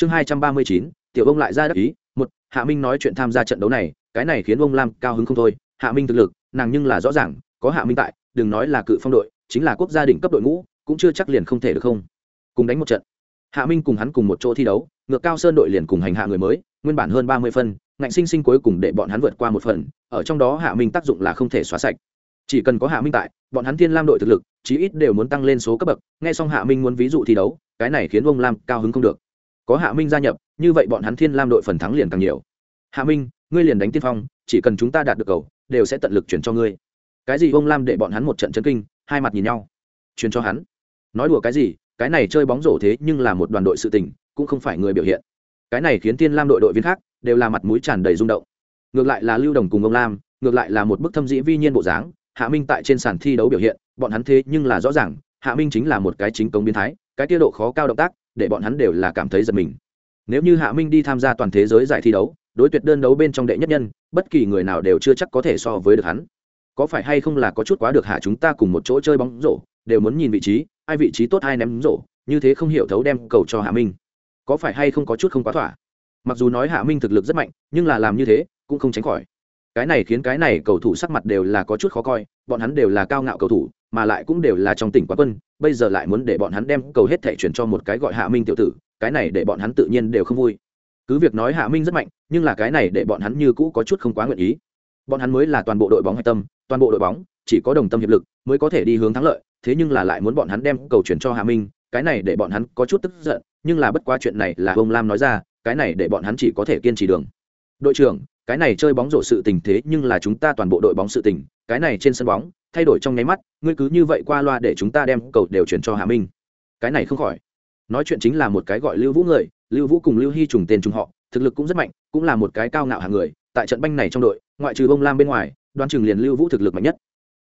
chương hai trăm ba mươi chín, tiểu ông lại ra đắc ý, một, hạ minh nói chuyện tham gia trận đấu này, cái này khiến ông lam cao hứng không thôi. Hạ minh thực lực, nàng nhưng là rõ ràng, có hạ minh tại, đừng nói là cự phong đội, chính là quốc gia đỉnh cấp đội ngũ, cũng chưa chắc liền không thể được không? Cùng đánh một trận. Hạ minh cùng hắn cùng một chỗ thi đấu, ngược cao sơn đội liền cùng hành hạ người mới, nguyên bản hơn ba mươi phân, ngạnh sinh sinh cuối cùng để bọn hắn vượt qua một phần, ở trong đó hạ minh tác dụng là không thể xóa sạch. Chỉ cần có hạ minh tại, bọn hắn thiên lam đội thực lực, chí ít đều muốn tăng lên số cấp bậc. Nghe xong hạ minh muốn ví dụ thi đấu, cái này khiến ông lam cao hứng không được có hạ minh gia nhập, như vậy bọn hắn thiên lam đội phần thắng liền càng nhiều. Hạ minh, ngươi liền đánh tiên phong, chỉ cần chúng ta đạt được cầu, đều sẽ tận lực chuyển cho ngươi. Cái gì ông lam để bọn hắn một trận chân kinh, hai mặt nhìn nhau. Chuyển cho hắn. Nói đùa cái gì, cái này chơi bóng rổ thế nhưng là một đoàn đội sự tình, cũng không phải người biểu hiện. Cái này khiến tiên lam đội đội viên khác, đều là mặt mũi tràn đầy rung động. Ngược lại là lưu đồng cùng ông lam, ngược lại là một bức thâm dĩ vi nhiên bộ dáng, hạ minh tại trên sàn thi đấu biểu hiện, bọn hắn thế nhưng là rõ ràng, hạ minh chính là một cái chính công biến thái, cái tiết độ khó cao động tác để bọn hắn đều là cảm thấy giật mình. Nếu như hạ minh đi tham gia toàn thế giới giải thi đấu, đối tuyệt đơn đấu bên trong đệ nhất nhân, bất kỳ người nào đều chưa chắc có thể so với được hắn. Có phải hay không là có chút quá được hạ chúng ta cùng một chỗ chơi bóng rổ, đều muốn nhìn vị trí, ai vị trí tốt ai ném rổ, như thế không hiểu thấu đem cầu cho hạ minh. Có phải hay không có chút không quá thỏa? Mặc dù nói hạ minh thực lực rất mạnh, nhưng là làm như thế, cũng không tránh khỏi. Cái này khiến cái này cầu thủ sắc mặt đều là có chút khó coi bọn hắn đều là cao ngạo cầu thủ, mà lại cũng đều là trong tỉnh quá quân, bây giờ lại muốn để bọn hắn đem cầu hết thể chuyển cho một cái gọi hạ minh tiểu tử, cái này để bọn hắn tự nhiên đều không vui. Cứ việc nói hạ minh rất mạnh, nhưng là cái này để bọn hắn như cũ có chút không quá nguyện ý. Bọn hắn mới là toàn bộ đội bóng hạch tâm, toàn bộ đội bóng chỉ có đồng tâm hiệp lực mới có thể đi hướng thắng lợi, thế nhưng là lại muốn bọn hắn đem cầu chuyển cho hạ minh, cái này để bọn hắn có chút tức giận, nhưng là bất quá chuyện này là ông lam nói ra, cái này để bọn hắn chỉ có thể kiên trì đường. Đội trưởng, cái này chơi bóng rổ sự tình thế nhưng là chúng ta toàn bộ đội bóng sự tình cái này trên sân bóng, thay đổi trong nháy mắt, ngươi cứ như vậy qua loa để chúng ta đem cầu đều chuyển cho Hà minh. Cái này không khỏi. Nói chuyện chính là một cái gọi lưu vũ người, lưu vũ cùng lưu hy trùng tên trùng họ, thực lực cũng rất mạnh, cũng là một cái cao ngạo hàng người, tại trận banh này trong đội, ngoại trừ bông lam bên ngoài, đoán chừng liền lưu vũ thực lực mạnh nhất.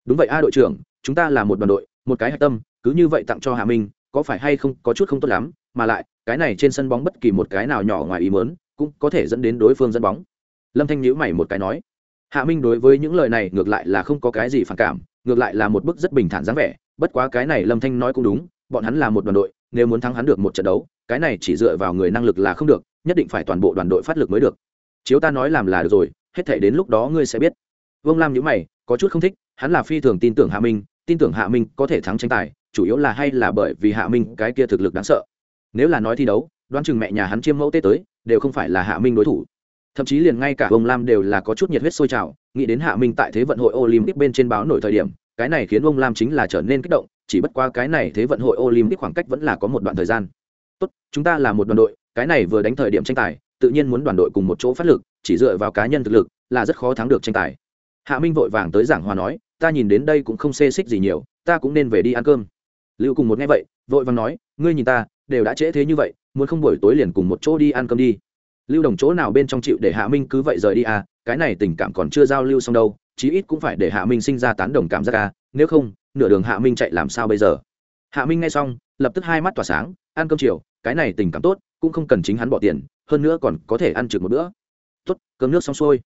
Đúng vậy a đội trưởng, chúng ta là một đoàn đội, một cái hạch tâm, cứ như vậy tặng cho Hà minh, có phải hay không, có chút không tốt lắm, mà lại, cái này trên sân bóng bất kỳ một cái nào nhỏ ngoài ý mớn cũng có thể dẫn đến đối phương dẫn bóng. Lâm thanh nhữ mày một cái nói hạ minh đối với những lời này ngược lại là không có cái gì phản cảm, ngược lại là một bức rất bình thản dáng vẻ, bất quá cái này lâm thanh nói cũng đúng, bọn hắn là một đoàn đội, nếu muốn thắng hắn được một trận đấu, cái này chỉ dựa vào người năng lực là không được, nhất định phải toàn bộ đoàn đội phát lực mới được. Chiếu ta nói làm là được rồi, hết thể đến lúc đó ngươi sẽ biết. Vương lam nhữ mày, có chút không thích, hắn là phi thường tin tưởng hạ minh, tin tưởng hạ minh có thể thắng tranh tài, chủ yếu là hay là bởi vì hạ minh cái kia thực lực đáng sợ. Nếu là nói thi đấu, đoán chừng mẹ nhà hắn chiêm mẫu tết tới, đều không phải là hạ minh đối thủ thậm chí liền ngay cả ông lam đều là có chút nhiệt huyết sôi trào nghĩ đến hạ minh tại thế vận hội olympic bên trên báo nổi thời điểm cái này khiến ông lam chính là trở nên kích động chỉ bất qua cái này thế vận hội olympic khoảng cách vẫn là có một đoạn thời gian tốt chúng ta là một đoàn đội cái này vừa đánh thời điểm tranh tài tự nhiên muốn đoàn đội cùng một chỗ phát lực chỉ dựa vào cá nhân thực lực là rất khó thắng được tranh tài hạ minh vội vàng tới giảng hòa nói ta nhìn đến đây cũng không xê xích gì nhiều ta cũng nên về đi ăn cơm lưu cùng một nghe vậy vội vàng nói ngươi nhìn ta đều đã trễ thế như vậy muốn không buổi tối liền cùng một chỗ đi ăn cơm đi lưu đồng chỗ nào bên trong chịu để hạ minh cứ vậy rời đi à? Cái này tình cảm còn chưa giao lưu xong đâu, chí ít cũng phải để hạ minh sinh ra tán đồng cảm giác à? Nếu không, nửa đường hạ minh chạy làm sao bây giờ? Hạ minh nghe xong, lập tức hai mắt tỏa sáng, ăn cơm chiều, cái này tình cảm tốt, cũng không cần chính hắn bỏ tiền, hơn nữa còn có thể ăn trực một bữa. Tốt, cơm nước xong xuôi.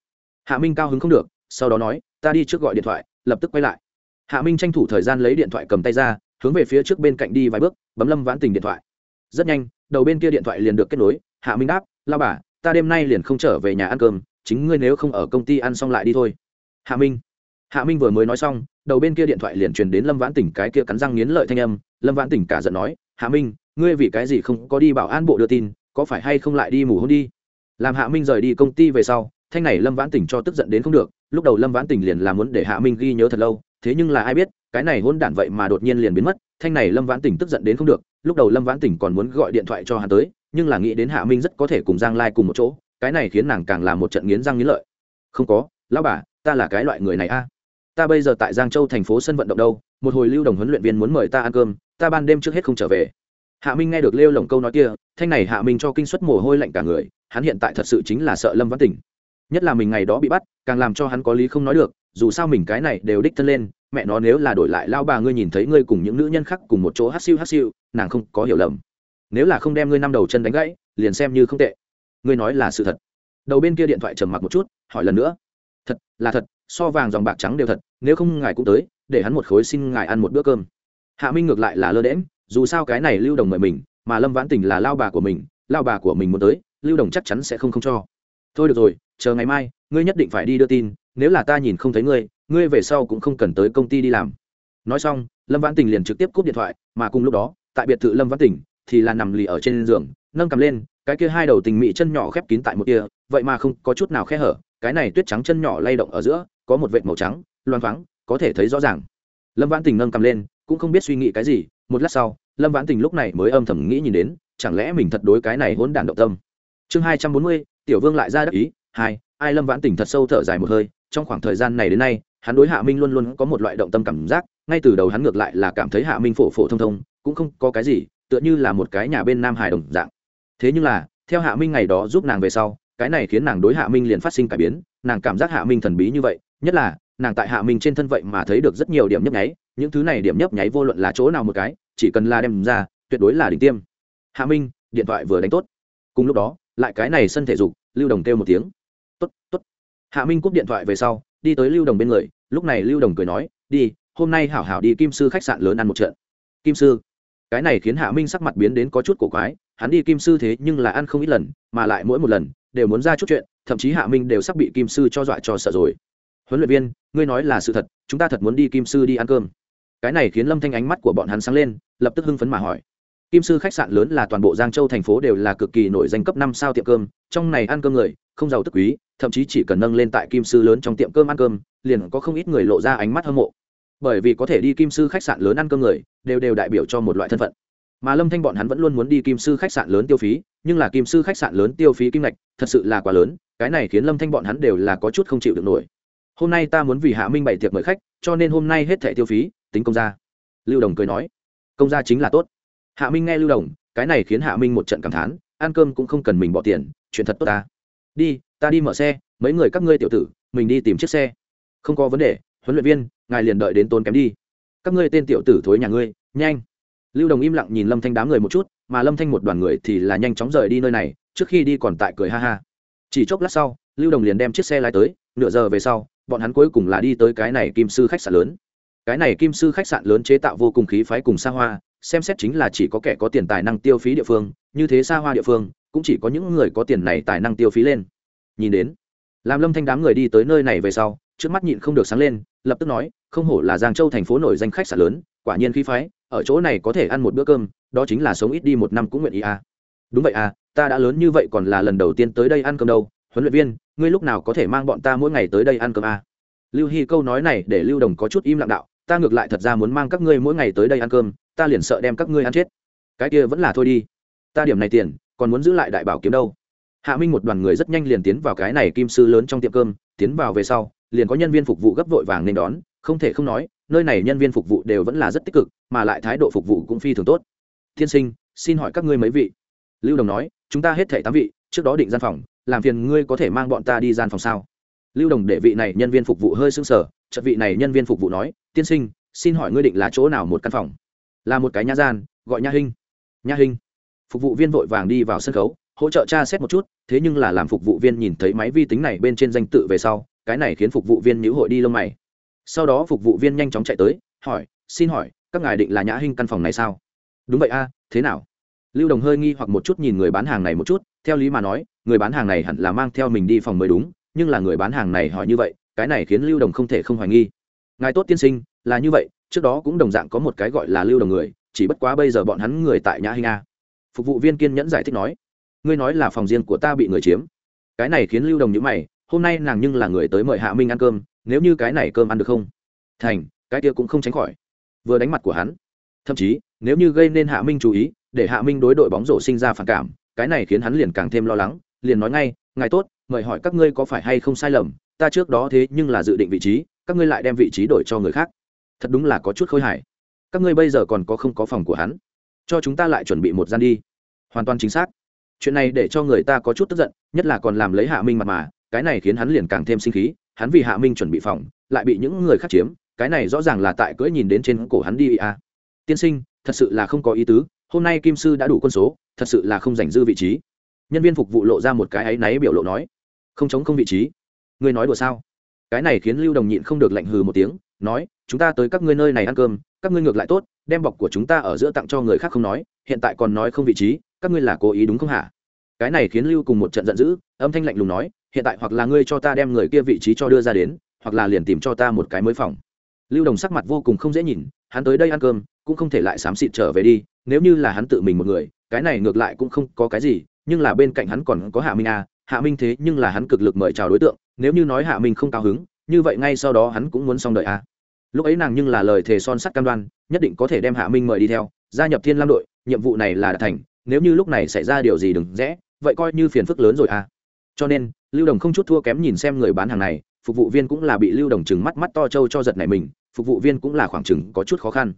Hạ minh cao hứng không được, sau đó nói, ta đi trước gọi điện thoại, lập tức quay lại. Hạ minh tranh thủ thời gian lấy điện thoại cầm tay ra, hướng về phía trước bên cạnh đi vài bước, bấm lâm vãn tình điện thoại. Rất nhanh, đầu bên kia điện thoại liền được kết nối. Hạ minh đáp, lao bà ta đêm nay liền không trở về nhà ăn cơm, chính ngươi nếu không ở công ty ăn xong lại đi thôi. Hạ minh. Hạ minh vừa mới nói xong, đầu bên kia điện thoại liền truyền đến lâm vãn tỉnh cái kia cắn răng nghiến lợi thanh âm. Lâm vãn tỉnh cả giận nói, hạ minh, ngươi vì cái gì không có đi bảo an bộ đưa tin, có phải hay không lại đi mù hôn đi? Làm hạ minh rời đi công ty về sau, thanh này lâm vãn tỉnh cho tức giận đến không được. Lúc đầu lâm vãn tỉnh liền làm muốn để hạ minh ghi nhớ thật lâu, thế nhưng là ai biết, cái này hôn đản vậy mà đột nhiên liền biến mất, thanh này lâm vãn tỉnh tức giận đến không được. Lúc đầu lâm vãn tỉnh còn muốn gọi điện thoại cho hắn tới nhưng là nghĩ đến hạ minh rất có thể cùng giang lai cùng một chỗ, cái này khiến nàng càng làm một trận nghiến răng nghiến lợi. Không có, lão bà, ta là cái loại người này a. Ta bây giờ tại giang châu thành phố sân vận động đâu, một hồi lưu đồng huấn luyện viên muốn mời ta ăn cơm, ta ban đêm trước hết không trở về. Hạ minh nghe được lêu lồng câu nói kia, thanh này hạ minh cho kinh suất mồ hôi lạnh cả người, hắn hiện tại thật sự chính là sợ lâm văn tỉnh. Nhất là mình ngày đó bị bắt, càng làm cho hắn có lý không nói được, dù sao mình cái này đều đích thân lên, mẹ nó nếu là đổi lại lao bà ngươi nhìn thấy ngươi cùng những nữ nhân khác cùng một chỗ hát siêu hát siêu, nàng không có hiểu lầm nếu là không đem ngươi năm đầu chân đánh gãy, liền xem như không tệ. Ngươi nói là sự thật. Đầu bên kia điện thoại trầm mặc một chút, hỏi lần nữa. Thật, là thật, so vàng dòng bạc trắng đều thật, nếu không ngài cũng tới, để hắn một khối xin ngài ăn một bữa cơm. Hạ minh ngược lại là lơ đễm dù sao cái này lưu đồng mời mình, mà lâm vãn tình là lao bà của mình, lao bà của mình muốn tới, lưu đồng chắc chắn sẽ không không cho. Thôi được rồi, chờ ngày mai, ngươi nhất định phải đi đưa tin, nếu là ta nhìn không thấy ngươi ngươi về sau cũng không cần tới công ty đi làm. Nói xong, lâm vãn tình liền trực tiếp cúp điện thoại, mà cùng lúc đó, tại biệt thự lâm vãn tình thì là nằm lì ở trên giường, nâng cầm lên, cái kia hai đầu tình mị chân nhỏ khép kín tại một kia, vậy mà không có chút nào khe hở, cái này tuyết trắng chân nhỏ lay động ở giữa, có một vệt màu trắng, loang thoáng, có thể thấy rõ ràng. Lâm vãn tình nâng cầm lên, cũng không biết suy nghĩ cái gì, một lát sau, lâm vãn tình lúc này mới âm thầm nghĩ nhìn đến, chẳng lẽ mình thật đối cái này hỗn đản động tâm. Chương hai trăm bốn mươi, tiểu vương lại ra đắc ý, hai, ai lâm vãn tình thật sâu thở dài một hơi, trong khoảng thời gian này đến nay, hắn đối hạ minh luôn luôn có một loại động tâm cảm giác, ngay từ đầu hắn ngược lại là cảm thấy hạ minh phổ phổ thông thông, cũng không có cái gì tựa như là một cái nhà bên nam hải đồng dạng. Thế nhưng là, theo hạ minh ngày đó giúp nàng về sau, cái này khiến nàng đối hạ minh liền phát sinh cải biến, nàng cảm giác hạ minh thần bí như vậy, nhất là, nàng tại hạ minh trên thân vậy mà thấy được rất nhiều điểm nhấp nháy, những thứ này điểm nhấp nháy vô luận là chỗ nào một cái, chỉ cần là đem ra, tuyệt đối là đỉnh tiêm. Hạ minh, điện thoại vừa đánh tốt. Cùng lúc đó, lại cái này sân thể dục, lưu đồng kêu một tiếng. Tốt tốt. Hạ minh cúp điện thoại về sau, đi tới lưu đồng bên người, lúc này lưu đồng cười nói, đi, hôm nay hảo hảo đi kim sư khách sạn lớn ăn một trận. Kim sư cái này khiến hạ minh sắc mặt biến đến có chút cổ quái, hắn đi kim sư thế nhưng là ăn không ít lần, mà lại mỗi một lần, đều muốn ra chút chuyện, thậm chí hạ minh đều sắp bị kim sư cho dọa cho sợ rồi. Huấn luyện viên, ngươi nói là sự thật, chúng ta thật muốn đi kim sư đi ăn cơm. Cái này khiến lâm thanh ánh mắt của bọn hắn sáng lên, lập tức hưng phấn mà hỏi. Kim sư khách sạn lớn là toàn bộ giang châu thành phố đều là cực kỳ nổi danh cấp năm sao tiệm cơm, trong này ăn cơm người, không giàu tức quý, thậm chí chỉ cần nâng lên tại kim sư lớn trong tiệm cơm ăn cơm, liền có không ít người lộ ra ánh mắt hâm mộ bởi vì có thể đi kim sư khách sạn lớn ăn cơm người, đều đều đại biểu cho một loại thân phận. Mà lâm thanh bọn hắn vẫn luôn muốn đi kim sư khách sạn lớn tiêu phí, nhưng là kim sư khách sạn lớn tiêu phí kim ngạch thật sự là quá lớn, cái này khiến lâm thanh bọn hắn đều là có chút không chịu được nổi. Hôm nay ta muốn vì hạ minh bày tiệc mời khách, cho nên hôm nay hết thẻ tiêu phí, tính công gia. Lưu đồng cười nói, công gia chính là tốt. Hạ minh nghe lưu đồng, cái này khiến hạ minh một trận cảm thán, ăn cơm cũng không cần mình bỏ tiền, chuyện thật tốt ta. Đi ta đi mở xe, mấy người các ngươi tiểu tử, mình đi tìm chiếc xe. Không có vấn đề, huấn luyện viên ngài liền đợi đến tốn kém đi. Các ngươi tên tiểu tử thối nhà ngươi, nhanh. Lưu đồng im lặng nhìn lâm thanh đám người một chút, mà lâm thanh một đoàn người thì là nhanh chóng rời đi nơi này, trước khi đi còn tại cười ha ha. Chỉ chốc lát sau, lưu đồng liền đem chiếc xe lái tới, nửa giờ về sau, bọn hắn cuối cùng là đi tới cái này kim sư khách sạn lớn. Cái này kim sư khách sạn lớn chế tạo vô cùng khí phái cùng xa hoa, xem xét chính là chỉ có kẻ có tiền tài năng tiêu phí địa phương, như thế xa hoa địa phương, cũng chỉ có những người có tiền này tài năng tiêu phí lên. Nhìn đến, làm lâm thanh đám người đi tới nơi này về sau trước mắt nhịn không được sáng lên, lập tức nói, không hổ là giang châu thành phố nổi danh khách sạn lớn, quả nhiên khí phái, ở chỗ này có thể ăn một bữa cơm, đó chính là sống ít đi một năm cũng nguyện ý à. đúng vậy à ta đã lớn như vậy còn là lần đầu tiên tới đây ăn cơm đâu, huấn luyện viên, ngươi lúc nào có thể mang bọn ta mỗi ngày tới đây ăn cơm à? lưu hy câu nói này để lưu đồng có chút im lặng đạo, ta ngược lại thật ra muốn mang các ngươi mỗi ngày tới đây ăn cơm, ta liền sợ đem các ngươi ăn chết cái kia vẫn là thôi đi, ta điểm này tiền, còn muốn giữ lại đại bảo kiếm đâu hạ minh một đoàn người rất nhanh liền tiến vào cái này kim sư lớn trong tiệm cơm, tiến vào về sau liền có nhân viên phục vụ gấp vội vàng nên đón không thể không nói nơi này nhân viên phục vụ đều vẫn là rất tích cực mà lại thái độ phục vụ cũng phi thường tốt. Tiên sinh xin hỏi các ngươi mấy vị? Lưu đồng nói chúng ta hết thẻ tám vị trước đó định gian phòng làm phiền ngươi có thể mang bọn ta đi gian phòng sao? Lưu đồng để vị này nhân viên phục vụ hơi sưng sở, chợt vị này nhân viên phục vụ nói tiên sinh xin hỏi ngươi định là chỗ nào một căn phòng? Là một cái nhà gian gọi nhà hình. Nhà hình? Phục vụ viên vội vàng đi vào sân khấu hỗ trợ tra xét một chút thế nhưng là làm phục vụ viên nhìn thấy máy vi tính này bên trên danh tự về sau cái này khiến phục vụ viên nhữ hội đi lông mày. Sau đó phục vụ viên nhanh chóng chạy tới, hỏi, xin hỏi, các ngài định là nhã hinh căn phòng này sao? Đúng vậy a, thế nào? Lưu đồng hơi nghi hoặc một chút nhìn người bán hàng này một chút, theo lý mà nói, người bán hàng này hẳn là mang theo mình đi phòng mới đúng, nhưng là người bán hàng này hỏi như vậy, cái này khiến lưu đồng không thể không hoài nghi. Ngài tốt tiên sinh, là như vậy, trước đó cũng đồng dạng có một cái gọi là lưu đồng người, chỉ bất quá bây giờ bọn hắn người tại nhã hinh a. Phục vụ viên kiên nhẫn giải thích nói, ngươi nói là phòng riêng của ta bị người chiếm. Cái này khiến lưu đồng nhữ mày hôm nay nàng nhưng là người tới mời hạ minh ăn cơm, nếu như cái này cơm ăn được không? Thành, cái kia cũng không tránh khỏi. Vừa đánh mặt của hắn. Thậm chí, nếu như gây nên hạ minh chú ý, để hạ minh đối đội bóng rổ sinh ra phản cảm, cái này khiến hắn liền càng thêm lo lắng, liền nói ngay, ngài tốt, mời hỏi các ngươi có phải hay không sai lầm, ta trước đó thế nhưng là dự định vị trí, các ngươi lại đem vị trí đổi cho người khác. Thật đúng là có chút khôi hài. Các ngươi bây giờ còn có không có phòng của hắn? Cho chúng ta lại chuẩn bị một gian đi. Hoàn toàn chính xác. Chuyện này để cho người ta có chút tức giận, nhất là còn làm lấy hạ minh mặt mà cái này khiến hắn liền càng thêm sinh khí, hắn vì hạ minh chuẩn bị phòng, lại bị những người khác chiếm, cái này rõ ràng là tại cưỡi nhìn đến trên cổ hắn đi à. tiên sinh, thật sự là không có ý tứ, hôm nay kim sư đã đủ quân số, thật sự là không giành dư vị trí. Nhân viên phục vụ lộ ra một cái áy náy biểu lộ nói, không chống không vị trí. Ngươi nói đùa sao? Cái này khiến lưu đồng nhịn không được lạnh hừ một tiếng, nói, chúng ta tới các ngươi nơi này ăn cơm, các ngươi ngược lại tốt, đem bọc của chúng ta ở giữa tặng cho người khác không nói, hiện tại còn nói không vị trí, các ngươi là cố ý đúng không hả? Cái này khiến lưu cùng một trận giận dữ, âm thanh lạnh lùng nói hiện tại hoặc là ngươi cho ta đem người kia vị trí cho đưa ra đến, hoặc là liền tìm cho ta một cái mới phòng. Lưu đồng sắc mặt vô cùng không dễ nhìn, hắn tới đây ăn cơm, cũng không thể lại xám xịt trở về đi, nếu như là hắn tự mình một người, cái này ngược lại cũng không có cái gì, nhưng là bên cạnh hắn còn có hạ minh a hạ minh thế nhưng là hắn cực lực mời chào đối tượng, nếu như nói hạ minh không cao hứng, như vậy ngay sau đó hắn cũng muốn xong đợi a à. lúc ấy nàng nhưng là lời thề son sắt cam đoan, nhất định có thể đem hạ minh mời đi theo, gia nhập thiên lam đội, nhiệm vụ này là đã thành, nếu như lúc này xảy ra điều gì đừng rẽ vậy coi như phiền phức lớn rồi a cho nên, lưu đồng không chút thua kém nhìn xem người bán hàng này, phục vụ viên cũng là bị lưu đồng chừng mắt mắt to trâu cho giật này mình, phục vụ viên cũng là khoảng chừng có chút khó khăn.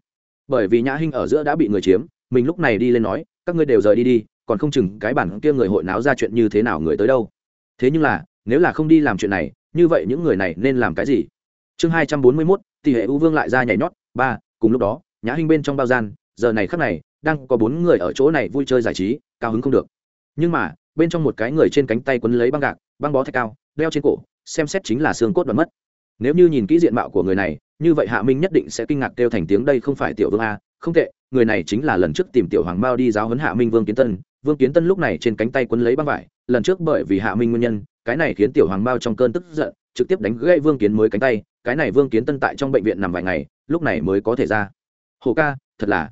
Bởi vì nhã hinh ở giữa đã bị người chiếm, mình lúc này đi lên nói, các ngươi đều rời đi đi, còn không chừng cái bản kia người hội náo ra chuyện như thế nào người tới đâu. Thế nhưng là, nếu là không đi làm chuyện này, như vậy những người này nên làm cái gì? Chương hai trăm bốn mươi mốt, tỷ hệ u vương lại ra nhảy nhót, ba, cùng lúc đó, nhã hinh bên trong bao gian, giờ này khắc này, đang có bốn người ở chỗ này vui chơi giải trí, cao hứng không được. Nhưng mà bên trong một cái người trên cánh tay quấn lấy băng gạc, băng bó thạch cao, đeo trên cổ, xem xét chính là xương cốt đoạn mất. Nếu như nhìn kỹ diện mạo của người này, như vậy hạ minh nhất định sẽ kinh ngạc kêu thành tiếng đây không phải tiểu vương a. Không tệ, người này chính là lần trước tìm tiểu hoàng mao đi giáo huấn hạ minh vương kiến tân. Vương kiến tân lúc này trên cánh tay quấn lấy băng vải, lần trước bởi vì hạ minh nguyên nhân, cái này khiến tiểu hoàng mao trong cơn tức giận, trực tiếp đánh gãy vương kiến mới cánh tay, cái này vương kiến tân tại trong bệnh viện nằm vài ngày, lúc này mới có thể ra. Hồ ca, thật là,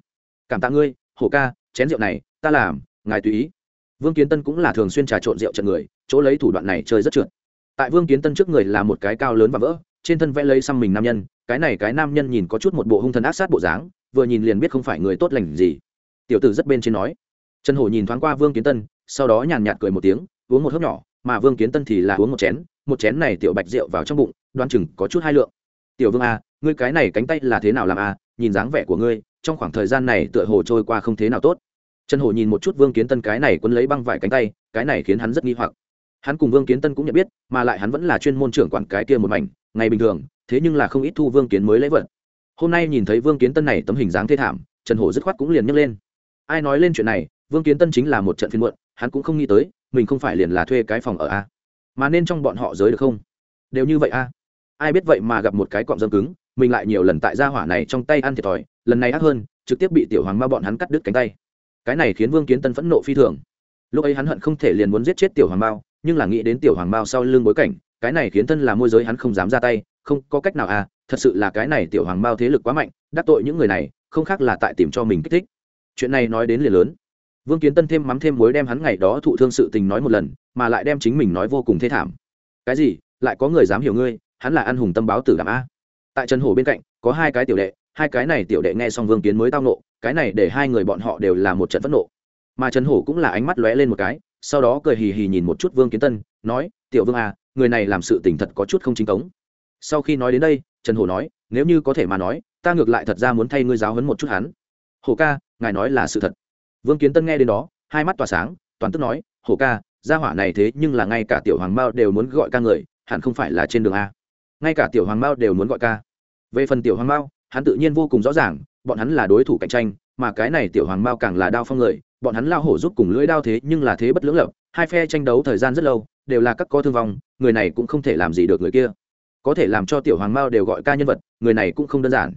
cảm tạ ngươi, hồ ca, chén rượu này, ta làm, ngài tùy ý vương kiến tân cũng là thường xuyên trà trộn rượu trận người, chỗ lấy thủ đoạn này chơi rất trượt. Tại vương kiến tân trước người là một cái cao lớn và vỡ, trên thân vẽ lấy xăm mình nam nhân, cái này cái nam nhân nhìn có chút một bộ hung thần ác sát bộ dáng, vừa nhìn liền biết không phải người tốt lành gì. Tiểu tử rất bên trên nói. Trần hổ nhìn thoáng qua vương kiến tân, sau đó nhàn nhạt cười một tiếng, uống một hớp nhỏ, mà vương kiến tân thì là uống một chén một chén này tiểu bạch rượu vào trong bụng đoan chừng có chút hai lượng. Tiểu vương a ngươi cái này cánh tay là thế nào làm a nhìn dáng vẻ của ngươi, trong khoảng thời gian này tựa hồ trôi qua không thế nào tốt trần hổ nhìn một chút vương kiến tân cái này quấn lấy băng vải cánh tay, cái này khiến hắn rất nghi hoặc. Hắn cùng vương kiến tân cũng nhận biết, mà lại hắn vẫn là chuyên môn trưởng quản cái kia một mảnh, ngày bình thường, thế nhưng là không ít thu vương kiến mới lấy vật. Hôm nay nhìn thấy vương kiến tân này tấm hình dáng thê thảm, trần hổ dứt khoát cũng liền nhấc lên. Ai nói lên chuyện này, vương kiến tân chính là một trận phiên muộn, hắn cũng không nghĩ tới, mình không phải liền là thuê cái phòng ở a? Mà nên trong bọn họ giới được không? Đều như vậy a? Ai biết vậy mà gặp một cái cọm dâm cứng, mình lại nhiều lần tại gia hỏa này trong tay ăn thiệt thòi, lần này ác hơn, trực tiếp bị tiểu hoàng ma bọn hắn cắt đứt cánh tay cái này khiến vương kiến tân phẫn nộ phi thường. Lúc ấy hắn hận không thể liền muốn giết chết tiểu hoàng mao, nhưng là nghĩ đến tiểu hoàng mao sau lưng bối cảnh, cái này khiến thân là môi giới hắn không dám ra tay, không có cách nào à thật sự là cái này tiểu hoàng mao thế lực quá mạnh, đắc tội những người này, không khác là tại tìm cho mình kích thích. Chuyện này nói đến liền lớn. Vương kiến tân thêm mắm thêm muối đem hắn ngày đó thụ thương sự tình nói một lần, mà lại đem chính mình nói vô cùng thê thảm. Cái gì? Lại có người dám hiểu ngươi? Hắn là ăn hùng tâm báo tử đảm a. Tại trần hồ bên cạnh, có hai cái tiểu đệ, hai cái này tiểu đệ nghe xong vương kiến mới tao nộ cái này để hai người bọn họ đều là một trận phẫn nộ. Mà trần hổ cũng là ánh mắt lóe lên một cái, sau đó cười hì hì nhìn một chút vương kiến tân, nói, tiểu vương à người này làm sự tình thật có chút không chính cống sau khi nói đến đây, trần hổ nói, nếu như có thể mà nói, ta ngược lại thật ra muốn thay ngươi giáo hấn một chút hắn. Hổ ca, ngài nói là sự thật. Vương kiến tân nghe đến đó, hai mắt tỏa sáng, toàn tức nói, hổ ca, gia hỏa này thế nhưng là ngay cả tiểu hoàng mao đều muốn gọi ca người, hẳn không phải là trên đường a. Ngay cả tiểu hoàng mao đều muốn gọi ca. Về phần tiểu hoàng mao, hắn tự nhiên vô cùng rõ ràng bọn hắn là đối thủ cạnh tranh, mà cái này tiểu hoàng mao càng là đao phong người, bọn hắn lao hổ giúp cùng lưỡi đao thế nhưng là thế bất lưỡng lập, hai phe tranh đấu thời gian rất lâu, đều là các có thương vong, người này cũng không thể làm gì được người kia. Có thể làm cho tiểu hoàng mao đều gọi ca nhân vật, người này cũng không đơn giản.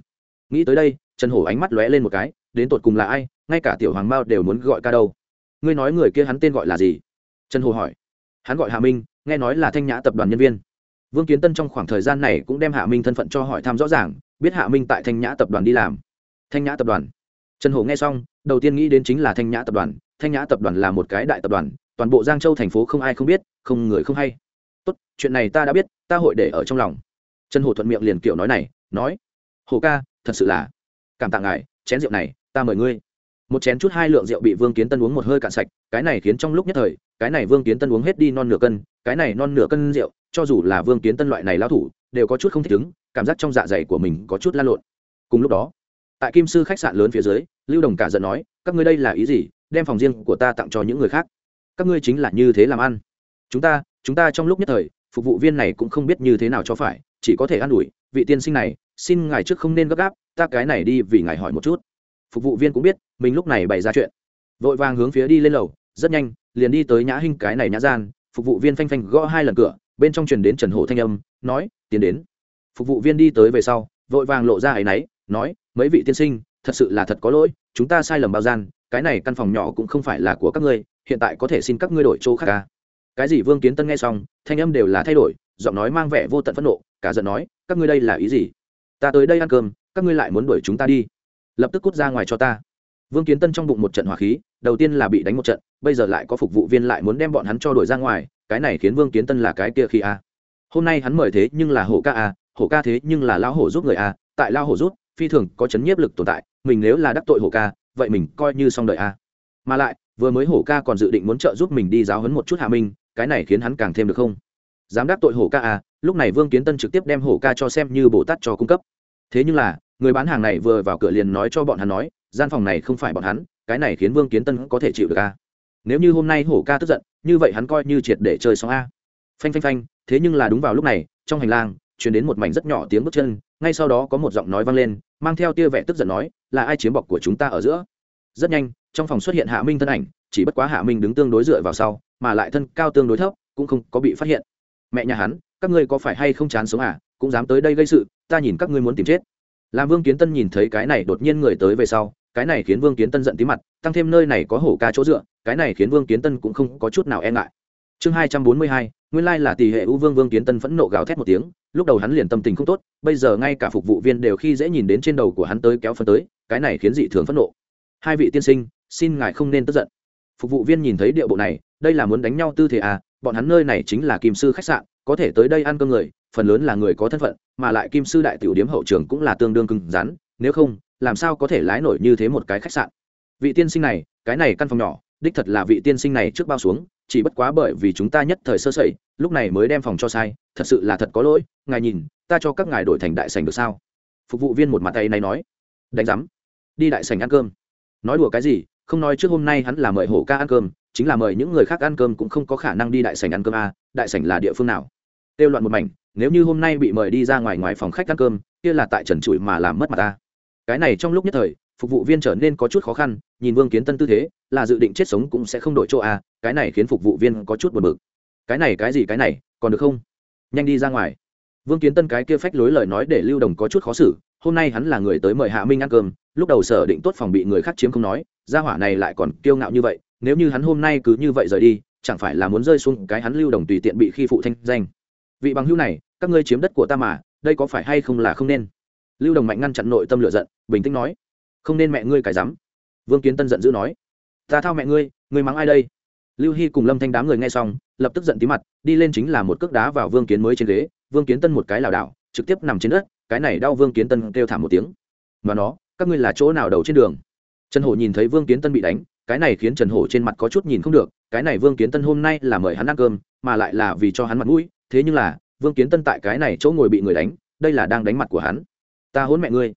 Nghĩ tới đây, trần hổ ánh mắt lóe lên một cái, đến tột cùng là ai, ngay cả tiểu hoàng mao đều muốn gọi ca đâu. Ngươi nói người kia hắn tên gọi là gì? Trần hồ hỏi. Hắn gọi hạ minh, nghe nói là thanh nhã tập đoàn nhân viên. Vương kiến tân trong khoảng thời gian này cũng đem hạ minh thân phận cho hỏi thăm rõ ràng, biết hạ minh tại thanh nhã tập đoàn đi làm thanh nhã tập đoàn. Trần Hổ nghe xong, đầu tiên nghĩ đến chính là thanh nhã tập đoàn. Thanh nhã tập đoàn là một cái đại tập đoàn, toàn bộ giang châu thành phố không ai không biết, không người không hay. Tốt, chuyện này ta đã biết, ta hội để ở trong lòng. Trần Hổ thuận miệng liền kiểu nói này, nói hồ ca, thật sự là, cảm tạ ngài, chén rượu này, ta mời ngươi. Một chén chút hai lượng rượu bị vương kiến tân uống một hơi cạn sạch, cái này khiến trong lúc nhất thời, cái này vương kiến tân uống hết đi non nửa cân, cái này non nửa cân rượu, cho dù là vương kiến tân loại này lao thủ, đều có chút không thích ứng, cảm giác trong dạ dày của mình có chút lan lộn. Cùng lúc đó tại kim sư khách sạn lớn phía dưới, lưu đồng cả giận nói, các ngươi đây là ý gì? Đem phòng riêng của ta tặng cho những người khác. Các ngươi chính là như thế làm ăn. Chúng ta chúng ta trong lúc nhất thời, phục vụ viên này cũng không biết như thế nào cho phải, chỉ có thể an ủi, vị tiên sinh này, xin ngài trước không nên gấp gáp, ta cái này đi vì ngài hỏi một chút. Phục vụ viên cũng biết, mình lúc này bày ra chuyện. Vội vàng hướng phía đi lên lầu, rất nhanh, liền đi tới nhã hinh cái này nhã gian, phục vụ viên phanh phanh gõ hai lần cửa, bên trong truyền đến trần hổ thanh âm, nói, tiến đến. Phục vụ viên đi tới về sau, vội vàng lộ ra áy náy, nói mấy vị tiên sinh, thật sự là thật có lỗi, chúng ta sai lầm bao gian, cái này căn phòng nhỏ cũng không phải là của các ngươi, hiện tại có thể xin các ngươi đổi chỗ khác ca cái gì vương kiến tân nghe xong, thanh âm đều là thay đổi, giọng nói mang vẻ vô tận phẫn nộ, cả giận nói, các ngươi đây là ý gì? Ta tới đây ăn cơm, các ngươi lại muốn đuổi chúng ta đi. Lập tức cút ra ngoài cho ta. Vương kiến tân trong bụng một trận hỏa khí, đầu tiên là bị đánh một trận, bây giờ lại có phục vụ viên lại muốn đem bọn hắn cho đuổi ra ngoài, cái này khiến vương kiến tân là cái kia khi a hôm nay hắn mời thế nhưng là hổ ca a hổ ca thế nhưng là lão hổ giúp người a tại lao hổ rút phi thường có chấn nhiếp lực tồn tại, mình nếu là đắc tội hổ ca, vậy mình coi như xong đợi a. Mà lại, vừa mới hổ ca còn dự định muốn trợ giúp mình đi giáo hấn một chút hạ minh, cái này khiến hắn càng thêm được không? Dám đắc tội hổ ca a lúc này vương kiến tân trực tiếp đem hổ ca cho xem như bồ tát cho cung cấp. Thế nhưng là, người bán hàng này vừa vào cửa liền nói cho bọn hắn nói, gian phòng này không phải bọn hắn, cái này khiến vương kiến tân có thể chịu được a. Nếu như hôm nay hổ ca tức giận, như vậy hắn coi như triệt để chơi xong a. Phanh phanh phanh, thế nhưng là đúng vào lúc này, trong hành lang chuyển đến một mảnh rất nhỏ tiếng bước chân, ngay sau đó có một giọng nói vang lên, mang theo tia vẻ tức giận nói, là ai chiếm bọc của chúng ta ở giữa? Rất nhanh, trong phòng xuất hiện hạ minh thân ảnh, chỉ bất quá hạ minh đứng tương đối dựa vào sau, mà lại thân cao tương đối thấp, cũng không có bị phát hiện. Mẹ nhà hắn, các ngươi có phải hay không chán sống à? Cũng dám tới đây gây sự, ta nhìn các ngươi muốn tìm chết. Làm vương kiến tân nhìn thấy cái này đột nhiên người tới về sau, cái này khiến vương kiến tân giận tí mặt, tăng thêm nơi này có hổ ca chỗ dựa, cái này khiến vương kiến tân cũng không có chút nào e ngại. Chương hai trăm bốn mươi hai nguyên lai là tỷ hệ u vương vương kiến tân phẫn nộ gào thét một tiếng, lúc đầu hắn liền tâm tình không tốt, bây giờ ngay cả phục vụ viên đều khi dễ nhìn đến trên đầu của hắn tới kéo phân tới, cái này khiến dị thường phẫn nộ. Hai vị tiên sinh, xin ngài không nên tức giận. Phục vụ viên nhìn thấy điệu bộ này, đây là muốn đánh nhau tư thế à bọn hắn nơi này chính là kim sư khách sạn, có thể tới đây ăn cơm người, phần lớn là người có thân phận, mà lại kim sư đại tiểu điếm hậu trường cũng là tương đương cứng rắn, nếu không, làm sao có thể lái nổi như thế một cái khách sạn. Vị tiên sinh này, cái này căn phòng nhỏ, đích thật là vị tiên sinh này trước bao xuống chỉ bất quá bởi vì chúng ta nhất thời sơ sẩy lúc này mới đem phòng cho sai thật sự là thật có lỗi ngài nhìn ta cho các ngài đổi thành đại sành được sao? Phục vụ viên một mặt tay này nói. Đánh giám. Đi đại sành ăn cơm. Nói đùa cái gì không nói trước hôm nay hắn là mời hổ ca ăn cơm chính là mời những người khác ăn cơm cũng không có khả năng đi đại sành ăn cơm a à, đại sành là địa phương nào? Têu loạn một mảnh nếu như hôm nay bị mời đi ra ngoài ngoài phòng khách ăn cơm kia là tại trần trụi mà làm mất mặt ta. Cái này trong lúc nhất thời phục vụ viên trở nên có chút khó khăn, nhìn vương kiến tân tư thế, là dự định chết sống cũng sẽ không đổi chỗ à cái này khiến phục vụ viên có chút buồn bực. Cái này, cái gì, cái này, còn được không? Nhanh đi ra ngoài. Vương kiến tân cái kia phách lối lời nói để lưu đồng có chút khó xử, hôm nay hắn là người tới mời hạ minh ăn cơm, lúc đầu sở định tốt phòng bị người khác chiếm không nói, gia hỏa này lại còn kiêu ngạo như vậy, nếu như hắn hôm nay cứ như vậy rời đi, chẳng phải là muốn rơi xuống cái hắn lưu đồng tùy tiện bị khi phụ thanh danh. Vị bằng hữu này, các ngươi chiếm đất của ta mà, đây có phải hay không là không nên? Lưu đồng mạnh ngăn chặn nội tâm lựa giận, bình tĩnh nói không nên mẹ ngươi cải dám vương kiến tân giận dữ nói. Ta thao mẹ ngươi ngươi mắng ai đây? Lưu hy cùng lâm thanh đám người nghe xong, lập tức giận tí mặt, đi lên chính là một cước đá vào vương kiến mới trên ghế. Vương kiến tân một cái lảo đảo, trực tiếp nằm trên đất, cái này đau vương kiến tân kêu thảm một tiếng. Mà nó, các ngươi là chỗ nào đầu trên đường? Trần hổ nhìn thấy vương kiến tân bị đánh, cái này khiến trần hổ trên mặt có chút nhìn không được, cái này vương kiến tân hôm nay là mời hắn ăn cơm, mà lại là vì cho hắn mặt mũi, thế nhưng là, vương kiến tân tại cái này chỗ ngồi bị người đánh, đây là đang đánh mặt của hắn. Ta hôn mẹ ngươi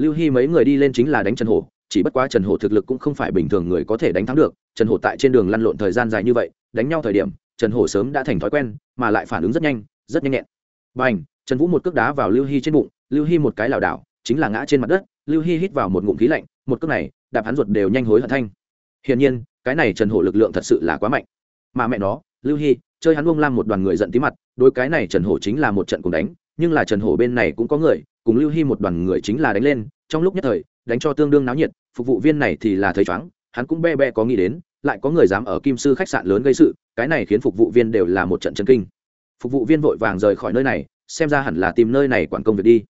lưu hy mấy người đi lên chính là đánh trần hổ, chỉ bất quá trần hổ thực lực cũng không phải bình thường người có thể đánh thắng được. Trần hổ tại trên đường lăn lộn thời gian dài như vậy, đánh nhau thời điểm, trần hổ sớm đã thành thói quen, mà lại phản ứng rất nhanh rất nhanh nhẹn. B à n h trần vũ một cước đá vào lưu hy trên bụng, lưu hy một cái lảo đảo, chính là ngã trên mặt đất, lưu hy hít vào một ngụm khí lạnh, một cước này, đạp hắn ruột đều nhanh hối hận thanh. Hiển nhiên, cái này trần hổ lực lượng thật sự là quá mạnh. Mà mẹ nó, lưu hy, chơi hắn bông lam một đoàn người giận tí mặt, đối cái này trần hổ chính là một trận cùng đánh, nhưng là trần hổ bên này cũng có người cùng lưu hy một đoàn người chính là đánh lên, trong lúc nhất thời, đánh cho tương đương náo nhiệt, phục vụ viên này thì là thấy chóng, hắn cũng be be có nghĩ đến, lại có người dám ở kim sư khách sạn lớn gây sự, cái này khiến phục vụ viên đều là một trận chân kinh. Phục vụ viên vội vàng rời khỏi nơi này, xem ra hẳn là tìm nơi này quản công việc đi.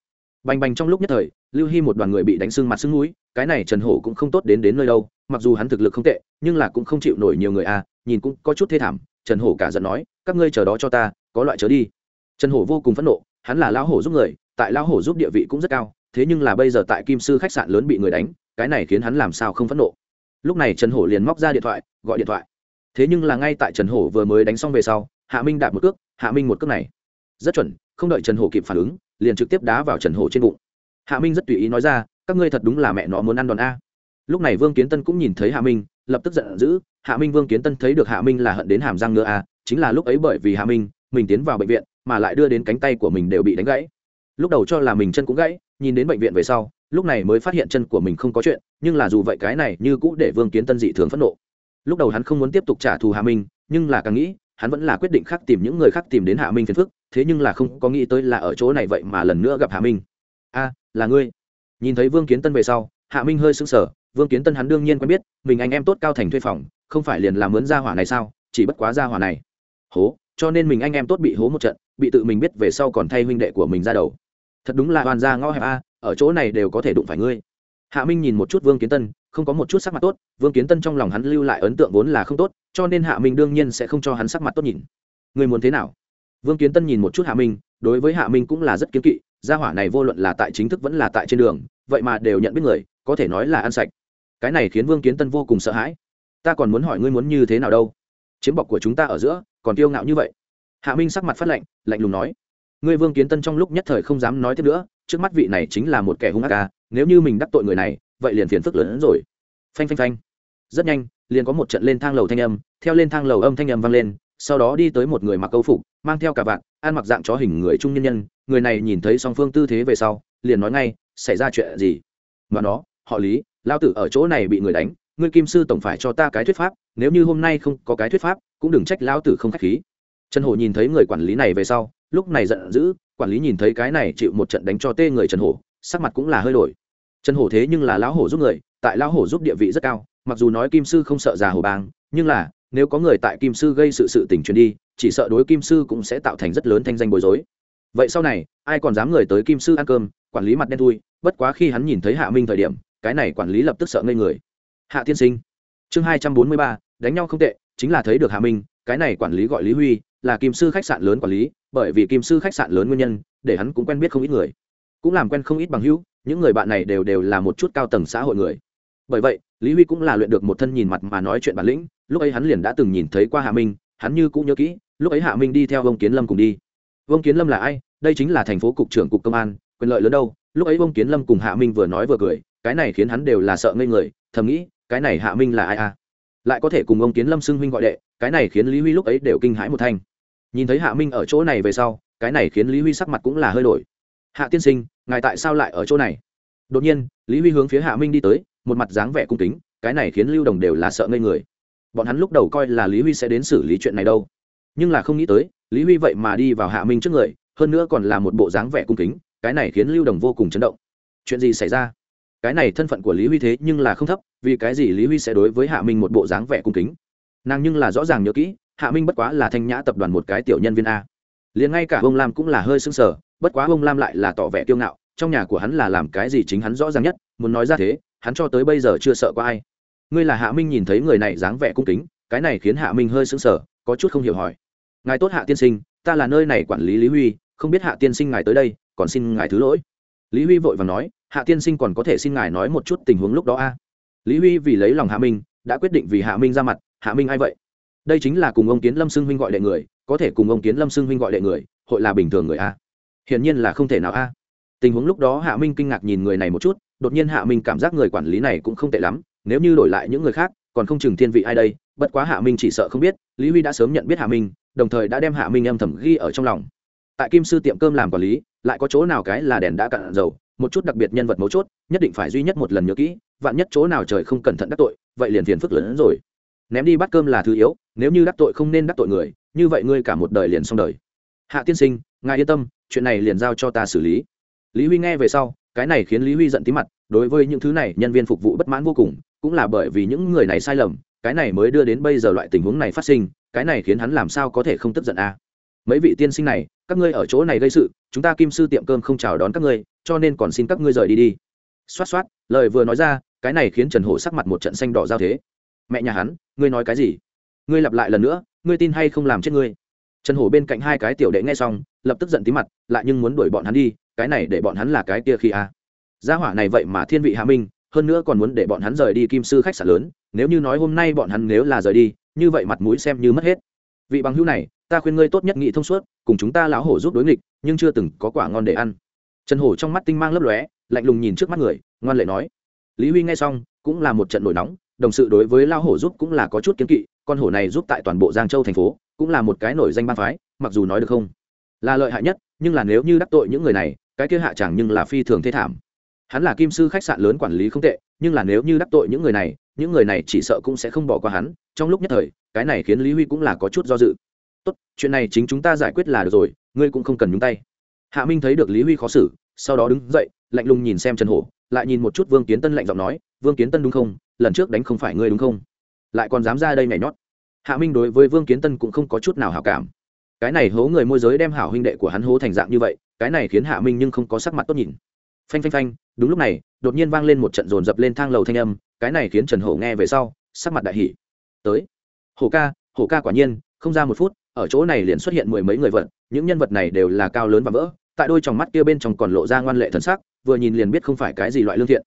Bành bành trong lúc nhất thời, lưu hy một đoàn người bị đánh sưng mặt sưng núi, cái này trần hổ cũng không tốt đến đến nơi đâu, mặc dù hắn thực lực không tệ, nhưng là cũng không chịu nổi nhiều người à nhìn cũng có chút thê thảm, trần hổ cả giận nói, các ngươi chờ đó cho ta, có loại chớ đi. Trần hổ vô cùng phẫn nộ, hắn là lão hổ giúp người tại lão hổ giúp địa vị cũng rất cao, thế nhưng là bây giờ tại kim sư khách sạn lớn bị người đánh, cái này khiến hắn làm sao không phẫn nộ. Lúc này trần hổ liền móc ra điện thoại, gọi điện thoại. Thế nhưng là ngay tại trần hổ vừa mới đánh xong về sau, hạ minh đạt một cước, hạ minh một cước này. Rất chuẩn, không đợi trần hổ kịp phản ứng, liền trực tiếp đá vào trần hổ trên bụng. Hạ minh rất tùy ý nói ra, các ngươi thật đúng là mẹ nó muốn ăn đòn a. Lúc này vương kiến tân cũng nhìn thấy hạ minh, lập tức giận dữ, hạ minh, vương kiến tân thấy được hạ minh là hận đến hàm răng nữa a, chính là lúc ấy bởi vì hạ minh, mình tiến vào bệnh viện, mà lại đưa đến cánh tay của mình đều bị đánh gãy lúc đầu cho là mình chân cũng gãy, nhìn đến bệnh viện về sau, lúc này mới phát hiện chân của mình không có chuyện, nhưng là dù vậy cái này như cũ để vương kiến tân dị thường phẫn nộ. Lúc đầu hắn không muốn tiếp tục trả thù hạ minh, nhưng là càng nghĩ, hắn vẫn là quyết định khác tìm những người khác tìm đến hạ minh phiền phức, thế nhưng là không có nghĩ tới là ở chỗ này vậy mà lần nữa gặp hạ minh. A, là ngươi. Nhìn thấy vương kiến tân về sau, hạ minh hơi sững sờ, vương kiến tân hắn đương nhiên quen biết, mình anh em tốt cao thành thuê phòng, không phải liền làm mướn gia hỏa này sao, chỉ bất quá gia hỏa này. Hố, cho nên mình anh em tốt bị hố một trận, bị tự mình biết về sau còn thay huynh đệ của mình ra đầu thật đúng là hoàn gia ngõ hẹp a, ở chỗ này đều có thể đụng phải ngươi. Hạ minh nhìn một chút vương kiến tân, không có một chút sắc mặt tốt, vương kiến tân trong lòng hắn lưu lại ấn tượng vốn là không tốt, cho nên hạ minh đương nhiên sẽ không cho hắn sắc mặt tốt nhìn. Người muốn thế nào? Vương kiến tân nhìn một chút hạ minh, đối với hạ minh cũng là rất kiến kỵ, gia hỏa này vô luận là tại chính thức vẫn là tại trên đường, vậy mà đều nhận biết người, có thể nói là ăn sạch. Cái này khiến vương kiến tân vô cùng sợ hãi. Ta còn muốn hỏi ngươi muốn như thế nào đâu? Chiếm bọc của chúng ta ở giữa, còn kiêu ngạo như vậy. Hạ minh sắc mặt phát lạnh lạnh lùng nói ngươi vương kiến tân trong lúc nhất thời không dám nói tiếp nữa, trước mắt vị này chính là một kẻ hung ác ca nếu như mình đắc tội người này, vậy liền phiền phức lớn hơn rồi. Phanh phanh phanh. Rất nhanh, liền có một trận lên thang lầu thanh âm, theo lên thang lầu âm thanh âm vang lên, sau đó đi tới một người mặc câu phục, mang theo cả vạn, ăn mặc dạng chó hình người trung nhân nhân, người này nhìn thấy song phương tư thế về sau, liền nói ngay, xảy ra chuyện gì? Mà nó, họ lý lao tử ở chỗ này bị người đánh, ngươi kim sư tổng phải cho ta cái thuyết pháp, nếu như hôm nay không có cái thuyết pháp, cũng đừng trách lao tử không k h á c h khí. Trần hổ nhìn thấy người quản lý này về sau lúc này giận dữ, quản lý nhìn thấy cái này chịu một trận đánh cho tê người trần hổ, sắc mặt cũng là hơi đổi. Trần hổ thế nhưng là lão hổ giúp người, tại lão hổ giúp địa vị rất cao, mặc dù nói kim sư không sợ già hổ bang, nhưng là, nếu có người tại kim sư gây sự sự tình truyền đi, chỉ sợ đối kim sư cũng sẽ tạo thành rất lớn thanh danh bối rối. Vậy sau này, ai còn dám người tới kim sư ăn cơm, quản lý mặt đen thui, bất quá khi hắn nhìn thấy hạ minh thời điểm, cái này quản lý lập tức sợ ngây người. Hạ tiên sinh. Chương hai trăm bốn mươi ba, đánh nhau không tệ, chính là thấy được hạ minh, cái này quản lý gọi lý huy, là kim sư khách sạn lớn quản lý bởi vì kim sư khách sạn lớn nguyên nhân, để hắn cũng quen biết không ít người. Cũng làm quen không ít bằng hữu, những người bạn này đều đều là một chút cao tầng xã hội người. Bởi vậy, lý huy cũng là luyện được một thân nhìn mặt mà nói chuyện bản lĩnh, lúc ấy hắn liền đã từng nhìn thấy qua hạ minh, hắn như cũng nhớ kỹ, lúc ấy hạ minh đi theo ông kiến lâm cùng đi. Ông kiến lâm là ai? Đây chính là thành phố cục trưởng cục công an, quyền lợi lớn đâu? Lúc ấy ông kiến lâm cùng hạ minh vừa nói vừa cười, cái này khiến hắn đều là sợ ngây người, thầm nghĩ, cái này hạ minh là ai à? Lại có thể cùng ông kiến lâm xưng huynh gọi đệ, cái này khiến lý huy lúc ấy đều kinh hãi một thanh nhìn thấy hạ minh ở chỗ này về sau, cái này khiến lý huy sắc mặt cũng là hơi đổi. Hạ tiên sinh, ngài tại sao lại ở chỗ này? Đột nhiên, lý huy hướng phía hạ minh đi tới, một mặt dáng vẻ cung kính, cái này khiến lưu đồng đều là sợ ngây người. Bọn hắn lúc đầu coi là lý huy sẽ đến xử lý chuyện này đâu. Nhưng là không nghĩ tới, lý huy vậy mà đi vào hạ minh trước người, hơn nữa còn là một bộ dáng vẻ cung kính, cái này khiến lưu đồng vô cùng chấn động. Chuyện gì xảy ra? Cái này thân phận của lý huy thế nhưng là không thấp, vì cái gì lý huy sẽ đối với hạ minh một bộ dáng vẻ cung kính? Nàng nhưng là rõ ràng nhớ kỹ hạ minh bất quá là thanh nhã tập đoàn một cái tiểu nhân viên a. Liền ngay cả ông lam cũng là hơi sững sờ, bất quá ông lam lại là tỏ vẻ kiêu ngạo, trong nhà của hắn là làm cái gì chính hắn rõ ràng nhất, muốn nói ra thế, hắn cho tới bây giờ chưa sợ có ai. Ngươi là hạ minh nhìn thấy người này dáng vẻ cung kính, cái này khiến hạ minh hơi sững sờ, có chút không hiểu hỏi. Ngài tốt hạ tiên sinh, ta là nơi này quản lý lý huy, không biết hạ tiên sinh ngài tới đây, còn xin ngài thứ lỗi. Lý huy vội và nói, hạ tiên sinh còn có thể xin ngài nói một chút tình huống lúc đó a. Lý huy vì lấy lòng hạ minh, đã quyết định vì hạ minh ra mặt, hạ minh ai vậy? Đây chính là cùng ông kiến lâm xưng huynh gọi đệ người, có thể cùng ông kiến lâm xưng huynh gọi đệ người, hội là bình thường người a. Hiển nhiên là không thể nào a. Tình huống lúc đó hạ minh kinh ngạc nhìn người này một chút, đột nhiên hạ minh cảm giác người quản lý này cũng không tệ lắm, nếu như đổi lại những người khác, còn không chừng thiên vị ai đây, bất quá hạ minh chỉ sợ không biết, lý huy đã sớm nhận biết hạ minh, đồng thời đã đem hạ minh âm thầm ghi ở trong lòng. Tại kim sư tiệm cơm làm quản lý, lại có chỗ nào cái là đèn đã cạn dầu, một chút đặc biệt nhân vật mấu chốt, nhất định phải duy nhất một lần nhớ kỹ, vạn nhất chỗ nào trời không cẩn thận đắc tội, vậy liền phiền phức lớn hơn rồi ném đi bắt cơm là thứ yếu, nếu như đắc tội không nên đắc tội người, như vậy ngươi cả một đời liền xong đời. Hạ tiên sinh, ngài yên tâm, chuyện này liền giao cho ta xử lý. Lý huy nghe về sau, cái này khiến lý huy giận tí mặt, đối với những thứ này, nhân viên phục vụ bất mãn vô cùng, cũng là bởi vì những người này sai lầm, cái này mới đưa đến bây giờ loại tình huống này phát sinh, cái này khiến hắn làm sao có thể không tức giận a? À? mấy vị tiên sinh này, các ngươi ở chỗ này gây sự, chúng ta kim sư tiệm cơm không chào đón các ngươi, cho nên còn xin các ngươi rời đi đi. Xoát xoát, lời vừa nói ra, cái này khiến trần hổ sắc mặt một trận xanh đỏ giao thế mẹ nhà hắn, ngươi nói cái gì? Ngươi lặp lại lần nữa, ngươi tin hay không làm chết ngươi? Trần hổ bên cạnh hai cái tiểu đệ nghe xong, lập tức giận tí mặt, lại nhưng muốn đuổi bọn hắn đi, cái này để bọn hắn là cái kia khi a. Gia hỏa này vậy mà thiên vị hạ minh, hơn nữa còn muốn để bọn hắn rời đi kim sư khách sạn lớn, nếu như nói hôm nay bọn hắn nếu là rời đi, như vậy mặt mũi xem như mất hết. Vị bằng hữu này, ta khuyên ngươi tốt nhất nghị thông suốt, cùng chúng ta lão hổ giúp đối nghịch, nhưng chưa từng có quả ngon để ăn. Trần hổ trong mắt tinh mang lấp lóe, lạnh lùng nhìn trước mắt người, ngoan lệ nói. Lý huy nghe xong, cũng là một trận nổi nóng đồng sự đối với lao hổ giúp cũng là có chút kiến kỵ, con hổ này giúp tại toàn bộ giang châu thành phố, cũng là một cái nổi danh bang phái, mặc dù nói được không là lợi hại nhất, nhưng là nếu như đắc tội những người này, cái kia hạ chẳng nhưng là phi thường thê thảm. Hắn là kim sư khách sạn lớn quản lý không tệ, nhưng là nếu như đắc tội những người này, những người này chỉ sợ cũng sẽ không bỏ qua hắn, trong lúc nhất thời, cái này khiến lý huy cũng là có chút do dự. Tốt, chuyện này chính chúng ta giải quyết là được rồi, ngươi cũng không cần nhúng tay. Hạ minh thấy được lý huy khó xử, sau đó đứng dậy, lạnh lùng nhìn xem trần hổ, lại nhìn một chút vương kiến tân lạnh giọng nói, vương kiến tân đúng không? Lần trước đánh không phải ngươi đúng không? Lại còn dám ra đây nhảy nhót. Hạ minh đối với vương kiến tân cũng không có chút nào hảo cảm. Cái này hố người môi giới đem hảo huynh đệ của hắn hố thành dạng như vậy, cái này khiến hạ minh nhưng không có sắc mặt tốt nhìn. Phanh phanh phanh, đúng lúc này, đột nhiên vang lên một trận dồn dập lên thang lầu thanh âm, cái này khiến trần hổ nghe về sau, sắc mặt đại hỉ. Tới. Hổ ca hổ ca quả nhiên, không ra một phút, ở chỗ này liền xuất hiện mười mấy người vật những nhân vật này đều là cao lớn và vỡ, tại đôi tròng mắt kia bên trong còn lộ ra ngoan lệ thần sắc, vừa nhìn liền biết không phải cái gì loại lương thiện.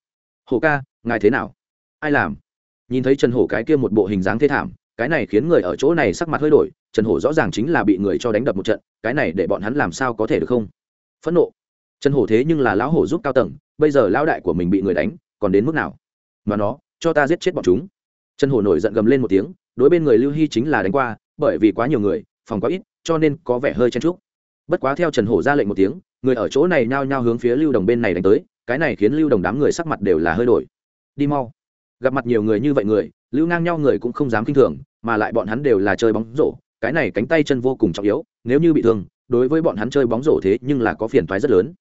Hổ ca, ngài thế nào? Ai làm? Nhìn thấy trần hổ cái kia một bộ hình dáng thê thảm, cái này khiến người ở chỗ này sắc mặt hơi đổi, trần hổ rõ ràng chính là bị người cho đánh đập một trận, cái này để bọn hắn làm sao có thể được không? Phẫn nộ. Trần hổ thế nhưng là lão hổ giúp cao tầng, bây giờ lão đại của mình bị người đánh, còn đến mức nào? Mà nó, cho ta giết chết bọn chúng. Trần hổ nổi giận gầm lên một tiếng, đối bên người lưu hy chính là đánh qua, bởi vì quá nhiều người, phòng quá ít, cho nên có vẻ hơi chen trúc bất quá theo trần hổ ra lệnh một tiếng, người ở chỗ này nhao nhao hướng phía lưu đồng bên này đánh tới, cái này khiến lưu đồng đám người sắc mặt đều là hơi đổi. Đi mau gặp mặt nhiều người như vậy người, lưu ngang nhau người cũng không dám kinh thường, mà lại bọn hắn đều là chơi bóng rổ, cái này cánh tay chân vô cùng trọng yếu, nếu như bị thương, đối với bọn hắn chơi bóng rổ thế nhưng là có phiền toái rất lớn.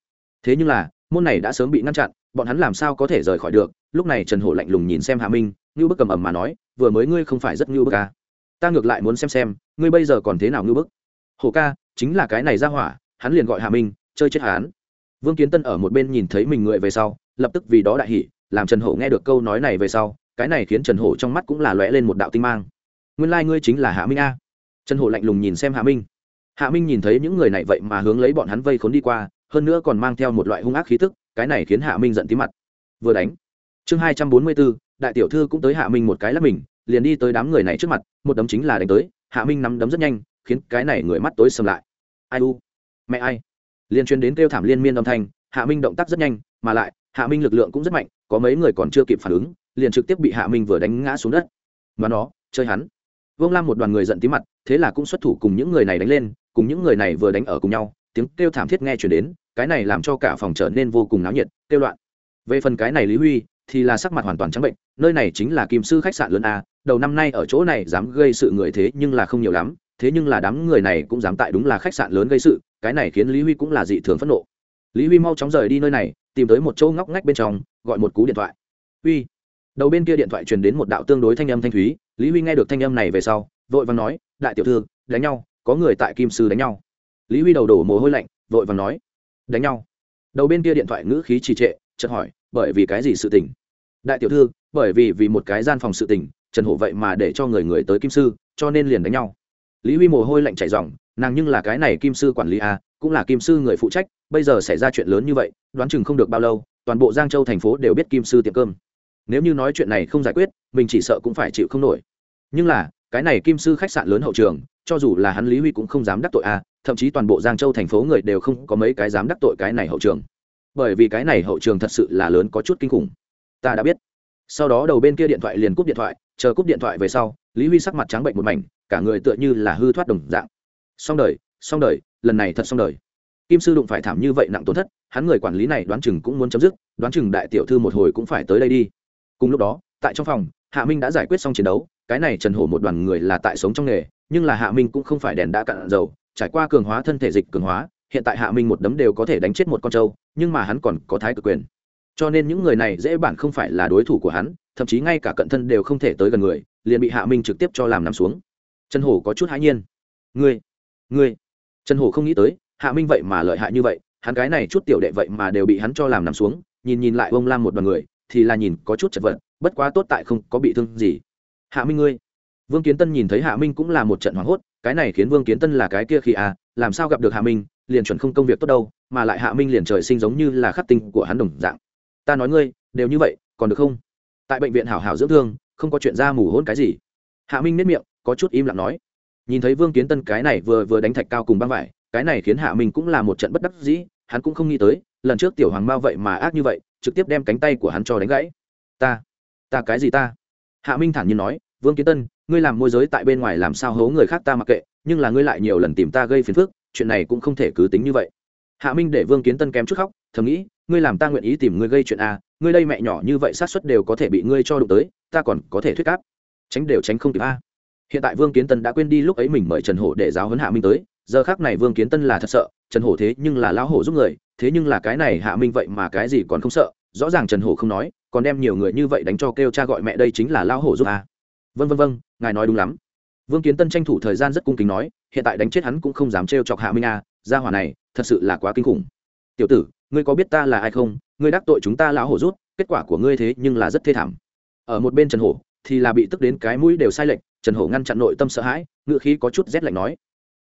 Thế nhưng là, môn này đã sớm bị ngăn chặn, bọn hắn làm sao có thể rời khỏi được? Lúc này trần hổ lạnh lùng nhìn xem hạ minh, ngưu bức cầm ầm mà nói, vừa mới ngươi không phải rất ngưu bức à. ta ngược lại muốn xem xem, ngươi bây giờ còn thế nào ngưu bức? Hổ ca, chính là cái này ra hỏa, hắn liền gọi hạ minh, chơi chết hắn. Vương kiến tân ở một bên nhìn thấy mình người về sau, lập tức vì đó đại hỉ làm trần hổ nghe được câu nói này về sau, cái này khiến trần hổ trong mắt cũng là lóe lên một đạo tinh mang. Nguyên lai、like、ngươi chính là hạ minh a. Trần hổ lạnh lùng nhìn xem hạ minh. Hạ minh nhìn thấy những người này vậy mà hướng lấy bọn hắn vây khốn đi qua, hơn nữa còn mang theo một loại hung ác khí tức, cái này khiến hạ minh giận tí mặt. Vừa đánh, chương hai trăm bốn mươi bốn, đại tiểu thư cũng tới hạ minh một cái lắp mình, liền đi tới đám người này trước mặt, một đấm chính là đánh tới, hạ minh nắm đấm rất nhanh, khiến cái này người mắt tối sầm lại. Ai u? Mẹ ai? Liên chuyên đến kêu thảm liên miên âm thanh, hạ minh động tác rất nhanh, mà lại hạ minh lực lượng cũng rất mạnh, có mấy người còn chưa kịp phản ứng, liền trực tiếp bị hạ minh vừa đánh ngã xuống đất. Mà nó, chơi hắn. Vương lam một đoàn người giận tí mặt, thế là cũng xuất thủ cùng những người này đánh lên, cùng những người này vừa đánh ở cùng nhau, tiếng kêu thảm thiết nghe chuyển đến, cái này làm cho cả phòng trở nên vô cùng náo nhiệt, kêu loạn. Về phần cái này lý huy, thì là sắc mặt hoàn toàn trắng bệnh, nơi này chính là kim sư khách sạn lớn a, đầu năm nay ở chỗ này dám gây sự người thế nhưng là không nhiều lắm, thế nhưng là đám người này cũng dám tại đúng là khách sạn lớn gây sự, cái này khiến lý huy cũng là dị thường phẫn nộ. Lý huy mau chóng rời đi nơi này tìm tới một chỗ ngóc ngách bên trong, gọi một cú điện thoại. Huy đầu bên kia điện thoại truyền đến một đạo tương đối thanh âm thanh thúy, lý huy nghe được thanh âm này về sau, vội vàng nói, đại tiểu thư, đánh nhau, có người tại kim sư đánh nhau. Lý huy đầu đổ mồ hôi lạnh, vội vàng nói, đánh nhau. Đầu bên kia điện thoại ngữ khí trì trệ, chợt hỏi, bởi vì cái gì sự tình? Đại tiểu thư, bởi vì vì một cái gian phòng sự tình, trần hổ vậy mà để cho người người tới kim sư, cho nên liền đánh nhau. Lý huy mồ hôi lạnh chảy dòng nàng nhưng là cái này kim sư quản lý à? Cũng là kim sư người phụ trách bây giờ xảy ra chuyện lớn như vậy đoán chừng không được bao lâu toàn bộ giang châu thành phố đều biết kim sư tiệm cơm. Nếu như nói chuyện này không giải quyết mình chỉ sợ cũng phải chịu không nổi. Nhưng là cái này kim sư khách sạn lớn hậu trường cho dù là hắn lý huy cũng không dám đắc tội à, thậm chí toàn bộ giang châu thành phố người đều không có mấy cái dám đắc tội cái này hậu trường. Bởi vì cái này hậu trường thật sự là lớn có chút kinh khủng. Ta đã biết. Sau đó đầu bên kia điện thoại liền cúp điện thoại chờ cúp điện thoại về sau lý huy sắc mặt trắng bệnh một mảnh cả người tựa như là hư thoát đồng dạng. Xong đời xong đời lần này thật xong đời. Kim sư đụng phải thảm như vậy nặng tổn thất, hắn người quản lý này đoán chừng cũng muốn chấm dứt, đoán chừng đại tiểu thư một hồi cũng phải tới đây đi. Cùng lúc đó, tại trong phòng, hạ minh đã giải quyết xong chiến đấu, cái này trần hổ một đoàn người là tại sống trong nghề, nhưng là hạ minh cũng không phải đèn đã cạn dầu, trải qua cường hóa thân thể dịch cường hóa, hiện tại hạ minh một đấm đều có thể đánh chết một con trâu, nhưng mà hắn còn có thái cực quyền. Cho nên những người này dễ bản không phải là đối thủ của hắn, thậm chí ngay cả cận thân đều không thể tới gần người, liền bị hạ minh trực tiếp cho làm nằm xuống. Trần hổ có chút hãi nhiên. Ngươi ngươi trần hổ không nghĩ tới, hạ minh vậy mà lợi hại như vậy, hắn cái này chút tiểu đệ vậy mà đều bị hắn cho làm nằm xuống, nhìn nhìn lại ông lam một đoàn người, thì là nhìn có chút chật vật, bất quá tốt tại không có bị thương gì. Hạ minh ngươi, vương kiến tân nhìn thấy hạ minh cũng là một trận hoảng hốt, cái này khiến vương kiến tân là cái kia khi à làm sao gặp được hạ minh, liền chuẩn không công việc tốt đâu, mà lại hạ minh liền trời sinh giống như là khắc tinh của hắn đồng dạng. Ta nói ngươi, đều như vậy, còn được không? Tại bệnh viện hảo hảo dưỡng thương, không có chuyện ra mù hôn cái gì. Hạ minh nếp miệng, có chút im lặng nói nhìn thấy vương kiến tân cái này vừa vừa đánh thạch cao cùng băng vải, cái này khiến hạ minh cũng là một trận bất đắc dĩ, hắn cũng không nghĩ tới, lần trước tiểu hoàng mao vậy mà ác như vậy, trực tiếp đem cánh tay của hắn cho đánh gãy. Ta ta cái gì ta? Hạ minh thản nhiên nói, vương kiến tân, ngươi làm môi giới tại bên ngoài làm sao hố người khác ta mặc kệ, nhưng là ngươi lại nhiều lần tìm ta gây phiền phức, chuyện này cũng không thể cứ tính như vậy. Hạ minh để vương kiến tân kém chút khóc, thầm nghĩ, ngươi làm ta nguyện ý tìm ngươi gây chuyện a ngươi đây mẹ nhỏ như vậy sát suất đều có thể bị ngươi cho đụng tới, ta còn có thể thuyết cáp tránh đều tránh không kịp a hiện tại vương kiến tân đã quên đi lúc ấy mình mời trần hổ để giáo huấn hạ minh tới, giờ khác này vương kiến tân là thật sợ, trần hổ thế nhưng là lão hổ giúp người, thế nhưng là cái này hạ minh vậy mà cái gì còn không sợ, rõ ràng trần hổ không nói, còn đem nhiều người như vậy đánh cho kêu cha gọi mẹ đây chính là lao hổ giúp à. vân vân vân ngài nói đúng lắm. Vương kiến tân tranh thủ thời gian rất cung kính nói, hiện tại đánh chết hắn cũng không dám trêu chọc hạ minh a gia hỏa này, thật sự là quá kinh khủng. Tiểu tử, ngươi có biết ta là ai không? Ngươi đắc tội chúng ta lão hổ rút, kết quả của ngươi thế nhưng là rất thê thảm. Ở một bên trần hổ thì là bị tức đến cái mũi đều sai lệch trần hổ ngăn chặn nội tâm sợ hãi ngựa khí có chút rét lạnh nói.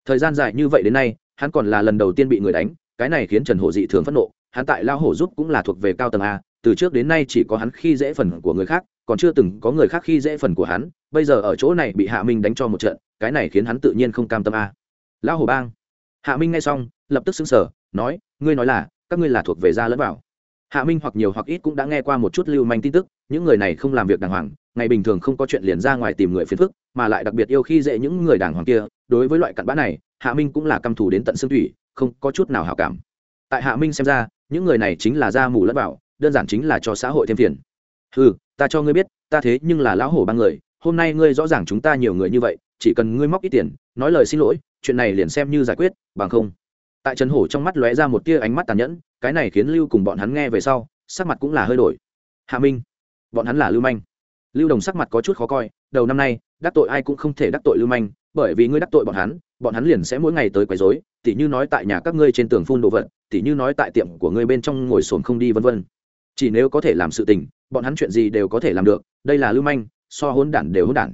Thời gian dài như vậy đến nay, hắn còn là lần đầu tiên bị người đánh, cái này khiến trần hổ dị thường phẫn nộ, hắn tại lao hổ giúp cũng là thuộc về cao tầng a, từ trước đến nay chỉ có hắn khi dễ phần của người khác, còn chưa từng có người khác khi dễ phần của hắn, bây giờ ở chỗ này bị hạ minh đánh cho một trận, cái này khiến hắn tự nhiên không cam tâm a. Lão hổ bang. Hạ minh nghe xong, lập tức xứng sở nói, ngươi nói là, các ngươi là thuộc về gia lẫn vào. Hạ minh hoặc nhiều hoặc ít cũng đã nghe qua một chút lưu manh tin tức, những người này không làm việc đàng hoàng ngày bình thường không có chuyện liền ra ngoài tìm người phiền phức, mà lại đặc biệt yêu khi dễ những người đàng hoàng kia, đối với loại cặn bã này, hạ minh cũng là căm thù đến tận xương thủy, không có chút nào hảo cảm. Tại hạ minh xem ra, những người này chính là da mù lẫn vào, đơn giản chính là cho xã hội thêm phiền. Ừ ta cho ngươi biết, ta thế nhưng là lão hổ ba người, hôm nay ngươi rõ ràng chúng ta nhiều người như vậy, chỉ cần ngươi móc ít tiền, nói lời xin lỗi, chuyện này liền xem như giải quyết, bằng không. Tại trần hổ trong mắt lóe ra một tia ánh mắt tàn nhẫn, cái này khiến lưu cùng bọn hắn nghe về sau, sắc mặt cũng là hơi đổi. Hạ minh, bọn hắn là lưu manh lưu đồng sắc mặt có chút khó coi, đầu năm nay, đắc tội ai cũng không thể đắc tội lưu manh, bởi vì ngươi đắc tội bọn hắn bọn hắn liền sẽ mỗi ngày tới quấy rối, tỉ như nói tại nhà các ngươi trên tường phun đồ vật, tỉ như nói tại tiệm của ngươi bên trong ngồi xổm không đi vân vân. Chỉ nếu có thể làm sự tình, bọn hắn chuyện gì đều có thể làm được, đây là lưu manh, so hỗn đản đều hỗn đản.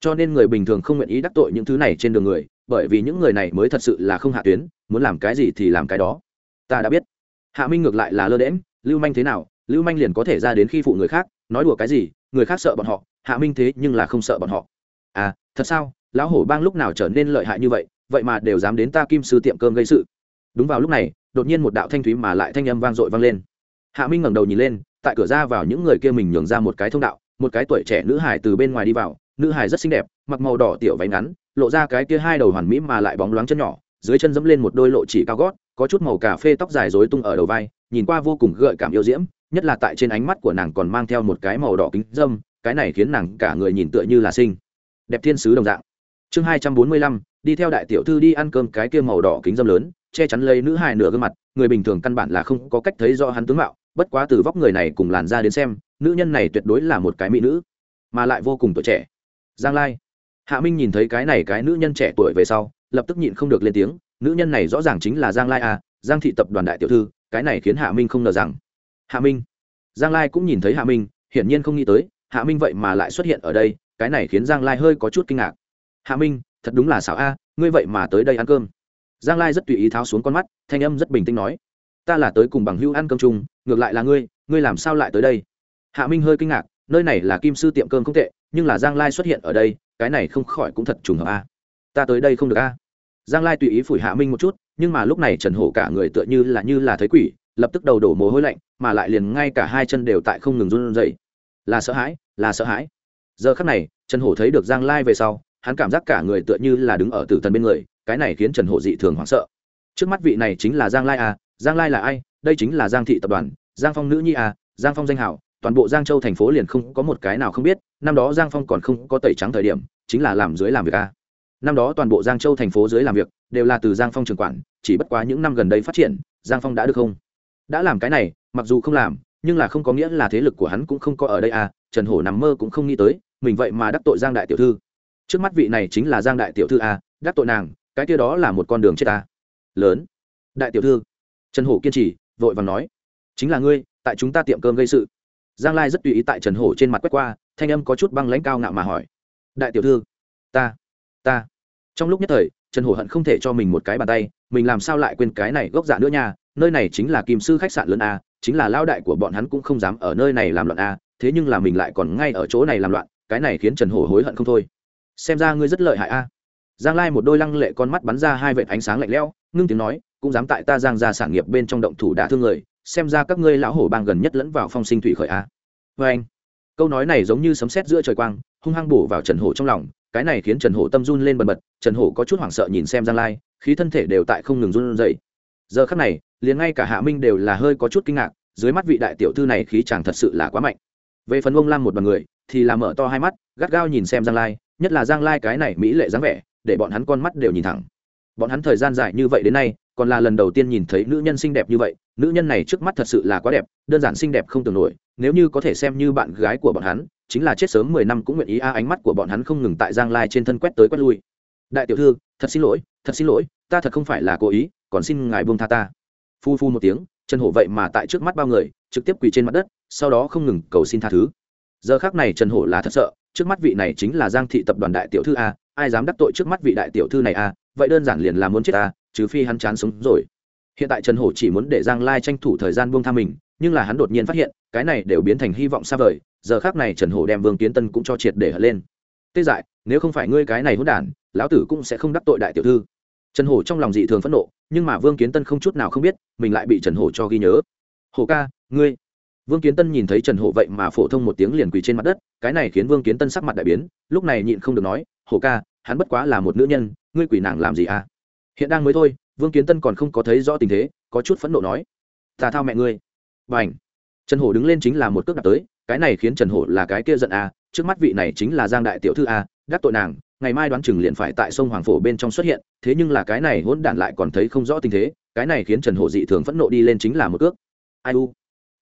Cho nên người bình thường không nguyện ý đắc tội những thứ này trên đường người, bởi vì những người này mới thật sự là không hạ tuyến, muốn làm cái gì thì làm cái đó. Ta đã biết. Hạ minh ngược lại là lơ đễm lưu manh thế nào, lưu manh liền có thể ra đến khi phụ người khác, nói đùa cái gì người khác sợ bọn họ, hạ minh thế nhưng là không sợ bọn họ. À thật sao? Lão hổ bang lúc nào trở nên lợi hại như vậy vậy mà đều dám đến ta kim sư tiệm cơm gây sự. Đúng vào lúc này, đột nhiên một đạo thanh thúy mà lại thanh âm vang dội vang lên. Hạ minh ngẩng đầu nhìn lên, tại cửa ra vào những người kia mình nhường ra một cái thông đạo, một cái tuổi trẻ nữ hải từ bên ngoài đi vào, nữ hải rất xinh đẹp, mặc màu đỏ tiểu váy ngắn, lộ ra cái kia hai đầu hoàn mỹ mà lại bóng loáng chân nhỏ, dưới chân dẫm lên một đôi lộ chỉ cao gót, có chút màu cà phê tóc dài rối tung ở đầu vai, nhìn qua vô cùng gợi cảm yêu diễm nhất là tại trên ánh mắt của nàng còn mang theo một cái màu đỏ kính dâm, cái này khiến nàng cả người nhìn tựa như là sinh. Đẹp thiên sứ đồng dạng. Chương hai trăm bốn mươi lăm, đi theo đại tiểu thư đi ăn cơm, cái kia màu đỏ kính dâm lớn, che chắn lấy nữ hài nửa gương mặt, người bình thường căn bản là không có cách thấy do hắn tướng mạo, bất quá từ vóc người này cùng làn ra đến xem, nữ nhân này tuyệt đối là một cái mỹ nữ, mà lại vô cùng tuổi trẻ. Giang lai. Hạ minh nhìn thấy cái này cái nữ nhân trẻ tuổi về sau, lập tức nhịn không được lên tiếng, nữ nhân này rõ ràng chính là giang lai à giang thị tập đoàn đại tiểu thư, cái này khiến hạ minh không ngờ rằng hạ minh. Giang lai cũng nhìn thấy hạ minh, hiển nhiên không nghĩ tới, hạ minh vậy mà lại xuất hiện ở đây, cái này khiến giang lai hơi có chút kinh ngạc. Hạ minh, thật đúng là xảo a, ngươi vậy mà tới đây ăn cơm. Giang lai rất tùy ý tháo xuống con mắt, thanh âm rất bình tĩnh nói. Ta là tới cùng bằng hữu ăn cơm chung, ngược lại là ngươi ngươi làm sao lại tới đây? Hạ minh hơi kinh ngạc, nơi này là kim sư tiệm cơm không tệ, nhưng là giang lai xuất hiện ở đây, cái này không khỏi cũng thật trùng hợp a. Ta tới đây không được a. Giang lai tùy ý phủi hạ minh một chút, nhưng mà lúc này trần hổ cả người tựa như là như là thấy quỷ lập tức đầu đổ mồ hôi lạnh, mà lại liền ngay cả hai chân đều tại không ngừng run rẩy. Là sợ hãi, là sợ hãi. Giờ khắc này, trần hổ thấy được giang lai về sau, hắn cảm giác cả người tựa như là đứng ở tử thần bên người, cái này khiến trần hổ dị thường hoảng sợ. Trước mắt vị này chính là giang lai à giang lai là ai? Đây chính là giang thị tập đoàn, giang phong nữ nhi à giang phong danh hảo, toàn bộ giang châu thành phố liền không có một cái nào không biết, năm đó giang phong còn không có tẩy trắng thời điểm, chính là làm dưới làm việc à. năm đó toàn bộ giang châu thành phố dưới làm việc, đều là từ giang phong trường quản, chỉ bất quá những năm gần đây phát triển, giang phong đã được không? Đã làm cái này, mặc dù không làm, nhưng là không có nghĩa là thế lực của hắn cũng không có ở đây à trần hổ nằm mơ cũng không nghĩ tới, mình vậy mà đắc tội giang đại tiểu thư. Trước mắt vị này chính là giang đại tiểu thư à đắc tội nàng, cái kia đó là một con đường chết ta lớn. Đại tiểu thư. Trần hổ kiên trì, vội vàng nói. Chính là ngươi, tại chúng ta tiệm cơm gây sự. Giang lai rất tùy ý tại trần hổ trên mặt quét qua, thanh âm có chút băng lãnh cao ngạo mà hỏi. Đại tiểu thư. Ta. Ta. Trong lúc nhất thời trần hổ hận không thể cho mình một cái bàn tay, mình làm sao lại quên cái này gốc dạ nữa nha, nơi này chính là kim sư khách sạn lớn a, chính là lao đại của bọn hắn cũng không dám ở nơi này làm loạn a, thế nhưng là mình lại còn ngay ở chỗ này làm loạn, cái này khiến trần hổ hối hận không thôi. Xem ra ngươi rất lợi hại a. Giang lai một đôi lăng lệ con mắt bắn ra hai vệt ánh sáng lạnh lẽo, ngưng tiếng nói, cũng dám tại ta giang ra sản nghiệp bên trong động thủ đả thương người, xem ra các ngươi lão hổ bang gần nhất lẫn vào phong sinh thủy khởi a. Vê anh câu nói này giống như sấm sét giữa trời quang, hung hăng bổ vào trần hổ trong lòng cái này khiến trần hổ tâm run lên bần bật, trần hổ có chút hoảng sợ nhìn xem giang lai, khí thân thể đều tại không ngừng run dậy giờ khắc này, liền ngay cả hạ minh đều là hơi có chút kinh ngạc, dưới mắt vị đại tiểu thư này khí chàng thật sự là quá mạnh. Về phần ông lam một bằng người, thì là mở to hai mắt, gắt gao nhìn xem giang lai, nhất là giang lai cái này mỹ lệ dáng vẻ, để bọn hắn con mắt đều nhìn thẳng. Bọn hắn thời gian dài như vậy đến nay, còn là lần đầu tiên nhìn thấy nữ nhân xinh đẹp như vậy, nữ nhân này trước mắt thật sự là quá đẹp, đơn giản xinh đẹp không tưởng nổi, nếu như có thể xem như bạn gái của bọn hắn chính là chết sớm mười năm cũng nguyện ý a, ánh mắt của bọn hắn không ngừng tại giang lai trên thân quét tới quét lui. Đại tiểu thư, thật xin lỗi, thật xin lỗi, ta thật không phải là cố ý, còn xin ngài buông tha ta. Phu phu một tiếng trần hổ vậy mà tại trước mắt bao người, trực tiếp quỳ trên mặt đất, sau đó không ngừng cầu xin tha thứ. Giờ khắc này trần hổ là thật sợ, trước mắt vị này chính là giang thị tập đoàn đại tiểu thư a, ai dám đắc tội trước mắt vị đại tiểu thư này a, vậy đơn giản liền là muốn chết a trừ phi hắn chán sống rồi. Hiện tại trần hổ chỉ muốn để giang lai tranh thủ thời gian buông tha mình, nhưng là hắn đột nhiên phát hiện, cái này đều biến thành hy vọng xa vời giờ khác này trần hổ đem vương kiến tân cũng cho triệt để hất lên. Tê dại, nếu không phải ngươi cái này hỗn đản, lão tử cũng sẽ không đắc tội đại tiểu thư. Trần hổ trong lòng dị thường phẫn nộ, nhưng mà vương kiến tân không chút nào không biết, mình lại bị trần hổ cho ghi nhớ. Hổ ca, ngươi. Vương kiến tân nhìn thấy trần hổ vậy mà phổ thông một tiếng liền quỳ trên mặt đất, cái này khiến vương kiến tân sắc mặt đại biến, lúc này nhịn không được nói, hổ ca, hắn bất quá là một nữ nhân, ngươi quỳ nàng làm gì à? Hiện đang mới thôi, vương kiến tân còn không có thấy rõ tình thế, có chút phẫn nộ nói, ta thao mẹ ngươi. Và ảnh trần hổ đứng lên chính là một cước đặt tới cái này khiến trần hổ là cái kia giận à trước mắt vị này chính là giang đại tiểu thư à đắc tội nàng, ngày mai đoán chừng liền phải tại sông hoàng phổ bên trong xuất hiện, thế nhưng là cái này hỗn đản lại còn thấy không rõ tình thế, cái này khiến trần hổ dị thường phẫn nộ đi lên chính là một cước. Ai u?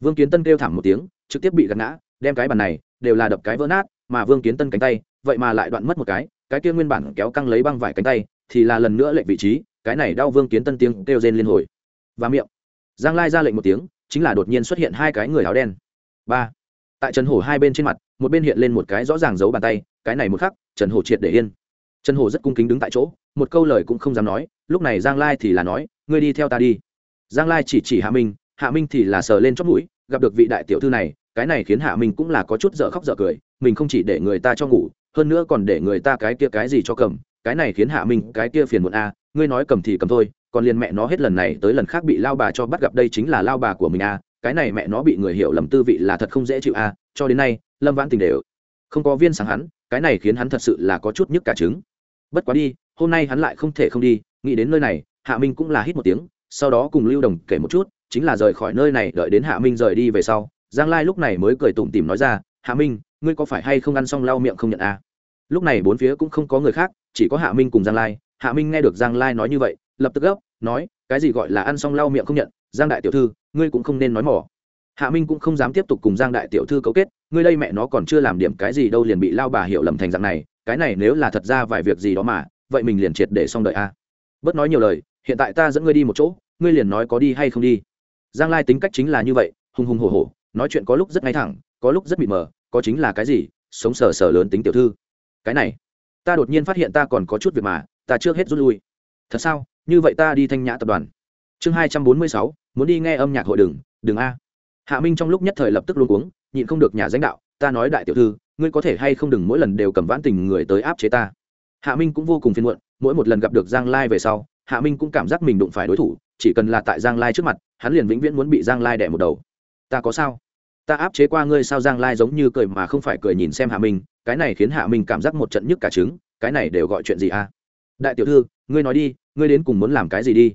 Vương kiến tân kêu thảm một tiếng, trực tiếp bị gạt ngã, đem cái bàn này đều là đập cái vỡ nát, mà vương kiến tân cánh tay, vậy mà lại đoạn mất một cái cái kia nguyên bản kéo căng lấy băng vải cánh tay, thì là lần nữa lệnh vị trí, cái này đau vương kiến tân tiếng kêu rên liên hồi. Và miệng. Giang lai ra lệnh một tiếng, chính là đột nhiên xuất hiện hai cái người áo đen. Ba tại trần hổ hai bên trên mặt, một bên hiện lên một cái rõ ràng giấu bàn tay, cái này một khắc, trần hổ triệt để yên. Trần hổ rất cung kính đứng tại chỗ, một câu lời cũng không dám nói, lúc này giang lai thì là nói, ngươi đi theo ta đi. Giang lai chỉ chỉ hạ minh hạ minh thì là sờ lên chót mũi, gặp được vị đại tiểu thư này, cái này khiến hạ minh cũng là có chút dở khóc dở cười, mình không chỉ để người ta cho ngủ, hơn nữa còn để người ta cái kia cái gì cho cầm, cái này khiến hạ minh cái kia phiền muộn a, ngươi nói cầm thì cầm thôi, còn liền mẹ nó hết lần này tới lần khác bị lao bà cho bắt gặp đây chính là lao bà của mình a cái này mẹ nó bị người hiểu lầm tư vị là thật không dễ chịu a cho đến nay, lâm vãn tình đều không có viên sáng hắn, cái này khiến hắn thật sự là có chút nhức cả trứng. Bất quá đi, hôm nay hắn lại không thể không đi, nghĩ đến nơi này, hạ minh cũng là hít một tiếng, sau đó cùng lưu đồng kể một chút, chính là rời khỏi nơi này, đợi đến hạ minh rời đi về sau, giang lai lúc này mới cười tủm tìm nói ra, hạ minh, ngươi có phải hay không ăn xong lau miệng không nhận a lúc này bốn phía cũng không có người khác, chỉ có hạ minh cùng giang lai. Hạ minh nghe được giang lai nói như vậy, lập tức gấp, nói, cái gì gọi là ăn xong lau miệng không nhận? Giang đại tiểu thư, ngươi cũng không nên nói mỏ. Hạ minh cũng không dám tiếp tục cùng giang đại tiểu thư cấu kết, ngươi đây mẹ nó còn chưa làm điểm cái gì đâu liền bị lao bà hiểu lầm thành dạng này, cái này nếu là thật ra vài việc gì đó mà, vậy mình liền triệt để xong đợi a. À. bớt nói nhiều lời, hiện tại ta dẫn ngươi đi một chỗ, ngươi liền nói có đi hay không đi. Giang lai tính cách chính là như vậy, hùng hùng hổ hổ, nói chuyện có lúc rất ngay thẳng, có lúc rất mịt mờ, có chính là cái gì, sống sờ sờ lớn tính tiểu thư. Cái này, ta đột nhiên phát hiện ta còn có chút việc mà, ta trước hết rút lui. Thật sao? Như vậy ta đi thanh nhã tập đoàn. Chương hai trăm bốn mươi sáu muốn đi nghe âm nhạc hội đừng đừng a. Hạ minh trong lúc nhất thời lập tức luôn uống nhịn không được nhà danh đạo, ta nói đại tiểu thư, ngươi có thể hay không đừng mỗi lần đều cầm vãn tình người tới áp chế ta. Hạ minh cũng vô cùng phiền muộn, mỗi một lần gặp được giang lai về sau, hạ minh cũng cảm giác mình đụng phải đối thủ, chỉ cần là tại giang lai trước mặt, hắn liền vĩnh viễn muốn bị giang lai đẻ một đầu. Ta có sao? Ta áp chế qua ngươi sao? Giang lai giống như cười mà không phải cười nhìn xem hạ minh, cái này khiến hạ minh cảm giác một trận nhức cả trứng, cái này đều gọi chuyện gì à đại tiểu thư, ngươi nói đi, ngươi đến cùng muốn làm cái gì đi?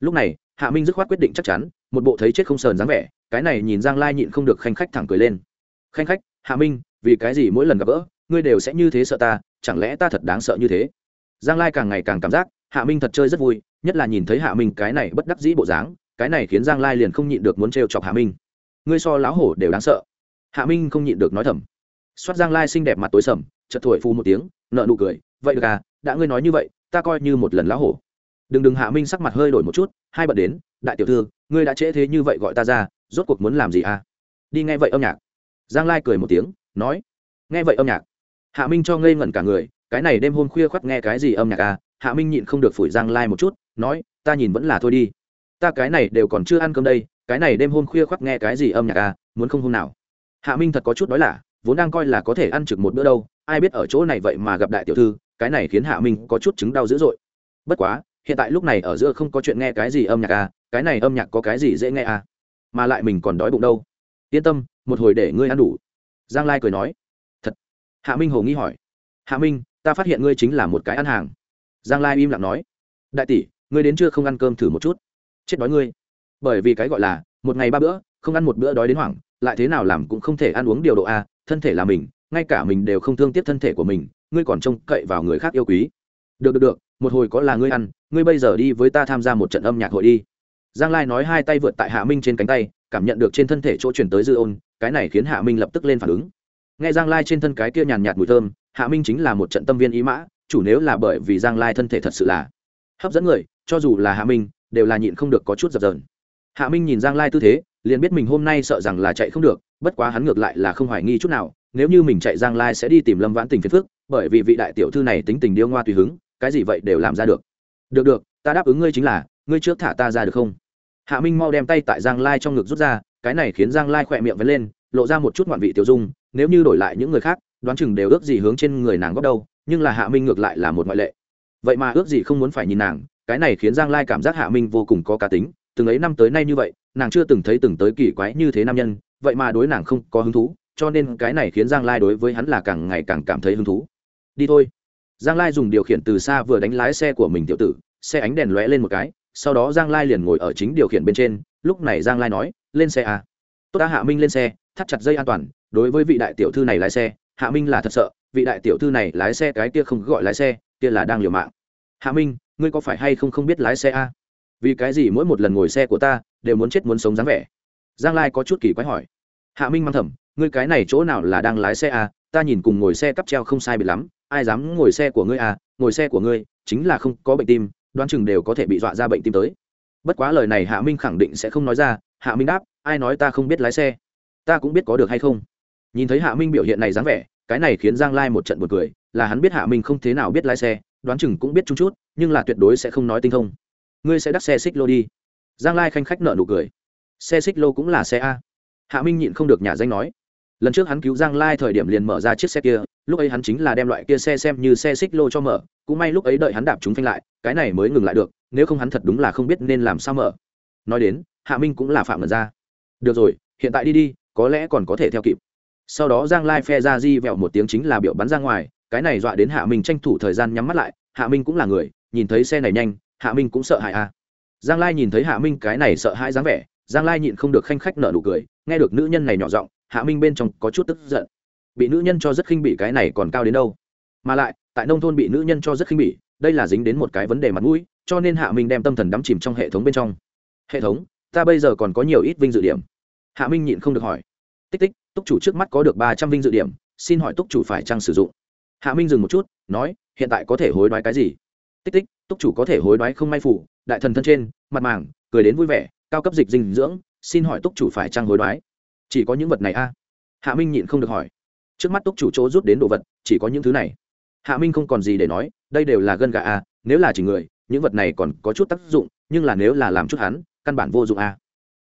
Lúc này hạ minh dứt khoát quyết định chắc chắn, một bộ thấy chết không sờn dáng vẻ, cái này nhìn giang lai nhịn không được khanh khách thẳng cười lên. Khanh khách, hạ minh, vì cái gì mỗi lần gặp gỡ, ngươi đều sẽ như thế sợ ta, chẳng lẽ ta thật đáng sợ như thế? Giang lai càng ngày càng cảm giác, hạ minh thật chơi rất vui, nhất là nhìn thấy hạ minh cái này bất đắc dĩ bộ dáng, cái này khiến giang lai liền không nhịn được muốn trêu chọc hạ minh. Ngươi so lão hổ đều đáng sợ. Hạ minh không nhịn được nói thầm. Xoát giang lai xinh đẹp mặt tối sầm chật thổi phu một tiếng nợ nụ cười, vậy được à đã ngươi nói như vậy, ta coi như một lần lão hổ đừng đừng hạ minh sắc mặt hơi đổi một chút, hai bận đến, đại tiểu thư, ngươi đã trễ thế như vậy gọi ta ra, rốt cuộc muốn làm gì à? Đi nghe vậy âm nhạc. Giang lai cười một tiếng, nói, nghe vậy âm nhạc. Hạ minh cho ngây ngẩn cả người, cái này đêm hôm khuya khoắt nghe cái gì âm nhạc à? Hạ minh nhịn không được phủi giang lai một chút, nói, ta nhìn vẫn là thôi đi. Ta cái này đều còn chưa ăn cơm đây, cái này đêm hôm khuya khoắt nghe cái gì âm nhạc à? Muốn không hôm nào? Hạ minh thật có chút đói lạ, vốn đang coi là có thể ăn trực một bữa đâu, ai biết ở chỗ này vậy mà gặp đại tiểu thư, cái này khiến hạ minh có chút chứng đau dữ dội. Bất quá hiện tại lúc này ở giữa không có chuyện nghe cái gì âm nhạc à cái này âm nhạc có cái gì dễ nghe à? Mà lại mình còn đói bụng đâu. Yên tâm, một hồi để ngươi ăn đủ. Giang lai cười nói. Thật. Hạ minh hồ nghi hỏi. Hạ minh, ta phát hiện ngươi chính là một cái ăn hàng. Giang lai im lặng nói. Đại tỷ, ngươi đến chưa không ăn cơm thử một chút? Chết đói ngươi. Bởi vì cái gọi là, một ngày ba bữa, không ăn một bữa đói đến hoảng, lại thế nào làm cũng không thể ăn uống điều độ a thân thể là mình, ngay cả mình đều không thương tiếc thân thể của mình, ngươi còn trông cậy vào người khác yêu quý. Được được được, một hồi có là ngươi ăn ngươi bây giờ đi với ta tham gia một trận âm nhạc hội đi. Giang lai nói hai tay vượt tại hạ minh trên cánh tay, cảm nhận được trên thân thể chỗ chuyển tới dư ôn, cái này khiến hạ minh lập tức lên phản ứng. Nghe giang lai trên thân cái kia nhàn nhạt mùi thơm, hạ minh chính là một trận tâm viên ý mã, chủ nếu là bởi vì giang lai thân thể thật sự là hấp dẫn người, cho dù là hạ minh, đều là nhịn không được có chút dập dờn. Hạ minh nhìn giang lai tư thế, liền biết mình hôm nay sợ rằng là chạy không được, bất quá hắn ngược lại là không hoài nghi chút nào, nếu như mình chạy giang lai sẽ đi tìm lâm vãn tình phiền phức, bởi vì vị đại tiểu thư này tính tình điêu ngoa tùy hứng, cái gì vậy đều làm ra được được được, ta đáp ứng ngươi chính là, ngươi trước thả ta ra được không? Hạ minh mau đem tay tại giang lai trong ngực rút ra, cái này khiến giang lai khỏe miệng vẫn lên, lộ ra một chút ngoạn vị tiểu dung, nếu như đổi lại những người khác, đoán chừng đều ước gì hướng trên người nàng góp đâu, nhưng là hạ minh ngược lại là một ngoại lệ. Vậy mà ước gì không muốn phải nhìn nàng, cái này khiến giang lai cảm giác hạ minh vô cùng có cá tính, từng ấy năm tới nay như vậy, nàng chưa từng thấy từng tới kỳ quái như thế nam nhân, vậy mà đối nàng không có hứng thú, cho nên cái này khiến giang lai đối với hắn là càng ngày càng cảm thấy hứng thú. Đi thôi giang lai dùng điều khiển từ xa vừa đánh lái xe của mình tiểu tử, xe ánh đèn lóe lên một cái, sau đó giang lai liền ngồi ở chính điều khiển bên trên, lúc này giang lai nói, lên xe à. tốt đã, hạ minh lên xe, thắt chặt dây an toàn, đối với vị đại tiểu thư này lái xe, hạ minh là thật sợ, vị đại tiểu thư này lái xe cái kia không gọi lái xe, kia là đang liều mạng. Hạ minh, ngươi có phải hay không không biết lái xe a vì cái gì mỗi một lần ngồi xe của ta, đều muốn chết muốn sống dáng vẻ? Giang lai có chút kỳ quái hỏi. Hạ minh mang thầm, ngươi cái này chỗ nào là đang lái xe a ta nhìn cùng ngồi xe cắp treo không sai bị lắm ai dám ngồi xe của ngươi à? ngồi xe của ngươi, chính là không có bệnh tim, đoán chừng đều có thể bị dọa ra bệnh tim tới. Bất quá lời này hạ minh khẳng định sẽ không nói ra, hạ minh đáp, ai nói ta không biết lái xe? Ta cũng biết có được hay không. Nhìn thấy hạ minh biểu hiện này dáng vẻ, cái này khiến giang lai một trận buồn cười, là hắn biết hạ minh không thế nào biết lái xe, đoán chừng cũng biết chút chút, nhưng là tuyệt đối sẽ không nói tinh thông. Ngươi sẽ đắt xe xích lô đi. Giang lai khanh khách nợ nụ cười. Xe xích lô cũng là xe a. Hạ minh nhịn không được nhà danh nói lần trước hắn cứu giang lai thời điểm liền mở ra chiếc xe kia, lúc ấy hắn chính là đem loại kia xe xem như xe xích lô cho mở, cũng may lúc ấy đợi hắn đạp chúng phanh lại, cái này mới ngừng lại được, nếu không hắn thật đúng là không biết nên làm sao mở. Nói đến, hạ minh cũng là phạm lần ra. Được rồi, hiện tại đi đi, có lẽ còn có thể theo kịp. Sau đó giang lai phe ra di vẹo một tiếng chính là biểu bắn ra ngoài, cái này dọa đến hạ minh tranh thủ thời gian nhắm mắt lại, hạ minh cũng là người, nhìn thấy xe này nhanh, hạ minh cũng sợ hãi a giang lai nhìn thấy hạ minh cái này sợ hãi dáng vẻ, giang lai nhịn không được khanh khách nở nụ cười, nghe được nữ nhân này nhỏ giọng hạ minh bên trong có chút tức giận. Bị nữ nhân cho rất khinh bị cái này còn cao đến đâu? Mà lại, tại nông thôn bị nữ nhân cho rất khinh bỉ, đây là dính đến một cái vấn đề mặt mũi, cho nên hạ minh đem tâm thần đắm chìm trong hệ thống bên trong. Hệ thống, ta bây giờ còn có nhiều ít vinh dự điểm. Hạ minh nhịn không được hỏi. Tích tích, túc chủ trước mắt có được ba trăm vinh dự điểm, xin hỏi túc chủ phải chăng sử dụng? Hạ minh dừng một chút, nói, hiện tại có thể hối đoái cái gì? Tích tích, túc chủ có thể hối đoái không may phủ đại thần thân trên, mặt màng, cười đến vui vẻ, cao cấp dịch dinh dưỡng, xin hỏi túc chủ phải chăng hối đoái? Chỉ có những vật này a? À? hạ minh nhịn không được hỏi. Trước mắt túc chủ chỗ rút đến đồ vật, chỉ có những thứ này. Hạ minh không còn gì để nói, đây đều là gân gà a, nếu là chỉ người, những vật này còn có chút tác dụng, nhưng là nếu là làm chút hắn, căn bản vô dụng a.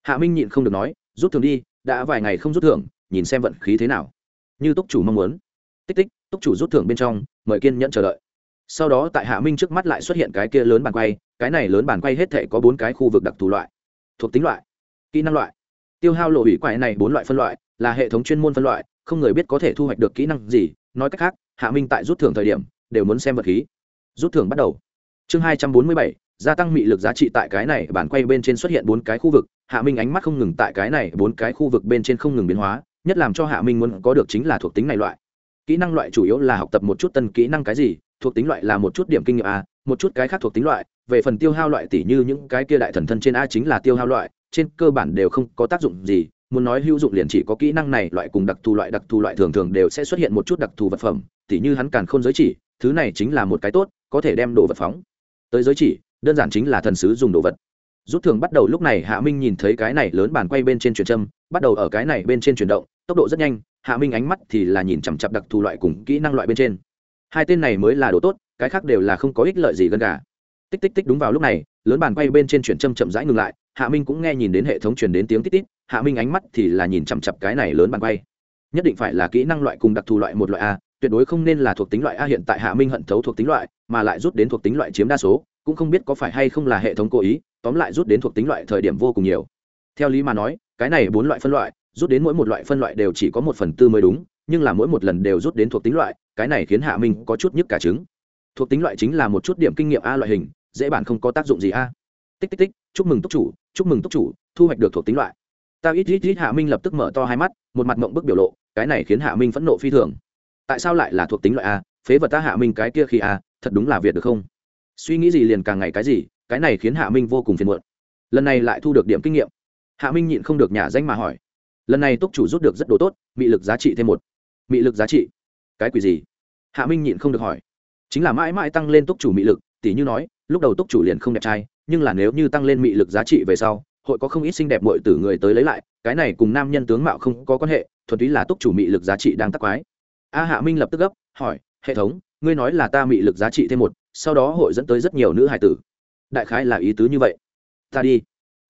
Hạ minh nhịn không được nói, rút thường đi, đã vài ngày không rút thưởng, nhìn xem vận khí thế nào. Như túc chủ mong muốn. Tích tích, túc chủ rút thưởng bên trong, mời kiên nhẫn chờ đợi. Sau đó tại hạ minh trước mắt lại xuất hiện cái kia lớn bàn quay, cái này lớn bàn quay hết thể có bốn cái khu vực đặc thù loại, thuộc tính loại, kỹ năng loại tiêu hao lộ hủy quại này bốn loại phân loại, là hệ thống chuyên môn phân loại, không người biết có thể thu hoạch được kỹ năng gì. Nói cách khác, hạ minh tại rút thưởng thời điểm, đều muốn xem vật khí. Rút thưởng bắt đầu. Chương hai trăm bốn mươi bảy, gia tăng mị lực giá trị tại cái này bản quay bên trên xuất hiện bốn cái khu vực. Hạ minh ánh mắt không ngừng tại cái này bốn cái khu vực bên trên không ngừng biến hóa, nhất làm cho hạ minh muốn có được chính là thuộc tính này loại. Kỹ năng loại chủ yếu là học tập một chút tân kỹ năng cái gì, thuộc tính loại là một chút điểm kinh nghiệm a, một chút cái khác thuộc tính loại. Về phần tiêu hao loại tỷ như những cái kia đại thần thân trên a chính là tiêu hao loại trên cơ bản đều không có tác dụng gì, muốn nói hữu dụng liền chỉ có kỹ năng này, loại cùng đặc thù loại, đặc thù loại thường thường đều sẽ xuất hiện một chút đặc thù vật phẩm, tỉ như hắn càn khôn giới chỉ, thứ này chính là một cái tốt, có thể đem đồ vật phóng. Tới giới chỉ, đơn giản chính là thần sứ dùng đồ vật. Rút thường bắt đầu lúc này hạ minh nhìn thấy cái này lớn bàn quay bên trên truyền châm, bắt đầu ở cái này bên trên chuyển động, tốc độ rất nhanh, hạ minh ánh mắt thì là nhìn chằm chặp đặc thù loại cùng kỹ năng loại bên trên. Hai tên này mới là đồ tốt, cái khác đều là không có ích lợi gì gần cả. Tích tích tích đúng vào lúc này, lớn bàn quay bên trên chuyển châm chậm rãi ngừng lại hạ minh cũng nghe nhìn đến hệ thống truyền đến tiếng tít tít, hạ minh ánh mắt thì là nhìn chằm chặp cái này lớn bàn quay. Nhất định phải là kỹ năng loại cùng đặc thù loại một loại a, tuyệt đối không nên là thuộc tính loại a hiện tại hạ minh hận thấu thuộc tính loại, mà lại rút đến thuộc tính loại chiếm đa số, cũng không biết có phải hay không là hệ thống cố ý, tóm lại rút đến thuộc tính loại thời điểm vô cùng nhiều. Theo lý mà nói, cái này bốn loại phân loại, rút đến mỗi một loại phân loại đều chỉ có một phần tư mới đúng, nhưng là mỗi một lần đều rút đến thuộc tính loại, cái này khiến hạ minh có chút nhức cả trứng. Thuộc tính loại chính là một chút điểm kinh nghiệm a loại hình, dễ bản không có tác dụng gì a. Tích tích tích chúc mừng túc chủ, chúc mừng túc chủ, thu hoạch được thuộc tính loại. Ta ít ít ít hạ minh lập tức mở to hai mắt, một mặt mộng bức biểu lộ, cái này khiến hạ minh phẫn nộ phi thường. Tại sao lại là thuộc tính loại a? Phế vật ta hạ minh cái kia khi a, thật đúng là việt được không? Suy nghĩ gì liền càng ngày cái gì, cái này khiến hạ minh vô cùng phiền muộn. Lần này lại thu được điểm kinh nghiệm. Hạ minh nhịn không được nhà danh mà hỏi. Lần này túc chủ rút được rất đồ tốt, mị lực giá trị thêm một. Mị lực giá trị? Cái quỷ gì? Hạ minh nhịn không được hỏi. Chính là mãi mãi tăng lên túc chủ mị lực tỷ như nói, lúc đầu túc chủ liền không đẹp trai nhưng là nếu như tăng lên mị lực giá trị về sau, hội có không ít xinh đẹp mọi tử người tới lấy lại, cái này cùng nam nhân tướng mạo không có quan hệ, thuần túy là túc chủ mị lực giá trị đang tắc quái. A hạ minh lập tức gấp, hỏi, hệ thống, ngươi nói là ta mị lực giá trị thêm một, sau đó hội dẫn tới rất nhiều nữ hải tử. Đại khái là ý tứ như vậy. Ta đi.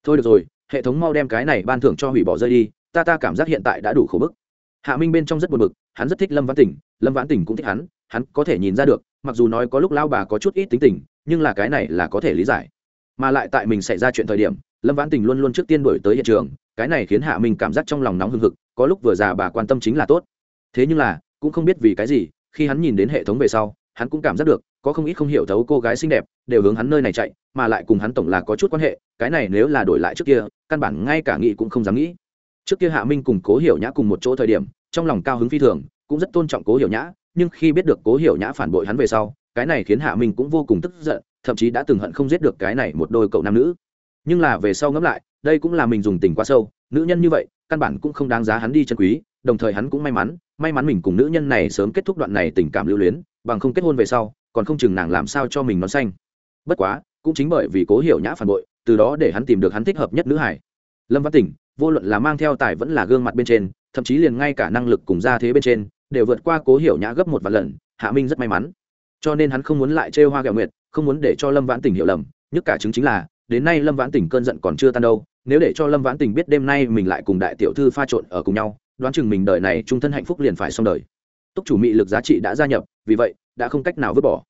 Thôi được rồi, hệ thống mau đem cái này ban thưởng cho hủy bỏ rơi đi, ta ta cảm giác hiện tại đã đủ khổ bức. Hạ minh bên trong rất buồn bực, hắn rất thích lâm vãn tỉnh, lâm vãn tỉnh cũng thích hắn hắn có thể nhìn ra được, mặc dù nói có lúc lao bà có chút ít tính tình, nhưng là cái này là có thể lý giải mà lại tại mình xảy ra chuyện thời điểm, lâm vãn tình luôn luôn trước tiên đổi tới hiện trường, cái này khiến hạ minh cảm giác trong lòng nóng hưng hực, có lúc vừa già bà quan tâm chính là tốt. Thế nhưng là, cũng không biết vì cái gì, khi hắn nhìn đến hệ thống về sau, hắn cũng cảm giác được, có không ít không hiểu thấu cô gái xinh đẹp, đều hướng hắn nơi này chạy, mà lại cùng hắn tổng là có chút quan hệ, cái này nếu là đổi lại trước kia, căn bản ngay cả nghĩ cũng không dám nghĩ. Trước kia hạ minh cùng cố hiểu nhã cùng một chỗ thời điểm, trong lòng cao hứng phi thường, cũng rất tôn trọng cố hiểu nhã, nhưng khi biết được cố hiểu nhã phản bội hắn về sau cái này khiến hạ minh cũng vô cùng tức giận, thậm chí đã từng hận không giết được cái này một đôi cậu nam nữ. Nhưng là về sau ngẫm lại, đây cũng là mình dùng tình quá sâu, nữ nhân như vậy, căn bản cũng không đáng giá hắn đi chân quý, đồng thời hắn cũng may mắn may mắn mình cùng nữ nhân này sớm kết thúc đoạn này tình cảm lưu luyến, bằng không kết hôn về sau, còn không chừng nàng làm sao cho mình nó xanh. Bất quá, cũng chính bởi vì cố hiểu nhã phản bội, từ đó để hắn tìm được hắn thích hợp nhất nữ hải lâm văn tỉnh, vô luận là mang theo tài vẫn là gương mặt bên trên, thậm chí liền ngay cả năng lực cùng gia thế bên trên, đều vượt qua cố hiểu nhã gấp một vài lần, hạ minh rất may mắn cho nên hắn không muốn lại trêu hoa gạo nguyệt, không muốn để cho lâm vãn tỉnh hiểu lầm, nhất cả chứng chính là, đến nay lâm vãn tỉnh cơn giận còn chưa tan đâu, nếu để cho lâm vãn tỉnh biết đêm nay mình lại cùng đại tiểu thư pha trộn ở cùng nhau, đoán chừng mình đời này trung thân hạnh phúc liền phải xong đời. Túc chủ mị lực giá trị đã gia nhập, vì vậy, đã không cách nào vứt bỏ.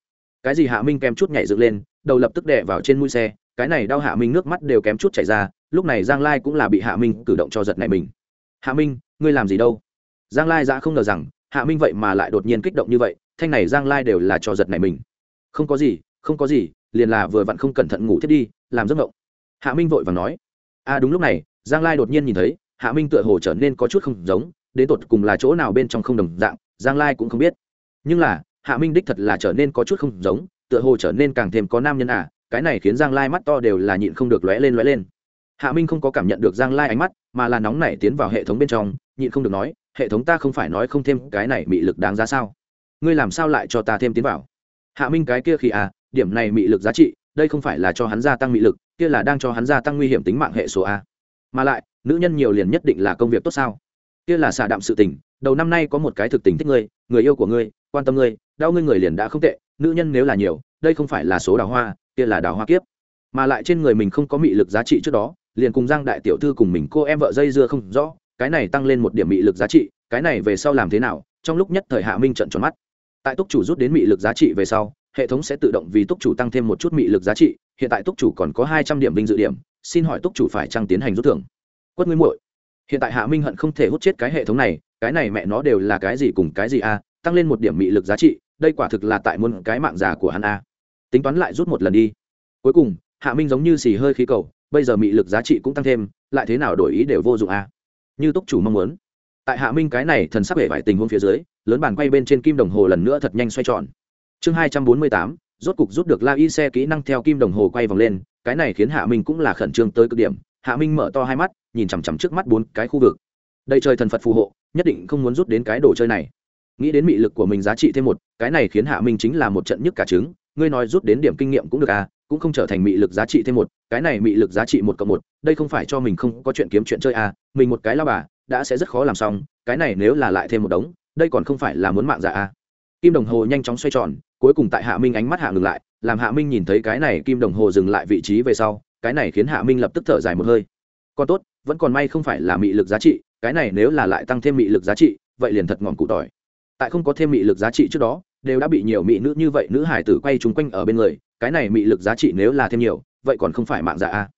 Cái gì hạ minh kém chút nhảy dựng lên, đầu lập tức đè vào trên mũi xe, cái này đau hạ minh nước mắt đều kém chút chảy ra, lúc này giang lai cũng là bị hạ minh cử động cho giật này mình. Hạ minh, ngươi làm gì đâu? Giang lai ra không ngờ rằng, hạ minh vậy mà lại đột nhiên kích động như vậy thanh này giang lai đều là cho giật này mình. Không có gì, không có gì, liền là vừa vặn không cẩn thận ngủ thiết đi, làm giấc ngộng hạ minh vội và nói, a à đúng lúc này, giang lai đột nhiên nhìn thấy, hạ minh tựa hồ trở nên có chút không giống, đến tột cùng là chỗ nào bên trong không đồng dạng, giang lai cũng không biết. Nhưng là, hạ minh đích thật là trở nên có chút không giống, tựa hồ trở nên càng thêm có nam nhân à cái này khiến giang lai mắt to đều là nhịn không được lóe lên lóe lên. Hạ minh không có cảm nhận được giang lai ánh mắt, mà là nóng nảy tiến vào hệ thống bên trong, nhịn không được nói, hệ thống ta không phải nói không thêm cái này bị lực đáng giá sao? Ngươi làm sao lại cho ta thêm tiến vào? Hạ minh cái kia khi à điểm này mị lực giá trị, đây không phải là cho hắn gia tăng mị lực, kia là đang cho hắn gia tăng nguy hiểm tính mạng hệ số a. Mà lại, nữ nhân nhiều liền nhất định là công việc tốt sao? Kia là xả đạm sự tình, đầu năm nay có một cái thực tình thích ngươi, người yêu của ngươi, quan tâm ngươi, đau ngươi người liền đã không tệ, nữ nhân nếu là nhiều, đây không phải là số đào hoa, kia là đào hoa kiếp. Mà lại trên người mình không có mị lực giá trị trước đó, liền cùng giang đại tiểu thư cùng mình cô em vợ dây dưa không rõ, cái này tăng lên một điểm mị lực giá trị, cái này về sau làm thế nào, trong lúc nhất thời hạ minh trận tròn mắt tại túc chủ rút đến mị lực giá trị về sau, hệ thống sẽ tự động vì túc chủ tăng thêm một chút mị lực giá trị, hiện tại túc chủ còn có hai trăm điểm vinh dự điểm, xin hỏi túc chủ phải trăng tiến hành rút thưởng? Quất nguyên muội, hiện tại hạ minh hận không thể hút chết cái hệ thống này, cái này mẹ nó đều là cái gì cùng cái gì a, tăng lên một điểm mị lực giá trị, đây quả thực là tại muôn cái mạng già của hắn a. Tính toán lại rút một lần đi. Cuối cùng, hạ minh giống như xì hơi khí cầu, bây giờ mị lực giá trị cũng tăng thêm, lại thế nào đổi ý đều vô dụng a. Như túc chủ mong muốn tại hạ minh cái này thần sắp hệ vải tình huống phía dưới, lớn bàn quay bên trên kim đồng hồ lần nữa thật nhanh xoay tròn. Chương hai trăm bốn mươi tám, rốt cục rút được la y xe kỹ năng theo kim đồng hồ quay vòng lên, cái này khiến hạ minh cũng là khẩn trương tới cực điểm. Hạ minh mở to hai mắt, nhìn chằm chằm trước mắt bốn cái khu vực. Đây trời thần phật phù hộ, nhất định không muốn rút đến cái đồ chơi này. Nghĩ đến mị lực của mình giá trị thêm một, cái này khiến hạ minh chính là một trận nhức cả trứng. Ngươi nói rút đến điểm kinh nghiệm cũng được à cũng không trở thành mị lực giá trị thêm một, cái này mị lực giá trị một cộng một, đây không phải cho mình không có chuyện kiếm chuyện chơi à mình một cái lao bà đã sẽ rất khó làm xong, cái này nếu là lại thêm một đống, đây còn không phải là muốn mạng giả à kim đồng hồ nhanh chóng xoay tròn, cuối cùng tại hạ minh ánh mắt hạ ngừng lại, làm hạ minh nhìn thấy cái này kim đồng hồ dừng lại vị trí về sau, cái này khiến hạ minh lập tức thở dài một hơi. Còn tốt, vẫn còn may không phải là mị lực giá trị, cái này nếu là lại tăng thêm mị lực giá trị, vậy liền thật ngọn cụ tỏi. Tại không có thêm mị lực giá trị trước đó, đều đã bị nhiều mị nữ như vậy, nữ hải tử quay trúng quanh ở bên người, cái này mị lực giá trị nếu là thêm nhiều, vậy còn không phải mạng giả a.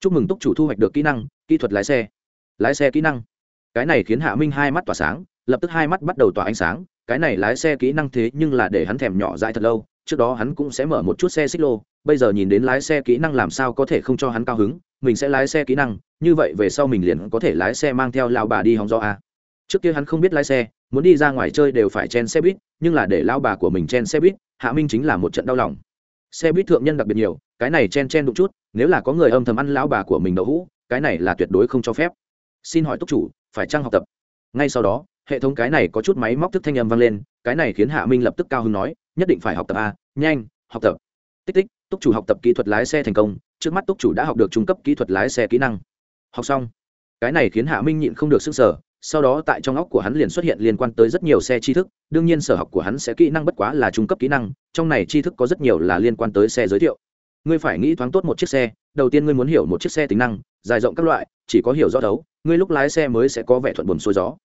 Chúc mừng túc chủ thu hoạch được kỹ năng, kỹ thuật lái xe. Lái xe kỹ năng cái này khiến hạ minh hai mắt tỏa sáng, lập tức hai mắt bắt đầu tỏa ánh sáng, cái này lái xe kỹ năng thế nhưng là để hắn thèm nhỏ dại thật lâu, trước đó hắn cũng sẽ mở một chút xe xích lô, bây giờ nhìn đến lái xe kỹ năng làm sao có thể không cho hắn cao hứng, mình sẽ lái xe kỹ năng, như vậy về sau mình liền có thể lái xe mang theo lao bà đi hóng gió a. Trước kia hắn không biết lái xe, muốn đi ra ngoài chơi đều phải chen xe buýt, nhưng là để lao bà của mình chen xe buýt, hạ minh chính là một trận đau lòng. Xe buýt thượng nhân đặc biệt nhiều, cái này chen chen đụng chút, nếu là có người âm thầm ăn lão bà của mình đậu hũ, cái này là tuyệt đối không cho phép. Xin hỏi túc chủ phải chăng học tập? Ngay sau đó, hệ thống cái này có chút máy móc thức thanh âm vang lên, cái này khiến hạ minh lập tức cao hứng nói, nhất định phải học tập a, nhanh, học tập. Tích tích, túc chủ học tập kỹ thuật lái xe thành công, trước mắt túc chủ đã học được trung cấp kỹ thuật lái xe kỹ năng. Học xong. Cái này khiến hạ minh nhịn không được sức sở sau đó tại trong óc của hắn liền xuất hiện liên quan tới rất nhiều xe tri thức, đương nhiên sở học của hắn sẽ kỹ năng bất quá là trung cấp kỹ năng, trong này tri thức có rất nhiều là liên quan tới xe giới thiệu. Ngươi phải nghĩ thoáng tốt một chiếc xe, đầu tiên ngươi muốn hiểu một chiếc xe tính năng dài rộng các loại, chỉ có hiểu rõ đấu ngươi lúc lái xe mới sẽ có vẻ thuận buồm xuôi gió.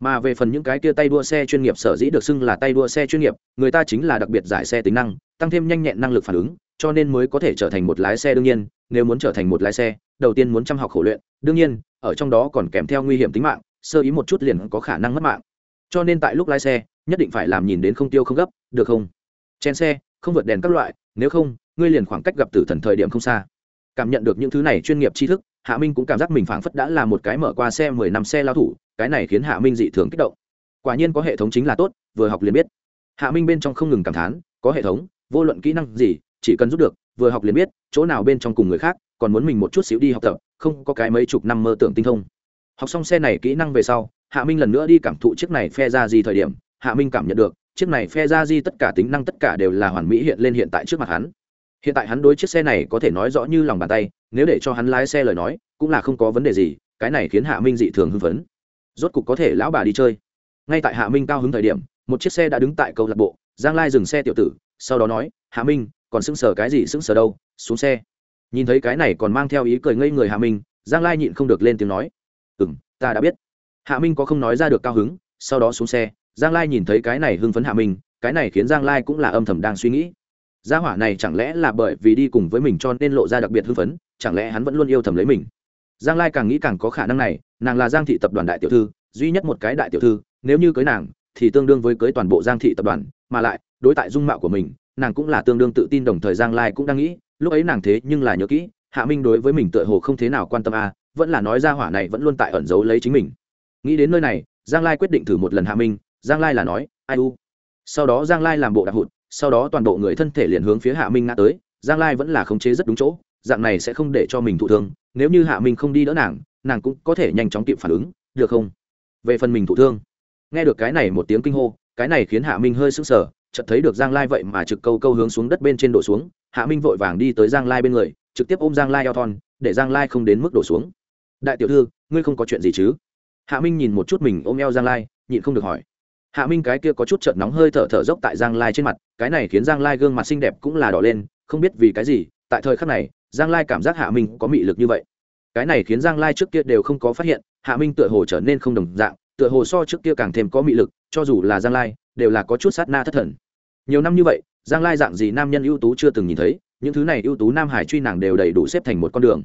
Mà về phần những cái kia tay đua xe chuyên nghiệp sở dĩ được xưng là tay đua xe chuyên nghiệp, người ta chính là đặc biệt giải xe tính năng, tăng thêm nhanh nhẹn năng lực phản ứng, cho nên mới có thể trở thành một lái xe đương nhiên, nếu muốn trở thành một lái xe, đầu tiên muốn chăm học khổ luyện, đương nhiên, ở trong đó còn kèm theo nguy hiểm tính mạng, sơ ý một chút liền có khả năng mất mạng. Cho nên tại lúc lái xe, nhất định phải làm nhìn đến không tiêu không gấp, được không? Chen xe, không vượt đèn các loại, nếu không, ngươi liền khoảng cách gặp tử thần thời điểm không xa. Cảm nhận được những thứ này chuyên nghiệp tri thức hạ minh cũng cảm giác mình phảng phất đã là một cái mở qua xe mười năm xe lao thủ, cái này khiến hạ minh dị thường kích động. Quả nhiên có hệ thống chính là tốt, vừa học liền biết. Hạ minh bên trong không ngừng cảm thán, có hệ thống, vô luận kỹ năng gì, chỉ cần giúp được, vừa học liền biết, chỗ nào bên trong cùng người khác, còn muốn mình một chút xíu đi học tập, không có cái mấy chục năm mơ tưởng tinh thông. Học xong xe này kỹ năng về sau, hạ minh lần nữa đi cảm thụ chiếc này phe ra gì thời điểm, hạ minh cảm nhận được, chiếc này phe ra di tất cả tính năng tất cả đều là hoàn mỹ hiện lên hiện tại trước mặt hắn hiện tại hắn đối chiếc xe này có thể nói rõ như lòng bàn tay, nếu để cho hắn lái xe lời nói, cũng là không có vấn đề gì, cái này khiến hạ minh dị thường hưng phấn. Rốt cục có thể lão bà đi chơi. Ngay tại hạ minh cao hứng thời điểm, một chiếc xe đã đứng tại câu lạc bộ, giang lai dừng xe tiểu tử, sau đó nói, hạ minh, còn sững sờ cái gì sững sờ đâu, xuống xe. Nhìn thấy cái này còn mang theo ý cười ngây người hạ minh, giang lai nhịn không được lên tiếng nói ừ m ta đã biết. Hạ minh có không nói ra được cao hứng, sau đó xuống xe, giang lai nhìn thấy cái này hưng phấn hạ minh, cái này khiến giang lai cũng là âm thầm đang suy nghĩ gia hỏa này chẳng lẽ là bởi vì đi cùng với mình cho nên lộ ra đặc biệt hưng phấn, chẳng lẽ hắn vẫn luôn yêu thầm lấy mình? Giang lai càng nghĩ càng có khả năng này, nàng là giang thị tập đoàn đại tiểu thư, duy nhất một cái đại tiểu thư, nếu như cưới nàng, thì tương đương với cưới toàn bộ giang thị tập đoàn, mà lại, đối tại dung mạo của mình, nàng cũng là tương đương tự tin đồng thời giang lai cũng đang nghĩ, lúc ấy nàng thế nhưng là nhớ kỹ, hạ minh đối với mình tựa hồ không thế nào quan tâm à vẫn là nói ra hỏa này vẫn luôn tại ẩn giấu lấy chính mình. Nghĩ đến nơi này, giang lai quyết định thử một lần hạ minh, giang lai là nói, ai u. Sau đó giang lai làm bộ đạp hụt sau đó toàn bộ người thân thể liền hướng phía hạ minh ngã tới, giang lai vẫn là khống chế rất đúng chỗ, dạng này sẽ không để cho mình thụ thương, nếu như hạ minh không đi đỡ nàng nàng cũng có thể nhanh chóng kịp phản ứng, được không? Về phần mình thụ thương, nghe được cái này một tiếng kinh hô, cái này khiến hạ minh hơi sững sờ, chợt thấy được giang lai vậy mà trực câu câu hướng xuống đất bên trên đổ xuống, hạ minh vội vàng đi tới giang lai bên người, trực tiếp ôm giang lai eo thon, để giang lai không đến mức đổ xuống. Đại tiểu thư, ngươi không có chuyện gì chứ? Hạ minh nhìn một chút mình ôm eo giang lai, nhịn không được hỏi hạ minh cái kia có chút trợn nóng hơi thở thở dốc tại giang lai trên mặt, cái này khiến giang lai gương mặt xinh đẹp cũng là đỏ lên, không biết vì cái gì, tại thời khắc này, giang lai cảm giác hạ minh có mị lực như vậy. Cái này khiến giang lai trước kia đều không có phát hiện, hạ minh tựa hồ trở nên không đồng dạng, tựa hồ so trước kia càng thêm có mị lực, cho dù là giang lai, đều là có chút sát na thất thần. Nhiều năm như vậy, giang lai dạng gì nam nhân ưu tú chưa từng nhìn thấy, những thứ này ưu tú nam hải truy nàng đều đầy đủ xếp thành một con đường.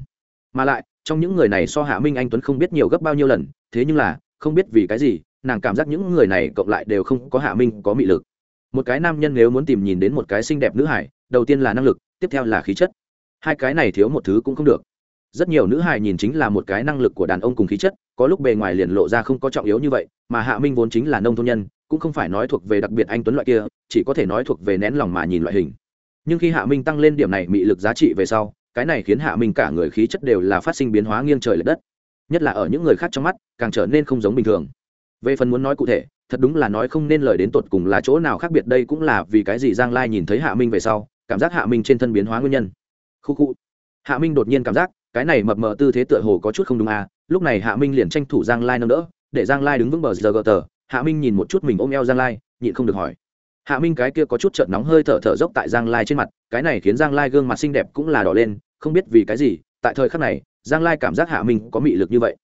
Mà lại, trong những người này so hạ minh anh tuấn không biết nhiều gấp bao nhiêu lần, thế nhưng là, không biết vì cái gì nàng cảm giác những người này cộng lại đều không có hạ minh, có mị lực. Một cái nam nhân nếu muốn tìm nhìn đến một cái xinh đẹp nữ hải, đầu tiên là năng lực, tiếp theo là khí chất. Hai cái này thiếu một thứ cũng không được. Rất nhiều nữ hài nhìn chính là một cái năng lực của đàn ông cùng khí chất, có lúc bề ngoài liền lộ ra không có trọng yếu như vậy, mà hạ minh vốn chính là nông thôn nhân, cũng không phải nói thuộc về đặc biệt anh tuấn loại kia, chỉ có thể nói thuộc về nén lòng mà nhìn loại hình. Nhưng khi hạ minh tăng lên điểm này mị lực giá trị về sau, cái này khiến hạ minh cả người khí chất đều là phát sinh biến hóa nghiêng trời l ệ đất. Nhất là ở những người khác trong mắt, càng trở nên không giống bình thường về phần muốn nói cụ thể, thật đúng là nói không nên lời đến tột cùng là chỗ nào khác biệt, đây cũng là vì cái gì giang lai nhìn thấy hạ minh về sau, cảm giác hạ minh trên thân biến hóa nguyên nhân. Khu khu. Hạ minh đột nhiên cảm giác, cái này mập mờ tư thế tựa hồ có chút không đúng à lúc này hạ minh liền tranh thủ giang lai nâng đỡ, để giang lai đứng vững bờ giờ gờ tờ. Hạ minh nhìn một chút mình ôm eo giang lai, nhịn không được hỏi. Hạ minh cái kia có chút trợn nóng hơi thở thở dốc tại giang lai trên mặt, cái này khiến giang lai gương mặt xinh đẹp cũng là đỏ lên, không biết vì cái gì, tại thời khắc này, giang lai cảm giác hạ minh có mị lực như vậy.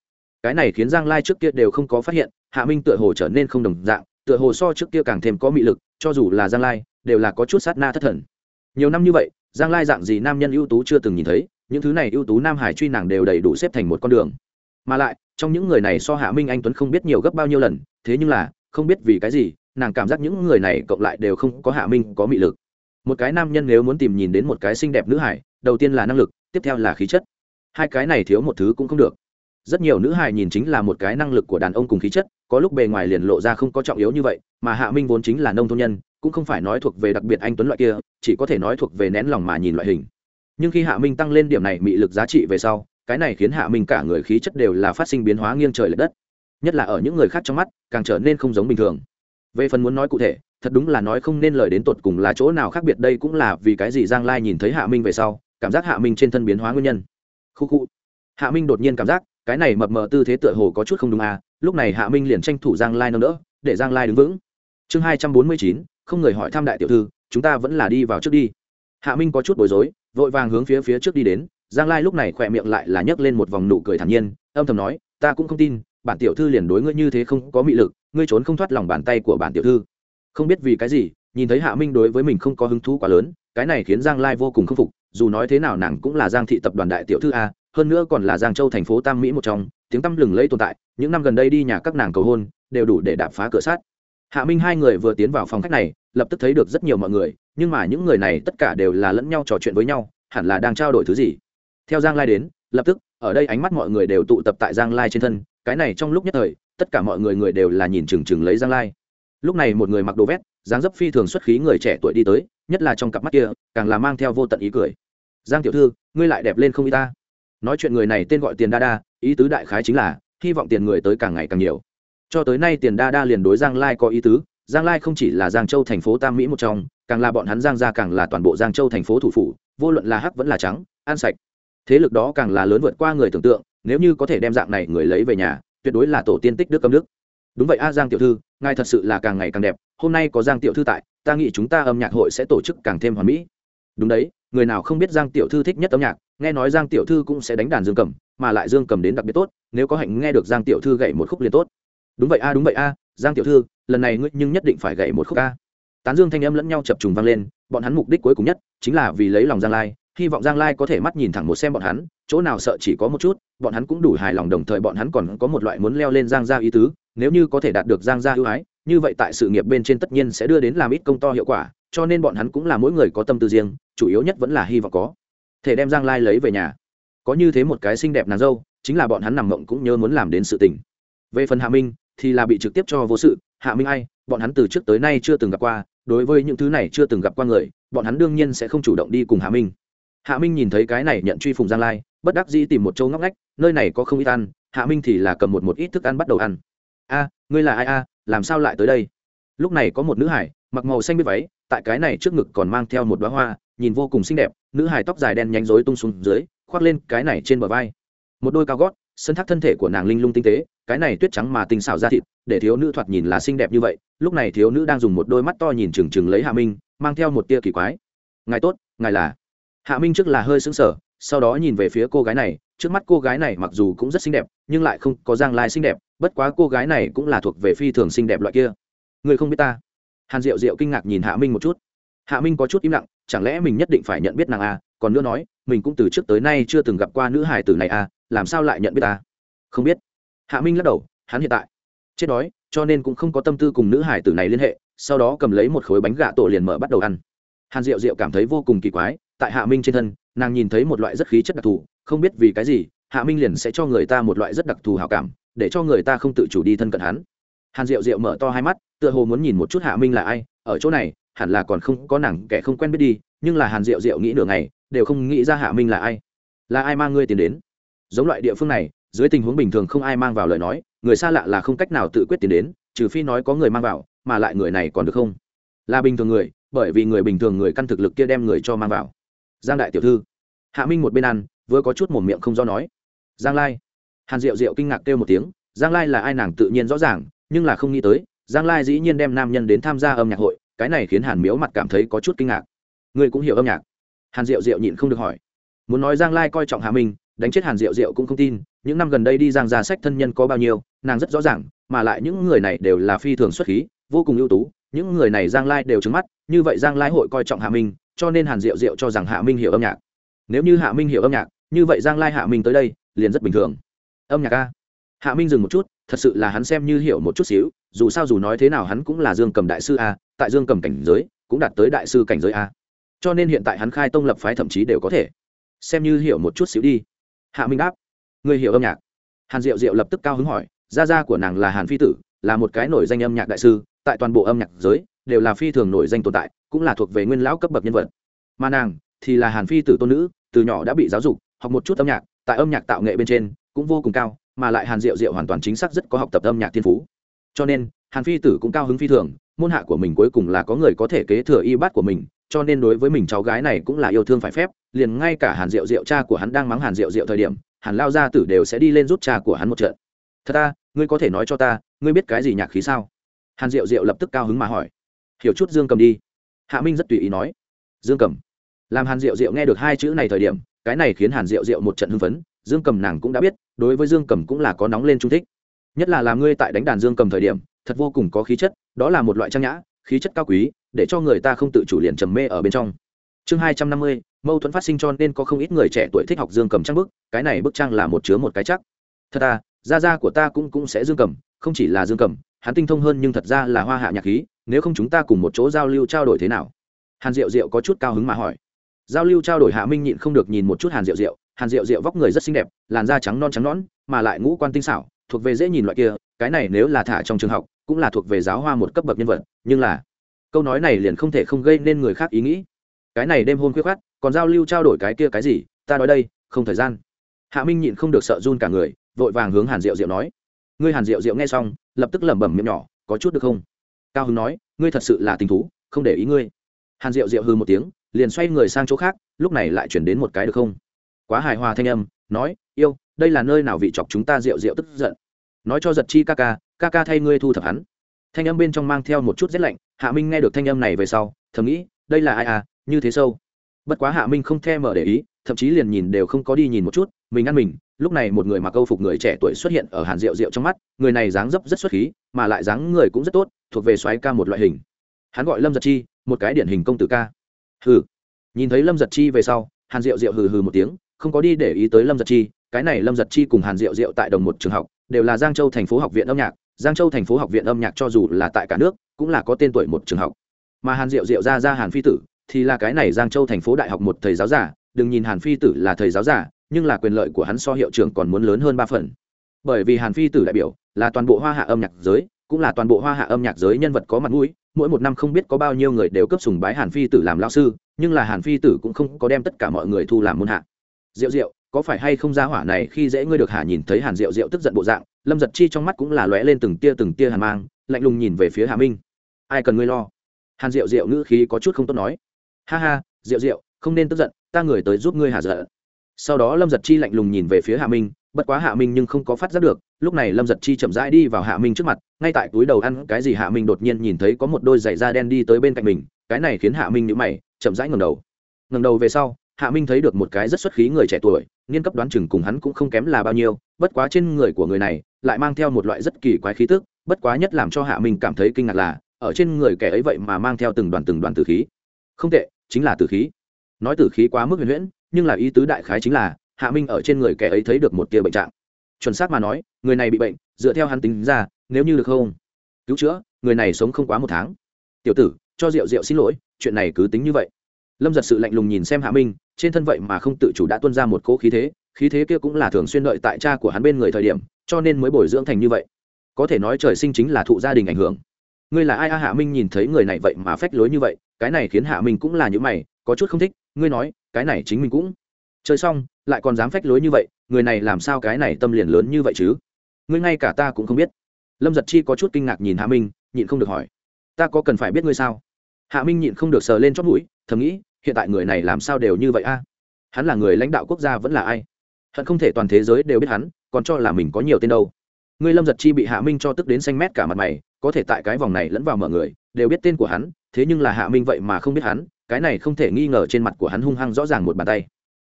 Cái này khiến giang lai trước kia đều không có phát hiện hạ minh tựa hồ trở nên không đồng dạng, tựa hồ so trước kia càng thêm có mị lực, cho dù là giang lai, đều là có chút sát na thất thần. Nhiều năm như vậy, giang lai dạng gì nam nhân ưu tú chưa từng nhìn thấy, những thứ này ưu tú nam hải truy nàng đều đầy đủ xếp thành một con đường. Mà lại, trong những người này so hạ minh, anh tuấn không biết nhiều gấp bao nhiêu lần, thế nhưng là, không biết vì cái gì, nàng cảm giác những người này cộng lại đều không có hạ minh có mị lực. Một cái nam nhân nếu muốn tìm nhìn đến một cái xinh đẹp nữ hải, đầu tiên là năng lực, tiếp theo là khí chất. Hai cái này thiếu một thứ cũng không được. Rất nhiều nữ hài nhìn chính là một cái năng lực của đàn ông cùng khí chất có lúc bề ngoài liền lộ ra không có trọng yếu như vậy, mà hạ minh vốn chính là nông thôn nhân, cũng không phải nói thuộc về đặc biệt anh tuấn loại kia, chỉ có thể nói thuộc về nén lòng mà nhìn loại hình. Nhưng khi hạ minh tăng lên điểm này mị lực giá trị về sau, cái này khiến hạ minh cả người khí chất đều là phát sinh biến hóa nghiêng trời l ệ đất. Nhất là ở những người khác trong mắt, càng trở nên không giống bình thường. Về phần muốn nói cụ thể, thật đúng là nói không nên lời đến tột cùng là chỗ nào khác biệt đây cũng là vì cái gì giang lai nhìn thấy hạ minh về sau, cảm giác hạ minh trên thân biến hóa nguyên nhân. Khu khu. Hạ minh đột nhiên cảm giác, cái này mập mờ tư thế tựa hồ có chút không đúng à lúc này hạ minh liền tranh thủ giang lai nâng đỡ, để giang lai đứng vững. Chương hai trăm bốn mươi chín, không người hỏi thăm đại tiểu thư, chúng ta vẫn là đi vào trước đi. Hạ minh có chút bối rối, vội vàng hướng phía phía trước đi đến, giang lai lúc này khỏe miệng lại là nhấc lên một vòng nụ cười thản nhiên, âm thầm nói, ta cũng không tin, bản tiểu thư liền đối ngươi như thế không có mị lực, ngươi trốn không thoát lòng bàn tay của bản tiểu thư. Không biết vì cái gì, nhìn thấy hạ minh đối với mình không có hứng thú quá lớn, cái này khiến giang lai vô cùng khâm phục, dù nói thế nào nàng cũng là giang thị tập đoàn đại tiểu thư a, hơn nữa còn là giang châu thành phố tam mỹ một trong tiếng tăm lừng lẫy tồn tại, những năm gần đây đi nhà các nàng cầu hôn, đều đủ để đạp phá cửa sát hạ minh hai người vừa tiến vào phòng khách này, lập tức thấy được rất nhiều mọi người, nhưng mà những người này tất cả đều là lẫn nhau trò chuyện với nhau, hẳn là đang trao đổi thứ gì. Theo giang lai đến, lập tức, ở đây ánh mắt mọi người đều tụ tập tại giang lai trên thân, cái này trong lúc nhất thời, tất cả mọi người người đều là nhìn chừng chừng lấy giang lai. Lúc này một người mặc đồ vét, dáng dấp phi thường xuất khí người trẻ tuổi đi tới, nhất là trong cặp mắt kia, càng là mang theo vô tận ý cười. Giang tiểu thư, ngươi lại đẹp lên không y ta? Nói chuyện người này tên gọi tiền đa đa, ý tứ đại khái chính là, hy vọng tiền người tới càng ngày càng nhiều. Cho tới nay tiền đa đa liền đối giang lai có ý tứ, giang lai không chỉ là giang châu thành phố tam mỹ một trong, càng là bọn hắn giang gia càng là toàn bộ giang châu thành phố thủ phủ, vô luận là hắc vẫn là trắng ăn sạch. Thế lực đó càng là lớn vượt qua người tưởng tượng, nếu như có thể đem dạng này người lấy về nhà, tuyệt đối là tổ tiên tích đức âm đức. Đúng vậy a giang tiểu thư, ngài thật sự là càng ngày càng đẹp, hôm nay có giang tiểu thư tại, ta nghĩ chúng ta âm nhạc hội sẽ tổ chức càng thêm hoàn mỹ. Đúng đấy người nào không biết giang tiểu thư thích nhất âm nhạc, nghe nói giang tiểu thư cũng sẽ đánh đàn dương cầm, mà lại dương cầm đến đặc biệt tốt, nếu có hạnh nghe được giang tiểu thư gậy một khúc liền tốt. Đúng vậy a, đúng vậy a, giang tiểu thư, lần này ngươi nhưng nhất định phải gậy một khúc a. Tán dương thanh âm lẫn nhau chập trùng vang lên, bọn hắn mục đích cuối cùng nhất chính là vì lấy lòng giang lai, hy vọng giang lai có thể mắt nhìn thẳng một xem bọn hắn, chỗ nào sợ chỉ có một chút, bọn hắn cũng đủ hài lòng đồng thời bọn hắn còn có một loại muốn leo lên giang gia ý tứ, nếu như có thể đạt được giang gia ưu ái, như vậy tại sự nghiệp bên trên tất nhiên sẽ đưa đến làm ít công to hiệu quả cho nên bọn hắn cũng là mỗi người có tâm tư riêng, chủ yếu nhất vẫn là hy vọng có thể đem giang lai lấy về nhà. Có như thế một cái xinh đẹp nàng dâu, chính là bọn hắn nằm mộng cũng nhớ muốn làm đến sự tình. Về phần hạ minh, thì là bị trực tiếp cho vô sự, hạ minh ai, bọn hắn từ trước tới nay chưa từng gặp qua, đối với những thứ này chưa từng gặp qua người, bọn hắn đương nhiên sẽ không chủ động đi cùng hạ minh. Hạ minh nhìn thấy cái này nhận truy phùng giang lai, bất đắc dĩ tìm một chỗ ngóc ngách, nơi này có không ít ăn, hạ minh thì là cầm một một ít thức ăn bắt đầu ăn. A, ngươi là ai a, làm sao lại tới đây? Lúc này có một nữ hải, mặc màu xanh biết váy tại cái này trước ngực còn mang theo một đoá hoa, nhìn vô cùng xinh đẹp, nữ hài tóc dài đen nhánh rối tung xuống dưới, khoác lên cái này trên bờ vai. Một đôi cao gót, sân thác thân thể của nàng linh lung tinh tế, cái này tuyết trắng mà tinh xảo ra thịt, để thiếu nữ thoạt nhìn là xinh đẹp như vậy, lúc này thiếu nữ đang dùng một đôi mắt to nhìn trừng trừng lấy hạ minh, mang theo một tia kỳ quái. Ngài tốt, ngài là? Hạ minh trước là hơi sững sờ, sau đó nhìn về phía cô gái này, trước mắt cô gái này mặc dù cũng rất xinh đẹp, nhưng lại không có giang lai xinh đẹp, bất quá cô gái này cũng là thuộc về phi thường xinh đẹp loại kia. Người không biết ta? Hàn diệu diệu kinh ngạc nhìn hạ minh một chút. Hạ minh có chút im lặng, chẳng lẽ mình nhất định phải nhận biết nàng a à? còn nữa nói, mình cũng từ trước tới nay chưa từng gặp qua nữ hài tử này a à? làm sao lại nhận biết ta? Không biết. Hạ minh lắc đầu, hắn hiện tại. Chết đói, cho nên cũng không có tâm tư cùng nữ hài tử này liên hệ, sau đó cầm lấy một khối bánh gà tổ liền mở bắt đầu ăn. Hàn diệu diệu cảm thấy vô cùng kỳ quái, tại hạ minh trên thân, nàng nhìn thấy một loại rất khí chất đặc thù, không biết vì cái gì, hạ minh liền sẽ cho người ta một loại rất đặc thù hào cảm, để cho người ta không tự chủ đi thân cận hắn hàn diệu diệu mở to hai mắt, tựa hồ muốn nhìn một chút hạ minh là ai, ở chỗ này, hẳn là còn không có nàng kẻ không quen biết đi, nhưng là hàn diệu diệu nghĩ nửa ngày, đều không nghĩ ra hạ minh là ai. Là ai mang ngươi tiền đến? Giống loại địa phương này, dưới tình huống bình thường không ai mang vào lời nói, người xa lạ là không cách nào tự quyết tiền đến, trừ phi nói có người mang vào, mà lại người này còn được không? Là bình thường người, bởi vì người bình thường người căn thực lực kia đem người cho mang vào. Giang đại tiểu thư. Hạ minh một bên ăn, vừa có chút mồm miệng không do nói. Giang lai. Hàn diệu diệu kinh ngạc kêu một tiếng, giang lai là ai nàng tự nhiên rõ ràng nhưng là không nghĩ tới, giang lai dĩ nhiên đem nam nhân đến tham gia âm nhạc hội, cái này khiến hàn miếu mặt cảm thấy có chút kinh ngạc. Ngươi cũng hiểu âm nhạc. Hàn diệu diệu nhịn không được hỏi. Muốn nói giang lai coi trọng hạ minh, đánh chết hàn diệu diệu cũng không tin, những năm gần đây đi giang ra sách thân nhân có bao nhiêu, nàng rất rõ ràng, mà lại những người này đều là phi thường xuất khí, vô cùng ưu tú, những người này giang lai đều trứng mắt, như vậy giang lai hội coi trọng hạ minh, cho nên hàn diệu diệu cho rằng hạ minh hiểu âm nhạc. Nếu như hạ minh hiểu âm nhạc, như vậy giang lai hạ minh tới đây, liền rất bình thường. Âm nhạc a. Hạ minh dừng một chút thật sự là hắn xem như hiểu một chút xíu, dù sao dù nói thế nào hắn cũng là dương cầm đại sư a, tại dương cầm cảnh giới, cũng đạt tới đại sư cảnh giới a. Cho nên hiện tại hắn khai tông lập phái thậm chí đều có thể. Xem như hiểu một chút xíu đi. Hạ minh đáp. Người hiểu âm nhạc. Hàn diệu diệu lập tức cao hứng hỏi, gia gia của nàng là hàn phi tử, là một cái nổi danh âm nhạc đại sư, tại toàn bộ âm nhạc giới, đều là phi thường nổi danh tồn tại, cũng là thuộc về nguyên lão cấp bậc nhân vật. Mà nàng thì là hàn phi tử tôn nữ, từ nhỏ đã bị giáo dục, học một chút âm nhạc, tại âm nhạc tạo nghệ bên trên, cũng vô cùng cao mà lại hàn diệu diệu hoàn toàn chính xác rất có học tập âm nhạc thiên phú. Cho nên, hàn phi tử cũng cao hứng phi thường, môn hạ của mình cuối cùng là có người có thể kế thừa y bát của mình, cho nên đối với mình cháu gái này cũng là yêu thương phải phép, liền ngay cả hàn diệu diệu cha của hắn đang mắng hàn diệu diệu thời điểm, hàn lao gia tử đều sẽ đi lên rút cha của hắn một trận. Thật ta, ngươi có thể nói cho ta, ngươi biết cái gì nhạc khí sao? Hàn diệu diệu lập tức cao hứng mà hỏi. Hiểu chút dương cầm đi. Hạ minh rất tùy ý nói. Dương cầm. Làm hàn diệu diệu nghe được hai chữ này thời điểm, cái này khiến hàn diệu diệu một trận hưng phấn, dương cầm nàng cũng đã biết đối với dương cầm cũng là có nóng lên trung thích. Nhất là làm ngươi tại đánh đàn dương cầm thời điểm, thật vô cùng có khí chất, đó là một loại trang nhã, khí chất cao quý, để cho người ta không tự chủ liền trầm mê ở bên trong. Chương hai trăm năm mươi, mâu thuẫn phát sinh cho nên có không ít người trẻ tuổi thích học dương cầm trang bức, cái này bức trang là một chứa một cái chắc. Thật à gia gia của ta cũng cũng sẽ dương cầm, không chỉ là dương cầm, hắn tinh thông hơn nhưng thật ra là hoa hạ nhạc khí, nếu không chúng ta cùng một chỗ giao lưu trao đổi thế nào? Hàn diệu diệu có chút cao hứng mà hỏi. Giao lưu trao đổi hạ minh nhịn không được nhìn một chút hàn diệu diệu hàn diệu diệu vóc người rất xinh đẹp, làn da trắng non trắng nón mà lại ngũ quan tinh xảo, thuộc về dễ nhìn loại kia, cái này nếu là thả trong trường học, cũng là thuộc về giáo hoa một cấp bậc nhân vật, nhưng là, câu nói này liền không thể không gây nên người khác ý nghĩ. Cái này đêm hôn khuyết khát còn giao lưu trao đổi cái kia cái gì, ta nói đây, không thời gian. Hạ minh nhịn không được sợ run cả người, vội vàng hướng hàn diệu diệu nói, ngươi hàn diệu diệu nghe xong, lập tức lẩm bẩm miệng nhỏ, có chút được không? Cao hưng nói, ngươi thật sự là tình thú, không để ý ngươi. Hàn diệu diệu hư một tiếng, liền xoay người sang chỗ khác, lúc này lại chuyển đến một cái được không? Quá hài hòa thanh âm, nói, yêu, đây là nơi nào vị chọc chúng ta rượu rượu tức giận? Nói cho giật chi ca ca ca ca thay ngươi thu thập hắn. Thanh âm bên trong mang theo một chút rét lạnh, hạ minh nghe được thanh âm này về sau, thầm nghĩ, đây là ai à như thế sâu? Bất quá hạ minh không thèm mở để ý, thậm chí liền nhìn đều không có đi nhìn một chút, mình ăn mình, lúc này một người mặc câu phục người trẻ tuổi xuất hiện ở hàn rượu rượu trong mắt, người này dáng dấp rất xuất khí, mà lại dáng người cũng rất tốt, thuộc về xoáy ca một loại hình. Hắn gọi lâm giật chi, một cái điển hình công tử ca. Hừ. Nhìn thấy lâm giật chi về sau, hàn diệu diệu hừ hừ một tiếng không có đi để ý tới lâm giật chi, cái này lâm giật chi cùng hàn diệu diệu tại đồng một trường học, đều là giang châu thành phố học viện âm nhạc, giang châu thành phố học viện âm nhạc cho dù là tại cả nước, cũng là có tên tuổi một trường học. Mà hàn diệu diệu ra ra hàn phi tử, thì là cái này giang châu thành phố đại học một thầy giáo giả, đừng nhìn hàn phi tử là thầy giáo giả, nhưng là quyền lợi của hắn so hiệu trưởng còn muốn lớn hơn ba phần. Bởi vì hàn phi tử đại biểu là toàn bộ hoa hạ âm nhạc giới, cũng là toàn bộ hoa hạ âm nhạc giới nhân vật có mặt mũi, mỗi một năm không biết có bao nhiêu người đều cấp sùng bái hàn phi tử làm lao sư, nhưng là hàn phi tử cũng không có đem tất cả mọi người thu làm môn hạ diệu diệu, có phải hay không ra hỏa này khi dễ ngươi được hả? Nhìn thấy hàn diệu diệu tức giận bộ dạng, lâm giật chi trong mắt cũng là lóe lên từng tia từng tia hàn mang, lạnh lùng nhìn về phía hà minh. Ai cần ngươi lo? Hàn diệu diệu ngữ khí có chút không tốt nói. Ha ha, diệu diệu, không nên tức giận, ta người tới giúp ngươi hả giận. Sau đó lâm giật chi lạnh lùng nhìn về phía hạ minh, bất quá hạ minh nhưng không có phát giác được, lúc này lâm giật chi chậm rãi đi vào hạ minh trước mặt, ngay tại túi đầu ăn cái gì hạ minh đột nhiên nhìn thấy có một đôi giày da đen đi tới bên cạnh mình, cái này khiến hạ minh nhíu mày, chậm rãi ngẩng đầu. Ngẩng đầu về sau hạ minh thấy được một cái rất xuất khí người trẻ tuổi, niên cấp đoán chừng cùng hắn cũng không kém là bao nhiêu, bất quá trên người của người này, lại mang theo một loại rất kỳ quái khí tức, bất quá nhất làm cho hạ minh cảm thấy kinh ngạc là, ở trên người kẻ ấy vậy mà mang theo từng đoàn từng đoàn tử khí. Không tệ, chính là tử khí. Nói tử khí quá mức huyền huyễn, nhưng là ý tứ đại khái chính là, hạ minh ở trên người kẻ ấy thấy được một tia bệnh trạng. Chuẩn xác mà nói, người này bị bệnh, dựa theo hắn tính ra, nếu như được không? Cứu chữa, người này sống không quá một tháng. Tiểu tử, cho rượu rượu xin lỗi, chuyện này cứ tính như vậy. Lâm giật sự lạnh lùng nhìn xem hạ minh trên thân vậy mà không tự chủ đã tuân ra một cỗ khí thế khí thế kia cũng là thường xuyên đợi tại cha của hắn bên người thời điểm, cho nên mới bồi dưỡng thành như vậy. Có thể nói trời sinh chính là thụ gia đình ảnh hưởng. Ngươi là ai a hạ minh nhìn thấy người này vậy mà phách lối như vậy, cái này khiến hạ minh cũng là những mày, có chút không thích, ngươi nói, cái này chính mình cũng chơi xong, lại còn dám phách lối như vậy, người này làm sao cái này tâm liền lớn như vậy chứ? Ngươi ngay cả ta cũng không biết. Lâm giật chi có chút kinh ngạc nhìn hạ minh, nhịn không được hỏi. Ta có cần phải biết ngươi sao? Hạ minh nhịn không được sờ lên chót mũi, thầm nghĩ hiện tại người này làm sao đều như vậy a? Hắn là người lãnh đạo quốc gia vẫn là ai? Hận không thể toàn thế giới đều biết hắn, còn cho là mình có nhiều tên đâu. Ngươi lâm giật chi bị hạ minh cho tức đến xanh mét cả mặt mày, có thể tại cái vòng này lẫn vào mọi người, đều biết tên của hắn, thế nhưng là hạ minh vậy mà không biết hắn, cái này không thể nghi ngờ trên mặt của hắn hung hăng rõ ràng một bàn tay.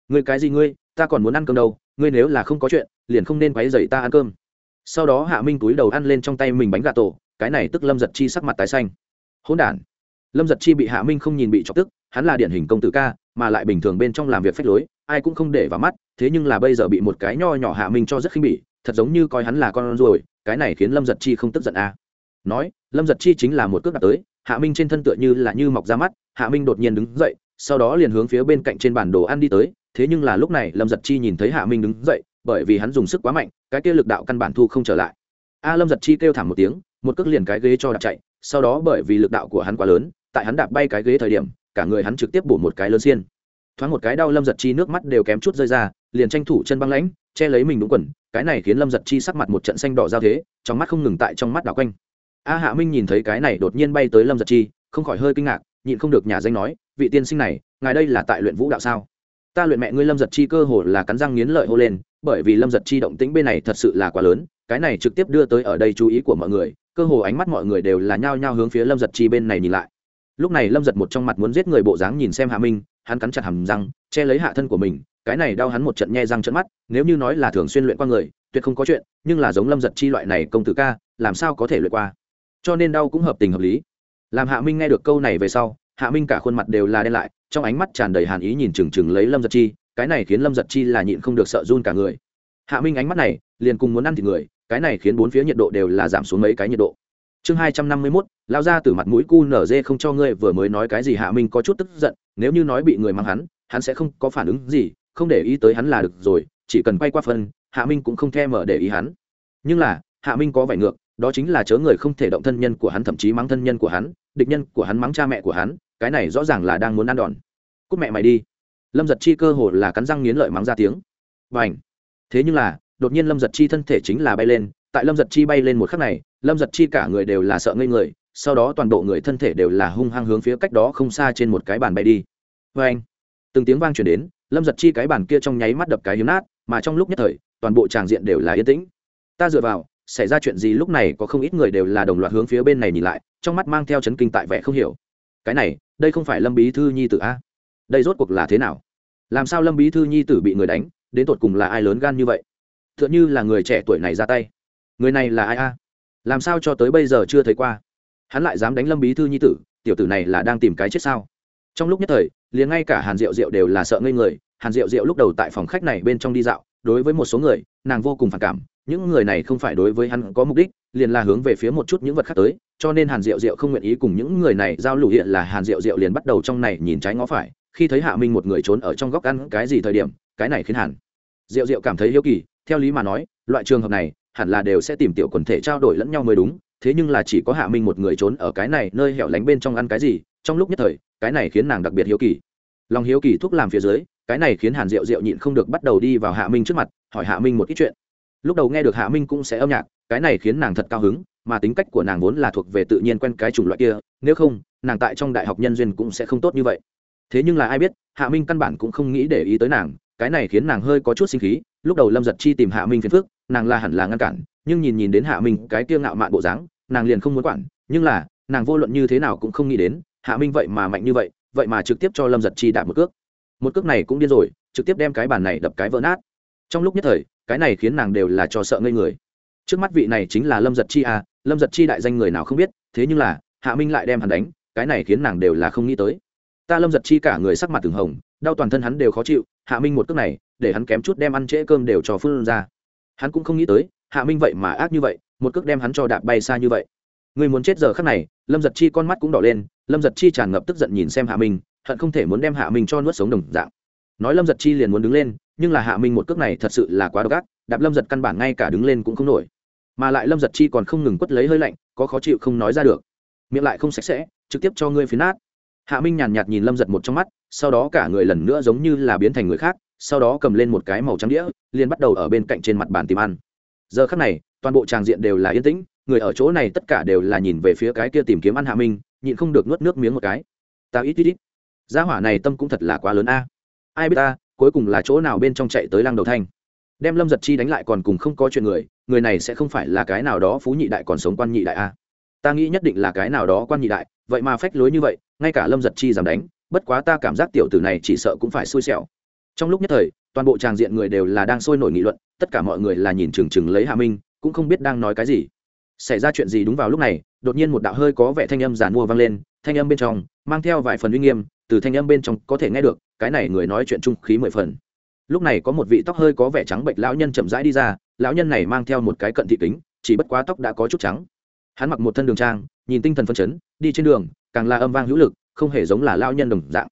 Ngươi cái gì ngươi, ta còn muốn ăn cơm đâu, ngươi nếu là không có chuyện, liền không nên quấy dậy ta ăn cơm. Sau đó hạ minh túi đầu ăn lên trong tay mình bánh gà tổ, cái này tức lâm giật chi sắc mặt tái xanh. Hỗn đản. Lâm giật chi bị hạ minh không nhìn bị chọc tức hắn là điển hình công tử ca, mà lại bình thường bên trong làm việc phách lối, ai cũng không để vào mắt, thế nhưng là bây giờ bị một cái nho nhỏ hạ minh cho rất khinh bỉ, thật giống như coi hắn là con ruồi, cái này khiến lâm giật chi không tức giận à. nói, lâm giật chi chính là một cước đặt tới, hạ minh trên thân tựa như là như mọc ra mắt, hạ minh đột nhiên đứng dậy, sau đó liền hướng phía bên cạnh trên bản đồ ăn đi tới, thế nhưng là lúc này lâm giật chi nhìn thấy hạ minh đứng dậy, bởi vì hắn dùng sức quá mạnh, cái kia lực đạo căn bản thu không trở lại a lâm giật chi kêu thảm một tiếng, một cước liền cái ghế cho đạp chạy, sau đó bởi vì lực đạo của hắn quá lớn, tại hắn đạp bay cái ghế thời điểm cả người hắn trực tiếp bổ một cái lớn xiên. Thoáng một cái đau lâm giật chi nước mắt đều kém chút rơi ra, liền tranh thủ chân băng lãnh, che lấy mình đúng quần, cái này khiến lâm giật chi sắc mặt một trận xanh đỏ giao thế, trong mắt không ngừng tại trong mắt đảo quanh. A hạ minh nhìn thấy cái này đột nhiên bay tới lâm giật chi, không khỏi hơi kinh ngạc, nhịn không được nhà danh nói, vị tiên sinh này, ngài đây là tại luyện vũ đạo sao? Ta luyện mẹ ngươi lâm giật chi cơ hồ là cắn răng nghiến lợi hô lên, bởi vì lâm giật chi động tĩnh bên này thật sự là quá lớn, cái này trực tiếp đưa tới ở đây chú ý của mọi người, cơ hồ ánh mắt mọi người đều là nhao nhao hướng phía lâm giật chi bên này nhìn lại lúc này lâm giật một trong mặt muốn giết người bộ dáng nhìn xem hạ minh, hắn cắn chặt hầm răng, che lấy hạ thân của mình, cái này đau hắn một trận nhe răng trận mắt, nếu như nói là thường xuyên luyện qua người, tuyệt không có chuyện, nhưng là giống lâm giật chi loại này công tử ca, làm sao có thể luyện qua? Cho nên đau cũng hợp tình hợp lý. Làm hạ minh nghe được câu này về sau, hạ minh cả khuôn mặt đều là đen lại, trong ánh mắt tràn đầy hàn ý nhìn chừng chừng lấy lâm giật chi, cái này khiến lâm giật chi là nhịn không được sợ run cả người. Hạ minh ánh mắt này, liền cùng muốn ăn thịt người, cái này khiến bốn phía nhiệt độ đều là giảm xuống mấy cái nhiệt độ chương hai trăm năm mươi mốt, lao ra từ mặt mũi cu nở dê không cho ngươi, vừa mới nói cái gì hạ minh có chút tức giận, nếu như nói bị người mang hắn hắn sẽ không có phản ứng gì, không để ý tới hắn là được rồi, chỉ cần quay qua phân hạ minh cũng không thèm mở để ý hắn. Nhưng là, hạ minh có vẻ ngược, đó chính là chớ người không thể động thân nhân của hắn, thậm chí mắng thân nhân của hắn, địch nhân của hắn mắng cha mẹ của hắn, cái này rõ ràng là đang muốn ăn đòn. Cúc mẹ mày đi. Lâm giật chi cơ hồ là cắn răng nghiến lợi mắng ra tiếng. Và ảnh thế nhưng là, đột nhiên lâm giật chi thân thể chính là bay lên, tại lâm giật chi bay lên một khắc này lâm giật chi cả người đều là sợ ngây người, sau đó toàn bộ người thân thể đều là hung hăng hướng phía cách đó không xa trên một cái bàn bay đi. Vê anh, từng tiếng vang chuyển đến, lâm giật chi cái bàn kia trong nháy mắt đập cái hiếm nát, mà trong lúc nhất thời, toàn bộ tràng diện đều là yên tĩnh. Ta dựa vào, xảy ra chuyện gì lúc này có không ít người đều là đồng loạt hướng phía bên này nhìn lại, trong mắt mang theo chấn kinh tại vẻ không hiểu. Cái này, đây không phải lâm bí thư nhi tử a? Đây rốt cuộc là thế nào? Làm sao lâm bí thư nhi tử bị người đánh, đến tột cùng là ai lớn gan như vậy? T h ư ợ n h ư là người trẻ tuổi này ra tay. Người này là ai a? Làm sao cho tới bây giờ chưa thấy qua? Hắn lại dám đánh lâm bí thư nhi tử, tiểu tử này là đang tìm cái chết sao? Trong lúc nhất thời, liền ngay cả hàn diệu diệu đều là sợ ngây người, hàn diệu diệu lúc đầu tại phòng khách này bên trong đi dạo, đối với một số người, nàng vô cùng phản cảm, những người này không phải đối với hắn có mục đích, liền là hướng về phía một chút những vật khác tới, cho nên hàn diệu diệu không nguyện ý cùng những người này giao lưu, hiện là hàn diệu diệu liền bắt đầu trong này nhìn trái ngó phải, khi thấy hạ minh một người trốn ở trong góc ăn cái gì thời điểm, cái này khiến hàn diệu diệu cảm thấy hiếu kỳ, theo lý mà nói, loại trường hợp này hẳn là đều sẽ tìm tiểu quần thể trao đổi lẫn nhau mới đúng, thế nhưng là chỉ có hạ minh một người trốn ở cái này nơi hẻo lánh bên trong ăn cái gì, trong lúc nhất thời, cái này khiến nàng đặc biệt hiếu kỳ. Lòng hiếu kỳ thuốc làm phía dưới, cái này khiến hàn diệu diệu nhịn không được bắt đầu đi vào hạ minh trước mặt, hỏi hạ minh một ít chuyện. Lúc đầu nghe được hạ minh cũng sẽ âm nhạc, cái này khiến nàng thật cao hứng, mà tính cách của nàng vốn là thuộc về tự nhiên quen cái chủng loại kia, nếu không, nàng tại trong đại học nhân duyên cũng sẽ không tốt như vậy. Thế nhưng là ai biết, hạ minh căn bản cũng không nghĩ để ý tới nàng, cái này khiến nàng hơi có chút sinh khí lúc đầu lâm giật chi tìm hạ minh phiền phước nàng là hẳn là ngăn cản, nhưng nhìn nhìn đến hạ minh cái tiêu ngạo mạn bộ dáng, nàng liền không muốn quản, nhưng là, nàng vô luận như thế nào cũng không nghĩ đến, hạ minh vậy mà mạnh như vậy vậy mà trực tiếp cho lâm giật chi đạp một cước. Một cước này cũng điên rồi, trực tiếp đem cái bàn này đập cái vỡ nát. Trong lúc nhất thời, cái này khiến nàng đều là cho sợ ngây người. Trước mắt vị này chính là lâm giật chi à lâm giật chi đại danh người nào không biết, thế nhưng là, hạ minh lại đem hắn đánh, cái này khiến nàng đều là không nghĩ tới ta lâm giật chi cả người sắc mặt từng hồng, đau toàn thân hắn đều khó chịu, hạ minh một cước này, để hắn kém chút đem ăn trễ cơm đều cho phương ra. Hắn cũng không nghĩ tới, hạ minh vậy mà ác như vậy, một cước đem hắn cho đạp bay xa như vậy. Người muốn chết giờ khắc này, lâm giật chi con mắt cũng đỏ lên, lâm giật chi tràn ngập tức giận nhìn xem hạ minh, hận không thể muốn đem hạ minh cho nuốt sống đồng dạng. Nói lâm giật chi liền muốn đứng lên, nhưng là hạ minh một cước này thật sự là quá độc ác, đạp lâm giật căn bản ngay cả đứng lên cũng không nổi. Mà lại lâm giật chi còn không ngừng quất lấy hơi lạnh, có khó chịu không nói ra được. Miệng lại không sạch sẽ, trực tiếp cho ngươi phiến nát hạ minh nhàn nhạt nhìn lâm giật một trong mắt, sau đó cả người lần nữa giống như là biến thành người khác, sau đó cầm lên một cái màu trắng đĩa, liền bắt đầu ở bên cạnh trên mặt bàn tìm ăn. Giờ khắc này, toàn bộ tràng diện đều là yên tĩnh, người ở chỗ này tất cả đều là nhìn về phía cái kia tìm kiếm ăn hạ minh, nhịn không được nuốt nước miếng một cái. Ta ít ít ít. Gia hỏa này tâm cũng thật là quá lớn a. Ai biết ta, cuối cùng là chỗ nào bên trong chạy tới lăng đầu thanh? Đem lâm giật chi đánh lại còn cùng không có chuyện người người này sẽ không phải là cái nào đó phú nhị đại còn sống quan nhị đại a ta nghĩ nhất định là cái nào đó quan nhị đại, vậy mà phách lối như vậy, ngay cả lâm giật chi dám đánh, bất quá ta cảm giác tiểu tử này chỉ sợ cũng phải xui xẻo. Trong lúc nhất thời, toàn bộ tràng diện người đều là đang sôi nổi nghị luận, tất cả mọi người là nhìn chừng chừng lấy hạ minh, cũng không biết đang nói cái gì. Xảy ra chuyện gì đúng vào lúc này, đột nhiên một đạo hơi có vẻ thanh âm giàn mua vang lên, thanh âm bên trong, mang theo vài phần uy nghiêm, từ thanh âm bên trong có thể nghe được, cái này người nói chuyện trung khí mười phần. Lúc này có một vị tóc hơi có vẻ trắng bệnh lão nhân chậm rãi đi ra, lão nhân này mang theo một cái cận thị kính, chỉ bất quá tóc đã có chút trắng hắn mặc một thân đường trang, nhìn tinh thần phân chấn, đi trên đường, càng là âm vang hữu lực, không hề giống là lão nhân đồng dạng.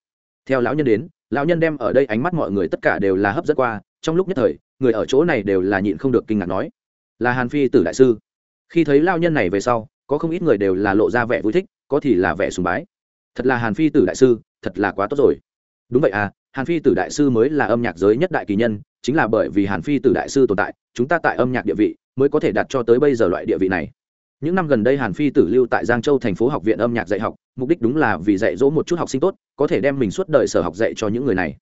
Theo lão nhân đến, lão nhân đem ở đây ánh mắt mọi người tất cả đều là hấp dẫn qua, trong lúc nhất thời, người ở chỗ này đều là nhịn không được kinh ngạc nói, là hàn phi tử đại sư. Khi thấy lão nhân này về sau, có không ít người đều là lộ ra vẻ vui thích, có thì là vẻ sùng bái. Thật là hàn phi tử đại sư, thật là quá tốt rồi. Đúng vậy à hàn phi tử đại sư mới là âm nhạc giới nhất đại kỳ nhân, chính là bởi vì hàn phi tử đại sư tồn tại, chúng ta tại âm nhạc địa vị mới có thể đặt cho tới bây giờ loại địa vị này những năm gần đây hàn phi tử lưu tại giang châu thành phố học viện âm nhạc dạy học, mục đích đúng là vì dạy dỗ một chút học sinh tốt, có thể đem mình suốt đời sở học dạy cho những người này.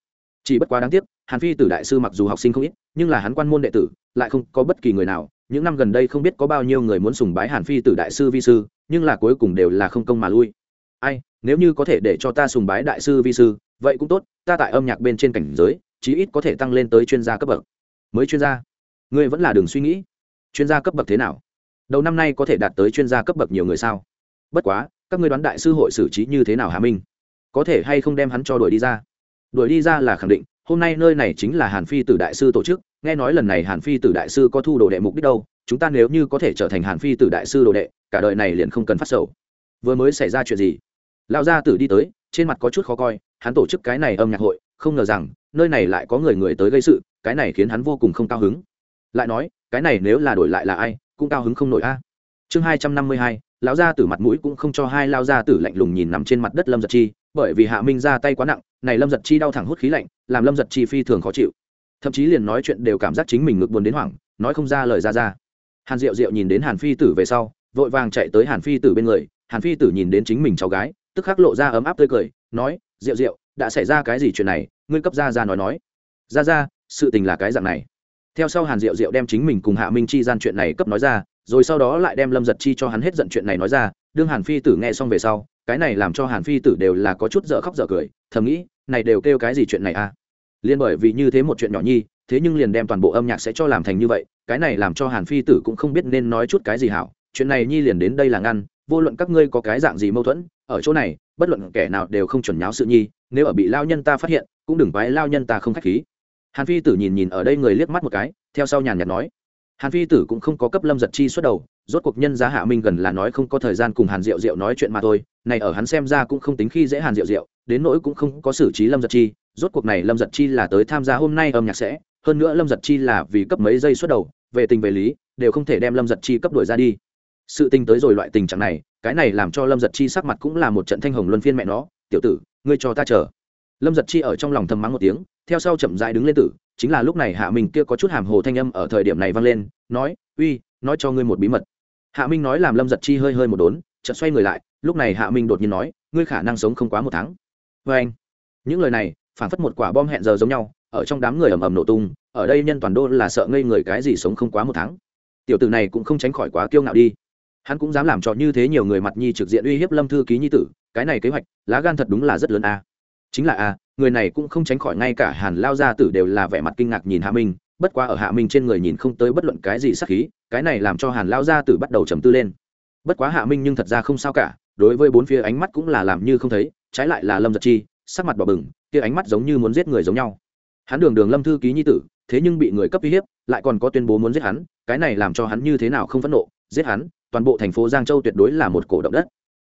Chỉ bất quá đáng tiếc, hàn phi tử đại sư mặc dù học sinh không ít, nhưng là hắn quan môn đệ tử, lại không có bất kỳ người nào. Những năm gần đây không biết có bao nhiêu người muốn sùng bái hàn phi tử đại sư vi sư, nhưng là cuối cùng đều là không công mà lui. Ai, nếu như có thể để cho ta sùng bái đại sư vi sư, vậy cũng tốt, ta tại âm nhạc bên trên cảnh giới, chí ít có thể tăng lên tới chuyên gia cấp bậc. Mới chuyên gia, ngươi vẫn là đường suy nghĩ. Chuyên gia cấp bậc thế nào? Đầu năm nay có thể đạt tới chuyên gia cấp bậc nhiều người sao? Bất quá, các ngươi đoán đại sư hội xử trí như thế nào hà minh? Có thể hay không đem hắn cho đuổi đi ra? Đuổi đi ra là khẳng định, hôm nay nơi này chính là hàn phi tử đại sư tổ chức, nghe nói lần này hàn phi tử đại sư có thu đồ đệ mục đích đâu, chúng ta nếu như có thể trở thành hàn phi tử đại sư đồ đệ, cả đời này liền không cần phát sầu. Vừa mới xảy ra chuyện gì? Lão gia tử đi tới, trên mặt có chút khó coi, hắn tổ chức cái này âm nhạc hội, không ngờ rằng, nơi này lại có người người tới gây sự, cái này khiến hắn vô cùng không cao hứng. Lại nói, cái này nếu là đổi lại là ai cũng cao hứng không nổi a. Chương hai trăm năm mươi hai, lão gia tử mặt mũi cũng không cho hai lao gia tử lạnh lùng nhìn nằm trên mặt đất lâm giật chi, bởi vì hạ minh ra tay quá nặng, này lâm giật chi đau thẳng hút khí lạnh, làm lâm giật chi phi thường khó chịu. Thậm chí liền nói chuyện đều cảm giác chính mình ngực buồn đến hoảng, nói không ra lời ra ra. Hàn diệu diệu nhìn đến hàn phi tử về sau, vội vàng chạy tới hàn phi tử bên người, hàn phi tử nhìn đến chính mình cháu gái, tức khắc lộ ra ấm áp tươi cười, nói, diệu diệu, đã xảy ra cái gì chuyện này? Ngươi cấp ra ra nói nói. Ra ra, sự tình là cái dạng này theo sau hàn diệu diệu đem chính mình cùng hạ minh chi gian chuyện này cấp nói ra, rồi sau đó lại đem lâm giật chi cho hắn hết giận chuyện này nói ra, đương hàn phi tử nghe xong về sau, cái này làm cho hàn phi tử đều là có chút dở khóc dở cười, thầm nghĩ, này đều kêu cái gì chuyện này à? Liên bởi vì như thế một chuyện nhỏ nhi, thế nhưng liền đem toàn bộ âm nhạc sẽ cho làm thành như vậy, cái này làm cho hàn phi tử cũng không biết nên nói chút cái gì hảo, chuyện này nhi liền đến đây là ngăn, vô luận các ngươi có cái dạng gì mâu thuẫn, ở chỗ này, bất luận kẻ nào đều không chuẩn nháo sự nhi, nếu ở bị lao nhân ta phát hiện, cũng đừng quái lao nhân ta không k h á c h khí hàn phi tử nhìn nhìn ở đây người liếc mắt một cái, theo sau nhàn nhạt nói. Hàn phi tử cũng không có cấp lâm giật chi xuất đầu, rốt cuộc nhân giá hạ minh gần là nói không có thời gian cùng hàn diệu diệu nói chuyện mà thôi. Này ở hắn xem ra cũng không tính khi dễ hàn diệu diệu, đến nỗi cũng không có xử trí lâm giật chi. Rốt cuộc này lâm giật chi là tới tham gia hôm nay âm nhạc sẽ, hơn nữa lâm giật chi là vì cấp mấy giây xuất đầu, về tình về lý, đều không thể đem lâm giật chi cấp đổi ra đi. Sự tình tới rồi loại tình trạng này, cái này làm cho lâm giật chi sắc mặt cũng là một trận thanh hồng luân phiên mẹ nó. Tiểu tử, ngươi cho ta chờ. Lâm giật chi ở trong lòng thầm mắng một tiếng theo sau chậm dại đứng lên tử, chính là lúc này hạ minh kia có chút hàm hồ thanh âm ở thời điểm này vang lên, nói, uy, nói cho ngươi một bí mật. Hạ minh nói làm lâm giật chi hơi hơi một đốn, chợt xoay người lại, lúc này hạ minh đột nhiên nói, ngươi khả năng sống không quá một tháng. Vê anh, những lời này phản phất một quả bom hẹn giờ giống nhau, ở trong đám người ầm ầm nổ tung, ở đây nhân toàn đô là sợ ngây người cái gì sống không quá một tháng. Tiểu tử này cũng không tránh khỏi quá kiêu ngạo đi. Hắn cũng dám làm cho như thế nhiều người mặt nhi trực diện uy hiếp lâm thư ký nhi tử, cái này kế hoạch, lá gan thật đúng là rất lớn a. Chính là a người này cũng không tránh khỏi ngay cả hàn lao gia tử đều là vẻ mặt kinh ngạc nhìn hạ minh, bất quá ở hạ minh trên người nhìn không tới bất luận cái gì sắc khí, cái này làm cho hàn lao gia tử bắt đầu trầm tư lên. Bất quá hạ minh nhưng thật ra không sao cả, đối với bốn phía ánh mắt cũng là làm như không thấy, trái lại là lâm giật chi, sắc mặt bỏ bừng, kia ánh mắt giống như muốn giết người giống nhau. Hắn đường đường lâm thư ký nhi tử, thế nhưng bị người cấp uy hiếp, lại còn có tuyên bố muốn giết hắn, cái này làm cho hắn như thế nào không phẫn nộ, giết hắn, toàn bộ thành phố giang châu tuyệt đối là một cổ động đất.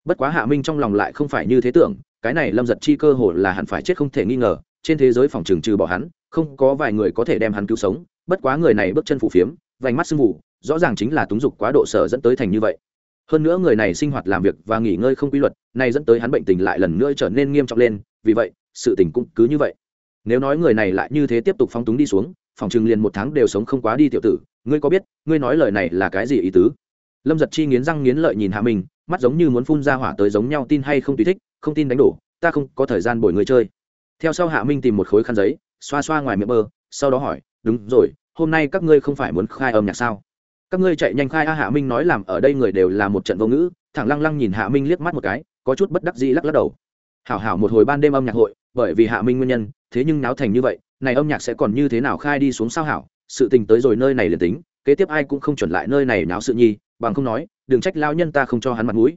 Bất quá hạ minh trong lòng lại không phải như thế tưởng cái này lâm giật chi cơ hồ là hẳn phải chết không thể nghi ngờ, trên thế giới phòng trường trừ bỏ hắn, không có vài người có thể đem hắn cứu sống, bất quá người này bước chân phủ phiếm, vành mắt sưng mù, rõ ràng chính là túng dục quá độ sở dẫn tới thành như vậy. Hơn nữa người này sinh hoạt làm việc và nghỉ ngơi không quy luật, nay dẫn tới hắn bệnh tình lại lần nữa trở nên nghiêm trọng lên, vì vậy, sự tình cũng cứ như vậy. Nếu nói người này lại như thế tiếp tục phong túng đi xuống, phòng chừng liền một tháng đều sống không quá đi tiểu tử, ngươi có biết, ngươi nói lời này là cái gì ý tứ? Lâm giật chi nghiến răng nghiến lợi nhìn hạ mình mắt giống như muốn phun ra hỏa tới giống nhau tin hay không tùy thích không tin đánh đổ, ta không có thời gian bồi người chơi. Theo sau hạ minh tìm một khối khăn giấy, xoa xoa ngoài miệng bơ, sau đó hỏi, đúng rồi, hôm nay các ngươi không phải muốn khai âm nhạc sao? Các ngươi chạy nhanh khai a hạ minh nói làm ở đây người đều là một trận vô ngữ, thẳng lăng lăng nhìn hạ minh liếc mắt một cái, có chút bất đắc dĩ lắc lắc đầu. Hảo hảo một hồi ban đêm âm nhạc hội, bởi vì hạ minh nguyên nhân, thế nhưng náo thành như vậy, này âm nhạc sẽ còn như thế nào khai đi xuống sao hảo? Sự tình tới rồi nơi này liền tính, kế tiếp ai cũng không chuẩn lại nơi này náo sự nhi, bằng không nói, đừng trách lao nhân ta không cho hắn mặt mũi.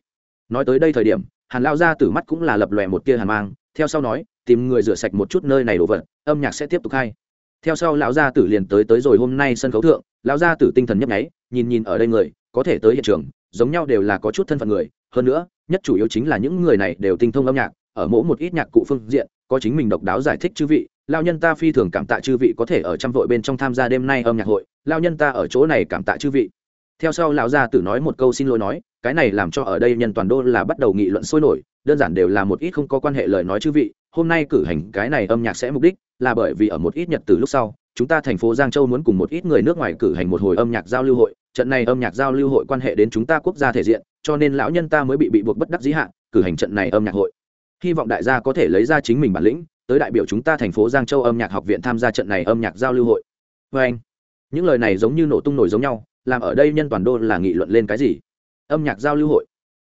Nói tới đây thời điểm hàn lao ra từ mắt cũng là lập lòe một tia hàn mang, theo sau nói, tìm người rửa sạch một chút nơi này đồ vật, âm nhạc sẽ tiếp tục hay. Theo sau lão gia tử liền tới tới rồi hôm nay sân khấu thượng, lão gia tử tinh thần nhấp nháy, nhìn nhìn ở đây người, có thể tới hiện trường, giống nhau đều là có chút thân phận người, hơn nữa, nhất chủ yếu chính là những người này đều tinh thông âm nhạc, ở mỗi một ít nhạc cụ phương diện, có chính mình độc đáo giải thích chư vị lao nhân ta phi thường cảm tạ chư vị có thể ở trăm vội bên trong tham gia đêm nay âm nhạc hội lao nhân ta ở chỗ này cảm tạ chư vị. Theo sau lão gia tử nói một câu xin lỗi nói cái này làm cho ở đây nhân toàn đô là bắt đầu nghị luận sôi nổi, đơn giản đều là một ít không có quan hệ lời nói chư vị, hôm nay cử hành cái này âm nhạc sẽ mục đích là bởi vì ở một ít nhật từ lúc sau, chúng ta thành phố giang châu muốn cùng một ít người nước ngoài cử hành một hồi âm nhạc giao lưu hội, trận này âm nhạc giao lưu hội quan hệ đến chúng ta quốc gia thể diện, cho nên lão nhân ta mới bị bị buộc bất đắc dĩ hạn cử hành trận này âm nhạc hội. Hy vọng đại gia có thể lấy ra chính mình bản lĩnh, tới đại biểu chúng ta thành phố giang châu âm nhạc học viện tham gia trận này âm nhạc giao lưu hội. Vê anh những lời này giống như nổ tung nổi giống nhau, làm ở đây nhân toàn đô là nghị luận lên cái gì? Âm nhạc giao lưu hội.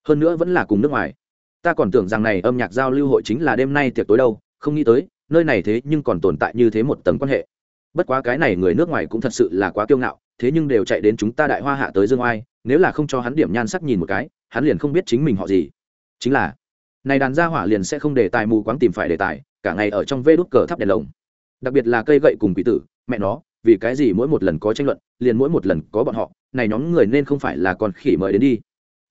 Hơn nữa vẫn là cùng nước ngoài. Ta còn tưởng rằng này âm nhạc giao lưu hội chính là đêm nay tiệc tối đâu, không nghĩ tới, nơi này thế nhưng còn tồn tại như thế một tầng quan hệ. Bất quá cái này người nước ngoài cũng thật sự là quá kiêu ngạo, thế nhưng đều chạy đến chúng ta đại hoa hạ tới dương oai, nếu là không cho hắn điểm nhan sắc nhìn một cái, hắn liền không biết chính mình họ gì. Chính là, này đàn gia hỏa liền sẽ không để tài mù quáng tìm phải đề tài, cả ngày ở trong vê đốt cờ thắp đèn lồng. Đặc biệt là cây gậy cùng quỷ tử, mẹ nó, vì cái gì mỗi một lần có tranh luận, liền mỗi một lần có bọn họ, này nhóm người nên không phải là còn khỉ mời đến đi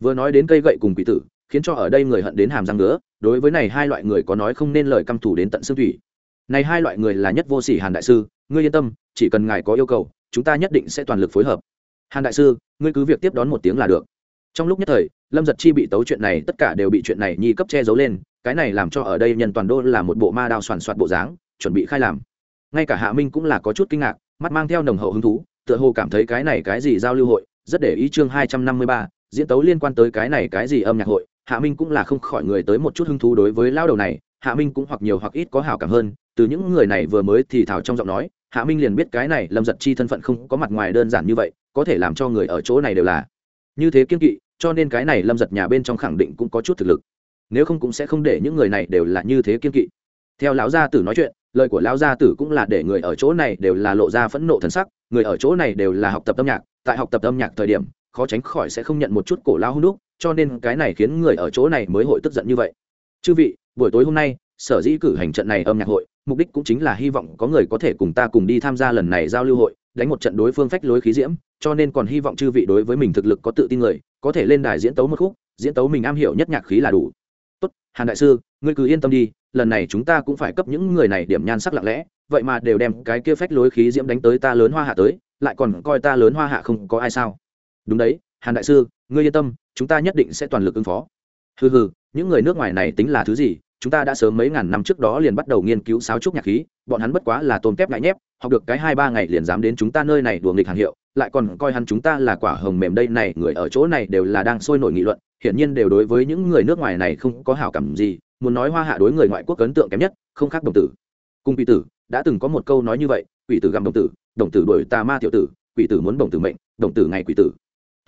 vừa nói đến cây gậy cùng quỷ tử, khiến cho ở đây người hận đến hàm răng nữa đối với này hai loại người có nói không nên lời căm thủ đến tận xương thủy. Này hai loại người là nhất vô sỉ hàn đại sư, ngươi yên tâm, chỉ cần ngài có yêu cầu, chúng ta nhất định sẽ toàn lực phối hợp. Hàn đại sư, ngươi cứ việc tiếp đón một tiếng là được. Trong lúc nhất thời, lâm giật chi bị tấu chuyện này, tất cả đều bị chuyện này nhi cấp che giấu lên, cái này làm cho ở đây nhân toàn đô là một bộ ma đao soàn soạt bộ dáng, chuẩn bị khai làm. Ngay cả hạ minh cũng là có chút kinh ngạc, mắt mang theo nồng hậu hứng thú, tựa hồ cảm thấy cái này cái gì giao lưu hội, rất để ý chương hai trăm năm mươi ba diễn tấu liên quan tới cái này cái gì âm nhạc hội, hạ minh cũng là không khỏi người tới một chút hứng thú đối với lao đầu này, hạ minh cũng hoặc nhiều hoặc ít có hảo cảm hơn, từ những người này vừa mới thì thảo trong giọng nói, hạ minh liền biết cái này lâm giật chi thân phận không có mặt ngoài đơn giản như vậy, có thể làm cho người ở chỗ này đều là như thế kiên kỵ, cho nên cái này lâm giật nhà bên trong khẳng định cũng có chút thực lực. Nếu không cũng sẽ không để những người này đều là như thế kiên kỵ. Theo lão gia tử nói chuyện, lời của lão gia tử cũng là để người ở chỗ này đều là lộ ra phẫn nộ thần sắc, người ở chỗ này đều là học tập âm nhạc, tại học tập âm nhạc thời điểm khó tránh khỏi sẽ không nhận một chút cổ lao hung đúc, cho nên cái này khiến người ở chỗ này mới hội tức giận như vậy. Chư vị, buổi tối hôm nay, sở dĩ cử hành trận này âm nhạc hội, mục đích cũng chính là hy vọng có người có thể cùng ta cùng đi tham gia lần này giao lưu hội, đánh một trận đối phương phách lối khí diễm, cho nên còn hy vọng chư vị đối với mình thực lực có tự tin người, có thể lên đài diễn tấu một khúc, diễn tấu mình am hiểu nhất nhạc khí là đủ. Tốt, hàn đại sư, ngươi cứ yên tâm đi, lần này chúng ta cũng phải cấp những người này điểm nhan sắc lặng lẽ, vậy mà đều đem cái kia phách lối khí diễm đánh tới ta lớn hoa hạ tới, lại còn coi ta lớn hoa hạ không có ai sao? Đúng đấy, hàn đại sư, ngươi yên tâm, chúng ta nhất định sẽ toàn lực ứng phó. Hừ hừ, những người nước ngoài này tính là thứ gì? Chúng ta đã sớm mấy ngàn năm trước đó liền bắt đầu nghiên cứu sáo trúc nhạc khí, bọn hắn bất quá là tôm tép ngại nhép, học được cái hai ba ngày liền dám đến chúng ta nơi này đùa nghịch hàng hiệu, lại còn coi hắn chúng ta là quả hồng mềm đây này, người ở chỗ này đều là đang sôi nổi nghị luận, hiển nhiên đều đối với những người nước ngoài này không có hảo cảm gì, muốn nói hoa hạ đối người ngoại quốc ấn tượng kém nhất, không khác đồng tử. Cung quỷ tử, đã từng có một câu nói như vậy, quỷ tử gặm đồng tử đồng tử đổi tà ma tiểu tử, quỷ tử muốn đồng tử mệnh, đồng tử ngày quỷ tử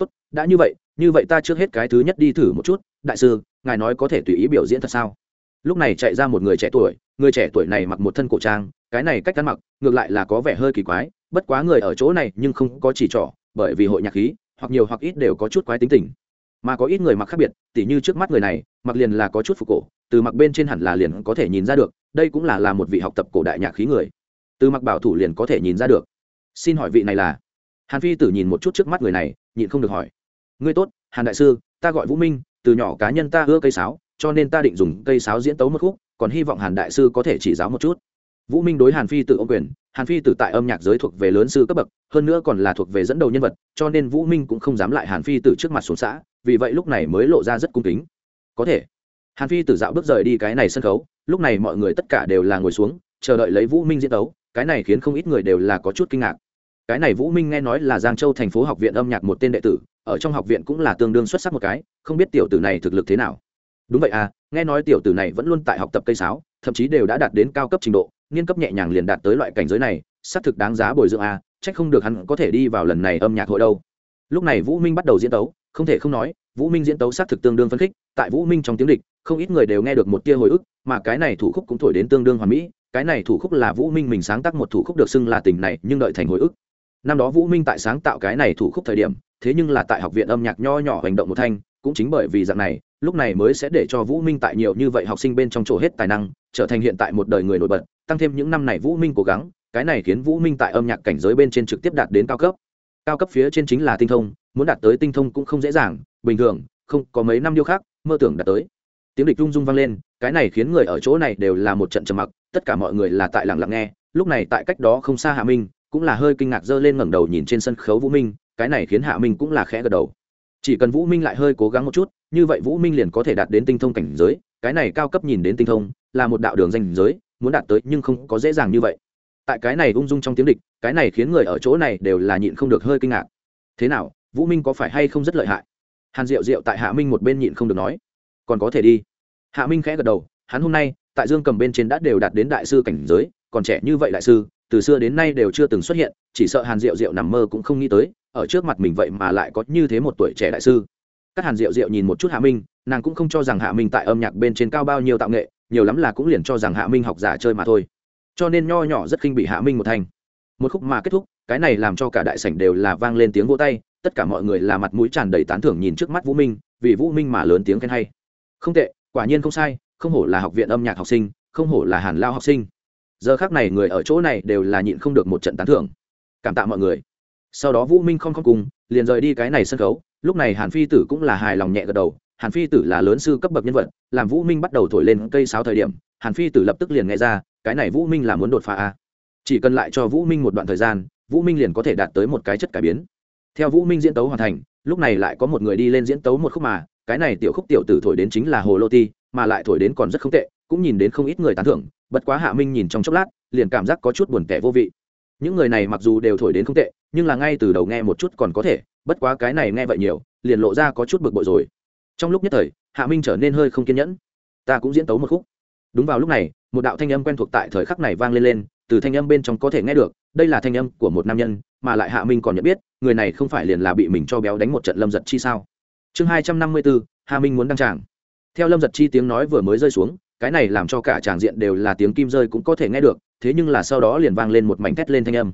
tốt, đã như vậy như vậy ta trước hết cái thứ nhất đi thử một chút, đại sư, ngài nói có thể tùy ý biểu diễn thật sao? Lúc này chạy ra một người trẻ tuổi, người trẻ tuổi này mặc một thân cổ trang, cái này cách ăn mặc, ngược lại là có vẻ hơi kỳ quái, bất quá người ở chỗ này nhưng không có chỉ trỏ, bởi vì hội nhạc khí, hoặc nhiều hoặc ít đều có chút quái tính tình. Mà có ít người mặc khác biệt, tỉ như trước mắt người này, mặc liền là có chút phục cổ, từ mặc bên trên hẳn là liền có thể nhìn ra được, đây cũng là là một vị học tập cổ đại nhạc khí người. Từ mặc bảo thủ liền có thể nhìn ra được. Xin hỏi vị này là? Hàn phi tử nhìn một chút trước mắt người này nhịn không được hỏi. Ngươi tốt, hàn đại sư, ta gọi vũ minh, từ nhỏ cá nhân ta ưa cây sáo, cho nên ta định dùng cây sáo diễn tấu một khúc, còn hy vọng hàn đại sư có thể chỉ giáo một chút. Vũ minh đối hàn phi tử ô quyền, hàn phi tử tại âm nhạc giới thuộc về lớn sư cấp bậc, hơn nữa còn là thuộc về dẫn đầu nhân vật, cho nên vũ minh cũng không dám lại hàn phi tử trước mặt xuống xã, vì vậy lúc này mới lộ ra rất cung kính. Có thể. Hàn phi tử dạo bước rời đi cái này sân khấu, lúc này mọi người tất cả đều là ngồi xuống, chờ đợi lấy vũ minh diễn tấu, cái này khiến không ít người đều là có chút kinh ngạc cái này vũ minh nghe nói là giang châu thành phố học viện âm nhạc một tên đệ tử, ở trong học viện cũng là tương đương xuất sắc một cái, không biết tiểu tử này thực lực thế nào. Đúng vậy à nghe nói tiểu tử này vẫn luôn tại học tập cây sáo, thậm chí đều đã đạt đến cao cấp trình độ, nghiên cấp nhẹ nhàng liền đạt tới loại cảnh giới này, xác thực đáng giá bồi dưỡng à trách không được hắn có thể đi vào lần này âm nhạc hội đâu. Lúc này vũ minh bắt đầu diễn tấu, không thể không nói, vũ minh diễn tấu xác thực tương đương phân khích, tại vũ minh trong tiếng địch, không ít người đều nghe được một tia hồi ức, mà cái này thủ khúc cũng thổi đến tương đương hoàn mỹ, cái này thủ khúc là vũ minh mình sáng tác một thủ khúc được xưng là tình này, nhưng đợi thành hồi ức năm đó vũ minh tại sáng tạo cái này thủ khúc thời điểm, thế nhưng là tại học viện âm nhạc nho nhỏ hành động một thanh, cũng chính bởi vì dạng này, lúc này mới sẽ để cho vũ minh tại nhiều như vậy học sinh bên trong chỗ hết tài năng, trở thành hiện tại một đời người nổi bật, tăng thêm những năm này vũ minh cố gắng, cái này khiến vũ minh tại âm nhạc cảnh giới bên trên trực tiếp đạt đến cao cấp. Cao cấp phía trên chính là tinh thông, muốn đạt tới tinh thông cũng không dễ dàng, bình thường, không có mấy năm điêu khác mơ tưởng đạt tới. Tiếng địch rung rung vang lên, cái này khiến người ở chỗ này đều là một trận trầm mặc, tất cả mọi người là tại lặng lặng nghe, lúc này tại cách đó không xa hạ minh cũng là hơi kinh ngạc dơ lên ngẩng đầu nhìn trên sân khấu vũ minh, cái này khiến hạ minh cũng là khẽ gật đầu. Chỉ cần vũ minh lại hơi cố gắng một chút, như vậy vũ minh liền có thể đạt đến tinh thông cảnh giới, cái này cao cấp nhìn đến tinh thông, là một đạo đường danh giới, muốn đạt tới nhưng không có dễ dàng như vậy. Tại cái này ung dung trong tiếng địch, cái này khiến người ở chỗ này đều là nhịn không được hơi kinh ngạc. Thế nào, vũ minh có phải hay không rất lợi hại? Hàn diệu diệu tại hạ minh một bên nhịn không được nói. Còn có thể đi. Hạ minh khẽ gật đầu, hắn hôm nay, tại dương cầm bên trên đã đều đạt đến đại sư cảnh giới, còn trẻ như vậy đại sư từ xưa đến nay đều chưa từng xuất hiện, chỉ sợ hàn diệu diệu nằm mơ cũng không nghĩ tới, ở trước mặt mình vậy mà lại có như thế một tuổi trẻ đại sư. Các hàn diệu diệu nhìn một chút hạ minh, nàng cũng không cho rằng hạ minh tại âm nhạc bên trên cao bao nhiêu tạo nghệ, nhiều lắm là cũng liền cho rằng hạ minh học giả chơi mà thôi. Cho nên nho nhỏ rất khinh bị hạ minh một thành. Một khúc mà kết thúc, cái này làm cho cả đại sảnh đều là vang lên tiếng vỗ tay, tất cả mọi người là mặt mũi tràn đầy tán thưởng nhìn trước mắt vũ minh, vì vũ minh mà lớn tiếng khen hay. Không tệ, quả nhiên không sai, không hổ là học viện âm nhạc học sinh, không hổ là hàn lao học sinh giờ khác này người ở chỗ này đều là nhịn không được một trận tán thưởng. Cảm tạ mọi người. Sau đó vũ minh không không cùng, liền rời đi cái này sân khấu. Lúc này hàn phi tử cũng là hài lòng nhẹ gật đầu. Hàn phi tử là lớn sư cấp bậc nhân vật, làm vũ minh bắt đầu thổi lên cây sáo thời điểm, hàn phi tử lập tức liền nghe ra, cái này vũ minh là muốn đột phá a chỉ cần lại cho vũ minh một đoạn thời gian, vũ minh liền có thể đạt tới một cái chất cải biến. Theo vũ minh diễn tấu hoàn thành, lúc này lại có một người đi lên diễn tấu một khúc mà, cái này tiểu khúc tiểu tử thổi đến chính là hồ lô ti, mà lại thổi đến còn rất không tệ, cũng nhìn đến không ít người tán thưởng bất quá hạ minh nhìn trong chốc lát, liền cảm giác có chút buồn tẻ vô vị. Những người này mặc dù đều thổi đến không tệ, nhưng là ngay từ đầu nghe một chút còn có thể, bất quá cái này nghe vậy nhiều, liền lộ ra có chút bực bội rồi. Trong lúc nhất thời, hạ minh trở nên hơi không kiên nhẫn. Ta cũng diễn tấu một khúc. Đúng vào lúc này, một đạo thanh âm quen thuộc tại thời khắc này vang lên lên, từ thanh âm bên trong có thể nghe được, đây là thanh âm của một nam nhân, mà lại hạ minh còn nhận biết, người này không phải liền là bị mình cho béo đánh một trận lâm giật chi sao? Chương hai trăm năm mươi bốn, hạ minh muốn đăng tràng. Theo lâm giật chi tiếng nói vừa mới rơi xuống cái này làm cho cả tràng diện đều là tiếng kim rơi cũng có thể nghe được, thế nhưng là sau đó liền vang lên một mảnh thét lên thanh âm.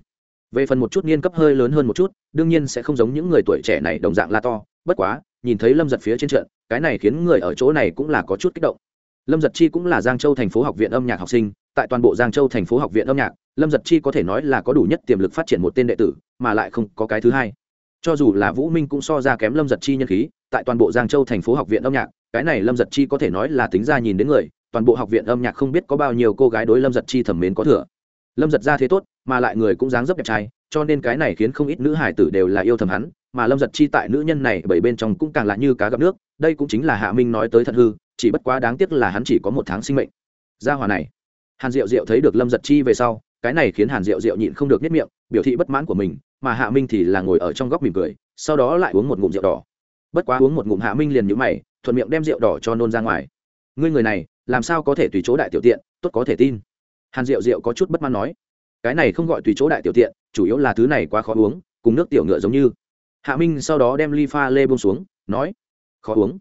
Về phần một chút niên cấp hơi lớn hơn một chút, đương nhiên sẽ không giống những người tuổi trẻ này đồng dạng la to, bất quá, nhìn thấy lâm giật phía trên trận, cái này khiến người ở chỗ này cũng là có chút kích động. Lâm giật chi cũng là giang châu thành phố học viện âm nhạc học sinh, tại toàn bộ giang châu thành phố học viện âm nhạc, lâm giật chi có thể nói là có đủ nhất tiềm lực phát triển một tên đệ tử, mà lại không có cái thứ hai. Cho dù là vũ minh cũng so ra kém lâm giật chi nhân khí, tại toàn bộ giang châu thành phố học viện âm nhạc, cái này lâm giật chi có thể nói là tính ra nhìn đến người toàn bộ học viện âm nhạc không biết có bao nhiêu cô gái đối lâm giật chi thẩm mến có thừa. Lâm giật ra thế tốt, mà lại người cũng dáng dấp đẹp trai, cho nên cái này khiến không ít nữ hải tử đều là yêu thầm hắn, mà lâm giật chi tại nữ nhân này bởi bên trong cũng càng là như cá gặp nước, đây cũng chính là hạ minh nói tới thật hư, chỉ bất quá đáng tiếc là hắn chỉ có một tháng sinh mệnh. Gia hòa này, hàn diệu diệu thấy được lâm giật chi về sau, cái này khiến hàn diệu diệu nhịn không được nhất miệng, biểu thị bất mãn của mình, mà hạ minh thì là ngồi ở trong góc mỉm cười, sau đó lại uống một ngụm rượu đỏ. Bất quá uống một ngụm hạ minh liền nhũ mày, thuận miệng đem rượu đỏ cho nôn ra ngoài. Ngươi người này làm sao có thể tùy chỗ đại tiểu tiện, tốt có thể tin. Hàn diệu diệu có chút bất mãn nói, cái này không gọi tùy chỗ đại tiểu tiện, chủ yếu là thứ này quá khó uống, cùng nước tiểu ngựa giống như. Hạ minh sau đó đem ly pha lê bông xuống, nói, khó uống.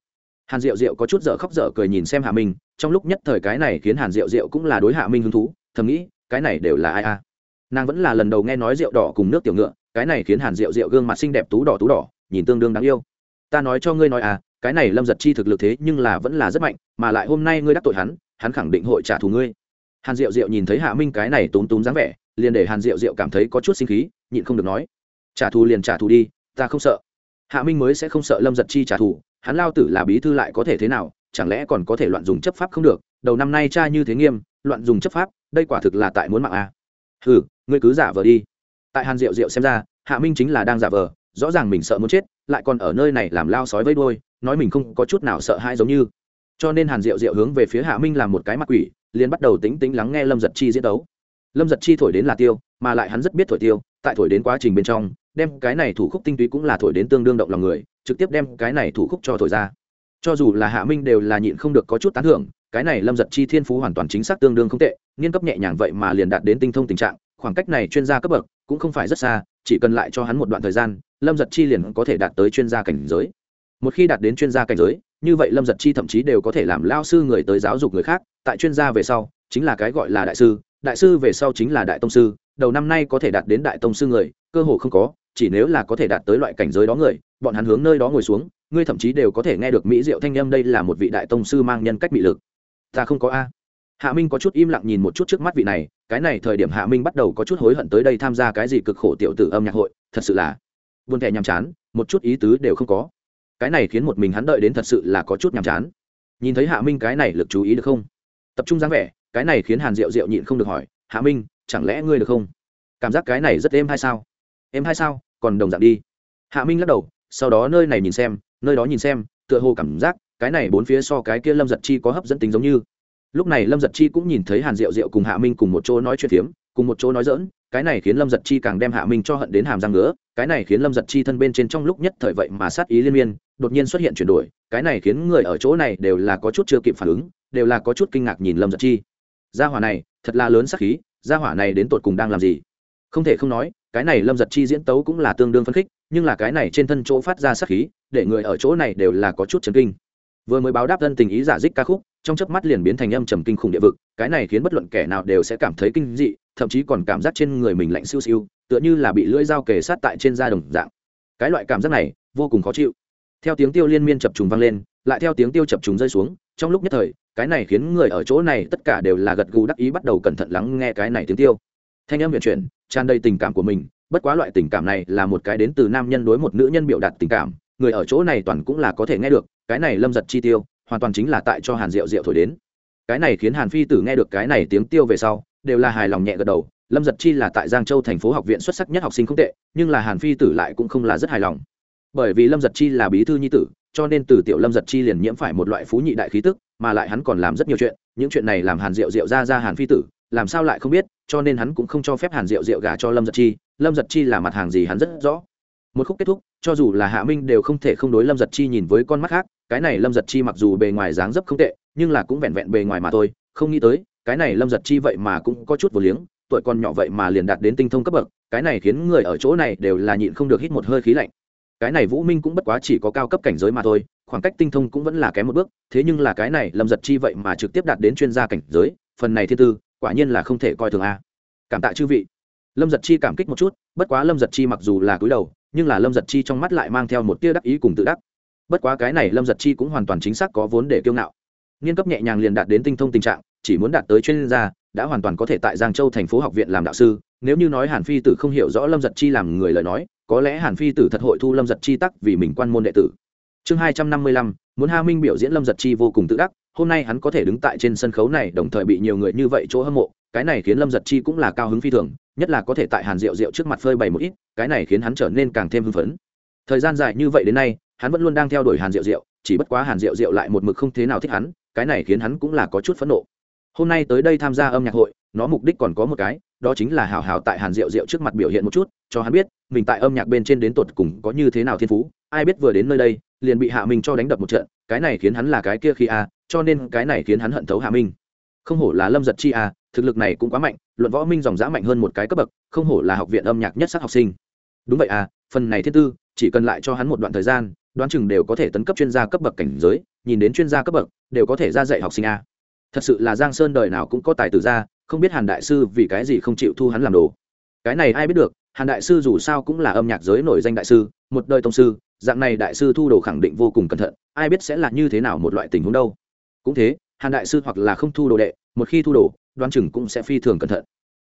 Hàn diệu diệu có chút dở khóc dở cười nhìn xem hạ minh, trong lúc nhất thời cái này khiến hàn diệu diệu cũng là đối hạ minh hứng thú, thầm nghĩ, cái này đều là ai a nàng vẫn là lần đầu nghe nói rượu đỏ cùng nước tiểu ngựa, cái này khiến hàn diệu diệu gương mặt xinh đẹp tú đỏ tú đỏ, nhìn tương đương đáng yêu. Ta nói cho ngươi nói à cái này lâm giật chi thực lực thế nhưng là vẫn là rất mạnh, mà lại hôm nay ngươi đắc tội hắn hắn khẳng định hội trả thù ngươi. Hàn diệu diệu nhìn thấy hạ minh cái này tốn tốn dáng vẻ, liền để hàn diệu diệu cảm thấy có chút sinh khí, nhịn không được nói, trả thù liền trả thù đi, ta không sợ. Hạ minh mới sẽ không sợ lâm giật chi trả thù, hắn lao tử là bí thư lại có thể thế nào, chẳng lẽ còn có thể loạn dùng chấp pháp không được? Đầu năm nay cha như thế nghiêm, loạn dùng chấp pháp, đây quả thực là tại muốn mạng a. À. ừ ngươi cứ giả vờ đi. Tại hàn diệu diệu xem ra, hạ minh chính là đang giả vờ, rõ ràng mình sợ muốn chết, lại còn ở nơi này làm lao sói với đôi nói mình không có chút nào sợ hãi giống như. Cho nên hàn diệu diệu hướng về phía hạ minh làm một cái mặt quỷ, liền bắt đầu tính tính lắng nghe lâm giật chi diễn đấu. Lâm giật chi thổi đến là tiêu, mà lại hắn rất biết thổi tiêu, tại thổi đến quá trình bên trong, đem cái này thủ khúc tinh túy cũng là thổi đến tương đương động lòng người, trực tiếp đem cái này thủ khúc cho thổi ra. Cho dù là hạ minh đều là nhịn không được có chút tán thưởng, cái này lâm giật chi thiên phú hoàn toàn chính xác tương đương không tệ, nghiên cấp nhẹ nhàng vậy mà liền đạt đến tinh thông tình trạng, khoảng cách này chuyên gia cấp bậc cũng không phải rất xa, chỉ cần lại cho hắn một đoạn thời gian, lâm giật chi liền có thể đạt tới chuyên gia cảnh giới một khi đạt đến chuyên gia cảnh giới, như vậy lâm giật chi thậm chí đều có thể làm lao sư người tới giáo dục người khác. Tại chuyên gia về sau, chính là cái gọi là đại sư đại sư về sau chính là đại tông sư. Đầu năm nay có thể đạt đến đại tông sư người, cơ hồ không có, chỉ nếu là có thể đạt tới loại cảnh giới đó người, bọn hắn hướng nơi đó ngồi xuống, ngươi thậm chí đều có thể nghe được mỹ diệu thanh â đây là một vị đại tông sư mang nhân cách bị lực. Ta không có a. Hạ minh có chút im lặng nhìn một chút trước mắt vị này, cái này thời điểm hạ minh bắt đầu có chút hối hận tới đây tham gia cái gì cực khổ tiểu tử âm nhạc hội, thật sự là buồn thẻ nhàm chán, một chút ý tứ đều không có cái này khiến một mình hắn đợi đến thật sự là có chút nhàm chán. Nhìn thấy hạ minh cái này lực chú ý được không? Tập trung dáng vẻ, cái này khiến hàn diệu diệu nhịn không được hỏi, hạ minh, chẳng lẽ ngươi được không? Cảm giác cái này rất êm hay sao? Êm hay sao? Còn đồng dạng đi. Hạ minh lắc đầu, sau đó nơi này nhìn xem, nơi đó nhìn xem, tựa hồ cảm giác cái này bốn phía so cái kia lâm giật chi có hấp dẫn tính giống như. Lúc này lâm giật chi cũng nhìn thấy hàn diệu diệu cùng hạ minh cùng một chỗ nói chuyện phiếm, cùng một chỗ nói dỡn cái này khiến lâm giật chi càng đem hạ minh cho hận đến hàm răng nữa cái này khiến lâm giật chi thân bên trên trong lúc nhất thời vậy mà sát ý liên miên, đột nhiên xuất hiện chuyển đổi, cái này khiến người ở chỗ này đều là có chút chưa kịp phản ứng, đều là có chút kinh ngạc nhìn lâm giật chi. Gia hỏa này, thật là lớn sắc khí, gia hỏa này đến tột cùng đang làm gì? Không thể không nói, cái này lâm giật chi diễn tấu cũng là tương đương phân khích, nhưng là cái này trên thân chỗ phát ra sắc khí, để người ở chỗ này đều là có chút chấn kinh vừa mới báo đáp thân tình ý giả dích ca khúc, trong chớp mắt liền biến thành âm trầm kinh khủng địa vực, cái này khiến bất luận kẻ nào đều sẽ cảm thấy kinh dị, thậm chí còn cảm giác trên người mình lạnh siêu siêu, tựa như là bị lưỡi dao kề sát tại trên da đồng dạng. Cái loại cảm giác này, vô cùng khó chịu. Theo tiếng tiêu liên miên chập trùng vang lên, lại theo tiếng tiêu chập trùng rơi xuống, trong lúc nhất thời, cái này khiến người ở chỗ này tất cả đều là gật gù đắc ý bắt đầu cẩn thận lắng nghe cái này tiếng tiêu. Thanh âm viện chuyển, tràn đầy tình cảm của mình, bất quá loại tình cảm này là một cái đến từ nam nhân đối một nữ nhân biểu đạt tình cảm, người ở chỗ này toàn cũng là có thể nghe được cái này lâm giật chi tiêu, hoàn toàn chính là tại cho hàn diệu diệu thổi đến. Cái này khiến hàn phi tử nghe được cái này tiếng tiêu về sau, đều là hài lòng nhẹ gật đầu, lâm giật chi là tại giang châu thành phố học viện xuất sắc nhất học sinh không tệ, nhưng là hàn phi tử lại cũng không là rất hài lòng. Bởi vì lâm giật chi là bí thư nhi tử, cho nên từ tiểu lâm giật chi liền nhiễm phải một loại phú nhị đại khí tức, mà lại hắn còn làm rất nhiều chuyện, những chuyện này làm hàn diệu diệu ra ra hàn phi tử, làm sao lại không biết, cho nên hắn cũng không cho phép hàn diệu diệu gả cho lâm giật chi, lâm giật chi là mặt hàng gì hắn rất rõ một khúc kết thúc, cho dù là hạ minh đều không thể không đối lâm giật chi nhìn với con mắt khác, cái này lâm giật chi mặc dù bề ngoài dáng dấp không tệ, nhưng là cũng vẹn vẹn bề ngoài mà thôi, không nghĩ tới, cái này lâm giật chi vậy mà cũng có chút vô liếng, tuổi con nhỏ vậy mà liền đạt đến tinh thông cấp bậc, cái này khiến người ở chỗ này đều là nhịn không được hít một hơi khí lạnh. Cái này vũ minh cũng bất quá chỉ có cao cấp cảnh giới mà thôi, khoảng cách tinh thông cũng vẫn là kém một bước, thế nhưng là cái này lâm giật chi vậy mà trực tiếp đạt đến chuyên gia cảnh giới, phần này thiên tư, quả nhiên là không thể coi thường a. Cảm tạ chư vị. Lâm giật chi cảm kích một chút, bất quá lâm giật chi mặc dù là cúi đầu nhưng là lâm giật chi trong mắt lại mang theo một tia đắc ý cùng tự đắc. Bất quá cái này lâm giật chi cũng hoàn toàn chính xác có vốn để kiêu ngạo. Nghiên cấp nhẹ nhàng liền đạt đến tinh thông tình trạng, chỉ muốn đạt tới chuyên gia, đã hoàn toàn có thể tại giang châu thành phố học viện làm đạo sư. Nếu như nói hàn phi tử không hiểu rõ lâm giật chi làm người lời nói, có lẽ hàn phi tử thật hội thu lâm giật chi tắc vì mình quan môn đệ tử. Chương hai trăm năm mươi lăm, muốn ha minh biểu diễn lâm giật chi vô cùng tự đắc, hôm nay hắn có thể đứng tại trên sân khấu này, đồng thời bị nhiều người như vậy chỗ hâm mộ cái này khiến lâm giật chi cũng là cao hứng phi thường, nhất là có thể tại hàn rượu rượu trước mặt phơi bày một ít, cái này khiến hắn trở nên càng thêm hưng phấn. Thời gian dài như vậy đến nay, hắn vẫn luôn đang theo đuổi hàn rượu rượu chỉ bất quá hàn rượu rượu lại một mực không thế nào thích hắn, cái này khiến hắn cũng là có chút phẫn nộ. Hôm nay tới đây tham gia âm nhạc hội, nó mục đích còn có một cái, đó chính là hào hào tại hàn rượu rượu trước mặt biểu hiện một chút, cho hắn biết, mình tại âm nhạc bên trên đến tột cùng có như thế nào thiên phú, ai biết vừa đến nơi đây, liền bị hạ minh cho đánh đập một trận, cái này khiến hắn là cái kia khi a, cho nên cái này khiến hắn hận thấu hạ minh không hổ là lâm giật chi à? thực lực này cũng quá mạnh, luận võ minh dòng dã mạnh hơn một cái cấp bậc, không hổ là học viện âm nhạc nhất sắc học sinh. Đúng vậy à phần này thiên tư, chỉ cần lại cho hắn một đoạn thời gian, đoán chừng đều có thể tấn cấp chuyên gia cấp bậc cảnh giới, nhìn đến chuyên gia cấp bậc, đều có thể ra dạy học sinh a. Thật sự là giang sơn đời nào cũng có tài tử ra, không biết hàn đại sư vì cái gì không chịu thu hắn làm đồ. Cái này ai biết được, hàn đại sư dù sao cũng là âm nhạc giới nổi danh đại sư, một đời tông sư, dạng này đại sư thu đồ khẳng định vô cùng cẩn thận, ai biết sẽ là như thế nào một loại tình huống đâu. Cũng thế hàn đại sư hoặc là không thu đồ đệ, một khi thu đồ đoan chừng cũng sẽ phi thường cẩn thận.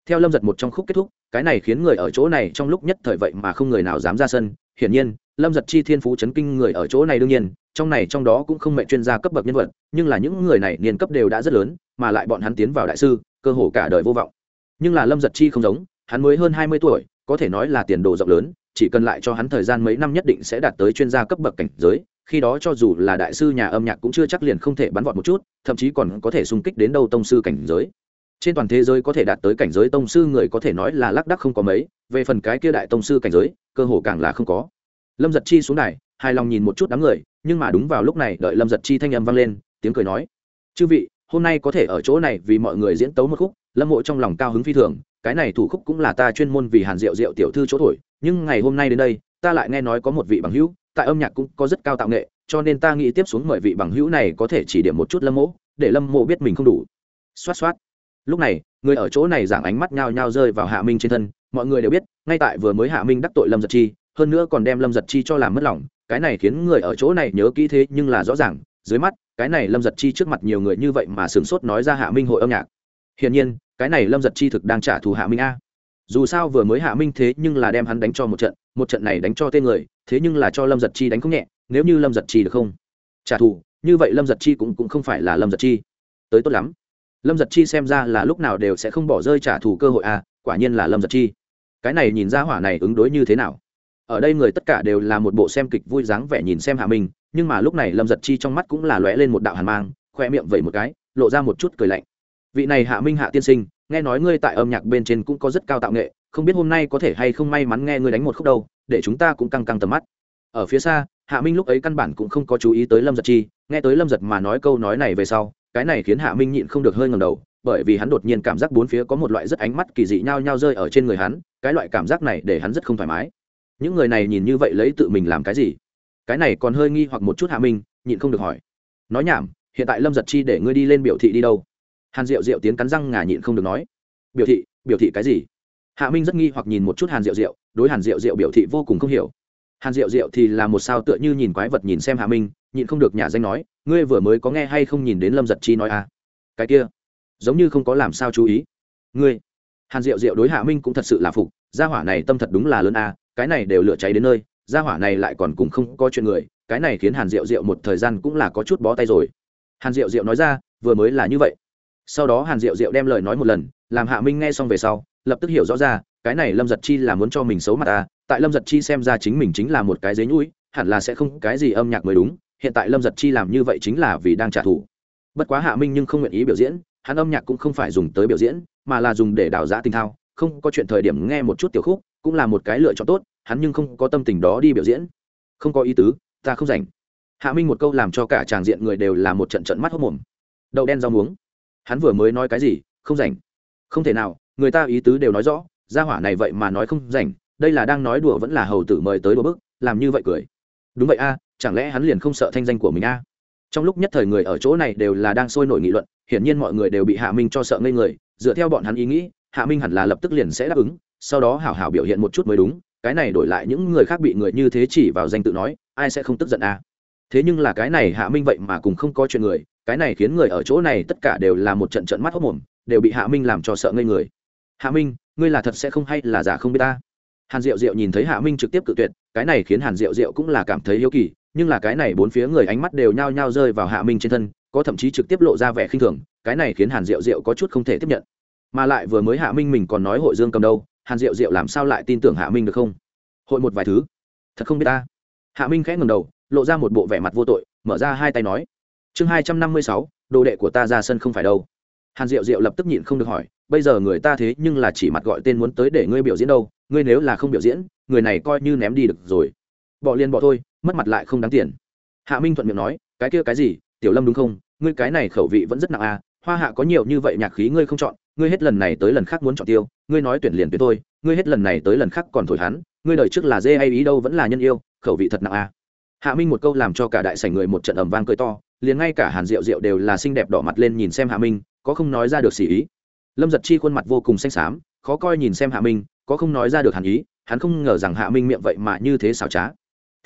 Theo lâm giật một trong khúc kết thúc, cái này khiến người ở chỗ này trong lúc nhất thời vậy mà không người nào dám ra sân. Hiển nhiên, lâm giật chi thiên phú chấn kinh người ở chỗ này đương nhiên, trong này trong đó cũng không mệnh chuyên gia cấp bậc nhân vật, nhưng là những người này niên cấp đều đã rất lớn, mà lại bọn hắn tiến vào đại sư, cơ hồ cả đời vô vọng. Nhưng là lâm giật chi không giống, hắn mới hơn hai mươi tuổi, có thể nói là tiền đồ rộng lớn chỉ cần lại cho hắn thời gian mấy năm nhất định sẽ đạt tới chuyên gia cấp bậc cảnh giới, khi đó cho dù là đại sư nhà âm nhạc cũng chưa chắc liền không thể bắn vọt một chút, thậm chí còn có thể xung kích đến đâu tông sư cảnh giới. Trên toàn thế giới có thể đạt tới cảnh giới tông sư người có thể nói là lác đắc không có mấy, về phần cái kia đại tông sư cảnh giới, cơ hồ càng là không có. Lâm giật chi xuống này hài lòng nhìn một chút đám người, nhưng mà đúng vào lúc này đợi lâm giật chi thanh âm vang lên, tiếng cười nói, chư vị, hôm nay có thể ở chỗ này vì mọi người diễn tấu một khúc, lâm mộ trong lòng cao hứng phi thường, cái này thủ khúc cũng là ta chuyên môn vì hàn diệu diệu tiểu thư chỗ thổi nhưng ngày hôm nay đến đây, ta lại nghe nói có một vị bằng hữu, tại âm nhạc cũng có rất cao tạo nghệ, cho nên ta nghĩ tiếp xuống mời vị bằng hữu này có thể chỉ điểm một chút lâm mộ, để lâm mộ biết mình không đủ. Xoát xoát. Lúc này, người ở chỗ này giảng ánh mắt nhao nhao rơi vào hạ minh trên thân, mọi người đều biết, ngay tại vừa mới hạ minh đắc tội lâm giật chi, hơn nữa còn đem lâm giật chi cho làm mất lòng, cái này khiến người ở chỗ này nhớ kỹ thế nhưng là rõ ràng, dưới mắt, cái này lâm giật chi trước mặt nhiều người như vậy mà sửng sốt nói ra hạ minh hội âm nhạc. Hiển nhiên, cái này lâm giật chi thực đang trả thù hạ minh a dù sao vừa mới hạ minh thế nhưng là đem hắn đánh cho một trận một trận này đánh cho tên người thế nhưng là cho lâm giật chi đánh không nhẹ nếu như lâm giật chi được không? Trả thù như vậy lâm giật chi cũng, cũng không phải là lâm giật chi. Tới tốt lắm. Lâm giật chi xem ra là lúc nào đều sẽ không bỏ rơi trả thù cơ hội à? quả nhiên là lâm giật chi. Cái này nhìn ra hỏa này ứng đối như thế nào? Ở đây người tất cả đều là một bộ xem kịch vui dáng vẻ nhìn xem hạ minh nhưng mà lúc này lâm giật chi trong mắt cũng là lóe lên một đạo hàn mang khoe miệng vẩy một cái lộ ra một chút cười lạnh. Vị này hạ minh hạ tiên sinh nghe nói ngươi tại âm nhạc bên trên cũng có rất cao tạo nghệ, không biết hôm nay có thể hay không may mắn nghe ngươi đánh một khúc đâu, để chúng ta cũng căng căng tầm mắt. Ở phía xa, hạ minh lúc ấy căn bản cũng không có chú ý tới lâm giật chi, nghe tới lâm giật mà nói câu nói này về sau, cái này khiến hạ minh nhịn không được hơi ngầm đầu, bởi vì hắn đột nhiên cảm giác bốn phía có một loại rất ánh mắt kỳ dị nhao nhao rơi ở trên người hắn, cái loại cảm giác này để hắn rất không thoải mái. Những người này nhìn như vậy lấy tự mình làm cái gì? Cái này còn hơi nghi hoặc một chút hạ minh, nhịn không được hỏi. Nói nhảm, hiện tại lâm giật chi để ngươi đi lên biểu thị đi đâu? Hàn diệu diệu tiến cắn răng ngà nhịn không được nói, biểu thị biểu thị cái gì? Hạ minh rất nghi hoặc nhìn một chút hàn diệu diệu, đối hàn diệu diệu biểu thị vô cùng không hiểu. Hàn diệu diệu thì là một sao tựa như nhìn quái vật nhìn xem hạ minh, nhịn không được nhà danh nói, ngươi vừa mới có nghe hay không nhìn đến lâm giật chi nói à? Cái kia, giống như không có làm sao chú ý. Ngươi? Hàn diệu diệu đối hạ minh cũng thật sự là phục, gia hỏa này tâm thật đúng là lớn à cái này đều lửa cháy đến nơi, gia hỏa này lại còn cùng không có chuyện người, cái này khiến hàn diệu diệu một thời gian cũng là có chút bó tay rồi. Hàn diệu diệu nói ra, vừa mới là như vậy sau đó hàn diệu diệu đem lời nói một lần, làm hạ minh nghe xong về sau, lập tức hiểu rõ ra, cái này lâm giật chi là muốn cho mình xấu mặt à tại lâm giật chi xem ra chính mình chính là một cái dế nhũi, hẳn là sẽ không cái gì âm nhạc mới đúng, hiện tại lâm giật chi làm như vậy chính là vì đang trả thù. Bất quá hạ minh nhưng không nguyện ý biểu diễn, hắn âm nhạc cũng không phải dùng tới biểu diễn, mà là dùng để đào giã tinh thao, không có chuyện thời điểm nghe một chút tiểu khúc, cũng là một cái lựa chọn tốt, hắn nhưng không có tâm tình đó đi biểu diễn. Không có ý tứ, ta không rảnh. Hạ minh một câu làm cho cả tràng diện người đều là một trận trận mắt hốc mồm. Đậu đen rau muống hắn vừa mới nói cái gì, không rảnh. Không thể nào, người ta ý tứ đều nói rõ, gia hỏa này vậy mà nói không rảnh, đây là đang nói đùa vẫn là hầu tử mời tới đùa bức, làm như vậy cười. Đúng vậy a, chẳng lẽ hắn liền không sợ thanh danh của mình a? Trong lúc nhất thời người ở chỗ này đều là đang sôi nổi nghị luận, hiển nhiên mọi người đều bị hạ minh cho sợ ngây người, dựa theo bọn hắn ý nghĩ, hạ minh hẳn là lập tức liền sẽ đáp ứng, sau đó hảo hảo biểu hiện một chút mới đúng, cái này đổi lại những người khác bị người như thế chỉ vào danh tự nói, ai sẽ không tức giận a? Thế nhưng là cái này hạ minh vậy mà cùng không có chuyện người cái này khiến người ở chỗ này tất cả đều là một trận trận mắt hốc mồm, đều bị hạ minh làm cho sợ ngây người. Hạ minh, ngươi là thật sẽ không hay là giả không biết ta? Hàn diệu diệu nhìn thấy hạ minh trực tiếp cự tuyệt, cái này khiến hàn diệu diệu cũng là cảm thấy hiếu kỳ, nhưng là cái này bốn phía người ánh mắt đều nhao nhao rơi vào hạ minh trên thân, có thậm chí trực tiếp lộ ra vẻ khinh thường, cái này khiến hàn diệu diệu có chút không thể tiếp nhận. Mà lại vừa mới hạ minh mình còn nói hội dương cầm đâu, hàn diệu diệu làm sao lại tin tưởng hạ minh được không? Hội một vài thứ. Thật không biết ta. Hạ minh khẽ ngầm đầu, lộ ra một bộ vẻ mặt vô tội, mở ra hai tay nói chương hai trăm năm mươi sáu, đồ đệ của ta ra sân không phải đâu. Hàn diệu diệu lập tức nhịn không được hỏi, bây giờ người ta thế nhưng là chỉ mặt gọi tên muốn tới để ngươi biểu diễn đâu, ngươi nếu là không biểu diễn, người này coi như ném đi được rồi. Bỏ liền bỏ thôi, mất mặt lại không đáng tiền. Hạ minh thuận miệng nói, cái kia cái gì, tiểu lâm đúng không? Ngươi cái này khẩu vị vẫn rất nặng à hoa hạ có nhiều như vậy nhạc khí ngươi không chọn, ngươi hết lần này tới lần khác muốn chọn tiêu, ngươi nói tuyển liền tuyển tôi ngươi hết lần này tới lần khác còn thổi hắn, ngươi đời trước là dê hay ý đâu vẫn là nhân yêu, khẩu vị thật nặng à. Hạ minh một câu làm cho cả đại sảnh người một trận ầm vang cười to liền ngay cả hàn diệu diệu đều là xinh đẹp đỏ mặt lên nhìn xem hạ minh, có không nói ra được xỉ ý. Lâm giật chi khuôn mặt vô cùng xanh xám, khó coi nhìn xem hạ minh, có không nói ra được hàn ý, hắn không ngờ rằng hạ minh miệng vậy mà như thế xảo trá.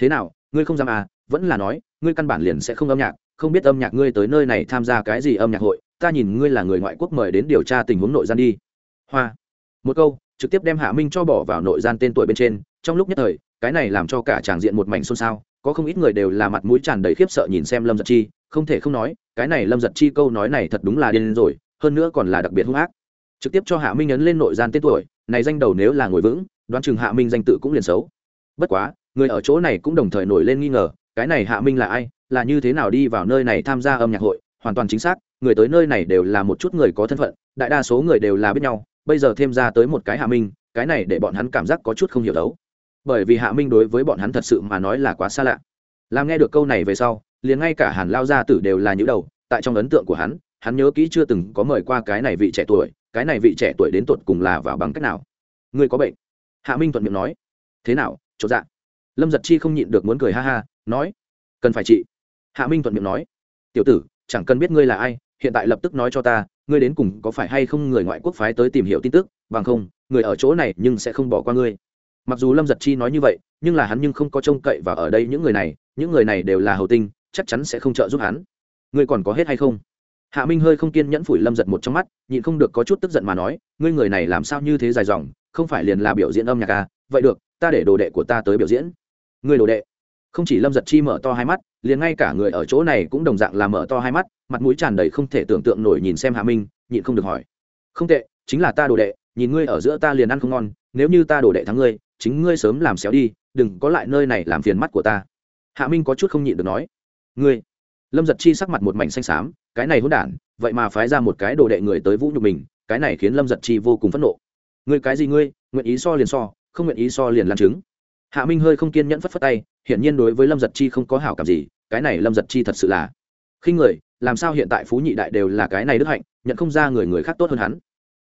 Thế nào, ngươi không dám à vẫn là nói, ngươi căn bản liền sẽ không âm nhạc, không biết âm nhạc ngươi tới nơi này tham gia cái gì âm nhạc hội, ta nhìn ngươi là người ngoại quốc mời đến điều tra tình huống nội gian đi. Hoa. Một câu, trực tiếp đem hạ minh cho bỏ vào nội gian tên tuổi bên trên, trong lúc nhất thời, cái này làm cho cả tràng diện một mảnh xôn xao, có không ít người đều là mặt mũi tràn đầy khiếp sợ nhìn xem lâm giật chi không thể không nói, cái này lâm giật chi câu nói này thật đúng là điên rồi, hơn nữa còn là đặc biệt hung ác. Trực tiếp cho hạ minh ấn lên nội gian tên tuổi, này danh đầu nếu là ngồi vững, đoán chừng hạ minh danh tự cũng liền xấu. Bất quá, người ở chỗ này cũng đồng thời nổi lên nghi ngờ, cái này hạ minh là ai, là như thế nào đi vào nơi này tham gia âm nhạc hội, hoàn toàn chính xác, người tới nơi này đều là một chút người có thân phận, đại đa số người đều là biết nhau, bây giờ thêm ra tới một cái hạ minh, cái này để bọn hắn cảm giác có chút không hiểu đấu bởi vì hạ minh đối với bọn hắn thật sự mà nói là quá xa lạ. Làm nghe được câu này về sau liền ngay cả hàn lao gia tử đều là những đầu, tại trong ấn tượng của hắn hắn nhớ kỹ chưa từng có mời qua cái này vị trẻ tuổi, cái này vị trẻ tuổi đến tột cùng là vào bằng cách nào. Ngươi có bệnh? Hạ minh thuận miệng nói. Thế nào chỗ dạ? Lâm giật chi không nhịn được muốn cười ha ha, nói. Cần phải trị hạ minh thuận miệng nói. Tiểu tử, chẳng cần biết ngươi là ai, hiện tại lập tức nói cho ta, ngươi đến cùng có phải hay không người ngoại quốc phái tới tìm hiểu tin tức, bằng không, người ở chỗ này nhưng sẽ không bỏ qua ngươi. Mặc dù lâm giật chi nói như vậy, nhưng là hắn nhưng không có trông cậy và ở đây những người này, những người này đều là hầu tinh chắc chắn sẽ không trợ giúp hắn. Ngươi còn có hết hay không? Hạ minh hơi không kiên nhẫn phủi lâm giật một trong mắt, nhịn không được có chút tức giận mà nói, ngươi người này làm sao như thế dài dòng, không phải liền là biểu diễn âm nhạc à? Vậy được, ta để đồ đệ của ta tới biểu diễn. Người đồ đệ. Không chỉ lâm giật chi mở to hai mắt, liền ngay cả người ở chỗ này cũng đồng dạng là mở to hai mắt, mặt mũi tràn đầy không thể tưởng tượng nổi nhìn xem hạ minh, nhịn không được hỏi. Không tệ, chính là ta đồ đệ, nhìn ngươi ở giữa ta liền ăn không ngon, nếu như ta đồ đệ thắng ngươi, chính ngươi sớm làm xéo đi, đừng có lại nơi này làm phiền mắt của ta. Hạ minh có chút không nhịn được nói ngươi. Lâm giật chi sắc mặt một mảnh xanh xám, cái này hỗn đản, vậy mà phái ra một cái đồ đệ người tới vũ nhục mình, cái này khiến lâm giật chi vô cùng phẫn nộ. Ngươi cái gì ngươi, nguyện ý so liền so, không nguyện ý so liền làm chứng hạ minh hơi không kiên nhẫn phất phất tay, hiển nhiên đối với lâm giật chi không có hảo cảm gì, cái này lâm giật chi thật sự là khi người, làm sao hiện tại phú nhị đại đều là cái này đức hạnh, nhận không ra người người khác tốt hơn hắn.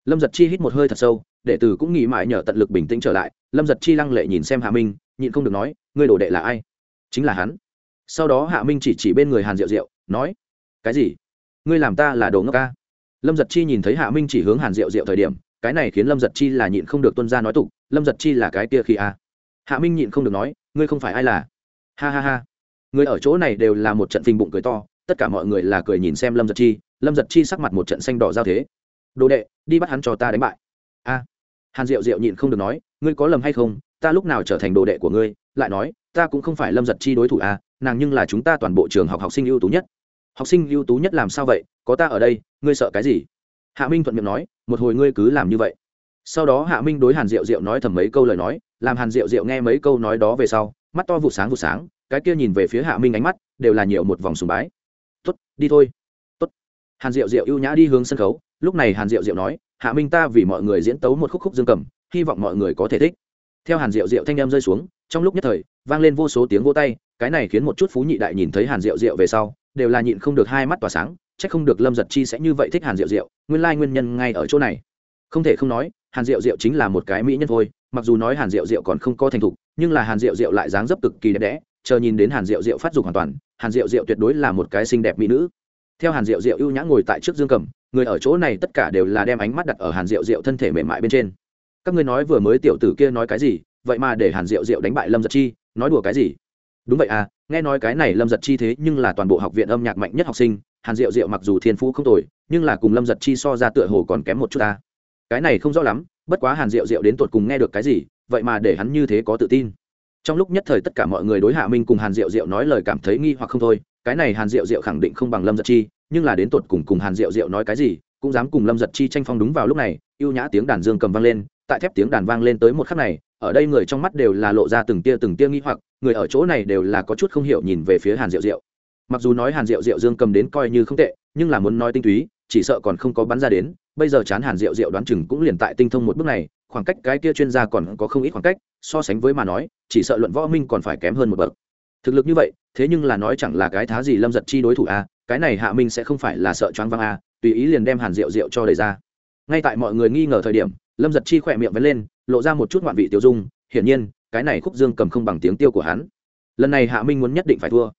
Lâm giật chi hít một hơi thật sâu đệ tử cũng nghĩ mãi nhờ tận lực bình tĩnh trở lại, lâm giật chi lăng lệ nhìn xem hạ minh, nhịn không được nói, ngươi đồ đệ là ai? Chính là hắn sau đó hạ minh chỉ chỉ bên người hàn diệu diệu, nói, cái gì? Ngươi làm ta là đồ ngốc ca? Lâm giật chi nhìn thấy hạ minh chỉ hướng hàn diệu diệu thời điểm, cái này khiến lâm giật chi là nhịn không được tuân ra nói tục, lâm giật chi là cái kia khi a. Hạ minh nhịn không được nói, ngươi không phải ai là? Ha ha ha. Người ở chỗ này đều là một trận phình bụng cười to, tất cả mọi người là cười nhìn xem lâm giật chi, lâm giật chi sắc mặt một trận xanh đỏ giao thế. Đồ đệ, đi bắt hắn cho ta đánh bại. A. Hàn diệu diệu nhịn không được nói, ngươi có lầm hay không? Ta lúc nào trở thành đồ đệ của ngươi? Lại nói, ta cũng không phải lâm giật chi đối thủ a nàng nhưng là chúng ta toàn bộ trường học học sinh ưu tú nhất. Học sinh ưu tú nhất làm sao vậy? Có ta ở đây, ngươi sợ cái gì? Hạ minh thuận miệng nói, một hồi ngươi cứ làm như vậy. Sau đó hạ minh đối hàn diệu diệu nói thầm mấy câu lời nói, làm hàn diệu diệu nghe mấy câu nói đó về sau, mắt to vụ sáng vụ sáng, cái kia nhìn về phía hạ minh ánh mắt, đều là nhiều một vòng sùng bái. Tuất đi thôi. Tuất hàn diệu diệu ưu nhã đi hướng sân khấu, lúc này hàn diệu diệu nói, hạ minh ta vì mọi người diễn tấu một khúc khúc dương cầm, hy vọng mọi người có thể thích. Theo hàn diệu diệu thanh em rơi xuống, trong lúc nhất thời, vang lên vô số tiếng vô tay cái này khiến một chút phú nhị đại nhìn thấy hàn diệu diệu về sau đều là nhịn không được hai mắt tỏa sáng c h ắ c không được lâm giật chi sẽ như vậy thích hàn diệu diệu nguyên lai nguyên nhân ngay ở chỗ này không thể không nói hàn diệu diệu chính là một cái mỹ nhân thôi mặc dù nói hàn diệu diệu còn không có thành thục nhưng là hàn diệu diệu lại dáng dấp cực kỳ đẹp đẽ chờ nhìn đến hàn diệu diệu phát dục hoàn toàn hàn diệu diệu tuyệt đối là một cái xinh đẹp mỹ nữ theo hàn diệu diệu ưu nhã ngồi tại trước dương cầm người ở chỗ này tất cả đều là đem ánh mắt đặt ở hàn diệu diệu thân thể mềm mại bên trên các ngươi nói vừa mới tiểu tử kia nói cái gì vậy mà để hàn diệu diệu đánh bại lâm giật chi nói đùa cái gì đúng vậy à nghe nói cái này lâm giật chi thế nhưng là toàn bộ học viện âm nhạc mạnh nhất học sinh, hàn diệu diệu mặc dù thiên phú không tồi, nhưng là cùng lâm giật chi so ra tựa hồ còn kém một chút ta. Cái này không rõ lắm, bất quá hàn diệu diệu đến tột cùng nghe được cái gì, vậy mà để hắn như thế có tự tin. Trong lúc nhất thời tất cả mọi người đối hạ minh cùng hàn diệu diệu nói lời cảm thấy nghi hoặc không thôi, cái này hàn diệu diệu khẳng định không bằng lâm giật chi, nhưng là đến tột cùng cùng hàn diệu diệu nói cái gì, cũng dám cùng lâm giật chi tranh phong đúng vào lúc này y ê u nhã tiếng đàn dương cầm vang lên, tại thép tiếng đàn vang lên tới một khắc này ở đây người trong mắt đều là lộ ra từng tia từng tia nghi hoặc người ở chỗ này đều là có chút không hiểu nhìn về phía hàn diệu diệu. Mặc dù nói hàn diệu diệu dương cầm đến coi như không tệ nhưng là muốn nói tinh túy chỉ sợ còn không có bắn ra đến bây giờ chán hàn diệu diệu đoán chừng cũng liền tại tinh thông một bước này khoảng cách cái kia chuyên gia còn có không ít khoảng cách so sánh với mà nói chỉ sợ luận võ minh còn phải kém hơn một bậc. Thực lực như vậy thế nhưng là nói chẳng là cái thá gì lâm giật chi đối thủ a à, cái này hạ minh sẽ không phải là sợ choáng văng a à, tùy ý liền đem hàn rượu rượu cho đầy ra. Ngay tại mọi người nghi ngờ thời điểm lâm giật chi khỏe miệng vẫn lên lộ ra một chút ngoạn vị tiêu dung, hiển nhiên, cái này khúc dương cầm không bằng tiếng tiêu của hắn. Lần này hạ minh muốn nhất định phải thua.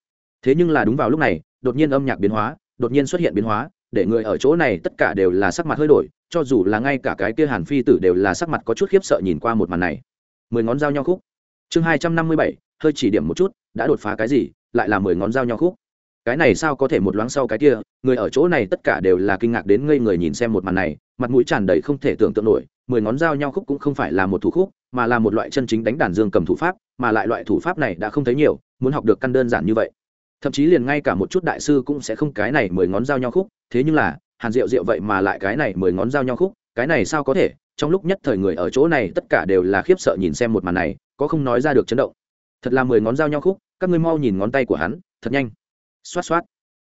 Thế nhưng là đúng vào lúc này, đột nhiên âm nhạc biến hóa, đột nhiên xuất hiện biến hóa, để người ở chỗ này tất cả đều là sắc mặt hơi đổi, cho dù là ngay cả cái kia hàn phi tử đều là sắc mặt có chút khiếp sợ nhìn qua một màn này. Mười ngón dao nhau khúc. Chương hai trăm năm mươi bảy, hơi chỉ điểm một chút, đã đột phá cái gì, lại là mười ngón dao nhau khúc. Cái này sao có thể một loáng sau cái kia, người ở chỗ này tất cả đều là kinh ngạc đến ngây người nhìn xem một màn này, mặt mũi tràn đầy không thể tưởng tượng nổi mười ngón dao nhau khúc cũng không phải là một thủ khúc, mà là một loại chân chính đánh đàn dương cầm thủ pháp, mà lại loại thủ pháp này đã không thấy nhiều, muốn học được căn đơn giản như vậy. Thậm chí liền ngay cả một chút đại sư cũng sẽ không cái này mười ngón dao nhau khúc, thế nhưng là, hàn diệu diệu vậy mà lại cái này mười ngón dao nhau khúc, cái này sao có thể? Trong lúc nhất thời người ở chỗ này tất cả đều là khiếp sợ nhìn xem một màn này, có không nói ra được chấn động. Thật là mười ngón dao nhau khúc, các ngươi mau nhìn ngón tay của hắn, thật nhanh. Xoát xoát.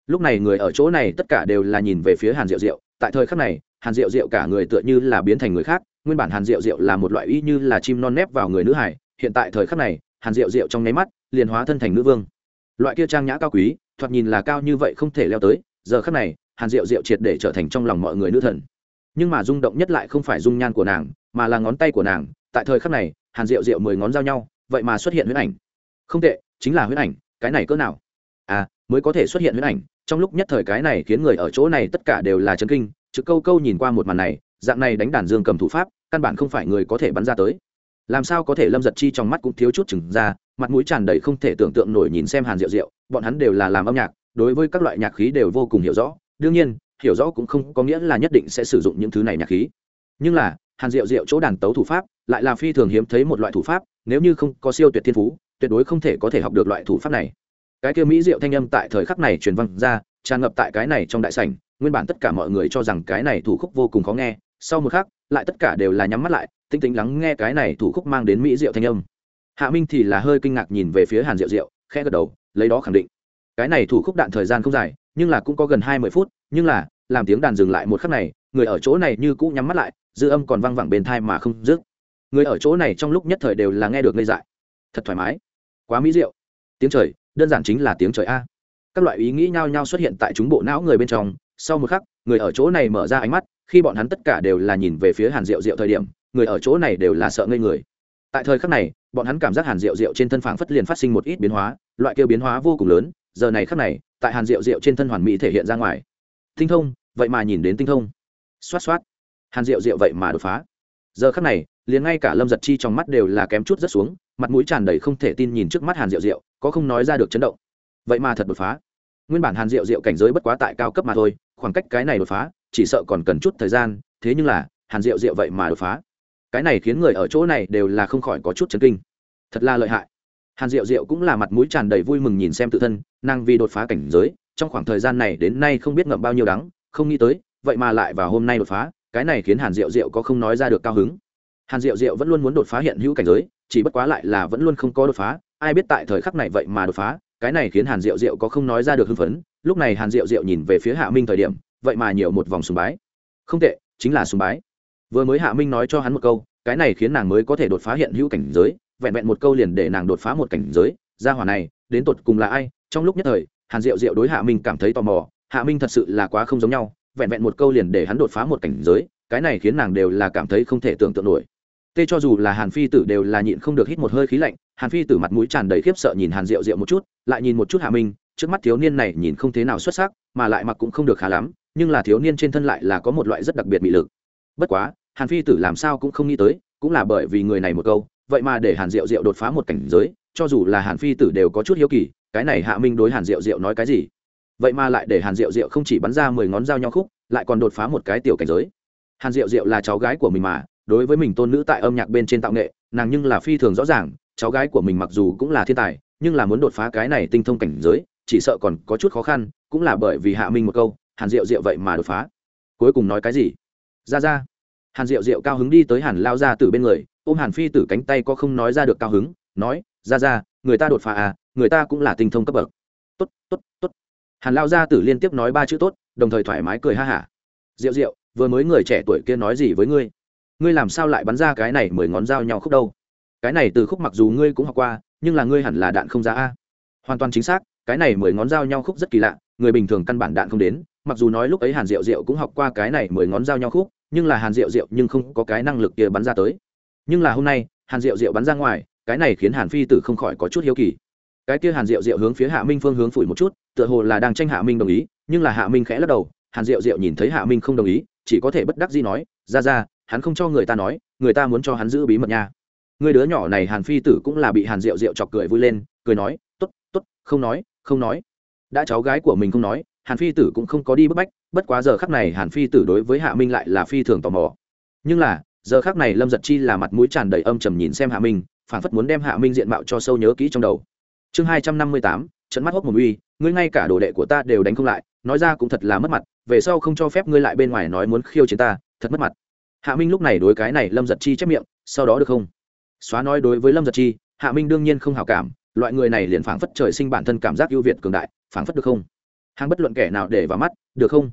Lúc này người ở chỗ này tất cả đều là nhìn về phía hàn diệu diệu, tại thời khắc này, hàn diệu diệu cả người tựa như là biến thành người khác nguyên bản hàn diệu diệu là một loại y như là chim non nép vào người nữ hải, hiện tại thời khắc này, hàn diệu diệu trong nháy mắt liền hóa thân thành nữ vương. Loại kia trang nhã cao quý, thoạt nhìn là cao như vậy không thể leo tới, giờ khắc này, hàn diệu diệu triệt để trở thành trong lòng mọi người nữ thần. Nhưng mà rung động nhất lại không phải dung nhan của nàng, mà là ngón tay của nàng, tại thời khắc này, hàn diệu diệu mười ngón giao nhau, vậy mà xuất hiện huyết ảnh. Không tệ, chính là huyết ảnh, cái này cỡ nào? À mới có thể xuất hiện huyết ảnh, trong lúc nhất thời cái này khiến người ở chỗ này tất cả đều là chấn kinh chữ câu câu nhìn qua một màn này dạng này đánh đàn dương cầm thủ pháp, căn bản không phải người có thể bắn ra tới. Làm sao có thể lâm giật chi trong mắt cũng thiếu chút chừng ra, mặt mũi tràn đầy không thể tưởng tượng nổi nhìn xem hàn diệu diệu, bọn hắn đều là làm âm nhạc, đối với các loại nhạc khí đều vô cùng hiểu rõ. Đương nhiên, hiểu rõ cũng không có nghĩa là nhất định sẽ sử dụng những thứ này nhạc khí. Nhưng là, hàn diệu diệu chỗ đàn tấu thủ pháp, lại là phi thường hiếm thấy một loại thủ pháp, nếu như không có siêu tuyệt thiên phú, tuyệt đối không thể có thể học được loại thủ pháp này. Cái kia mỹ diệu thanh âm tại thời khắc này truyền vang ra, tràn ngập tại cái này trong đại sảnh, nguyên bản tất cả mọi người cho rằng cái này thủ khúc vô cùng khó nghe sau một khắc, lại tất cả đều là nhắm mắt lại tinh tính lắng nghe cái này thủ khúc mang đến mỹ diệu thanh âm. Hạ minh thì là hơi kinh ngạc nhìn về phía hàn diệu diệu, khẽ gật đầu, lấy đó khẳng định. Cái này thủ khúc đạn thời gian không dài, nhưng là cũng có gần hai mươi phút, nhưng là, làm tiếng đàn dừng lại một khắc này, người ở chỗ này như cũ nhắm mắt lại, dư âm còn văng vẳng bên thai mà không dứt. Người ở chỗ này trong lúc nhất thời đều là nghe được ngây dại. Thật thoải mái. Quá mỹ diệu tiếng trời, đơn giản chính là tiếng trời a. Các loại ý nghĩ nhao nhao xuất hiện tại chúng bộ não người bên trong, sau một khắc người ở chỗ này mở ra ánh mắt, khi bọn hắn tất cả đều là nhìn về phía hàn diệu diệu thời điểm, người ở chỗ này đều là sợ ngây người. Tại thời khắc này, bọn hắn cảm giác hàn diệu diệu trên thân phảng phất liền phát sinh một ít biến hóa, loại kêu biến hóa vô cùng lớn, giờ này khắc này, tại hàn diệu diệu trên thân hoàn mỹ thể hiện ra ngoài. Tinh thông, vậy mà nhìn đến tinh thông. Xoát xoát. Hàn diệu diệu vậy mà đột phá. Giờ khắc này, liền ngay cả lâm giật chi trong mắt đều là kém chút rất xuống, mặt mũi tràn đầy không thể tin nhìn trước mắt hàn diệu diệu, có không nói ra được chấn động. Vậy mà thật đột phá nguyên bản hàn diệu diệu cảnh giới bất quá tại cao cấp mà thôi, khoảng cách cái này đột phá, chỉ sợ còn cần chút thời gian, thế nhưng là, hàn diệu diệu vậy mà đột phá. Cái này khiến người ở chỗ này đều là không khỏi có chút chấn kinh. Thật là lợi hại. Hàn diệu diệu cũng là mặt mũi tràn đầy vui mừng nhìn xem tự thân, nàng vì đột phá cảnh giới, trong khoảng thời gian này đến nay không biết ngậm bao nhiêu đắng, không nghĩ tới, vậy mà lại vào hôm nay đột phá, cái này khiến hàn diệu diệu có không nói ra được cao hứng. Hàn diệu diệu vẫn luôn muốn đột phá hiện hữu cảnh giới, chỉ bất quá lại là vẫn luôn không có đột phá, ai biết tại thời khắc này vậy mà đột phá cái này khiến hàn diệu diệu có không nói ra được hưng phấn, lúc này hàn diệu diệu nhìn về phía hạ minh thời điểm, vậy mà nhiều một vòng sùng bái. Không tệ, chính là sùng bái. Vừa mới hạ minh nói cho hắn một câu, cái này khiến nàng mới có thể đột phá hiện hữu cảnh giới, vẹn vẹn một câu liền để nàng đột phá một cảnh giới, gia hỏa này, đến tột cùng là ai? Trong lúc nhất thời, hàn diệu diệu đối hạ minh cảm thấy tò mò, hạ minh thật sự là quá không giống nhau, vẹn vẹn một câu liền để hắn đột phá một cảnh giới, cái này khiến nàng đều là cảm thấy không thể tưởng tượng nổi. Tê cho dù là hàn phi tử đều là nhịn không được hít một hơi khí lạnh hàn phi tử mặt mũi tràn đầy khiếp sợ nhìn hàn diệu diệu một chút, lại nhìn một chút hạ minh, trước mắt thiếu niên này nhìn không thế nào xuất sắc, mà lại mặc cũng không được khá lắm, nhưng là thiếu niên trên thân lại là có một loại rất đặc biệt bị lực. Bất quá, hàn phi tử làm sao cũng không nghĩ tới, cũng là bởi vì người này một câu, vậy mà để hàn diệu diệu đột phá một cảnh giới, cho dù là hàn phi tử đều có chút hiếu kỳ, cái này hạ minh đối hàn diệu diệu nói cái gì? Vậy mà lại để hàn diệu diệu không chỉ bắn ra mười ngón dao nhau khúc, lại còn đột phá một cái tiểu cảnh giới. Hàn diệu diệu là cháu gái của mình mà, đối với mình tôn nữ tại âm nhạc bên trên tạo nghệ, nàng nhưng là phi thường rõ ràng cháu gái của mình mặc dù cũng là thiên tài, nhưng là muốn đột phá cái này tinh thông cảnh giới, chỉ sợ còn có chút khó khăn, cũng là bởi vì hạ minh một câu, hàn diệu diệu vậy mà đột phá. Cuối cùng nói cái gì? Ra ra. Hàn diệu diệu cao hứng đi tới hàn lao ra từ bên người, ôm hàn phi tử cánh tay có không nói ra được cao hứng, nói, ra ra, người ta đột phá à người ta cũng là tinh thông cấp bậc. Tốt tốt tốt. Hàn lao gia tử liên tiếp nói ba chữ tốt, đồng thời thoải mái cười ha hả. Diệu diệu, vừa mới người trẻ tuổi kia nói gì với ngươi? Ngươi làm sao lại bắn ra cái này mười ngón dao nhau khúc đâu? Cái này từ khúc mặc dù ngươi cũng học qua, nhưng là ngươi hẳn là đạn không ra a. Hoàn toàn chính xác, cái này mười ngón dao nhau khúc rất kỳ lạ, người bình thường căn bản đạn không đến, mặc dù nói lúc ấy hàn diệu diệu cũng học qua cái này mười ngón dao nhau khúc, nhưng là hàn diệu diệu nhưng không có cái năng lực kia bắn ra tới. Nhưng là hôm nay, hàn diệu diệu bắn ra ngoài, cái này khiến hàn phi tử không khỏi có chút hiếu kỳ. Cái kia hàn diệu diệu hướng phía hạ minh phương hướng phủi một chút, tựa hồ là đang tranh hạ minh đồng ý, nhưng là hạ minh khẽ lắc đầu, hàn diệu diệu nhìn thấy hạ minh không đồng ý, chỉ có thể bất đắc dĩ nói, ra ra, hắn không cho người ta nói, người ta muốn cho hắn giữ bí mật nha người đứa nhỏ này hàn phi tử cũng là bị hàn diệu diệu chọc cười vui lên, cười nói t ố t t ố t không nói không nói. Đã cháu gái của mình không nói, hàn phi tử cũng không có đi bức bách, bất quá giờ khắc này hàn phi tử đối với hạ minh lại là phi thường tò mò. Nhưng là, giờ khắc này lâm giật chi là mặt mũi tràn đầy âm trầm nhìn xem hạ minh phản phất muốn đem hạ minh diện mạo cho sâu nhớ kỹ trong đầu. Chương hai trăm năm mươi tám, trận mắt hốc mồm uy, ngươi ngay cả đồ đệ của ta đều đánh không lại, nói ra cũng thật là mất mặt, về sau không cho phép ngươi lại bên ngoài nói muốn khiêu chiến ta, thật mất mặt. Hạ minh lúc này đối cái này lâm giật chi chép miệng, sau đó được không? Xóa nói đối với lâm giật chi, hạ minh đương nhiên không hào cảm, loại người này liền phảng phất trời sinh bản thân cảm giác ưu việt cường đại, phảng phất được không? Hàng bất luận kẻ nào để vào mắt, được không?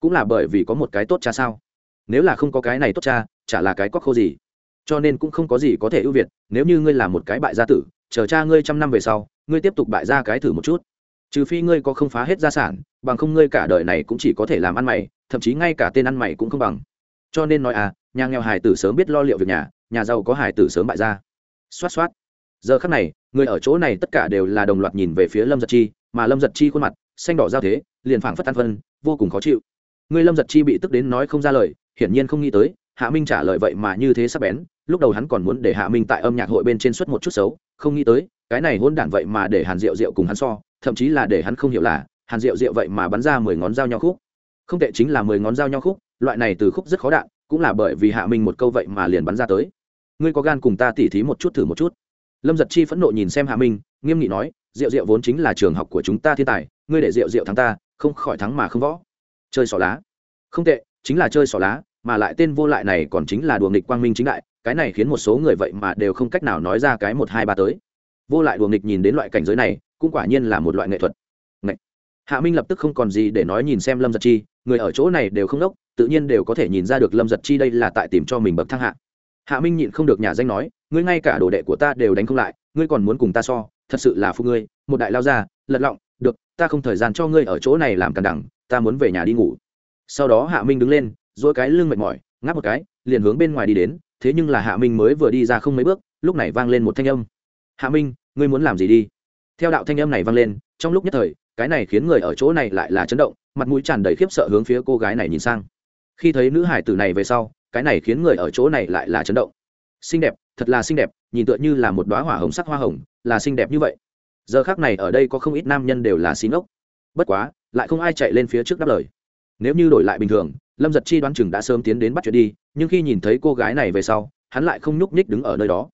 Cũng là bởi vì có một cái tốt cha sao? Nếu là không có cái này tốt cha, chả là cái quắc khô gì? Cho nên cũng không có gì có thể ưu việt, nếu như ngươi là một cái bại gia tử, chờ cha ngươi trăm năm về sau, ngươi tiếp tục bại ra cái thử một chút. Trừ phi ngươi có không phá hết gia sản, bằng không ngươi cả đời này cũng chỉ có thể làm ăn mày, thậm chí ngay cả tên ăn mày cũng không bằng. Cho nên nói à nhà nghèo hải tử sớm biết lo liệu việc nhà nhà giàu có hải tử sớm bại ra. Xoát xoát. Giờ khắc này, người ở chỗ này tất cả đều là đồng loạt nhìn về phía lâm giật chi, mà lâm giật chi khuôn mặt, xanh đỏ giao thế, liền phảng phất tan phân, vô cùng khó chịu. Người lâm giật chi bị tức đến nói không ra lời, hiển nhiên không nghĩ tới, hạ minh trả lời vậy mà như thế sắp bén, lúc đầu hắn còn muốn để hạ minh tại âm nhạc hội bên trên suất một chút xấu, không nghĩ tới, cái này hôn đản vậy mà để hàn rượu rượu cùng hắn so, thậm chí là để hắn không hiểu là, hàn rượu rượu vậy mà bắn ra mười ngón dao nhau khúc. Không tệ chính là mười ngón dao nhau khúc, loại này từ khúc rất khó đạn, cũng là bởi vì hạ minh một câu vậy mà liền bắn ra tới ngươi có gan cùng ta tỉ thí một chút thử một chút. Lâm giật chi phẫn nộ nhìn xem hạ minh, nghiêm nghị nói, rượu rượu vốn chính là trường học của chúng ta thiên tài, ngươi để rượu rượu thắng ta, không khỏi thắng mà không võ. Chơi xỏ lá. Không tệ, chính là chơi xỏ lá, mà lại tên vô lại này còn chính là đùa nghịch quang minh chính đại, cái này khiến một số người vậy mà đều không cách nào nói ra cái một hai ba tới. Vô lại đùa nghịch nhìn đến loại cảnh giới này, cũng quả nhiên là một loại nghệ thuật. Ngậy. hạ minh lập tức không còn gì để nói nhìn xem lâm giật chi, người ở chỗ này đều không đốc, tự nhiên đều có thể nhìn ra được lâm giật chi đây là tại tìm cho mình bậc thang hạ hạ minh nhịn không được nhà danh nói, ngươi ngay cả đồ đệ của ta đều đánh không lại, ngươi còn muốn cùng ta so, thật sự là phụ ngươi, một đại lao ra lật lọng, được, ta không thời gian cho ngươi ở chỗ này làm càn đẳng, ta muốn về nhà đi ngủ. Sau đó hạ minh đứng lên dỗi cái lưng mệt mỏi, ngáp một cái, liền hướng bên ngoài đi đến, thế nhưng là hạ minh mới vừa đi ra không mấy bước, lúc này vang lên một thanh âm. Hạ minh, ngươi muốn làm gì đi? Theo đạo thanh âm này vang lên, trong lúc nhất thời, cái này khiến người ở chỗ này lại là chấn động, mặt mũi tràn đầy khiếp sợ hướng phía cô gái này nhìn sang. Khi thấy nữ hải tử này về sau cái này khiến người ở chỗ này lại là chấn động. Xinh đẹp, thật là xinh đẹp, nhìn tựa như là một đoá hỏa hồng sắc hoa hồng, là xinh đẹp như vậy. Giờ khác này ở đây có không ít nam nhân đều là xin ốc bất quá, lại không ai chạy lên phía trước đáp lời. Nếu như đổi lại bình thường, lâm giật chi đoán chừng đã sớm tiến đến bắt chuyện đi, nhưng khi nhìn thấy cô gái này về sau, hắn lại không nhúc nhích đứng ở nơi đó.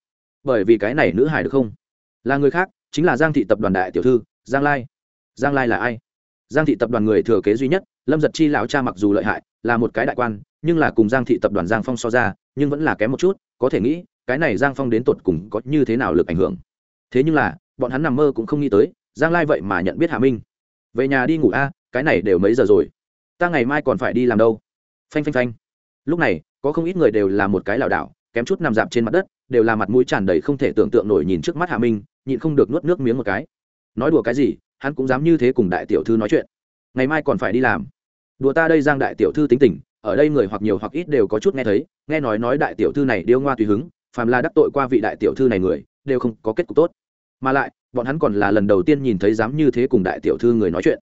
Bởi vì cái này nữ hải được không? Là người khác, chính là giang thị tập đoàn đại tiểu thư, giang lai. Giang lai là ai? Giang thị tập đoàn người thừa kế duy nhất, lâm giật chi lão cha mặc dù lợi hại, là một cái đại quan nhưng là cùng giang thị tập đoàn giang phong so ra, nhưng vẫn là kém một chút, có thể nghĩ, cái này giang phong đến tột cùng có như thế nào lực ảnh hưởng. Thế nhưng là, bọn hắn nằm mơ cũng không nghĩ tới, giang lai vậy mà nhận biết Hà minh. Về nhà đi ngủ a, cái này đều mấy giờ rồi? Ta ngày mai còn phải đi làm đâu? Phanh phanh phanh. Lúc này, có không ít người đều là một cái lảo đảo, kém chút nằm dạp trên mặt đất, đều là mặt mũi tràn đầy không thể tưởng tượng nổi nhìn trước mắt Hà minh, nhịn không được nuốt nước miếng một cái. Nói đùa cái gì, hắn cũng dám như thế cùng đại tiểu thư nói chuyện. Ngày mai còn phải đi làm. Đùa ta đây giang đại tiểu thư tính tình ở đây người hoặc nhiều hoặc ít đều có chút nghe thấy, nghe nói nói đại tiểu thư này điêu ngoa tùy hứng, phàm là đắc tội qua vị đại tiểu thư này người, đều không có kết cục tốt. Mà lại, bọn hắn còn là lần đầu tiên nhìn thấy dám như thế cùng đại tiểu thư người nói chuyện.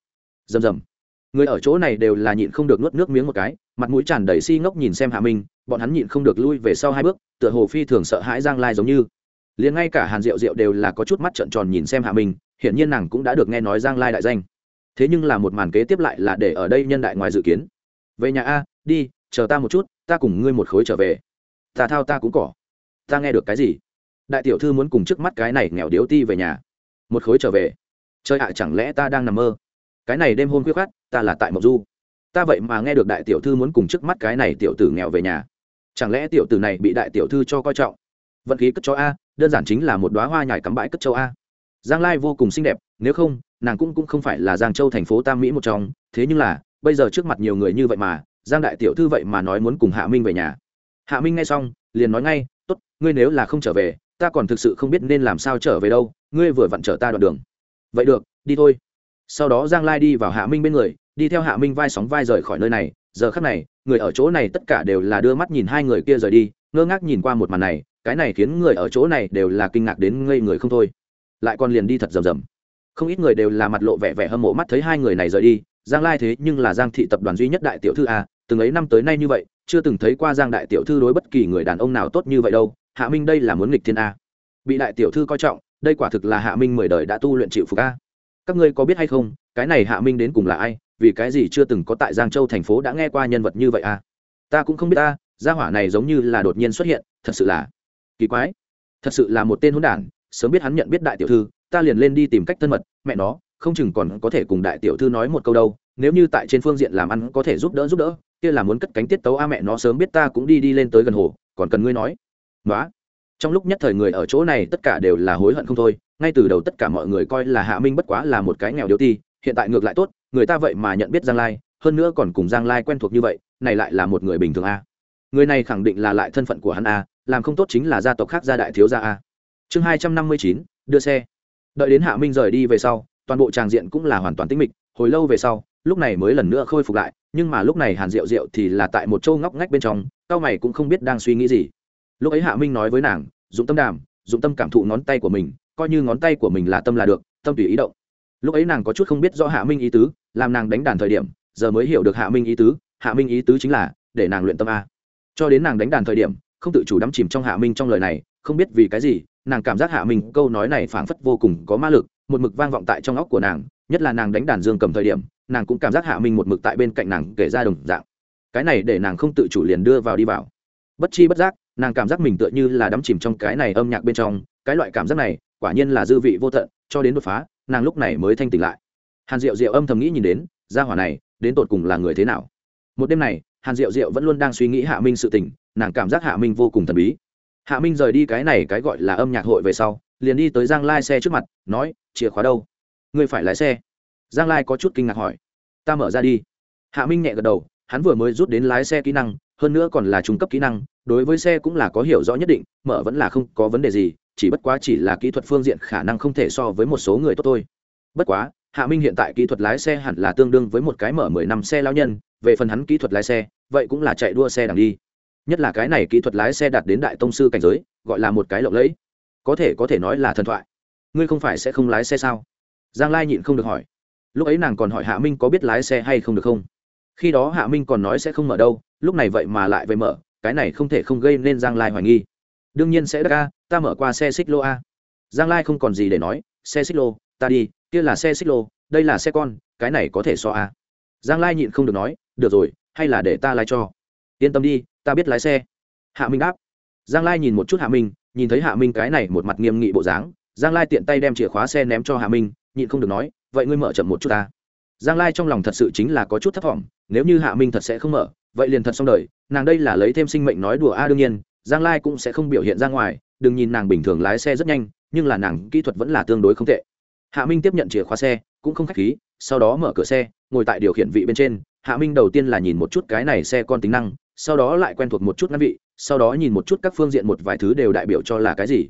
Rầm rầm. Người ở chỗ này đều là nhịn không được nuốt nước miếng một cái, mặt mũi tràn đầy si ngốc nhìn xem hạ minh, bọn hắn nhịn không được lui về sau hai bước, tựa hồ phi thường sợ hãi giang lai giống như. Liền ngay cả hàn diệu diệu đều là có chút mắt trợn tròn nhìn xem hạ minh, hiển nhiên nàng cũng đã được nghe nói giang lai đại danh. Thế nhưng là một màn kế tiếp lại là để ở đây nhân đại ngoài dự kiến. Về nhà a đi, chờ ta một chút, ta cùng ngươi một khối trở về. Ta thao ta cũng cỏ. Ta nghe được cái gì? Đại tiểu thư muốn cùng trước mắt cái này nghèo điếu ti về nhà. Một khối trở về. Chơi ạ, chẳng lẽ ta đang nằm mơ? Cái này đêm hôm khuyết khát ta là tại mộc du. Ta vậy mà nghe được đại tiểu thư muốn cùng trước mắt cái này tiểu tử nghèo về nhà. Chẳng lẽ tiểu tử này bị đại tiểu thư cho coi trọng? Vận khí cất cho a, đơn giản chính là một đoá hoa nhài cắm bãi cất châu a. Giang lai vô cùng xinh đẹp, nếu không, nàng cũng cũng không phải là giang châu thành phố tam mỹ một trong. Thế nhưng là, bây giờ trước mặt nhiều người như vậy mà giang đại tiểu thư vậy mà nói muốn cùng hạ minh về nhà. Hạ minh nghe xong, liền nói ngay, tốt, ngươi nếu là không trở về, ta còn thực sự không biết nên làm sao trở về đâu, ngươi vừa vặn trở ta đoạn đường. Vậy được, đi thôi. Sau đó giang lai đi vào hạ minh bên người, đi theo hạ minh vai sóng vai rời khỏi nơi này. Giờ khắc này, người ở chỗ này tất cả đều là đưa mắt nhìn hai người kia rời đi, ngơ ngác nhìn qua một màn này, cái này khiến người ở chỗ này đều là kinh ngạc đến ngây người không thôi. Lại còn liền đi thật rầm rầm. Không ít người đều là mặt lộ vẻ vẻ hâm mộ mắt thấy hai người này rời đi, giang lai thế nhưng là giang thị tập đoàn duy nhất đại tiểu thư a từng ấy năm tới nay như vậy, chưa từng thấy qua giang đại tiểu thư đối bất kỳ người đàn ông nào tốt như vậy đâu. Hạ minh đây là muốn nghịch thiên a. Bị đại tiểu thư coi trọng, đây quả thực là hạ minh mười đời đã tu luyện chịu phục a. Các ngươi có biết hay không, cái này hạ minh đến cùng là ai, vì cái gì chưa từng có tại giang châu thành phố đã nghe qua nhân vật như vậy a? Ta cũng không biết ta gia hỏa này giống như là đột nhiên xuất hiện, thật sự là kỳ quái. Thật sự là một tên hỗn đản, sớm biết hắn nhận biết đại tiểu thư, ta liền lên đi tìm cách thân mật, mẹ nó, không chừng còn có thể cùng đại tiểu thư nói một câu đâu, nếu như tại trên phương diện làm ăn có thể giúp đỡ giúp đỡ kia là muốn cất cánh tiết tấu a mẹ nó sớm biết ta cũng đi đi lên tới gần hồ, còn cần ngươi nói. Nói trong lúc nhất thời người ở chỗ này tất cả đều là hối hận không thôi, ngay từ đầu tất cả mọi người coi là hạ minh bất quá là một cái nghèo điếu ti, hiện tại ngược lại tốt, người ta vậy mà nhận biết giang lai, hơn nữa còn cùng giang lai quen thuộc như vậy, này lại là một người bình thường a. Người này khẳng định là lại thân phận của hắn a, làm không tốt chính là gia tộc khác gia đại thiếu gia a. Chương hai trăm năm mươi chín, đưa xe. Đợi đến hạ minh rời đi về sau, toàn bộ tràng diện cũng là hoàn toàn tĩnh mịch, hồi lâu về sau lúc này mới lần nữa khôi phục lại, nhưng mà lúc này hàn diệu diệu thì là tại một châu ngóc ngách bên trong, cao mày cũng không biết đang suy nghĩ gì. Lúc ấy hạ minh nói với nàng, dụng tâm đàm, dụng tâm cảm thụ ngón tay của mình, coi như ngón tay của mình là tâm là được, tâm tùy ý động. Lúc ấy nàng có chút không biết rõ hạ minh ý tứ, làm nàng đánh đàn thời điểm, giờ mới hiểu được hạ minh ý tứ, hạ minh ý tứ chính là, để nàng luyện tâm a. Cho đến nàng đánh đàn thời điểm, không tự chủ đắm chìm trong hạ minh trong lời này, không biết vì cái gì, nàng cảm giác hạ minh câu nói này phảng phất vô cùng có ma lực, một mực vang vọng tại trong óc của nàng, nhất là nàng đánh đàn dương cầm thời điểm nàng cũng cảm giác hạ minh một mực tại bên cạnh nàng kể ra đồng dạng. Cái này để nàng không tự chủ liền đưa vào đi vào. Bất chi bất giác, nàng cảm giác mình tựa như là đắm chìm trong cái này âm nhạc bên trong, cái loại cảm giác này, quả nhiên là dư vị vô tận, cho đến đột phá, nàng lúc này mới thanh tỉnh lại. Hàn diệu diệu âm thầm nghĩ nhìn đến, gia hỏa này, đến tột cùng là người thế nào? Một đêm này, hàn diệu diệu vẫn luôn đang suy nghĩ hạ minh sự tình, nàng cảm giác hạ minh vô cùng thần bí. Hạ minh rời đi cái này cái gọi là âm nhạc hội về sau, liền đi tới giang lai xe trước mặt, nói, chìa khóa đâu? Ngươi phải lái xe giang lai có chút kinh ngạc hỏi. Ta mở ra đi. Hạ minh nhẹ gật đầu, hắn vừa mới rút đến lái xe kỹ năng, hơn nữa còn là trung cấp kỹ năng, đối với xe cũng là có hiểu rõ nhất định, mở vẫn là không có vấn đề gì, chỉ bất quá chỉ là kỹ thuật phương diện khả năng không thể so với một số người tốt thôi. Bất quá, hạ minh hiện tại kỹ thuật lái xe hẳn là tương đương với một cái mở mười năm xe lao nhân, về phần hắn kỹ thuật lái xe, vậy cũng là chạy đua xe đằng đi. Nhất là cái này kỹ thuật lái xe đạt đến đại tông sư cảnh giới, gọi là một cái lộng lẫy. Có thể có thể nói là thần thoại. Ngươi không phải sẽ không lái xe sao? Giang lai nhịn không được hỏi lúc ấy nàng còn hỏi hạ minh có biết lái xe hay không được không? Khi đó hạ minh còn nói sẽ không mở đâu, lúc này vậy mà lại về mở, cái này không thể không gây nên giang lai hoài nghi. Đương nhiên sẽ đ ca ta mở qua xe xích lô a. Giang lai không còn gì để nói, xe xích lô, ta đi, kia là xe xích lô, đây là xe con, cái này có thể so a. Giang lai nhịn không được nói, được rồi, hay là để ta lái cho. Yên tâm đi, ta biết lái xe. Hạ minh đáp. Giang lai nhìn một chút hạ minh, nhìn thấy hạ minh cái này một mặt nghiêm nghị bộ dáng, giang lai tiện tay đem chìa khóa xe ném cho hạ minh, nhịn không được nói vậy ngươi mở chậm một chút ta. Giang lai trong lòng thật sự chính là có chút thấp t nếu như hạ minh thật sẽ không mở, vậy liền thật xong đời, nàng đây là lấy thêm sinh mệnh nói đùa a, đương nhiên, giang lai cũng sẽ không biểu hiện ra ngoài, đừng nhìn nàng bình thường lái xe rất nhanh, nhưng là nàng kỹ thuật vẫn là tương đối không tệ. Hạ minh tiếp nhận chìa khóa xe, cũng không k h á c h khí, sau đó mở cửa xe, ngồi tại điều khiển vị bên trên, hạ minh đầu tiên là nhìn một chút cái này xe con tính năng, sau đó lại quen thuộc một chút ngăn vị, sau đó nhìn một chút các phương diện một vài thứ đều đại biểu cho là cái gì.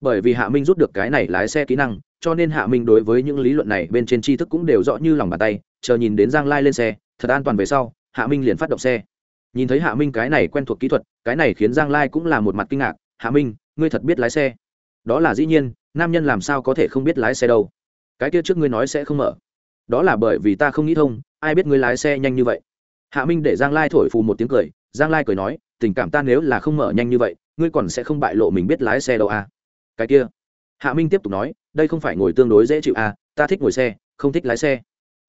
Bởi vì hạ minh rút được cái này lái xe kỹ năng cho nên hạ minh đối với những lý luận này bên trên tri thức cũng đều rõ như lòng bàn tay, chờ nhìn đến giang lai lên xe, thật an toàn về sau, hạ minh liền phát động xe. Nhìn thấy hạ minh cái này quen thuộc kỹ thuật, cái này khiến giang lai cũng là một mặt kinh ngạc, hạ minh, ngươi thật biết lái xe? Đó là dĩ nhiên, nam nhân làm sao có thể không biết lái xe đâu. Cái kia trước ngươi nói sẽ không mở. Đó là bởi vì ta không nghĩ thông, ai biết ngươi lái xe nhanh như vậy. Hạ minh để giang lai thổi phù một tiếng cười, giang lai cười nói, tình cảm ta nếu là không mở nhanh như vậy, ngươi còn sẽ không bại lộ mình biết lái xe đâu à? Cái kia, hạ minh tiếp tục nói đây không phải ngồi tương đối dễ chịu à ta thích ngồi xe không thích lái xe.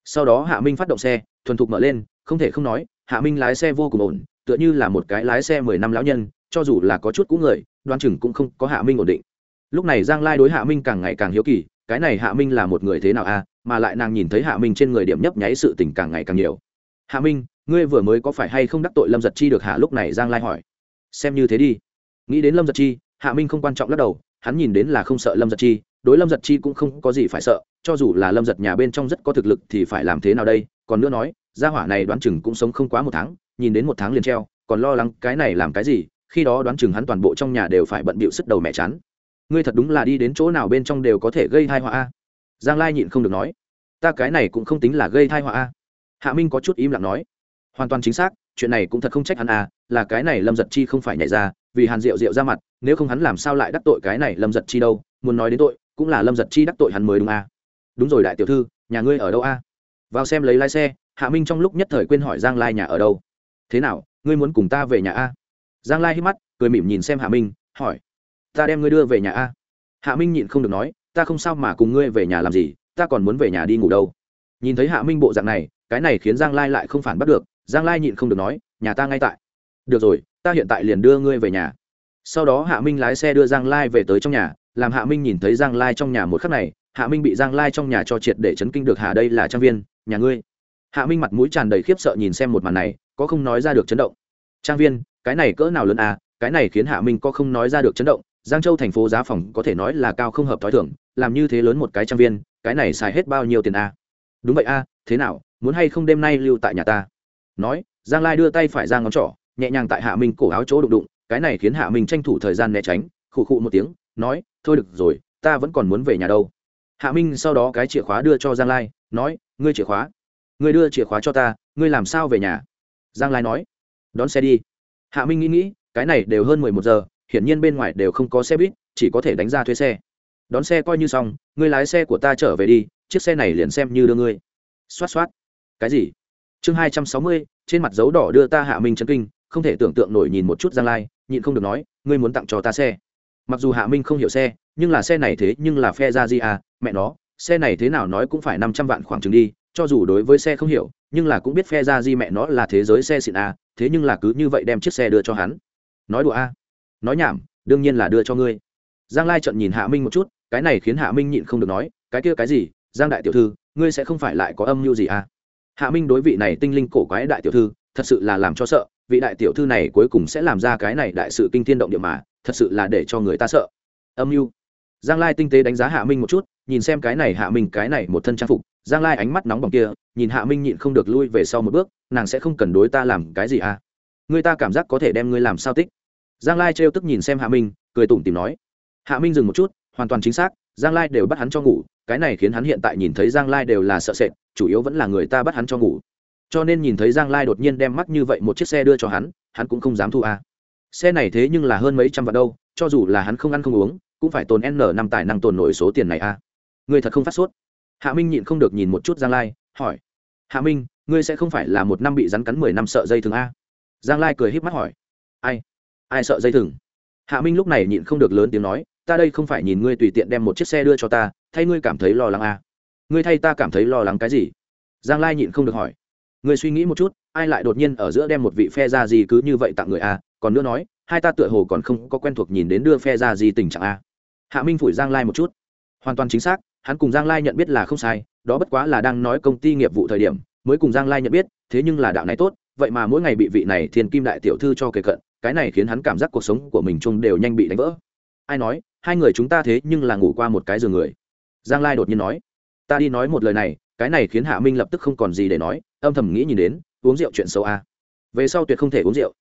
Sau đó hạ minh phát động xe thuần thục mở lên không thể không nói hạ minh lái xe vô cùng ổn tựa như là một cái lái xe mười năm lão nhân cho dù là có chút cũ người đoan chừng cũng không có hạ minh ổn định. Lúc này giang lai đối hạ minh càng ngày càng hiếu kỳ cái này hạ minh là một người thế nào a à, mà lại nàng nhìn thấy hạ minh trên người điểm nhấp nháy sự tình càng ngày càng nhiều. Hạ minh ngươi vừa mới có phải hay không đắc tội lâm giật chi được hạ lúc này giang lai hỏi. Xem như thế đi. Nghĩ đến lâm giật chi hạ minh không quan trọng lắc đầu hắn nhìn đến là không sợ lâm giật chi đối lâm giật chi cũng không có gì phải sợ, cho dù là lâm giật nhà bên trong rất có thực lực thì phải làm thế nào đây? Còn nữa nói, gia hỏa này đoán chừng cũng sống không quá một tháng, nhìn đến một tháng liền treo, còn lo lắng cái này làm cái gì, khi đó đoán chừng hắn toàn bộ trong nhà đều phải bận bịu sức đầu mẹ chán. Ngươi thật đúng là đi đến chỗ nào bên trong đều có thể gây thai họa a? Giang lai nhịn không được nói. Ta cái này cũng không tính là gây thai họa a. Hạ minh có chút im lặng nói. Hoàn toàn chính xác, chuyện này cũng thật không trách hắn a, là cái này lâm giật chi không phải nhảy ra, vì hàn rượu rượu ra mặt, nếu không hắn làm sao lại đắc tội cái này lâm giật chi đâu? Muốn nói đến tội cũng là lâm giật chi đắc tội hắn mới đúng a. Đúng rồi đại tiểu thư, nhà ngươi ở đâu a? Vào xem lấy lái xe, hạ minh trong lúc nhất thời quên hỏi giang lai nhà ở đâu. Thế nào, ngươi muốn cùng ta về nhà a? Giang lai hít mắt, cười mỉm nhìn xem hạ minh, hỏi. Ta đem ngươi đưa về nhà a? Hạ minh nhịn không được nói, ta không sao mà cùng ngươi về nhà làm gì, ta còn muốn về nhà đi ngủ đâu. Nhìn thấy hạ minh bộ dạng này, cái này khiến giang lai lại không phản bắt được, giang lai nhịn không được nói, nhà ta ngay tại. Được rồi, ta hiện tại liền đưa ngươi về nhà. Sau đó hạ minh lái xe đưa giang lai về tới trong nhà làm hạ minh nhìn thấy giang lai trong nhà một khắc này hạ minh bị giang lai trong nhà cho triệt để chấn kinh được hà đây là trang viên nhà ngươi. Hạ minh mặt mũi tràn đầy khiếp sợ nhìn xem một màn này có không nói ra được chấn động. Trang viên cái này cỡ nào lớn à? Cái này khiến hạ minh có không nói ra được chấn động. Giang châu thành phố giá phòng có thể nói là cao không hợp t h i thưởng làm như thế lớn một cái trang viên cái này xài hết bao nhiêu tiền à? đúng vậy à, thế nào muốn hay không đêm nay lưu tại nhà ta? Nói giang lai đưa tay phải ra ngón trỏ nhẹ nhàng tại hạ minh cổ áo chỗ đụng đụng cái này khiến hạ minh tranh thủ thời gian né tránh khụ khụ một tiếng nói, thôi được rồi, ta vẫn còn muốn về nhà đâu. Hạ minh sau đó cái chìa khóa đưa cho giang lai, nói, ngươi chìa khóa, ngươi đưa chìa khóa cho ta, ngươi làm sao về nhà? Giang lai nói, đón xe đi. Hạ minh nghĩ nghĩ, cái này đều hơn mười một giờ, hiển nhiên bên ngoài đều không có xe buýt, chỉ có thể đánh ra thuê xe. Đón xe coi như xong, ngươi lái xe của ta trở về đi, chiếc xe này liền xem như đưa ngươi. Xoát xoát. Cái gì? Chương hai trăm sáu mươi, trên mặt dấu đỏ đưa ta hạ minh chân kinh, không thể tưởng tượng nổi nhìn một chút giang lai, nhịn không được nói, ngươi muốn tặng cho ta xe mặc dù hạ minh không hiểu xe, nhưng là xe này thế nhưng là phe ra di à mẹ nó, xe này thế nào nói cũng phải năm trăm vạn khoảng chừng đi, cho dù đối với xe không hiểu, nhưng là cũng biết phe ra di mẹ nó là thế giới xe xịn a, thế nhưng là cứ như vậy đem chiếc xe đưa cho hắn. Nói đùa a. Nói nhảm, đương nhiên là đưa cho ngươi. Giang lai trận nhìn hạ minh một chút, cái này khiến hạ minh nhịn không được nói, cái kia cái gì, giang đại tiểu thư, ngươi sẽ không phải lại có âm mưu gì à? hạ minh đối vị này tinh linh cổ quái đại tiểu thư, thật sự là làm cho sợ, vị đại tiểu thư này cuối cùng sẽ làm ra cái này đại sự kinh thiên động địa mà thật sự là để cho người ta sợ. Âm mưu. Giang lai tinh tế đánh giá hạ minh một chút, nhìn xem cái này hạ minh, cái này một thân trang phục, giang lai ánh mắt nóng bỏng kia, nhìn hạ minh nhịn không được lui về sau một bước, nàng sẽ không cần đối ta làm cái gì à? Người ta cảm giác có thể đem ngươi làm sao tích? Giang lai trêu tức nhìn xem hạ minh, cười tủm tìm nói. Hạ minh dừng một chút, hoàn toàn chính xác, giang lai đều bắt hắn cho ngủ, cái này khiến hắn hiện tại nhìn thấy giang lai đều là sợ sệt, chủ yếu vẫn là người ta bắt hắn cho ngủ. Cho nên nhìn thấy giang lai đột nhiên đem mắt như vậy một chiếc xe đưa cho hắn hắn cũng không dám thu à xe này thế nhưng là hơn mấy trăm vạn đâu, cho dù là hắn không ăn không uống, cũng phải tồn n năm tài năng tồn nổi số tiền này à. a người thật không phát sốt. Hạ minh nhịn không được nhìn một chút giang lai, hỏi. Hạ minh, ngươi sẽ không phải là một năm bị rắn cắn mười năm sợ dây thừng a giang lai cười h í p mắt hỏi. Ai? Ai sợ dây thừng? Hạ minh lúc này nhịn không được lớn tiếng nói, ta đây không phải nhìn ngươi tùy tiện đem một chiếc xe đưa cho ta, thay ngươi cảm thấy lo lắng a ngươi thay ta cảm thấy lo lắng cái gì? Giang lai nhịn không được hỏi. Ngươi suy nghĩ một chút, ai lại đột nhiên ở giữa đem một vị phe ra gì cứ như vậy tặng người a còn nữa nói, hai ta tựa hồ còn không có quen thuộc nhìn đến đưa phe ra gì tình trạng a. Hạ minh phủi giang lai một chút. Hoàn toàn chính xác, hắn cùng giang lai nhận biết là không sai, đó bất quá là đang nói công ty nghiệp vụ thời điểm, mới cùng giang lai nhận biết, thế nhưng là đạo này tốt, vậy mà mỗi ngày bị vị này thiên kim đại tiểu thư cho kề cận, cái này khiến hắn cảm giác cuộc sống của mình chung đều nhanh bị đánh vỡ. Ai nói, hai người chúng ta thế nhưng là ngủ qua một cái giường người. Giang lai đột nhiên nói, ta đi nói một lời này, cái này khiến hạ minh lập tức không còn gì để nói, âm thầm nghĩ nhìn đến, uống rượu chuyện xấu a. À. về sau tuyệt không thể uống rượu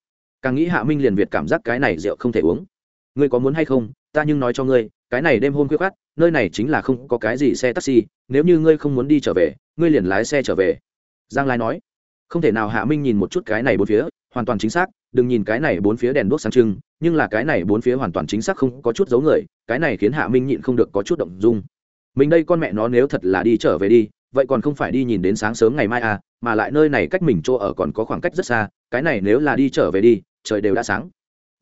càng nghĩ hạ minh liền việt cảm giác cái này rượu không thể uống. Ngươi có muốn hay không? Ta nhưng nói cho ngươi, cái này đêm hôm khuya khát nơi này chính là không có cái gì xe taxi, nếu như ngươi không muốn đi trở về, ngươi liền lái xe trở về. Giang lai nói. Không thể nào hạ minh nhìn một chút cái này bốn phía, hoàn toàn chính xác, đừng nhìn cái này bốn phía đèn đuốc sáng trưng, nhưng là cái này bốn phía hoàn toàn chính xác không có chút dấu người, cái này khiến hạ minh nhịn không được có chút động dung. Mình đây con mẹ nó nếu thật là đi trở về đi, vậy còn không phải đi nhìn đến sáng sớm ngày mai à mà lại nơi này cách mình chỗ ở còn có khoảng cách rất xa, cái này nếu là đi trở về đi, trời đều đã sáng.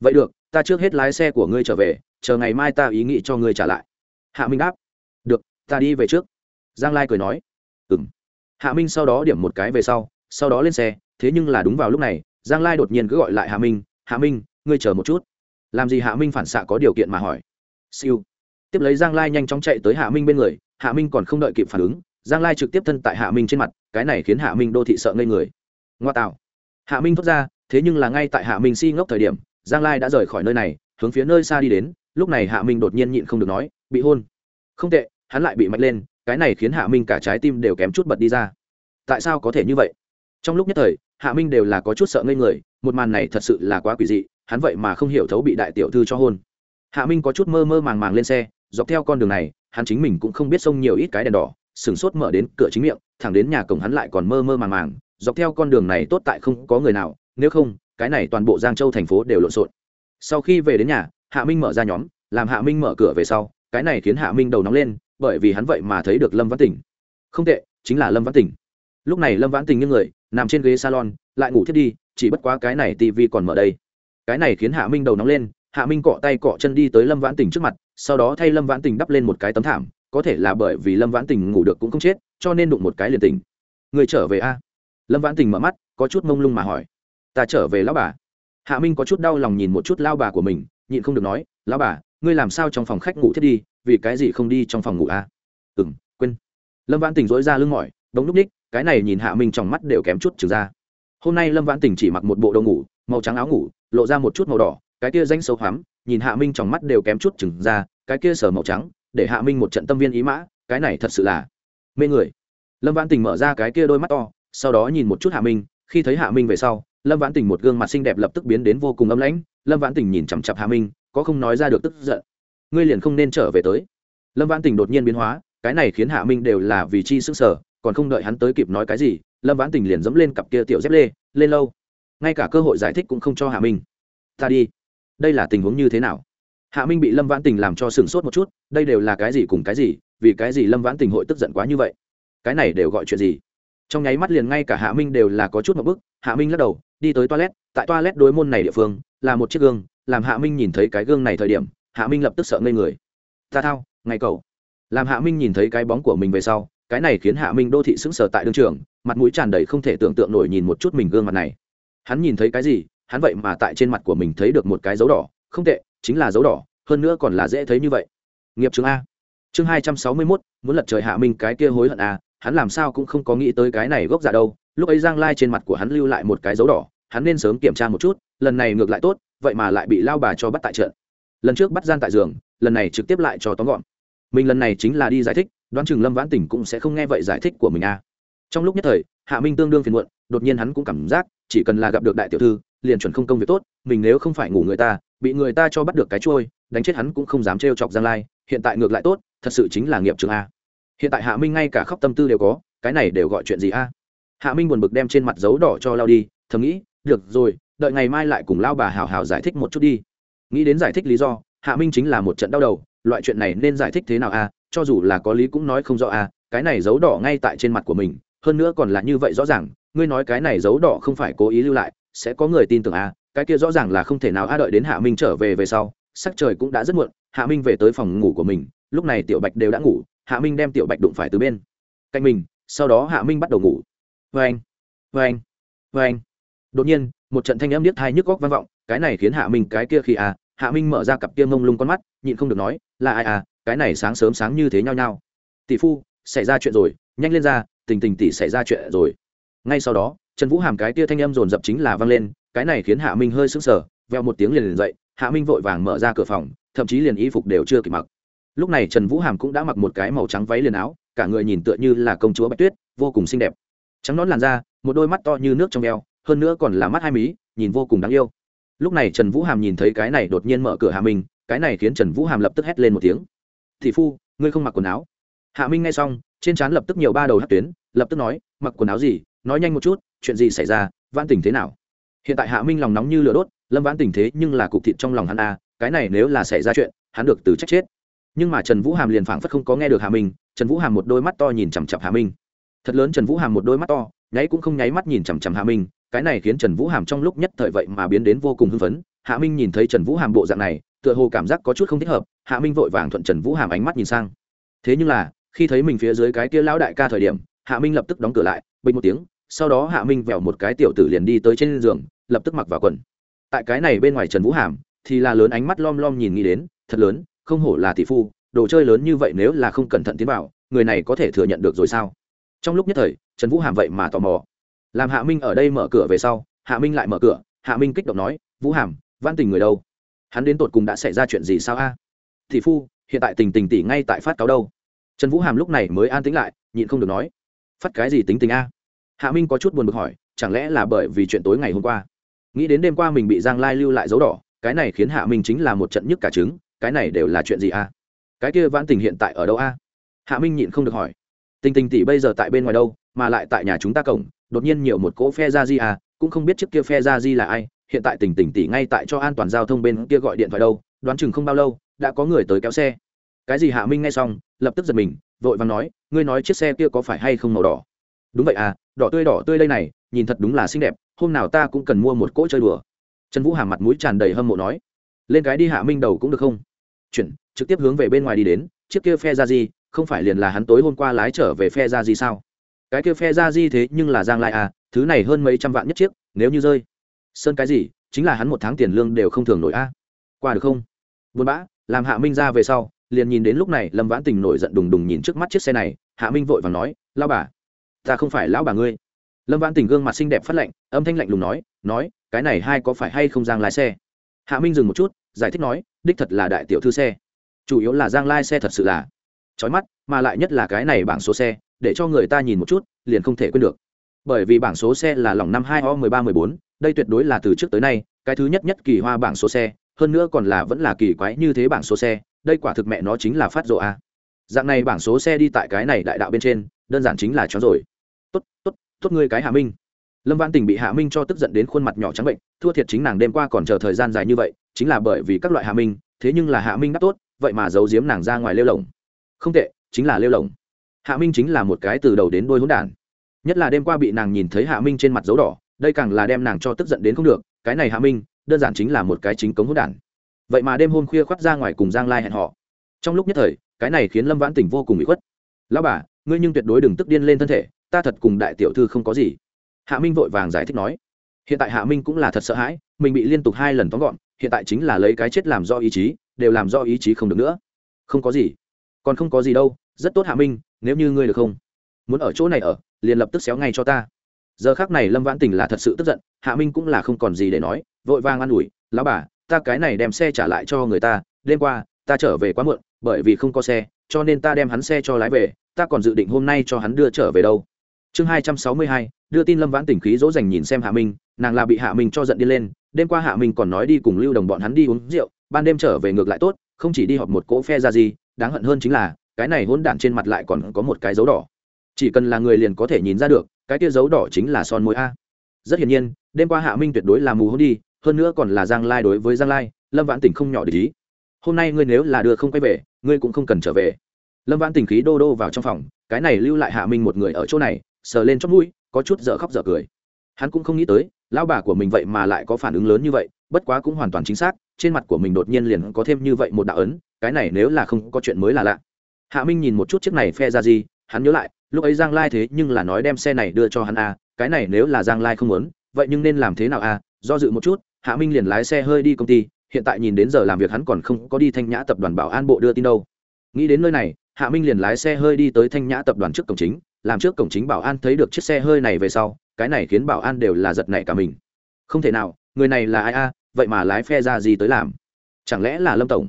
Vậy được, ta trước hết lái xe của ngươi trở về, chờ ngày mai ta ý nghĩ cho ngươi trả lại. Hạ minh đáp. Được, ta đi về trước. Giang lai cười nói. Ừ m hạ minh sau đó điểm một cái về sau sau đó lên xe, thế nhưng là đúng vào lúc này, giang lai đột nhiên cứ gọi lại hạ minh hạ minh, ngươi chờ một chút. Làm gì hạ minh phản xạ có điều kiện mà hỏi. Siêu. Tiếp lấy giang lai nhanh chóng chạy tới hạ minh bên người, hạ minh còn không đợi kịp phản ứng giang lai trực tiếp thân tại hạ minh trên mặt, cái này khiến hạ minh đô thị sợ ngây người. Ngoa tạo. Hạ minh thốt ra, thế nhưng là ngay tại hạ minh si ngốc thời điểm, giang lai đã rời khỏi nơi này, hướng phía nơi xa đi đến, lúc này hạ minh đột nhiên nhịn không được nói, bị hôn. Không tệ, hắn lại bị mạnh lên, cái này khiến hạ minh cả trái tim đều kém chút bật đi ra. Tại sao có thể như vậy? Trong lúc nhất thời, hạ minh đều là có chút sợ ngây người, một màn này thật sự là quá quỷ dị, hắn vậy mà không hiểu thấu bị đại tiểu thư cho hôn. Hạ minh có chút mơ mơ màng màng lên xe, dọc theo con đường này, hắn chính mình cũng không biết sông nhiều ít cái đèn đỏ sửng sốt mở đến cửa chính miệng, thẳng đến nhà cổng hắn lại còn mơ mơ màng màng, dọc theo con đường này tốt tại không có người nào, nếu không, cái này toàn bộ giang châu thành phố đều lộn xộn. Sau khi về đến nhà, hạ minh mở ra nhóm, làm hạ minh mở cửa về sau, cái này khiến hạ minh đầu nóng lên, bởi vì hắn vậy mà thấy được lâm văn tỉnh không tệ, chính là lâm văn tỉnh lúc này lâm văn tỉnh như người, nằm trên ghế salon, lại ngủ thiết đi, chỉ bất quá cái này tivi còn mở đây. Cái này khiến hạ minh đầu nóng lên, hạ minh cọ tay cọ chân đi tới lâm vãn tình trước mặt, sau đó thay lâm vãn tình đắp lên một cái tấm thảm có thể là bởi vì lâm vãn tình ngủ được cũng không chết, cho nên đụng một cái liền tình người trở về a? Lâm vãn tình mở mắt, có chút mông lung mà hỏi. Ta trở về lão bà. Hạ minh có chút đau lòng nhìn một chút lao bà của mình, nhịn không được nói, lão bà, ngươi làm sao trong phòng khách ngủ thiết đi, vì cái gì không đi trong phòng ngủ a? Ừ m quên. Lâm vãn tình dối ra lưng mỏi đống núp ních, cái này nhìn hạ minh trong mắt đều kém chút trừ ra. Hôm nay lâm vãn tình chỉ mặc một bộ đồ ngủ, màu trắng áo ngủ, lộ ra một chút màu đỏ, cái kia danh sâu hoắm, nhìn hạ minh trong mắt đều kém chút trừng ra, cái kia sở màu trắng để hạ minh một trận tâm viên ý mã, cái này thật sự là mê người. Lâm vãn tình mở ra cái kia đôi mắt to, sau đó nhìn một chút hạ minh, khi thấy hạ minh về sau, lâm vãn tình một gương mặt xinh đẹp lập tức biến đến vô cùng âm lãnh, lâm vãn tình nhìn chằm chặp hạ minh, có không nói ra được tức giận. Ngươi liền không nên trở về tới. Lâm vãn tình đột nhiên biến hóa, cái này khiến hạ minh đều là vì chi sức sở còn không đợi hắn tới kịp nói cái gì, lâm vãn tình liền dẫm lên cặp kia tiểu dép lê, lên lâu. Ngay cả cơ hội giải thích cũng không cho hạ minh. Ta đi. Đây là tình huống như thế nào? Hạ minh bị lâm vãn tình làm cho sửng sốt một chút, đây đều là cái gì cùng cái gì, vì cái gì lâm vãn tình hội tức giận quá như vậy? Cái này đều gọi chuyện gì? Trong nháy mắt liền ngay cả hạ minh đều là có chút một bức, hạ minh lắc đầu, đi tới toilet, tại toilet đối môn này địa phương, là một chiếc gương, làm hạ minh nhìn thấy cái gương này thời điểm, hạ minh lập tức sợ ngây người. Ta thao, ngày cầu. Làm hạ minh nhìn thấy cái bóng của mình về sau, cái này khiến hạ minh đô thị sững sờ tại đương trường, mặt mũi tràn đầy không thể tưởng tượng nổi nhìn một chút mình gương mặt này. Hắn nhìn thấy cái gì, hắn vậy mà tại trên mặt của mình thấy được một cái dấu đỏ, không tệ chính là dấu đỏ, hơn nữa còn là dễ thấy như vậy. Nghiệp chứng a. Chương hai trăm sáu mươi mốt, muốn lật trời hạ minh cái kia hối hận a, hắn làm sao cũng không có nghĩ tới cái này gốc giả đâu. Lúc ấy giang lai trên mặt của hắn lưu lại một cái dấu đỏ, hắn nên sớm kiểm tra một chút, lần này ngược lại tốt, vậy mà lại bị lao bà cho bắt tại trận. Lần trước bắt gian tại giường, lần này trực tiếp lại cho tóm gọn. Mình lần này chính là đi giải thích, đoán chừng lâm vãn tỉnh cũng sẽ không nghe vậy giải thích của mình à. trong lúc nhất thời, hạ minh tương đương phiền muộn, đột nhiên hắn cũng cảm giác, chỉ cần là gặp được đại tiểu thư, liền chuẩn không công việc tốt, mình nếu không phải ngủ người ta bị người ta cho bắt được cái trôi đánh chết hắn cũng không dám trêu chọc giang lai, hiện tại ngược lại tốt, thật sự chính là nghiệp trường a. Hiện tại hạ minh ngay cả khóc tâm tư đều có, cái này đều gọi chuyện gì a? Hạ minh buồn bực đem trên mặt dấu đỏ cho lao đi, thầm nghĩ, được rồi, đợi ngày mai lại cùng lao bà hào hào giải thích một chút đi. Nghĩ đến giải thích lý do, hạ minh chính là một trận đau đầu, loại chuyện này nên giải thích thế nào a? Cho dù là có lý cũng nói không rõ a, cái này dấu đỏ ngay tại trên mặt của mình, hơn nữa còn là như vậy rõ ràng, ngươi nói cái này dấu đỏ không phải cố ý lưu lại, sẽ có người tin tưởng a cái kia rõ ràng là không thể nào a đợi đến hạ minh trở về về sau, sắc trời cũng đã rất muộn, hạ minh về tới phòng ngủ của mình, lúc này tiểu bạch đều đã ngủ, hạ minh đem tiểu bạch đụng phải từ bên cạnh mình, sau đó hạ minh bắt đầu ngủ. Vê anh vê anh vê anh. Đột nhiên, một trận thanh âm niết thai nhức góc vang vọng, cái này khiến hạ minh cái kia khi à hạ minh mở ra cặp kia mông lung con mắt, nhịn không được nói, là ai à cái này sáng sớm sáng như thế nhau nhau. Tỷ phu, xảy ra chuyện rồi, nhanh lên ra, tình tình tỷ xảy ra chuyện rồi. Ngay sau đó, trần vũ hàm cái kia thanh âm dồn dập chính là vang lên cái này khiến hạ minh hơi sững sờ, veo một tiếng liền liền dậy, hạ minh vội vàng mở ra cửa phòng, thậm chí liền y phục đều chưa kịp mặc. Lúc này trần vũ hàm cũng đã mặc một cái màu trắng váy liền áo, cả người nhìn tựa như là công chúa bạch tuyết, vô cùng xinh đẹp. Trắng nón làn da, một đôi mắt to như nước trong veo, hơn nữa còn là mắt hai mí, nhìn vô cùng đáng yêu. Lúc này trần vũ hàm nhìn thấy cái này đột nhiên mở cửa hạ minh, cái này khiến trần vũ hàm lập tức hét lên một tiếng. Thị phu, ngươi không mặc quần áo. Hạ minh nghe xong, trên trán lập tức nhiều ba đầu hát tuyến, lập tức nói, mặc quần áo gì? Nói nhanh một chút, chuyện gì xảy ra? Van tình thế nào? Hiện tại hạ minh lòng nóng như lửa đốt, lâm vãn tình thế nhưng là cục thịt trong lòng hắn a, cái này nếu là xảy ra chuyện, hắn được từ trách chết. Nhưng mà trần vũ hàm liền phảng phất không có nghe được hạ minh, trần vũ hàm một đôi mắt to nhìn chằm chặp hạ minh. Thật lớn trần vũ hàm một đôi mắt to, nháy cũng không nháy mắt nhìn chằm chằm hạ minh, cái này khiến trần vũ hàm trong lúc nhất thời vậy mà biến đến vô cùng hưng phấn. Hạ minh nhìn thấy trần vũ hàm bộ dạng này, tựa hồ cảm giác có chút không thích hợp, hạ minh vội vàng thuận trần vũ hàm ánh mắt nhìn sang. Thế nhưng là, khi thấy mình phía dưới cái kia lão đại ca thời điểm, hạ minh lập tức đóng cửa lại, bình một tiếng, sau đó hạ minh vẹo một cái tiểu tử liền đi tới trên giường lập tức mặc vào quần. Tại cái này bên ngoài trần vũ hàm, thì là lớn ánh mắt lom lom nhìn nghĩ đến, thật lớn, không hổ là tỷ phu, đồ chơi lớn như vậy nếu là không cẩn thận tiến vào, người này có thể thừa nhận được rồi sao? Trong lúc nhất thời, trần vũ hàm vậy mà tò mò. Làm hạ minh ở đây mở cửa về sau, hạ minh lại mở cửa, hạ minh kích động nói, vũ hàm, văn tình người đâu? Hắn đến tột cùng đã xảy ra chuyện gì sao a? Tỷ phu, hiện tại tình tình tỷ ngay tại phát cáo đâu? Trần vũ hàm lúc này mới an tĩnh lại, nhịn không được nói, phát cái gì tính tình a? Hạ minh có chút buồn bực hỏi, chẳng lẽ là bởi vì chuyện tối ngày hôm qua? Nghĩ đến đêm qua mình bị giang lai lưu lại dấu đỏ cái này khiến hạ minh chính là một trận nhức cả trứng cái này đều là chuyện gì a cái kia vãn tình hiện tại ở đâu a hạ minh nhịn không được hỏi. Tình tình tỷ bây giờ tại bên ngoài đâu mà lại tại nhà chúng ta cổng đột nhiên nhiều một cỗ phe ra di à, cũng không biết trước kia phe ra di là ai hiện tại tình tình tỷ ngay tại cho an toàn giao thông bên kia gọi điện thoại đâu đoán chừng không bao lâu đã có người tới kéo xe. Cái gì hạ minh nghe xong lập tức giật mình vội vàng nói ngươi nói chiếc xe kia có phải hay không màu đỏ? Đúng vậy à đỏ tươi đỏ tươi đây này nhìn thật đúng là xinh đẹp hôm nào ta cũng cần mua một cỗ chơi đùa. Trần vũ hàm mặt mũi tràn đầy hâm mộ nói, lên cái đi hạ minh đầu cũng được không? Chuyển, trực tiếp hướng về bên ngoài đi đến, chiếc kia phe ra gì không phải liền là hắn tối hôm qua lái trở về phe ra gì sao? Cái kia phe ra gì thế nhưng là giang lai à thứ này hơn mấy trăm vạn nhất chiếc, nếu như rơi. Sơn cái gì, chính là hắn một tháng tiền lương đều không thường nổi a. À. qua được không? Buồn bã, làm hạ minh ra về sau, liền nhìn đến lúc này lâm vãn tình nổi giận đùng đùng nhìn trước mắt chiếc xe này, hạ minh vội và nói lao bà, ta không phải lão bà ngươi lâm vãn tình gương mặt xinh đẹp phát lạnh, âm thanh lạnh lùng nói nói, cái này hai có phải hay không giang lái xe? Hạ minh dừng một chút, giải thích nói, đích thật là đại tiểu thư xe. Chủ yếu là giang lai xe thật sự là trói mắt, mà lại nhất là cái này bảng số xe, để cho người ta nhìn một chút, liền không thể quên được. Bởi vì bảng số xe là lòng năm hai o mười ba mười bốn, đây tuyệt đối là từ trước tới nay, cái thứ nhất nhất kỳ hoa bảng số xe, hơn nữa còn là vẫn là kỳ quái như thế bảng số xe, đây quả thực mẹ nó chính là phát rộ a. Dạng này bảng số xe đi tại cái này đại đạo bên trên, đơn giản chính là chó rồi. Tốt tốt tốt ngươi cái hạ minh. Lâm văn tình bị hạ minh cho tức giận đến khuôn mặt nhỏ trắng bệnh, thua thiệt chính nàng đêm qua còn chờ thời gian dài như vậy, chính là bởi vì các loại hạ minh, thế nhưng là hạ minh đáp tốt, vậy mà giấu giếm nàng ra ngoài lêu lồng không tệ, chính là lêu lồng hạ minh chính là một cái từ đầu đến đôi hỗn đản. Nhất là đêm qua bị nàng nhìn thấy hạ minh trên mặt dấu đỏ, đây càng là đem nàng cho tức giận đến không được, cái này hạ minh, đơn giản chính là một cái chính cống hỗn đản. Vậy mà đêm hôm khuya khoác ra ngoài cùng giang lai hẹn họ. Trong lúc nhất thời, cái này khiến lâm vãn tỉnh vô cùng bị khuất. Lão bà, ngươi nhưng tuyệt đối đừng tức điên lên thân thể ta thật cùng đại tiểu thư không có gì. Hạ minh vội vàng giải thích nói, hiện tại hạ minh cũng là thật sợ hãi, mình bị liên tục hai lần tóm gọn, hiện tại chính là lấy cái chết làm do ý chí, đều làm do ý chí không được nữa. Không có gì. Còn không có gì đâu, rất tốt hạ minh, nếu như ngươi được không? Muốn ở chỗ này ở, liền lập tức xéo ngay cho ta. Giờ khác này lâm vãn tình là thật sự tức giận, hạ minh cũng là không còn gì để nói, vội vàng an ủi, lão bà, ta cái này đem xe trả lại cho người ta, đêm qua, ta trở về quá muộn, bởi vì không có xe, cho nên ta đem hắn xe cho lái về, ta còn dự định hôm nay cho hắn đưa trở về đâu chương hai trăm sáu mươi hai, đưa tin lâm vãn tỉnh khí dỗ dành nhìn xem hạ minh, nàng là bị hạ minh cho giận đi lên, đêm qua hạ minh còn nói đi cùng lưu đồng bọn hắn đi uống rượu, ban đêm trở về ngược lại tốt, không chỉ đi họp một cỗ phe ra gì, đáng hận hơn chính là, cái này hỗn đản trên mặt lại còn có một cái dấu đỏ. Chỉ cần là người liền có thể nhìn ra được, cái kia dấu đỏ chính là son môi a. Rất hiển nhiên, đêm qua hạ minh tuyệt đối là mù hôn đi, hơn nữa còn là giang lai đối với giang lai, lâm vãn tỉnh không nhỏ để ý. Hôm nay ngươi nếu là đưa không quay về, ngươi cũng không cần trở về. Lâm vãn tỉnh khí đô đô vào trong phòng, cái này lưu lại hạ minh một người ở chỗ này sờ lên chót mũi có chút dở khóc dở cười hắn cũng không nghĩ tới lão bà của mình vậy mà lại có phản ứng lớn như vậy bất quá cũng hoàn toàn chính xác trên mặt của mình đột nhiên liền có thêm như vậy một đạo ấn cái này nếu là không có chuyện mới là lạ hạ minh nhìn một chút chiếc này phe ra gì hắn nhớ lại lúc ấy giang lai thế nhưng là nói đem xe này đưa cho hắn a à, cái này nếu là giang lai không muốn vậy nhưng nên làm thế nào a à? do dự một chút hạ minh liền lái xe hơi đi công ty hiện tại nhìn đến giờ làm việc hắn còn không có đi thanh nhã tập đoàn bảo an bộ đưa tin đâu nghĩ đến nơi này hạ minh liền lái xe hơi đi tới thanh nhã tập đoàn trước cổng chính làm trước cổng chính bảo an thấy được chiếc xe hơi này về sau, cái này khiến bảo an đều là giật nảy cả mình. Không thể nào, người này là ai a, vậy mà lái phe ra gì tới làm? Chẳng lẽ là lâm tổng?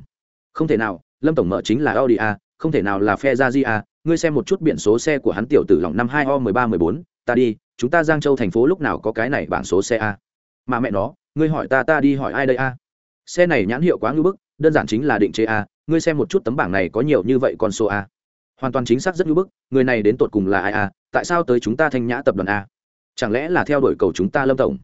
Không thể nào, lâm tổng mở chính là audi a, không thể nào là phe ra gì a, ngươi xem một chút biển số xe của hắn tiểu tử lỏng năm hai o mười ba mười bốn, ta đi, chúng ta giang châu thành phố lúc nào có cái này bảng số xe a? Mà mẹ nó, ngươi hỏi ta ta đi hỏi ai đây a? Xe này nhãn hiệu quá ngưỡng bức, đơn giản chính là định chế a, ngươi xem một chút tấm bảng này có nhiều như vậy con số a hoàn toàn chính xác rất ngưỡng bức, người này đến tột cùng là ai à? tại sao tới chúng ta thanh nhã tập đoàn a? Chẳng lẽ là theo đuổi cầu chúng ta lâm tổng?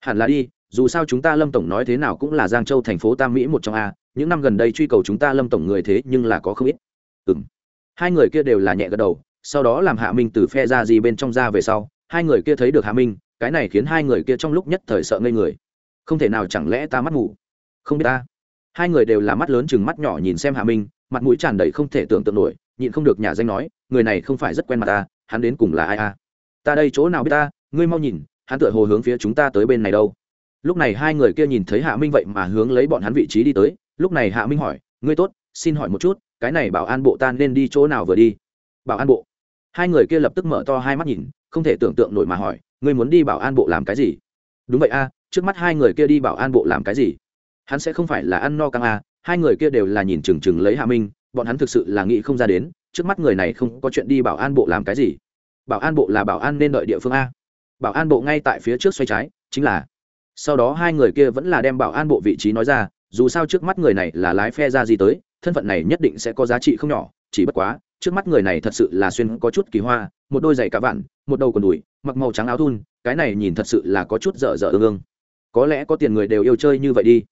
Hẳn là đi, dù sao chúng ta lâm tổng nói thế nào cũng là giang châu thành phố tam mỹ một trong a, những năm gần đây truy cầu chúng ta lâm tổng người thế nhưng là có không ít. Ừ m hai người kia đều là nhẹ gật đầu, sau đó làm hạ minh từ phe ra gì bên trong ra về sau, hai người kia thấy được hạ minh, cái này khiến hai người kia trong lúc nhất thời sợ ngây người. Không thể nào chẳng lẽ ta mắt ngủ không biết ta. Hai người đều là mắt lớn chừng mắt nhỏ nhìn xem hạ minh, mặt mũi tràn đầy không thể tưởng tượng nổi nhịn không được nhà danh nói, người này không phải rất quen mặt ta, hắn đến cùng là ai a ta đây chỗ nào biết ta? Ngươi mau nhìn, hắn tựa hồ hướng phía chúng ta tới bên này đâu. Lúc này hai người kia nhìn thấy hạ minh vậy mà hướng lấy bọn hắn vị trí đi tới, lúc này hạ minh hỏi, ngươi tốt, xin hỏi một chút, cái này bảo an bộ ta nên đi chỗ nào vừa đi? Bảo an bộ? Hai người kia lập tức mở to hai mắt nhìn, không thể tưởng tượng nổi mà hỏi, ngươi muốn đi bảo an bộ làm cái gì? Đúng vậy a, trước mắt hai người kia đi bảo an bộ làm cái gì? Hắn sẽ không phải là ăn no căng a. Hai người kia đều là nhìn chừng chừng lấy hạ minh bọn hắn thực sự là nghĩ không ra đến, trước mắt người này không có chuyện đi bảo an bộ làm cái gì. Bảo an bộ là bảo an nên đợi địa phương a. Bảo an bộ ngay tại phía trước xoay trái, chính là, sau đó hai người kia vẫn là đem bảo an bộ vị trí nói ra, dù sao trước mắt người này là lái phe ra gì tới, thân phận này nhất định sẽ có giá trị không nhỏ, chỉ bất quá, trước mắt người này thật sự là xuyên có chút kỳ hoa, một đôi giày cả vạn, một đầu còn đùi, mặc màu trắng áo thun, cái này nhìn thật sự là có chút dở dở ương ương. Có lẽ có tiền người đều yêu chơi như vậy đi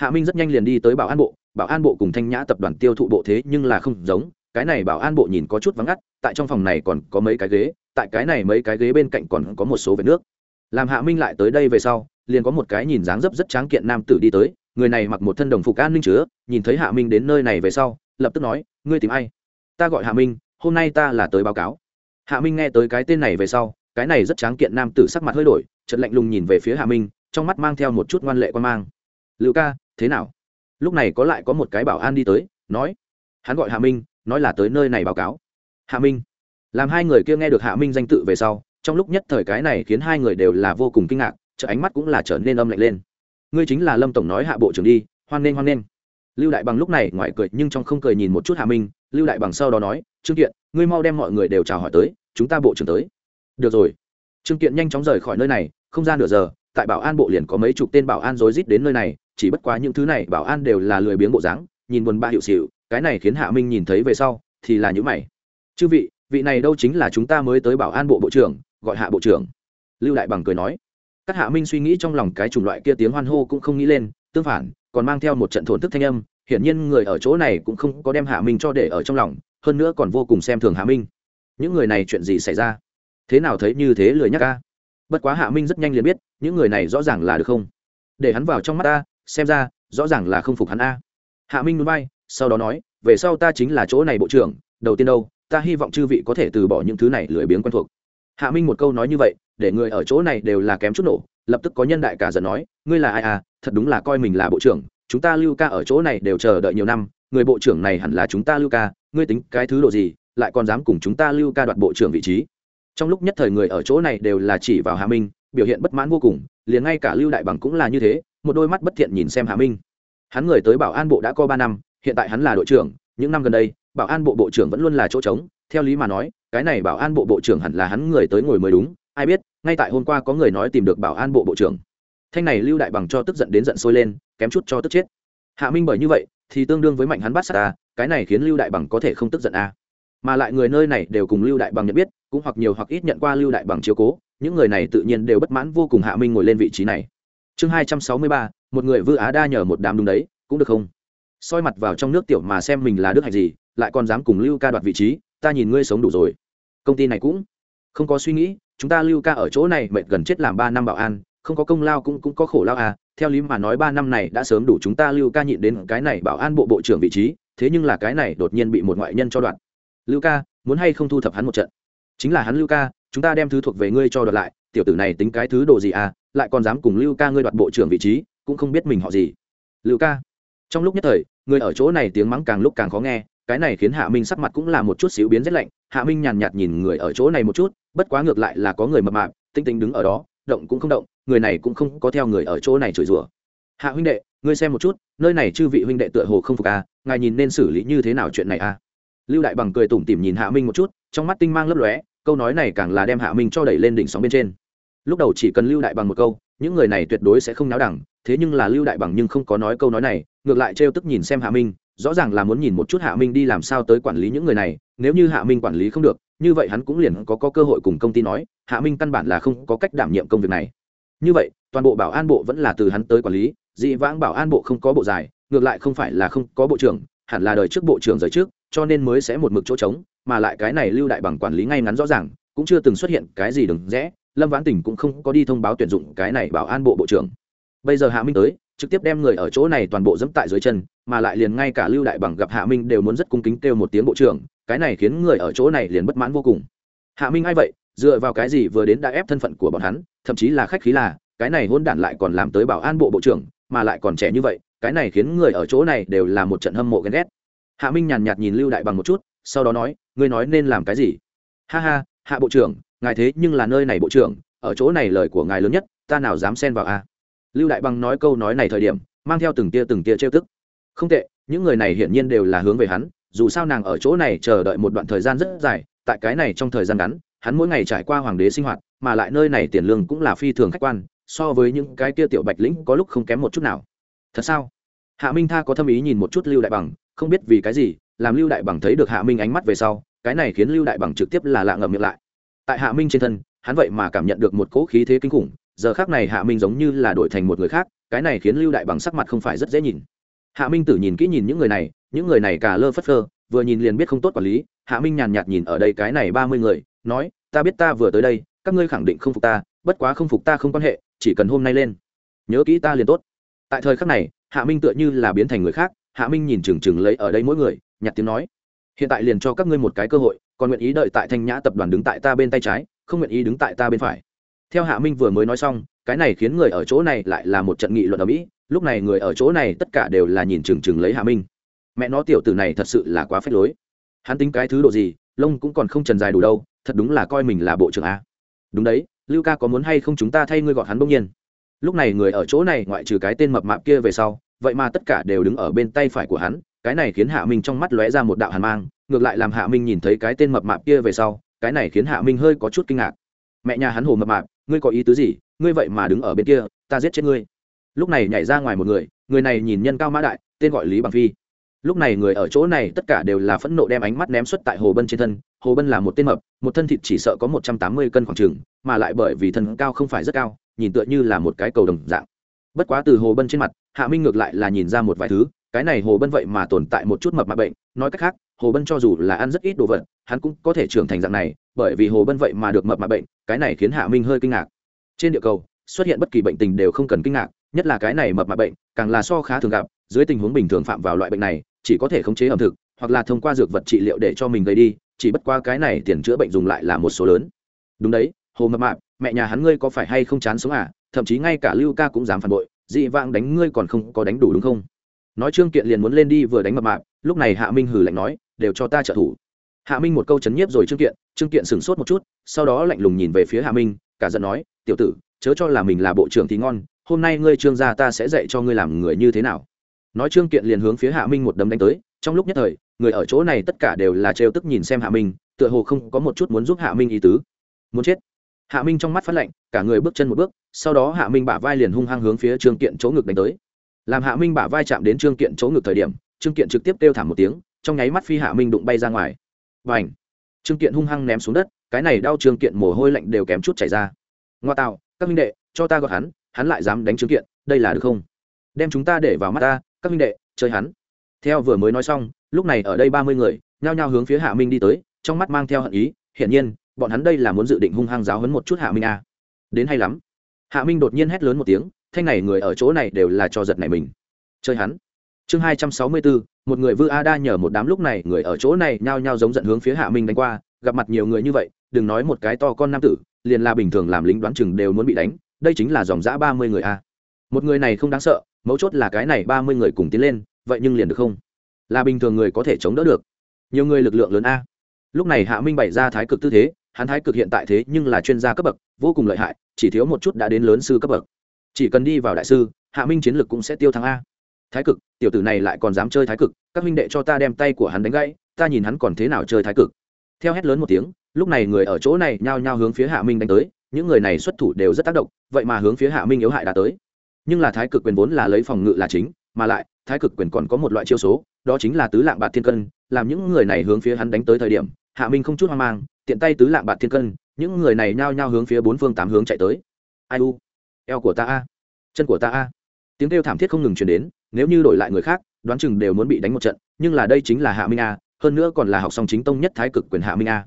hạ minh rất nhanh liền đi tới bảo an bộ. Bảo an bộ cùng thanh nhã tập đoàn tiêu thụ bộ thế nhưng là không giống. Cái này bảo an bộ nhìn có chút vắng ngắt, tại trong phòng này còn có mấy cái ghế, tại cái này mấy cái ghế bên cạnh còn có một số vệt nước. Làm hạ minh lại tới đây về sau, liền có một cái nhìn dáng dấp rất tráng kiện nam tử đi tới. Người này mặc một thân đồng phục an ninh chứa, nhìn thấy hạ minh đến nơi này về sau, lập tức nói, ngươi tìm ai? Ta gọi hạ minh, hôm nay ta là tới báo cáo. Hạ minh nghe tới cái tên này về sau, cái này rất tráng kiện nam tử sắc mặt hơi đổi chật lạnh lùng nhìn về phía hạ minh, trong mắt mang theo một chút ngoan lệ quan mang. Lưu ca thế nào? Lúc này có lại có một cái bảo an đi tới, nói, hắn gọi hạ minh, nói là tới nơi này báo cáo. Hạ minh. Làm hai người kia nghe được hạ minh danh tự về sau, trong lúc nhất thời cái này khiến hai người đều là vô cùng kinh ngạc, chợ ánh mắt cũng là trở nên âm lạnh lên. Ngươi chính là lâm tổng nói hạ bộ trưởng đi, hoan nghênh hoan nghênh. Lưu đại bằng lúc này ngoài cười nhưng trong không cười nhìn một chút hạ minh, lưu đại bằng sau đó nói, trương kiện, ngươi mau đem mọi người đều chào hỏi tới, chúng ta bộ trưởng tới. Được rồi. Trương kiện nhanh chóng rời khỏi nơi này, không ra nửa giờ tại bảo an bộ liền có mấy chục tên bảo an rối rít đến nơi này, chỉ bất quá những thứ này bảo an đều là lười biếng bộ dáng, nhìn buồn ba hiệu xịu, cái này khiến hạ minh nhìn thấy về sau, thì là những mày. Chư vị vị này đâu chính là chúng ta mới tới bảo an bộ bộ trưởng, gọi hạ bộ trưởng. Lưu đại bằng cười nói. Các hạ minh suy nghĩ trong lòng cái chủng loại kia tiếng hoan hô cũng không nghĩ lên, tương phản, còn mang theo một trận thổn thức thanh âm, hiển nhiên người ở chỗ này cũng không có đem hạ minh cho để ở trong lòng, hơn nữa còn vô cùng xem thường hạ minh. Những người này chuyện gì xảy ra? Thế nào thấy như thế lười nhắc ca? Bất quá hạ minh rất nhanh liền biết, những người này rõ ràng là được không? Để hắn vào trong mắt ta, xem ra, rõ ràng là không phục hắn a. Hạ minh núi bay sau đó nói, về sau ta chính là chỗ này bộ trưởng, đầu tiên đâu, ta hy vọng chư vị có thể từ bỏ những thứ này lười biếng quen thuộc. Hạ minh một câu nói như vậy, để người ở chỗ này đều là kém chút nổ, lập tức có nhân đại cả giận nói, ngươi là ai à thật đúng là coi mình là bộ trưởng, chúng ta lưu ca ở chỗ này đều chờ đợi nhiều năm, người bộ trưởng này hẳn là chúng ta lưu ca, ngươi tính cái thứ độ gì, lại còn dám cùng chúng ta lưu ca đoạt bộ trưởng vị trí trong lúc nhất thời người ở chỗ này đều là chỉ vào hạ minh, biểu hiện bất mãn vô cùng, liền ngay cả lưu đại bằng cũng là như thế, một đôi mắt bất thiện nhìn xem hạ minh. Hắn người tới bảo an bộ đã có ba năm, hiện tại hắn là đội trưởng, những năm gần đây, bảo an bộ bộ trưởng vẫn luôn là chỗ trống, theo lý mà nói, cái này bảo an bộ bộ trưởng hẳn là hắn người tới ngồi mới đúng, ai biết, ngay tại hôm qua có người nói tìm được bảo an bộ bộ trưởng. Thanh này lưu đại bằng cho tức giận đến giận sôi lên, kém chút cho tức chết. Hạ minh bởi như vậy, thì tương đương với mạnh hắn bắt sát ta, cái này khiến lưu đại bằng có thể không tức giận a mà lại người nơi này đều cùng lưu đại bằng nhận biết, cũng hoặc nhiều hoặc ít nhận qua lưu đại bằng chiếu cố, những người này tự nhiên đều bất mãn vô cùng hạ minh ngồi lên vị trí này. Chương hai trăm sáu mươi ba, một người vư á đa nhờ một đám đúng đấy, cũng được không? Soi mặt vào trong nước tiểu mà xem mình là đức hạch gì, lại còn dám cùng lưu ca đoạt vị trí, ta nhìn ngươi sống đủ rồi. Công ty này cũng không có suy nghĩ, chúng ta lưu ca ở chỗ này mệt gần chết làm ba năm bảo an, không có công lao cũng cũng có khổ lao à theo lý mà nói ba năm này đã sớm đủ chúng ta lưu ca nhịn đến cái này bảo an bộ bộ trưởng vị trí, thế nhưng là cái này đột nhiên bị một ngoại nhân cho đoạt lưu ca, muốn hay không thu thập hắn một trận? Chính là hắn lưu ca, chúng ta đem thứ thuộc về ngươi cho đoạt lại, tiểu tử này tính cái thứ đồ gì à lại còn dám cùng lưu ca ngươi đoạt bộ trưởng vị trí, cũng không biết mình họ gì. Lưu ca, trong lúc nhất thời, người ở chỗ này tiếng mắng càng lúc càng khó nghe, cái này khiến hạ minh sắc mặt cũng là một chút xíu biến rất lạnh. Hạ minh nhàn nhạt nhìn người ở chỗ này một chút, bất quá ngược lại là có người mập mạp, tinh tinh đứng ở đó, động cũng không động, người này cũng không có theo người ở chỗ này chửi rủa. Hạ huynh đệ, ngươi xem một chút, nơi này chư vị huynh đệ tựa hồ không phục à ngài nhìn nên xử lý như thế nào chuyện này à? Lưu đại bằng cười tủm tỉm nhìn hạ minh một chút trong mắt tinh mang lấp lóe câu nói này càng là đem hạ minh cho đẩy lên đỉnh sóng bên trên. Lúc đầu chỉ cần lưu đại bằng một câu những người này tuyệt đối sẽ không náo đẳng thế nhưng là lưu đại bằng nhưng không có nói câu nói này ngược lại trêu tức nhìn xem hạ minh rõ ràng là muốn nhìn một chút hạ minh đi làm sao tới quản lý những người này nếu như hạ minh quản lý không được như vậy hắn cũng liền có, có cơ hội cùng công ty nói hạ minh căn bản là không có cách đảm nhiệm công việc này. Như vậy toàn bộ bảo an bộ vẫn là từ hắn tới quản lý dị vãng bảo an bộ không có bộ dài ngược lại không phải là không có bộ trưởng hẳn là đời trước bộ trưởng giới trước cho nên mới sẽ một mực chỗ trống, mà lại cái này lưu đại bằng quản lý ngay ngắn rõ ràng, cũng chưa từng xuất hiện cái gì đừng rẽ, lâm vãn tỉnh cũng không có đi thông báo tuyển dụng cái này bảo an bộ bộ trưởng. Bây giờ hạ minh tới, trực tiếp đem người ở chỗ này toàn bộ dẫm tại dưới chân, mà lại liền ngay cả lưu đại bằng gặp hạ minh đều muốn rất cung kính kêu một tiếng bộ trưởng, cái này khiến người ở chỗ này liền bất mãn vô cùng. Hạ minh ai vậy? Dựa vào cái gì vừa đến đã ép thân phận của bọn hắn, thậm chí là khách khí là, cái này hôn đản lại còn làm tới bảo an bộ bộ trưởng, mà lại còn trẻ như vậy, cái này khiến người ở chỗ này đều là một trận hâm mộ ghen ghét hạ minh nhàn nhạt nhìn lưu đại bằng một chút, sau đó nói, ngươi nói nên làm cái gì? Ha ha, hạ bộ trưởng, ngài thế nhưng là nơi này bộ trưởng, ở chỗ này lời của ngài lớn nhất, ta nào dám xen vào a? Lưu đại bằng nói câu nói này thời điểm, mang theo từng tia từng tia trêu tức. Không tệ, những người này hiển nhiên đều là hướng về hắn, dù sao nàng ở chỗ này chờ đợi một đoạn thời gian rất dài, tại cái này trong thời gian ngắn, hắn mỗi ngày trải qua hoàng đế sinh hoạt, mà lại nơi này tiền lương cũng là phi thường khách quan, so với những cái kia tiểu bạch lĩnh có lúc không kém một chút nào. Thật sao? Hạ minh tha có thâm ý nhìn một chút lưu đại bằng không biết vì cái gì, làm lưu đại bằng thấy được hạ minh ánh mắt về sau, cái này khiến lưu đại bằng trực tiếp là lạ ngậm miệng lại. Tại hạ minh trên thân, hắn vậy mà cảm nhận được một cỗ khí thế kinh khủng, giờ khác này hạ minh giống như là đổi thành một người khác, cái này khiến lưu đại bằng sắc mặt không phải rất dễ nhìn. Hạ minh tử nhìn kỹ nhìn những người này, những người này cả lơ phất phơ, vừa nhìn liền biết không tốt quản lý, hạ minh nhàn nhạt nhìn ở đây cái này ba mươi người, nói, ta biết ta vừa tới đây, các ngươi khẳng định không phục ta, bất quá không phục ta không quan hệ, chỉ cần hôm nay lên, nhớ kỹ ta liền tốt. Tại thời khắc này, hạ minh tựa như là biến thành người khác hạ minh nhìn chừng chừng lấy ở đây mỗi người, nhặt tiếng nói. Hiện tại liền cho các ngươi một cái cơ hội, còn nguyện ý đợi tại thanh nhã tập đoàn đứng tại ta bên tay trái, không nguyện ý đứng tại ta bên phải. Theo hạ minh vừa mới nói xong, cái này khiến người ở chỗ này lại là một trận nghị luận ở mỹ lúc này người ở chỗ này tất cả đều là nhìn chừng chừng lấy hạ minh. Mẹ nó tiểu tử này thật sự là quá phép lối. Hắn tính cái thứ độ gì, lông cũng còn không trần dài đủ đâu, thật đúng là coi mình là bộ trưởng a. Đúng đấy, lưu ca có muốn hay không chúng ta thay ngươi gọi hắn bỗng nhiên? Lúc này người ở chỗ này, ngoại trừ cái tên mập mạp kia về sau vậy mà tất cả đều đứng ở bên tay phải của hắn, cái này khiến hạ minh trong mắt lóe ra một đạo hàn mang, ngược lại làm hạ minh nhìn thấy cái tên mập mạp kia về sau, cái này khiến hạ minh hơi có chút kinh ngạc. Mẹ nhà hắn hồ mập mạp, ngươi có ý tứ gì? Ngươi vậy mà đứng ở bên kia, ta giết chết ngươi. Lúc này nhảy ra ngoài một người người này nhìn nhân cao mã đại, tên gọi lý bằng phi. Lúc này người ở chỗ này tất cả đều là phẫn nộ đem ánh mắt ném xuất tại hồ bân trên thân. Hồ bân là một tên mập, một thân thịt chỉ sợ có một trăm tám mươi cân khoảng trừng mà lại bởi vì thân cao không phải rất cao, nhìn tựa như là một cái cầu đồng dạng. Bất quá từ hồ bân trên mặt hạ minh ngược lại là nhìn ra một vài thứ, cái này hồ bân vậy mà tồn tại một chút mập mạp bệnh, nói cách khác, hồ bân cho dù là ăn rất ít đồ vật, hắn cũng có thể trưởng thành dạng này, bởi vì hồ bân vậy mà được mập mạp bệnh, cái này khiến hạ minh hơi kinh ngạc. Trên địa cầu, xuất hiện bất kỳ bệnh tình đều không cần kinh ngạc, nhất là cái này mập mạp bệnh, càng là so khá thường gặp, dưới tình huống bình thường phạm vào loại bệnh này, chỉ có thể khống chế ẩm thực, hoặc là thông qua dược vật trị liệu để cho mình gây đi, chỉ bất qua cái này tiền chữa bệnh dùng lại là một số lớn. Đúng đấy, hồ mập mạp, mẹ nhà hắn ngươi có phải hay không chán sống à? Thậm chí ngay cả lưu ca cũng dám phản bội dị vãng đánh ngươi còn không có đánh đủ đúng không? Nói trương kiện liền muốn lên đi vừa đánh mập mạp, lúc này hạ minh hử lạnh nói, đều cho ta trợ thủ. Hạ minh một câu chấn nhiếp rồi trương kiện trương kiện sửng sốt một chút, sau đó lạnh lùng nhìn về phía hạ minh, cả giận nói, tiểu tử, chớ cho là mình là bộ trưởng thì ngon, hôm nay ngươi trương gia ta sẽ dạy cho ngươi làm người như thế nào. Nói trương kiện liền hướng phía hạ minh một đấm đánh tới, trong lúc nhất thời, người ở chỗ này tất cả đều là trêu tức nhìn xem hạ minh, tựa hồ không có một chút muốn giúp hạ minh ý tứ. Muốn chết. Hạ minh trong mắt phát lạnh cả người bước chân một bước sau đó hạ minh bả vai liền hung hăng hướng phía trương kiện chỗ ngực đánh tới. Làm hạ minh bả vai chạm đến trương kiện chỗ ngực thời điểm, trương kiện trực tiếp kêu thảm một tiếng, trong nháy mắt phi hạ minh đụng bay ra ngoài. Và ảnh trương kiện hung hăng ném xuống đất, cái này đau trương kiện mồ hôi lạnh đều kém chút chảy ra. Ngoa tạo, các minh đệ, cho ta gọi hắn hắn lại dám đánh trương kiện, đây là được không? Đem chúng ta để vào mắt ta, các minh đệ, chơi hắn. Theo vừa mới nói xong, lúc này ở đây ba mươi người, nhao nhao hướng phía hạ minh đi tới, trong mắt mang theo hận ý, hiển nhiên, bọn hắn đây là muốn dự định hung hăng giáo hấn một chút hạ minh a. À. đến hay lắm hạ minh đột nhiên hét lớn một tiếng, thanh này người ở chỗ này đều là cho giật này mình. Chơi hắn. Chương hai trăm sáu mươi bốn một người vư a đa nhờ một đám lúc này người ở chỗ này nhao nhao giống giận hướng phía hạ minh đánh qua, gặp mặt nhiều người như vậy, đừng nói một cái to con nam tử, liền là bình thường làm lính đoán chừng đều muốn bị đánh, đây chính là dòng giã ba mươi người a. Một người này không đáng sợ, mấu chốt là cái này ba mươi người cùng tiến lên, vậy nhưng liền được không? Là bình thường người có thể chống đỡ được. Nhiều người lực lượng lớn a. Lúc này hạ minh bày ra thái cực tư thế hắn thái cực hiện tại thế nhưng là chuyên gia cấp bậc, vô cùng lợi hại, chỉ thiếu một chút đã đến lớn sư cấp bậc. Chỉ cần đi vào đại sư, hạ minh chiến lực cũng sẽ tiêu thắng a. Thái cực, tiểu tử này lại còn dám chơi thái cực, các minh đệ cho ta đem tay của hắn đánh gãy, ta nhìn hắn còn thế nào chơi thái cực. Theo hét lớn một tiếng, lúc này người ở chỗ này nhao nhao hướng phía hạ minh đánh tới, những người này xuất thủ đều rất tác động, vậy mà hướng phía hạ minh yếu hại đã tới. Nhưng là thái cực quyền vốn là lấy phòng ngự là chính, mà lại, thái cực quyền còn có một loại chiêu số, đó chính là tứ lạng bạc thiên cân, làm những người này hướng phía hắn đánh tới thời điểm hạ minh không chút hoang mang, tiện tay tứ lạng bạc thiên cân, những người này nhao nhao hướng phía bốn phương tám hướng chạy tới. Ai u? Eo của ta a. Chân của ta a. Tiếng kêu thảm thiết không ngừng chuyển đến, nếu như đổi lại người khác, đoán chừng đều muốn bị đánh một trận, nhưng là đây chính là hạ minh a, hơn nữa còn là học song chính tông nhất thái cực quyền hạ minh a.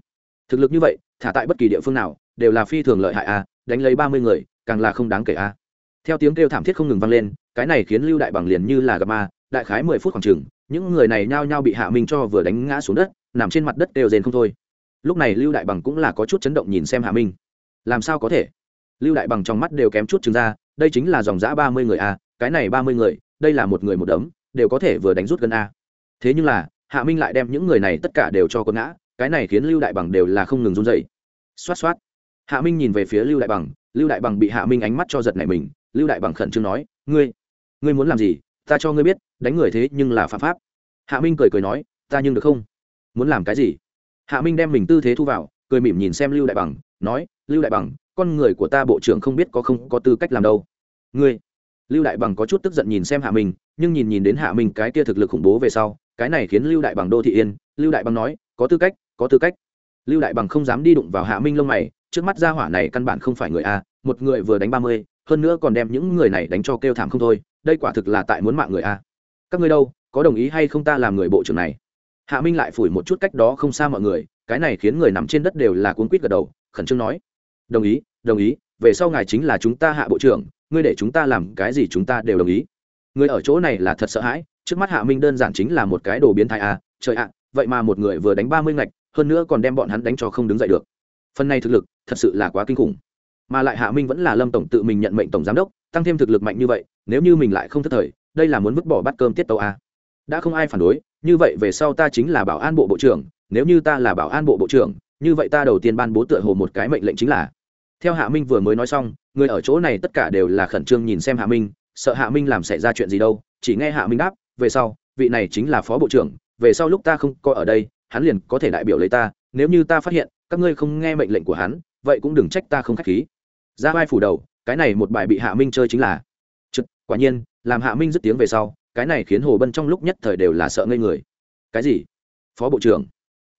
Thực lực như vậy, thả tại bất kỳ địa phương nào, đều là phi thường lợi hại a, đánh lấy ba mươi người, càng là không đáng kể a. Theo tiếng kêu thảm thiết không ngừng vang lên, cái này khiến lưu đại bằng liền như là gặp ma, đại khái mười phút khoảng chừng, những người này nhao nhao bị hạ minh cho vừa đánh ngã xuống đất nằm trên mặt đất đều rền không thôi. Lúc này lưu đại bằng cũng là có chút chấn động nhìn xem hạ minh. Làm sao có thể? Lưu đại bằng trong mắt đều kém chút chừng ra đây chính là dòng giã ba mươi người a cái này ba mươi người đây là một người một đấm, đều có thể vừa đánh rút gần a. Thế nhưng là hạ minh lại đem những người này tất cả đều cho con ngã cái này khiến lưu đại bằng đều là không ngừng run dậy xoát xoát. Hạ minh nhìn về phía lưu đại bằng lưu đại bằng bị hạ minh ánh mắt cho giật này mình lưu đại bằng khẩn trương nói ngươi ngươi muốn làm gì? Ta cho ngươi biết đánh người thế nhưng là phạm pháp. Hạ minh cười cười nói ta nhưng được không? Muốn làm cái gì? Hạ minh đem mình tư thế thu vào, cười mỉm nhìn xem lưu đại bằng, nói, lưu đại bằng, con người của ta bộ trưởng không biết có không có tư cách làm đâu. Ngươi? Lưu đại bằng có chút tức giận nhìn xem hạ minh, nhưng nhìn nhìn đến hạ minh cái kia thực lực khủng bố về sau, cái này khiến lưu đại bằng đô thị yên. Lưu đại bằng nói, có tư cách, có tư cách. Lưu đại bằng không dám đi đụng vào hạ minh lông mày, trước mắt gia hỏa này căn bản không phải người a, một người vừa đánh ba mươi, hơn nữa còn đem những người này đánh cho kêu thảm không thôi, đây quả thực là tại muốn mạng người a. Các ngươi đâu, có đồng ý hay không ta làm người bộ trưởng này? Hạ minh lại phủi một chút cách đó không xa mọi người, cái này khiến người nằm trên đất đều là cuốn quýt gật đầu, khẩn trương nói đồng ý đồng ý, về sau ngài chính là chúng ta hạ bộ trưởng, ngươi để chúng ta làm cái gì chúng ta đều đồng ý người ở chỗ này là thật sợ hãi, trước mắt hạ minh đơn giản chính là một cái đồ biến thái à? trời ạ, vậy mà một người vừa đánh ba mươi ngạch, hơn nữa còn đem bọn hắn đánh cho không đứng dậy được phần này thực lực, thật sự là quá kinh khủng mà lại hạ minh vẫn là lâm tổng tự mình nhận mệnh tổng giám đốc, tăng thêm thực lực mạnh như vậy, nếu như mình lại không thất thời, đây là muốn vứt bỏ bát cơm tiết tàu à? đã không ai phản đối như vậy về sau ta chính là bảo an bộ bộ trưởng nếu như ta là bảo an bộ bộ trưởng như vậy ta đầu tiên ban bố tựa hồ một cái mệnh lệnh chính là. Theo hạ minh vừa mới nói xong người ở chỗ này tất cả đều là khẩn trương nhìn xem hạ minh sợ hạ minh làm xảy ra chuyện gì đâu chỉ nghe hạ minh đáp về sau vị này chính là phó bộ trưởng về sau lúc ta không có ở đây hắn liền có thể đại biểu lấy ta nếu như ta phát hiện các ngươi không nghe mệnh lệnh của hắn vậy cũng đừng trách ta không k h á c h khí. Ra vai phủ đầu cái này một bài bị hạ minh chơi chính là. Chực, quả nhiên làm hạ minh dứt tiếng về sau cái này khiến hồ bân trong lúc nhất thời đều là sợ ngây người. Cái gì? Phó bộ trưởng.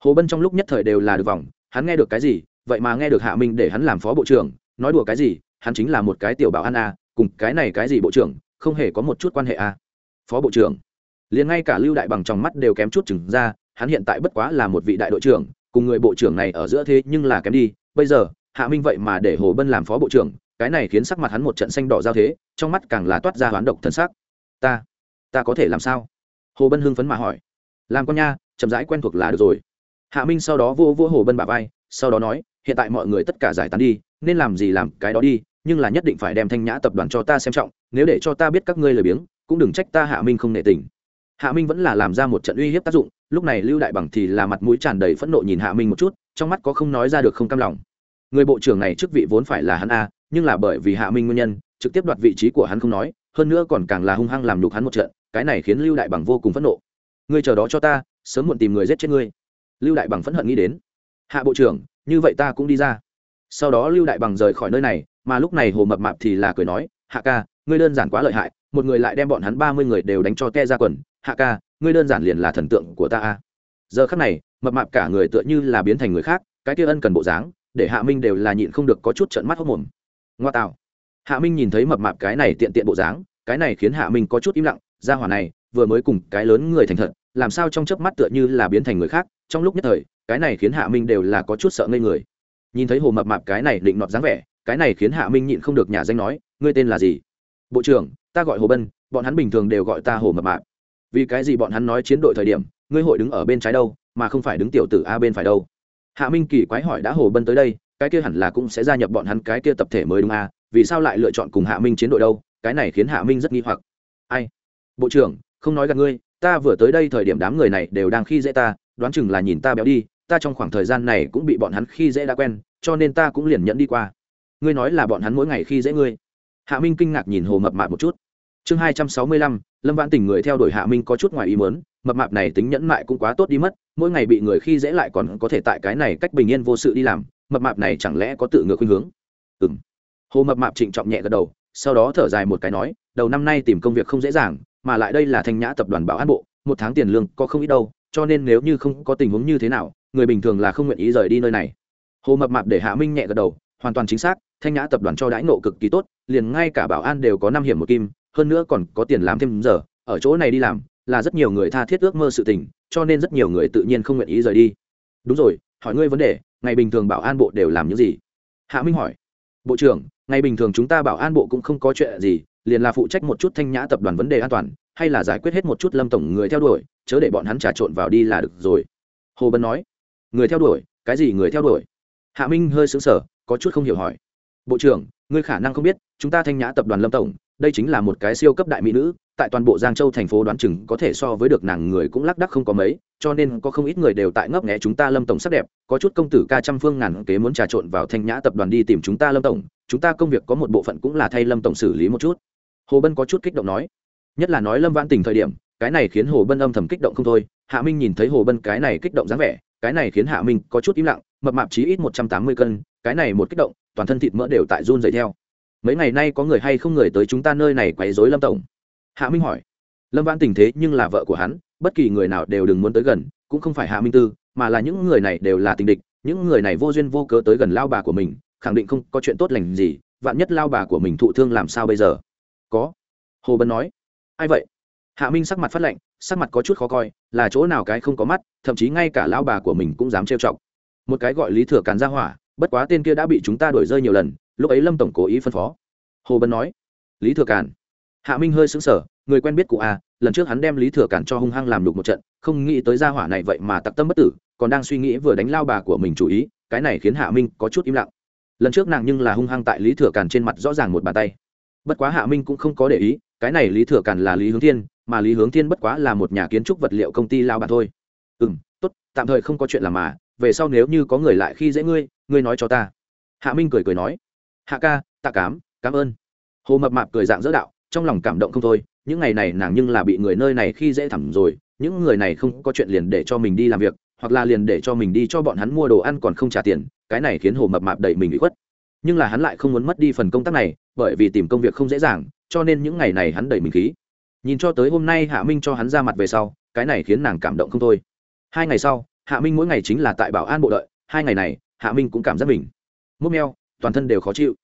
Hồ bân trong lúc nhất thời đều là được vòng hắn nghe được cái gì, vậy mà nghe được hạ minh để hắn làm phó bộ trưởng, nói đùa cái gì, hắn chính là một cái tiểu bảo an a, cùng cái này cái gì bộ trưởng, không hề có một chút quan hệ a. Phó bộ trưởng. Liền ngay cả lưu đại bằng trong mắt đều kém chút chừng ra, hắn hiện tại bất quá là một vị đại đội trưởng, cùng người bộ trưởng này ở giữa thế nhưng là kém đi, bây giờ, hạ minh vậy mà để hồ bân làm phó bộ trưởng, cái này khiến sắc mặt hắn một trận xanh đỏ giao thế, trong mắt càng là toát ra hoán độc thân sắc. Ta ta có thể làm sao? Hồ bân hưng phấn mà hỏi. Làm con nha, chậm rãi quen thuộc là được rồi. Hạ minh sau đó vô vô hồ bân bà vai, sau đó nói, hiện tại mọi người tất cả giải tán đi, nên làm gì làm cái đó đi, nhưng là nhất định phải đem thanh nhã tập đoàn cho ta xem trọng, nếu để cho ta biết các ngươi lời biếng, cũng đừng trách ta hạ minh không nệ tình. Hạ minh vẫn là làm ra một trận uy hiếp tác dụng, lúc này lưu đại bằng thì là mặt mũi tràn đầy phẫn nộ nhìn hạ minh một chút, trong mắt có không nói ra được không cam lòng. Người bộ trưởng này chức vị vốn phải là hắn a, nhưng là bởi vì hạ minh nguyên nhân, trực tiếp đoạt vị trí của hắn không nói, hơn nữa còn càng là hung hăng làm nhục hắn một trận cái này khiến lưu đại bằng vô cùng phẫn nộ ngươi chờ đó cho ta sớm muộn tìm người giết chết ngươi lưu đại bằng phẫn hận nghĩ đến hạ bộ trưởng như vậy ta cũng đi ra sau đó lưu đại bằng rời khỏi nơi này mà lúc này hồ mập mạp thì là cười nói hạ ca ngươi đơn giản quá lợi hại một người lại đem bọn hắn ba mươi người đều đánh cho te ra quần hạ ca ngươi đơn giản liền là thần tượng của ta a giờ khắc này mập mạp cả người tựa như là biến thành người khác cái kia ân cần bộ dáng để hạ minh đều là nhịn không được có chút trận mắt hốc mồm ngoa tạo hạ minh nhìn thấy mập mạp cái này tiện tiện bộ dáng cái này khiến hạ minh có chút im lặng gia hỏa này, vừa mới cùng cái lớn người thành thật, làm sao trong chớp mắt tựa như là biến thành người khác, trong lúc nhất thời, cái này khiến hạ minh đều là có chút sợ ngây người. Nhìn thấy hồ mập mạp cái này định nọt dáng vẻ, cái này khiến hạ minh nhịn không được nhà danh nói, ngươi tên là gì? Bộ trưởng, ta gọi hồ bân, bọn hắn bình thường đều gọi ta hồ mập mạp. Vì cái gì bọn hắn nói chiến đội thời điểm, ngươi hội đứng ở bên trái đâu, mà không phải đứng tiểu tử a bên phải đâu? Hạ minh kỳ quái hỏi đã hồ bân tới đây, cái kia hẳn là cũng sẽ gia nhập bọn hắn cái kia tập thể mới đúng a, vì sao lại lựa chọn cùng hạ minh chiến đội đâu? Cái này khiến hạ minh rất nghi hoặc. Ai? Bộ trưởng, không nói gặp ngươi, ta vừa tới đây thời điểm đám người này đều đang khi dễ ta, đoán chừng là nhìn ta béo đi, ta trong khoảng thời gian này cũng bị bọn hắn khi dễ đã quen, cho nên ta cũng liền nhẫn đi qua. Ngươi nói là bọn hắn mỗi ngày khi dễ ngươi. Hạ minh kinh ngạc nhìn hồ mập mạp một chút. Chương hai trăm sáu mươi lăm, lâm vãn tình người theo đuổi hạ minh có chút ngoài ý mớn mập mạp này tính nhẫn mại cũng quá tốt đi mất, mỗi ngày bị người khi dễ lại còn có thể tại cái này cách bình yên vô sự đi làm, mập mạp này chẳng lẽ có tự ngược khuynh hướng? Ừ m hồ mập mạp trịnh trọng nhẹ gật đầu, sau đó thở dài một cái nói, đầu năm nay tìm công việc không dễ dàng mà lại đây là thanh nhã tập đoàn bảo an bộ, một tháng tiền lương có không ít đâu, cho nên nếu như không có tình huống như thế nào, người bình thường là không nguyện ý rời đi nơi này. Hồ mập mạp để hạ minh nhẹ gật đầu, hoàn toàn chính xác, thanh nhã tập đoàn cho đãi nộ cực kỳ tốt, liền ngay cả bảo an đều có năm hiểm một kim, hơn nữa còn có tiền làm thêm giờ, ở chỗ này đi làm, là rất nhiều người tha thiết ước mơ sự tình, cho nên rất nhiều người tự nhiên không nguyện ý rời đi. Đúng rồi, hỏi ngươi vấn đề, ngày bình thường bảo an bộ đều làm những gì? Hạ minh hỏi bộ trưởng, ngày bình thường chúng ta bảo an bộ cũng không có chuyện gì, liền là phụ trách một chút thanh nhã tập đoàn vấn đề an toàn, hay là giải quyết hết một chút lâm tổng người theo đuổi, chớ để bọn hắn trà trộn vào đi là được rồi. Hồ bân nói. Người theo đuổi? Cái gì người theo đuổi? Hạ minh hơi xứng sở có chút không hiểu hỏi. Bộ trưởng, ngươi khả năng không biết, chúng ta thanh nhã tập đoàn lâm tổng, đây chính là một cái siêu cấp đại mỹ nữ, tại toàn bộ giang châu thành phố đoán chừng có thể so với được nàng người cũng lác đắc không có mấy cho nên có không ít người đều tại ngấp nghé chúng ta lâm tổng sắc đẹp, có chút công tử ca trăm phương ngàn kế muốn trà trộn vào thanh nhã tập đoàn đi tìm chúng ta lâm tổng, chúng ta công việc có một bộ phận cũng là thay lâm tổng xử lý một chút. Hồ bân có chút kích động nói. Nhất là nói lâm vãn tình thời điểm, cái này khiến hồ bân âm thầm kích động không thôi, hạ minh nhìn thấy hồ bân cái này kích động dáng vẻ, cái này khiến hạ minh có chút im lặng, mập mạp chí ít một trăm tám mươi cân, cái này một kích động, toàn thân thịt mỡ đều tại run dậy theo. Mấy ngày nay có người hay không người tới chúng ta nơi này quấy dối lâm tổng? Hạ minh hỏi. Lâm vãn tình thế nhưng là vợ của hắn bất kỳ người nào đều đừng muốn tới gần, cũng không phải hạ minh tư, mà là những người này đều là tình địch, những người này vô duyên vô cớ tới gần lao bà của mình, khẳng định không có chuyện tốt lành gì, vạn nhất lao bà của mình thụ thương làm sao bây giờ? Có. Hồ bân nói. Ai vậy? Hạ minh sắc mặt phát lạnh, sắc mặt có chút khó coi, là chỗ nào cái không có mắt, thậm chí ngay cả lao bà của mình cũng dám trêu chọc. Một cái gọi lý thừa càn ra hỏa, bất quá tên kia đã bị chúng ta đuổi rơi nhiều lần, lúc ấy lâm tổng cố ý phân phó. Hồ bân nói. Lý thừa càn. Hạ minh hơi xứng sở người quen biết cụ a lần trước hắn đem lý thừa Cản cho hung hăng làm đục một trận, không nghĩ tới gia hỏa này vậy mà tặc tâm bất tử, còn đang suy nghĩ vừa đánh lao bà của mình chủ ý, cái này khiến hạ minh có chút im lặng. Lần trước nàng nhưng là hung hăng tại lý thừa Cản trên mặt rõ ràng một bàn tay. Bất quá hạ minh cũng không có để ý, cái này lý thừa Cản là lý hướng thiên, mà lý hướng thiên bất quá là một nhà kiến trúc vật liệu công ty lao bà thôi. Ừ m tốt, tạm thời không có chuyện làm mà, về sau nếu như có người lại khi dễ ngươi ngươi nói cho ta. Hạ minh cười cười nói. Hạ ca, tạ cám cảm ơn. Hồ mập mạp cười dạng dỡ đạo, trong lòng cảm động không thôi những ngày này nàng nhưng là bị người nơi này khi dễ thẳng rồi, những người này không có chuyện liền để cho mình đi làm việc, hoặc là liền để cho mình đi cho bọn hắn mua đồ ăn còn không trả tiền, cái này khiến hồ mập mạp đẩy mình bị khuất. Nhưng là hắn lại không muốn mất đi phần công tác này, bởi vì tìm công việc không dễ dàng, cho nên những ngày này hắn đẩy mình khí. Nhìn cho tới hôm nay hạ minh cho hắn ra mặt về sau, cái này khiến nàng cảm động không thôi. Hai ngày sau, hạ minh mỗi ngày chính là tại bảo an bộ đợi hai ngày này, hạ minh cũng cảm giác mình. Múc meo, toàn thân đều khó chịu.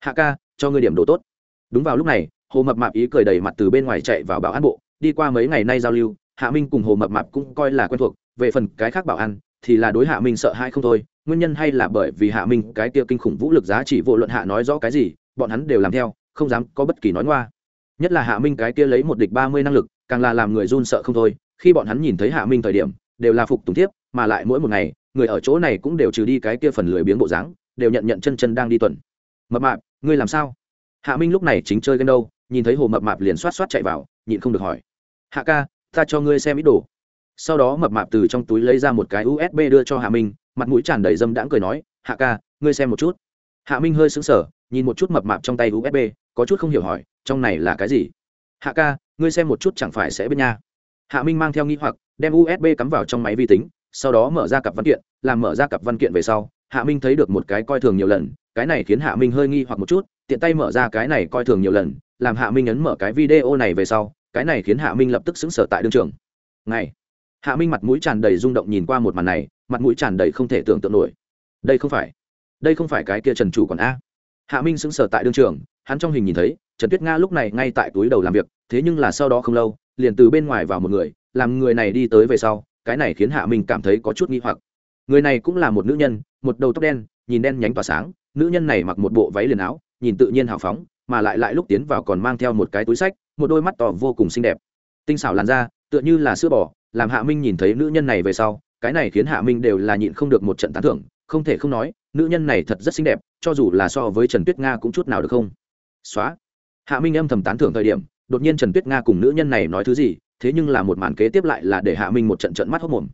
Hạ ca, cho ngươi điểm đồ tốt. Đúng vào lúc này hồ mập mạp ý cười đầy mặt từ bên ngoài chạy vào bảo an bộ, đi qua mấy ngày nay giao lưu, hạ minh cùng hồ mập mạp cũng coi là quen thuộc, về phần cái khác bảo an, thì là đối hạ minh sợ hãi không thôi, nguyên nhân hay là bởi vì hạ minh cái kia kinh khủng vũ lực giá trị vô luận hạ nói rõ cái gì, bọn hắn đều làm theo, không dám có bất kỳ nói ngoa. Nhất là hạ minh cái kia lấy một địch ba mươi năng lực, càng là làm người run sợ không thôi, khi bọn hắn nhìn thấy hạ minh thời điểm, đều là phục tùng tiếp, mà lại mỗi một ngày, người ở chỗ này cũng đều trừ đi cái kia phần lười biếng bộ dáng, đều nhận nhận chân chân đang đi tuần. Mập mạp, ngươi làm sao? Hạ minh lúc này chính chơi game đâu nhìn thấy hồ mập mạp liền xoát xoát chạy vào, nhịn không được hỏi. Hạ ca, ta cho ngươi xem ít đồ. Sau đó mập mạp từ trong túi lấy ra một cái usb đưa cho hạ minh, mặt mũi tràn đầy dâm đãng cười nói, hạ ca, ngươi xem một chút. Hạ minh hơi sững sờ, nhìn một chút mập mạp trong tay usb có chút không hiểu hỏi, trong này là cái gì? Hạ ca, ngươi xem một chút chẳng phải sẽ bên nha. Hạ minh mang theo nghi hoặc, đem usb cắm vào trong máy vi tính, sau đó mở ra cặp văn kiện, làm mở ra cặp văn kiện về sau hạ minh thấy được một cái coi thường nhiều lần, cái này khiến hạ minh hơi nghi hoặc một chút, tiện tay mở ra cái này coi thường nhiều lần, làm hạ minh ấn mở cái video này về sau, cái này khiến hạ minh lập tức xứng sở tại đương trường. Ngày, hạ minh mặt mũi tràn đầy rung động nhìn qua một màn này, mặt mũi tràn đầy không thể tưởng tượng nổi. Đây không phải, đây không phải cái kia trần chủ còn a. Hạ minh xứng sở tại đương trường, hắn trong hình nhìn thấy, trần tuyết nga lúc này ngay tại túi đầu làm việc, thế nhưng là sau đó không lâu, liền từ bên ngoài vào một người, làm người này đi tới về sau, cái này khiến hạ minh cảm thấy có chút nghi hoặc người này cũng là một nữ nhân, một đầu tóc đen, nhìn đen nhánh tỏa sáng. Nữ nhân này mặc một bộ váy liền áo, nhìn tự nhiên hào phóng, mà lại lại lúc tiến vào còn mang theo một cái túi sách, một đôi mắt to vô cùng xinh đẹp. Tinh xảo làn da, tựa như là sữa bò, làm hạ minh nhìn thấy nữ nhân này về sau, cái này khiến hạ minh đều là nhịn không được một trận tán thưởng, không thể không nói, nữ nhân này thật rất xinh đẹp, cho dù là so với trần tuyết nga cũng chút nào được không? Xóa. Hạ minh âm thầm tán thưởng thời điểm, đột nhiên trần tuyết nga cùng nữ nhân này nói thứ gì, thế nhưng là một màn kế tiếp lại là để hạ minh một trận trận mắt hốc mồm.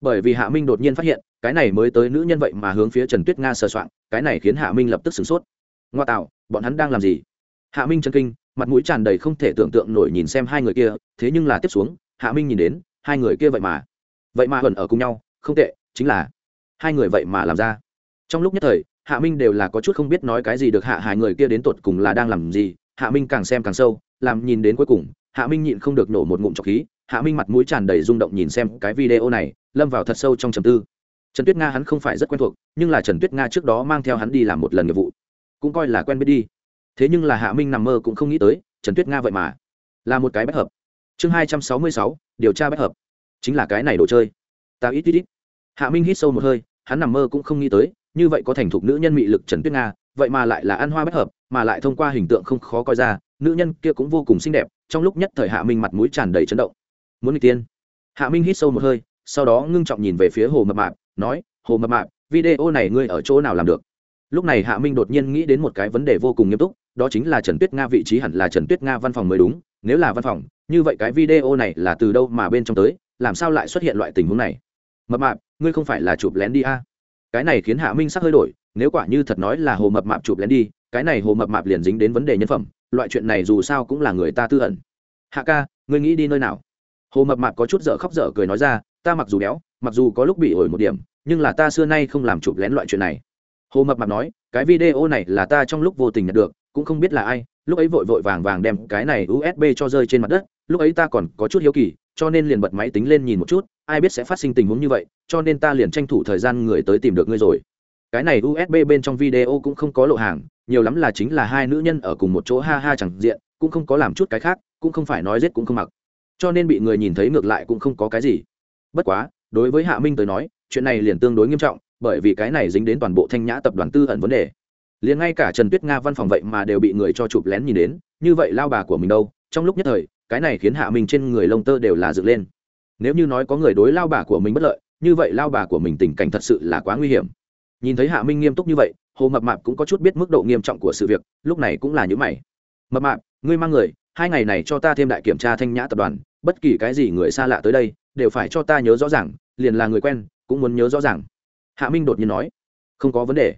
Bởi vì hạ minh đột nhiên phát hiện cái này mới tới nữ nhân vậy mà hướng phía trần tuyết nga sờ soạng, cái này khiến hạ minh lập tức sửng sốt. Ngoa tạo, bọn hắn đang làm gì? Hạ minh chân kinh, mặt mũi tràn đầy không thể tưởng tượng nổi nhìn xem hai người kia, thế nhưng là tiếp xuống, hạ minh nhìn đến, hai người kia vậy mà. Vậy mà vẫn ở cùng nhau, không tệ, chính là hai người vậy mà làm ra. Trong lúc nhất thời, hạ minh đều là có chút không biết nói cái gì được hạ hai người kia đến tột cùng là đang làm gì, hạ minh càng xem càng sâu, làm nhìn đến cuối cùng, hạ minh nhịn không được nổ một ngụm trọc khí, hạ minh mặt mũi tràn đầy rung động nhìn xem cái video này, lâm vào thật sâu trong trầm tư trần tuyết nga hắn không phải rất quen thuộc, nhưng là trần tuyết nga trước đó mang theo hắn đi làm một lần nghiệp vụ. Cũng coi là quen biết đi. Thế nhưng là hạ minh nằm mơ cũng không nghĩ tới, trần tuyết nga vậy mà là một cái bất hợp. Chương hai trăm sáu mươi sáu, điều tra bất hợp. Chính là cái này đồ chơi. Ta ít ít ít. Hạ minh hít sâu một hơi, hắn nằm mơ cũng không nghĩ tới, như vậy có thành thục nữ nhân mị lực trần tuyết nga, vậy mà lại là ăn hoa bất hợp, mà lại thông qua hình tượng không khó coi ra, nữ nhân kia cũng vô cùng xinh đẹp, trong lúc nhất thời hạ minh mặt mũi tràn đầy chấn động. Muốn người tiên. Hạ minh hít sâu một hơi, sau đó ngưng trọng nhìn về phía hồ mập mạp nói, hồ mập mạp, video này ngươi ở chỗ nào làm được? Lúc này hạ minh đột nhiên nghĩ đến một cái vấn đề vô cùng nghiêm túc, đó chính là trần tuyết nga vị trí hẳn là trần tuyết nga văn phòng mới đúng, nếu là văn phòng, như vậy cái video này là từ đâu mà bên trong tới, làm sao lại xuất hiện loại tình huống này? Mập mạp, ngươi không phải là chụp lén đi a? Cái này khiến hạ minh sắc hơi đổi, nếu quả như thật nói là hồ mập mạp chụp lén đi, cái này hồ mập mạp liền dính đến vấn đề nhân phẩm, loại chuyện này dù sao cũng là người ta tư ẩn. Hạ ca, ngươi nghĩ đi nơi nào? Hồ mập mạp có chút dở khóc dở cười nói ra, ta mặc dù béo, mặc dù có lúc bị ổi một điểm nhưng là ta xưa nay không làm chụp lén loại chuyện này. Hồ mập mạp nói, cái video này là ta trong lúc vô tình nhận được, cũng không biết là ai, lúc ấy vội vội vàng vàng đem cái này usb cho rơi trên mặt đất, lúc ấy ta còn có chút hiếu kỳ, cho nên liền bật máy tính lên nhìn một chút, ai biết sẽ phát sinh tình huống như vậy, cho nên ta liền tranh thủ thời gian người tới tìm được ngươi rồi. Cái này usb bên trong video cũng không có lộ hàng, nhiều lắm là chính là hai nữ nhân ở cùng một chỗ ha ha chẳng diện, cũng không có làm chút cái khác, cũng không phải nói giết cũng không mặc. Cho nên bị người nhìn thấy ngược lại cũng không có cái gì. Bất quá, đối với hạ minh tới nói chuyện này liền tương đối nghiêm trọng, bởi vì cái này dính đến toàn bộ thanh nhã tập đoàn tư ẩn vấn đề. Liền ngay cả trần tuyết nga văn phòng vậy mà đều bị người cho chụp lén nhìn đến, như vậy lao bà của mình đâu? Trong lúc nhất thời, cái này khiến hạ minh trên người lông tơ đều là dựng lên. Nếu như nói có người đối lao bà của mình bất lợi, như vậy lao bà của mình tình cảnh thật sự là quá nguy hiểm. Nhìn thấy hạ minh nghiêm túc như vậy, hồ mập mạp cũng có chút biết mức độ nghiêm trọng của sự việc, lúc này cũng là những mày. Mập mạp, ngươi mang người, hai ngày này cho ta thêm đại kiểm tra thanh nhã tập đoàn, bất kỳ cái gì người xa lạ tới đây, đều phải cho ta nhớ rõ ràng, liền là người quen cũng muốn nhớ rõ ràng. Hạ minh đột nhiên nói, không có vấn đề.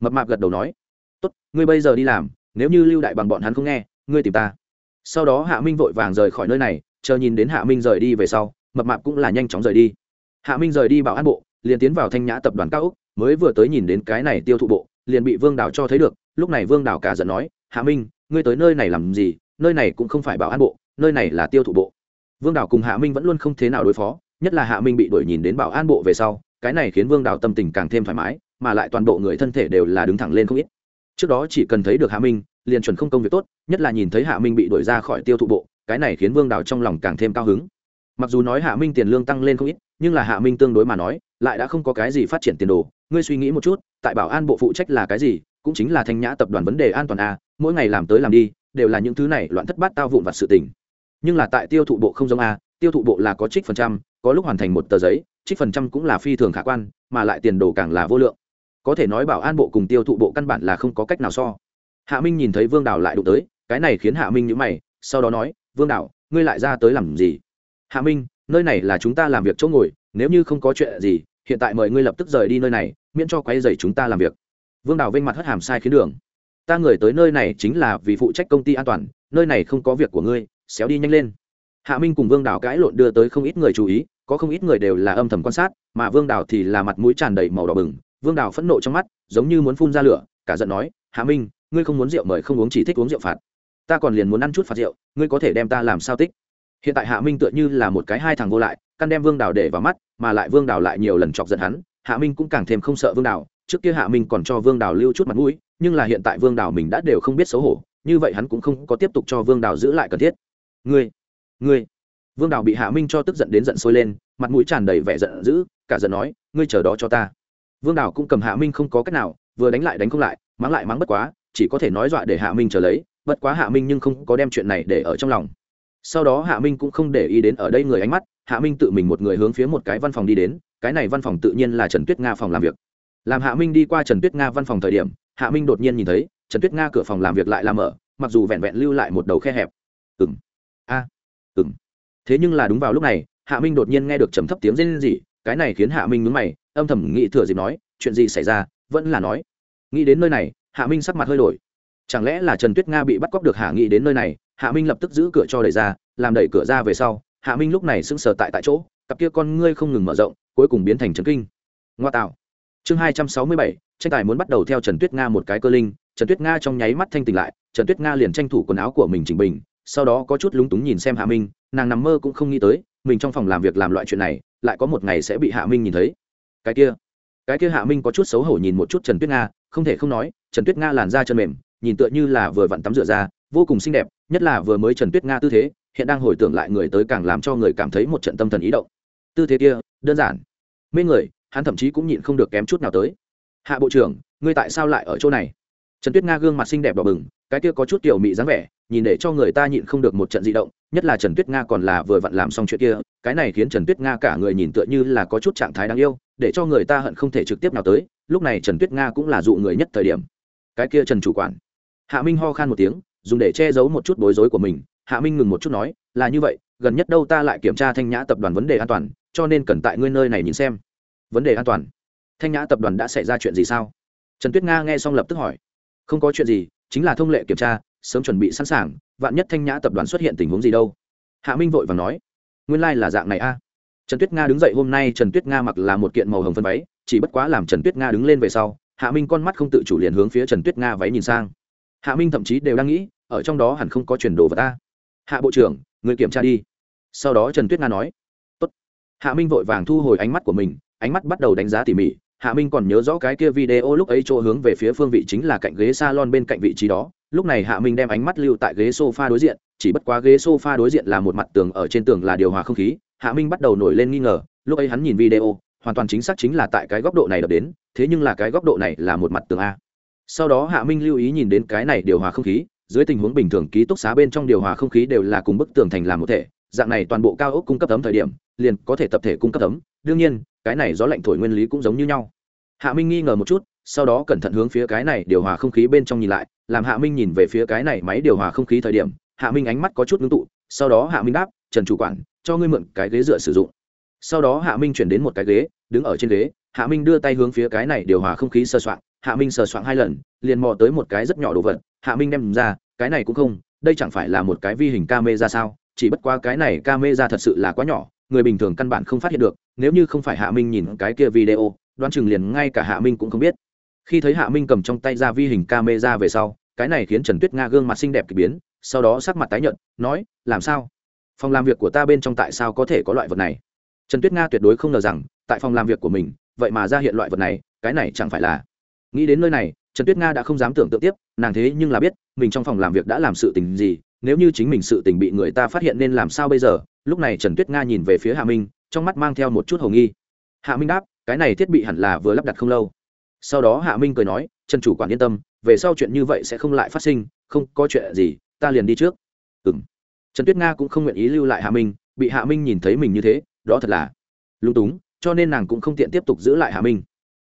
Mập mạp gật đầu nói, tốt, ngươi bây giờ đi làm, nếu như lưu đại bằng bọn hắn không nghe, ngươi tìm ta. Sau đó hạ minh vội vàng rời khỏi nơi này, chờ nhìn đến hạ minh rời đi về sau, mập mạp cũng là nhanh chóng rời đi. Hạ minh rời đi bảo an bộ, liền tiến vào thanh nhã tập đoàn cao úc mới vừa tới nhìn đến cái này tiêu thụ bộ, liền bị vương đào cho thấy được. Lúc này vương đào cả giận nói, hạ minh, ngươi tới nơi này làm gì? Nơi này cũng không phải bảo an bộ, nơi này là tiêu thụ bộ. Vương đào cùng hạ minh vẫn luôn không thế nào đối phó nhất là hạ minh bị đuổi nhìn đến bảo an bộ về sau, cái này khiến vương đào tâm tình càng thêm thoải mái, mà lại toàn bộ người thân thể đều là đứng thẳng lên không ít. Trước đó chỉ cần thấy được hạ minh, liền chuẩn không công việc tốt, nhất là nhìn thấy hạ minh bị đuổi ra khỏi tiêu thụ bộ, cái này khiến vương đào trong lòng càng thêm cao hứng. Mặc dù nói hạ minh tiền lương tăng lên không ít, nhưng là hạ minh tương đối mà nói, lại đã không có cái gì phát triển tiền đồ. Ngươi suy nghĩ một chút, tại bảo an bộ phụ trách là cái gì, cũng chính là thanh nhã tập đoàn vấn đề an toàn a mỗi ngày làm tới làm đi, đều là những thứ này loạn thất bát tao vụn vặt sự tình. Nhưng là tại tiêu thụ bộ không giống a tiêu thụ bộ là có trích phần trăm có lúc hoàn thành một tờ giấy trích phần trăm cũng là phi thường khả quan mà lại tiền đồ càng là vô lượng. Có thể nói bảo an bộ cùng tiêu thụ bộ căn bản là không có cách nào so. Hạ minh nhìn thấy vương Đảo lại đụng tới cái này khiến hạ minh nhữ mày sau đó nói vương Đảo, ngươi lại ra tới làm gì? Hạ minh nơi này là chúng ta làm việc chỗ ngồi nếu như không có chuyện gì hiện tại mời ngươi lập tức rời đi nơi này miễn cho quay dày chúng ta làm việc. Vương đào vênh mặt hất hàm sai khiến đường. Ta người tới nơi này chính là vì phụ trách công ty an toàn nơi này không có việc của ngươi xéo đi nhanh lên hạ minh cùng vương đào cãi lộn đưa tới không ít người chú ý, có không ít người đều là âm thầm quan sát, mà vương đào thì là mặt mũi tràn đầy màu đỏ bừng. Vương đào phẫn nộ trong mắt, giống như muốn phun ra lửa, cả giận nói, hạ minh, ngươi không muốn rượu mời không uống chỉ thích uống rượu phạt. Ta còn liền muốn ăn chút phạt rượu, ngươi có thể đem ta làm sao tích? Hiện tại hạ minh tựa như là một cái hai thằng vô lại, căn đem vương đào để vào mắt, mà lại vương đào lại nhiều lần chọc giận hắn. Hạ minh cũng càng thêm không sợ vương đào, trước kia hạ minh còn cho vương đào lưu chút mặt mũi, nhưng là hiện tại vương đào mình đã đều không biết xấu hổ, như vậy hắn cũng không có tiếp tục cho vương đào giữ lại cần thiết. Ngươi ngươi. Vương đào bị hạ minh cho tức giận đến giận sôi lên, mặt mũi tràn đầy vẻ giận dữ, cả giận nói, ngươi chờ đó cho ta. Vương đào cũng cầm hạ minh không có cách nào, vừa đánh lại đánh không lại, mắng lại mắng bất quá, chỉ có thể nói dọa để hạ minh chờ lấy, bất quá hạ minh nhưng không có đem chuyện này để ở trong lòng. Sau đó hạ minh cũng không để ý đến ở đây người ánh mắt, hạ minh tự mình một người hướng phía một cái văn phòng đi đến, cái này văn phòng tự nhiên là trần tuyết nga phòng làm việc. Làm hạ minh đi qua trần tuyết nga văn phòng thời điểm, hạ minh đột nhiên nhìn thấy, trần tuyết nga cửa phòng làm việc lại làm mở, mặc dù vẹn vẹn lưu lại một đầu khe hẹp. Ừng Ừm. thế nhưng là đúng vào lúc này, hạ minh đột nhiên nghe được trầm thấp tiếng rên rỉ, cái này khiến hạ minh nhướng mày, âm thầm nghĩ thừa dịp nói, chuyện gì xảy ra? Vẫn là nói. Nghĩ đến nơi này, hạ minh sắc mặt hơi đổi. Chẳng lẽ là trần tuyết nga bị bắt cóc được hạ nghĩ đến nơi này, hạ minh lập tức giữ cửa cho đẩy ra, làm đẩy cửa ra về sau, hạ minh lúc này sững sờ tại tại chỗ, cặp kia con ngươi không ngừng mở rộng, cuối cùng biến thành chấn kinh. Ngoa tạo. Chương hai trăm sáu mươi bảy, tranh tài muốn bắt đầu theo trần tuyết nga một cái cơ linh. Trần tuyết nga trong nháy mắt thanh tỉnh lại, trần tuyết nga liền tranh thủ quần áo của mình chỉnh bình sau đó có chút lúng túng nhìn xem hạ minh, nàng nằm mơ cũng không nghĩ tới, mình trong phòng làm việc làm loại chuyện này, lại có một ngày sẽ bị hạ minh nhìn thấy. Cái kia cái kia hạ minh có chút xấu hổ nhìn một chút trần tuyết nga, không thể không nói, trần tuyết nga làn da chân mềm, nhìn tựa như là vừa vặn tắm rửa ra, vô cùng xinh đẹp, nhất là vừa mới trần tuyết nga tư thế, hiện đang hồi tưởng lại người tới càng làm cho người cảm thấy một trận tâm thần ý động. Tư thế kia, đơn giản, mê người, hắn thậm chí cũng nhịn không được kém chút nào tới. Hạ bộ trưởng, ngươi tại sao lại ở chỗ này? Trần tuyết nga gương mặt xinh đẹp đỏ bừng cái kia có chút kiểu mị dáng vẻ, nhìn để cho người ta nhịn không được một trận di động, nhất là trần tuyết nga còn là vừa vặn làm xong chuyện kia, cái này khiến trần tuyết nga cả người nhìn tựa như là có chút trạng thái đáng yêu, để cho người ta hận không thể trực tiếp nào tới, lúc này trần tuyết nga cũng là dụ người nhất thời điểm. Cái kia trần chủ quản. Hạ minh ho khan một tiếng, dùng để che giấu một chút bối rối của mình, hạ minh ngừng một chút nói, là như vậy, gần nhất đâu ta lại kiểm tra thanh nhã tập đoàn vấn đề an toàn, cho nên cần tại ngươi nơi này nhìn xem. Vấn đề an toàn? Thanh nhã tập đoàn đã xảy ra chuyện gì sao? Trần tuyết nga nghe xong lập tức hỏi. Không có chuyện gì chính là thông lệ kiểm tra, sớm chuẩn bị sẵn sàng, vạn nhất thanh nhã tập đoàn xuất hiện tình huống gì đâu. Hạ minh vội và nói, nguyên lai、like、là dạng này a. Trần tuyết nga đứng dậy hôm nay, trần tuyết nga mặc là một kiện màu hồng phân váy, chỉ bất quá làm trần tuyết nga đứng lên về sau, hạ minh con mắt không tự chủ liền hướng phía trần tuyết nga váy nhìn sang. Hạ minh thậm chí đều đang nghĩ, ở trong đó hẳn không có chuyển đồ vật ta hạ bộ trưởng, người kiểm tra đi. Sau đó trần tuyết nga nói, Tốt. hạ minh vội vàng thu hồi ánh mắt của mình, ánh mắt bắt đầu đánh giá tỉ mỉ hạ minh còn nhớ rõ cái kia video lúc ấy chỗ hướng về phía phương vị chính là cạnh ghế salon bên cạnh vị trí đó. Lúc này hạ minh đem ánh mắt lưu tại ghế sofa đối diện, chỉ bất quá ghế sofa đối diện là một mặt tường, ở trên tường là điều hòa không khí. Hạ minh bắt đầu nổi lên nghi ngờ, lúc ấy hắn nhìn video, hoàn toàn chính xác chính là tại cái góc độ này đập đến, thế nhưng là cái góc độ này là một mặt tường a. Sau đó hạ minh lưu ý nhìn đến cái này điều hòa không khí, dưới tình huống bình thường ký túc xá bên trong điều hòa không khí đều là cùng bức tường thành làm một thể dạng này toàn bộ cao ốc cung cấp tấm thời điểm, liền có thể tập thể cung cấp tấm đương nhiên, cái này gió lạnh thổi nguyên lý cũng giống như nhau. Hạ minh nghi ngờ một chút, sau đó cẩn thận hướng phía cái này điều hòa không khí bên trong nhìn lại, làm hạ minh nhìn về phía cái này máy điều hòa không khí thời điểm, hạ minh ánh mắt có chút ngưng tụ, sau đó hạ minh đáp, trần chủ quản, cho ngươi mượn cái ghế dựa sử dụng. Sau đó hạ minh chuyển đến một cái ghế, đứng ở trên ghế, hạ minh đưa tay hướng phía cái này điều hòa không khí sơ soạn hạ minh sờ soạn hai lần, liền mò tới một cái rất nhỏ đồ vật, hạ minh đem ra, cái này cũng không, đây chẳng phải là một cái vi hình camera sao? Chỉ bất qua cái này camera thật sự là quá nhỏ, người bình thường căn bản không phát hiện được, nếu như không phải hạ minh nhìn cái kia video, đoán chừng liền ngay cả hạ minh cũng không biết. Khi thấy hạ minh cầm trong tay ra vi hình camera về sau, cái này khiến trần tuyết nga gương mặt xinh đẹp k ỳ biến, sau đó sắc mặt tái nhợt, nói, làm sao? Phòng làm việc của ta bên trong tại sao có thể có loại vật này? Trần tuyết nga tuyệt đối không ngờ rằng, tại phòng làm việc của mình, vậy mà ra hiện loại vật này, cái này chẳng phải là. Nghĩ đến nơi này, trần tuyết nga đã không dám tưởng tượng tiếp, nàng thế nhưng là biết, mình trong phòng làm việc đã làm sự tình gì nếu như chính mình sự tình bị người ta phát hiện nên làm sao bây giờ? Lúc này trần tuyết nga nhìn về phía hạ minh, trong mắt mang theo một chút h ầ nghi. Hạ minh đáp, cái này thiết bị hẳn là vừa lắp đặt không lâu. Sau đó hạ minh cười nói, trần chủ quản yên tâm, về sau chuyện như vậy sẽ không lại phát sinh, không có chuyện gì, ta liền đi trước. Ừ m trần tuyết nga cũng không nguyện ý lưu lại hạ minh, bị hạ minh nhìn thấy mình như thế, đó thật là lúng túng, cho nên nàng cũng không tiện tiếp tục giữ lại hạ minh.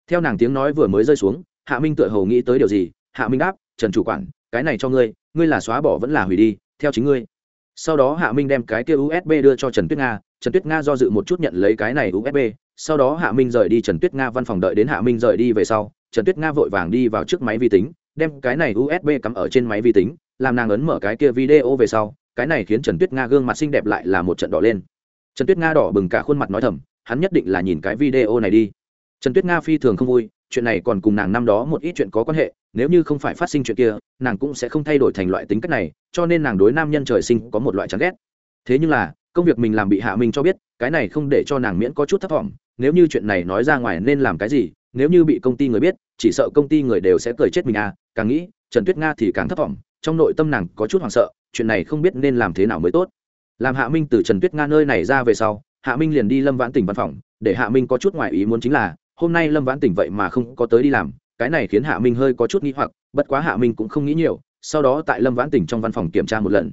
Theo nàng tiếng nói vừa mới rơi xuống, hạ minh tựa hồ nghĩ tới điều gì, hạ minh đáp, trần chủ quản, cái này cho ngươi ngươi là xóa bỏ vẫn là hủy đi theo chính ngươi. Sau đó hạ minh đem cái kia usb đưa cho trần tuyết nga, trần tuyết nga do dự một chút nhận lấy cái này usb sau đó hạ minh rời đi, trần tuyết nga văn phòng đợi đến hạ minh rời đi về sau, trần tuyết nga vội vàng đi vào trước máy vi tính, đem cái này usb cắm ở trên máy vi tính, làm nàng ấn mở cái kia video về sau, cái này khiến trần tuyết nga gương mặt xinh đẹp lại là một trận đỏ lên. Trần tuyết nga đỏ bừng cả khuôn mặt nói thầm, hắn nhất định là nhìn cái video này đi. Trần tuyết nga phi thường không vui, chuyện này còn cùng nàng năm đó một ít chuyện có quan hệ nếu như không phải phát sinh chuyện kia, nàng cũng sẽ không thay đổi thành loại tính cách này, cho nên nàng đối nam nhân trời sinh có một loại chán ghét. Thế nhưng là, công việc mình làm bị hạ minh cho biết, cái này không để cho nàng miễn có chút thất vọng, nếu như chuyện này nói ra ngoài nên làm cái gì, nếu như bị công ty người biết, chỉ sợ công ty người đều sẽ cười chết mình à càng nghĩ, trần tuyết nga thì càng thất vọng, trong nội tâm nàng có chút hoảng sợ, chuyện này không biết nên làm thế nào mới tốt. Làm hạ minh từ trần tuyết nga nơi này ra về sau, hạ minh liền đi lâm vãn tỉnh văn phòng, để hạ minh có chút ngoại ý muốn chính là, hôm nay lâm vãn tỉnh vậy mà không có tới đi làm cái này khiến hạ minh hơi có chút nghĩ hoặc, bất quá hạ minh cũng không nghĩ nhiều, sau đó tại lâm vãn tỉnh trong văn phòng kiểm tra một lần.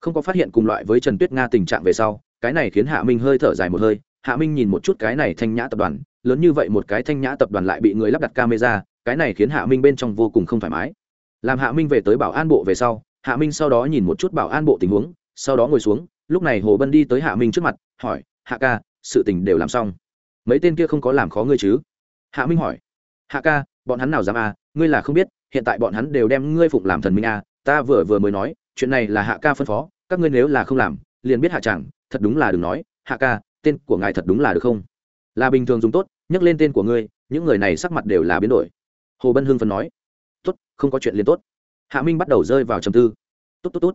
Không có phát hiện cùng loại với trần tuyết nga tình trạng về sau, cái này khiến hạ minh hơi thở dài một hơi, hạ minh nhìn một chút cái này thanh nhã tập đoàn, lớn như vậy một cái thanh nhã tập đoàn lại bị người lắp đặt camera, cái này khiến hạ minh bên trong vô cùng không thoải mái. Làm hạ minh về tới bảo an bộ về sau, hạ minh sau đó nhìn một chút bảo an bộ tình huống, sau đó ngồi xuống, lúc này hồ bân đi tới hạ minh trước mặt, hỏi, hạ ca, sự tình đều làm xong. Mấy tên kia không có làm khó ngươi chứ? Hạ minh hỏi, hạ ca bọn hắn nào dám à ngươi là không biết, hiện tại bọn hắn đều đem ngươi phụng làm thần minh à ta vừa vừa mới nói, chuyện này là hạ ca phân phó, các ngươi nếu là không làm, liền biết hạ chẳng thật đúng là đừng nói, hạ ca, tên của ngài thật đúng là được không? Là bình thường dùng tốt, nhắc lên tên của ngươi, những người này sắc mặt đều là biến đổi. Hồ bân hưng phân nói. Tốt, không có chuyện liền tốt. Hạ minh bắt đầu rơi vào trầm tư. Tốt tốt tốt.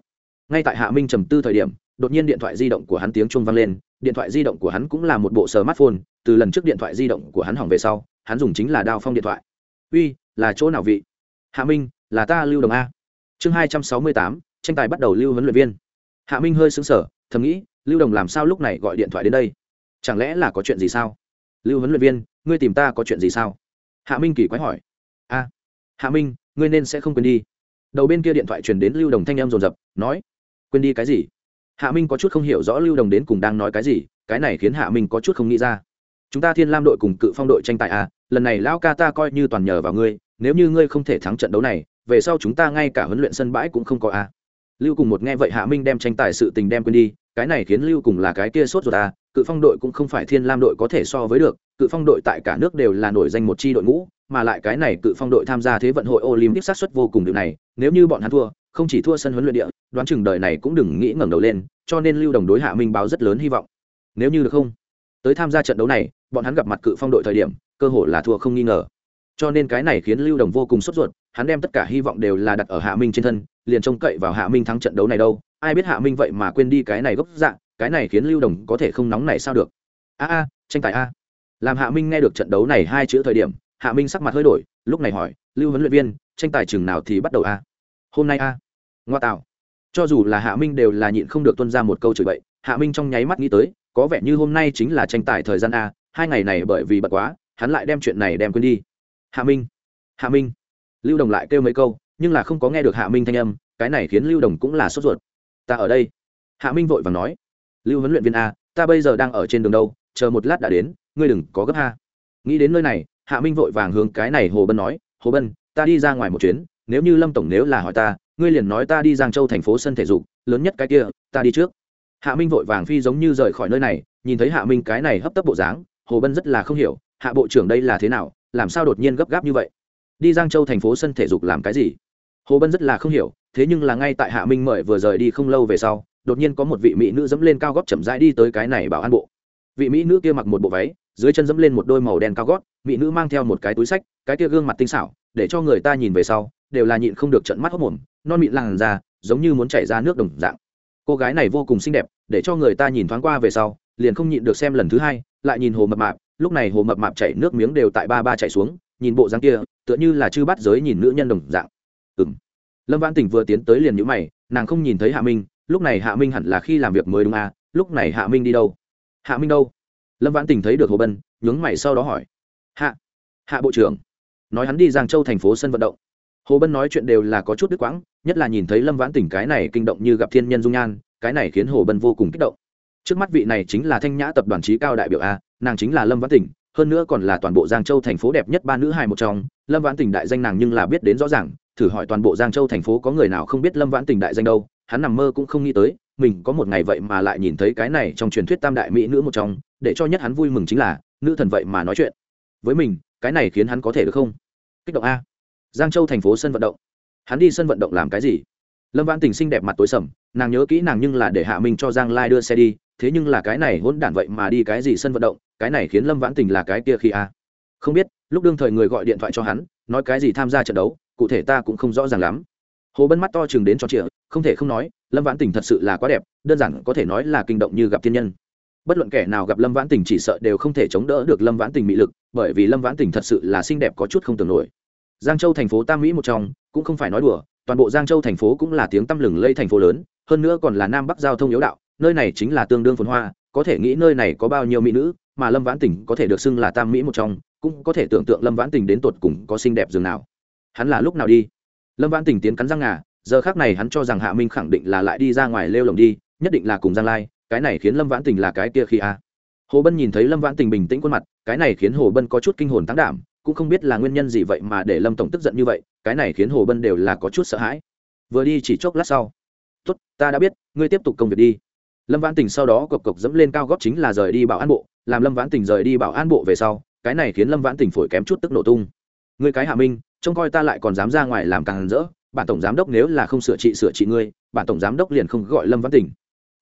Ngay tại hạ minh trầm tư thời điểm, đột nhiên điện thoại di động của hắn tiếng chuông vang lên, điện thoại di động của hắn cũng là một bộ smartphone, từ lần trước điện thoại di động của hắn hỏng về sau, hắn dùng chính là đao phong điện thoại uy, là chỗ nào vị? Hạ minh, là ta lưu đồng a. Chương hai trăm sáu mươi tám, tranh tài bắt đầu lưu huấn luyện viên. Hạ minh hơi xứng sở thầm nghĩ, lưu đồng làm sao lúc này gọi điện thoại đến đây? Chẳng lẽ là có chuyện gì sao? Lưu huấn luyện viên, ngươi tìm ta có chuyện gì sao? Hạ minh kỳ quái hỏi. A, hạ minh, ngươi nên sẽ không quên đi. Đầu bên kia điện thoại truyền đến lưu đồng thanh em dồn dập nói, quên đi cái gì? Hạ minh có chút không hiểu rõ lưu đồng đến cùng đang nói cái gì, cái này khiến hạ minh có chút không nghĩ ra. Chúng ta thiên lam đội cùng cự phong đội tranh tài à lần này lão ca ta coi như toàn nhờ vào ngươi, nếu như ngươi không thể thắng trận đấu này, về sau chúng ta ngay cả huấn luyện sân bãi cũng không có à lưu cùng một nghe vậy hạ minh đem tranh tài sự tình đem quên đi, cái này khiến lưu cùng là cái kia sốt ruột à cự phong đội cũng không phải thiên lam đội có thể so với được, cự phong đội tại cả nước đều là nổi danh một chi đội ngũ, mà lại cái này cự phong đội tham gia thế vận hội olympic sát xuất vô cùng điều này, nếu như bọn hắn thua, không chỉ thua sân huấn luyện địa, đoán chừng đời này cũng đừng nghĩ ngẩng đầu lên, cho nên lưu đồng đối hạ minh báo rất lớn hy vọng. Nếu như được không, tới tham gia trận đấu này, bọn hắn gặp mặt cự phong đội thời điểm cơ hội là thua không nghi ngờ. Cho nên cái này khiến lưu đồng vô cùng sốt ruột, hắn đem tất cả hy vọng đều là đặt ở hạ minh trên thân, liền trông cậy vào hạ minh thắng trận đấu này đâu, ai biết hạ minh vậy mà quên đi cái này gốc dạng cái này khiến lưu đồng có thể không nóng này sao được. A a, tranh tài a. Làm hạ minh nghe được trận đấu này hai chữ thời điểm, hạ minh sắc mặt hơi đổi, lúc này hỏi, lưu huấn luyện viên, tranh tài chừng nào thì bắt đầu a? Hôm nay a. Ngoa tạo. Cho dù là hạ minh đều là nhịn không được tuân ra một câu chửi bậy, hạ minh trong nháy mắt nghĩ tới, có vẻ như hôm nay chính là tranh tài thời gian a, hai ngày này bởi vì bật quá hắn lại đem chuyện này đem quên đi. Hạ minh hạ minh. Lưu đồng lại kêu mấy câu, nhưng là không có nghe được hạ minh thanh âm, cái này khiến lưu đồng cũng là sốt ruột. Ta ở đây. Hạ minh vội và nói. Lưu huấn luyện viên a, ta bây giờ đang ở trên đường đâu, chờ một lát đã đến, ngươi đừng có gấp ha. Nghĩ đến nơi này, hạ minh vội vàng hướng cái này hồ bân nói, hồ bân, ta đi ra ngoài một chuyến, nếu như lâm tổng nếu là hỏi ta, ngươi liền nói ta đi giang châu thành phố sân thể dục, lớn nhất cái kia, ta đi trước. Hạ minh vội vàng phi giống như rời khỏi nơi này, nhìn thấy hạ minh cái này hấp tấp bộ dáng, hồ bân rất là không hiểu hạ bộ trưởng đây là thế nào? Làm sao đột nhiên gấp gáp như vậy? Đi giang châu thành phố sân thể dục làm cái gì? Hồ bân rất là không hiểu, thế nhưng là ngay tại hạ minh mời vừa rời đi không lâu về sau, đột nhiên có một vị mỹ nữ dẫm lên cao gót chậm rãi đi tới cái này bảo an bộ. Vị mỹ nữ kia mặc một bộ váy, dưới chân dẫm lên một đôi màu đen cao gót, mỹ nữ mang theo một cái túi sách, cái kia gương mặt tinh xảo, để cho người ta nhìn về sau, đều là nhịn không được trận mắt hốc mồm non mịn làn ra giống như muốn chảy ra nước đồng dạng. Cô gái này vô cùng xinh đẹp, để cho người ta nhìn thoáng qua về sau, liền không nhịn được xem lần thứ hai, lại nhìn hồ mập mạp lúc này hồ mập mạp chảy nước miếng đều tại ba ba chảy xuống, nhìn bộ dáng kia, tựa như là chư bắt giới nhìn nữ nhân đồng dạng. Ừng lâm văn tỉnh vừa tiến tới liền nhữ mày, nàng không nhìn thấy hạ minh, lúc này hạ minh hẳn là khi làm việc mới đúng à lúc này hạ minh đi đâu? Hạ minh đâu? Lâm vãn tỉnh thấy được hồ bân, nhướng mày sau đó hỏi. Hạ hạ bộ trưởng. Nói hắn đi giang châu thành phố sân vận động. Hồ bân nói chuyện đều là có chút đứt quãng, nhất là nhìn thấy lâm vãn tỉnh cái này kinh động như gặp thiên nhân dung nhan, cái này khiến hồ bân vô cùng kích động. Trước mắt vị này chính là thanh nhã tập đoàn trí cao đại biểu a nàng chính là lâm vãn tỉnh hơn nữa còn là toàn bộ giang châu thành phố đẹp nhất ba nữ hài một trong. Lâm vãn tỉnh đại danh nàng nhưng là biết đến rõ ràng, thử hỏi toàn bộ giang châu thành phố có người nào không biết lâm vãn tỉnh đại danh đâu, hắn nằm mơ cũng không nghĩ tới, mình có một ngày vậy mà lại nhìn thấy cái này trong truyền thuyết tam đại mỹ nữ một trong, để cho nhất hắn vui mừng chính là, nữ thần vậy mà nói chuyện với mình, cái này khiến hắn có thể được không? Kích động a. Giang châu thành phố sân vận động. Hắn đi sân vận động làm cái gì? Lâm vãn tình xinh đẹp mặt tối sầm, nàng nhớ kỹ nàng nhưng là để hạ minh cho giang lai đưa xe đi thế nhưng là cái này hỗn đản vậy mà đi cái gì sân vận động, cái này khiến lâm vãn tình là cái kia khi a không biết, lúc đương thời người gọi điện thoại cho hắn, nói cái gì tham gia trận đấu, cụ thể ta cũng không rõ ràng lắm. Hồ bân mắt to chừng đến cho trịa, không thể không nói, lâm vãn tình thật sự là quá đẹp, đơn giản có thể nói là kinh động như gặp thiên nhân. Bất luận kẻ nào gặp lâm vãn tình chỉ sợ đều không thể chống đỡ được lâm vãn tình mỹ lực, bởi vì lâm vãn tình thật sự là xinh đẹp có chút không tưởng nổi. Giang châu thành phố tam mỹ một trong, cũng không phải nói đùa, toàn bộ giang châu thành phố cũng là tiếng tăm lừng lây thành phố lớn, hơn nữa còn là nam bắc giao thông yếu đạo nơi này chính là tương đương phồn hoa, có thể nghĩ nơi này có bao nhiêu mỹ nữ, mà lâm vãn tình có thể được xưng là tam mỹ một trong, cũng có thể tưởng tượng lâm vãn tình đến tột cùng có xinh đẹp dường nào. Hắn là lúc nào đi? Lâm vãn tình tiến cắn răng ngà, giờ khác này hắn cho rằng hạ minh khẳng định là lại đi ra ngoài lêu lồng đi, nhất định là cùng giang lai, cái này khiến lâm vãn tình là cái kia khi a. Hồ bân nhìn thấy lâm vãn tình bình tĩnh khuôn mặt, cái này khiến hồ bân có chút kinh hồn tăng đảm, cũng không biết là nguyên nhân gì vậy mà để lâm tổng tức giận như vậy, cái này khiến hồ bân đều là có chút sợ hãi. Vừa đi chỉ chốc lát sau. Tốt, ta đã biết, ngươi tiếp tục công việc đi lâm vãn tình sau đó cộc cộc dẫm lên cao góp chính là rời đi bảo an bộ làm lâm vãn tình rời đi bảo an bộ về sau cái này khiến lâm vãn tình phổi kém chút tức nổ tung ngươi cái hạ minh trông coi ta lại còn dám ra ngoài làm càng rỡ bản tổng giám đốc nếu là không sửa trị sửa trị ngươi bản tổng giám đốc liền không gọi lâm vãn tình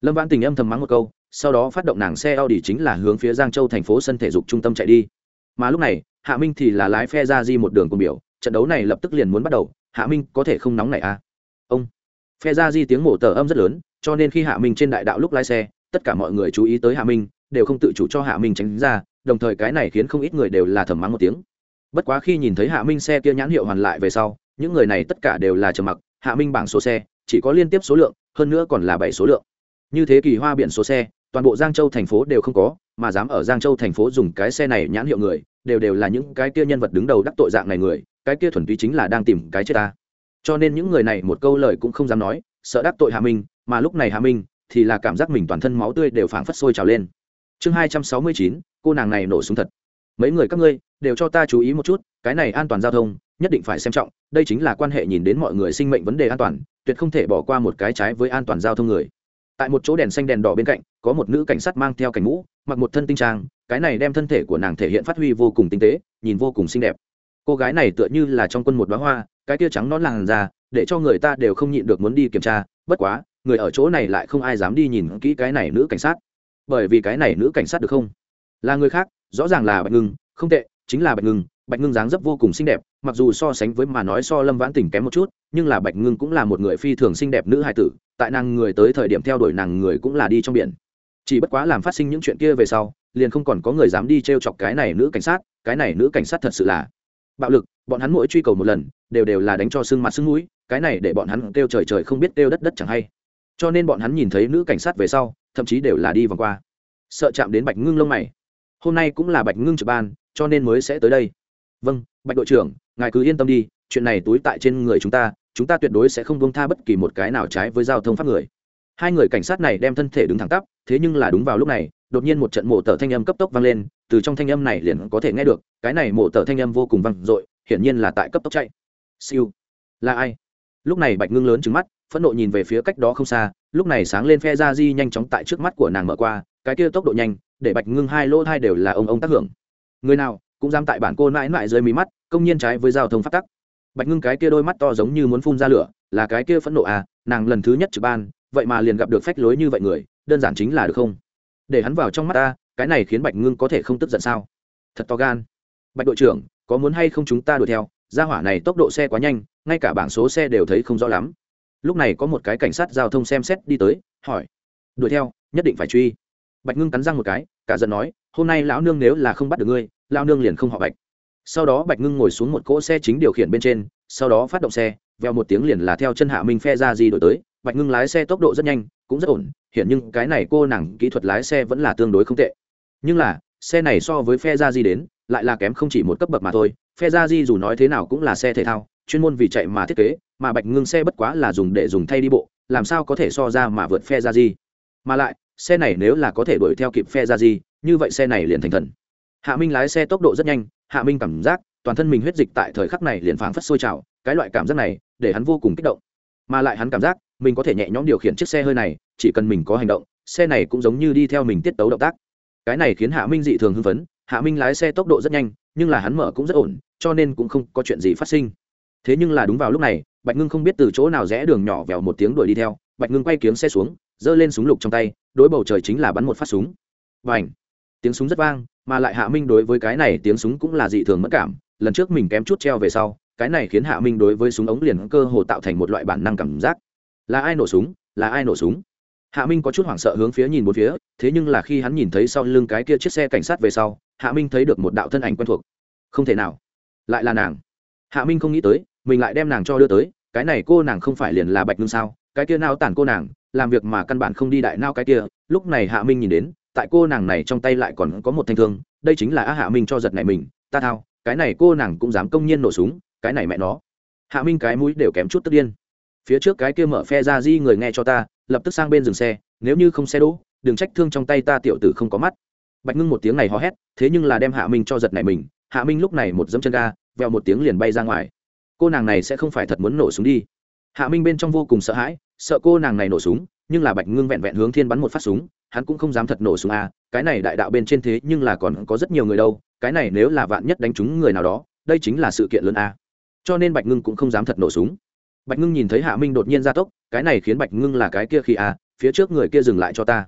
lâm vãn tình âm thầm mắng một câu sau đó phát động nàng xe Audi chính là hướng phía Giang Châu thành phố sân thể dục trung tâm chạy đi. Mà lúc này, Hạ Minh thì là lái phe ra di một đường cùng biểu, trận đấu này lập tức liền muốn bắt đầu, Hạ Minh có thể không nóng này à? Ông. Phe ra di tiếng mổ tờ âm rất lớn, cho nên khi Hạ Minh trên đại đạo lúc lái xe, tất cả mọi người chú ý tới Hạ Minh, đều không tự chủ cho Hạ Minh tránh ra, đồng thời cái này khiến không ít người đều là thầm mắng một tiếng. Bất quá khi nhìn thấy Hạ Minh xe kia nhãn hiệu hoàn lại về sau, những người này tất cả đều là trầm mặc, Hạ Minh bảng số xe chỉ có liên tiếp số lượng, hơn nữa còn là bảy số lượng. Như thế kỳ hoa biển số xe, toàn bộ giang châu thành phố đều không có mà dám ở giang châu thành phố dùng cái xe này nhãn hiệu người đều đều là những cái kia nhân vật đứng đầu đắc tội dạng này người cái kia thuần túy chính là đang tìm cái chết ta cho nên những người này một câu lời cũng không dám nói sợ đắc tội Hạ minh mà lúc này hà minh thì là cảm giác mình toàn thân máu tươi đều phảng phất sôi trào lên. Chương hai trăm sáu mươi chín, cô nàng này nổ súng thật. Mấy người các ngươi đều cho ta chú ý một chút, cái này an toàn giao thông, nhất định phải xem trọng, đây chính là quan hệ nhìn đến mọi người sinh mệnh vấn đề an toàn, tuyệt không thể bỏ qua một cái trái với an toàn giao thông người. Tại một chỗ đèn xanh đèn đỏ bên cạnh, có một nữ cảnh sát mang theo cảnh mũ, mặc một thân tinh trang, cái này đem thân thể của nàng thể hiện phát huy vô cùng tinh tế, nhìn vô cùng xinh đẹp. Cô gái này tựa như là trong quân một bá hoa, cái tia trắng nón làn da, để cho người ta đều không nhịn được muốn đi kiểm tra, bất quá người ở chỗ này lại không ai dám đi nhìn kỹ cái này nữ cảnh sát. Bởi vì cái này nữ cảnh sát được không? Là người khác, rõ ràng là bạch ngưng, không tệ, chính là bạch ngưng. Bạch ngưng dáng dấp vô cùng xinh đẹp, mặc dù so sánh với mà nói so lâm vãn tình kém một chút, nhưng là bạch ngưng cũng là một người phi thường xinh đẹp nữ hài tử, tại nàng người tới thời điểm theo đuổi nàng người cũng là đi trong biển. Chỉ bất quá làm phát sinh những chuyện kia về sau, liền không còn có người dám đi t r e o chọc cái này nữ cảnh sát, cái này nữ cảnh sát thật sự là bạo lực, bọn hắn mỗi truy cầu một lần, đều đều là đánh cho sưng mặt sưng mũi, cái này để bọn hắn kêu trời trời không biết kêu đất đất chẳng hay cho nên bọn hắn nhìn thấy nữ cảnh sát về sau, thậm chí đều là đi vòng qua. Sợ chạm đến bạch ngưng lông mày. Hôm nay cũng là bạch ngưng trực ban, cho nên mới sẽ tới đây. Vâng bạch đội trưởng, ngài cứ yên tâm đi, chuyện này túi tại trên người chúng ta chúng ta tuyệt đối sẽ không buông tha bất kỳ một cái nào trái với giao thông pháp người. Hai người cảnh sát này đem thân thể đứng thẳng tắp, thế nhưng là đúng vào lúc này, đột nhiên một trận mổ tờ thanh âm cấp tốc vang lên, từ trong thanh âm này liền có thể nghe được, cái này mổ tờ thanh âm vô cùng vang dội, hiển nhiên là tại cấp tốc chạy. Siêu. Là ai? Lúc này bạch ngưng lớn trứng mắt phẫn nộ nhìn về phía cách đó không xa, lúc này sáng lên phe ra di nhanh chóng tại trước mắt của nàng mở qua, cái kia tốc độ nhanh, để bạch ngưng hai lỗ hai đều là ông ông tác hưởng. Người nào, cũng dám tại bản cô mãi mãi dưới mí mắt, công nhiên trái với giao thông phát tắc. Bạch ngưng cái kia đôi mắt to giống như muốn phun ra lửa, là cái kia phẫn nộ à nàng lần thứ nhất trực ban, vậy mà liền gặp được phách lối như vậy người, đơn giản chính là được không? Để hắn vào trong mắt ta, cái này khiến bạch ngưng có thể không tức giận sao? Thật to gan. Bạch đội trưởng, có muốn hay không chúng ta đuổi theo? Gia hỏa này tốc độ xe quá nhanh, ngay cả bảng số xe đều thấy không rõ lắm lúc này có một cái cảnh sát giao thông xem xét đi tới, hỏi, đuổi theo, nhất định phải truy. Bạch ngưng cắn răng một cái, cả giận nói, hôm nay lão nương nếu là không bắt được ngươi lao nương liền không họ bạch. Sau đó bạch ngưng ngồi xuống một cỗ xe chính điều khiển bên trên, sau đó phát động xe veo một tiếng liền là theo chân hạ minh phe ra di đổi tới. Bạch ngưng lái xe tốc độ rất nhanh, cũng rất ổn hiện nhưng cái này cô nàng kỹ thuật lái xe vẫn là tương đối không tệ. Nhưng là, xe này so với phe ra di đến, lại là kém không chỉ một cấp bậc mà thôi. Phe ra di dù nói thế nào cũng là xe thể thao, chuyên môn vì chạy mà thiết kế mà bạch ngưng xe bất quá là dùng để dùng thay đi bộ làm sao có thể so ra mà vượt phe ra gì? mà lại xe này nếu là có thể đuổi theo kịp phe ra gì, như vậy xe này liền thành thần. Hạ minh lái xe tốc độ rất nhanh hạ minh cảm giác toàn thân mình huyết dịch tại thời khắc này liền phảng phất sôi trào cái loại cảm giác này để hắn vô cùng kích động. Mà lại hắn cảm giác mình có thể nhẹ nhõm điều khiển chiếc xe hơi này chỉ cần mình có hành động xe này cũng giống như đi theo mình tiết tấu động tác. Cái này khiến hạ minh dị thường hưng phấn hạ minh lái xe tốc độ rất nhanh nhưng là hắn mở cũng rất ổn cho nên cũng không có chuyện gì phát sinh thế nhưng là đúng vào lúc này, bạch ngưng không biết từ chỗ nào rẽ đường nhỏ vèo một tiếng đuổi đi theo, bạch ngưng quay kiếm xe xuống, giơ lên súng lục trong tay, đối bầu trời chính là bắn một phát súng. Và ảnh tiếng súng rất vang, mà lại hạ minh đối với cái này tiếng súng cũng là dị thường mất cảm, lần trước mình kém chút treo về sau, cái này khiến hạ minh đối với súng ống liền cơ hồ tạo thành một loại bản năng cảm giác. Là ai nổ súng? Là ai nổ súng? Hạ minh có chút hoảng sợ hướng phía nhìn một phía, thế nhưng là khi hắn nhìn thấy sau lưng cái kia chiếc xe cảnh sát về sau, hạ minh thấy được một đạo thân ảnh quen thuộc. Không thể nào. Lại là nàng. Hạ minh không nghĩ tới mình lại đem nàng cho đưa tới, cái này cô nàng không phải liền là bạch ngưng sao? Cái kia nao tản cô nàng, làm việc mà căn bản không đi đại nao cái kia, lúc này hạ minh nhìn đến, tại cô nàng này trong tay lại còn có một thanh thương, đây chính là á hạ minh cho giật này mình, ta thao, cái này cô nàng cũng dám công nhiên nổ súng, cái này mẹ nó. Hạ minh cái mũi đều kém chút tức điên. Phía trước cái kia mở phe ra di người nghe cho ta, lập tức sang bên dừng xe, nếu như không xe đỗ, đừng trách thương trong tay ta tiểu tử không có mắt. Bạch ngưng một tiếng này hò hét, thế nhưng là đem hạ minh cho giật này mình, hạ minh lúc này một dấm chân ga veo một tiếng liền bay ra ngoài cô nàng này sẽ không phải thật muốn nổ súng đi. Hạ minh bên trong vô cùng sợ hãi, sợ cô nàng này nổ súng, nhưng là bạch ngưng vẹn vẹn hướng thiên bắn một phát súng, hắn cũng không dám thật nổ súng a cái này đại đạo bên trên thế nhưng là còn có rất nhiều người đâu, cái này nếu là vạn nhất đánh trúng người nào đó, đây chính là sự kiện lớn a cho nên bạch ngưng cũng không dám thật nổ súng. Bạch ngưng nhìn thấy hạ minh đột nhiên ra tốc, cái này khiến bạch ngưng là cái kia khi a phía trước người kia dừng lại cho ta.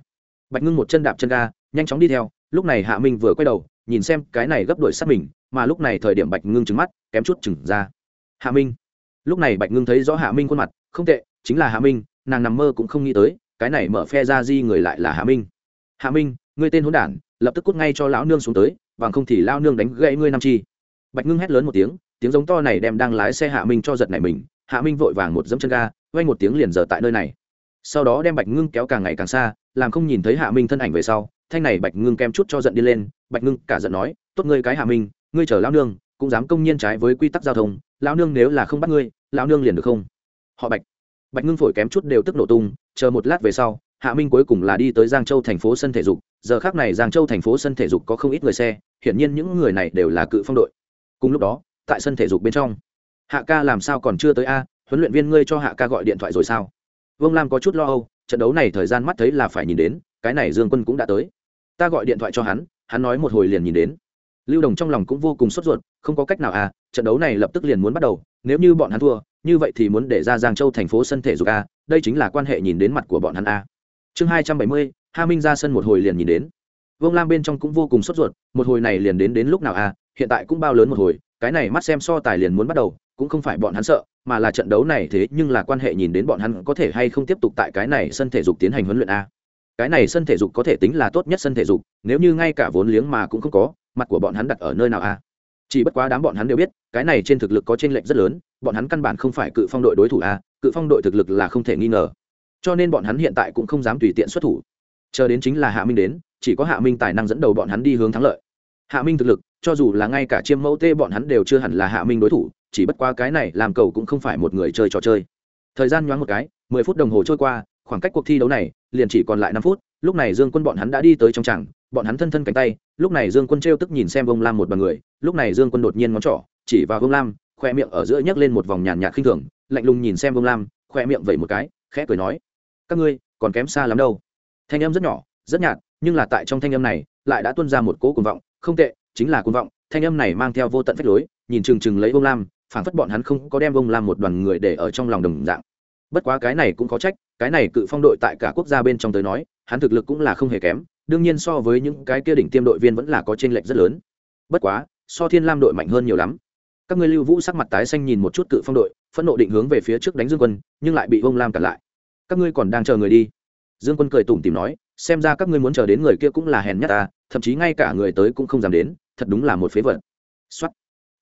Bạch ngưng một chân đạp chân ga, nhanh chóng đi theo, lúc này hạ minh vừa quay đầu, nhìn xem cái này gấp đuổi sát mình, mà lúc này thời điểm bạch ngưng trứng mắt, kém chút chừng ra hạ minh. Lúc này bạch ngưng thấy rõ hạ minh khuôn mặt, không tệ, chính là hạ minh, nàng nằm mơ cũng không nghĩ tới, cái này mở phe ra di người lại là hạ minh. Hạ minh, ngươi tên hôn đản, lập tức cút ngay cho lão nương xuống tới, bằng không thì lao nương đánh gãy ngươi năm chi. Bạch ngưng hét lớn một tiếng tiếng giống to này đem đang lái xe hạ minh cho giật này mình, hạ minh vội vàng một dẫm chân ga quay một tiếng liền giờ tại nơi này. Sau đó đem bạch ngưng kéo càng ngày càng xa, làm không nhìn thấy hạ minh thân ảnh về sau, thanh này bạch ngưng kem chút cho giận đi lên, bạch ngưng cả giận nói, tốt ngươi cái hạ minh, ngươi chở lao nương cũng dám công nhiên trái với quy tắc giao thông, lão nương nếu là không bắt ngươi, lão nương liền được không? Họ bạch. Bạch ngưng phổi kém chút đều tức nổ tung, chờ một lát về sau, hạ minh cuối cùng là đi tới giang châu thành phố sân thể dục. Giờ khác này giang châu thành phố sân thể dục có không ít người xe, hiển nhiên những người này đều là cự phong đội. Cùng lúc đó, tại sân thể dục bên trong, hạ ca làm sao còn chưa tới a? Huấn luyện viên ngươi cho hạ ca gọi điện thoại rồi sao? Vương lam có chút lo âu, trận đấu này thời gian mắt thấy là phải nhìn đến, cái này dương quân cũng đã tới. Ta gọi điện thoại cho hắn hắn nói một hồi liền nhìn đến. Lưu đồng trong lòng cũng vô cùng sốt ruột không có cách nào à trận đấu này lập tức liền muốn bắt đầu, nếu như bọn hắn thua, như vậy thì muốn để ra giang châu thành phố sân thể dục a đây chính là quan hệ nhìn đến mặt của bọn hắn a chương hai trăm bảy mươi hà minh ra sân một hồi liền nhìn đến. Vương lam bên trong cũng vô cùng sốt ruột, một hồi này liền đến đến lúc nào a hiện tại cũng bao lớn một hồi, cái này mắt xem so tài liền muốn bắt đầu, cũng không phải bọn hắn sợ, mà là trận đấu này thế nhưng là quan hệ nhìn đến bọn hắn có thể hay không tiếp tục tại cái này sân thể dục tiến hành huấn luyện a cái này sân thể dục có thể tính là tốt nhất sân thể dục, nếu như ngay cả vốn liếng mà cũng không có, mặt của bọn hắn đặt ở nơi nào a chỉ bất quá đám bọn hắn đều biết cái này trên thực lực có trên lệnh rất lớn bọn hắn căn bản không phải cự phong đội đối thủ à, cự phong đội thực lực là không thể nghi ngờ. Cho nên bọn hắn hiện tại cũng không dám tùy tiện xuất thủ. Chờ đến chính là hạ minh đến chỉ có hạ minh tài năng dẫn đầu bọn hắn đi hướng thắng lợi. Hạ minh thực lực cho dù là ngay cả chiêm mẫu tê bọn hắn đều chưa hẳn là hạ minh đối thủ chỉ bất qua cái này làm cầu cũng không phải một người chơi trò chơi. Thời gian nhoáng một cái mười phút đồng hồ trôi qua khoảng cách cuộc thi đấu này liền chỉ còn lại năm phút lúc này dương quân bọn hắn đã đi tới trong tràng bọn hắn thân thân cánh tay, lúc này dương quân t tức nhìn xem ông lam một bằng người, lúc này dương quân đột nhiên ngón trỏ, chỉ vào ông lam, khoe miệng ở giữa nhấc lên một vòng nhàn nhạt khinh thường, lạnh lùng nhìn xem ông lam, khoe miệng vẩy một cái, khẽ cười nói, các ngươi còn kém xa lắm đâu. Thanh âm rất nhỏ, rất nhạt, nhưng là tại trong thanh âm này, lại đã tuôn ra một cỗ cuồng vọng, không tệ, chính là cuồng vọng. Thanh âm này mang theo vô tận phách lối, nhìn chừng chừng lấy ông lam, phảng phất bọn hắn không có đem ông lam một đoàn người để ở trong lòng đồng dạng. Bất quá cái này cũng có trách, cái này cự phong đội tại cả quốc gia bên trong tới nói, hắn thực lực cũng là không hề kém đương nhiên so với những cái kia đỉnh tiêm đội viên vẫn là có chênh lệch rất lớn. Bất quá, so thiên lam đội mạnh hơn nhiều lắm. Các ngươi lưu vũ sắc mặt tái xanh nhìn một chút cự phong đội, phẫn nộ định hướng về phía trước đánh dương quân, nhưng lại bị Vong lam cản lại. Các ngươi còn đang chờ người đi. Dương quân cười tủm tỉm nói, xem ra các ngươi muốn chờ đến người kia cũng là hèn nhất ta, thậm chí ngay cả người tới cũng không dám đến, thật đúng là một phế vật. Soát.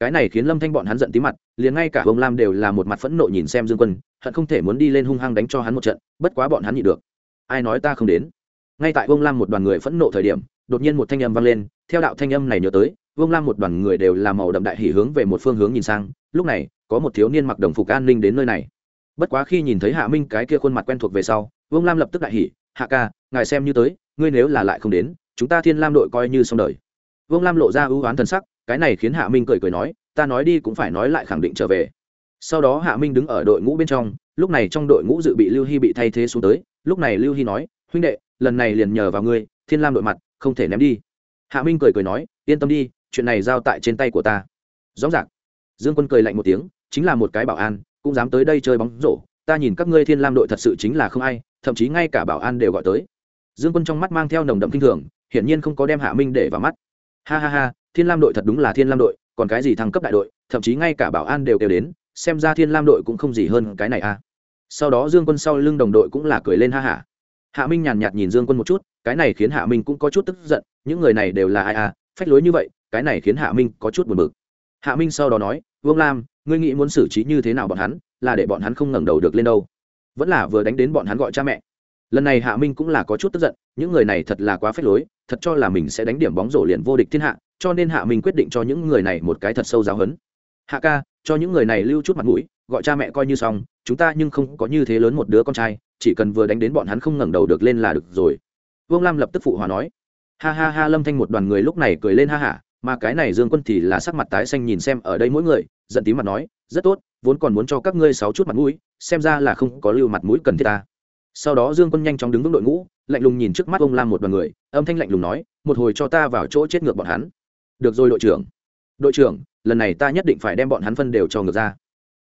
cái này khiến lâm thanh bọn hắn giận tí mặt, liền ngay cả Vong lam đều là một mặt phẫn nộ nhìn xem dương quân, hận không thể muốn đi lên hung hăng đánh cho hắn một trận, bất quá bọn hắn nhịn được. Ai nói ta không đến? Ngay tại Vương lam một đoàn người phẫn nộ thời điểm, đột nhiên một thanh âm vang lên, theo đạo thanh âm này nhớ tới, vương lam một đoàn người đều là màu đậm đại hỉ hướng về một phương hướng nhìn sang, lúc này, có một thiếu niên mặc đồng phục an ninh đến nơi này. Bất quá khi nhìn thấy hạ minh cái kia khuôn mặt quen thuộc về sau, vương lam lập tức đại hỉ, hạ ca, ngài xem như tới, ngươi nếu là lại không đến, chúng ta thiên lam đội coi như xong đời. Vương lam lộ ra ưu oán thần sắc, cái này khiến hạ minh cười cười nói, ta nói đi cũng phải nói lại khẳng định trở về. Sau đó hạ minh đứng ở đội ngũ bên trong, lúc này trong đội ngũ dự bị lưu hy bị thay thế xuống tới, lúc này lưu hy nói, huynh đệ lần này liền nhờ vào ngươi, thiên lam đội mặt, không thể ném đi. Hạ minh cười cười nói, yên tâm đi, chuyện này giao tại trên tay của ta. Rõ ràng, dương quân cười lạnh một tiếng, chính là một cái bảo an, cũng dám tới đây chơi bóng rổ, ta nhìn các ngươi thiên lam đội thật sự chính là không ai, thậm chí ngay cả bảo an đều gọi tới. Dương quân trong mắt mang theo nồng đậm kinh thường, hiển nhiên không có đem hạ minh để vào mắt. Ha ha ha, thiên lam đội thật đúng là thiên lam đội, còn cái gì thăng cấp đại đội, thậm chí ngay cả bảo an đều kêu đến, xem ra thiên lam đội cũng không gì hơn cái này a à. sau đó dương quân sau lưng đồng đội cũng là cười lên ha hả hạ minh nhàn nhạt nhìn dương quân một chút, cái này khiến hạ minh cũng có chút tức giận, những người này đều là ai à phách lối như vậy, cái này khiến hạ minh có chút buồn bực. Hạ minh sau đó nói, vương lam, ngươi nghĩ muốn xử trí như thế nào bọn hắn, là để bọn hắn không ngẩng đầu được lên đâu. Vẫn là vừa đánh đến bọn hắn gọi cha mẹ. Lần này hạ minh cũng là có chút tức giận, những người này thật là quá phách lối, thật cho là mình sẽ đánh điểm bóng rổ liền vô địch thiên hạ, cho nên hạ minh quyết định cho những người này một cái thật sâu giáo hấn hạ ca, cho những người này lưu chút mặt mũi, gọi cha mẹ coi như xong, chúng ta nhưng không có như thế lớn một đứa con trai chỉ cần vừa đánh đến bọn hắn không ngẩng đầu được lên là được rồi. Vương lam lập tức phụ hòa nói. Ha ha ha, lâm thanh một đoàn người lúc này cười lên ha hả, mà cái này dương quân thì là sắc mặt tái xanh nhìn xem ở đây mỗi người, giận tí mặt nói, rất tốt, vốn còn muốn cho các ngươi sáu chút mặt mũi, xem ra là không có lưu mặt mũi cần thiết ta. Sau đó dương quân nhanh chóng đứng vững đội ngũ, lạnh lùng nhìn trước mắt ông lam một đoàn người, âm thanh lạnh lùng nói, một hồi cho ta vào chỗ chết ngược bọn hắn. Được rồi, đội trưởng. Đội trưởng, lần này ta nhất định phải đem bọn hắn phân đều cho ngược ra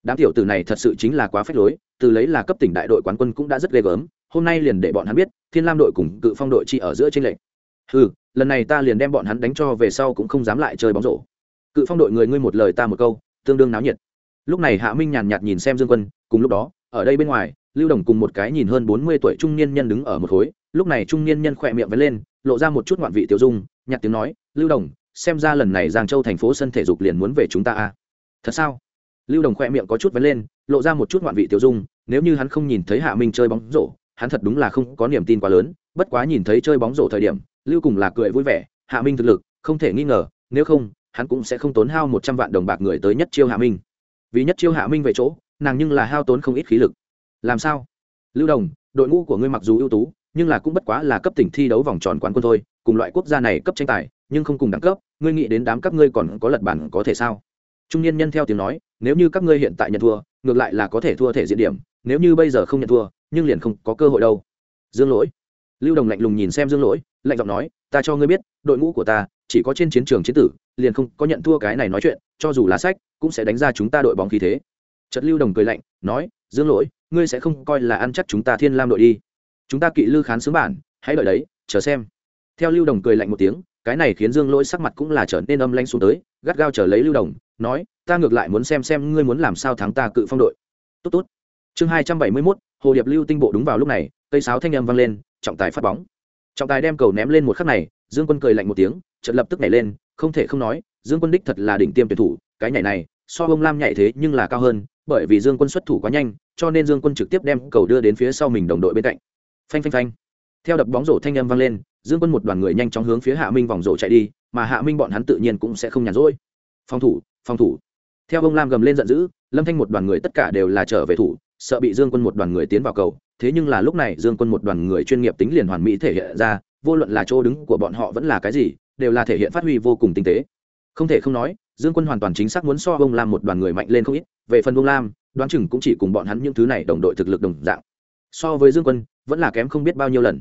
đám tiểu tử này thật sự chính là quá phép lối, từ lấy là cấp tỉnh đại đội quán quân cũng đã rất ghê gớm, hôm nay liền để bọn hắn biết, thiên lam đội cùng cự phong đội chỉ ở giữa tranh lệch. Ừ lần này ta liền đem bọn hắn đánh cho về sau cũng không dám lại chơi bóng rổ. Cự phong đội người ngươi một lời ta một câu, tương đương náo nhiệt. Lúc này hạ minh nhàn nhạt nhìn xem dương quân, cùng lúc đó, ở đây bên ngoài, lưu đồng cùng một cái nhìn hơn bốn mươi tuổi trung niên nhân đứng ở một khối, lúc này trung niên nhân khỏe miệng vẫn lên, lộ ra một chút ngoạn vị tiêu dung nhặt tiếng nói, lưu đồng, xem ra lần này giang châu thành phố sân thể dục liền muốn về chúng ta à thật sao? Lưu đồng khoe miệng có chút vấn lên, lộ ra một chút ngoạn vị tiêu dung, nếu như hắn không nhìn thấy hạ minh chơi bóng rổ, hắn thật đúng là không có niềm tin quá lớn, bất quá nhìn thấy chơi bóng rổ thời điểm, lưu cùng là cười vui vẻ, hạ minh thực lực, không thể nghi ngờ, nếu không, hắn cũng sẽ không tốn hao một trăm vạn đồng bạc người tới nhất chiêu hạ minh. Vì nhất chiêu hạ minh về chỗ, nàng nhưng là hao tốn không ít khí lực. Làm sao? Lưu đồng, đội ngũ của ngươi mặc dù ưu tú, nhưng là cũng bất quá là cấp tỉnh thi đấu vòng tròn quán quân thôi, cùng loại quốc gia này cấp tranh tài, nhưng không cùng đẳng cấp, ngươi nghĩ đến đám các ngươi còn có lật bản có thể sao? Trung niên nhân theo tiếng nói, nếu như các ngươi hiện tại nhận thua, ngược lại là có thể thua thể diện điểm, nếu như bây giờ không nhận thua, nhưng liền không có cơ hội đâu. Dương lỗi. Lưu đồng lạnh lùng nhìn xem dương lỗi, lạnh giọng nói, ta cho ngươi biết, đội ngũ của ta chỉ có trên chiến trường chiến tử, liền không có nhận thua cái này nói chuyện, cho dù là sách, cũng sẽ đánh ra chúng ta đội bóng khí thế. Trật lưu đồng cười lạnh, nói, dương lỗi, ngươi sẽ không coi là ăn chắc chúng ta thiên lam đội đi. Chúng ta kỵ lư khán xướng bản, hãy đợi đấy, chờ xem. Theo lưu đồng cười lạnh một tiếng cái này khiến dương lỗi sắc mặt cũng là trở nên âm lanh xuống tới, gắt gao trở lấy lưu đồng, nói, ta ngược lại muốn xem xem ngươi muốn làm sao thắng ta cự phong đội. Tốt tốt. Chương hai trăm bảy mươi mốt, hồ điệp lưu tinh bộ đúng vào lúc này, cây sáo thanh âm vang lên, trọng tài phát bóng. Trọng tài đem cầu ném lên một khắc này, dương quân cười lạnh một tiếng trận lập tức nhảy lên, không thể không nói, dương quân đích thật là đỉnh tiêm tuyển thủ, cái nhảy này, so ông lam nhảy thế nhưng là cao hơn, bởi vì dương quân xuất thủ quá nhanh, cho nên dương quân trực tiếp đem cầu đưa đến phía sau mình đồng đội bên cạnh. Phanh phanh phanh. Theo đập bóng rổ thanh âm vang lên dương quân một đoàn người nhanh chóng hướng phía hạ minh vòng rổ chạy đi, mà hạ minh bọn hắn tự nhiên cũng sẽ không nhàn rỗi. Phòng thủ phòng thủ. Theo ông lam gầm lên giận dữ, lâm thanh một đoàn người tất cả đều là trở về thủ, sợ bị dương quân một đoàn người tiến vào cầu. Thế nhưng là lúc này dương quân một đoàn người chuyên nghiệp tính liền hoàn mỹ thể hiện ra, vô luận là chỗ đứng của bọn họ vẫn là cái gì, đều là thể hiện phát huy vô cùng tinh tế. Không thể không nói, dương quân hoàn toàn chính xác muốn so ông lam một đoàn người mạnh lên không ít. Về phần ông lam, đoán chừng cũng chỉ cùng bọn hắn những thứ này đồng đội thực lực đồng dạng. So với dương quân, vẫn là kém không biết bao nhiêu lần.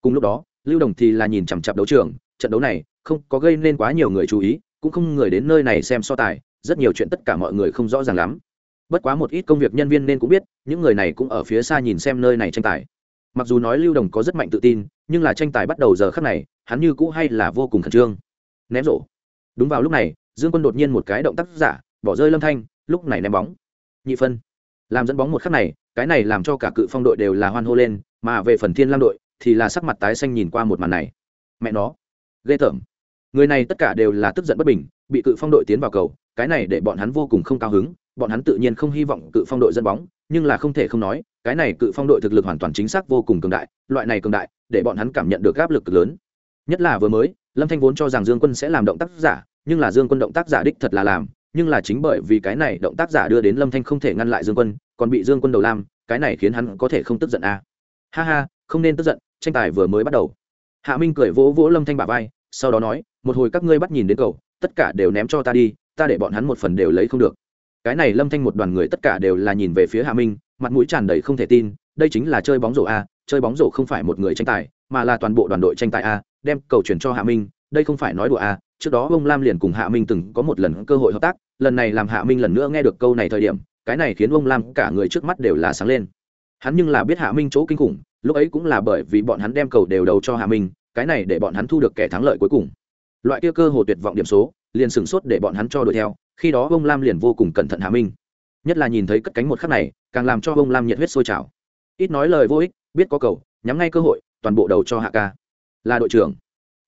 Cùng lúc đó lưu đồng thì là nhìn chằm chặp đấu trường, trận đấu này không có gây nên quá nhiều người chú ý, cũng không người đến nơi này xem so tài, rất nhiều chuyện tất cả mọi người không rõ ràng lắm. Bất quá một ít công việc nhân viên nên cũng biết, những người này cũng ở phía xa nhìn xem nơi này tranh tài. Mặc dù nói lưu đồng có rất mạnh tự tin, nhưng là tranh tài bắt đầu giờ khắc này, hắn như cũ hay là vô cùng khẩn trương. Ném rổ. Đúng vào lúc này, dương quân đột nhiên một cái động tác giả, bỏ rơi lâm thanh, lúc này ném bóng. Nhị phân. Làm dẫn bóng một khắc này, cái này làm cho cả cự phong đội đều là hoan hô lên, mà về phần thiên lam đội thì là sắc mặt tái xanh nhìn qua một màn này. Mẹ nó, ghê tởm. Người này tất cả đều là tức giận bất bình, bị cự phong đội tiến vào cầu, cái này để bọn hắn vô cùng không cao hứng, bọn hắn tự nhiên không hy vọng cự phong đội dẫn bóng, nhưng là không thể không nói, cái này cự phong đội thực lực hoàn toàn chính xác vô cùng cường đại, loại này cường đại, để bọn hắn cảm nhận được áp lực cực lớn. Nhất là vừa mới, lâm thanh vốn cho rằng dương quân sẽ làm động tác giả, nhưng là dương quân động tác giả đích thật là làm, nhưng là chính bởi vì cái này động tác giả đưa đến lâm thanh không thể ngăn lại dương quân, còn bị dương quân đầu lam, cái này khiến hắn có thể không tức giận à. ha ha, không nên tức giận tranh tài vừa mới bắt đầu. Hạ minh cười vỗ vỗ lâm thanh bả vai, sau đó nói, một hồi các ngươi bắt nhìn đến cầu tất cả đều ném cho ta đi, ta để bọn hắn một phần đều lấy không được. Cái này lâm thanh một đoàn người tất cả đều là nhìn về phía hạ minh, mặt mũi tràn đầy không thể tin, đây chính là chơi bóng rổ a, chơi bóng rổ không phải một người tranh tài, mà là toàn bộ đoàn đội tranh tài a, đem cầu chuyển cho hạ minh, đây không phải nói đùa a. Trước đó ông lam liền cùng hạ minh từng có một lần cơ hội hợp tác, lần này làm hạ minh lần nữa nghe được câu này thời điểm, cái này khiến ông lam cả người trước mắt đều là sáng lên hắn nhưng là biết hạ minh chỗ kinh khủng, lúc ấy cũng là bởi vì bọn hắn đem cầu đều đầu cho hạ minh, cái này để bọn hắn thu được kẻ thắng lợi cuối cùng. Loại kia cơ hồ tuyệt vọng điểm số, liền sửng sốt để bọn hắn cho đuổi theo, khi đó ông lam liền vô cùng cẩn thận hạ minh. Nhất là nhìn thấy cất cánh một khắc này, càng làm cho ông lam nhiệt huyết sôi trào. Ít nói lời vô ích, biết có cầu, nhắm ngay cơ hội, toàn bộ đầu cho hạ ca. Là đội trưởng.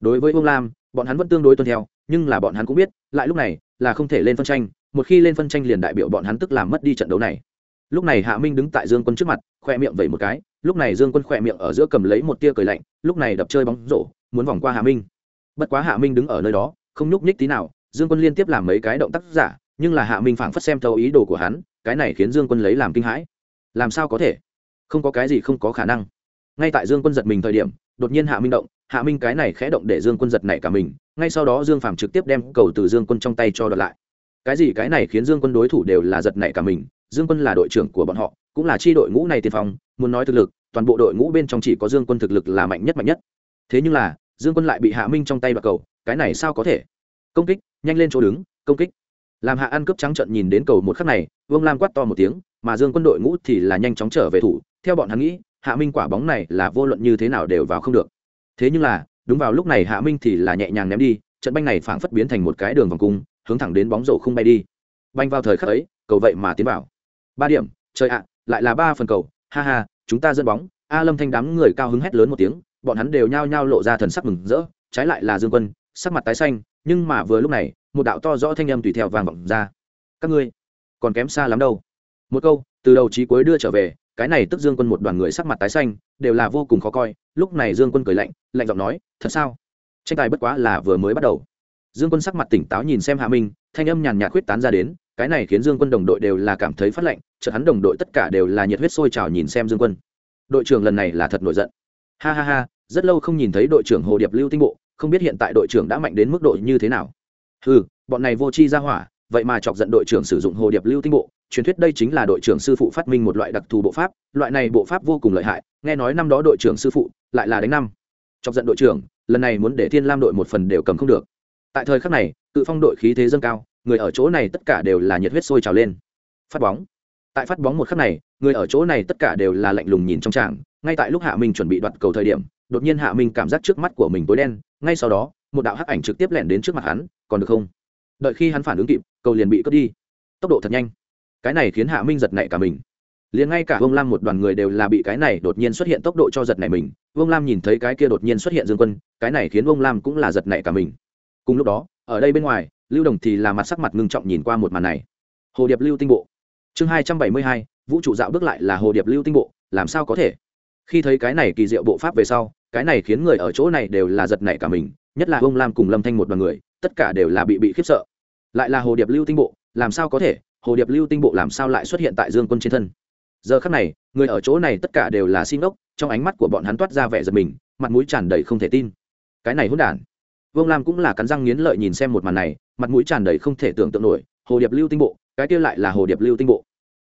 Đối với ông lam, bọn hắn vẫn tương đối tuân theo, nhưng là bọn hắn cũng biết, lại lúc này là không thể lên phân tranh, một khi lên phân tranh liền đại biểu bọn hắn tức làm mất đi trận đấu này lúc này hạ minh đứng tại dương quân trước mặt, khoe miệng vẩy một cái. Lúc này dương quân khoe miệng ở giữa cầm lấy một tia cười lạnh, lúc này đập chơi bóng rổ, muốn vòng qua hạ minh. Bất quá hạ minh đứng ở nơi đó, không nhúc nhích tí nào, dương quân liên tiếp làm mấy cái động tác giả, nhưng là hạ minh phảng phất xem thấu ý đồ của hắn, cái này khiến dương quân lấy làm kinh hãi. Làm sao có thể? Không có cái gì không có khả năng. Ngay tại dương quân giật mình thời điểm, đột nhiên hạ minh động, hạ minh cái này khẽ động để dương quân giật nảy cả mình, ngay sau đó dương phàm trực tiếp đem cầu từ dương quân trong tay cho đợt lại. Cái gì cái này khiến dương quân đối thủ đều là giật nảy cả mình dương quân là đội trưởng của bọn họ, cũng là chi đội ngũ này tiền phong, muốn nói thực lực, toàn bộ đội ngũ bên trong chỉ có dương quân thực lực là mạnh nhất mạnh nhất. Thế nhưng là, dương quân lại bị hạ minh trong tay bạc cầu, cái này sao có thể? Công kích, nhanh lên chỗ đứng, công kích. Làm hạ ăn cướp trắng trận nhìn đến cầu một khắc này, vương lam quát to một tiếng, mà dương quân đội ngũ thì là nhanh chóng trở về thủ. Theo bọn hắn nghĩ, hạ minh quả bóng này là vô luận như thế nào đều vào không được. Thế nhưng là, đúng vào lúc này hạ minh thì là nhẹ nhàng ném đi, trận banh này phảng phất biến thành một cái đường vòng cung, hướng thẳng đến bóng rổ không bay đi. Banh vào thời khắc ấy, cầu vậy mà tiến vào ba điểm, trời ạ, lại là ba phần cầu, ha ha, chúng ta dẫn bóng. A lâm thanh đám người cao hứng hét lớn một tiếng, bọn hắn đều nhao nhao lộ ra thần sắc mừng rỡ, trái lại là dương quân, sắc mặt tái xanh, nhưng mà vừa lúc này, một đạo to rõ thanh âm tùy theo vang vọng ra. Các ngươi, còn kém xa lắm đâu. Một câu, từ đầu chí cuối đưa trở về, cái này tức dương quân một đoàn người sắc mặt tái xanh, đều là vô cùng khó coi. Lúc này dương quân cười lạnh lạnh giọng nói, thật sao? Tranh tài bất quá là vừa mới bắt đầu. Dương quân sắc mặt tỉnh táo nhìn xem hạ minh, thanh âm nhàn nhạt khuyết tán ra đến cái này khiến dương quân đồng đội đều là cảm thấy phát lạnh chợt hắn đồng đội tất cả đều là nhiệt huyết sôi trào nhìn xem dương quân. Đội trưởng lần này là thật nổi giận. Ha ha ha, rất lâu không nhìn thấy đội trưởng hồ điệp lưu tinh bộ, không biết hiện tại đội trưởng đã mạnh đến mức độ như thế nào. Ừ bọn này vô chi ra hỏa, vậy mà chọc giận đội trưởng sử dụng hồ điệp lưu tinh bộ, truyền thuyết đây chính là đội trưởng sư phụ phát minh một loại đặc thù bộ pháp, loại này bộ pháp vô cùng lợi hại, nghe nói năm đó đội trưởng sư phụ lại là đánh năm. Chọc giận đội trưởng, lần này muốn để thiên lam đội một phần đều cầm không được. Tại thời khắc này cự phong đội khí thế dâng cao người ở chỗ này tất cả đều là nhiệt huyết sôi trào lên. Phát bóng. Tại phát bóng một khắc này, người ở chỗ này tất cả đều là lạnh lùng nhìn trong tràng, ngay tại lúc hạ minh chuẩn bị đoạt cầu thời điểm, đột nhiên hạ minh cảm giác trước mắt của mình tối đen, ngay sau đó, một đạo hắc ảnh trực tiếp lẻn đến trước mặt hắn, còn được không? Đợi khi hắn phản ứng kịp, cầu liền bị cướp đi. Tốc độ thật nhanh. Cái này khiến hạ minh giật nảy cả mình. Liền ngay cả vương lam một đoàn người đều là bị cái này đột nhiên xuất hiện tốc độ cho giật nảy mình. Vương lam nhìn thấy cái kia đột nhiên xuất hiện dương quân, cái này khiến vương lam cũng là giật nảy cả mình. Cùng lúc đó, ở đây bên ngoài lưu đồng thì là mặt sắc mặt ngưng trọng nhìn qua một màn này. Hồ điệp lưu tinh bộ. Chương hai trăm bảy mươi hai, vũ trụ dạo bước lại là hồ điệp lưu tinh bộ, làm sao có thể? Khi thấy cái này kỳ diệu bộ pháp về sau, cái này khiến người ở chỗ này đều là giật nảy cả mình, nhất là ông lam cùng lâm thanh một đoàn người, tất cả đều là bị bị khiếp sợ. Lại là hồ điệp lưu tinh bộ, làm sao có thể? Hồ điệp lưu tinh bộ làm sao lại xuất hiện tại dương quân trên thân? Giờ khắc này, người ở chỗ này tất cả đều là xin ốc trong ánh mắt của bọn hắn toát ra vẻ giật mình, mặt mũi tràn đầy không thể tin. Cái này hôn đản. Vương lam cũng là cắn răng nghiến lợi nhìn xem một màn này mặt mũi tràn đầy không thể tưởng tượng nổi, hồ điệp lưu tinh bộ, cái kia lại là hồ điệp lưu tinh bộ.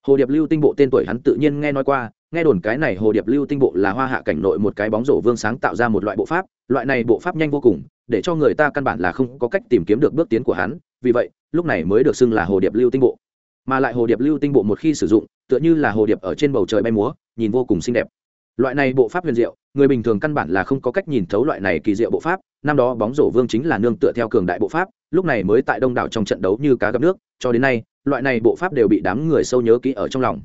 Hồ điệp lưu tinh bộ tên tuổi hắn tự nhiên nghe nói qua, nghe đồn cái này hồ điệp lưu tinh bộ là hoa hạ cảnh nội một cái bóng rổ vương sáng tạo ra một loại bộ pháp, loại này bộ pháp nhanh vô cùng, để cho người ta căn bản là không có cách tìm kiếm được bước tiến của hắn, vì vậy, lúc này mới được xưng là hồ điệp lưu tinh bộ. Mà lại hồ điệp lưu tinh bộ một khi sử dụng, tựa như là hồ điệp ở trên bầu trời bay múa, nhìn vô cùng xinh đẹp. Loại này bộ pháp huyền diệu, người bình thường căn bản là không có cách nhìn thấu loại này kỳ diệu bộ pháp năm đó bóng rổ vương chính là nương tựa theo cường đại bộ pháp, lúc này mới tại đông đảo trong trận đấu như cá gặp nước, cho đến nay, loại này bộ pháp đều bị đám người sâu nhớ kỹ ở trong lòng.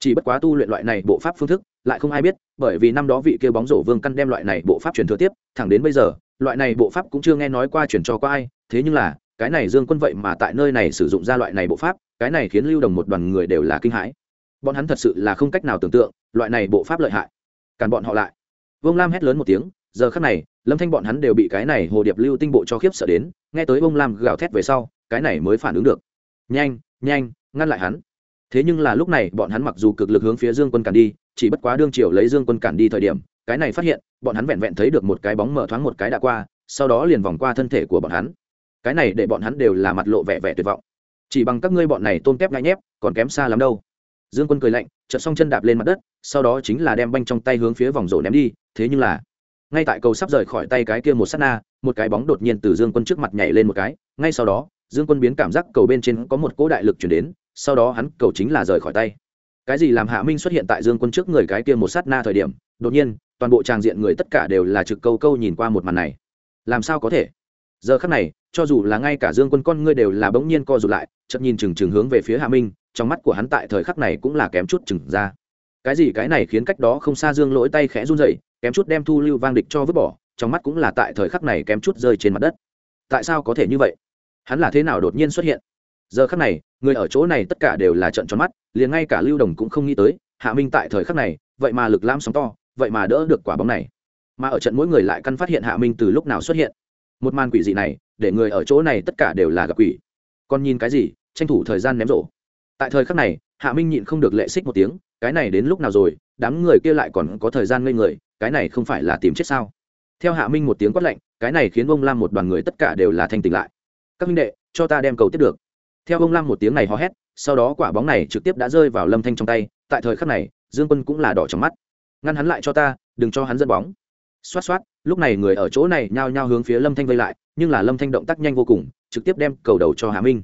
Chỉ bất quá tu luyện loại này bộ pháp phương thức, lại không ai biết, bởi vì năm đó vị kia bóng rổ vương căn đem loại này bộ pháp truyền thừa tiếp, thẳng đến bây giờ, loại này bộ pháp cũng chưa nghe nói qua truyền cho có ai, thế nhưng là, cái này dương quân vậy mà tại nơi này sử dụng ra loại này bộ pháp, cái này khiến lưu đồng một đoàn người đều là kinh hãi. Bọn hắn thật sự là không cách nào tưởng tượng, loại này bộ pháp lợi hại. Cản bọn họ lại. Vương lam hét lớn một tiếng giờ khắc này, lâm thanh bọn hắn đều bị cái này hồ điệp lưu tinh bộ cho khiếp sợ đến, nghe tới bông lam gào thét về sau, cái này mới phản ứng được. Nhanh nhanh, ngăn lại hắn. Thế nhưng là lúc này, bọn hắn mặc dù cực lực hướng phía dương quân cản đi, chỉ bất quá đương triều lấy dương quân cản đi thời điểm, cái này phát hiện, bọn hắn vẹn vẹn thấy được một cái bóng mở thoáng một cái đã qua, sau đó liền vòng qua thân thể của bọn hắn. Cái này để bọn hắn đều là mặt lộ vẻ vẻ tuyệt vọng. Chỉ bằng các ngươi bọn này tôn kép ngại nhép, còn kém xa lắm đâu. Dương quân cười lạnh, chợt xong chân đạp lên mặt đất, sau đó chính là đem banh trong tay hướng phía vòng rổ ném đi, thế nhưng là ngay tại cầu sắp rời khỏi tay cái kia một sát na, một cái bóng đột nhiên từ dương quân trước mặt nhảy lên một cái. Ngay sau đó, dương quân biến cảm giác cầu bên trên có một cỗ đại lực chuyển đến, sau đó hắn cầu chính là rời khỏi tay. Cái gì làm hạ minh xuất hiện tại dương quân trước người cái kia một sát na thời điểm, đột nhiên, toàn bộ tràng diện người tất cả đều là trực câu câu nhìn qua một màn này. Làm sao có thể? Giờ khắc này, cho dù là ngay cả dương quân con ngươi đều là bỗng nhiên co rụt lại chậm nhìn chừng chừng hướng về phía hạ minh, trong mắt của hắn tại thời khắc này cũng là kém chút chừng ra. Cái gì cái này khiến cách đó không xa dương lỗi tay khẽ run dậy kém chút đem thu lưu vang địch cho vứt bỏ, trong mắt cũng là tại thời khắc này kém chút rơi trên mặt đất. Tại sao có thể như vậy? Hắn là thế nào đột nhiên xuất hiện? Giờ khắc này, người ở chỗ này tất cả đều là trận tròn mắt, liền ngay cả lưu đồng cũng không nghĩ tới, hạ minh tại thời khắc này, vậy mà lực lam sóng to, vậy mà đỡ được quả bóng này. Mà ở trận mỗi người lại căn phát hiện hạ minh từ lúc nào xuất hiện. Một màn quỷ dị này, để người ở chỗ này tất cả đều là gặp quỷ. Còn nhìn cái gì, tranh thủ thời gian ném rổ. Tại thời khắc này, hạ minh nhịn không được lệ xích một tiếng, cái này đến lúc nào rồi, đám người kia lại còn có thời gian ngây người cái này không phải là tìm chết sao? Theo hạ minh một tiếng quát lạnh, cái này khiến ông lam một đoàn người tất cả đều là thanh tỉnh lại. Các minh đệ, cho ta đem cầu tiếp được. Theo ông lam một tiếng này hò hét, sau đó quả bóng này trực tiếp đã rơi vào lâm thanh trong tay, tại thời khắc này, dương quân cũng là đỏ trong mắt. Ngăn hắn lại cho ta, đừng cho hắn dẫn bóng. Xoát xoát, lúc này người ở chỗ này nhao nhao hướng phía lâm thanh vây lại, nhưng là lâm thanh động tác nhanh vô cùng, trực tiếp đem cầu đầu cho hạ minh.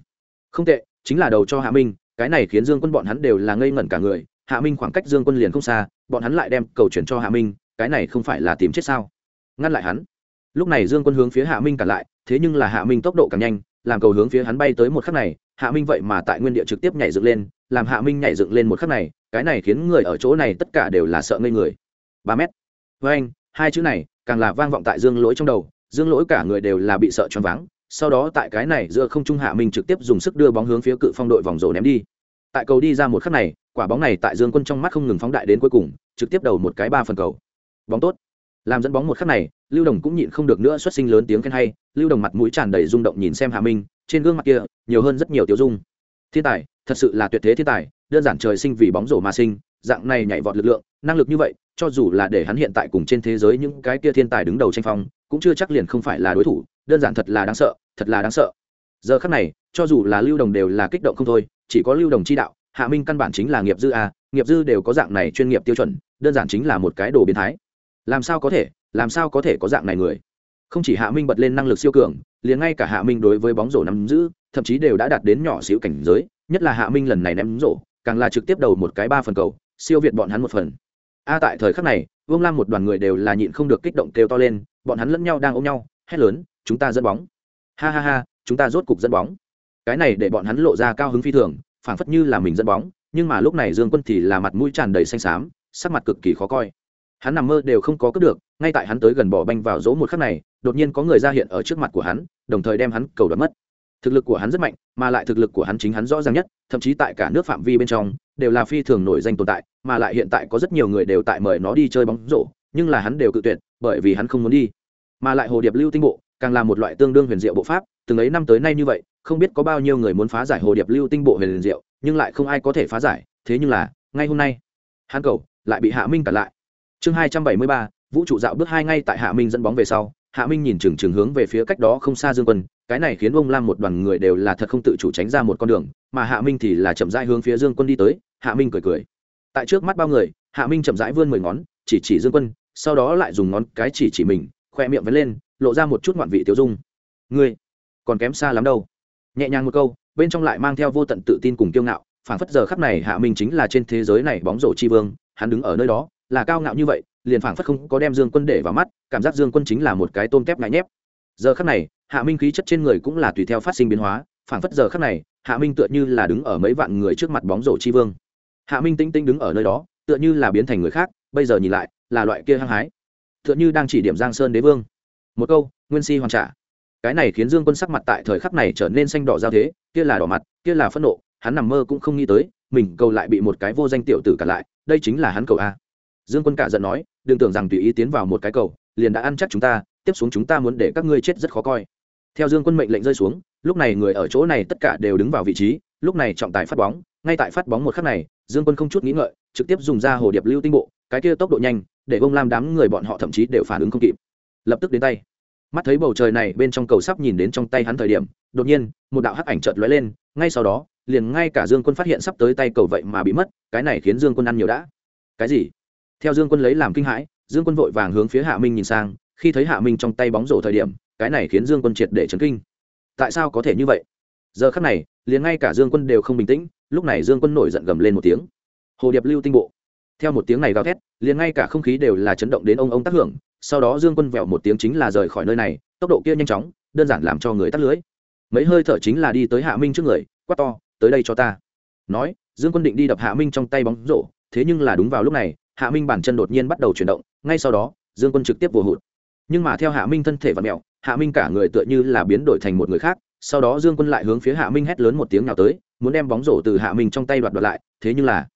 Không tệ, chính là đầu cho hạ minh, cái này khiến dương quân bọn hắn đều là ngây ngẩn cả người. Hạ minh khoảng cách dương quân liền không xa, bọn hắn lại đem cầu chuyển cho hạ minh cái này không phải là tìm chết sao? Ngăn lại hắn. Lúc này dương quân hướng phía hạ minh cản lại, thế nhưng là hạ minh tốc độ càng nhanh, làm cầu hướng phía hắn bay tới một khắc này, hạ minh vậy mà tại nguyên địa trực tiếp nhảy dựng lên, làm hạ minh nhảy dựng lên một khắc này, cái này khiến người ở chỗ này tất cả đều là sợ ngây người. Ba mét. Với anh, hai chữ này càng là vang vọng tại dương lỗi trong đầu, dương lỗi cả người đều là bị sợ choáng váng, sau đó tại cái này giữa không trung hạ minh trực tiếp dùng sức đưa bóng hướng phía cự phong đội vòng rổ ném đi. Tại cầu đi ra một khắc này, quả bóng này tại dương quân trong mắt không ngừng phóng đại đến cuối cùng, trực tiếp đầu một cái ba phần cầu bóng tốt. Làm dẫn bóng một khắc này, lưu đồng cũng nhịn không được nữa xuất sinh lớn tiếng khen hay, lưu đồng mặt mũi tràn đầy rung động nhìn xem hạ minh, trên gương mặt kia, nhiều hơn rất nhiều tiêu dung. Thiên tài, thật sự là tuyệt thế thiên tài, đơn giản trời sinh vì bóng rổ mà sinh, dạng này nhảy vọt lực lượng, năng lực như vậy, cho dù là để hắn hiện tại cùng trên thế giới những cái kia thiên tài đứng đầu tranh phong, cũng chưa chắc liền không phải là đối thủ, đơn giản thật là đáng sợ, thật là đáng sợ. Giờ khắc này, cho dù là lưu đồng đều là kích động không thôi, chỉ có lưu đồng chi đạo, hạ minh căn bản chính là nghiệp dư a, nghiệp dư đều có dạng này chuyên nghiệp tiêu chuẩn, đơn giản chính là một cái đồ biến thái làm sao có thể, làm sao có thể có dạng này người? Không chỉ hạ minh bật lên năng lực siêu cường, liền ngay cả hạ minh đối với bóng rổ nắm giữ, thậm chí đều đã đạt đến nhỏ xíu cảnh giới, nhất là hạ minh lần này ném rổ, càng là trực tiếp đầu một cái ba phần cầu, siêu việt bọn hắn một phần. A tại thời khắc này, vương lam một đoàn người đều là nhịn không được kích động kêu to lên, bọn hắn lẫn nhau đang ôm nhau, hét lớn, chúng ta dẫn bóng! Ha ha ha, chúng ta rốt cục dẫn bóng. Cái này để bọn hắn lộ ra cao hứng phi thường, phảng phất như là mình dẫn bóng, nhưng mà lúc này dương quân thì là mặt mũi tràn đầy xanh xám, sắc mặt cực kỳ khó coi hắn nằm mơ đều không có cướp được, ngay tại hắn tới gần bỏ banh vào dỗ một khắc này, đột nhiên có người ra hiện ở trước mặt của hắn, đồng thời đem hắn cầu đoạt mất. Thực lực của hắn rất mạnh, mà lại thực lực của hắn chính hắn rõ ràng nhất, thậm chí tại cả nước phạm vi bên trong, đều là phi thường nổi danh tồn tại, mà lại hiện tại có rất nhiều người đều tại mời nó đi chơi bóng rổ, nhưng là hắn đều cự tuyệt, bởi vì hắn không muốn đi. Mà lại hồ điệp lưu tinh bộ, càng là một loại tương đương huyền diệu bộ pháp, từng ấy năm tới nay như vậy, không biết có bao nhiêu người muốn phá giải hồ điệp lưu tinh bộ huyền diệu, nhưng lại không ai có thể phá giải, thế nhưng là, ngay hôm nay, hắn cầu lại bị hạ minh cản lại chương hai trăm bảy mươi ba, vũ trụ dạo bước hai ngay tại hạ minh dẫn bóng về sau. Hạ minh nhìn chừng chừng hướng về phía cách đó không xa dương quân. Cái này khiến ông lam một đoàn người đều là thật không tự chủ tránh ra một con đường, mà hạ minh thì là chậm rãi hướng phía dương quân đi tới. Hạ minh cười cười. Tại trước mắt bao người, hạ minh chậm rãi vươn mười ngón, chỉ chỉ dương quân, sau đó lại dùng ngón cái chỉ chỉ mình, khoe miệng vấn lên, lộ ra một chút ngoạn vị tiêu dung. Ngươi còn kém xa lắm đâu. Nhẹ nhàng một câu, bên trong lại mang theo vô tận tự tin cùng kiêu ngạo. Phảng phất giờ khắp này hạ minh chính là trên thế giới này bóng rổ chi vương, hắn đứng ở nơi đó là cao ngạo như vậy, liền phảng phất không có đem dương quân để vào mắt, cảm giác dương quân chính là một cái tôm tép ngại nhép. Giờ khắc này, hạ minh khí chất trên người cũng là tùy theo phát sinh biến hóa, phảng phất giờ khắc này, hạ minh tựa như là đứng ở mấy vạn người trước mặt bóng rổ chi vương. Hạ minh tinh tinh đứng ở nơi đó, tựa như là biến thành người khác, bây giờ nhìn lại, là loại kia hăng hái. Tựa như đang chỉ điểm giang sơn đế vương. Một câu, nguyên si hoàn trả. Cái này khiến dương quân sắc mặt tại thời khắc này trở nên xanh đỏ giao thế, kia là đỏ mặt, kia là phẫn nộ, hắn nằm mơ cũng không nghĩ tới, mình cầu lại bị một cái vô danh tiểu tử cả lại, đây chính là hắn cầu a dương quân cả giận nói, đừng tưởng rằng tùy ý tiến vào một cái cầu, liền đã ăn chắc chúng ta, tiếp xuống chúng ta muốn để các ngươi chết rất khó coi. Theo dương quân mệnh lệnh rơi xuống, lúc này người ở chỗ này tất cả đều đứng vào vị trí, lúc này trọng tài phát bóng, ngay tại phát bóng một khắc này, dương quân không chút nghĩ ngợi, trực tiếp dùng ra hồ điệp lưu tinh bộ, cái kia tốc độ nhanh, để bông lam đám người bọn họ thậm chí đều phản ứng không kịp. Lập tức đến tay. Mắt thấy bầu trời này bên trong cầu sắp nhìn đến trong tay hắn thời điểm, đột nhiên, một đạo hắc ảnh chợt lóe lên, ngay sau đó, liền ngay cả dương quân phát hiện sắp tới tay cầu vậy mà bị mất, cái này khiến dương quân ăn nhiều đã. Cái gì? Theo dương quân lấy làm kinh hãi, dương quân vội vàng hướng phía hạ minh nhìn sang, khi thấy hạ minh trong tay bóng rổ thời điểm, cái này khiến dương quân triệt để chấn kinh. Tại sao có thể như vậy? Giờ khắc này, liền ngay cả dương quân đều không bình tĩnh, lúc này dương quân nổi giận gầm lên một tiếng. Hồ điệp lưu tinh bộ. Theo một tiếng này gào thét, liền ngay cả không khí đều là chấn động đến ông ông tác hưởng, sau đó dương quân vẹo một tiếng chính là rời khỏi nơi này, tốc độ kia nhanh chóng, đơn giản làm cho người tắt lưới. Mấy hơi thở chính là đi tới hạ minh trước người, quát to, tới đây cho ta. Nói, dương quân định đi đập hạ minh trong tay bóng rổ, thế nhưng là đúng vào lúc này hạ minh bản chân đột nhiên bắt đầu chuyển động ngay sau đó dương quân trực tiếp vô hụt nhưng mà theo hạ minh thân thể và mẹo hạ minh cả người tựa như là biến đổi thành một người khác sau đó dương quân lại hướng phía hạ minh hét lớn một tiếng nào tới muốn đem bóng rổ từ hạ minh trong tay đoạt đoạt lại thế nhưng là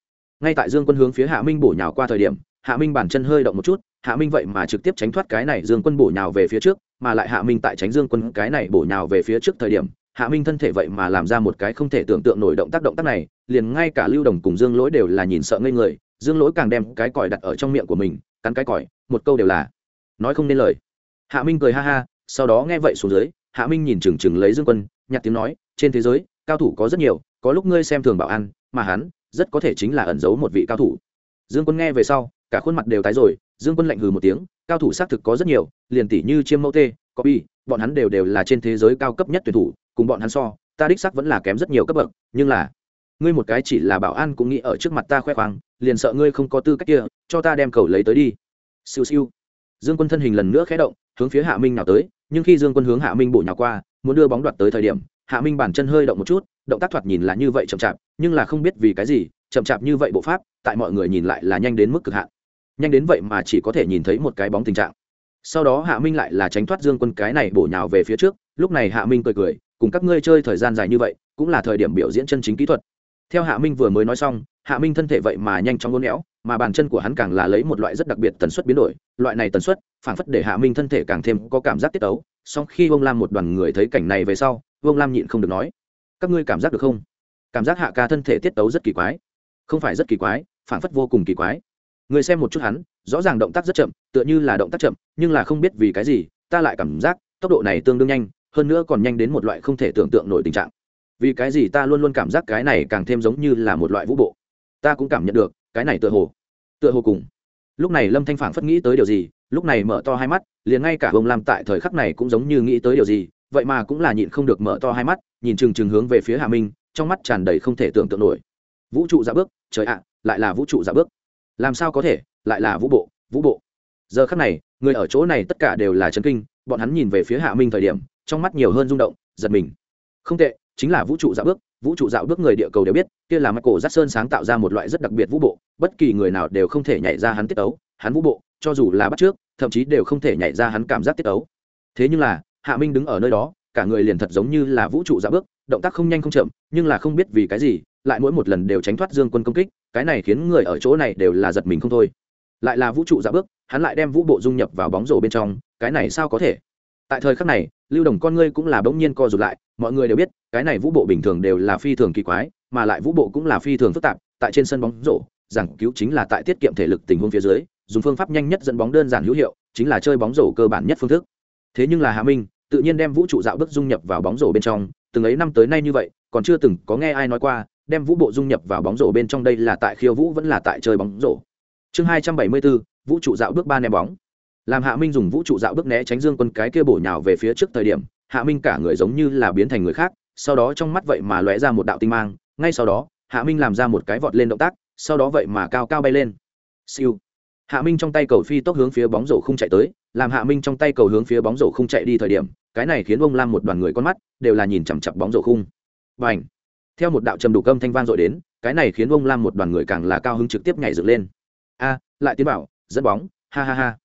ngay tại dương quân hướng phía hạ minh bổ nhào qua thời điểm hạ minh bản chân hơi động một chút hạ minh vậy mà trực tiếp tránh thoát cái này dương quân bổ nhào về phía trước mà lại hạ minh tại tránh dương quân cái này bổ nhào về phía trước thời điểm hạ minh thân thể vậy mà làm ra một cái không thể tưởng tượng nổi động tác động tác này liền ngay cả lưu đồng cùng dương lỗi đều là nhìn sợ ngây người dương lỗi càng đem cái còi đặt ở trong miệng của mình, cắn cái còi, một câu đều là, nói không nên lời. Hạ minh cười ha ha, sau đó nghe vậy xuống dưới, hạ minh nhìn chừng chừng lấy dương quân, nhặt tiếng nói, trên thế giới, cao thủ có rất nhiều, có lúc ngươi xem thường bảo an, mà hắn, rất có thể chính là ẩn giấu một vị cao thủ. Dương quân nghe về sau, cả khuôn mặt đều tái rồi, dương quân lạnh hừ một tiếng, cao thủ xác thực có rất nhiều, liền tỷ như chiêm mẫu tê, copy, bọn hắn đều đều là trên thế giới cao cấp nhất tuyển thủ, cùng bọn hắn so, ta đích xác vẫn là kém rất nhiều cấp bậc, nhưng là ngươi một cái chỉ là bảo an cũng nghĩ ở trước mặt ta khoe khoang, liền sợ ngươi không có tư cách kia, cho ta đem cầu lấy tới đi. Siêu siêu. Dương quân thân hình lần nữa khé động, hướng phía hạ minh nào tới, nhưng khi dương quân hướng hạ minh bổ nhào qua, muốn đưa bóng đoạt tới thời điểm, hạ minh bản chân hơi động một chút, động tác thoạt nhìn là như vậy chậm chạp, nhưng là không biết vì cái gì, chậm chạp như vậy bộ pháp, tại mọi người nhìn lại là nhanh đến mức cực hạn. Nhanh đến vậy mà chỉ có thể nhìn thấy một cái bóng tình trạng. Sau đó hạ minh lại là tránh thoát dương quân cái này bổ nhào về phía trước, lúc này hạ minh cười cười, cùng các ngươi chơi thời gian dài như vậy, cũng là thời điểm biểu diễn chân chính kỹ thuật theo hạ minh vừa mới nói xong, hạ minh thân thể vậy mà nhanh chóng ngôn éo, mà bàn chân của hắn càng là lấy một loại rất đặc biệt tần suất biến đổi. Loại này tần suất, phảng phất để hạ minh thân thể càng thêm có cảm giác tiết ấu song khi Vương lam một đoàn người thấy cảnh này về sau, Vương lam nhịn không được nói, các ngươi cảm giác được không? Cảm giác hạ ca thân thể tiết tấu rất kỳ quái. Không phải rất kỳ quái, phảng phất vô cùng kỳ quái. Người xem một chút hắn, rõ ràng động tác rất chậm, tựa như là động tác chậm, nhưng là không biết vì cái gì, ta lại cảm giác tốc độ này tương đương nhanh, hơn nữa còn nhanh đến một loại không thể tưởng tượng nổi tình trạng vì cái gì ta luôn luôn cảm giác cái này càng thêm giống như là một loại vũ bộ? Ta cũng cảm nhận được, cái này tựa hồ tựa hồ cùng. Lúc này lâm thanh phảng phất nghĩ tới điều gì, lúc này mở to hai mắt, liền ngay cả ông lam tại thời khắc này cũng giống như nghĩ tới điều gì, vậy mà cũng là nhịn không được mở to hai mắt, nhìn chừng chừng hướng về phía hà minh, trong mắt tràn đầy không thể tưởng tượng nổi. Vũ trụ dạ bước, trời ạ, lại là vũ trụ dạ bước. Làm sao có thể, lại là vũ bộ vũ bộ. Giờ khắc này, người ở chỗ này tất cả đều là chấn kinh, bọn hắn nhìn về phía hạ minh thời điểm, trong mắt nhiều hơn rung động, giật mình. Không tệ chính là vũ trụ dạo bước, vũ trụ dạo bước người địa cầu đều biết, kia là michael jackson sáng tạo ra một loại rất đặc biệt vũ bộ, bất kỳ người nào đều không thể nhảy ra hắn tiết ấu, hắn vũ bộ, cho dù là bắt trước, thậm chí đều không thể nhảy ra hắn cảm giác tiết ấu. Thế nhưng là, hạ minh đứng ở nơi đó, cả người liền thật giống như là vũ trụ dạo bước, động tác không nhanh không chậm, nhưng là không biết vì cái gì, lại mỗi một lần đều tránh thoát dương quân công kích, cái này khiến người ở chỗ này đều là giật mình không thôi. Lại là vũ trụ dạo bước, hắn lại đem vũ bộ dung nhập vào bóng rổ bên trong, cái này sao có thể? Tại thời khắc này, lưu đồng con ngươi cũng là bỗng nhiên co rụt lại, mọi người đều biết, cái này vũ bộ bình thường đều là phi thường kỳ quái, mà lại vũ bộ cũng là phi thường phức tạp, tại trên sân bóng rổ, giảng cứu chính là tại tiết kiệm thể lực tình huống phía dưới, dùng phương pháp nhanh nhất dẫn bóng đơn giản hữu hiệu, chính là chơi bóng rổ cơ bản nhất phương thức. Thế nhưng là hạ minh, tự nhiên đem vũ trụ dạo bước dung nhập vào bóng rổ bên trong, từng ấy năm tới nay như vậy, còn chưa từng có nghe ai nói qua, đem vũ bộ dung nhập vào bóng rổ bên trong đây là tại khiêu vũ vẫn là tại chơi bóng rổ. Chương hai trăm bảy mươi bốn, vũ trụ dạo bước ba ném bóng làm hạ minh dùng vũ trụ dạo bước né tránh dương quân cái kia bổ nhào về phía trước thời điểm, hạ minh cả người giống như là biến thành người khác, sau đó trong mắt vậy mà lóe ra một đạo tinh mang, ngay sau đó, hạ minh làm ra một cái vọt lên động tác, sau đó vậy mà cao cao bay lên. Siêu. Hạ minh trong tay cầu phi tốc hướng phía bóng rổ không chạy tới, làm hạ minh trong tay cầu hướng phía bóng rổ không chạy đi thời điểm, cái này khiến ông lam một đoàn người con mắt đều là nhìn chằm chặp bóng rổ khung. Và ảnh theo một đạo trầm đủ cơm thanh vang dội đến, cái này khiến ông lam một đoàn người càng là cao hứng trực tiếp nhảy dựng lên. A, lại tiến bảo, dẫn bóng, ha ha ha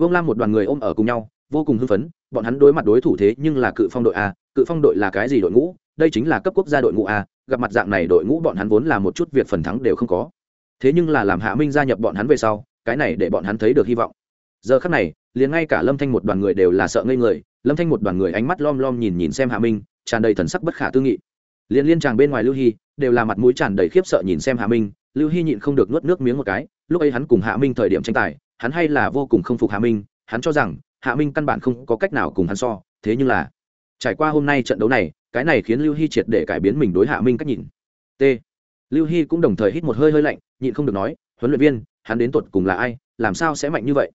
vương lam một đoàn người ôm ở cùng nhau, vô cùng hưng phấn, bọn hắn đối mặt đối thủ thế nhưng là cự phong đội a, cự phong đội là cái gì đội ngũ? Đây chính là cấp quốc gia đội ngũ a, gặp mặt dạng này đội ngũ bọn hắn vốn là một chút việc phần thắng đều không có. Thế nhưng là làm hạ minh gia nhập bọn hắn về sau, cái này để bọn hắn thấy được hy vọng. Giờ khắc này, liền ngay cả lâm thanh một đoàn người đều là sợ ngây người, lâm thanh một đoàn người ánh mắt lom lom nhìn nhìn xem hạ minh, tràn đầy thần sắc bất khả tư nghị. Liền liên tràng bên ngoài lưu hy, đều là mặt mũi tràn đầy khiếp sợ nhìn xem hạ minh, lưu hy nhịn không được nuốt nước miếng một cái, lúc ấy hắn cùng hạ minh thời điểm tranh tài hắn hay là vô cùng không phục hạ minh, hắn cho rằng hạ minh căn bản không có cách nào cùng hắn so, thế nhưng là, trải qua hôm nay trận đấu này, cái này khiến lưu hy triệt để cải biến mình đối hạ minh cách nhìn. T. Lưu hy cũng đồng thời hít một hơi hơi lạnh, nhịn không được nói, huấn luyện viên, hắn đến tột cùng là ai, làm sao sẽ mạnh như vậy?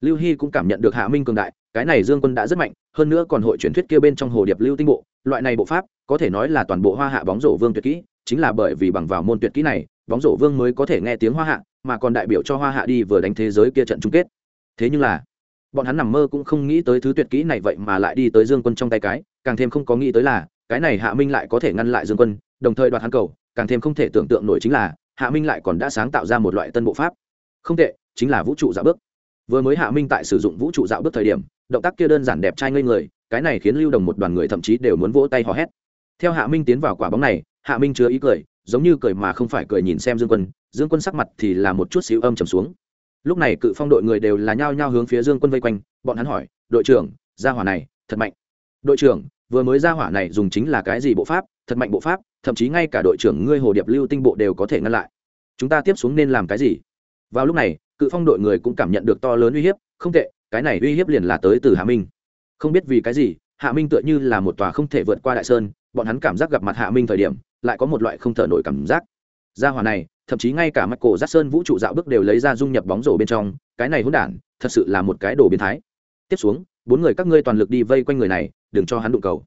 Lưu hy cũng cảm nhận được hạ minh cường đại, cái này dương quân đã rất mạnh, hơn nữa còn hội truyền thuyết kia bên trong hồ điệp lưu tinh bộ, loại này bộ pháp, có thể nói là toàn bộ hoa hạ bóng rổ vương tuyệt kỹ, chính là bởi vì bằng vào môn tuyệt kỹ này, bóng rổ vương mới có thể nghe tiếng hoa hạ mà còn đại biểu cho hoa hạ đi vừa đánh thế giới kia trận chung kết. Thế nhưng là, bọn hắn nằm mơ cũng không nghĩ tới thứ tuyệt kỹ này vậy mà lại đi tới dương quân trong tay cái, càng thêm không có nghĩ tới là, cái này hạ minh lại có thể ngăn lại dương quân, đồng thời đoạt hắn cầu, càng thêm không thể tưởng tượng nổi chính là, hạ minh lại còn đã sáng tạo ra một loại tân bộ pháp. Không tệ, chính là vũ trụ dạo bước. Vừa mới hạ minh tại sử dụng vũ trụ dạo bước thời điểm, động tác kia đơn giản đẹp trai ngây người, cái này khiến lưu đồng một đoàn người thậm chí đều muốn vỗ tay hò hét. Theo hạ minh tiến vào quả bóng này, hạ minh chứa ý cười, giống như cười mà không phải cười nhìn xem dương quân dương quân sắc mặt thì là một chút xíu âm trầm xuống. Lúc này cự phong đội người đều là nhao nhao hướng phía dương quân vây quanh, bọn hắn hỏi, đội trưởng, gia hỏa này thật mạnh. Đội trưởng, vừa mới gia hỏa này dùng chính là cái gì bộ pháp? Thật mạnh bộ pháp, thậm chí ngay cả đội trưởng ngươi hồ điệp lưu tinh bộ đều có thể ngăn lại. Chúng ta tiếp xuống nên làm cái gì? Vào lúc này, cự phong đội người cũng cảm nhận được to lớn uy hiếp, không tệ, cái này uy hiếp liền là tới từ hạ minh. Không biết vì cái gì, hạ minh tựa như là một tòa không thể vượt qua đại sơn, bọn hắn cảm giác gặp mặt hạ minh thời điểm, lại có một loại không thở nổi cảm giác. Gia hỏa này thậm chí ngay cả Michael cổ sơn vũ trụ dạo bước đều lấy ra dung nhập bóng rổ bên trong, cái này hỗn đản, thật sự là một cái đồ biến thái. Tiếp xuống, bốn người các ngươi toàn lực đi vây quanh người này, đừng cho hắn đụng cầu.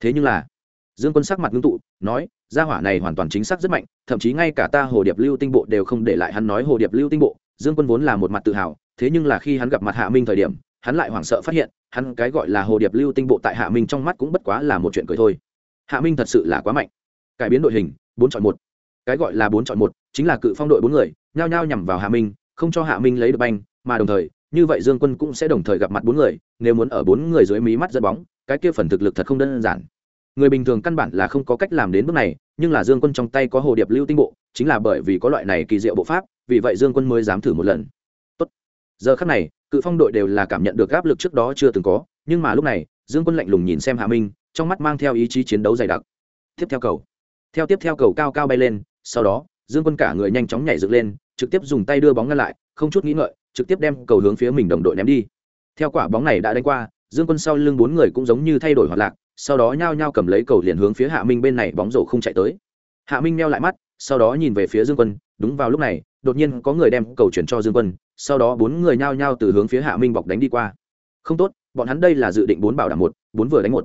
Thế nhưng là, dương quân sắc mặt ngưng tụ, nói, gia hỏa này hoàn toàn chính xác rất mạnh, thậm chí ngay cả ta hồ điệp lưu tinh bộ đều không để lại hắn nói hồ điệp lưu tinh bộ. Dương quân vốn là một mặt tự hào, thế nhưng là khi hắn gặp mặt hạ minh thời điểm, hắn lại hoảng sợ phát hiện, hắn cái gọi là hồ điệp lưu tinh bộ tại hạ minh trong mắt cũng bất quá là một chuyện cười thôi. Hạ minh thật sự là quá mạnh. Cải biến đội hình, bốn chọn một cái gọi là bốn chọn một, chính là cự phong đội bốn người, nhao nhao nhằm vào hạ minh, không cho hạ minh lấy được banh, mà đồng thời, như vậy dương quân cũng sẽ đồng thời gặp mặt bốn người, nếu muốn ở bốn người dưới mí mắt dẫn bóng, cái kia phần thực lực thật không đơn giản. Người bình thường căn bản là không có cách làm đến bước này, nhưng là dương quân trong tay có hồ điệp lưu tinh bộ, chính là bởi vì có loại này kỳ diệu bộ pháp, vì vậy dương quân mới dám thử một lần. Tốt. giờ khắc này, cự phong đội đều là cảm nhận được áp lực trước đó chưa từng có, nhưng mà lúc này, dương quân lạnh lùng nhìn xem hạ minh, trong mắt mang theo ý chí chiến đấu dày đặc. Tiếp theo cầu. Theo tiếp theo cầu cao cao bay lên sau đó, dương quân cả người nhanh chóng nhảy dựng lên, trực tiếp dùng tay đưa bóng ngăn lại, không chút nghĩ ngợi, trực tiếp đem cầu hướng phía mình đồng đội ném đi. Theo quả bóng này đã đánh qua, dương quân sau lưng bốn người cũng giống như thay đổi hoạt lạc, sau đó nhao nhao cầm lấy cầu liền hướng phía hạ minh bên này bóng rổ không chạy tới. Hạ minh meo lại mắt, sau đó nhìn về phía dương quân, đúng vào lúc này, đột nhiên có người đem cầu chuyển cho dương quân, sau đó bốn người nhao nhao từ hướng phía hạ minh bọc đánh đi qua. Không tốt, bọn hắn đây là dự định bốn bảo đảm một, bốn vừa đánh một.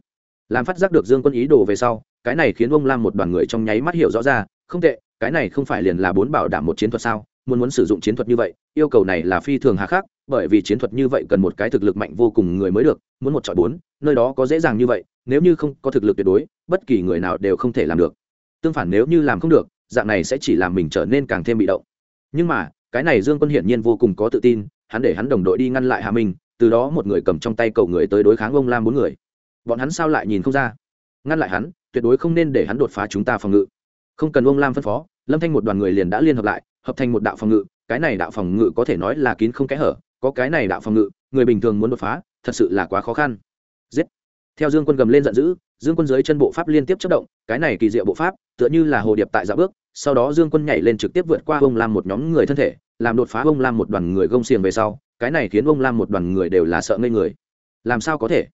Làm phát giác được dương quân ý đồ về sau, cái này khiến ông lam một đoàn người trong nháy mắt hiểu rõ ra không tệ, cái này không phải liền là bốn bảo đảm một chiến thuật sao? Muốn muốn sử dụng chiến thuật như vậy, yêu cầu này là phi thường hà khắc, bởi vì chiến thuật như vậy cần một cái thực lực mạnh vô cùng người mới được, muốn một chọi bốn, nơi đó có dễ dàng như vậy, nếu như không có thực lực tuyệt đối, bất kỳ người nào đều không thể làm được. Tương phản nếu như làm không được, dạng này sẽ chỉ làm mình trở nên càng thêm bị động. Nhưng mà, cái này dương quân hiển nhiên vô cùng có tự tin, hắn để hắn đồng đội đi ngăn lại Hà minh, từ đó một người cầm trong tay cầu người tới đối kháng ông lam bốn người. Bọn hắn sao lại nhìn không ra? Ngăn lại hắn, tuyệt đối không nên để hắn đột phá chúng ta phòng ngự không cần ông lam phân phó lâm thanh một đoàn người liền đã liên hợp lại hợp thành một đạo phòng ngự cái này đạo phòng ngự có thể nói là kín không kẽ hở có cái này đạo phòng ngự người bình thường muốn đột phá thật sự là quá khó khăn giết theo dương quân gầm lên giận dữ dương quân dưới chân bộ pháp liên tiếp chất động cái này kỳ diệu bộ pháp tựa như là hồ điệp tại dạ bước sau đó dương quân nhảy lên trực tiếp vượt qua ông lam một nhóm người thân thể làm đột phá ông lam một đoàn người gông xiềng về sau cái này khiến ông lam một đoàn người đều là sợ ngây người làm sao có thể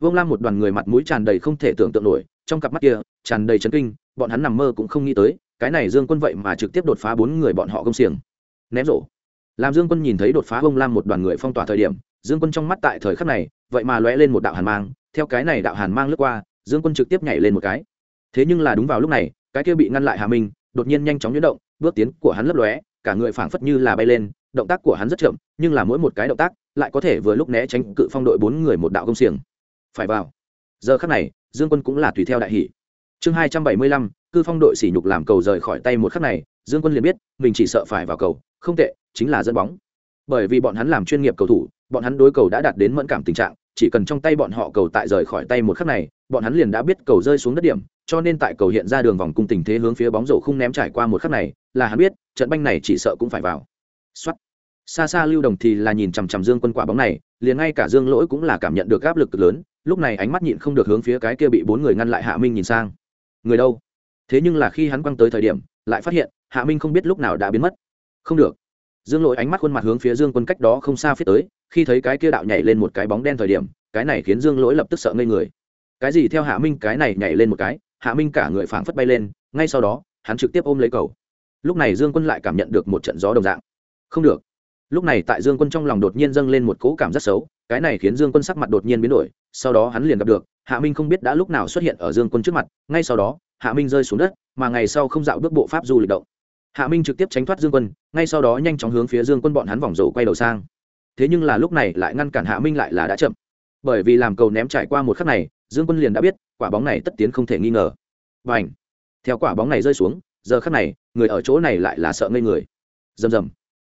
ông lam một đoàn người mặt mũi tràn đầy không thể tưởng tượng nổi trong cặp mắt kia tràn đầy chấn kinh, bọn hắn nằm mơ cũng không nghĩ tới, cái này dương quân vậy mà trực tiếp đột phá bốn người bọn họ công xiềng. Ném rổ. Làm dương quân nhìn thấy đột phá bông lam một đoàn người phong tỏa thời điểm, dương quân trong mắt tại thời khắc này, vậy mà lóe lên một đạo hàn mang, theo cái này đạo hàn mang lướt qua, dương quân trực tiếp nhảy lên một cái. Thế nhưng là đúng vào lúc này, cái kia bị ngăn lại hà minh, đột nhiên nhanh chóng nhuyễn động, bước tiến của hắn lấp lóe, cả người phảng phất như là bay lên, động tác của hắn rất chậm, nhưng là mỗi một cái động tác lại có thể vừa lúc né tránh cự phong đội bốn người một đạo công xiềng. Phải vào. Giờ khắc này dương quân cũng là tùy theo đại hỷ. Chương hai trăm bảy mươi lăm, cư phong đội sỉ nhục làm cầu rời khỏi tay một khắc này, dương quân liền biết, mình chỉ sợ phải vào cầu, không tệ, chính là dẫn bóng. Bởi vì bọn hắn làm chuyên nghiệp cầu thủ, bọn hắn đối cầu đã đạt đến mẫn cảm tình trạng, chỉ cần trong tay bọn họ cầu tại rời khỏi tay một khắc này, bọn hắn liền đã biết cầu rơi xuống đất điểm, cho nên tại cầu hiện ra đường vòng cung tình thế hướng phía bóng rổ không ném trải qua một khắc này, là hắn biết, trận banh này chỉ sợ cũng phải vào. Xuất xa xa lưu đồng thì là nhìn chằm chằm dương quân quả bóng này, liền ngay cả dương lỗi cũng là cảm nhận được áp lực cực lớn lúc này ánh mắt nhịn không được hướng phía cái kia bị bốn người ngăn lại hạ minh nhìn sang. Người đâu? Thế nhưng là khi hắn quăng tới thời điểm, lại phát hiện, hạ minh không biết lúc nào đã biến mất. Không được. Dương lỗi ánh mắt khuôn mặt hướng phía dương quân cách đó không xa phía tới, khi thấy cái kia đạo nhảy lên một cái bóng đen thời điểm, cái này khiến dương lỗi lập tức sợ ngây người. Cái gì theo hạ minh, cái này nhảy lên một cái, hạ minh cả người phảng phất bay lên, ngay sau đó, hắn trực tiếp ôm lấy cầu. Lúc này dương quân lại cảm nhận được một trận gió đồng dạng. Không được lúc này tại dương quân trong lòng đột nhiên dâng lên một cỗ cảm rất xấu, cái này khiến dương quân sắc mặt đột nhiên biến đổi, sau đó hắn liền gặp được, hạ minh không biết đã lúc nào xuất hiện ở dương quân trước mặt, ngay sau đó, hạ minh rơi xuống đất, mà ngày sau không dạo bước bộ pháp du lịch động. Hạ minh trực tiếp tránh thoát dương quân, ngay sau đó nhanh chóng hướng phía dương quân bọn hắn vòng rổ quay đầu sang. Thế nhưng là lúc này lại ngăn cản hạ minh lại là đã chậm. Bởi vì làm cầu ném trải qua một khắc này, dương quân liền đã biết, quả bóng này tất tiến không thể nghi ngờ. Và ảnh theo quả bóng này rơi xuống, giờ khắc này, người ở chỗ này lại là sợ ngây người. Rầm rầm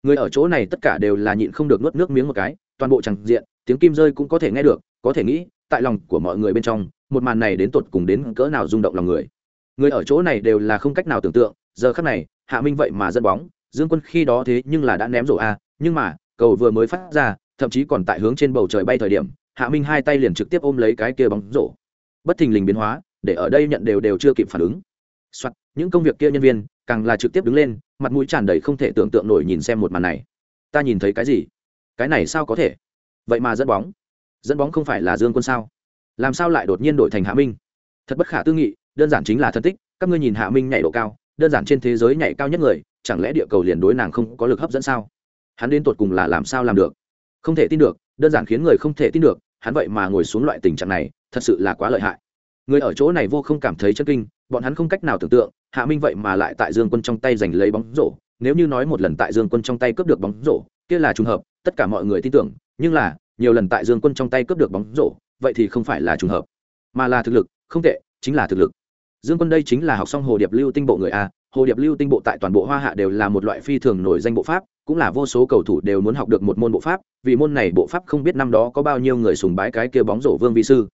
người ở chỗ này tất cả đều là nhịn không được nuốt nước miếng một cái, toàn bộ chẳng diện, tiếng kim rơi cũng có thể nghe được, có thể nghĩ, tại lòng của mọi người bên trong, một màn này đến tột cùng đến cỡ nào rung động lòng người. Người ở chỗ này đều là không cách nào tưởng tượng, giờ khắc này, hạ minh vậy mà dẫn bóng, dương quân khi đó thế nhưng là đã ném rổ a, nhưng mà, cầu vừa mới phát ra, thậm chí còn tại hướng trên bầu trời bay thời điểm, hạ minh hai tay liền trực tiếp ôm lấy cái kia bóng rổ. Bất thình lình biến hóa, để ở đây nhận đều đều chưa kịp phản ứng. Soạt, những công việc kia nhân viên càng là trực tiếp đứng lên mặt mũi tràn đầy không thể tưởng tượng nổi nhìn xem một màn này. Ta nhìn thấy cái gì? Cái này sao có thể? Vậy mà dẫn bóng. Dẫn bóng không phải là dương quân sao? Làm sao lại đột nhiên đổi thành hạ minh? Thật bất khả tư nghị đơn giản chính là thân tích các ngươi nhìn hạ minh nhảy độ cao đơn giản trên thế giới nhảy cao nhất người chẳng lẽ địa cầu liền đối nàng không có lực hấp dẫn sao? Hắn đến tột cùng là làm sao làm được? Không thể tin được đơn giản khiến người không thể tin được hắn vậy mà ngồi xuống loại tình trạng này thật sự là quá lợi hại. Người ở chỗ này vô không cảm thấy chân kinh bọn hắn không cách nào tưởng tượng, hạ minh vậy mà lại tại dương quân trong tay giành lấy bóng rổ. Nếu như nói một lần tại dương quân trong tay cướp được bóng rổ, kia là trùng hợp, tất cả mọi người tin tưởng, nhưng là, nhiều lần tại dương quân trong tay cướp được bóng rổ, vậy thì không phải là trùng hợp, mà là thực lực, không tệ, chính là thực lực. Dương quân đây chính là học xong hồ điệp lưu tinh bộ người a. Hồ điệp lưu tinh bộ tại toàn bộ hoa hạ đều là một loại phi thường nổi danh bộ pháp, cũng là vô số cầu thủ đều muốn học được một môn bộ pháp, vì môn này bộ pháp không biết năm đó có bao nhiêu người sùng bái cái kia bóng rổ vương vi sư.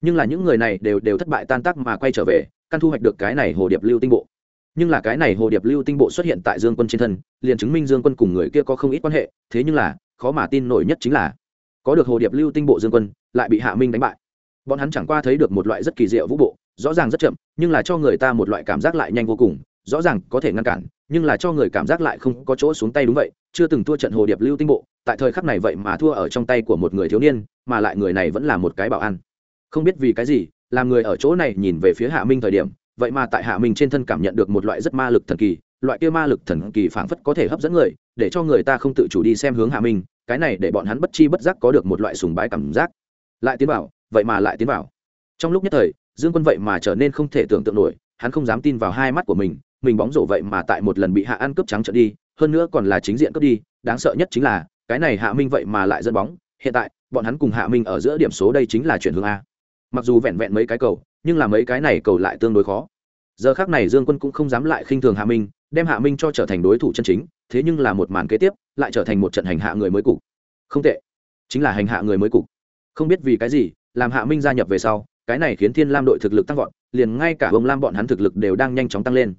Nhưng là những người này đều đều thất bại tan tác mà quay trở về căn thu hoạch được cái này hồ điệp lưu tinh bộ. Nhưng là cái này hồ điệp lưu tinh bộ xuất hiện tại dương quân trên thân, liền chứng minh dương quân cùng người kia có không ít quan hệ, thế nhưng là, khó mà tin nổi nhất chính là, có được hồ điệp lưu tinh bộ dương quân, lại bị hạ minh đánh bại. Bọn hắn chẳng qua thấy được một loại rất kỳ diệu vũ bộ, rõ ràng rất chậm, nhưng là cho người ta một loại cảm giác lại nhanh vô cùng, rõ ràng có thể ngăn cản, nhưng là cho người cảm giác lại không có chỗ xuống tay đúng vậy, chưa từng thua trận hồ điệp lưu tinh bộ, tại thời khắc này vậy mà thua ở trong tay của một người thiếu niên, mà lại người này vẫn là một cái bảo ăn không biết vì cái gì làm người ở chỗ này nhìn về phía hạ minh thời điểm, vậy mà tại hạ minh trên thân cảm nhận được một loại rất ma lực thần kỳ, loại kia ma lực thần kỳ phảng phất có thể hấp dẫn người, để cho người ta không tự chủ đi xem hướng hạ minh, cái này để bọn hắn bất chi bất giác có được một loại sùng bái cảm giác. Lại tiến vào, vậy mà lại tiến vào. Trong lúc nhất thời, dương quân vậy mà trở nên không thể tưởng tượng nổi, hắn không dám tin vào hai mắt của mình mình bóng rổ vậy mà tại một lần bị hạ ăn cướp trắng trở đi, hơn nữa còn là chính diện cướp đi, đáng sợ nhất chính là, cái này hạ minh vậy mà lại dẫn bóng, hiện tại, bọn hắn cùng hạ minh ở giữa điểm số đây chính là chuyển hướng a mặc dù vẹn vẹn mấy cái cầu, nhưng là mấy cái này cầu lại tương đối khó. Giờ khác này dương quân cũng không dám lại khinh thường hạ minh, đem hạ minh cho trở thành đối thủ chân chính, thế nhưng là một màn kế tiếp, lại trở thành một trận hành hạ người mới cục. Không tệ. Chính là hành hạ người mới cục. Không biết vì cái gì, làm hạ minh gia nhập về sau, cái này khiến thiên lam đội thực lực tăng vọt, liền ngay cả bông lam bọn hắn thực lực đều đang nhanh chóng tăng lên.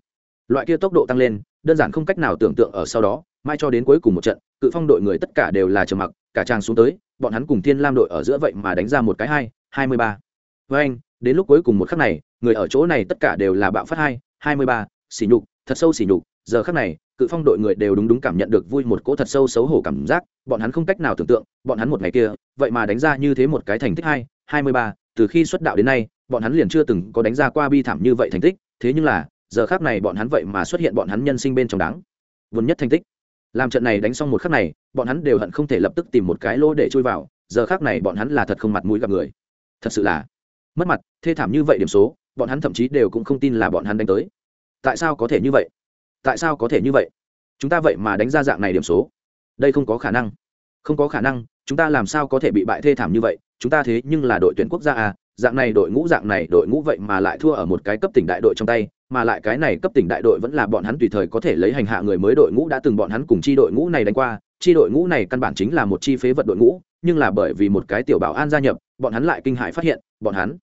Loại kia tốc độ tăng lên, đơn giản không cách nào tưởng tượng ở sau đó mai cho đến cuối cùng một trận, cự phong đội người tất cả đều là trầm mặc, cả trang xuống tới, bọn hắn cùng thiên lam đội ở giữa vậy mà đánh ra một cái hai hai mươi ba với anh, đến lúc cuối cùng một khắc này, người ở chỗ này tất cả đều là bạo phát hai hai mươi ba xỉ nhục, thật sâu xỉ nhục. Giờ khắc này, cự phong đội người đều đúng đúng cảm nhận được vui một cỗ thật sâu xấu hổ cảm giác. Bọn hắn không cách nào tưởng tượng, bọn hắn một ngày kia, vậy mà đánh ra như thế một cái thành tích hai hai mươi ba. Từ khi xuất đạo đến nay, bọn hắn liền chưa từng có đánh ra qua bi thảm như vậy thành tích. Thế nhưng là, giờ khác này bọn hắn vậy mà xuất hiện bọn hắn nhân sinh bên trong đáng. Vốn nhất thành tích. Làm trận này đánh xong một khắc này, bọn hắn đều hận không thể lập tức tìm một cái lỗ để chui vào. Giờ khác này bọn hắn là thật không mặt mũi gặp người. Thật sự là mất mặt, thê thảm như vậy điểm số, bọn hắn thậm chí đều cũng không tin là bọn hắn đánh tới. Tại sao có thể như vậy? Tại sao có thể như vậy? Chúng ta vậy mà đánh ra dạng này điểm số. Đây không có khả năng. Không có khả năng, chúng ta làm sao có thể bị bại thê thảm như vậy? Chúng ta thế nhưng là đội tuyển quốc gia à dạng này đội ngũ, dạng này đội ngũ vậy mà lại thua ở một cái cấp tỉnh đại đội trong tay, mà lại cái này cấp tỉnh đại đội vẫn là bọn hắn tùy thời có thể lấy hành hạ người mới đội ngũ đã từng bọn hắn cùng chi đội ngũ này đánh qua. Chi đội ngũ này căn bản chính là một chi phế vật đội ngũ, nhưng là bởi vì một cái tiểu bảo an gia nhập, bọn hắn lại kinh hại phát hiện, bọn hắn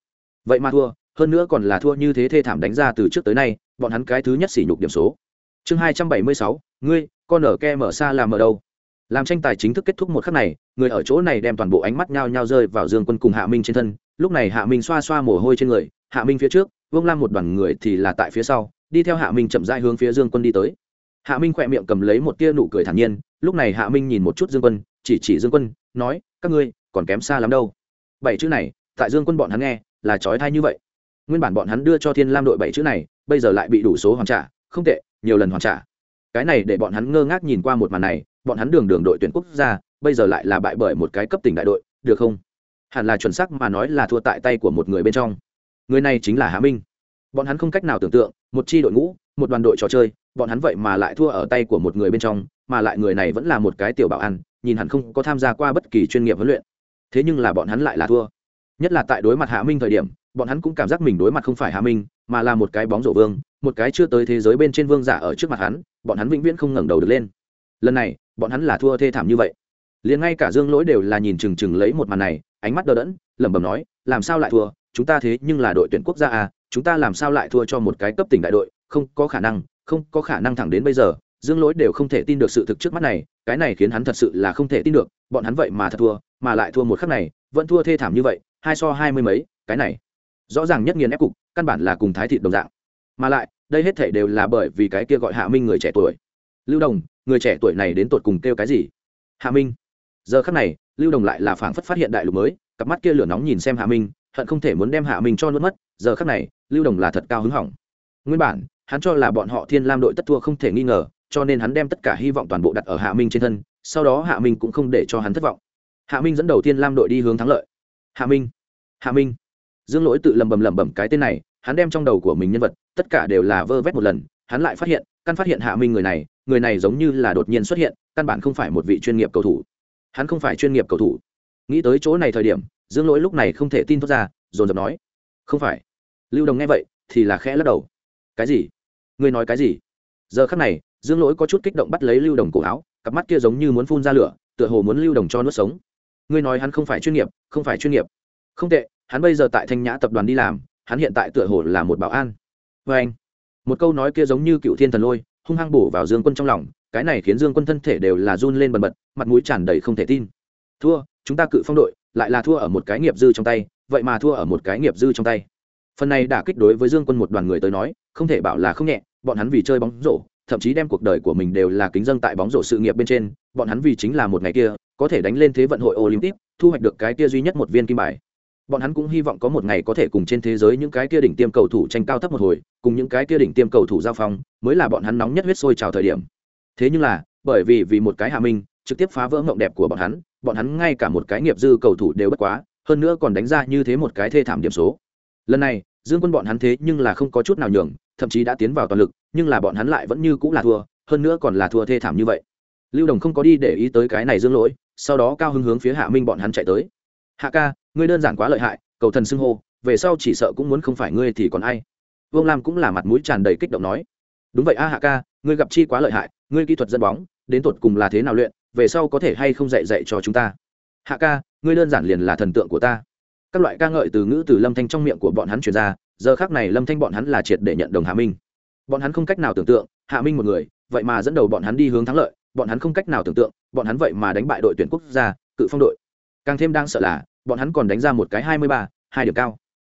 vậy mà thua, hơn nữa còn là thua như thế thê thảm đánh ra từ trước tới nay, bọn hắn cái thứ nhất sỉ nhục điểm số. Chương hai trăm bảy mươi sáu, ngươi, con ở ke mở xa làm ở đâu? Làm tranh tài chính thức kết thúc một khắc này, người ở chỗ này đem toàn bộ ánh mắt nhao nhao rơi vào dương quân cùng hạ minh trên thân, lúc này hạ minh xoa xoa mồ hôi trên người, hạ minh phía trước vương lam một đoàn người thì là tại phía sau, đi theo hạ minh chậm rãi hướng phía dương quân đi tới. Hạ minh khỏe miệng cầm lấy một tia nụ cười thản nhiên, lúc này hạ minh nhìn một chút dương quân, chỉ chỉ dương quân, nói, các ngươi, còn kém xa lắm đâu. Bảy chữ này, tại dương quân bọn hắn nghe là trói thai như vậy. Nguyên bản bọn hắn đưa cho thiên lam đội bảy chữ này, bây giờ lại bị đủ số hoàn trả. Không tệ, nhiều lần hoàn trả. Cái này để bọn hắn ngơ ngác nhìn qua một màn này, bọn hắn đường đường đội tuyển quốc gia, bây giờ lại là bại bởi một cái cấp tỉnh đại đội, được không? Hẳn là chuẩn xác mà nói là thua tại tay của một người bên trong. Người này chính là Hà minh. Bọn hắn không cách nào tưởng tượng, một chi đội ngũ, một đoàn đội trò chơi, bọn hắn vậy mà lại thua ở tay của một người bên trong, mà lại người này vẫn là một cái tiểu bảo ăn, nhìn hẳn không có tham gia qua bất kỳ chuyên nghiệp huấn luyện. Thế nhưng là bọn hắn lại là thua nhất là tại đối mặt hạ minh thời điểm, bọn hắn cũng cảm giác mình đối mặt không phải hạ minh, mà là một cái bóng rổ vương, một cái chưa tới thế giới bên trên vương giả ở trước mặt hắn, bọn hắn vĩnh viễn không ngẩng đầu được lên. Lần này, bọn hắn là thua thê thảm như vậy. Liền ngay cả dương lỗi đều là nhìn chừng chừng lấy một màn này, ánh mắt đờ đẫn, lẩm bẩm nói, làm sao lại thua? Chúng ta thế nhưng là đội tuyển quốc gia à chúng ta làm sao lại thua cho một cái cấp tỉnh đại đội? Không có khả năng, không có khả năng thẳng đến bây giờ. Dương lỗi đều không thể tin được sự thực trước mắt này, cái này khiến hắn thật sự là không thể tin được, bọn hắn vậy mà thật thua, mà lại thua một khắc này, vẫn thua thê thảm như vậy hai so hai mươi mấy, cái này. Rõ ràng nhất nghiền ép cục, căn bản là cùng thái thịt đồng dạng. Mà lại, đây hết thể đều là bởi vì cái kia gọi hạ minh người trẻ tuổi. Lưu đồng, người trẻ tuổi này đến tột cùng kêu cái gì? Hạ minh. Giờ khắc này, lưu đồng lại là phảng phất phát hiện đại lục mới, cặp mắt kia lửa nóng nhìn xem hạ minh, hận không thể muốn đem hạ minh cho nuốt mất. Giờ khắc này, lưu đồng là thật cao hứng hỏng. Nguyên bản, hắn cho là bọn họ thiên lam đội tất thua không thể nghi ngờ, cho nên hắn đem tất cả hy vọng toàn bộ đặt ở hạ minh trên thân, sau đó hạ minh cũng không để cho hắn thất vọng. Hạ minh dẫn đầu thiên lam đội đi hướng thắng lợi. Hạ minh hạ minh. Dương lỗi tự lầm bầm lầm bầm cái tên này, hắn đem trong đầu của mình nhân vật, tất cả đều là vơ vét một lần, hắn lại phát hiện, căn phát hiện hạ minh người này người này giống như là đột nhiên xuất hiện, căn bản không phải một vị chuyên nghiệp cầu thủ. Hắn không phải chuyên nghiệp cầu thủ. Nghĩ tới chỗ này thời điểm, dương lỗi lúc này không thể tin thoát ra, dồn dập nói, không phải. Lưu đồng nghe vậy, thì là khẽ lắc đầu. Cái gì? Ngươi nói cái gì? Giờ khắc này, dương lỗi có chút kích động bắt lấy lưu đồng cổ áo, cặp mắt kia giống như muốn phun ra lửa, tựa hồ muốn lưu đồng cho nuốt sống. Ngươi nói hắn không phải chuyên nghiệp, không phải chuyên nghiệp. Không tệ hắn bây giờ tại thanh nhã tập đoàn đi làm, hắn hiện tại tựa hồ là một bảo an. Vê anh, một câu nói kia giống như cựu thiên thần lôi, hung hăng bổ vào dương quân trong lòng, cái này khiến dương quân thân thể đều là run lên bần bật, mặt mũi tràn đầy không thể tin. Thua, chúng ta cự phong đội, lại là thua ở một cái nghiệp dư trong tay, vậy mà thua ở một cái nghiệp dư trong tay. Phần này đã kích đối với dương quân một đoàn người tới nói, không thể bảo là không nhẹ, bọn hắn vì chơi bóng rổ, thậm chí đem cuộc đời của mình đều là kính dân tại bóng rổ sự nghiệp bên trên, bọn hắn vì chính là một ngày kia, có thể đánh lên thế vận hội olympic, thu hoạch được cái kia duy nhất một viên kim bài bọn hắn cũng hy vọng có một ngày có thể cùng trên thế giới những cái kia đỉnh tiêm cầu thủ tranh cao thấp một hồi, cùng những cái kia đỉnh tiêm cầu thủ giao phong, mới là bọn hắn nóng nhất huyết sôi trào thời điểm. Thế nhưng là, bởi vì vì một cái hạ minh, trực tiếp phá vỡ mộng đẹp của bọn hắn bọn hắn ngay cả một cái nghiệp dư cầu thủ đều bất quá, hơn nữa còn đánh ra như thế một cái thê thảm điểm số. Lần này, dương quân bọn hắn thế nhưng là không có chút nào nhường, thậm chí đã tiến vào toàn lực, nhưng là bọn hắn lại vẫn như cũng là thua, hơn nữa còn là thua thê thảm như vậy. Lưu đồng không có đi để ý tới cái này dương lỗi, sau đó cao hứng hướng phía hạ minh bọn hắn chạy tới. Hạ ca ngươi đơn giản quá lợi hại, cầu thần xưng hô, về sau chỉ sợ cũng muốn không phải ngươi thì còn ai. Vương lam cũng là mặt mũi tràn đầy kích động nói. Đúng vậy a hạ ca, ngươi gặp chi quá lợi hại, ngươi kỹ thuật dẫn bóng, đến tột cùng là thế nào luyện, về sau có thể hay không dạy dạy cho chúng ta? Hạ ca, ngươi đơn giản liền là thần tượng của ta. Các loại ca ngợi từ ngữ từ lâm thanh trong miệng của bọn hắn truyền ra, giờ khác này lâm thanh bọn hắn là triệt để nhận đồng hạ minh. Bọn hắn không cách nào tưởng tượng, hạ minh một người, vậy mà dẫn đầu bọn hắn đi hướng thắng lợi, bọn hắn không cách nào tưởng tượng, bọn hắn vậy mà đánh bại đội tuyển quốc gia, cự phong đội. Càng thêm đang sợ là bọn hắn còn đánh ra một cái hai mươi ba, hai điểm cao.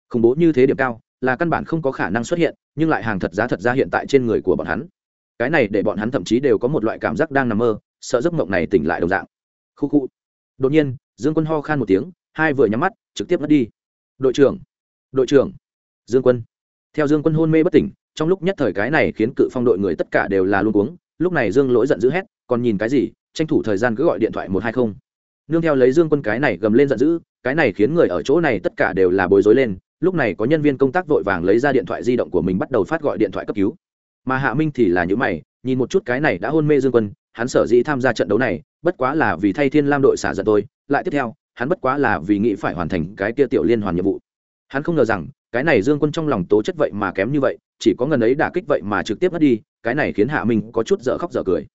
Khủng bố như thế điểm cao là căn bản không có khả năng xuất hiện, nhưng lại hàng thật giá thật ra hiện tại trên người của bọn hắn. Cái này để bọn hắn thậm chí đều có một loại cảm giác đang nằm mơ, sợ giấc mộng này tỉnh lại đồng dạng. Khu khu. Đột nhiên, dương quân ho khan một tiếng, hai vừa nhắm mắt, trực tiếp mất đi. Đội trưởng. Đội trưởng. Dương quân. Theo dương quân hôn mê bất tỉnh, trong lúc nhất thời cái này khiến cự phong đội người tất cả đều là luôn cuống, lúc này dương lỗi giận dữ hét, còn nhìn cái gì? Tranh thủ thời gian cứ gọi điện thoại một hai không. Nương theo lấy dương quân cái này gầm lên giận dữ cái này khiến người ở chỗ này tất cả đều là bối rối lên, lúc này có nhân viên công tác vội vàng lấy ra điện thoại di động của mình bắt đầu phát gọi điện thoại cấp cứu. Mà hạ minh thì là những mày, nhìn một chút cái này đã hôn mê dương quân, hắn sở dĩ tham gia trận đấu này, bất quá là vì thay thiên lam đội xả giận tôi lại tiếp theo, hắn bất quá là vì nghĩ phải hoàn thành cái kia tiểu liên hoàn nhiệm vụ. Hắn không ngờ rằng, cái này dương quân trong lòng tố chất vậy mà kém như vậy, chỉ có ngần ấy đả kích vậy mà trực tiếp mất đi, cái này khiến hạ minh có chút dở khóc dở cười.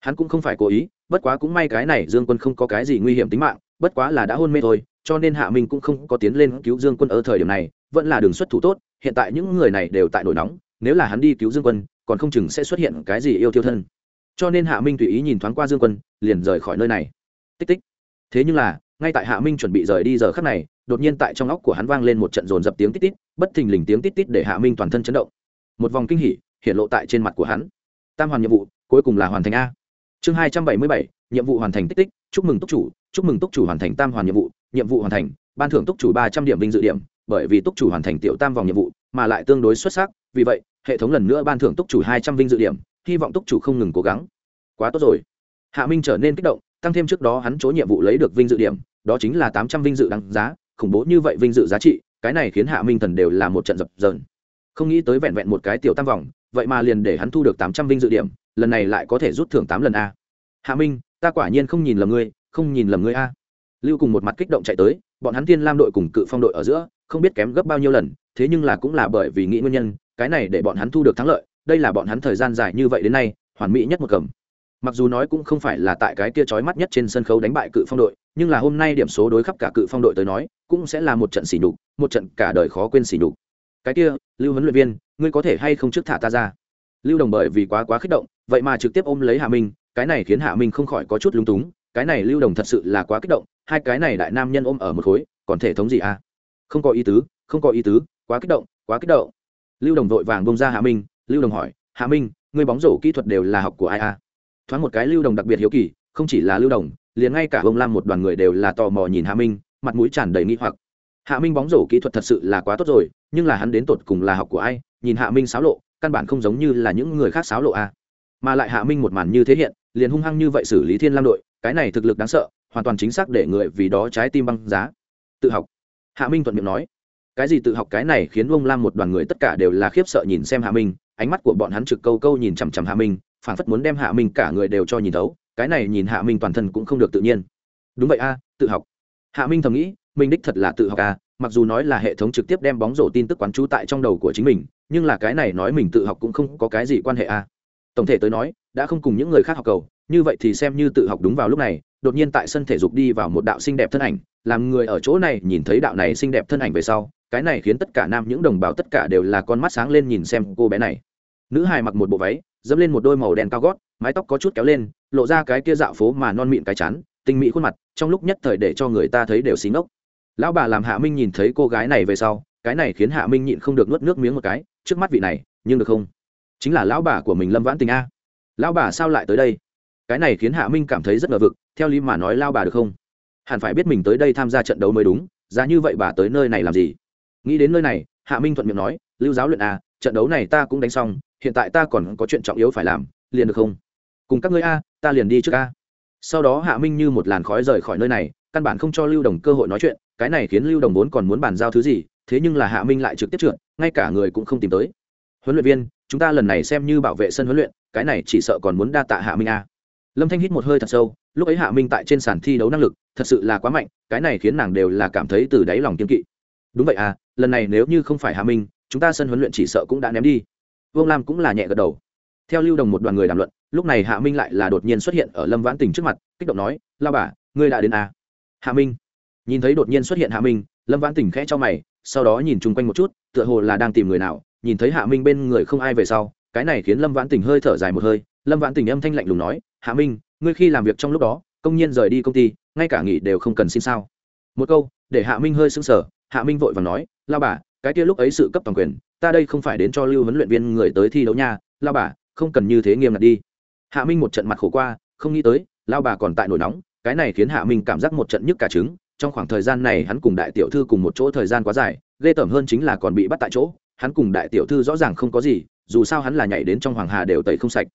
Hắn cũng không phải cố ý, bất quá cũng may cái này dương quân không có cái gì nguy hiểm tính mạng, bất quá là đã hôn mê thôi cho nên hạ minh cũng không có tiến lên cứu dương quân ở thời điểm này, vẫn là đường xuất thủ tốt, hiện tại những người này đều tại nổi nóng, nếu là hắn đi cứu dương quân, còn không chừng sẽ xuất hiện cái gì yêu tiêu thân. Cho nên hạ minh tùy ý nhìn thoáng qua dương quân, liền rời khỏi nơi này. Tích tích. Thế nhưng là, ngay tại hạ minh chuẩn bị rời đi giờ khắc này, đột nhiên tại trong óc của hắn vang lên một trận dồn dập tiếng tít tít, bất thình lình tiếng tít tít để hạ minh toàn thân chấn động. Một vòng kinh hỉ hiện lộ tại trên mặt của hắn. Tam hoàn nhiệm vụ, cuối cùng là hoàn thành a. Chương hai trăm bảy mươi bảy, nhiệm vụ hoàn thành tích tích, chúc mừng túc chủ, chúc mừng túc chủ hoàn thành tam hoàn nhiệm vụ nhiệm vụ hoàn thành, ban thưởng túc chủ ba trăm điểm vinh dự điểm, bởi vì túc chủ hoàn thành tiểu tam vòng nhiệm vụ, mà lại tương đối xuất sắc, vì vậy, hệ thống lần nữa ban thưởng túc chủ hai trăm vinh dự điểm, hy vọng túc chủ không ngừng cố gắng. Quá tốt rồi. Hạ minh trở nên kích động, tăng thêm trước đó hắn chối nhiệm vụ lấy được vinh dự điểm, đó chính là tám trăm vinh dự đáng giá, khủng bố như vậy vinh dự giá trị, cái này khiến hạ minh thần đều là một trận dập dờn. Không nghĩ tới vẹn vẹn một cái tiểu tam vòng, vậy mà liền để hắn thu được tám trăm vinh dự điểm, lần này lại có thể rút thưởng tám lần a. Hạ minh, ta quả nhiên không nhìn lầm ngươi, không nhìn lầm ngươi a lưu cùng một mặt kích động chạy tới, bọn hắn Thiên lam đội cùng cự phong đội ở giữa, không biết kém gấp bao nhiêu lần, thế nhưng là cũng là bởi vì nghĩ nguyên nhân, cái này để bọn hắn thu được thắng lợi, đây là bọn hắn thời gian dài như vậy đến nay, hoàn mỹ nhất một cầm. Mặc dù nói cũng không phải là tại cái kia trói mắt nhất trên sân khấu đánh bại cự phong đội, nhưng là hôm nay điểm số đối khắp cả cự phong đội tới nói, cũng sẽ là một trận xỉ nhục, một trận cả đời khó quên xỉ nhục. Cái kia, lưu huấn luyện viên, ngươi có thể hay không trước thả ta ra? Lưu đồng bởi vì quá quá kích động, vậy mà trực tiếp ôm lấy hạ minh, cái này khiến hạ minh không khỏi có chút lung túng cái này lưu đồng thật sự là quá kích động, hai cái này đại nam nhân ôm ở một khối, còn thể thống gì à? Không có ý tứ, không có ý tứ, quá kích động, quá kích động. Lưu đồng vội vàng bông ra hạ minh, lưu đồng hỏi, hạ minh, ngươi bóng rổ kỹ thuật đều là học của ai à? Thoáng một cái lưu đồng đặc biệt hiếu kỳ, không chỉ là lưu đồng, liền ngay cả bông lam một đoàn người đều là tò mò nhìn hạ minh, mặt mũi tràn đầy nghi hoặc. Hạ minh bóng rổ kỹ thuật thật sự là quá tốt rồi, nhưng là hắn đến tột cùng là học của ai, nhìn hạ minh xáo lộ, căn bản không giống như là những người khác xáo lộ a mà lại hạ minh một màn như thế hiện, liền hung hăng như vậy xử lý thiên lam đội cái này thực lực đáng sợ, hoàn toàn chính xác để người vì đó trái tim băng giá. Tự học. Hạ minh thuận miệng nói. Cái gì tự học? Cái này khiến ông lam một đoàn người tất cả đều là khiếp sợ nhìn xem hạ minh, ánh mắt của bọn hắn trực câu câu nhìn chằm chằm hạ minh, phảng phất muốn đem hạ minh cả người đều cho nhìn thấu, cái này nhìn hạ minh toàn thân cũng không được tự nhiên. Đúng vậy a, tự học. Hạ minh thầm nghĩ, mình đích thật là tự học a, mặc dù nói là hệ thống trực tiếp đem bóng rổ tin tức quán trú tại trong đầu của chính mình, nhưng là cái này nói mình tự học cũng không có cái gì quan hệ a. Tổng thể tới nói đã không cùng những người khác học cầu, như vậy thì xem như tự học đúng vào lúc này, đột nhiên tại sân thể dục đi vào một đạo xinh đẹp thân ảnh, làm người ở chỗ này nhìn thấy đạo này xinh đẹp thân ảnh về sau, cái này khiến tất cả nam những đồng bào tất cả đều là con mắt sáng lên nhìn xem cô bé này. Nữ hài mặc một bộ váy, dẫm lên một đôi màu đen cao gót, mái tóc có chút kéo lên, lộ ra cái kia dạo phố mà non mịn cái chán, tinh mỹ khuôn mặt, trong lúc nhất thời để cho người ta thấy đều xí ngốc. Lão bà làm hạ minh nhìn thấy cô gái này về sau, cái này khiến hạ minh nhịn không được nuốt nước miếng một cái, trước mắt vị này, nhưng được không? Chính là lão bà của mình lâm vãn tình a lão bà sao lại tới đây? Cái này khiến hạ minh cảm thấy rất ngờ vực, theo lý mà nói lao bà được không? Hẳn phải biết mình tới đây tham gia trận đấu mới đúng, giá như vậy bà tới nơi này làm gì? Nghĩ đến nơi này, hạ minh thuận miệng nói, lưu giáo luyện a trận đấu này ta cũng đánh xong, hiện tại ta còn có chuyện trọng yếu phải làm, liền được không? Cùng các ngươi a, ta liền đi trước a. Sau đó hạ minh như một làn khói rời khỏi nơi này, căn bản không cho lưu đồng cơ hội nói chuyện, cái này khiến lưu đồng vốn còn muốn bàn giao thứ gì, thế nhưng là hạ minh lại trực tiếp trượt, ngay cả người cũng không tìm tới. Huấn luyện viên chúng ta lần này xem như bảo vệ sân huấn luyện, cái này chỉ sợ còn muốn đa tạ hạ minh a. Lâm thanh hít một hơi thật sâu, lúc ấy hạ minh tại trên sàn thi đấu năng lực, thật sự là quá mạnh, cái này khiến nàng đều là cảm thấy từ đáy lòng kiên kỵ. Đúng vậy à lần này nếu như không phải hạ minh, chúng ta sân huấn luyện chỉ sợ cũng đã ném đi. Vương lam cũng là nhẹ gật đầu. Theo lưu đồng một đoàn người đàm luận, lúc này hạ minh lại là đột nhiên xuất hiện ở lâm vãn tình trước mặt, kích động nói, lao bà, ngươi đã đến à. hạ minh. Nhìn thấy đột nhiên xuất hiện hạ minh, lâm vãn tình khẽ cho mày, sau đó nhìn chung quanh một chút, tựa hồ là đang tìm người nào nhìn thấy hạ minh bên người không ai về sau, cái này khiến lâm vãn tình hơi thở dài một hơi. Lâm vãn tình âm thanh lạnh lùng nói, hạ minh, ngươi khi làm việc trong lúc đó, công nhân rời đi công ty, ngay cả nghỉ đều không cần xin sao? Một câu, để hạ minh hơi sững sờ. Hạ minh vội và nói, lao bà, cái kia lúc ấy sự cấp toàn quyền, ta đây không phải đến cho lưu huấn luyện viên người tới thi đấu nha. Lao bà, không cần như thế nghiêm ngặt đi. Hạ minh một trận mặt khổ qua, không nghĩ tới, lao bà còn tại nổi nóng. Cái này khiến hạ minh cảm giác một trận nhức cả trứng. Trong khoảng thời gian này hắn cùng đại tiểu thư cùng một chỗ thời gian quá dài, ghê tởm hơn chính là còn bị bắt tại chỗ hắn cùng đại tiểu thư rõ ràng không có gì, dù sao hắn là nhảy đến trong hoàng hà đều tẩy không sạch.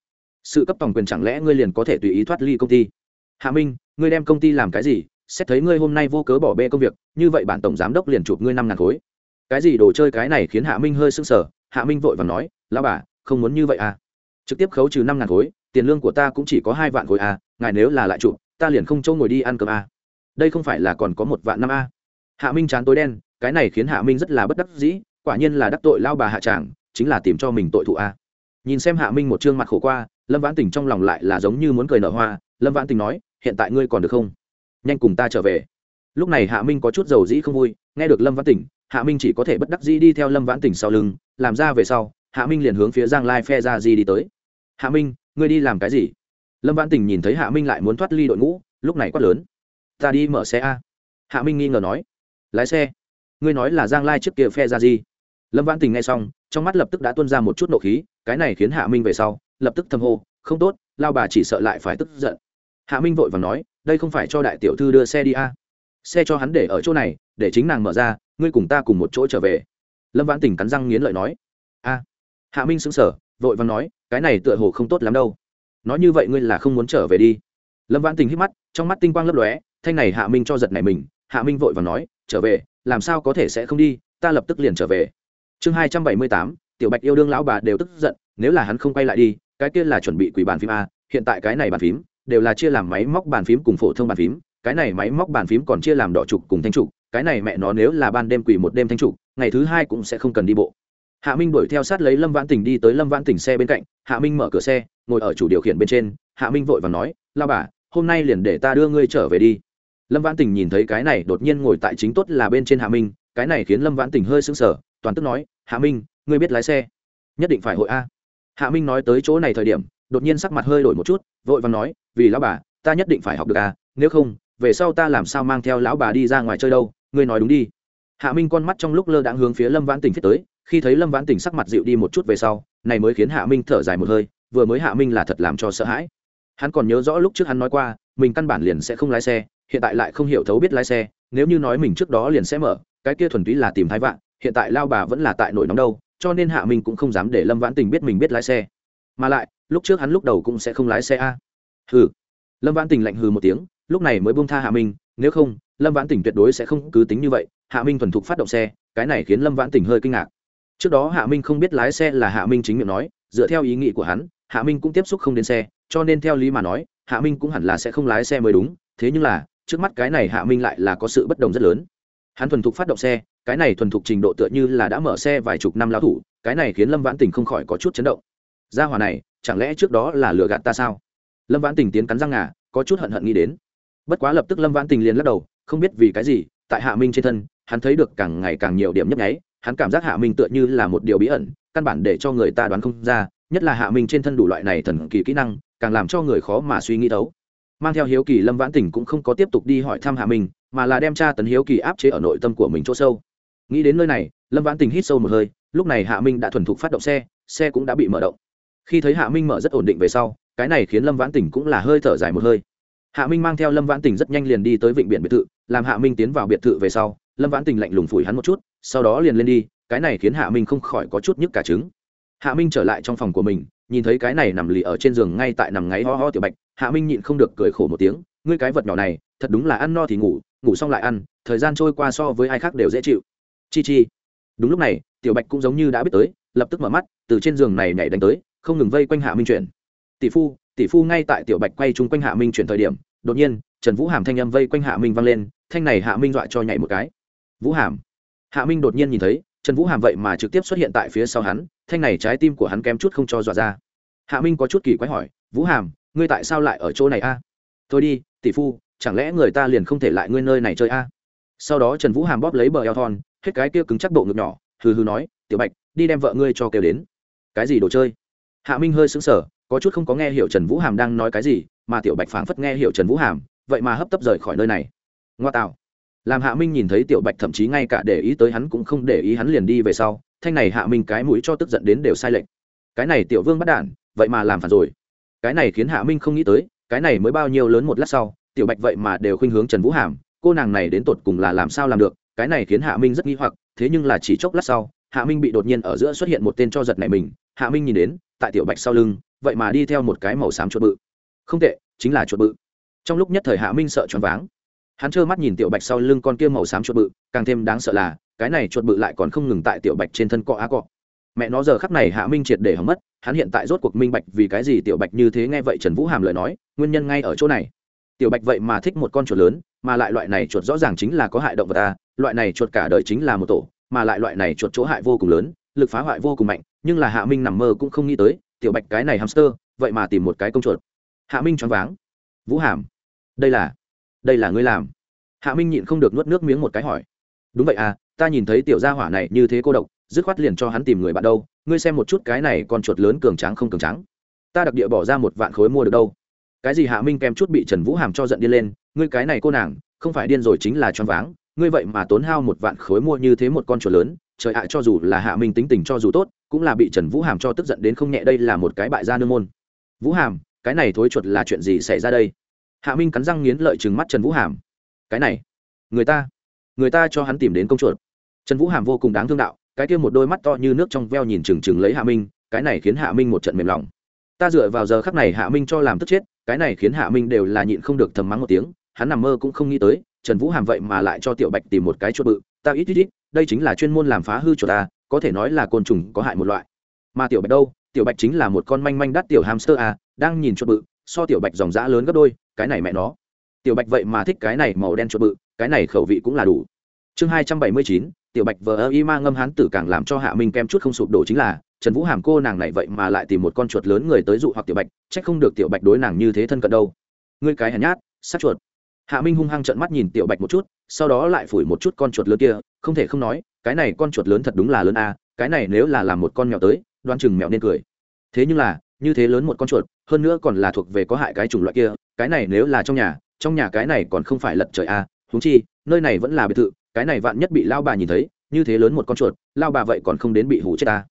Sự cấp tổng quyền chẳng lẽ ngươi liền có thể tùy ý thoát ly công ty? Hạ minh, ngươi đem công ty làm cái gì? Xét thấy ngươi hôm nay vô cớ bỏ bê công việc, như vậy bản tổng giám đốc liền chụp ngươi năm ngàn khối. Cái gì đồ chơi cái này khiến hạ minh hơi sưng sờ, hạ minh vội và nói lao bà, không muốn như vậy à? Trực tiếp khấu trừ năm ngàn khối, tiền lương của ta cũng chỉ có hai vạn khối à ngài nếu là lại chụp, ta liền không chỗ ngồi đi ăn cơm à. Đây không phải là còn có một vạn năm à? hạ minh chán tối đen, cái này khiến hạ minh rất là bất đắc dĩ quả nhiên là đắc tội lao bà hạ tràng, chính là tìm cho mình tội thụ a. Nhìn xem hạ minh một chương mặt khổ qua, lâm vãn tình trong lòng lại là giống như muốn cười nở hoa, lâm vãn tình nói, hiện tại ngươi còn được không? Nhanh cùng ta trở về. Lúc này hạ minh có chút dầu dĩ không vui, nghe được lâm vãn tình, hạ minh chỉ có thể bất đắc dĩ đi theo lâm vãn tình sau lưng, làm ra về sau, hạ minh liền hướng phía giang lai phe ra di đi tới. Hạ minh, ngươi đi làm cái gì? Lâm vãn tình nhìn thấy hạ minh lại muốn thoát ly đội ngũ, lúc này quát lớn, ta đi mở xe a. Hạ minh nghi ngờ nói, lái xe? Ngươi nói là giang lai trước kia phe ra di lâm vãn tình nghe xong trong mắt lập tức đã tuân ra một chút nộ khí cái này khiến hạ minh về sau lập tức thầm hô không tốt lao bà chỉ sợ lại phải tức giận. Hạ minh vội và nói đây không phải cho đại tiểu thư đưa xe đi a? Xe cho hắn để ở chỗ này để chính nàng mở ra ngươi cùng ta cùng một chỗ trở về. Lâm vãn tình cắn răng nghiến lợi nói a. Hạ minh sững sờ, vội vàng nói cái này tựa hồ không tốt lắm đâu. Nói như vậy ngươi là không muốn trở về đi. Lâm vãn tình hít mắt trong mắt tinh quang lấp lóe thanh này hạ minh cho giật này mình. Hạ minh vội vàng nói trở về làm sao có thể sẽ không đi ta lập tức liền trở về chương hai trăm bảy mươi tám, tiểu bạch yêu đương lão bà đều tức giận, nếu là hắn không quay lại đi, cái kia là chuẩn bị quỷ bàn phím a, hiện tại cái này bàn phím, đều là chia làm máy móc bàn phím cùng phổ thông bàn phím, cái này máy móc bàn phím còn chia làm đỏ trục cùng thanh trục, cái này mẹ nó nếu là ban đêm quỷ một đêm thanh trục, ngày thứ hai cũng sẽ không cần đi bộ. Hạ minh đuổi theo sát lấy lâm vãn tỉnh đi tới lâm vãn tỉnh xe bên cạnh, hạ minh mở cửa xe, ngồi ở chủ điều khiển bên trên, hạ minh vội và nói lao bà, hôm nay liền để ta đưa ngươi trở về đi. Lâm vãn tỉnh nhìn thấy cái này đột nhiên ngồi tại chính tốt là bên trên hạ minh, cái này khiến lâm vãn tỉnh hơi sững sờ toàn tức nói, hạ minh, ngươi biết lái xe? Nhất định phải hội a. Hạ minh nói tới chỗ này thời điểm, đột nhiên sắc mặt hơi đổi một chút, vội vàng nói, vì lão bà, ta nhất định phải học được a, nếu không, về sau ta làm sao mang theo lão bà đi ra ngoài chơi đâu, ngươi nói đúng đi. Hạ minh con mắt trong lúc lơ đãng hướng phía lâm vãn tỉnh thiết tới, khi thấy lâm vãn tỉnh sắc mặt dịu đi một chút về sau, này mới khiến hạ minh thở dài một hơi, vừa mới hạ minh là thật làm cho sợ hãi. Hắn còn nhớ rõ lúc trước hắn nói qua, mình căn bản liền sẽ không lái xe, hiện tại lại không hiểu thấu biết lái xe, nếu như nói mình trước đó liền sẽ mở, cái kia thuần túy là tìm thái vạn hiện tại lao bà vẫn là tại nổi nóng đâu, cho nên hạ minh cũng không dám để lâm vãn tình biết mình biết lái xe. Mà lại, lúc trước hắn lúc đầu cũng sẽ không lái xe a. Hừ. Lâm vãn tình lạnh hừ một tiếng, lúc này mới buông tha hạ minh, nếu không, lâm vãn tình tuyệt đối sẽ không cứ tính như vậy, hạ minh thuần thục phát động xe, cái này khiến lâm vãn tình hơi kinh ngạc. Trước đó hạ minh không biết lái xe là hạ minh chính miệng nói, dựa theo ý nghĩ của hắn, hạ minh cũng tiếp xúc không đến xe, cho nên theo lý mà nói, hạ minh cũng hẳn là sẽ không lái xe mới đúng, thế nhưng là, trước mắt cái này hạ minh lại là có sự bất đồng rất lớn. Hắn thuần thục phát động xe cái này thuần thục trình độ tựa như là đã mở xe vài chục năm lao thủ, cái này khiến lâm vãn tình không khỏi có chút chấn động. Gia hòa này, chẳng lẽ trước đó là lừa gạt ta sao? Lâm vãn tình tiến cắn răng ngà, có chút hận hận nghĩ đến. Bất quá lập tức lâm vãn tình liền lắc đầu, không biết vì cái gì, tại hạ minh trên thân, hắn thấy được càng ngày càng nhiều điểm nhấp nháy, hắn cảm giác hạ minh tựa như là một điều bí ẩn, căn bản để cho người ta đoán không ra, nhất là hạ minh trên thân đủ loại này thần kỳ kỹ năng, càng làm cho người khó mà suy nghĩ thấu. Mang theo hiếu kỳ, lâm vãn tình cũng không có tiếp tục đi hỏi thăm hạ minh, mà là đem tra tấn hiếu kỳ áp chế ở nội tâm của mình chỗ sâu nghĩ đến nơi này, lâm vãn tình hít sâu một hơi, lúc này hạ minh đã thuần thục phát động xe xe cũng đã bị mở động. Khi thấy hạ minh mở rất ổn định về sau, cái này khiến lâm vãn tình cũng là hơi thở dài một hơi. Hạ minh mang theo lâm vãn tình rất nhanh liền đi tới vịnh biển biệt thự, làm hạ minh tiến vào biệt thự về sau, lâm vãn tình lạnh lùng phủi hắn một chút, sau đó liền lên đi, cái này khiến hạ minh không khỏi có chút nhức cả trứng. Hạ minh trở lại trong phòng của mình, nhìn thấy cái này nằm lì ở trên giường ngay tại nằm ngáy ho ho tiểu bạch, hạ minh nhịn không được cười khổ một tiếng, ngươi cái vật nhỏ này, thật đúng là ăn no thì ngủ ngủ xong lại ăn, thời gian trôi qua so với ai khác đều dễ chịu chi chi. Đúng lúc này, tiểu bạch cũng giống như đã biết tới, lập tức mở mắt, từ trên giường này nhảy đánh tới, không ngừng vây quanh hạ minh chuyển. Tỷ phu tỷ phu ngay tại tiểu bạch quay chung quanh hạ minh chuyển thời điểm, đột nhiên, trần vũ hàm thanh âm vây quanh hạ minh vang lên, thanh này hạ minh dọa cho nhảy một cái. Vũ hàm. Hạ minh đột nhiên nhìn thấy, trần vũ hàm vậy mà trực tiếp xuất hiện tại phía sau hắn, thanh này trái tim của hắn kém chút không cho dọa ra. Hạ minh có chút kỳ quái hỏi, vũ hàm, ngươi tại sao lại ở chỗ này a? Thôi đi, tỷ phu, chẳng lẽ người ta liền không thể lại ngươi nơi này chơi a? Sau đó trần vũ hàm bóp lấy bờ eo thon hết cái kia cứng chắc bộ ngực nhỏ, hừ hừ nói, tiểu bạch, đi đem vợ ngươi cho kêu đến. Cái gì đồ chơi? Hạ minh hơi sững sờ, có chút không có nghe hiểu trần vũ hàm đang nói cái gì, mà tiểu bạch phảng phất nghe hiểu trần vũ hàm, vậy mà hấp tấp rời khỏi nơi này. Ngoa tạo. Làm hạ minh nhìn thấy tiểu bạch thậm chí ngay cả để ý tới hắn cũng không để ý hắn liền đi về sau, thanh này hạ minh cái mũi cho tức giận đến đều sai lệch. Cái này tiểu vương bắt đản vậy mà làm phản rồi. Cái này khiến hạ minh không nghĩ tới, cái này mới bao nhiêu lớn một lát sau, tiểu bạch vậy mà đều khuynh hướng trần vũ hàm, cô nàng này đến tột cùng là làm sao làm được cái này khiến hạ minh rất nghi hoặc, thế nhưng là chỉ chốc lát sau, hạ minh bị đột nhiên ở giữa xuất hiện một tên cho giật này mình. Hạ minh nhìn đến, tại tiểu bạch sau lưng, vậy mà đi theo một cái màu xám chuột bự. Không tệ, chính là chuột bự. Trong lúc nhất thời hạ minh sợ choáng váng. Hắn trơ mắt nhìn tiểu bạch sau lưng con kia màu xám chuột bự, càng thêm đáng sợ là, cái này chuột bự lại còn không ngừng tại tiểu bạch trên thân cọ á cọ. Mẹ nó giờ khắc này hạ minh triệt để hỏng mất, hắn hiện tại rốt cuộc minh bạch vì cái gì tiểu bạch như thế nghe vậy trần vũ hàm lời nói, nguyên nhân ngay ở chỗ này. Tiểu bạch vậy mà thích một con chuột lớn, mà lại loại này chuột rõ ràng chính là có hại động vật ta loại này chuột cả đời chính là một tổ, mà lại loại này chuột chỗ hại vô cùng lớn, lực phá hoại vô cùng mạnh, nhưng là hạ minh nằm mơ cũng không nghĩ tới, tiểu bạch cái này hamster, vậy mà tìm một cái công chuột. Hạ minh choáng váng. Vũ hàm, đây là đây là ngươi làm. Hạ minh nhịn không được nuốt nước miếng một cái hỏi. Đúng vậy à ta nhìn thấy tiểu gia hỏa này như thế cô độc, dứt khoát liền cho hắn tìm người bạn đâu, ngươi xem một chút cái này con chuột lớn cường tráng không cường tráng. Ta đặc địa bỏ ra một vạn khối mua được đâu. Cái gì hạ minh kèm chút bị trần vũ hàm cho giận điên lên, ngươi cái này cô nàng, không phải điên rồi chính là choáng váng ngươi vậy mà tốn hao một vạn khối mua như thế một con chuột lớn, trời ạ, cho dù là hạ minh tính tình cho dù tốt, cũng là bị trần vũ hàm cho tức giận đến không nhẹ, đây là một cái bại gia nương môn. Vũ hàm, cái này thối chuột là chuyện gì xảy ra đây? Hạ minh cắn răng nghiến lợi chừng mắt trần vũ hàm. Cái này, người ta người ta cho hắn tìm đến công chuột. Trần vũ hàm vô cùng đáng thương đạo, cái kia một đôi mắt to như nước trong veo nhìn trừng trừng lấy hạ minh, cái này khiến hạ minh một trận mềm lòng. Ta dựa vào giờ khắc này hạ minh cho làm tức chết, cái này khiến hạ minh đều là nhịn không được thầm mắng một tiếng, hắn nằm mơ cũng không nghĩ tới trần vũ hàm vậy mà lại cho tiểu bạch tìm một cái chuột bự, ta ít ít ít, đây chính là chuyên môn làm phá hư chuột ta, có thể nói là côn trùng có hại một loại. Mà tiểu bạch đâu? Tiểu bạch chính là một con manh manh đắt tiểu hamster à đang nhìn chuột bự, so tiểu bạch dòng dã lớn gấp đôi, cái này mẹ nó. Tiểu bạch vậy mà thích cái này màu đen chuột bự, cái này khẩu vị cũng là đủ. Chương hai trăm bảy mươi chín, tiểu bạch vờ ơ y ma ngâm hán tử càng làm cho hạ minh kem chút không sụp đổ chính là, trần vũ hàm cô nàng này vậy mà lại tìm một con chuột lớn người tới dụ hoặc tiểu bạch c h ắ c không được tiểu bạch đối nàng như thế thân cận đâu. Ngươi cái hèn nhát, sát chuột hạ minh hung hăng trợn mắt nhìn tiểu bạch một chút, sau đó lại phủi một chút con chuột lớn kia, không thể không nói, cái này con chuột lớn thật đúng là lớn a, cái này nếu là làm một con mèo tới đoan chừng mèo nên cười. Thế nhưng là, như thế lớn một con chuột, hơn nữa còn là thuộc về có hại cái chủng loại kia, cái này nếu là trong nhà trong nhà cái này còn không phải lật trời a húng chi, nơi này vẫn là biệt thự, cái này vạn nhất bị lao bà nhìn thấy, như thế lớn một con chuột lao bà vậy còn không đến bị hủ chết ta.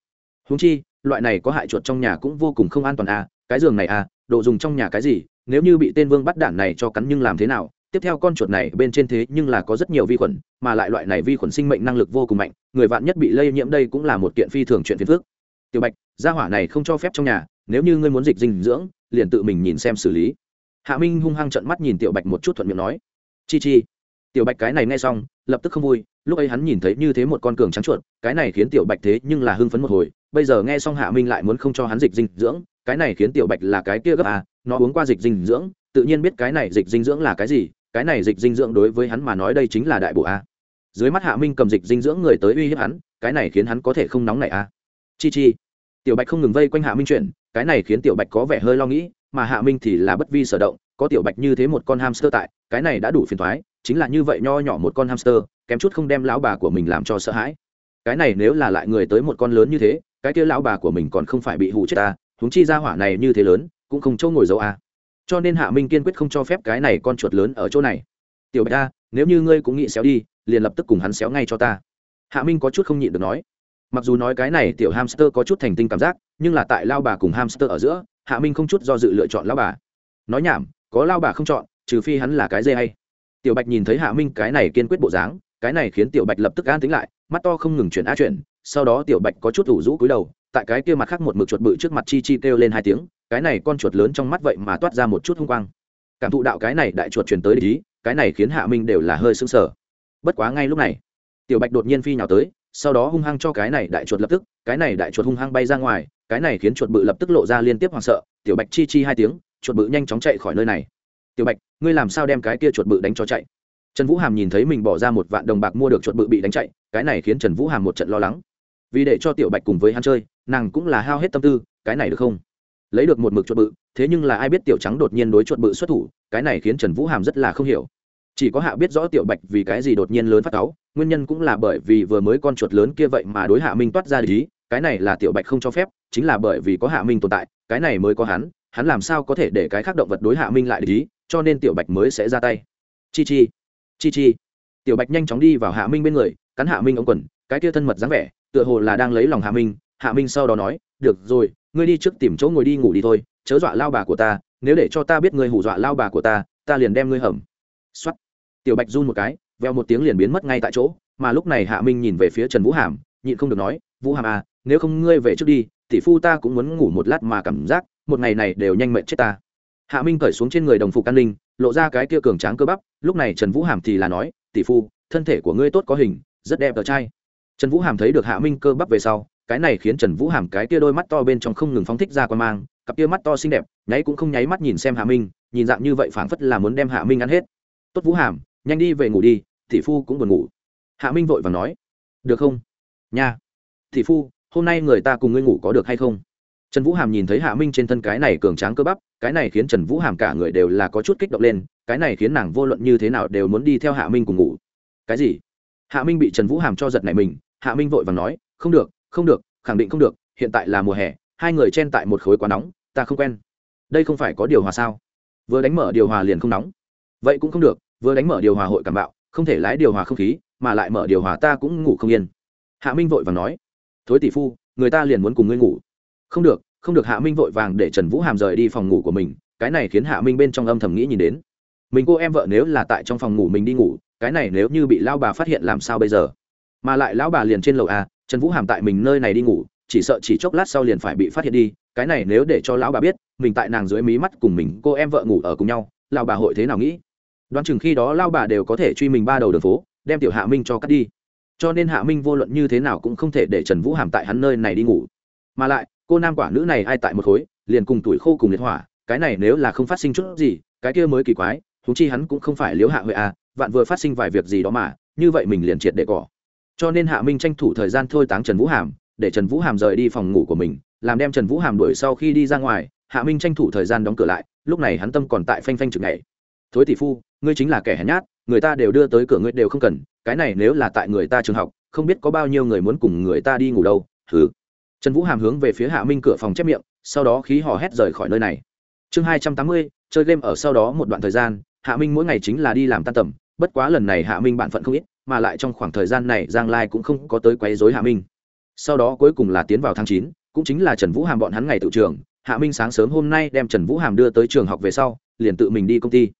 Húng chi, loại này có hại chuột trong nhà cũng vô cùng không an toàn a, cái giường này a, đồ dùng trong nhà cái gì, nếu như bị tên vương bắt đạn này cho cắn nhưng làm thế nào tiếp theo con chuột này bên trên thế nhưng là có rất nhiều vi khuẩn, mà lại loại này vi khuẩn sinh mệnh năng lực vô cùng mạnh, người vạn nhất bị lây nhiễm đây cũng là một kiện phi thường chuyện phiền phức. Tiểu bạch, gia hỏa này không cho phép trong nhà, nếu như ngươi muốn dịch dinh dưỡng, liền tự mình nhìn xem xử lý. Hạ minh hung hăng trận mắt nhìn tiểu bạch một chút thuận miệng nói, chi chi. Tiểu bạch cái này nghe xong, lập tức không vui, lúc ấy hắn nhìn thấy như thế một con cường trắng chuột, cái này khiến tiểu bạch thế nhưng là hưng phấn một hồi, bây giờ nghe xong hạ minh lại muốn không cho hắn dịch dinh dưỡng, cái này khiến tiểu bạch là cái kia gấp à nó uống qua dịch dinh dưỡng, tự nhiên biết cái này dịch dinh dưỡng là cái gì cái này dịch dinh dưỡng đối với hắn mà nói đây chính là đại bộ a. Dưới mắt hạ minh cầm dịch dinh dưỡng người tới uy hiếp hắn, cái này khiến hắn có thể không nóng này a. Chi chi. Tiểu bạch không ngừng vây quanh hạ minh chuyển, cái này khiến tiểu bạch có vẻ hơi lo nghĩ, mà hạ minh thì là bất vi sở động, có tiểu bạch như thế một con hamster tại, cái này đã đủ phiền thoái chính là như vậy nho nhỏ một con hamster, kém chút không đem lão bà của mình làm cho sợ hãi. Cái này nếu là lại người tới một con lớn như thế, cái kia lão bà của mình còn không phải bị hụ chết ta, huống chi ra hỏa này như thế lớn, cũng không chỗ ngồi dâu a cho nên hạ minh kiên quyết không cho phép cái này con chuột lớn ở chỗ này. Tiểu bạch ta nếu như ngươi cũng nghĩ xéo đi, liền lập tức cùng hắn xéo ngay cho ta. Hạ minh có chút không nhịn được nói. Mặc dù nói cái này tiểu hamster có chút thành tinh cảm giác, nhưng là tại lao bà cùng hamster ở giữa, hạ minh không chút do dự lựa chọn lao bà. Nói nhảm, có lao bà không chọn, trừ phi hắn là cái dê hay. Tiểu bạch nhìn thấy hạ minh cái này kiên quyết bộ dáng, cái này khiến tiểu bạch lập tức an tính lại, mắt to không ngừng chuyển a chuyển, sau đó tiểu bạch có chút ủ rũ cúi đầu tại cái kia mặt khác một mực chuột bự trước mặt chi chi kêu lên hai tiếng, cái này con chuột lớn trong mắt vậy mà toát ra một chút hung quang. Cảm thụ đạo cái này đại chuột truyền tới lý cái này khiến hạ minh đều là hơi sưng sờ. Bất quá ngay lúc này, tiểu bạch đột nhiên phi nhào tới, sau đó hung hăng cho cái này đại chuột lập tức, cái này đại chuột hung hăng bay ra ngoài, cái này khiến chuột bự lập tức lộ ra liên tiếp hoảng sợ, tiểu bạch chi chi hai tiếng, chuột bự nhanh chóng chạy khỏi nơi này. Tiểu bạch, ngươi làm sao đem cái kia chuột bự đánh cho chạy? Trần vũ hàm nhìn thấy mình bỏ ra một vạn đồng bạc mua được chuột bự bị đánh chạy, cái này khiến trần vũ hàm một trận lo lắng vì để cho tiểu bạch cùng với hắn chơi, nàng cũng là hao hết tâm tư, cái này được không? Lấy được một mực chuột bự, thế nhưng là ai biết tiểu trắng đột nhiên đối chuột bự xuất thủ, cái này khiến trần vũ hàm rất là không hiểu. Chỉ có hạ biết rõ tiểu bạch vì cái gì đột nhiên lớn phát cáu, nguyên nhân cũng là bởi vì vừa mới con chuột lớn kia vậy mà đối hạ minh toát ra lý, cái này là tiểu bạch không cho phép, chính là bởi vì có hạ minh tồn tại, cái này mới có hắn hắn làm sao có thể để cái khác động vật đối hạ minh lại lý, cho nên tiểu bạch mới sẽ ra tay. Chi chi chi chi. Tiểu bạch nhanh chóng đi vào hạ minh bên người, cắn hạ minh ống quần cái kia thân mật dáng vẻ, tựa hồ là đang lấy lòng hạ minh. Hạ minh sau đó nói, được rồi, ngươi đi trước tìm chỗ ngồi đi ngủ đi thôi, chớ dọa lao bà của ta, nếu để cho ta biết ngươi hù dọa lao bà của ta ta liền đem ngươi hầm. X tiểu bạch run một cái, veo một tiếng liền biến mất ngay tại chỗ, mà lúc này hạ minh nhìn về phía trần vũ hàm, nhịn không được nói, vũ hàm à nếu không ngươi về trước đi, tỷ phu ta cũng muốn ngủ một lát mà cảm giác, một ngày này đều nhanh mệnh chết ta. Hạ minh cởi xuống trên người đồng phục an ninh, lộ ra cái kia cường tráng cơ bắp, lúc này trần vũ hàm thì là nói, tỷ phu, thân thể của ngươi tốt có hình, rất đẹp tờ trai trần vũ hàm thấy được hạ minh cơ bắp về sau, cái này khiến trần vũ hàm cái kia đôi mắt to bên trong không ngừng phóng thích ra quan mang, cặp kia mắt to xinh đẹp, nháy cũng không nháy mắt nhìn xem hạ minh, nhìn dạng như vậy phảng phất là muốn đem hạ minh ăn hết. Tốt vũ hàm, nhanh đi về ngủ đi thị phu cũng buồn ngủ. Hạ minh vội và nói. Được không? Nha. Thị phu, hôm nay người ta cùng ngươi ngủ có được hay không? Trần vũ hàm nhìn thấy hạ minh trên thân cái này cường tráng cơ bắp, cái này khiến trần vũ hàm cả người đều là có chút kích động lên, cái này khiến nàng vô luận như thế nào đều muốn đi theo hạ minh cùng ngủ. Cái gì? Hạ minh bị trần vũ hàm cho giật này mình hạ minh vội và nói, không được không được, khẳng định không được, hiện tại là mùa hè, hai người chen tại một khối quá nóng, ta không quen. Đây không phải có điều hòa sao? Vừa đánh mở điều hòa liền không nóng. Vậy cũng không được, vừa đánh mở điều hòa hội cảm bạo, không thể lái điều hòa không khí, mà lại mở điều hòa ta cũng ngủ không yên. Hạ minh vội vàng nói, thối tỷ phu, người ta liền muốn cùng ngươi ngủ. Không được không được. Hạ minh vội vàng để trần vũ hàm rời đi phòng ngủ của mình, cái này khiến hạ minh bên trong âm thầm nghĩ nhìn đến. Mình cô em vợ nếu là tại trong phòng ngủ mình đi ngủ, cái này nếu như bị lao bà phát hiện làm sao bây giờ? Mà lại lão bà liền trên lầu a, trần vũ hàm tại mình nơi này đi ngủ, chỉ sợ chỉ chốc lát sau liền phải bị phát hiện đi, cái này nếu để cho lão bà biết, mình tại nàng dưới mí mắt cùng mình, cô em vợ ngủ ở cùng nhau, lão bà hội thế nào nghĩ? Đoán chừng khi đó lão bà đều có thể truy mình ba đầu đường phố, đem tiểu hạ minh cho cắt đi. Cho nên hạ minh vô luận như thế nào cũng không thể để trần vũ hàm tại hắn nơi này đi ngủ. Mà lại, cô nam quả nữ này ai tại một khối, liền cùng tuổi khô cùng liệt hỏa, cái này nếu là không phát sinh chút gì, cái kia mới kỳ quái thú chi hắn cũng không phải liếu hạ huệ à vạn vừa phát sinh vài việc gì đó mà, như vậy mình liền triệt để cỏ cho nên hạ minh tranh thủ thời gian thôi táng trần vũ hàm, để trần vũ hàm rời đi phòng ngủ của mình, làm đem trần vũ hàm đuổi sau khi đi ra ngoài, hạ minh tranh thủ thời gian đóng cửa lại, lúc này hắn tâm còn tại phanh phanh chực này thối tỷ phu, ngươi chính là kẻ hèn nhát, người ta đều đưa tới cửa ngươi đều không cần, cái này nếu là tại người ta trường học, không biết có bao nhiêu người muốn cùng người ta đi ngủ đâu thứ trần vũ hàm hướng về phía hạ minh cửa phòng chép miệng, sau đó khí hò hét rời khỏi nơi này. Chương hai trăm tám mươi, chơi game ở sau đó một đoạn thời gian, hạ minh mỗi ngày chính là đi làm tan tầm, bất quá lần này hạ minh bạn phận không ít mà lại trong khoảng thời gian này giang lai cũng không có tới quấy dối hạ minh. Sau đó cuối cùng là tiến vào tháng chín cũng chính là trần vũ hàm bọn hắn ngày tự trường. Hạ minh sáng sớm hôm nay đem trần vũ hàm đưa tới trường học về sau liền tự mình đi công ty.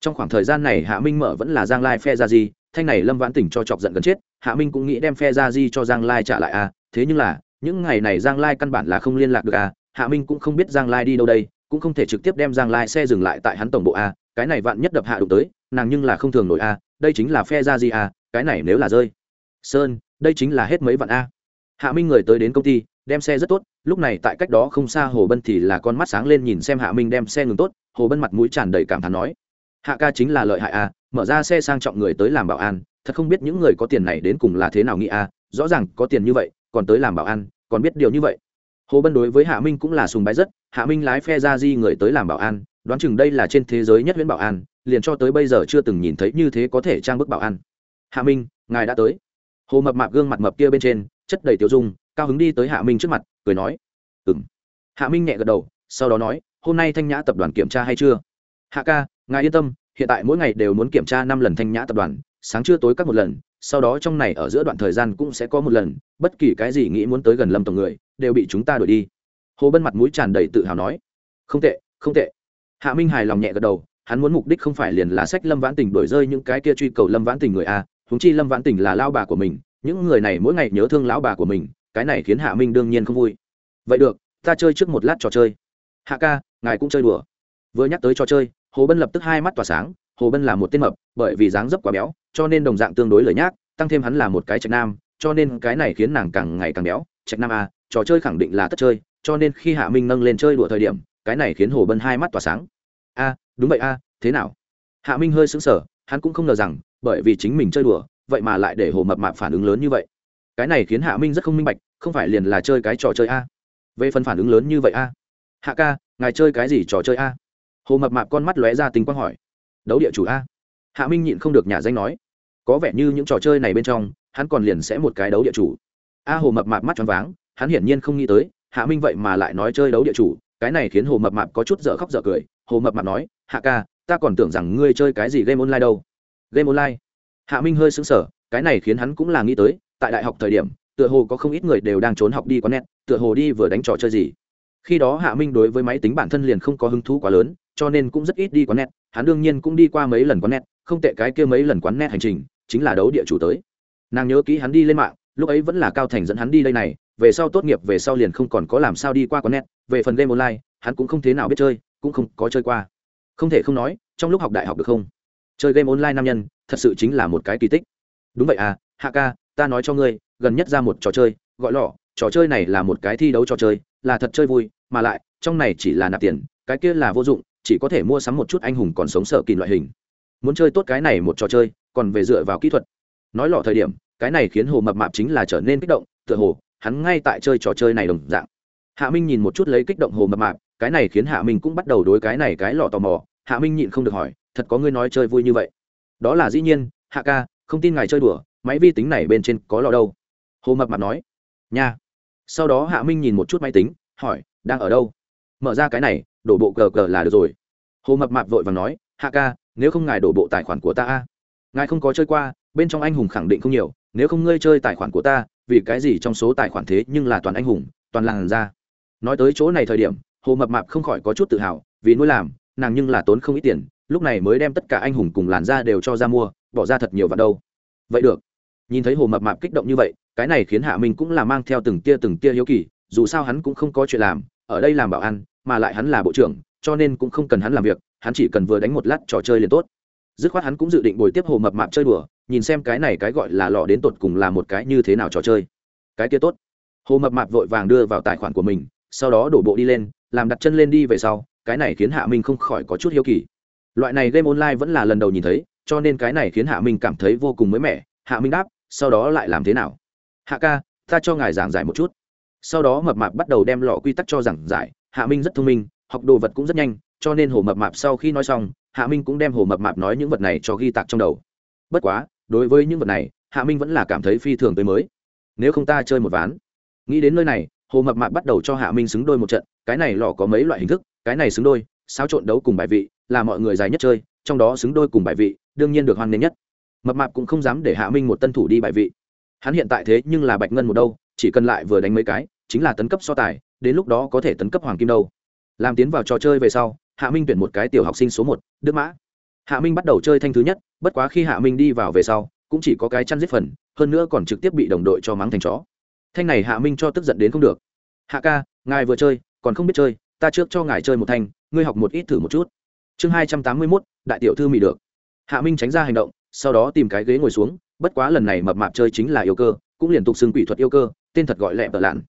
Trong khoảng thời gian này hạ minh mở vẫn là giang lai phe ra di, thanh này lâm vãn tỉnh cho chọc giận gần chết hạ minh cũng nghĩ đem phe ra di cho giang lai trả lại à thế nhưng là những ngày này giang lai căn bản là không liên lạc được à hạ minh cũng không biết giang lai đi đâu đây cũng không thể trực tiếp đem giang lai xe dừng lại tại hắn tổng bộ a cái này vạn nhất đập hạ đụng tới nàng nhưng là không thường nổi a đây chính là phe ra di a cái này nếu là rơi. Sơn, đây chính là hết mấy vạn a. Hạ minh người tới đến công ty, đem xe rất tốt, lúc này tại cách đó không xa hồ bân thì là con mắt sáng lên nhìn xem hạ minh đem xe ngừng tốt, hồ bân mặt mũi tràn đầy cảm thán nói, hạ ca chính là lợi hại a, mở ra xe sang trọng người tới làm bảo an, thật không biết những người có tiền này đến cùng là thế nào nghĩ a, rõ ràng có tiền như vậy, còn tới làm bảo an, còn biết điều như vậy. Hồ bân đối với hạ minh cũng là sùng bái rất, hạ minh lái phe ra di người tới làm bảo an, đoán chừng đây là trên thế giới nhất viễn bảo an, liền cho tới bây giờ chưa từng nhìn thấy như thế có thể trang bức bảo an hạ minh, ngài đã tới. Hồ mập mạp gương mặt mập kia bên trên, chất đầy tiểu dung, cao hứng đi tới hạ minh trước mặt, cười nói ừ m hạ minh nhẹ gật đầu, sau đó nói, hôm nay thanh nhã tập đoàn kiểm tra hay chưa? Hạ ca, ngài yên tâm, hiện tại mỗi ngày đều muốn kiểm tra năm lần thanh nhã tập đoàn, sáng trưa tối các một lần, sau đó trong này ở giữa đoạn thời gian cũng sẽ có một lần, bất kỳ cái gì nghĩ muốn tới gần lâm tổng người, đều bị chúng ta đuổi đi. Hồ bân mặt mũi tràn đầy tự hào nói, không tệ không tệ. Hạ minh hài lòng nhẹ gật đầu, hắn muốn mục đích không phải liền là sách lâm vãn tình đổi rơi những cái kia truy cầu lâm vãn tình người a húng chi lâm vãn tình là lao bà của mình, những người này mỗi ngày nhớ thương lão bà của mình, cái này khiến hạ minh đương nhiên không vui. Vậy được, ta chơi trước một lát trò chơi. Hạ ca, ngài cũng chơi đùa. Vừa nhắc tới trò chơi, hồ bân lập tức hai mắt tỏa sáng, hồ bân là một tên mập, bởi vì dáng dấp quá béo, cho nên đồng dạng tương đối lời nhác, tăng thêm hắn là một cái trạch nam, cho nên cái này khiến nàng càng ngày càng béo. Trạch nam a trò chơi khẳng định là tất chơi, cho nên khi hạ minh nâng lên chơi đùa thời điểm, cái này khiến hồ bân hai mắt tỏa sáng. A đúng vậy a thế nào? Hạ minh hơi sững sờ, hắn cũng không ngờ rằng bởi vì chính mình chơi đùa, vậy mà lại để hồ mập mạp phản ứng lớn như vậy. Cái này khiến hạ minh rất không minh bạch, không phải liền là chơi cái trò chơi a. Về phần phản ứng lớn như vậy a. Hạ ca, ngài chơi cái gì trò chơi a? Hồ mập mạp con mắt lóe ra tình quang hỏi. Đấu địa chủ a. Hạ minh nhịn không được nhà danh nói. Có vẻ như những trò chơi này bên trong, hắn còn liền sẽ một cái đấu địa chủ. A hồ mập mạp mắt choáng váng, hắn hiển nhiên không nghĩ tới, hạ minh vậy mà lại nói chơi đấu địa chủ, cái này khiến hồ mập mạp có chút dở khóc dở cười. Hồ mập mạp nói, hạ ca, ta còn tưởng rằng ngươi chơi cái gì game online đâu game online. Hạ minh hơi xứng sở cái này khiến hắn cũng là nghĩ tới, tại đại học thời điểm, tựa hồ có không ít người đều đang trốn học đi quán nét tựa hồ đi vừa đánh trò chơi gì. Khi đó hạ minh đối với máy tính bản thân liền không có hứng thú quá lớn, cho nên cũng rất ít đi quán net, hắn đương nhiên cũng đi qua mấy lần quán net, không tệ cái kia mấy lần quán net hành trình, chính là đấu địa chủ tới. Nàng nhớ kỹ hắn đi lên mạng, lúc ấy vẫn là cao thành dẫn hắn đi đây này, về sau tốt nghiệp, về sau liền không còn có làm sao đi qua quán net, về phần game online, hắn cũng không thế nào biết chơi, cũng không có chơi qua. Không thể không nói, trong lúc học đại học được không? Chơi game online nam nhân, thật sự chính là một cái kỳ tích. Đúng vậy à hạ ca ta nói cho ngươi, gần nhất ra một trò chơi, gọi lọ, trò chơi này là một cái thi đấu trò chơi, là thật chơi vui, mà lại, trong này chỉ là nạp tiền, cái kia là vô dụng, chỉ có thể mua sắm một chút anh hùng còn sống sợ kỳ loại hình. Muốn chơi tốt cái này một trò chơi, còn về dựa vào kỹ thuật. Nói lọ thời điểm, cái này khiến hồ mập mạp chính là trở nên kích động, tựa hồ, hắn ngay tại chơi trò chơi này đồng dạng. Hạ minh nhìn một chút lấy kích động hồ mập mạp, cái này khiến hạ minh cũng bắt đầu đối cái này cái lọ tò mò, hạ minh nhịn không được hỏi thật có ngươi nói chơi vui như vậy. Đó là dĩ nhiên, hạ ca, không tin ngài chơi đùa, máy vi tính này bên trên có lọ đâu. Hồ mập mạp nói. Nha. Sau đó hạ minh nhìn một chút máy tính, hỏi, đang ở đâu? Mở ra cái này, đổ bộ cờ cờ là được rồi. Hồ mập mạp vội và nói, hạ ca, nếu không ngài đổ bộ tài khoản của ta a. Ngài không có chơi qua, bên trong anh hùng khẳng định không nhiều, nếu không ngươi chơi tài khoản của ta, vì cái gì trong số tài khoản thế nhưng là toàn anh hùng, toàn làng ra? Nói tới chỗ này thời điểm, hồ mập mạp không khỏi có chút tự hào, vì nuôi làm, nàng nhưng là tốn không ít tiền lúc này mới đem tất cả anh hùng cùng làn da đều cho ra mua, bỏ ra thật nhiều vào đâu. Vậy được. Nhìn thấy hồ mập mạp kích động như vậy, cái này khiến hạ minh cũng là mang theo từng tia từng tia hiếu kỳ, dù sao hắn cũng không có chuyện làm, ở đây làm bảo ăn mà lại hắn là bộ trưởng, cho nên cũng không cần hắn làm việc, hắn chỉ cần vừa đánh một lát trò chơi liền tốt. Dứt khoát hắn cũng dự định bồi tiếp hồ mập mạp chơi đùa, nhìn xem cái này cái gọi là lò đến tột cùng là một cái như thế nào trò chơi. Cái kia tốt. Hồ mập mạp vội vàng đưa vào tài khoản của mình, sau đó đổ bộ đi lên, làm đặt chân lên đi về sau, cái này khiến hạ minh không khỏi có chút hiếu kỳ loại này game online vẫn là lần đầu nhìn thấy, cho nên cái này khiến hạ minh cảm thấy vô cùng mới mẻ. Hạ minh đáp, sau đó lại làm thế nào? Hạ ca, ta cho ngài giảng giải một chút. Sau đó mập mạp bắt đầu đem lọ quy tắc cho giảng giải. Hạ minh rất thông minh, học đồ vật cũng rất nhanh, cho nên hồ mập mạp sau khi nói xong, hạ minh cũng đem hồ mập mạp nói những vật này cho ghi tạc trong đầu. Bất quá, đối với những vật này, hạ minh vẫn là cảm thấy phi thường tới mới. Nếu không ta chơi một ván. Nghĩ đến nơi này, hồ mập mạp bắt đầu cho hạ minh xứng đôi một trận. Cái này lò có mấy loại hình thức, cái này xứng đôi sao trộn đấu cùng bài vị là mọi người dài nhất chơi, trong đó xứng đôi cùng bài vị, đương nhiên được hoan nghênh nhất. Mập mạp cũng không dám để hạ minh một tân thủ đi bài vị. Hắn hiện tại thế nhưng là bạch ngân một đâu, chỉ cần lại vừa đánh mấy cái, chính là tấn cấp so tài, đến lúc đó có thể tấn cấp hoàng kim đâu. Làm tiến vào trò chơi về sau, hạ minh tuyển một cái tiểu học sinh số một, đức mã. Hạ minh bắt đầu chơi thanh thứ nhất, bất quá khi hạ minh đi vào về sau, cũng chỉ có cái chăn giết phần, hơn nữa còn trực tiếp bị đồng đội cho mắng thành chó. Thanh này hạ minh cho tức giận đến không được. Hạ ca, ngài vừa chơi, còn không biết chơi, ta trước cho ngài chơi một thanh, ngươi học một ít thử một chút chương hai trăm tám mươi mốt, đại tiểu thư mị được. Hạ minh tránh ra hành động, sau đó tìm cái ghế ngồi xuống, bất quá lần này mập mạp chơi chính là yêu cơ, cũng liên tục xưng quỷ thuật yêu cơ, tên thật gọi lẹ tợ lạn.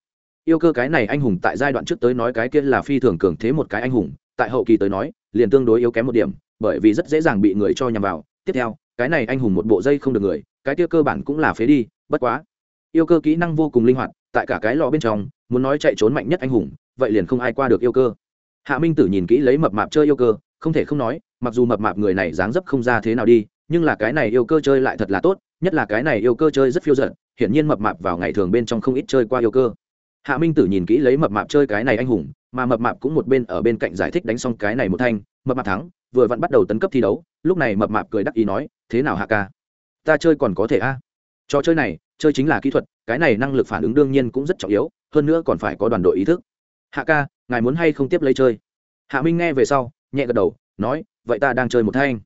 Yêu cơ cái này anh hùng tại giai đoạn trước tới nói cái kia là phi thường cường thế một cái anh hùng, tại hậu kỳ tới nói, liền tương đối yếu kém một điểm, bởi vì rất dễ dàng bị người cho nhằm vào. Tiếp theo, cái này anh hùng một bộ dây không được người, cái kia cơ bản cũng là phế đi, bất quá. Yêu cơ kỹ năng vô cùng linh hoạt, tại cả cái lò bên trong, muốn nói chạy trốn mạnh nhất anh hùng, vậy liền không ai qua được yêu cơ. Hạ minh tử nhìn kỹ lấy mập mạp chơi yêu cơ không thể không nói, mặc dù mập mạp người này dáng dấp không ra thế nào đi, nhưng là cái này yêu cơ chơi lại thật là tốt, nhất là cái này yêu cơ chơi rất phiêu giận hiển nhiên mập mạp vào ngày thường bên trong không ít chơi qua yêu cơ. Hạ minh tử nhìn kỹ lấy mập mạp chơi cái này anh hùng, mà mập mạp cũng một bên ở bên cạnh giải thích đánh xong cái này một thanh, mập mạp thắng, vừa vặn bắt đầu tấn cấp thi đấu, lúc này mập mạp cười đắc ý nói, thế nào hạ ca? Ta chơi còn có thể a? Trò chơi này, chơi chính là kỹ thuật, cái này năng lực phản ứng đương nhiên cũng rất trọng yếu, hơn nữa còn phải có đoàn đội ý thức. Hạ ca, ngài muốn hay không tiếp lấy chơi? Hạ minh nghe về sau nhẹ gật đầu, nói, vậy ta đang chơi một thanh.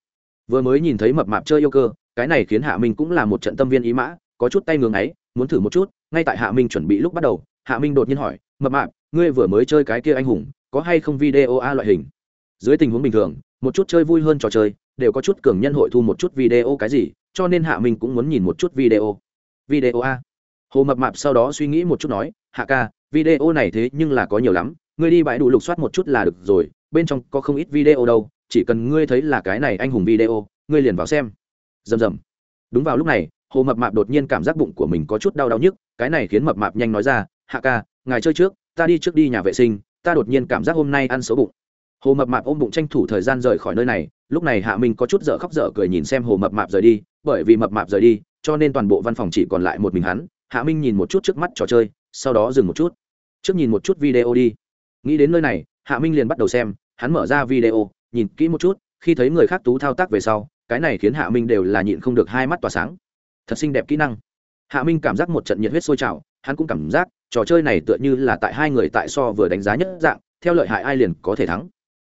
Vừa mới nhìn thấy mập mạp chơi yêu cơ, cái này khiến hạ minh cũng là một trận tâm viên ý mã, có chút tay ngường ấy muốn thử một chút, ngay tại hạ minh chuẩn bị lúc bắt đầu, hạ minh đột nhiên hỏi, mập mạp, ngươi vừa mới chơi cái kia anh hùng, có hay không video a loại hình? Dưới tình huống bình thường, một chút chơi vui hơn trò chơi, đều có chút cường nhân hội thu một chút video cái gì, cho nên hạ minh cũng muốn nhìn một chút video. Video a? Hồ mập mạp sau đó suy nghĩ một chút nói, hạ ca, video này thế nhưng là có nhiều lắm, ngươi đi bãi đủ lục soát một chút là được rồi bên trong có không ít video đâu, chỉ cần ngươi thấy là cái này anh hùng video, ngươi liền vào xem. Rầm rầm. Đúng vào lúc này, hồ mập mạp đột nhiên cảm giác bụng của mình có chút đau đau nhức, cái này khiến mập mạp nhanh nói ra, hạ ca, ngài chơi trước, ta đi trước đi nhà vệ sinh, ta đột nhiên cảm giác hôm nay ăn xấu bụng. Hồ mập mạp ôm bụng tranh thủ thời gian rời khỏi nơi này, lúc này hạ minh có chút dở khóc dở cười nhìn xem hồ mập mạp rời đi, bởi vì mập mạp rời đi, cho nên toàn bộ văn phòng chỉ còn lại một mình hắn, hạ minh nhìn một chút trước mắt trò chơi, sau đó dừng một chút. Trước nhìn một chút video đi. Nghĩ đến nơi này hạ minh liền bắt đầu xem, hắn mở ra video, nhìn kỹ một chút, khi thấy người khác tú thao tác về sau, cái này khiến hạ minh đều là nhịn không được hai mắt tỏa sáng. Thật xinh đẹp kỹ năng. Hạ minh cảm giác một trận nhiệt huyết sôi trào, hắn cũng cảm giác, trò chơi này tựa như là tại hai người tại so vừa đánh giá nhất dạng, theo lợi hại ai liền có thể thắng.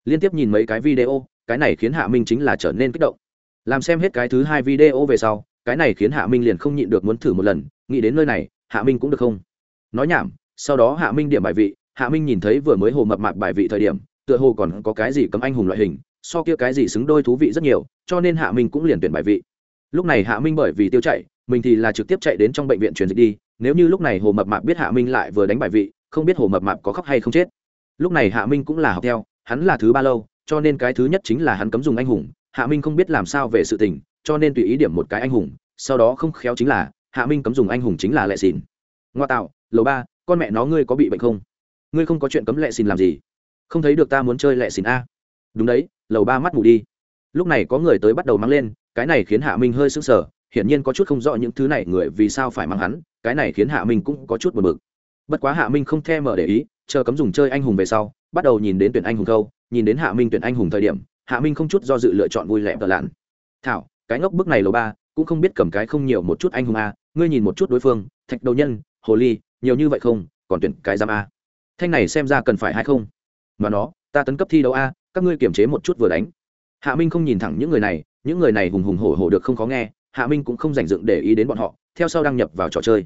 Liên tiếp nhìn mấy cái video, cái này khiến hạ minh chính là trở nên kích động. Làm xem hết cái thứ hai video về sau, cái này khiến hạ minh liền không nhịn được muốn thử một lần, nghĩ đến nơi này, hạ minh cũng được không? Nói nhảm, sau đó hạ minh điểm bài vị hạ minh nhìn thấy vừa mới hồ mập mạp bài vị thời điểm, tựa hồ còn có cái gì cấm anh hùng loại hình, so kia cái gì xứng đôi thú vị rất nhiều, cho nên hạ minh cũng liền tuyển bài vị. Lúc này hạ minh bởi vì tiêu chạy, mình thì là trực tiếp chạy đến trong bệnh viện truyền dịch đi, nếu như lúc này hồ mập mạp biết hạ minh lại vừa đánh bài vị, không biết hồ mập mạp có khóc hay không chết. Lúc này hạ minh cũng là học theo, hắn là thứ ba lâu, cho nên cái thứ nhất chính là hắn cấm dùng anh hùng, hạ minh không biết làm sao về sự tình, cho nên tùy ý điểm một cái anh hùng, sau đó không khéo chính là, hạ minh cấm dùng anh hùng chính là lệ xìn ngoa tạo, lầu ba, con mẹ nó ngươi có bị bệnh không? Ngươi không có chuyện cấm lệ xin làm gì? Không thấy được ta muốn chơi lệ xin a? Đúng đấy, lầu ba mắt mù đi. Lúc này có người tới bắt đầu mang lên, cái này khiến hạ minh hơi sững sờ, hiển nhiên có chút không rõ những thứ này người vì sao phải mang hắn, cái này khiến hạ minh cũng có chút buồn bực. Bất quá hạ minh không thèm mở để ý, chờ cấm dùng chơi anh hùng về sau, bắt đầu nhìn đến tuyển anh hùng câu, nhìn đến hạ minh tuyển anh hùng thời điểm, hạ minh không chút do dự lựa chọn vui lẹ tờ lặn thảo, cái ngốc bức này lầu ba, cũng không biết cầm cái không nhiều một chút anh hùng a, ngươi nhìn một chút đối phương, thạch đầu nhân, hồ ly, nhiều như vậy không, còn tuyển cái giam a? Thanh này xem ra cần phải hay không? Mà nó, ta tấn cấp thi đấu a, các ngươi kiềm chế một chút vừa đánh. Hạ minh không nhìn thẳng những người này, những người này hùng hùng hổ hổ được không khó nghe, hạ minh cũng không dành dựng để ý đến bọn họ, theo sau đăng nhập vào trò chơi.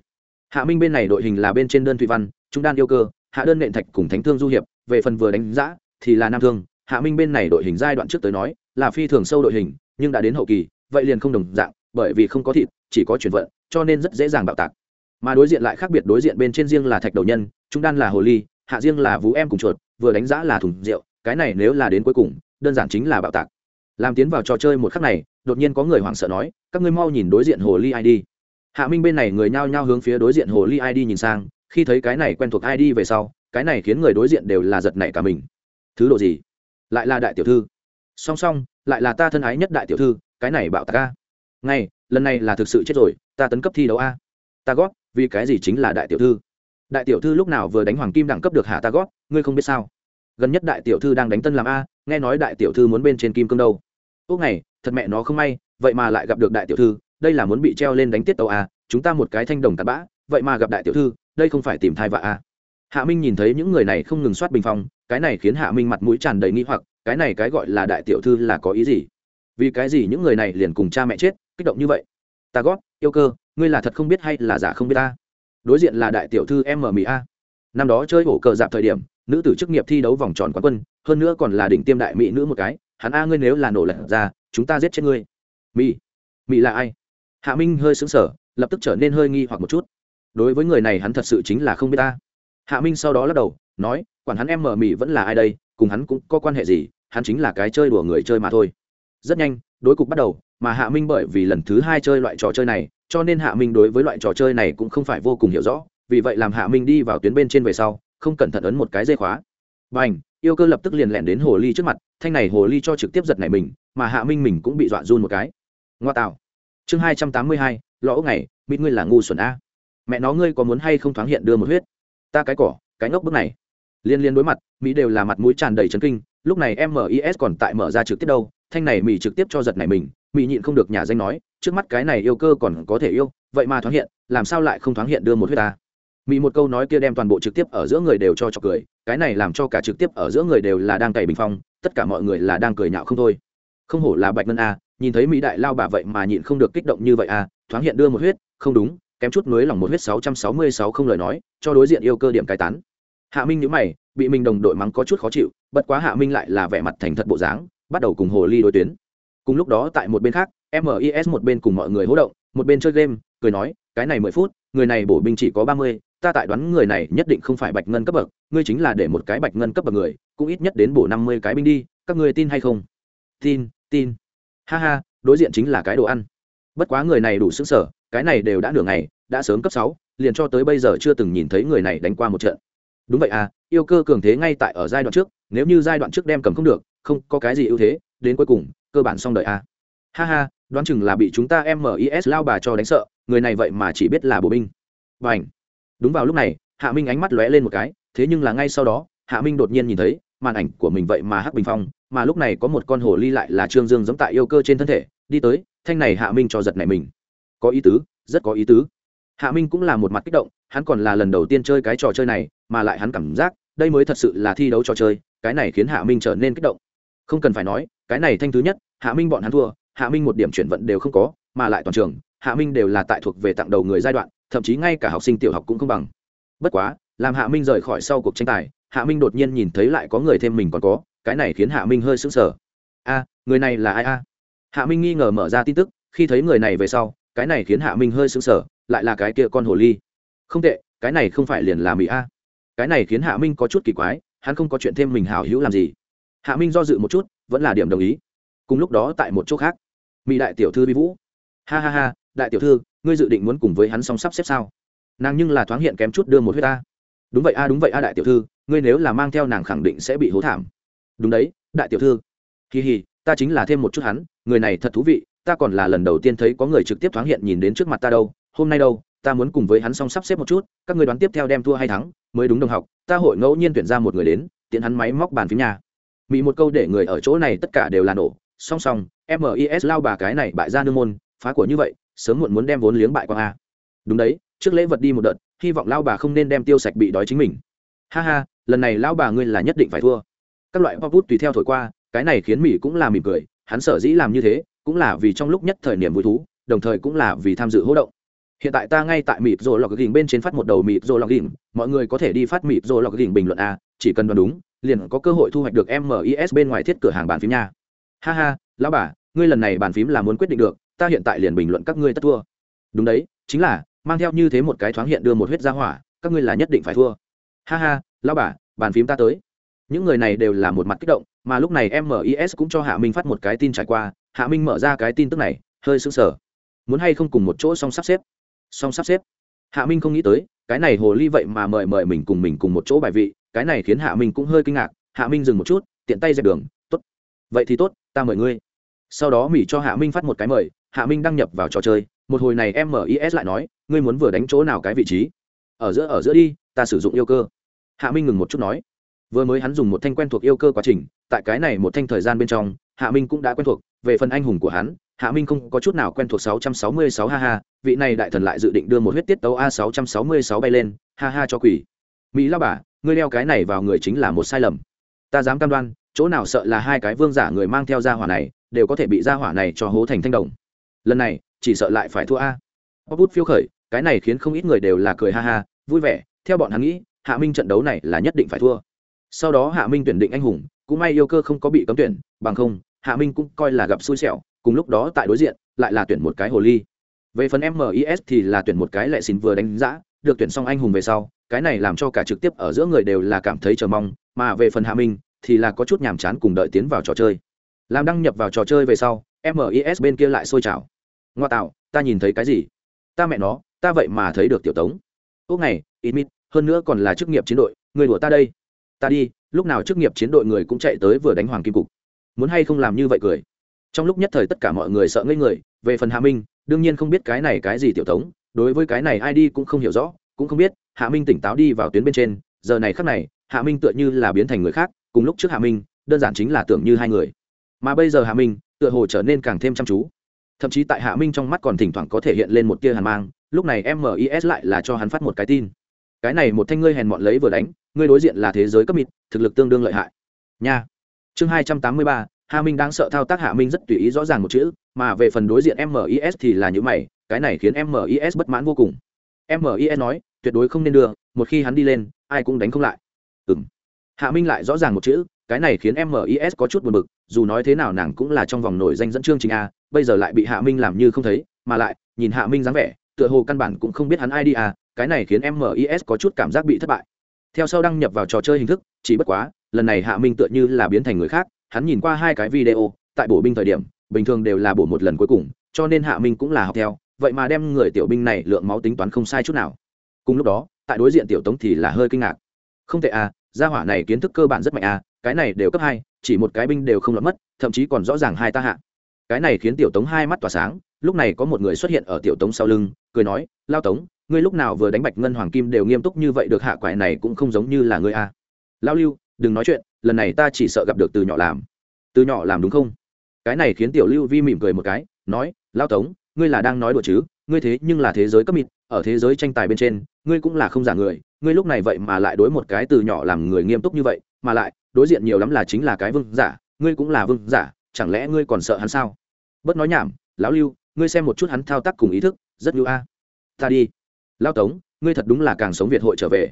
Hạ minh bên này đội hình là bên trên đơn thủy văn, trung đan yêu cơ, hạ đơn nện thạch cùng thánh thương du hiệp, về phần vừa đánh giã thì là nam thương. Hạ minh bên này đội hình giai đoạn trước tới nói, là phi thường sâu đội hình, nhưng đã đến hậu kỳ, vậy liền không đồng dạng, bởi vì không có thịt, chỉ có chuyển vận, cho nên rất dễ dàng bạo tạc. Mà đối diện lại khác biệt, đối diện bên trên riêng là thạch đầu nhân, trung đan là hồ ly hạ riêng là vũ em cùng chuột, vừa đánh giá là thùng rượu, cái này nếu là đến cuối cùng, đơn giản chính là bạo tạc. Làm tiến vào trò chơi một khắc này, đột nhiên có người hoảng sợ nói, các ngươi mau nhìn đối diện hồ ly id hạ minh bên này người nhao nhao hướng phía đối diện hồ ly id nhìn sang, khi thấy cái này quen thuộc id về sau, cái này khiến người đối diện đều là giật nảy cả mình. Thứ độ gì? Lại là đại tiểu thư. Song song, lại là ta thân ái nhất đại tiểu thư, cái này bạo tạc a. Ngay, lần này là thực sự chết rồi, ta tấn cấp thi đấu a. Ta gót vì cái gì chính là đại tiểu thư? Đại tiểu thư lúc nào vừa đánh hoàng kim đẳng cấp được hạ ta gót, ngươi không biết sao? Gần nhất đại tiểu thư đang đánh tân làm a, nghe nói đại tiểu thư muốn bên trên kim cương đâu. Ốc này thật mẹ nó không may, vậy mà lại gặp được đại tiểu thư, đây là muốn bị treo lên đánh tiết tàu a, chúng ta một cái thanh đồng tạt bã, vậy mà gặp đại tiểu thư, đây không phải tìm thai vạ a. Hạ minh nhìn thấy những người này không ngừng soát bình phong, cái này khiến hạ minh mặt mũi tràn đầy nghi hoặc, cái này cái gọi là đại tiểu thư là có ý gì? Vì cái gì những người này liền cùng cha mẹ chết, kích động như vậy? Ta gót, yêu cơ, ngươi là thật không biết hay là giả không biết ta? Đối diện là đại tiểu thư m mỹ a. Năm đó chơi hổ cờ dạp thời điểm, nữ tử chức nghiệp thi đấu vòng tròn quán quân, hơn nữa còn là đỉnh tiêm đại mỹ nữ một cái. Hắn a, ngươi nếu là nổ lật ra, chúng ta giết chết ngươi. Mỹ mỹ là ai? Hạ minh hơi xứng sở lập tức trở nên hơi nghi hoặc một chút. Đối với người này hắn thật sự chính là không biết ta hạ minh sau đó lắc đầu, nói, quản hắn em mở mỹ vẫn là ai đây, cùng hắn cũng có quan hệ gì, hắn chính là cái chơi đùa người chơi mà thôi. Rất nhanh, đối cục bắt đầu, mà hạ minh bởi vì lần thứ hai chơi loại trò chơi này cho nên hạ minh đối với loại trò chơi này cũng không phải vô cùng hiểu rõ, vì vậy làm hạ minh đi vào tuyến bên trên về sau, không cẩn thận ấn một cái dây khóa. B à n h yêu cơ lập tức liền lẹn đến hồ ly trước mặt, thanh này hồ ly cho trực tiếp giật này mình, mà hạ minh mình cũng bị dọa run một cái. Ngoa tạo. Chương hai trăm tám mươi hai, lõ ngày, mít ngươi là ngu xuẩn a. Mẹ nó ngươi có muốn hay không thoáng hiện đưa một huyết? Ta cái cỏ, cái ngốc bước này. Liên liên đối mặt, mỹ đều là mặt mũi tràn đầy trấn kinh, lúc này mis còn tại mở ra trực tiếp đâu, thanh này mỹ trực tiếp cho giật này mình, mỹ nhịn không được nhà danh nói trước mắt cái này yêu cơ còn có thể yêu, vậy mà thoáng hiện, làm sao lại không thoáng hiện đưa một huyết ta? Mỹ một câu nói kia đem toàn bộ trực tiếp ở giữa người đều cho chọc cười, cái này làm cho cả trực tiếp ở giữa người đều là đang cày bình phong, tất cả mọi người là đang cười nhạo không thôi. Không hổ là bạch ngân a, nhìn thấy mỹ đại lao bà vậy mà nhịn không được kích động như vậy a, thoáng hiện đưa một huyết, không đúng, kém chút nối lòng một huyết sáu trăm sáu mươi sáu không lời nói, cho đối diện yêu cơ điểm cai tán. Hạ minh nhữ mày, bị mình đồng đội mắng có chút khó chịu, bất quá hạ minh lại là vẻ mặt thành thật bộ dáng, bắt đầu cùng hồ ly đối tuyến cùng lúc đó tại một bên khác mis một bên cùng mọi người hỗ động, một bên chơi game, cười nói, cái này mười phút, người này bổ binh chỉ có ba mươi, ta tại đoán người này nhất định không phải bạch ngân cấp bậc, ngươi chính là để một cái bạch ngân cấp bậc người, cũng ít nhất đến bổ năm mươi cái binh đi, các ngươi tin hay không? Tin tin. Ha ha, đối diện chính là cái đồ ăn. Bất quá người này đủ xứng sở cái này đều đã nửa ngày, đã sớm cấp sáu, liền cho tới bây giờ chưa từng nhìn thấy người này đánh qua một trận. Đúng vậy à yêu cơ cường thế ngay tại ở giai đoạn trước, nếu như giai đoạn trước đem cầm không được, không có cái gì ưu thế, đến cuối cùng cơ bản xong đợi a. Ha ha, đoán chừng là bị chúng ta mis lao bà cho đánh sợ, người này vậy mà chỉ biết là bộ binh. B à n h đúng vào lúc này, hạ minh ánh mắt lóe lên một cái, thế nhưng là ngay sau đó, hạ minh đột nhiên nhìn thấy, màn ảnh của mình vậy mà hắc bình phong, mà lúc này có một con hổ ly lại là trương dương giống tại yêu cơ trên thân thể, đi tới, thanh này hạ minh cho giật này mình. Có ý tứ, rất có ý tứ. Hạ minh cũng là một mặt kích động, hắn còn là lần đầu tiên chơi cái trò chơi này, mà lại hắn cảm giác, đây mới thật sự là thi đấu trò chơi, cái này khiến hạ minh trở nên kích động không cần phải nói, cái này thanh thứ nhất, hạ minh bọn hắn thua, hạ minh một điểm chuyển vận đều không có, mà lại toàn trường, hạ minh đều là tại thuộc về tặng đầu người giai đoạn, thậm chí ngay cả học sinh tiểu học cũng không bằng. Bất quá, làm hạ minh rời khỏi sau cuộc tranh tài, hạ minh đột nhiên nhìn thấy lại có người thêm mình còn có, cái này khiến hạ minh hơi sững sờ. A, người này là ai a? Hạ minh nghi ngờ mở ra tin tức, khi thấy người này về sau, cái này khiến hạ minh hơi sững sờ, lại là cái kia con hồ ly. Không tệ, cái này không phải liền là mỹ a. Cái này khiến hạ minh có chút kỳ quái, hắn không có chuyện thêm mình hảo hữu làm gì hạ minh do dự một chút, vẫn là điểm đồng ý. Cùng lúc đó tại một chỗ khác mỹ đại tiểu thư vi vũ. Ha ha ha, đại tiểu thư, ngươi dự định muốn cùng với hắn song sắp xếp sao? Nàng nhưng là thoáng hiện kém chút đưa một huyết ta. Đúng vậy a, đúng vậy a, đại tiểu thư, ngươi nếu là mang theo nàng khẳng định sẽ bị hố thảm. Đúng đấy, đại tiểu thư. Kỳ hì ta chính là thêm một chút hắn, người này thật thú vị, ta còn là lần đầu tiên thấy có người trực tiếp thoáng hiện nhìn đến trước mặt ta đâu. Hôm nay đâu, ta muốn cùng với hắn song sắp xếp một chút, các người đoán tiếp theo đem thua hay thắng, mới đúng đồng học, ta hội ngẫu nhiên tuyển ra một người đến, tiện hắn máy móc bàn phím nhà mỹ một câu để người ở chỗ này tất cả đều là nổ. Song song mis lao bà cái này bại ra nương môn, phá của như vậy, sớm muộn muốn đem vốn liếng bại quang a. Đúng đấy, trước lễ vật đi một đợt, hy vọng lao bà không nên đem tiêu sạch bị đói chính mình. Ha ha, lần này lao bà ngươi là nhất định phải thua. Các loại pop bút tùy theo thổi qua, cái này khiến mỹ cũng là mỉm cười, hắn sở dĩ làm như thế, cũng là vì trong lúc nhất thời niềm vui thú, đồng thời cũng là vì tham dự hỗ động. Hiện tại ta ngay tại mịp rồi lọc gỉnh bên trên phát một đầu mịp rồi lọc gỉnh, mọi người có thể đi phát mịp rồi lọc gỉnh bình luận a, chỉ cần đoán đúng liền có cơ hội thu hoạch được mis bên ngoài thiết cửa hàng bàn phím nha. Ha ha, lão bà, ngươi lần này bàn phím là muốn quyết định được, ta hiện tại liền bình luận các ngươi tất thua. Đúng đấy, chính là, mang theo như thế một cái thoáng hiện đưa một huyết ra hỏa, các ngươi là nhất định phải thua. Ha ha, lão bà, bàn phím ta tới. Những người này đều là một mặt kích động, mà lúc này mis cũng cho hạ minh phát một cái tin trải qua, hạ minh mở ra cái tin tức này, hơi sững sờ. Muốn hay không cùng một chỗ song sắp xếp? Song sắp xếp. Hạ minh không nghĩ tới, cái này hồ ly vậy mà mời mời mình cùng mình cùng một chỗ bài vị cái này khiến hạ minh cũng hơi kinh ngạc, hạ minh dừng một chút, tiện tay dẹp đường, tốt, vậy thì tốt, ta mời ngươi. Sau đó mỹ cho hạ minh phát một cái mời, hạ minh đăng nhập vào trò chơi, một hồi này mis lại nói, ngươi muốn vừa đánh chỗ nào cái vị trí? Ở giữa ở giữa đi, ta sử dụng yêu cơ. Hạ minh ngừng một chút nói. Vừa mới hắn dùng một thanh quen thuộc yêu cơ quá trình, tại cái này một thanh thời gian bên trong, hạ minh cũng đã quen thuộc, về phần anh hùng của hắn, hạ minh không có chút nào quen thuộc 666 ha ha, vị này đại thần lại dự định đưa một huyết tiết tấu a 666 bay lên, ha ha cho quỷ. Mỹ lao bà ngươi đeo cái này vào người chính là một sai lầm. Ta dám cam đoan, chỗ nào sợ là hai cái vương giả người mang theo gia hỏa này, đều có thể bị gia hỏa này cho hố thành thanh đồng. Lần này, chỉ sợ lại phải thua a. Pop bút phiêu khởi, cái này khiến không ít người đều là cười ha ha, vui vẻ, theo bọn hắn nghĩ, hạ minh trận đấu này là nhất định phải thua. Sau đó hạ minh tuyển định anh hùng, cũng may yêu cơ không có bị cấm tuyển, bằng không, hạ minh cũng coi là gặp xui xẻo, cùng lúc đó tại đối diện, lại là tuyển một cái hồ ly. Về phần mis thì là tuyển một cái lệ xin vừa đánh giá được tuyển xong anh hùng về sau, cái này làm cho cả trực tiếp ở giữa người đều là cảm thấy chờ mong, mà về phần hạ minh, thì là có chút nhàm chán cùng đợi tiến vào trò chơi. Làm đăng nhập vào trò chơi về sau mis bên kia lại sôi trào. Ngoa tạo, ta nhìn thấy cái gì? Ta mẹ nó, ta vậy mà thấy được tiểu tống. Ốc này ít mít hơn nữa còn là chức nghiệp chiến đội, người đùa ta đây. Ta đi, lúc nào chức nghiệp chiến đội người cũng chạy tới vừa đánh hoàng kim cục. Muốn hay không làm như vậy cười. Trong lúc nhất thời tất cả mọi người sợ ngây người, về phần hạ minh, đương nhiên không biết cái này cái gì tiểu tống đối với cái này ai đi cũng không hiểu rõ cũng không biết hạ minh tỉnh táo đi vào tuyến bên trên giờ này khắc này hạ minh tựa như là biến thành người khác cùng lúc trước hạ minh đơn giản chính là tưởng như hai người. Mà bây giờ hạ minh tựa hồ trở nên càng thêm chăm chú. Thậm chí tại hạ minh trong mắt còn thỉnh thoảng có thể hiện lên một tia hàn mang lúc này mis lại là cho hắn phát một cái tin. Cái này một thanh ngươi hèn mọn lấy vừa đánh ngươi đối diện là thế giới cấp mịt thực lực tương đương lợi hại. Nha. Chương hai trăm tám mươi ba Hạ Minh đang sợ thao tác Hạ Minh rất tùy ý rõ ràng một chữ, mà về phần đối diện MIS thì là như mày, cái này khiến MIS bất mãn vô cùng. MIS nói, tuyệt đối không nên đưa, một khi hắn đi lên, ai cũng đánh không lại. Ừm. Hạ Minh lại rõ ràng một chữ, cái này khiến MIS có chút buồn bực, dù nói thế nào nàng cũng là trong vòng nổi danh dẫn chương trình a, bây giờ lại bị Hạ Minh làm như không thấy, mà lại, nhìn Hạ Minh dáng vẻ, tựa hồ căn bản cũng không biết hắn ai đi à, cái này khiến MIS có chút cảm giác bị thất bại. Theo sau đăng nhập vào trò chơi hình thức, chỉ bất quá, lần này Hạ Minh tựa như là biến thành người khác, hắn nhìn qua hai cái video tại bổ binh thời điểm bình thường đều là bổ một lần cuối cùng cho nên hạ minh cũng là học theo vậy mà đem người tiểu binh này lượng máu tính toán không sai chút nào. Cùng lúc đó, tại đối diện tiểu tống thì là hơi kinh ngạc. Không tệ à gia hỏa này kiến thức cơ bản rất mạnh à cái này đều cấp hai, chỉ một cái binh đều không lọt mất, thậm chí còn rõ ràng hai ta hạ. Cái này khiến tiểu tống hai mắt tỏa sáng, lúc này có một người xuất hiện ở tiểu tống sau lưng, cười nói, lao tống, ngươi lúc nào vừa đánh bạch ngân hoàng kim đều nghiêm túc như vậy được hạ quại này cũng không giống như là ngươi a à. lao lưu, đừng nói chuyện, lần này ta chỉ sợ gặp được từ nhỏ làm. Từ nhỏ làm đúng không? Cái này khiến tiểu lưu vi mỉm cười một cái, nói, lao tống ngươi là đang nói đùa chứ, ngươi thế nhưng là thế giới cấp mịt, ở thế giới tranh tài bên trên, ngươi cũng là không giả người, ngươi lúc này vậy mà lại đối một cái từ nhỏ làm người nghiêm túc như vậy, mà lại, đối diện nhiều lắm là chính là cái vương giả, ngươi cũng là vương giả, chẳng lẽ ngươi còn sợ hắn sao? Bớt nói nhảm, lão lưu, ngươi xem một chút hắn thao tác cùng ý thức, rất lưu a. Ta đi. Lao tống, ngươi thật đúng là càng sống việt hội trở về.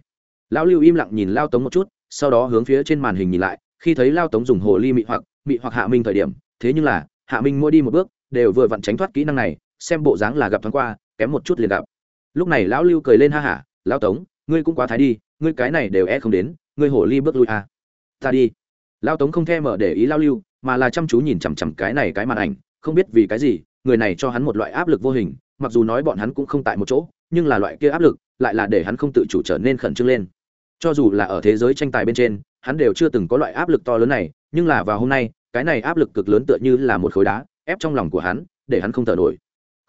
Lão lưu im lặng nhìn lao tống một chút, sau đó hướng phía trên màn hình nhìn lại, khi thấy lao tống dùng hồ ly mị hoặc mị hoặc hạ minh thời điểm, thế nhưng là, hạ minh mua đi một bước, đều vừa vặn tránh thoát kỹ năng này xem bộ dáng là gặp thoáng qua, kém một chút liền gặp. Lúc này lão lưu cười lên ha hả, lão tống, ngươi cũng quá thái đi, ngươi cái này đều e không đến, ngươi hổ ly bước lui à. ta đi. Lão tống không thèm mở để ý lao lưu, mà là chăm chú nhìn chằm chằm cái này cái màn ảnh, không biết vì cái gì, người này cho hắn một loại áp lực vô hình, mặc dù nói bọn hắn cũng không tại một chỗ, nhưng là loại kia áp lực lại là để hắn không tự chủ trở nên khẩn trương lên. Cho dù là ở thế giới tranh tài bên trên, hắn đều chưa từng có loại áp lực to lớn này, nhưng là vào hôm nay, cái này áp lực cực lớn tựa như là một khối đá, ép trong lòng của hắn, để hắn không thở nổi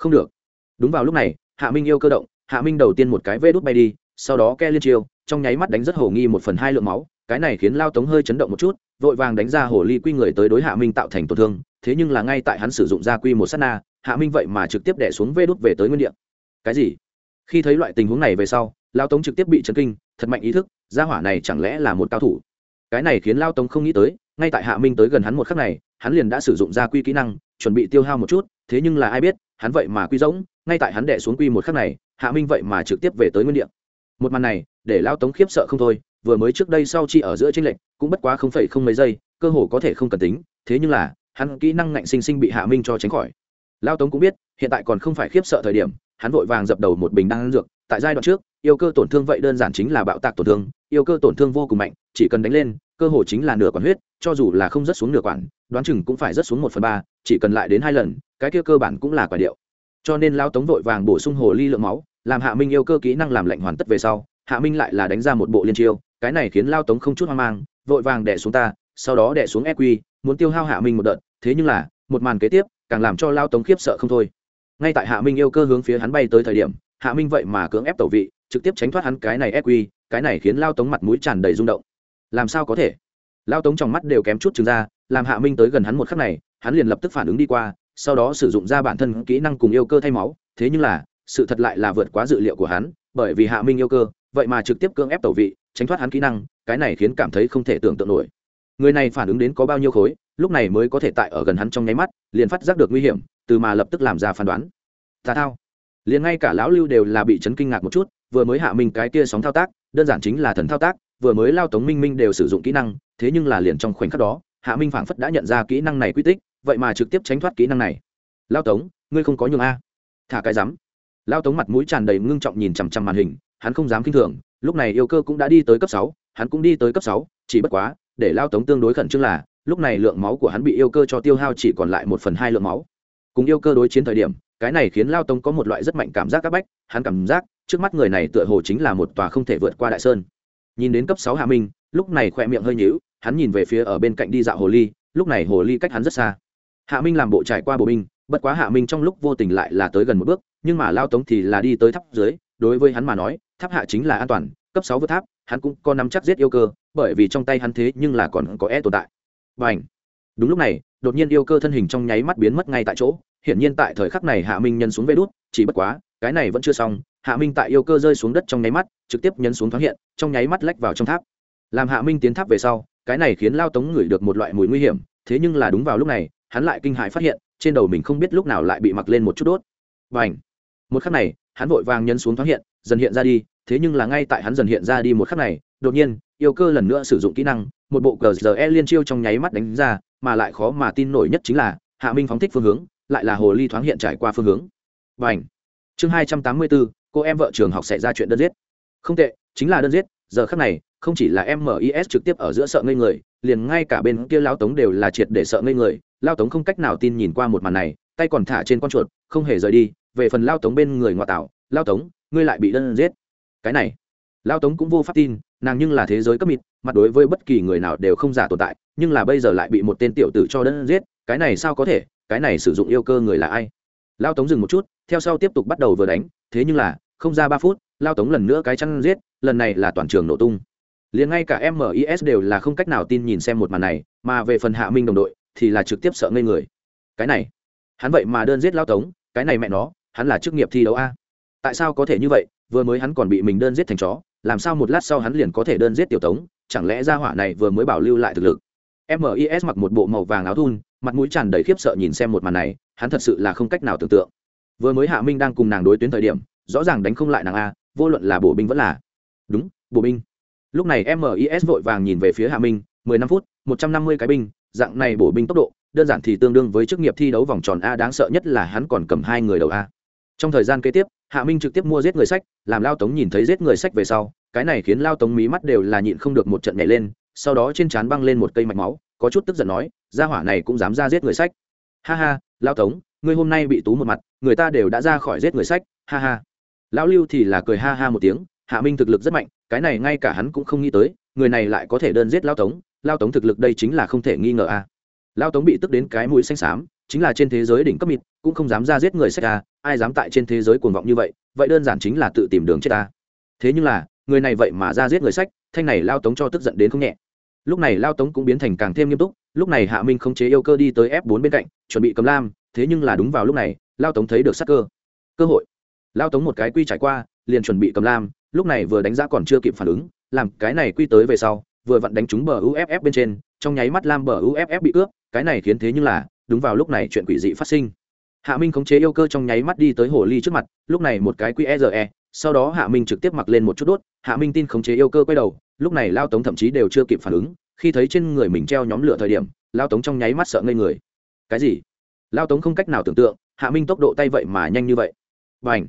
không được. Đúng vào lúc này, hạ minh yêu cơ động, hạ minh đầu tiên một cái vê đút bay đi, sau đó ke liên chiêu, trong nháy mắt đánh rất hổ nghi một phần hai lượng máu, cái này khiến lao tống hơi chấn động một chút, vội vàng đánh ra hồ ly quy người tới đối hạ minh tạo thành tổn thương, thế nhưng là ngay tại hắn sử dụng ra quy một s á t na, hạ minh vậy mà trực tiếp đẻ xuống vê đút về tới nguyên đ ị a cái gì? Khi thấy loại tình huống này về sau, lao tống trực tiếp bị chấn kinh, thật mạnh ý thức, gia hỏa này chẳng lẽ là một cao thủ? Cái này khiến lao tống không nghĩ tới, ngay tại hạ minh tới gần hắn một khắc này, hắn liền đã sử dụng ra quy kỹ năng, chuẩn bị tiêu hao một chút, thế nhưng là ai biết hắn vậy mà quy rỗng, ngay tại hắn đẻ xuống quy một khắc này, hạ minh vậy mà trực tiếp về tới nguyên địa. Một màn này, để lao tống khiếp sợ không thôi, vừa mới trước đây sau chi ở giữa tranh lệch, cũng bất quá không phải không mấy giây, cơ hồ có thể không cần tính, thế nhưng là, hắn kỹ năng ngạnh sinh sinh bị hạ minh cho tránh khỏi. Lao tống cũng biết, hiện tại còn không phải khiếp sợ thời điểm, hắn vội vàng dập đầu một bình đan dược, tại giai đoạn trước yêu cơ tổn thương vậy đơn giản chính là bạo tạc tổn thương, yêu cơ tổn thương vô cùng mạnh, chỉ cần đánh lên, cơ hồ chính là nửa quản huyết, cho dù là không rất xuống nửa quản, đoán chừng cũng phải rất xuống một phần ba, chỉ cần lại đến hai lần, cái kia cơ bản cũng là quả điệu. Cho nên lao tống vội vàng bổ sung hồ ly lượng máu, làm hạ minh yêu cơ kỹ năng làm lạnh hoàn tất về sau, hạ minh lại là đánh ra một bộ liên chiêu, cái này khiến lao tống không chút hoang mang, vội vàng đẻ xuống ta, sau đó đẻ xuống eq muốn tiêu hao hạ minh một đợt, thế nhưng là, một màn kế tiếp, càng làm cho lao tống khiếp sợ không thôi. Ngay tại hạ minh yêu cơ hướng phía hắn bay tới thời điểm, hạ minh vậy mà cưỡng ép tẩu vị trực tiếp tránh thoát hắn cái này eq cái này khiến lao tống mặt mũi tràn đầy rung động. Làm sao có thể? Lao tống trong mắt đều kém chút chừng ra, làm hạ minh tới gần hắn một khắc này, hắn liền lập tức phản ứng đi qua, sau đó sử dụng ra bản thân kỹ năng cùng yêu cơ thay máu, thế nhưng là, sự thật lại là vượt quá dự liệu của hắn, bởi vì hạ minh yêu cơ, vậy mà trực tiếp cưỡng ép tẩu vị, tránh thoát hắn kỹ năng, cái này khiến cảm thấy không thể tưởng tượng nổi. Người này phản ứng đến có bao nhiêu khối, lúc này mới có thể tại ở gần hắn trong nháy mắt, liền phát giác được nguy hiểm, từ mà lập tức làm ra phán đoán. Tà thao. Liền ngay cả lão lưu đều là bị chấn kinh ngạc một chút vừa mới hạ minh cái kia sóng thao tác, đơn giản chính là thần thao tác, vừa mới lao tống minh minh đều sử dụng kỹ năng, thế nhưng là liền trong khoảnh khắc đó, hạ minh phảng phất đã nhận ra kỹ năng này quy tích, vậy mà trực tiếp tránh thoát kỹ năng này. Lao tống, ngươi không có nhường a. Thả cái rắm. Lao tống mặt mũi tràn đầy ngưng trọng nhìn chằm chằm màn hình, hắn không dám k i n h thường, lúc này yêu cơ cũng đã đi tới cấp sáu, hắn cũng đi tới cấp sáu, chỉ bất quá, để lao tống tương đối khẩn trương là, lúc này lượng máu của hắn bị yêu cơ cho tiêu hao chỉ còn lại một phần hai lượng máu. Cùng yêu cơ đối chiến thời điểm, cái này khiến lao tống có một loại rất mạnh cảm giác áp bách, hắn cảm giác trước mắt người này tựa hồ chính là một tòa không thể vượt qua đại sơn. Nhìn đến cấp sáu hạ minh, lúc này khỏe miệng hơi nhíu, hắn nhìn về phía ở bên cạnh đi dạo hồ ly, lúc này hồ ly cách hắn rất xa. Hạ minh làm bộ trải qua bộ binh, bất quá hạ minh trong lúc vô tình lại là tới gần một bước, nhưng mà lao tống thì là đi tới tháp dưới, đối với hắn mà nói, tháp hạ chính là an toàn, cấp sáu vượt tháp, hắn cũng có nắm chắc giết yêu cơ, bởi vì trong tay hắn thế nhưng là còn có e tồn tại. Và ảnh đúng lúc này, đột nhiên yêu cơ thân hình trong nháy mắt biến mất ngay tại chỗ, hiển nhiên tại thời khắc này hạ minh nhân xuống vê đút, chỉ bất quá, cái này vẫn chưa xong hạ minh tại yêu cơ rơi xuống đất trong nháy mắt, trực tiếp nhấn xuống thoáng hiện, trong nháy mắt lách vào trong tháp. Làm hạ minh tiến tháp về sau, cái này khiến lao tống ngửi được một loại mùi nguy hiểm, thế nhưng là đúng vào lúc này, hắn lại kinh hãi phát hiện, trên đầu mình không biết lúc nào lại bị mặc lên một chút đốt. Và ảnh một khắc này, hắn vội vàng nhấn xuống thoáng hiện, dần hiện ra đi, thế nhưng là ngay tại hắn dần hiện ra đi một khắc này, đột nhiên, yêu cơ lần nữa sử dụng kỹ năng, một bộ cờ giờ e liên chiêu trong nháy mắt đánh ra, mà lại khó mà tin nổi nhất chính là, hạ minh phóng thích phương hướng, lại là hồ ly thoáng hiện trải qua phương hướng. Và ảnh chương hai trăm tám mươi bốn cô em vợ trường học xảy ra chuyện đơn giết. Không tệ, chính là đơn giết, giờ khắc này, không chỉ là mis trực tiếp ở giữa sợ ngây người, liền ngay cả bên kia lao tống đều là triệt để sợ ngây người lao tống không cách nào tin nhìn qua một màn này, tay còn thả trên con chuột, không hề rời đi, về phần lao tống bên người ngoại tạo lao tống, ngươi lại bị đơn giết. Cái này lao tống cũng vô pháp tin, nàng nhưng là thế giới cấp mịt, mặt đối với bất kỳ người nào đều không giả tồn tại, nhưng là bây giờ lại bị một tên tiểu tử cho đơn giết, cái này sao có thể, cái này sử dụng yêu cơ người là ai? Lao tống dừng một chút, theo sau tiếp tục bắt đầu vừa đánh, thế nhưng là, không ra ba phút, lao tống lần nữa cái chăn giết, lần này là toàn trường nổ tung. Liền ngay cả mis đều là không cách nào tin nhìn xem một màn này, mà về phần hạ minh đồng đội, thì là trực tiếp sợ ngây người. Cái này, hắn vậy mà đơn giết lao tống, cái này mẹ nó, hắn là chức nghiệp thi đấu a. Tại sao có thể như vậy, vừa mới hắn còn bị mình đơn giết thành chó, làm sao một lát sau hắn liền có thể đơn giết tiểu tống, chẳng lẽ ra hỏa này vừa mới bảo lưu lại thực lực? Mis mặc một bộ màu vàng áo thun, mặt mũi tràn đầy khiếp sợ nhìn xem một màn này hắn thật sự là không cách nào tưởng tượng. Vừa mới hạ minh đang cùng nàng đối tuyến thời điểm, rõ ràng đánh không lại nàng a, vô luận là bộ binh vẫn là. Đúng, bộ binh. Lúc này mis vội vàng nhìn về phía hạ minh, mười năm phút, một trăm năm mươi cái binh, dạng này bổ binh tốc độ, đơn giản thì tương đương với chức nghiệp thi đấu vòng tròn a, đáng sợ nhất là hắn còn cầm hai người đầu a. Trong thời gian kế tiếp, hạ minh trực tiếp mua giết người sách, làm lao tống nhìn thấy giết người sách về sau, cái này khiến lao tống mí mắt đều là nhịn không được một trận nhảy lên, sau đó trên trán băng lên một cây mạch máu, có chút tức giận nói ra hỏa này cũng dám ra giết người sách. Ha ha lao tống, ngươi hôm nay bị tú một mặt, người ta đều đã ra khỏi giết người sách, ha ha. Lão lưu thì là cười ha ha một tiếng, hạ minh thực lực rất mạnh, cái này ngay cả hắn cũng không nghĩ tới, người này lại có thể đơn giết lao tống lao tống thực lực đây chính là không thể nghi ngờ a. À. lao tống bị tức đến cái mũi xanh xám, chính là trên thế giới đỉnh cấp mịt, cũng không dám ra giết người sách a, ai dám tại trên thế giới cuồng vọng như vậy vậy đơn giản chính là tự tìm đường chết ta thế nhưng là, người này vậy mà ra giết người sách, thanh này lao tống cho tức giận đến không nhẹ. Lúc này lao tống cũng biến thành càng thêm nghiêm túc lúc này hạ minh không chế yêu cơ đi tới f 4 bên cạnh chuẩn bị cầm lam thế nhưng là đúng vào lúc này lao tống thấy được sắc cơ. Cơ hội. Lao tống một cái quy trải qua liền chuẩn bị cầm lam lúc này vừa đánh giá còn chưa kịp phản ứng làm cái này quy tới về sau vừa vặn đánh trúng bờ uff bên trên trong nháy mắt lam bờ uff bị cướp cái này khiến thế nhưng là đúng vào lúc này chuyện quỷ dị phát sinh. Hạ minh khống chế yêu cơ trong nháy mắt đi tới hồ ly trước mặt lúc này một cái qre e, sau đó hạ minh trực tiếp mặc lên một chút đốt hạ minh tin khống chế yêu cơ quay đầu lúc này lao tống thậm chí đều chưa kịp phản ứng khi thấy trên người mình treo nhóm lửa thời điểm, lao tống trong nháy mắt sợ ngây người. Cái gì? Lao tống không cách nào tưởng tượng, hạ minh tốc độ tay vậy mà nhanh như vậy. B à n h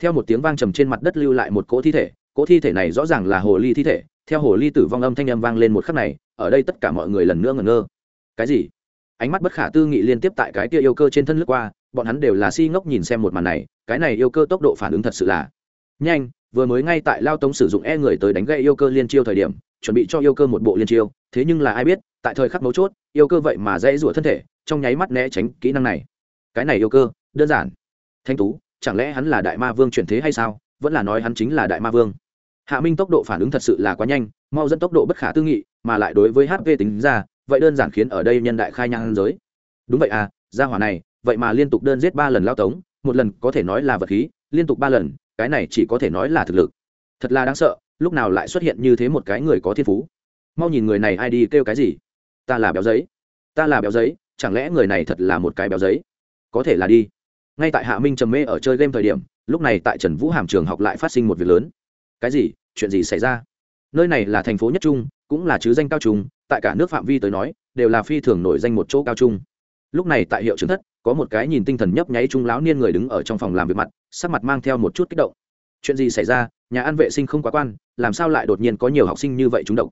theo một tiếng vang trầm trên mặt đất lưu lại một cỗ thi thể, cỗ thi thể này rõ ràng là hồ ly thi thể, theo hồ ly tử vong âm thanh âm vang lên một khắc này, ở đây tất cả mọi người lần nữa ngẩn ngơ. Cái gì? Ánh mắt bất khả tư nghị liên tiếp tại cái kia yêu cơ trên thân lướt qua, bọn hắn đều là si ngốc nhìn xem một màn này, cái này yêu cơ tốc độ phản ứng thật sự là nhanh. Vừa mới ngay tại lao tống sử dụng e người tới đánh gậy yêu cơ liên chiêu thời điểm chuẩn bị cho yêu cơ một bộ liên chiêu, thế nhưng là ai biết, tại thời khắc mấu chốt, yêu cơ vậy mà dễ rủa thân thể, trong nháy mắt né tránh kỹ năng này. Cái này yêu cơ, đơn giản. Thanh tú, chẳng lẽ hắn là đại ma vương chuyển thế hay sao? Vẫn là nói hắn chính là đại ma vương. Hạ minh tốc độ phản ứng thật sự là quá nhanh, mau dẫn tốc độ bất khả tư nghị, mà lại đối với hp tính ra, vậy đơn giản khiến ở đây nhân đại khai nhang giới. Đúng vậy à gia hỏa này, vậy mà liên tục đơn giết ba lần lao tống, một lần có thể nói là vật khí, liên tục ba lần, cái này chỉ có thể nói là thực lực. Thật là đáng sợ lúc nào lại xuất hiện như thế một cái người có thiên phú? Mau nhìn người này ai đi kêu cái gì? Ta là béo giấy. Ta là béo giấy, chẳng lẽ người này thật là một cái béo giấy? Có thể là đi. Ngay tại hạ minh trầm mê ở chơi game thời điểm, lúc này tại trần vũ hàm trường học lại phát sinh một việc lớn. Cái gì? Chuyện gì xảy ra? Nơi này là thành phố nhất trung, cũng là chứ danh cao trung, tại cả nước phạm vi tới nói, đều là phi thường nổi danh một chỗ cao trung. Lúc này tại hiệu trưởng thất, có một cái nhìn tinh thần nhấp nháy trung lão niên người đứng ở trong phòng làm việc mặt, sắc mặt mang theo một chút kích động. Chuyện gì xảy ra? Nhà ăn vệ sinh không quá quan làm sao lại đột nhiên có nhiều học sinh như vậy chúng độc?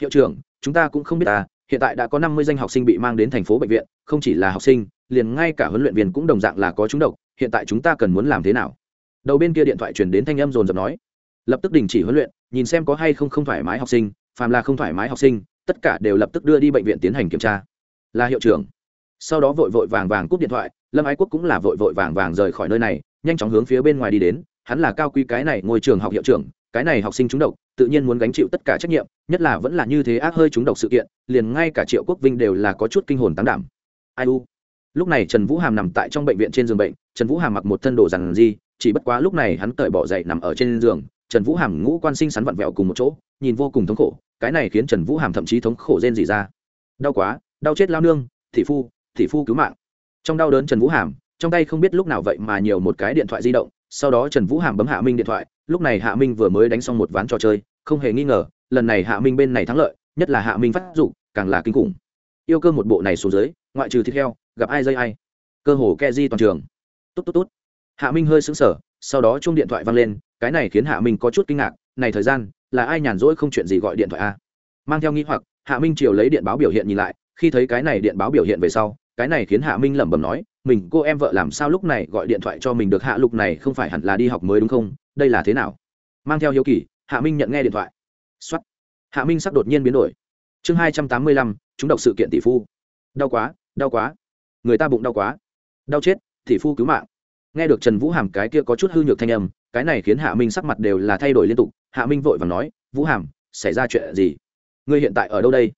Hiệu trưởng, chúng ta cũng không biết à hiện tại đã có năm mươi danh học sinh bị mang đến thành phố bệnh viện, không chỉ là học sinh, liền ngay cả huấn luyện viên cũng đồng dạng là có chúng độc, hiện tại chúng ta cần muốn làm thế nào? Đầu bên kia điện thoại truyền đến thanh âm dồn dập nói. Lập tức đình chỉ huấn luyện, nhìn xem có hay không không thoải mái học sinh, phàm là không thoải mái học sinh, tất cả đều lập tức đưa đi bệnh viện tiến hành kiểm tra. Là hiệu trưởng. Sau đó vội vội vàng vàng cúp điện thoại, lâm ái quốc cũng là vội vội vàng vàng rời khỏi nơi này, nhanh chóng hướng phía bên ngoài đi đến, hắn là cao quý cái này ngôi trường học hiệu trưởng cái này học sinh trúng độc, tự nhiên muốn gánh chịu tất cả trách nhiệm, nhất là vẫn là như thế ác hơi trúng độc sự kiện, liền ngay cả triệu quốc vinh đều là có chút kinh hồn tán đảm. Ai u? Lúc này trần vũ hàm nằm tại trong bệnh viện trên giường bệnh, trần vũ hàm mặc một thân đồ rằng gì chỉ bất quá lúc này hắn cởi bỏ dậy nằm ở trên giường, trần vũ hàm ngũ quan sinh sắn vặn vẹo cùng một chỗ, nhìn vô cùng thống khổ, cái này khiến trần vũ hàm thậm chí thống khổ rên gì ra. Đau quá, đau chết lao nương, thị phu thị phu cứu mạng. Trong đau đớn trần vũ hàm, trong tay không biết lúc nào vậy mà nhiều một cái điện thoại di động, sau đó trần vũ hàm bấm hạ minh điện thoại lúc này hạ minh vừa mới đánh xong một ván trò chơi, không hề nghi ngờ, lần này hạ minh bên này thắng lợi, nhất là hạ minh phát dụng càng là kinh khủng. Yêu cơ một bộ này xuống dưới, ngoại trừ thịt heo, gặp ai dây ai. Cơ hồ ke di toàn trường. Tốt tốt tốt hạ minh hơi sững sờ, sau đó chung điện thoại văng lên, cái này khiến hạ minh có chút kinh ngạc, này thời gian, là ai nhàn rỗi không chuyện gì gọi điện thoại a mang theo nghĩ hoặc, hạ minh chiều lấy điện báo biểu hiện nhìn lại, khi thấy cái này điện báo biểu hiện về sau, cái này khiến hạ minh lẩm bẩm nói, mình, cô em vợ làm sao lúc này gọi điện thoại cho mình được? Hạ lục này không phải hẳn là đi học mới đúng không? Đây là thế nào? Mang theo hiếu kỳ, hạ minh nhận nghe điện thoại. Xuất hạ minh sắc đột nhiên biến đổi. Chương hai trăm tám mươi lăm, chúng đọc sự kiện tỷ phu. Đau quá đau quá. Người ta bụng đau quá. Đau chết, tỷ phu cứu mạng. Nghe được trần vũ hàm cái kia có chút hư nhược thanh âm, cái này khiến hạ minh sắc mặt đều là thay đổi liên tục. Hạ minh vội và nói, vũ hàm, xảy ra chuyện gì? Ngươi hiện tại ở đâu đây?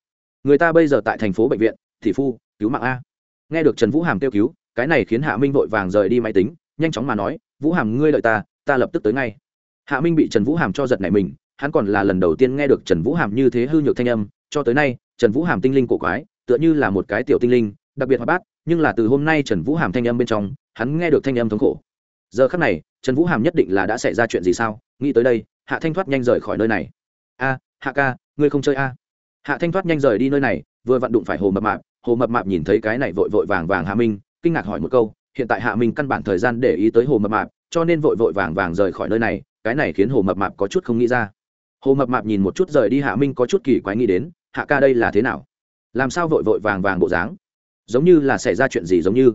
Người ta bây giờ tại thành phố bệnh viện, tỷ phu, cứu mạng a. Nghe được trần vũ hàm kêu cứu, cái này khiến hạ minh vội vàng rời đi máy tính, nhanh chóng mà nói, vũ hàm, ngươi lợi ta ta lập tức tới ngay. Hạ minh bị trần vũ hàm cho giật này mình, hắn còn là lần đầu tiên nghe được trần vũ hàm như thế hư nhược thanh âm, cho tới nay, trần vũ hàm tinh linh cổ quái, tựa như là một cái tiểu tinh linh, đặc biệt hoạt bát, nhưng là từ hôm nay trần vũ hàm thanh âm bên trong, hắn nghe được thanh âm thống khổ. Giờ khắc này, trần vũ hàm nhất định là đã xảy ra chuyện gì sao? Nghĩ tới đây, hạ thanh thoát nhanh rời khỏi nơi này. A, hạ ca, ngươi không chơi a? Hạ thanh thoát nhanh rời đi nơi này, vừa vặn đụng phải hồ mập mạp, hồ mập mạp nhìn thấy cái này vội vội vàng vàng hạ minh, kinh ngạc hỏi một câu, hiện tại hạ minh căn bản thời gian để ý tới hồ mập mạp cho nên vội vội vàng vàng rời khỏi nơi này, cái này khiến hồ mập mạp có chút không nghĩ ra. Hồ mập mạp nhìn một chút rời đi hạ minh có chút kỳ quái nghĩ đến, hạ ca đây là thế nào? Làm sao vội vội vàng vàng bộ dáng? Giống như là xảy ra chuyện gì giống như?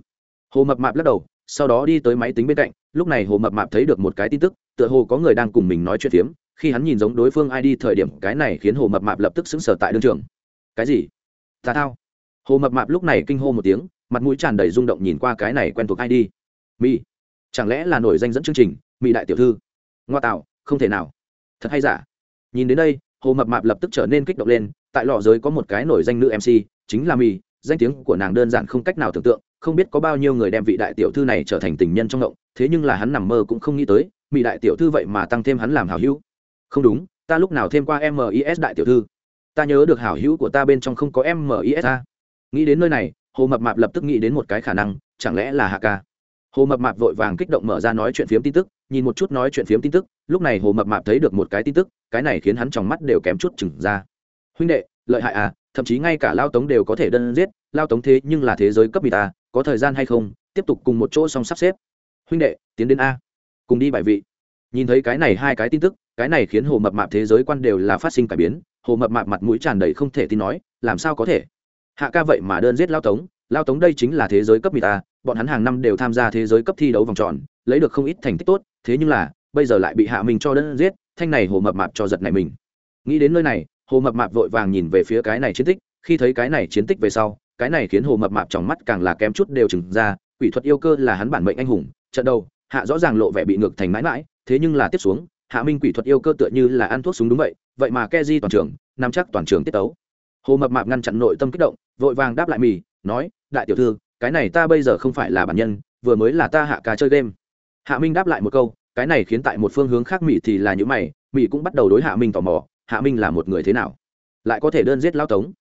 Hồ mập mạp lắc đầu, sau đó đi tới máy tính bên cạnh, lúc này hồ mập mạp thấy được một cái tin tức, tựa hồ có người đang cùng mình nói chuyện phiếm, khi hắn nhìn giống đối phương id thời điểm, cái này khiến hồ mập mạp lập tức xứng sở tại đương trường. Cái gì? Tà thao? Hồ mập mạp lúc này kinh hô một tiếng, mặt mũi tràn đầy rung động nhìn qua cái này quen thuộc id mi chẳng lẽ là nổi danh dẫn chương trình, mỹ đại tiểu thư? Ngoa tạo, không thể nào. Thật hay giả? Nhìn đến đây, hồ mập mạp lập tức trở nên kích động lên, tại lò giới có một cái nổi danh nữ mc chính là mỹ. Danh tiếng của nàng đơn giản không cách nào tưởng tượng, không biết có bao nhiêu người đem vị đại tiểu thư này trở thành tình nhân trong ngộng, thế nhưng là hắn nằm mơ cũng không nghĩ tới, mỹ đại tiểu thư vậy mà tăng thêm hắn làm hảo hữu. Không đúng, ta lúc nào thêm qua mis đại tiểu thư? Ta nhớ được hảo hữu của ta bên trong không có mis a. Nghĩ đến nơi này, hồ mập mạp lập tức nghĩ đến một cái khả năng, chẳng lẽ là hạ ca? Hồ mập mạp vội vàng kích động mở ra nói chuyện phiếm tin tức, nhìn một chút nói chuyện phiếm tin tức, lúc này hồ mập mạp thấy được một cái tin tức, cái này khiến hắn trong mắt đều kém chút chừng ra. Huynh đệ, lợi hại à thậm chí ngay cả lao tống đều có thể đơn giết, lao tống thế nhưng là thế giới cấp bì ta à, có thời gian hay không, tiếp tục cùng một chỗ xong sắp xếp. Huynh đệ, tiến đến a, cùng đi bài vị. Nhìn thấy cái này hai cái tin tức, cái này khiến hồ mập mạp thế giới quan đều là phát sinh cải biến, hồ mập mạp mặt mũi tràn đầy không thể tin nói, làm sao có thể? Hạ ca vậy mà đơn giết lao tống lao tống đây chính là thế giới cấp bị ta à, bọn hắn hàng năm đều tham gia thế giới cấp thi đấu vòng tròn, lấy được không ít thành tích tốt, thế nhưng là, bây giờ lại bị hạ mình cho đơn giết, thanh này hồ mập mạp cho giật này mình. Nghĩ đến nơi này, hồ mập mạp vội vàng nhìn về phía cái này chiến tích, khi thấy cái này chiến tích về sau, cái này khiến hồ mập mạp trong mắt càng là kém chút đều chừng ra, quỷ thuật yêu cơ là hắn bản mệnh anh hùng, trận đầu, hạ rõ ràng lộ vẻ bị ngược thành mãi mãi, thế nhưng là tiếp xuống, hạ minh quỷ thuật yêu cơ tựa như là ăn thuốc súng đúng vậy vậy mà ke di toàn trường, nắm chắc toàn trường tiết tấu. Hồ mập mạp ngăn chặn nội tâm kích động, vội vàng đáp lại mì, nói, đại tiểu thư cái này ta bây giờ không phải là bản nhân, vừa mới là ta hạ ca chơi game. Hạ minh đáp lại một câu, cái này khiến tại một phương hướng khác mỹ thì là những mày mỹ cũng bắt đầu đối hạ minh tò mò, hạ minh là một người thế nào? Lại có thể đơn giết lao tống?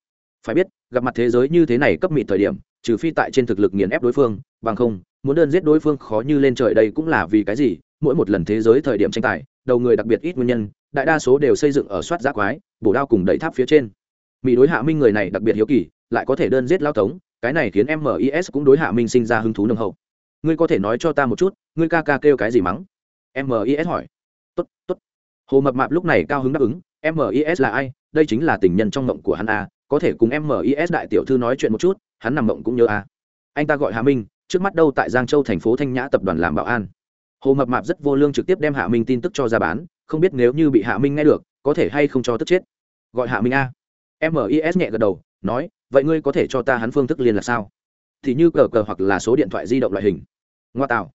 Phải biết, gặp mặt thế giới như thế này cấp mỹ thời điểm, trừ phi tại trên thực lực nghiền ép đối phương, bằng không, muốn đơn giết đối phương khó như lên trời đây cũng là vì cái gì? Mỗi một lần thế giới thời điểm tranh tài, đầu người đặc biệt ít nguyên nhân, đại đa số đều xây dựng ở soát giác quái, bổ đao cùng đẩy tháp phía trên. Mỹ đối hạ minh người này đặc biệt hiếu kỳ, lại có thể đơn giết lao tống cái này khiến mis cũng đối hạ minh sinh ra hứng thú nồng hậu. Ngươi có thể nói cho ta một chút, ngươi ca ca kêu cái gì mắng? Mis hỏi. Tốt tốt. Hồ mập mạp lúc này cao hứng đáp ứng mis là ai? Đây chính là tình nhân trong mộng của hắn a có thể cùng mis đại tiểu thư nói chuyện một chút, hắn nằm mộng cũng nhớ a anh ta gọi hạ minh, trước mắt đâu tại giang châu thành phố thanh nhã tập đoàn làm bảo an. Hồ mập mạp rất vô lương trực tiếp đem hạ minh tin tức cho ra bán, không biết nếu như bị hạ minh nghe được, có thể hay không cho tức chết. Gọi hạ minh a. Mis nhẹ gật đầu, nói vậy ngươi có thể cho ta hắn phương thức liên là sao? Thì như cờ cờ hoặc là số điện thoại di động loại hình. Ngoa tạo.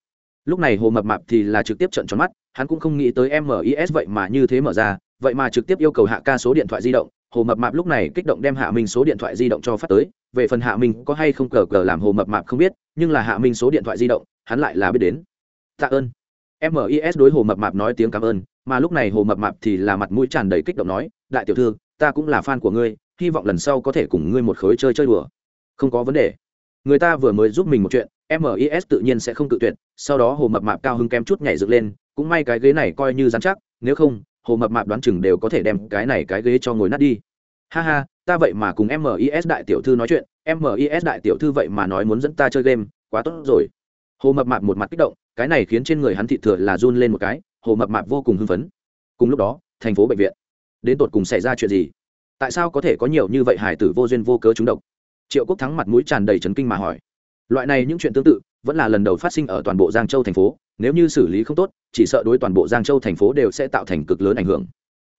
Lúc này hồ mập mạp thì là trực tiếp trận tròn mắt, hắn cũng không nghĩ tới mis vậy mà như thế mở ra, vậy mà trực tiếp yêu cầu hạ ca số điện thoại di động. Hồ mập mạp lúc này kích động đem hạ minh số điện thoại di động cho phát tới, về phần hạ minh có hay không cờ cờ làm hồ mập mạp không biết, nhưng là hạ minh số điện thoại di động, hắn lại là biết đến. Tạ ơn. Mis đối hồ mập mạp nói tiếng cảm ơn, mà lúc này hồ mập mạp thì là mặt mũi tràn đầy kích động nói, đại tiểu thư, ta cũng là fan của ngươi hy vọng lần sau có thể cùng ngươi một khối chơi chơi đùa. Không có vấn đề. Người ta vừa mới giúp mình một chuyện mis tự nhiên sẽ không cự tuyệt, sau đó hồ mập mạp cao hứng kém chút nhảy dựng lên, cũng may cái ghế này coi như dán chắc, nếu không, hồ mập mạp đoán chừng đều có thể đem cái này cái ghế cho ngồi nát đi. Ha ha, ta vậy mà cùng mis đại tiểu thư nói chuyện mis đại tiểu thư vậy mà nói muốn dẫn ta chơi game, quá tốt rồi. Hồ mập mạp một mặt kích động, cái này khiến trên người hắn thị thừa là run lên một cái, hồ mập mạp vô cùng hưng phấn. Cùng lúc đó, thành phố bệnh viện. Đến tột cùng xảy ra chuyện gì? Tại sao có thể có nhiều như vậy hải tử vô duyên vô cớ trúng độc? Triệu quốc thắng mặt mũi tràn đầy trấn kinh mà hỏi. Loại này những chuyện tương tự, vẫn là lần đầu phát sinh ở toàn bộ giang châu thành phố, nếu như xử lý không tốt, chỉ sợ đối toàn bộ giang châu thành phố đều sẽ tạo thành cực lớn ảnh hưởng.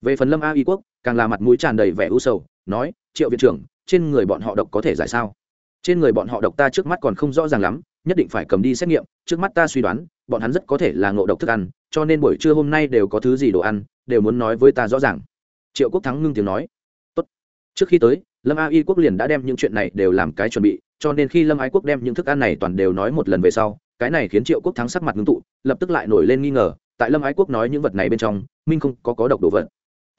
Về phần lâm a y quốc, càng là mặt mũi tràn đầy vẻ u sầu, nói, triệu viện trưởng, trên người bọn họ độc có thể giải sao? Trên người bọn họ độc ta trước mắt còn không rõ ràng lắm, nhất định phải cầm đi xét nghiệm, trước mắt ta suy đoán, bọn hắn rất có thể là ngộ độc thức ăn, cho nên buổi trưa hôm nay đều có thứ gì đồ ăn, đều muốn nói với ta rõ ràng. Triệu quốc thắng ngưng tiếng nói trước khi tới, lâm a y quốc liền đã đem những chuyện này đều làm cái chuẩn bị, cho nên khi lâm ái quốc đem những thức ăn này toàn đều nói một lần về sau, cái này khiến triệu quốc thắng sắc mặt ngưng tụ, lập tức lại nổi lên nghi ngờ, tại lâm ái quốc nói những vật này bên trong, minh không có có độc đồ vật.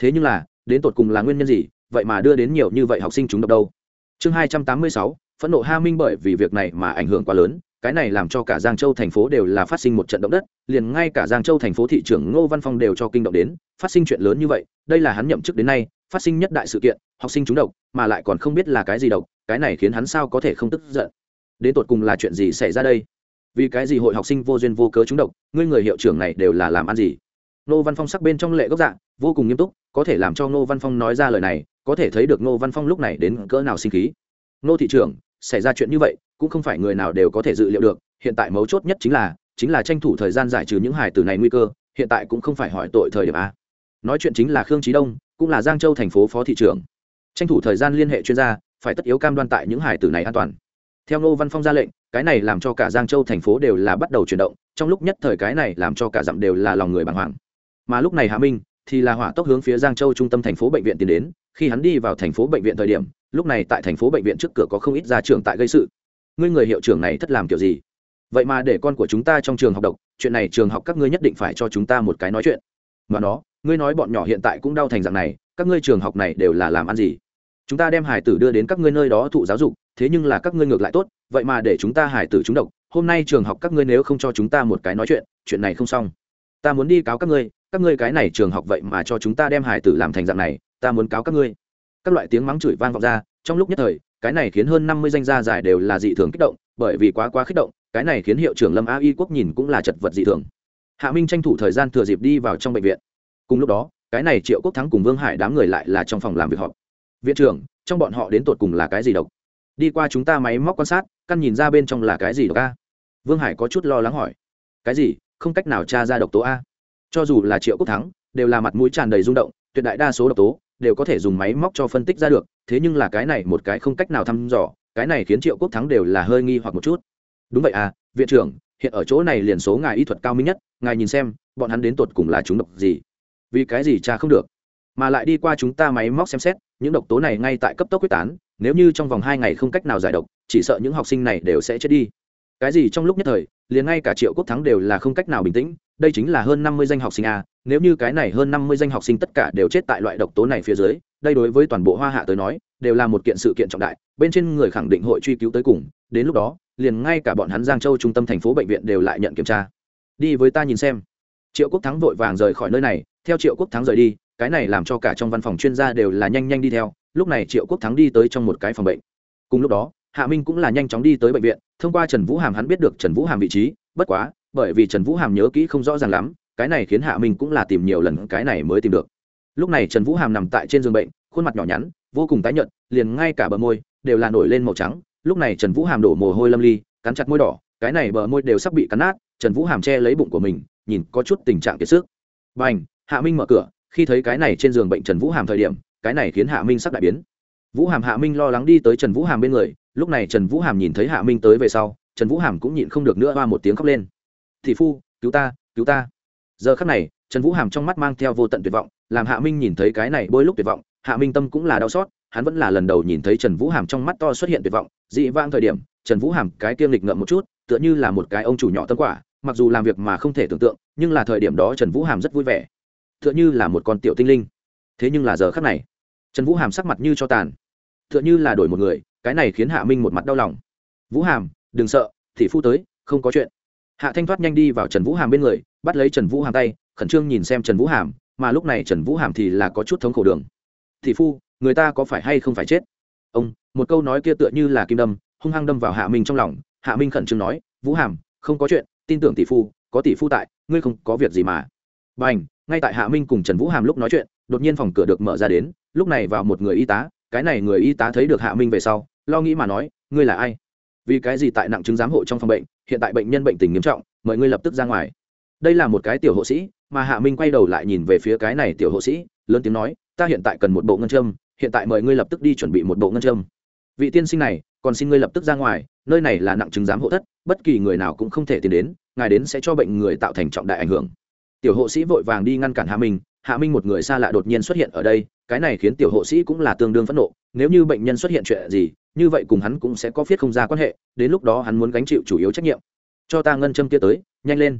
Thế nhưng là, đến tột cùng là nguyên nhân gì, vậy mà đưa đến nhiều như vậy học sinh chúng độc đâu? Chương hai trăm tám mươi sáu, phẫn nộ ha minh bởi vì việc này mà ảnh hưởng quá lớn, cái này làm cho cả giang châu thành phố đều là phát sinh một trận động đất, liền ngay cả giang châu thành phố thị trưởng ngô văn phong đều cho kinh động đến, phát sinh chuyện lớn như vậy, đây là hắn nhậm chức đến nay phát sinh nhất đại sự kiện, học sinh trúng độc, mà lại còn không biết là cái gì độc, cái này khiến hắn sao có thể không tức giận. Đến tột cùng là chuyện gì xảy ra đây? Vì cái gì hội học sinh vô duyên vô cớ trúng độc, ngươi người hiệu trưởng này đều là làm ăn gì? Nô văn phong sắc bên trong lệ gốc dạ vô cùng nghiêm túc, có thể làm cho nô văn phong nói ra lời này, có thể thấy được nô văn phong lúc này đến cỡ nào sinh khí. Nô thị trưởng, xảy ra chuyện như vậy, cũng không phải người nào đều có thể dự liệu được, hiện tại mấu chốt nhất chính là chính là tranh thủ thời gian giải trừ những hài tử này nguy cơ, hiện tại cũng không phải hỏi tội thời điểm a. Nói chuyện chính là khương trí đông cũng là giang châu thành phố phó thị trưởng. Tranh thủ thời gian liên hệ chuyên gia, phải tất yếu cam đoan tại những hải tử này an toàn. Theo ngô văn phong ra lệnh, cái này làm cho cả giang châu thành phố đều là bắt đầu chuyển động, trong lúc nhất thời cái này làm cho cả dặm đều là lòng người bàng hoàng. Mà lúc này hạ minh thì là hỏa tốc hướng phía giang châu trung tâm thành phố bệnh viện tiến đến, khi hắn đi vào thành phố bệnh viện thời điểm, lúc này tại thành phố bệnh viện trước cửa có không ít gia trưởng tại gây sự. Ngươi người hiệu trưởng này thất làm kiểu gì? Vậy mà để con của chúng ta trong trường học độc, chuyện này trường học các ngươi nhất định phải cho chúng ta một cái nói chuyện mà nó, ngươi nói bọn nhỏ hiện tại cũng đau thành dạng này, các ngươi trường học này đều là làm ăn gì? Chúng ta đem hải tử đưa đến các ngươi nơi đó thụ giáo dục, thế nhưng là các ngươi ngược lại tốt, vậy mà để chúng ta hải tử chúng độc, hôm nay trường học các ngươi nếu không cho chúng ta một cái nói chuyện chuyện này không xong. Ta muốn đi cáo các ngươi các ngươi cái này trường học vậy mà cho chúng ta đem hải tử làm thành dạng này, ta muốn cáo các ngươi. Các loại tiếng mắng chửi vang vọng ra, trong lúc nhất thời, cái này khiến hơn năm mươi danh gia giải đều là dị thường kích động, bởi vì quá quá kích động, cái này khiến hiệu trưởng lâm a y quốc nhìn cũng là chật vật dị thường hạ minh tranh thủ thời gian thừa dịp đi vào trong bệnh viện. Cùng lúc đó, cái này triệu quốc thắng cùng vương hải đám người lại là trong phòng làm việc họp. Viện trưởng, trong bọn họ đến tột cùng là cái gì độc? Đi qua chúng ta máy móc quan sát, căn nhìn ra bên trong là cái gì độc a? Vương hải có chút lo lắng hỏi. Cái gì? Không cách nào tra ra độc tố a? Cho dù là triệu quốc thắng, đều là mặt mũi tràn đầy rung động, tuyệt đại đa số độc tố đều có thể dùng máy móc cho phân tích ra được, thế nhưng là cái này một cái không cách nào thăm dò, cái này khiến triệu quốc thắng đều là hơi nghi hoặc một chút. Đúng vậy à viện trưởng hiện ở chỗ này liền số ngài y thuật cao minh nhất, ngài nhìn xem, bọn hắn đến tột cùng là chúng độc gì? Vì cái gì cha không được? Mà lại đi qua chúng ta máy móc xem xét, những độc tố này ngay tại cấp tốc quyết tán, nếu như trong vòng hai ngày không cách nào giải độc, chỉ sợ những học sinh này đều sẽ chết đi. Cái gì trong lúc nhất thời, liền ngay cả triệu quốc thắng đều là không cách nào bình tĩnh, đây chính là hơn năm mươi danh học sinh a, nếu như cái này hơn năm mươi danh học sinh tất cả đều chết tại loại độc tố này phía dưới, đây đối với toàn bộ hoa hạ tới nói, đều là một kiện sự kiện trọng đại, bên trên người khẳng định hội truy cứu tới cùng, đến lúc đó liền ngay cả bọn hắn giang châu trung tâm thành phố bệnh viện đều lại nhận kiểm tra. Đi với ta nhìn xem. Triệu quốc thắng vội vàng rời khỏi nơi này, theo triệu quốc thắng rời đi, cái này làm cho cả trong văn phòng chuyên gia đều là nhanh nhanh đi theo, lúc này triệu quốc thắng đi tới trong một cái phòng bệnh. Cùng lúc đó, hạ minh cũng là nhanh chóng đi tới bệnh viện, thông qua trần vũ hàm hắn biết được trần vũ hàm vị trí, bất quá, bởi vì trần vũ hàm nhớ kỹ không rõ ràng lắm, cái này khiến hạ minh cũng là tìm nhiều lần cái này mới tìm được. Lúc này trần vũ hàm nằm tại trên giường bệnh, khuôn mặt nhỏ nhắn, vô cùng tái nhợt, liền ngay cả bờ môi đều là nổi lên màu trắng lúc này trần vũ hàm đổ mồ hôi lâm ly, cắn chặt môi đỏ, cái này bờ môi đều sắp bị cắn nát, trần vũ hàm che lấy bụng của mình, nhìn có chút tình trạng kiệt sức. B à n h hạ minh mở cửa, khi thấy cái này trên giường bệnh trần vũ hàm thời điểm, cái này khiến hạ minh sắc đại biến. Vũ hàm, hạ minh lo lắng đi tới trần vũ hàm bên người, lúc này trần vũ hàm nhìn thấy hạ minh tới về sau, trần vũ hàm cũng nhịn không được nữa hoa một tiếng khóc lên. Thị phu, cứu ta cứu ta. Giờ khắc này, trần vũ hàm trong mắt mang theo vô tận tuyệt vọng, làm hạ minh nhìn thấy cái này bôi lúc tuyệt vọng, hạ minh tâm cũng là đau xót, hắn vẫn là lần đầu nhìn thấy trần vũ hàm trong mắt to xuất hiện tuyệt vọng dị vang thời điểm, trần vũ hàm cái kiêm lịch ngợm một chút, tựa như là một cái ông chủ nhỏ tân quả, mặc dù làm việc mà không thể tưởng tượng, nhưng là thời điểm đó trần vũ hàm rất vui vẻ. Tựa như là một con tiểu tinh linh. Thế nhưng là giờ khắc này, trần vũ hàm sắc mặt như cho tàn. Tựa như là đổi một người, cái này khiến hạ minh một mặt đau lòng. Vũ hàm, đừng sợ thị phu tới, không có chuyện. Hạ thanh thoát nhanh đi vào trần vũ hàm bên người, bắt lấy trần vũ hàm tay, khẩn trương nhìn xem trần vũ hàm, mà lúc này trần vũ hàm thì là có chút thống khổ đường. Thị phu, người ta có phải hay không phải chết? Ông, một câu nói kia tựa như là kim đâm, hung hăng đâm vào hạ minh trong lòng. Hạ minh khẩn trương nói, vũ hàm, không có chuyện, tin tưởng tỷ phu, có tỷ phu tại, ngươi không có việc gì mà. B à n h ngay tại hạ minh cùng trần vũ hàm lúc nói chuyện, đột nhiên phòng cửa được mở ra đến, lúc này vào một người y tá, cái này người y tá thấy được hạ minh về sau, lo nghĩ mà nói, ngươi là ai? Vì cái gì tại nặng chứng giám hộ trong phòng bệnh, hiện tại bệnh nhân bệnh tình nghiêm trọng, mời ngươi lập tức ra ngoài. Đây là một cái tiểu hộ sĩ, mà hạ minh quay đầu lại nhìn về phía cái này tiểu hộ sĩ, lớn tiếng nói, ta hiện tại cần một bộ ngân châm hiện tại mời ngươi lập tức đi chuẩn bị một bộ ngân châm. Vị tiên sinh này, còn xin ngươi lập tức ra ngoài, nơi này là nặng chứng giám hộ thất, bất kỳ người nào cũng không thể tiến đến, ngài đến sẽ cho bệnh người tạo thành trọng đại ảnh hưởng. Tiểu hộ sĩ vội vàng đi ngăn cản hạ minh hạ minh một người xa lạ đột nhiên xuất hiện ở đây, cái này khiến tiểu hộ sĩ cũng là tương đương phẫn nộ, nếu như bệnh nhân xuất hiện chuyện gì, như vậy cùng hắn cũng sẽ có phiết không ra quan hệ, đến lúc đó hắn muốn gánh chịu chủ yếu trách nhiệm. Cho ta ngân châm kia tới, nhanh lên.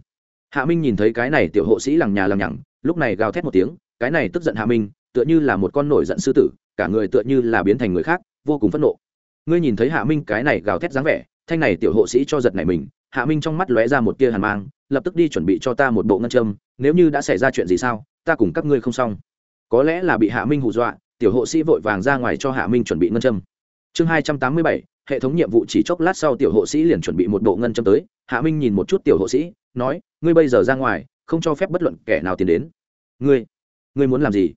Hạ minh nhìn thấy cái này tiểu hộ sĩ lằng nhà lằng nhằng, lúc này gào thét một tiếng, cái này tức giận hạ minh, tựa như là một con nổi giận sư tử cả người tựa như là biến thành người khác, vô cùng phẫn nộ. Ngươi nhìn thấy hạ minh cái này gào thét dáng vẻ, thanh này tiểu hộ sĩ cho giật này mình, hạ minh trong mắt lóe ra một tia hàn mang, lập tức đi chuẩn bị cho ta một bộ ngân châm, nếu như đã xảy ra chuyện gì sao, ta cùng các ngươi không xong. Có lẽ là bị hạ minh hù dọa, tiểu hộ sĩ vội vàng ra ngoài cho hạ minh chuẩn bị ngân châm. Chương hai trăm tám mươi bảy, hệ thống nhiệm vụ chỉ chốc lát sau tiểu hộ sĩ liền chuẩn bị một bộ ngân châm tới, hạ minh nhìn một chút tiểu hộ sĩ, nói, ngươi bây giờ ra ngoài, không cho phép bất luận kẻ nào tiến đến. Ngươi ngươi muốn làm gì?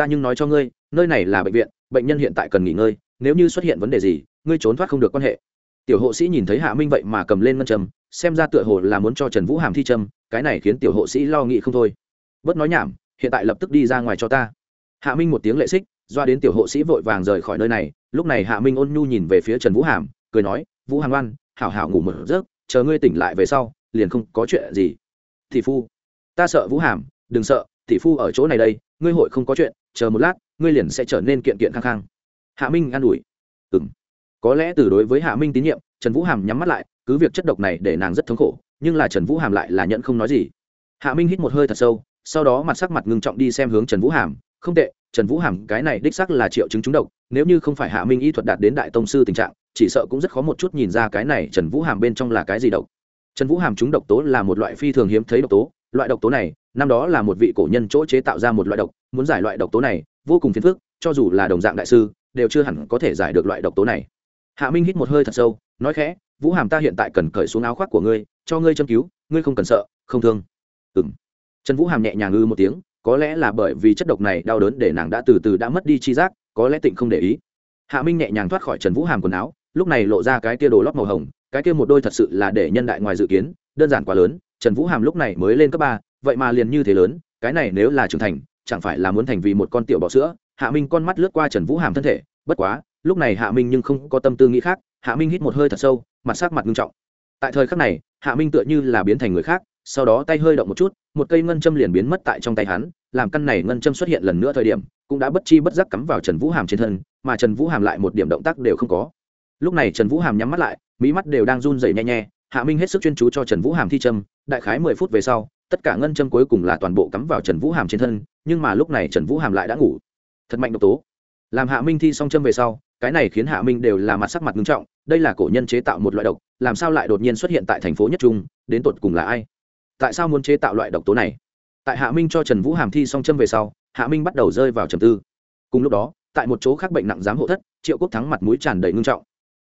Ta nhưng nói cho ngươi nơi này là bệnh viện bệnh nhân hiện tại cần nghỉ ngơi nếu như xuất hiện vấn đề gì ngươi trốn thoát không được quan hệ. Tiểu hộ sĩ nhìn thấy hạ minh vậy mà cầm lên ngân trầm, xem ra tựa hồ là muốn cho trần vũ hàm thi trầm, cái này khiến tiểu hộ sĩ lo nghĩ không thôi. Bớt nói nhảm hiện tại lập tức đi ra ngoài cho ta. Hạ minh một tiếng lệ xích doa đến tiểu hộ sĩ vội vàng rời khỏi nơi này lúc này hạ minh ôn nhu nhìn về phía trần vũ hàm cười nói vũ hàm oan hảo hảo ngủ một giấc chờ ngươi tỉnh lại về sau liền không có chuyện gì. Thị phu. Ta sợ vũ hàm đừng sợ thị phu ở chỗ này đây ngươi hội không có chuyện chờ một lát, ngươi liền sẽ trở nên kiện kiện khang khang. Hạ minh an ủi. Ừng có lẽ từ đối với hạ minh tín nhiệm, trần vũ hàm nhắm mắt lại, cứ việc chất độc này để nàng rất thống khổ, nhưng là trần vũ hàm lại là nhận không nói gì. Hạ minh hít một hơi thật sâu, sau đó mặt sắc mặt ngưng trọng đi xem hướng trần vũ hàm. Không tệ, trần vũ hàm, cái này đích xác là triệu chứng trúng độc, nếu như không phải hạ minh y thuật đạt đến đại tông sư tình trạng, chỉ sợ cũng rất khó một chút nhìn ra cái này trần vũ hàm bên trong là cái gì độc. Trần vũ hàm trúng độc tố là một loại phi thường hiếm thấy độc tố loại độc tố này, năm đó là một vị cổ nhân chỗ chế tạo ra một loại độc, muốn giải loại độc tố này, vô cùng phiền phức, cho dù là đồng dạng đại sư, đều chưa hẳn có thể giải được loại độc tố này. Hạ minh hít một hơi thật sâu, nói khẽ, vũ hàm ta hiện tại cần cởi xuống áo khoác của ngươi, cho ngươi châm cứu, ngươi không cần sợ, không thương. Ừ m trần vũ hàm nhẹ nhàng ư một tiếng, có lẽ là bởi vì chất độc này đau đớn để nàng đã từ từ đã mất đi chi giác, có lẽ tịnh không để ý. Hạ minh nhẹ nhàng thoát khỏi trần vũ hàm quần áo, lúc này lộ ra cái kia đồ lót màu hồng, cái kia một đôi thật sự là để nhân đại ngoài dự kiến, đơn giản quá lớn trần vũ hàm lúc này mới lên cấp ba, vậy mà liền như thế lớn, cái này nếu là trưởng thành, chẳng phải là muốn thành vì một con tiểu bọ sữa. Hạ minh con mắt lướt qua trần vũ hàm thân thể, bất quá, lúc này hạ minh nhưng không có tâm tư nghĩ khác, hạ minh hít một hơi thật sâu, mặt sắc mặt nghiêm trọng. Tại thời khắc này, hạ minh tựa như là biến thành người khác, sau đó tay hơi động một chút, một cây ngân châm liền biến mất tại trong tay hắn, làm căn này ngân châm xuất hiện lần nữa thời điểm, cũng đã bất chi bất giác cắm vào trần vũ hàm trên thân, mà trần vũ hàm lại một điểm động tác đều không có. Lúc này trần vũ hàm nhắm mắt lại mỹ mắt đều đang run rẩy nhẹ nhẹ, hạ minh hết sức chuyên chú cho trần vũ hàm thi châm đại khái mười phút về sau, tất cả ngân châm cuối cùng là toàn bộ cắm vào trần vũ hàm trên thân, nhưng mà lúc này trần vũ hàm lại đã ngủ. Thật mạnh độc tố. Làm hạ minh thi xong châm về sau, cái này khiến hạ minh đều là mặt sắc mặt nghiêm trọng, đây là cổ nhân chế tạo một loại độc, làm sao lại đột nhiên xuất hiện tại thành phố nhất trung, đến tột cùng là ai? Tại sao muốn chế tạo loại độc tố này? Tại hạ minh cho trần vũ hàm thi xong châm về sau, hạ minh bắt đầu rơi vào trầm tư. Cùng lúc đó, tại một chỗ khác bệnh nặng giám hộ thất, triệu quốc thắng mặt mũi tràn đầy ngưng trọng.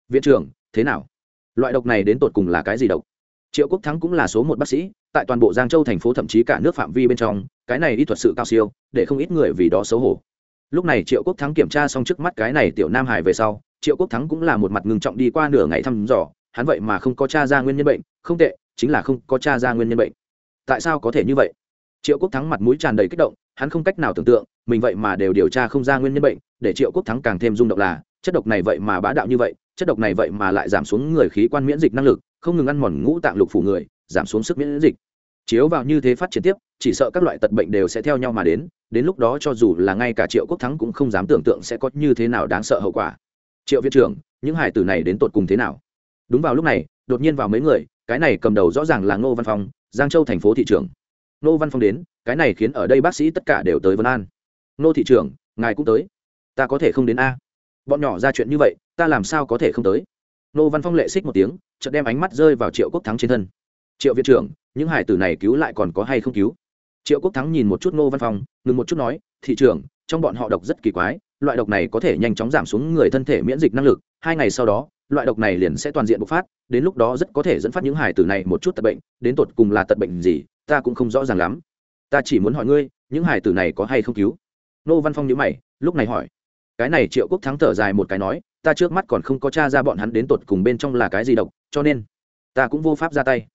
Viện trưởng, thế nào? Loại độc này đến tột cùng là cái gì độc? Triệu quốc thắng cũng là số một bác sĩ, tại toàn bộ giang châu thành phố thậm chí cả nước phạm vi bên trong, cái này y thuật sự cao siêu, để không ít người vì đó xấu hổ. Lúc này triệu quốc thắng kiểm tra xong trước mắt cái này tiểu nam hải về sau, triệu quốc thắng cũng là một mặt ngừng trọng đi qua nửa ngày thăm dò, hắn vậy mà không có t r a ra nguyên nhân bệnh, không tệ, chính là không có t r a ra nguyên nhân bệnh. Tại sao có thể như vậy? Triệu quốc thắng mặt mũi tràn đầy kích động, hắn không cách nào tưởng tượng, mình vậy mà đều điều tra không ra nguyên nhân bệnh, để triệu quốc thắng càng thêm rung động là, chất độc này vậy mà bá đạo như vậy, chất độc này vậy mà lại giảm xuống người khí quan miễn dịch năng lực không ngừng ăn mòn ngũ tạng lục phủ người, giảm xuống sức miễn dịch. Chiếu vào như thế phát triển tiếp, chỉ sợ các loại tật bệnh đều sẽ theo nhau mà đến đến lúc đó cho dù là ngay cả triệu quốc thắng cũng không dám tưởng tượng sẽ có như thế nào đáng sợ hậu quả. Triệu viện trưởng, những hải tử này đến tột cùng thế nào? Đúng vào lúc này, đột nhiên vào mấy người, cái này cầm đầu rõ ràng là ngô văn phong, giang châu thành phố thị trưởng. Ngô văn phong đến, cái này khiến ở đây bác sĩ tất cả đều tới vân an. Ngô thị trưởng, ngài cũng tới. Ta có thể không đến a. Bọn nhỏ ra chuyện như vậy, ta làm sao có thể không tới? Nô văn phong lệ xích một tiếng, chợt đem ánh mắt rơi vào triệu quốc thắng trên thân. Triệu viện trưởng, những hải tử này cứu lại còn có hay không cứu? Triệu quốc thắng nhìn một chút Nô văn phong, ngừng một chút nói, thị trưởng, trong bọn họ độc rất kỳ quái, loại độc này có thể nhanh chóng giảm xuống người thân thể miễn dịch năng lực, hai ngày sau đó, loại độc này liền sẽ toàn diện bộc phát, đến lúc đó rất có thể dẫn phát những hải tử này một chút tật bệnh, đến tột cùng là tật bệnh gì, ta cũng không rõ ràng lắm. Ta chỉ muốn hỏi ngươi, những hải tử này có hay không cứu? Nô văn phong nhớ mày, lúc này hỏi cái này triệu quốc thắng thở dài một cái nói, ta trước mắt còn không có t r a ra bọn hắn đến tột cùng bên trong là cái gì độc, cho nên ta cũng vô pháp ra tay.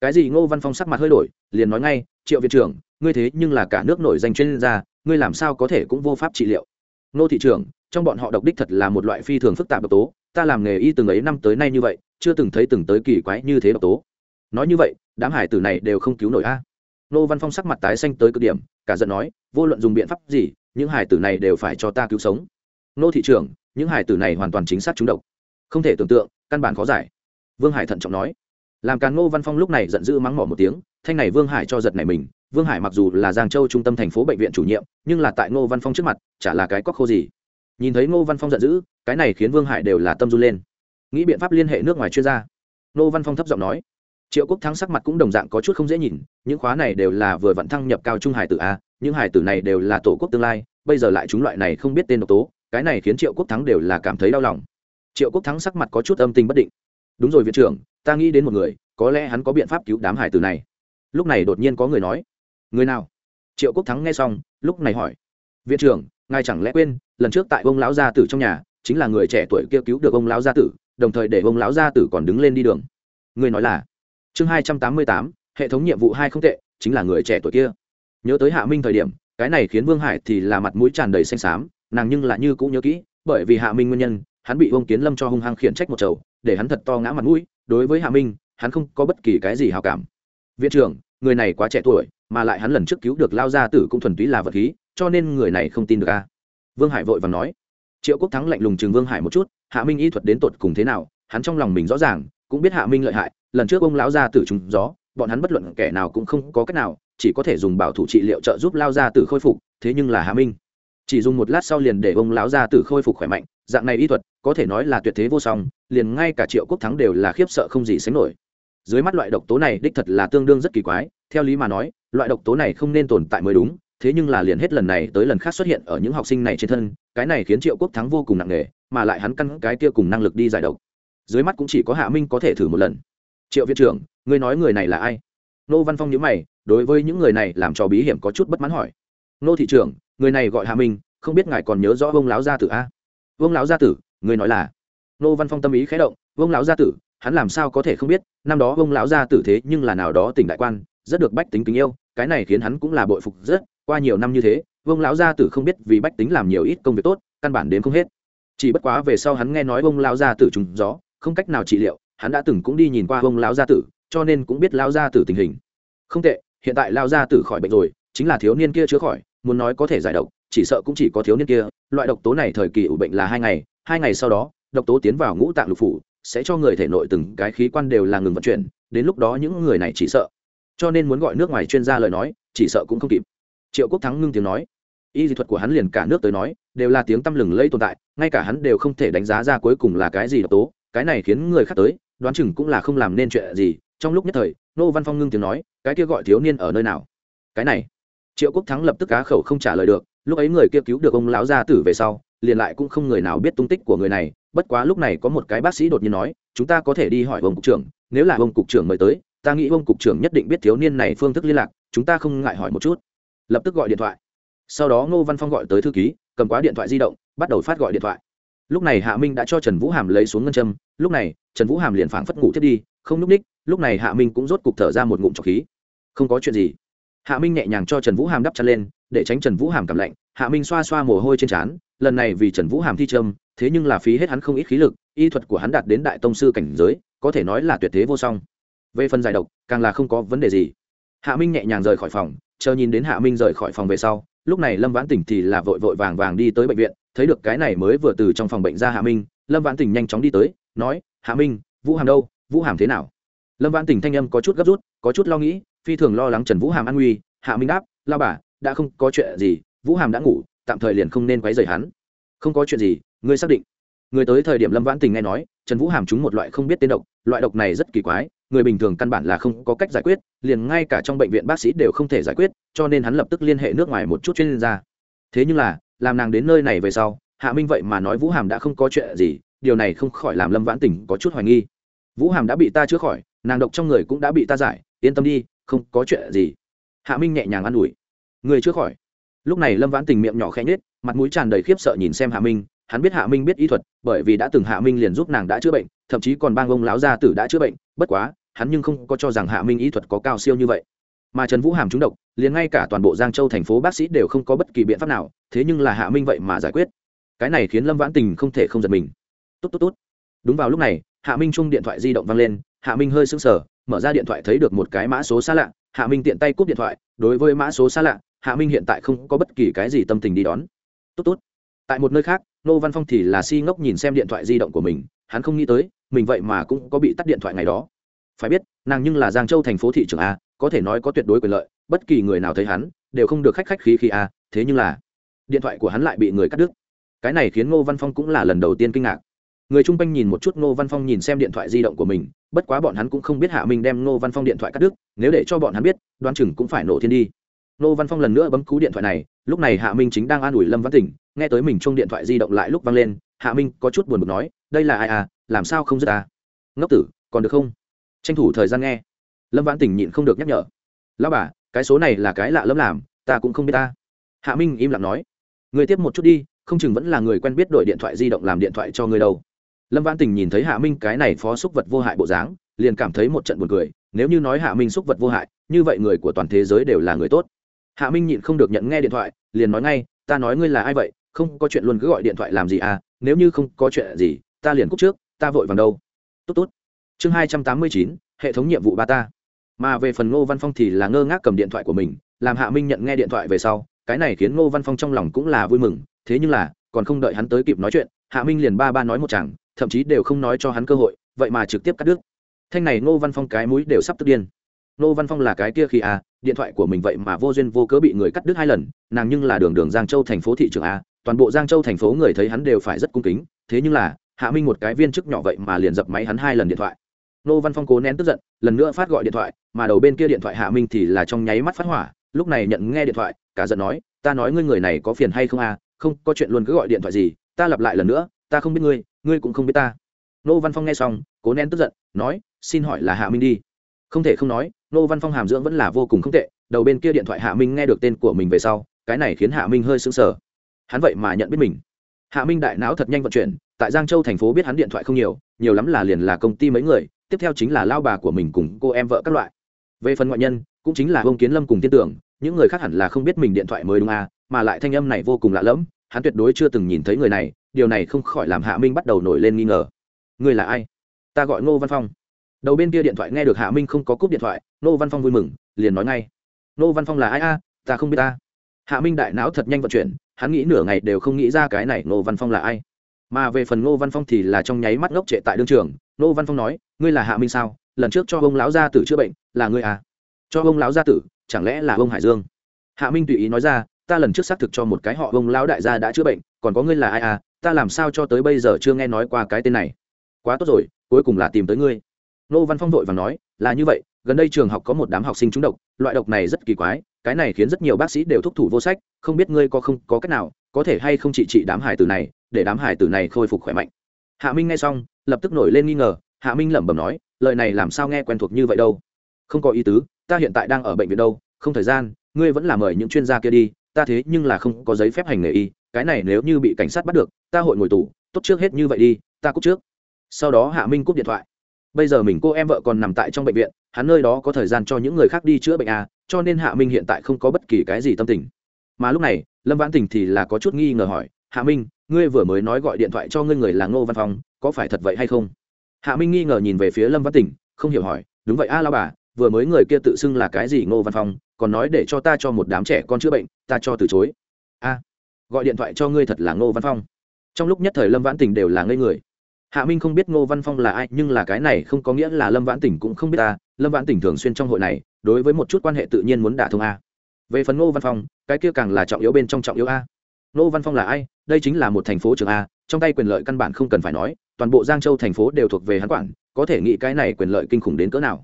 Cái gì ngô văn phong sắc mặt hơi đổi, liền nói ngay, triệu viện trưởng, ngươi thế nhưng là cả nước nổi danh chuyên gia, ngươi làm sao có thể cũng vô pháp trị liệu? Ngô thị trưởng, trong bọn họ độc đích thật là một loại phi thường phức tạp độc tố, ta làm nghề y từng ấy năm tới nay như vậy, chưa từng thấy từng tới kỳ quái như thế độc tố. Nói như vậy, đám hải tử này đều không cứu nổi a. Ngô văn phong sắc mặt tái xanh tới cực điểm, cả giận nói, vô luận dùng biện pháp gì, những hải tử này đều phải cho ta cứu sống nô thị trưởng, những hải tử này hoàn toàn chính xác trúng độc. Không thể tưởng tượng, căn bản khó giải. Vương hải thận trọng nói. Làm càn ngô văn phong lúc này giận dữ mắng mỏ một tiếng, thanh này vương hải cho giật này mình. Vương hải mặc dù là giang châu trung tâm thành phố bệnh viện chủ nhiệm, nhưng là tại ngô văn phong trước mặt, chả là cái cóc khô gì. Nhìn thấy ngô văn phong giận dữ, cái này khiến vương hải đều là tâm run lên. Nghĩ biện pháp liên hệ nước ngoài chuyên gia. Ngô văn phong thấp giọng nói. Triệu quốc thắng sắc mặt cũng đồng dạng có chút không dễ nhìn, những khóa này đều là vừa vận thăng nhập cao trung hải tử a, những hải tử này đều là tổ quốc tương lai, bây giờ lại chúng loại này không biết tên độc tố cái này khiến triệu quốc thắng đều là cảm thấy đau lòng. Triệu quốc thắng sắc mặt có chút âm tình bất định. Đúng rồi viện trưởng, ta nghĩ đến một người, có lẽ hắn có biện pháp cứu đám hải tử này. Lúc này đột nhiên có người nói. Người nào? Triệu quốc thắng nghe xong, lúc này hỏi. Viện trưởng, ngài chẳng lẽ quên, lần trước tại ông lão gia tử trong nhà, chính là người trẻ tuổi kia cứu được ông lão gia tử, đồng thời để ông lão gia tử còn đứng lên đi đường. Người nói là, chương hai trăm tám mươi tám, hệ thống nhiệm vụ hai không tệ, chính là người trẻ tuổi kia. Nhớ tới hạ minh thời điểm, cái này khiến vương hải thì là mặt mũi tràn đầy xanh xám nàng nhưng là như cũng nhớ kỹ, bởi vì hạ minh nguyên nhân, hắn bị ông kiến lâm cho hung hăng khiển trách một chầu, để hắn thật to ngã mặt mũi, đối với hạ minh, hắn không có bất kỳ cái gì hào cảm. Viện trưởng, người này quá trẻ tuổi, mà lại hắn lần trước cứu được lao gia tử cũng thuần túy là vật khí, cho nên người này không tin được a. Vương hải vội và nói. Triệu quốc thắng lạnh lùng chừng vương hải một chút, hạ minh y thuật đến tột cùng thế nào, hắn trong lòng mình rõ ràng, cũng biết hạ minh lợi hại, lần trước ông lão gia tử trùng gió, bọn hắn bất luận kẻ nào cũng không có cách nào, chỉ có thể dùng bảo thủ trị liệu trợ giúp lao gia tử khôi phục, thế nhưng là hạ minh chỉ dùng một lát sau liền để ông lão gia tử khôi phục khỏe mạnh, dạng này y thuật, có thể nói là tuyệt thế vô song, liền ngay cả triệu quốc thắng đều là khiếp sợ không gì sánh nổi. Dưới mắt loại độc tố này đích thật là tương đương rất kỳ quái, theo lý mà nói, loại độc tố này không nên tồn tại mới đúng, thế nhưng là liền hết lần này tới lần khác xuất hiện ở những học sinh này trên thân, cái này khiến triệu quốc thắng vô cùng nặng nề, mà lại hắn căn cái kia cùng năng lực đi giải độc. Dưới mắt cũng chỉ có hạ minh có thể thử một lần. Triệu viện trưởng, ngươi nói người này là ai? Nô văn phong nhớ mày, đối với những người này làm cho bí hiểm có chút bất mãn hỏi. Nô thị trưởng người này gọi hạ minh, không biết ngài còn nhớ rõ vương láo gia tử a? Vương láo gia tử, người nói là? Nô văn phong tâm ý khé động, vương láo gia tử, hắn làm sao có thể không biết, năm đó vương lão gia tử thế nhưng là nào đó tỉnh đại quan, rất được bách tính kính yêu, cái này khiến hắn cũng là bội phục rất, qua nhiều năm như thế, vương lão gia tử không biết vì bách tính làm nhiều ít công việc tốt, căn bản đến không hết. Chỉ bất quá về sau hắn nghe nói vương lão gia tử trùng gió, không cách nào trị liệu, hắn đã từng cũng đi nhìn qua vương lão gia tử, cho nên cũng biết lão gia tử tình hình. Không tệ, hiện tại lão gia tử khỏi bệnh rồi, chính là thiếu niên kia chữa khỏi muốn nói có thể giải độc, chỉ sợ cũng chỉ có thiếu niên kia, loại độc tố này thời kỳ ủ bệnh là hai ngày hai ngày sau đó, độc tố tiến vào ngũ tạng lục phủ, sẽ cho người thể nội từng cái khí quan đều là ngừng vận chuyển, đến lúc đó những người này chỉ sợ. Cho nên muốn gọi nước ngoài chuyên gia lời nói, chỉ sợ cũng không kịp. Triệu quốc thắng ngưng tiếng nói. Y dị thuật của hắn liền cả nước tới nói, đều là tiếng tăm lừng lây tồn tại, ngay cả hắn đều không thể đánh giá ra cuối cùng là cái gì độc tố, cái này khiến người khác tới, đoán chừng cũng là không làm nên chuyện gì. Trong lúc nhất thời, nô văn phong ngưng tiếng nói, cái kia gọi thiếu niên ở nơi nào? Cái này triệu quốc thắng lập tức cá khẩu không trả lời được, lúc ấy người kia cứu được ông lão gia tử về sau, liền lại cũng không người nào biết tung tích của người này, bất quá lúc này có một cái bác sĩ đột nhiên nói, chúng ta có thể đi hỏi ông cục trưởng, nếu là ông cục trưởng mời tới, ta nghĩ ông cục trưởng nhất định biết thiếu niên này phương thức liên lạc, chúng ta không ngại hỏi một chút. Lập tức gọi điện thoại. Sau đó ngô văn phong gọi tới thư ký, cầm quá điện thoại di động, bắt đầu phát gọi điện thoại. Lúc này hạ minh đã cho trần vũ hàm lấy xuống ngân châm, lúc này, trần vũ hàm liền phảng phất ngủ thiết đi, không n ú c ních, lúc này hạ minh cũng rốt cục thở ra một ngụm trọc khí. Không có chuyện gì hạ minh nhẹ nhàng cho trần vũ hàm đắp chăn lên, để tránh trần vũ hàm cảm lạnh. Hạ minh xoa xoa mồ hôi trên trán, lần này vì trần vũ hàm thi trâm, thế nhưng là phí hết hắn không ít khí lực, y thuật của hắn đạt đến đại tông sư cảnh giới, có thể nói là tuyệt thế vô song. Về phần giải độc, càng là không có vấn đề gì. Hạ minh nhẹ nhàng rời khỏi phòng, chờ nhìn đến hạ minh rời khỏi phòng về sau, lúc này lâm vãn tỉnh thì là vội vội vàng vàng đi tới bệnh viện, thấy được cái này mới vừa từ trong phòng bệnh ra hạ minh, lâm vãn tỉnh nhanh chóng đi tới, nói, hạ minh, vũ hàm đâu? Vũ hàm thế nào? Lâm vãn tỉnh thanh âm có chút gấp rút, có chút lo nghĩ phi thường lo lắng trần vũ hàm an nguy, hạ minh đáp, lao bà, đã không có chuyện gì, vũ hàm đã ngủ, tạm thời liền không nên quấy rầy hắn. Không có chuyện gì, ngươi xác định. Người tới thời điểm lâm vãn tình nghe nói, trần vũ hàm trúng một loại không biết tên độc, loại độc này rất kỳ quái, người bình thường căn bản là không có cách giải quyết, liền ngay cả trong bệnh viện bác sĩ đều không thể giải quyết, cho nên hắn lập tức liên hệ nước ngoài một chút chuyên gia. Thế nhưng là, làm nàng đến nơi này về sau, hạ minh vậy mà nói vũ hàm đã không có chuyện gì, điều này không khỏi làm lâm vãn tình có chút hoài nghi. Vũ hàm đã bị ta chữa khỏi, nàng độc trong người cũng đã bị ta giải, yên tâm đi không có chuyện gì. Hạ minh nhẹ nhàng an ủi. Người chưa khỏi. Lúc này lâm vãn tình miệng nhỏ khẽ nhết mặt mũi tràn đầy khiếp sợ nhìn xem hạ minh. Hắn biết hạ minh biết y thuật, bởi vì đã từng hạ minh liền giúp nàng đã chữa bệnh, thậm chí còn bang ông láo gia tử đã chữa bệnh. Bất quá, hắn nhưng không có cho rằng hạ minh y thuật có cao siêu như vậy. Mà trần vũ hàm trúng độc, liền ngay cả toàn bộ giang châu thành phố bác sĩ đều không có bất kỳ biện pháp nào, thế nhưng là hạ minh vậy mà giải quyết. Cái này khiến lâm vãn tình không thể không giật mình. Tốt tốt tốt. Đúng vào lúc này, hạ minh chung điện thoại di động vang lên, hạ minh hơi sững sờ mở ra điện thoại thấy được một cái mã số xa lạ, hạ minh tiện tay cúp điện thoại, đối với mã số xa lạ, hạ minh hiện tại không có bất kỳ cái gì tâm tình đi đón. Tốt tốt. Tại một nơi khác nô văn phong thì là si ngốc nhìn xem điện thoại di động của mình, hắn không nghĩ tới, mình vậy mà cũng có bị tắt điện thoại ngày đó. Phải biết, nàng nhưng là giang châu thành phố thị trường a, có thể nói có tuyệt đối quyền lợi, bất kỳ người nào thấy hắn, đều không được khách khách khí khí a, thế nhưng là điện thoại của hắn lại bị người cắt đứt. Cái này khiến ngô văn phong cũng là lần đầu tiên kinh ngạc người chung quanh nhìn một chút ngô văn phong nhìn xem điện thoại di động của mình, bất quá bọn hắn cũng không biết hạ minh đem ngô văn phong điện thoại cắt đứt, nếu để cho bọn hắn biết đoan chừng cũng phải nổ thiên đi. Ngô văn phong lần nữa bấm cú điện thoại này, lúc này hạ minh chính đang an ủi lâm văn tỉnh, nghe tới mình chung điện thoại di động lại lúc vang lên, hạ minh có chút buồn bực nói, đây là ai à làm sao không dứt à? Ngốc tử, còn được không? Tranh thủ thời gian nghe. Lâm văn tỉnh nhịn không được nhắc nhở. Lao bà, cái số này là cái lạ lẫm làm, ta cũng không biết ta. Hạ minh im lặng nói. Người tiếp một chút đi, không chừng vẫn là người quen biết đổi điện thoại di động làm điện thoại cho người đâu lâm vãn tình nhìn thấy hạ minh cái này phó xúc vật vô hại bộ dáng, liền cảm thấy một trận buồn cười, nếu như nói hạ minh xúc vật vô hại, như vậy người của toàn thế giới đều là người tốt. Hạ minh nhịn không được nhận nghe điện thoại, liền nói ngay, ta nói ngươi là ai vậy? Không có chuyện luôn cứ gọi điện thoại làm gì à? Nếu như không có chuyện gì, ta liền cúc trước, ta vội vàng đâu. Tốt tốt. Chương hai trăm tám mươi chín, hệ thống nhiệm vụ ba ta. Mà về phần ngô văn phong thì là ngơ ngác cầm điện thoại của mình, làm hạ minh nhận nghe điện thoại về sau, cái này khiến ngô văn phong trong lòng cũng là vui mừng, thế nhưng là, còn không đợi hắn tới kịp nói chuyện, hạ minh liền ba ba nói một chàng thậm chí đều không nói cho hắn cơ hội, vậy mà trực tiếp cắt đứt. Thanh này ngô văn phong cái mũi đều sắp tức điên. Ngô văn phong là cái kia khi à điện thoại của mình vậy mà vô duyên vô cớ bị người cắt đứt hai lần, nàng nhưng là đường đường giang châu thành phố thị trường a, toàn bộ giang châu thành phố người thấy hắn đều phải rất cung kính, thế nhưng là, hạ minh một cái viên chức nhỏ vậy mà liền dập máy hắn hai lần điện thoại. Nô văn phong cố nén tức giận, lần nữa phát gọi điện thoại, mà đầu bên kia điện thoại hạ minh thì là trong nháy mắt phát hỏa, lúc này nhận nghe điện thoại, cả giận nói, ta nói ngươi người này có phiền hay không à không, có chuyện luôn cứ gọi điện thoại gì, ta lặp lại lần nữa, ta không biết ngươi ngươi cũng không biết ta. Nô văn phong nghe xong, cố nén tức giận, nói, xin hỏi là hạ minh đi. Không thể không nói, nô văn phong hàm dưỡng vẫn là vô cùng không tệ, đầu bên kia điện thoại hạ minh nghe được tên của mình về sau, cái này khiến hạ minh hơi sững sờ. Hắn vậy mà nhận biết mình. Hạ minh đại não thật nhanh vận chuyển, tại giang châu thành phố biết hắn điện thoại không nhiều nhiều lắm là liền là công ty mấy người, tiếp theo chính là lao bà của mình cùng cô em vợ các loại. Về phần ngoại nhân, cũng chính là ông kiến lâm cùng tiên tưởng, những người khác hẳn là không biết mình điện thoại mới đúng à mà lại thanh âm này vô cùng lạ lẫm hắn tuyệt đối chưa từng nhìn thấy người này, điều này không khỏi làm hạ minh bắt đầu nổi lên nghi ngờ. Người là ai? Ta gọi ngô văn phong. Đầu bên kia điện thoại nghe được hạ minh không có cúp điện thoại, ngô văn phong vui mừng, liền nói ngay. Ngô văn phong là ai a? Ta không biết ta hạ minh đại não thật nhanh vận chuyển, hắn nghĩ nửa ngày đều không nghĩ ra cái này ngô văn phong là ai. Mà về phần ngô văn phong thì là trong nháy mắt ngốc trệ tại đương trường. Ngô văn phong nói, ngươi là hạ minh sao? Lần trước cho ông lão gia tử chữa bệnh, là ngươi à? Cho ông lão gia tử, chẳng lẽ là ông hải dương? Hạ minh tùy ý nói ra ta lần trước xác thực cho một cái họ vông lão đại gia đã chữa bệnh, còn có ngươi là ai à ta làm sao cho tới bây giờ chưa nghe nói qua cái tên này. Quá tốt rồi, cuối cùng là tìm tới ngươi. Nô văn phong vội và nói, là như vậy, gần đây trường học có một đám học sinh trúng độc, loại độc này rất kỳ quái, cái này khiến rất nhiều bác sĩ đều thúc thủ vô sách, không biết ngươi có không, có cách nào, có thể hay không trị trị đám hải tử này, để đám hải tử này khôi phục khỏe mạnh. Hạ minh nghe xong, lập tức nổi lên nghi ngờ, hạ minh lẩm bẩm nói, lời này làm sao nghe quen thuộc như vậy đâu? Không có ý tứ, ta hiện tại đang ở bệnh viện đâu, không thời gian, ngươi vẫn là mời những chuyên gia kia đi ta thế nhưng là không có giấy phép hành nghề y cái này nếu như bị cảnh sát bắt được ta hội ngồi tù tốt trước hết như vậy đi ta cúp trước. Sau đó hạ minh cúp điện thoại. Bây giờ mình cô em vợ còn nằm tại trong bệnh viện hắn nơi đó có thời gian cho những người khác đi chữa bệnh à cho nên hạ minh hiện tại không có bất kỳ cái gì tâm tình. Mà lúc này lâm vãn tình thì là có chút nghi ngờ hỏi hạ minh ngươi vừa mới nói gọi điện thoại cho ngươi người là ngô văn phong có phải thật vậy hay không? Hạ minh nghi ngờ nhìn về phía lâm vãn tình không hiểu hỏi đúng vậy a à, lao bà vừa mới người kia tự xưng là cái gì ngô văn phong còn nói để cho ta cho một đám trẻ con chữa bệnh, ta cho từ chối. A, gọi điện thoại cho ngươi thật là ngô văn phong. Trong lúc nhất thời lâm vãn tình đều là ngây người. Hạ minh không biết ngô văn phong là ai, nhưng là cái này không có nghĩa là lâm vãn tỉnh cũng không biết ta. Lâm vãn tỉnh thường xuyên trong hội này, đối với một chút quan hệ tự nhiên muốn đả thông a. Về phần ngô văn phong, cái kia càng là trọng yếu bên trong trọng yếu a. Ngô văn phong là ai? Đây chính là một thành phố trường a, trong tay quyền lợi căn bản không cần phải nói, toàn bộ giang châu thành phố đều thuộc về hắn quản, có thể nghĩ cái này quyền lợi kinh khủng đến cỡ nào.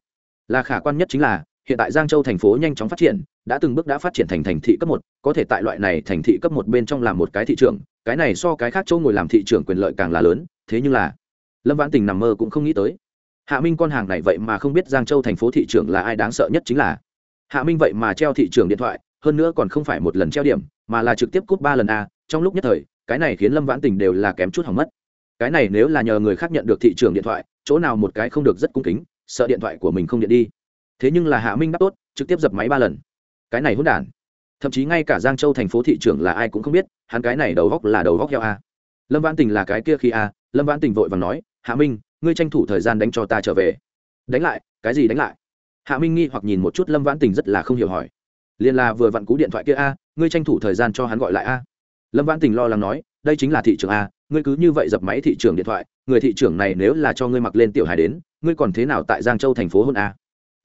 Là khả quan nhất chính là hiện tại giang châu thành phố nhanh chóng phát triển, đã từng bước đã phát triển thành thành thị cấp một, có thể tại loại này thành thị cấp một bên trong làm một cái thị trường cái này so cái khác châu ngồi làm thị trường quyền lợi càng là lớn, thế nhưng là, lâm vãn tình nằm mơ cũng không nghĩ tới. Hạ minh con hàng này vậy mà không biết giang châu thành phố thị trường là ai đáng sợ nhất chính là, hạ minh vậy mà treo thị trường điện thoại, hơn nữa còn không phải một lần treo điểm, mà là trực tiếp cút ba lần a, trong lúc nhất thời, cái này khiến lâm vãn tình đều là kém chút hỏng mất. Cái này nếu là nhờ người khác nhận được thị trường điện thoại, chỗ nào một cái không được rất cung kính, sợ điện thoại của mình không điện đi thế nhưng là hạ minh đáp tốt, trực tiếp dập máy ba lần. Cái này hỗn đản. Thậm chí ngay cả giang châu thành phố thị trường là ai cũng không biết, hắn cái này đầu góc là đầu góc heo a. Lâm vãn tình là cái kia khi a, lâm vãn tình vội và nói, hạ minh, ngươi tranh thủ thời gian đánh cho ta trở về. Đánh lại? Cái gì đánh lại? Hạ minh nghi hoặc nhìn một chút lâm vãn tình rất là không hiểu hỏi. Liền là vừa vặn cú điện thoại kia a, ngươi tranh thủ thời gian cho hắn gọi lại a. Lâm vãn tình lo lắng nói, đây chính là thị trường a, ngươi cứ như vậy dập máy thị trường điện thoại, người thị trường này nếu là cho ngươi mặc lên tiểu hài đến, ngươi còn thế nào tại giang châu thành phố hôn a?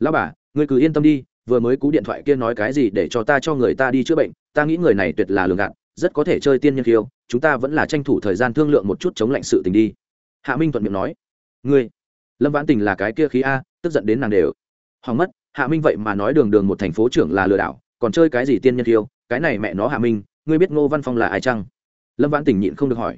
Lão bà, ngươi cứ yên tâm đi, vừa mới cú điện thoại kia nói cái gì để cho ta cho người ta đi chữa bệnh, ta nghĩ người này tuyệt là lường gạt, rất có thể chơi tiên nhân khiêu, chúng ta vẫn là tranh thủ thời gian thương lượng một chút chống lạnh sự tình đi. Hạ minh thuận miệng nói. Ngươi, lâm vãn tình là cái kia khí a, tức giận đến nàng đều. Hoàng mất, hạ minh vậy mà nói đường đường một thành phố trưởng là lừa đảo, còn chơi cái gì tiên nhân khiêu, cái này mẹ nó hạ minh, ngươi biết ngô văn phong là ai chăng? Lâm vãn tình nhịn không được hỏi.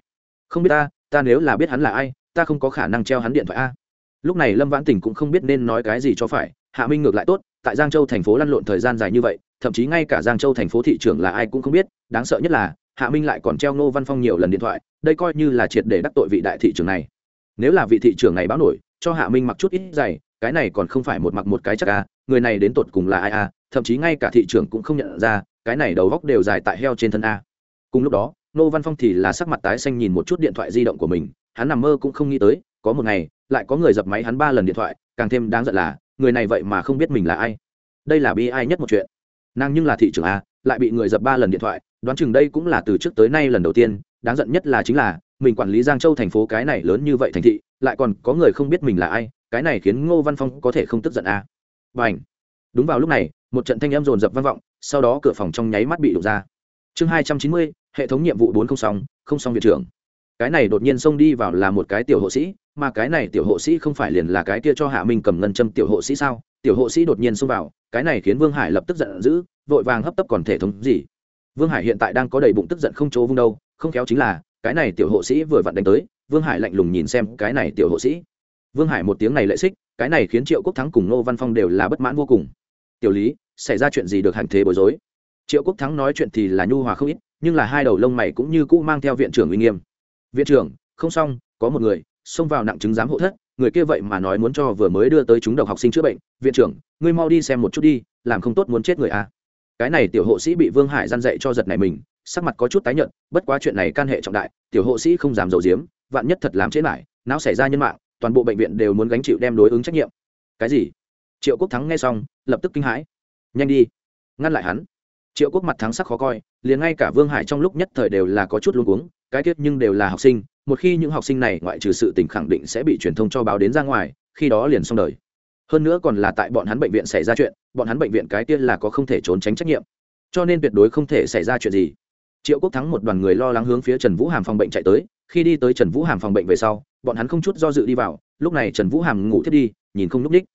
Không biết ta ta nếu là biết hắn là ai, ta không có khả năng treo hắn điện thoại a. Lúc này lâm vãn tình cũng không biết nên nói cái gì cho phải hạ minh ngược lại tốt, tại giang châu thành phố lăn lộn thời gian dài như vậy, thậm chí ngay cả giang châu thành phố thị trưởng là ai cũng không biết, đáng sợ nhất là, hạ minh lại còn treo ngô văn phong nhiều lần điện thoại, đây coi như là triệt để đắc tội vị đại thị trường này. Nếu là vị thị trường này báo nổi, cho hạ minh mặc chút ít dày, cái này còn không phải một mặc một cái chắc à người này đến tột cùng là ai à thậm chí ngay cả thị trường cũng không nhận ra, cái này đầu góc đều dài tại heo trên thân a. Cùng lúc đó nô văn phong thì là sắc mặt tái xanh nhìn một chút điện thoại di động của mình, hắn nằm mơ cũng không nghĩ tới, có một ngày, lại có người dập máy hắn ba lần điện thoại, càng thêm đáng giận là người này vậy mà không biết mình là ai. Đây là bi ai nhất một chuyện. Nàng nhưng là thị trưởng a, lại bị người dập ba lần điện thoại, đoán chừng đây cũng là từ trước tới nay lần đầu tiên. Đáng giận nhất là chính là, mình quản lý giang châu thành phố cái này lớn như vậy thành thị, lại còn có người không biết mình là ai, cái này khiến ngô văn phong có thể không tức giận a? b à ảnh đúng vào lúc này, một trận thanh em rồn rập vang vọng, sau đó cửa phòng trong nháy mắt bị đục ra. Chương hai trăm chín mươi, hệ thống nhiệm vụ bốn không xong không xong viện trưởng cái này đột nhiên xông đi vào là một cái tiểu hộ sĩ, mà cái này tiểu hộ sĩ không phải liền là cái kia cho hạ minh cầm ngân châm tiểu hộ sĩ sao? Tiểu hộ sĩ đột nhiên xông vào, cái này khiến vương hải lập tức giận dữ, vội vàng hấp tấp còn thể thống gì? Vương hải hiện tại đang có đầy bụng tức giận không chỗ vung đâu, không khéo chính là, cái này tiểu hộ sĩ vừa vặn đánh tới, vương hải lạnh lùng nhìn xem cái này tiểu hộ sĩ. Vương hải một tiếng này lệ xích, cái này khiến triệu quốc thắng cùng nô văn phong đều là bất mãn vô cùng. Tiểu lý, xảy ra chuyện gì được hành thế bối rối? Triệu quốc thắng nói chuyện thì là nhu hòa không ít, nhưng là hai đầu lông mày cũng như cũ mang theo viện trưởng uy nghiêm viện trưởng, không xong, có một người, xông vào nặng chứng giám hộ thất, người kia vậy mà nói muốn cho vừa mới đưa tới chúng độc học sinh chữa bệnh. Viện trưởng, ngươi mau đi xem một chút đi, làm không tốt muốn chết người a à. cái này tiểu hộ sĩ bị vương hải gian dạy cho giật này mình, sắc mặt có chút tái nhợt, bất quá chuyện này can hệ trọng đại, tiểu hộ sĩ không dám dầu diếm vạn nhất thật làm chết lại, não xảy ra nhân mạng, toàn bộ bệnh viện đều muốn gánh chịu đem đối ứng trách nhiệm. Cái gì? Triệu quốc thắng nghe xong, lập tức kinh hãi. Nhanh đi. Ngăn lại hắn. Triệu quốc mặt thắng sắc khó coi, liền ngay cả vương hải trong lúc nhất thời đều là có chút luôn cuống cái tiết nhưng đều là học sinh, một khi những học sinh này ngoại trừ sự tình khẳng định sẽ bị truyền thông cho báo đến ra ngoài, khi đó liền xong đời. Hơn nữa còn là tại bọn hắn bệnh viện xảy ra chuyện, bọn hắn bệnh viện cái tiên là có không thể trốn tránh trách nhiệm. Cho nên tuyệt đối không thể xảy ra chuyện gì. Triệu quốc thắng một đoàn người lo lắng hướng phía trần vũ hàm phòng bệnh chạy tới, khi đi tới trần vũ hàm phòng bệnh về sau, bọn hắn không chút do dự đi vào, lúc này trần vũ hàm ngủ thiết đi, nhìn không n ú c ních.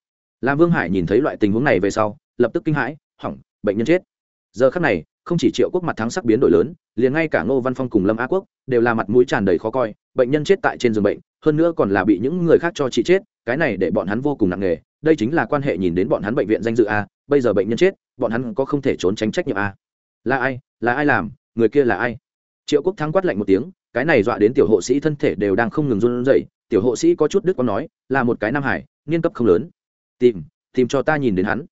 Làm vương hải nhìn thấy loại tình huống này về sau, lập tức kinh hãi, hỏng, bệnh nhân chết. Giờ khắc này không chỉ triệu quốc mặt thắng sắc biến đổi lớn, liền ngay cả ngô văn phong cùng lâm á quốc đều là mặt mũi tràn đầy khó coi, bệnh nhân chết tại trên giường bệnh, hơn nữa còn là bị những người khác cho trị chết, cái này để bọn hắn vô cùng nặng nề, đây chính là quan hệ nhìn đến bọn hắn bệnh viện danh dự a, bây giờ bệnh nhân chết, bọn hắn có không thể trốn tránh trách nhiệm a. Là ai? Là ai làm? Người kia là ai? Triệu quốc thắng quát lạnh một tiếng, cái này dọa đến tiểu hộ sĩ thân thể đều đang không ngừng run rẩy, tiểu hộ sĩ có chút đức có nói, là một cái nam hải, niên cấp không lớn. Tìm tìm cho ta nhìn đến hắn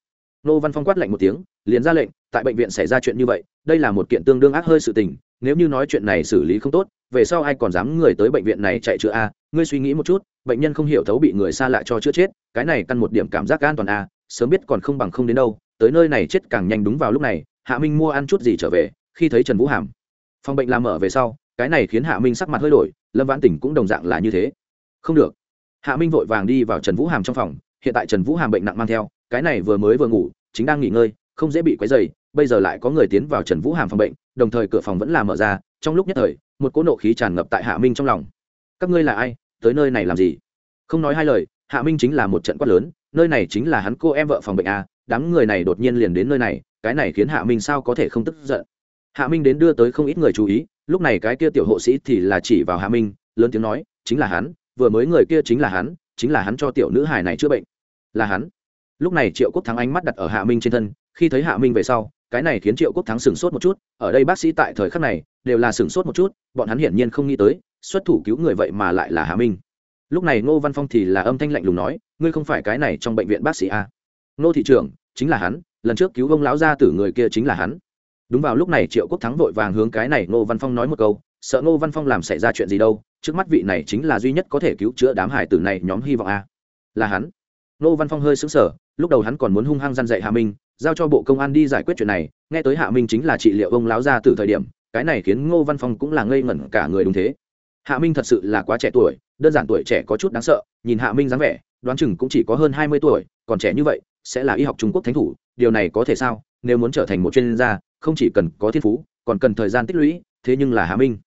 nô văn phong quát lạnh một tiếng, liền ra lệnh, tại bệnh viện xảy ra chuyện như vậy, đây là một kiện tương đương ác hơi sự tình, nếu như nói chuyện này xử lý không tốt, về sau ai còn dám người tới bệnh viện này chạy chữa a, ngươi suy nghĩ một chút, bệnh nhân không hiểu thấu bị người xa lạ cho chữa chết, cái này căn một điểm cảm giác an toàn a, sớm biết còn không bằng không đến đâu, tới nơi này chết càng nhanh đúng vào lúc này, hạ minh mua ăn chút gì trở về, khi thấy trần vũ hàm. Phòng bệnh làm mở về sau, cái này khiến hạ minh sắc mặt hơi đổi, lâm vãn tỉnh cũng đồng dạng là như thế. Không được. Hạ minh vội vàng đi vào trần vũ hàm trong phòng, hiện tại trần vũ hàm bệnh nặng mang theo cái này vừa mới vừa ngủ, chính đang nghỉ ngơi, không dễ bị quấy dày bây giờ lại có người tiến vào trần vũ hàm phòng bệnh, đồng thời cửa phòng vẫn là mở ra, trong lúc nhất thời, một cỗ nộ khí tràn ngập tại hạ minh trong lòng. Các ngươi là ai? Tới nơi này làm gì? Không nói hai lời, hạ minh chính là một trận quát lớn, nơi này chính là hắn cô em vợ phòng bệnh a, đám người này đột nhiên liền đến nơi này, cái này khiến hạ minh sao có thể không tức giận? Hạ minh đến đưa tới không ít người chú ý, lúc này cái kia tiểu hộ sĩ thì là chỉ vào hạ minh, lớn tiếng nói, chính là hắn, vừa mới người kia chính là hắn, chính là hắn cho tiểu nữ hài này chữa bệnh. Là hắn? Lúc này triệu quốc thắng ánh mắt đặt ở hạ minh trên thân, khi thấy hạ minh về sau, cái này khiến triệu quốc thắng sửng sốt một chút, ở đây bác sĩ tại thời khắc này, đều là sửng sốt một chút, bọn hắn hiển nhiên không nghĩ tới, xuất thủ cứu người vậy mà lại là hạ minh. Lúc này ngô văn phong thì là âm thanh lạnh lùng nói, ngươi không phải cái này trong bệnh viện bác sĩ a ngô thị trưởng, chính là hắn, lần trước cứu ông lão gia tử người kia chính là hắn. Đúng vào lúc này triệu quốc thắng vội vàng hướng cái này ngô văn phong nói một câu, sợ ngô văn phong làm xảy ra chuyện gì đâu, trước mắt vị này chính là duy nhất có thể cứu chữa đám hải tử này nhóm hy vọng a là hắn. Ngô văn phong hơi xứng sở lúc đầu hắn còn muốn hung hăng răn dạy hạ minh, giao cho bộ công an đi giải quyết chuyện này, nghe tới hạ minh chính là trị liệu ông láo ra từ thời điểm, cái này khiến ngô văn phong cũng là ngây ngẩn cả người đúng thế. Hạ minh thật sự là quá trẻ tuổi, đơn giản tuổi trẻ có chút đáng sợ, nhìn hạ minh dáng vẻ, đoán chừng cũng chỉ có hơn hai mươi tuổi, còn trẻ như vậy, sẽ là y học trung quốc thánh thủ, điều này có thể sao? Nếu muốn trở thành một chuyên gia, không chỉ cần có thiên phú, còn cần thời gian tích lũy, thế nhưng là hạ minh,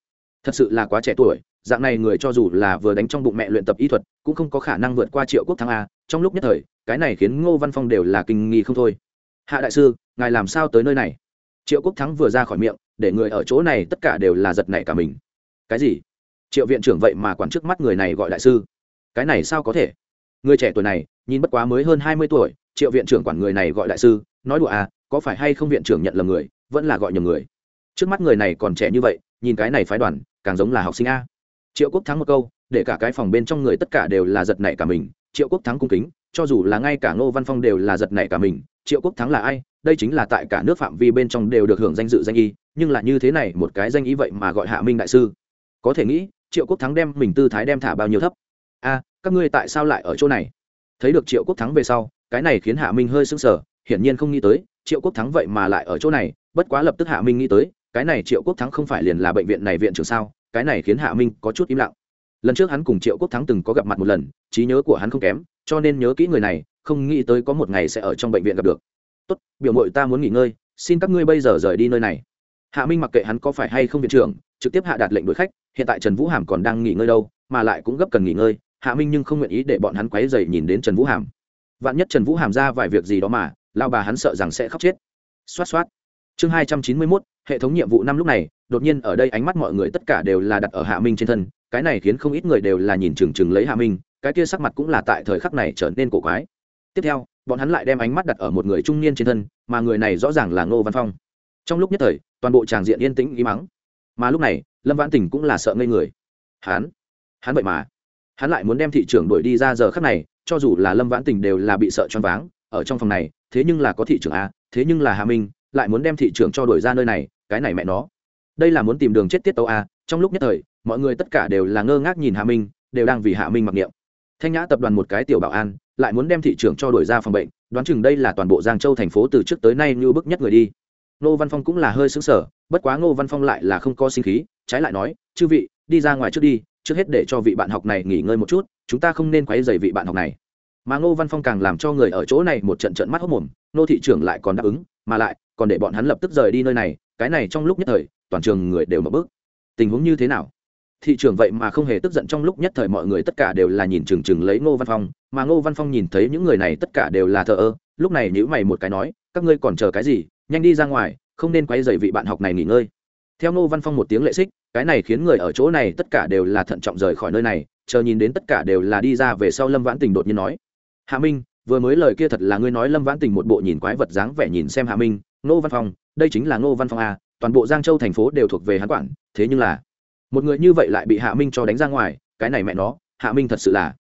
thật sự là quá trẻ tuổi, dạng này người cho dù là vừa đánh trong bụng mẹ luyện tập y thuật, cũng không có khả năng vượt qua triệu quốc thắng a trong lúc nhất thời, cái này khiến ngô văn phong đều là kinh nghi không thôi. Hạ đại sư, ngài làm sao tới nơi này? Triệu quốc thắng vừa ra khỏi miệng, để người ở chỗ này tất cả đều là giật nảy cả mình. Cái gì? Triệu viện trưởng vậy mà quản trước mắt người này gọi đại sư? Cái này sao có thể? Người trẻ tuổi này, nhìn bất quá mới hơn hai mươi tuổi, triệu viện trưởng quản người này gọi đại sư, nói đùa à có phải hay không viện trưởng nhận lầm người, vẫn là gọi nhầm người? Trước mắt người này còn trẻ như vậy, nhìn cái này phái đoàn, càng giống là học sinh a. Triệu quốc thắng một câu, để cả cái phòng bên trong người tất cả đều là giật nảy cả mình triệu quốc thắng cung kính, cho dù là ngay cả ngô văn phong đều là giật nảy cả mình, triệu quốc thắng là ai? Đây chính là tại cả nước phạm vi bên trong đều được hưởng danh dự danh y, nhưng là như thế này một cái danh y vậy mà gọi hạ minh đại sư. Có thể nghĩ, triệu quốc thắng đem mình tư thái đem thả bao nhiêu thấp? A, các ngươi tại sao lại ở chỗ này? Thấy được triệu quốc thắng về sau, cái này khiến hạ minh hơi sững sờ, hiển nhiên không nghĩ tới, triệu quốc thắng vậy mà lại ở chỗ này, bất quá lập tức hạ minh nghĩ tới, cái này triệu quốc thắng không phải liền là bệnh viện này viện trưởng sao? Cái này khiến hạ minh có chút im lặng lần trước hắn cùng triệu quốc thắng từng có gặp mặt một lần, trí nhớ của hắn không kém, cho nên nhớ kỹ người này, không nghĩ tới có một ngày sẽ ở trong bệnh viện gặp được. Tốt, biểu mội ta muốn nghỉ ngơi, xin các ngươi bây giờ rời đi nơi này. Hạ minh mặc kệ hắn có phải hay không viện trưởng, trực tiếp hạ đạt lệnh đuổi khách, hiện tại trần vũ hàm còn đang nghỉ ngơi đâu, mà lại cũng gấp cần nghỉ ngơi, hạ minh nhưng không nguyện ý để bọn hắn quấy dày nhìn đến trần vũ hàm. Vạn nhất trần vũ hàm ra vài việc gì đó mà lao bà hắn sợ rằng sẽ khóc chết. Xoát xoát. Chương hai trăm chín mươi mốt, hệ thống nhiệm vụ năm lúc này đột nhiên ở đây ánh mắt mọi người tất cả đều là đặt ở hạ minh trên thân, cái này khiến không ít người đều là nhìn chừng chừng lấy hạ minh, cái kia sắc mặt cũng là tại thời khắc này trở nên cổ quái. Tiếp theo, bọn hắn lại đem ánh mắt đặt ở một người trung niên trên thân, mà người này rõ ràng là ngô văn phong. Trong lúc nhất thời, toàn bộ tràng diện yên tĩnh ý mắng mà lúc này, lâm vãn tình cũng là sợ ngây người. Hắn hắn vậy mà, hắn lại muốn đem thị trưởng đuổi đi ra giờ khắc này, cho dù là lâm vãn tình đều là bị sợ choáng váng, ở trong phòng này, thế nhưng là có thị trưởng a, thế nhưng là hà minh, lại muốn đem thị trường cho đuổi ra nơi này, cái này mẹ nó đây là muốn tìm đường chết tiết tấu a, trong lúc nhất thời, mọi người tất cả đều là ngơ ngác nhìn hạ minh, đều đang vì hạ minh mặc niệm. Thanh nhã tập đoàn một cái tiểu bảo an, lại muốn đem thị trường cho đổi ra phòng bệnh, đoán chừng đây là toàn bộ giang châu thành phố từ trước tới nay như bức nhất người đi. Ngô văn phong cũng là hơi xứng sở bất quá ngô văn phong lại là không có sinh khí, trái lại nói, chư vị, đi ra ngoài trước đi, trước hết để cho vị bạn học này nghỉ ngơi một chút, chúng ta không nên quấy dày vị bạn học này. Mà ngô văn phong càng làm cho người ở chỗ này một trận trận mắt hốc mồm nô thị trưởng lại còn đáp ứng, mà lại còn để bọn hắn lập tức rời đi nơi này, cái này trong lúc nhất thời, toàn trường người đều mở bước. Tình huống như thế nào? Thị trường vậy mà không hề tức giận trong lúc nhất thời mọi người tất cả đều là nhìn chừng chừng lấy ngô văn phong, mà ngô văn phong nhìn thấy những người này tất cả đều là thợ. ơ, lúc này nhữ mày một cái nói, các ngươi còn chờ cái gì? Nhanh đi ra ngoài, không nên quay dậy vị bạn học này nghỉ ngơi. Theo ngô văn phong một tiếng lệ xích, cái này khiến người ở chỗ này tất cả đều là thận trọng rời khỏi nơi này, chờ nhìn đến tất cả đều là đi ra về sau lâm vãn tình đột nhiên nói, hạ minh, vừa mới lời kia thật là ngươi nói lâm vãn tình một bộ nhìn quái vật dáng vẻ nhìn xem hạ minh ngô văn phong, đây chính là ngô văn phong a, toàn bộ giang châu thành phố đều thuộc về hắn quản, thế nhưng là, một người như vậy lại bị hạ minh cho đánh ra ngoài, cái này mẹ nó, hạ minh thật sự là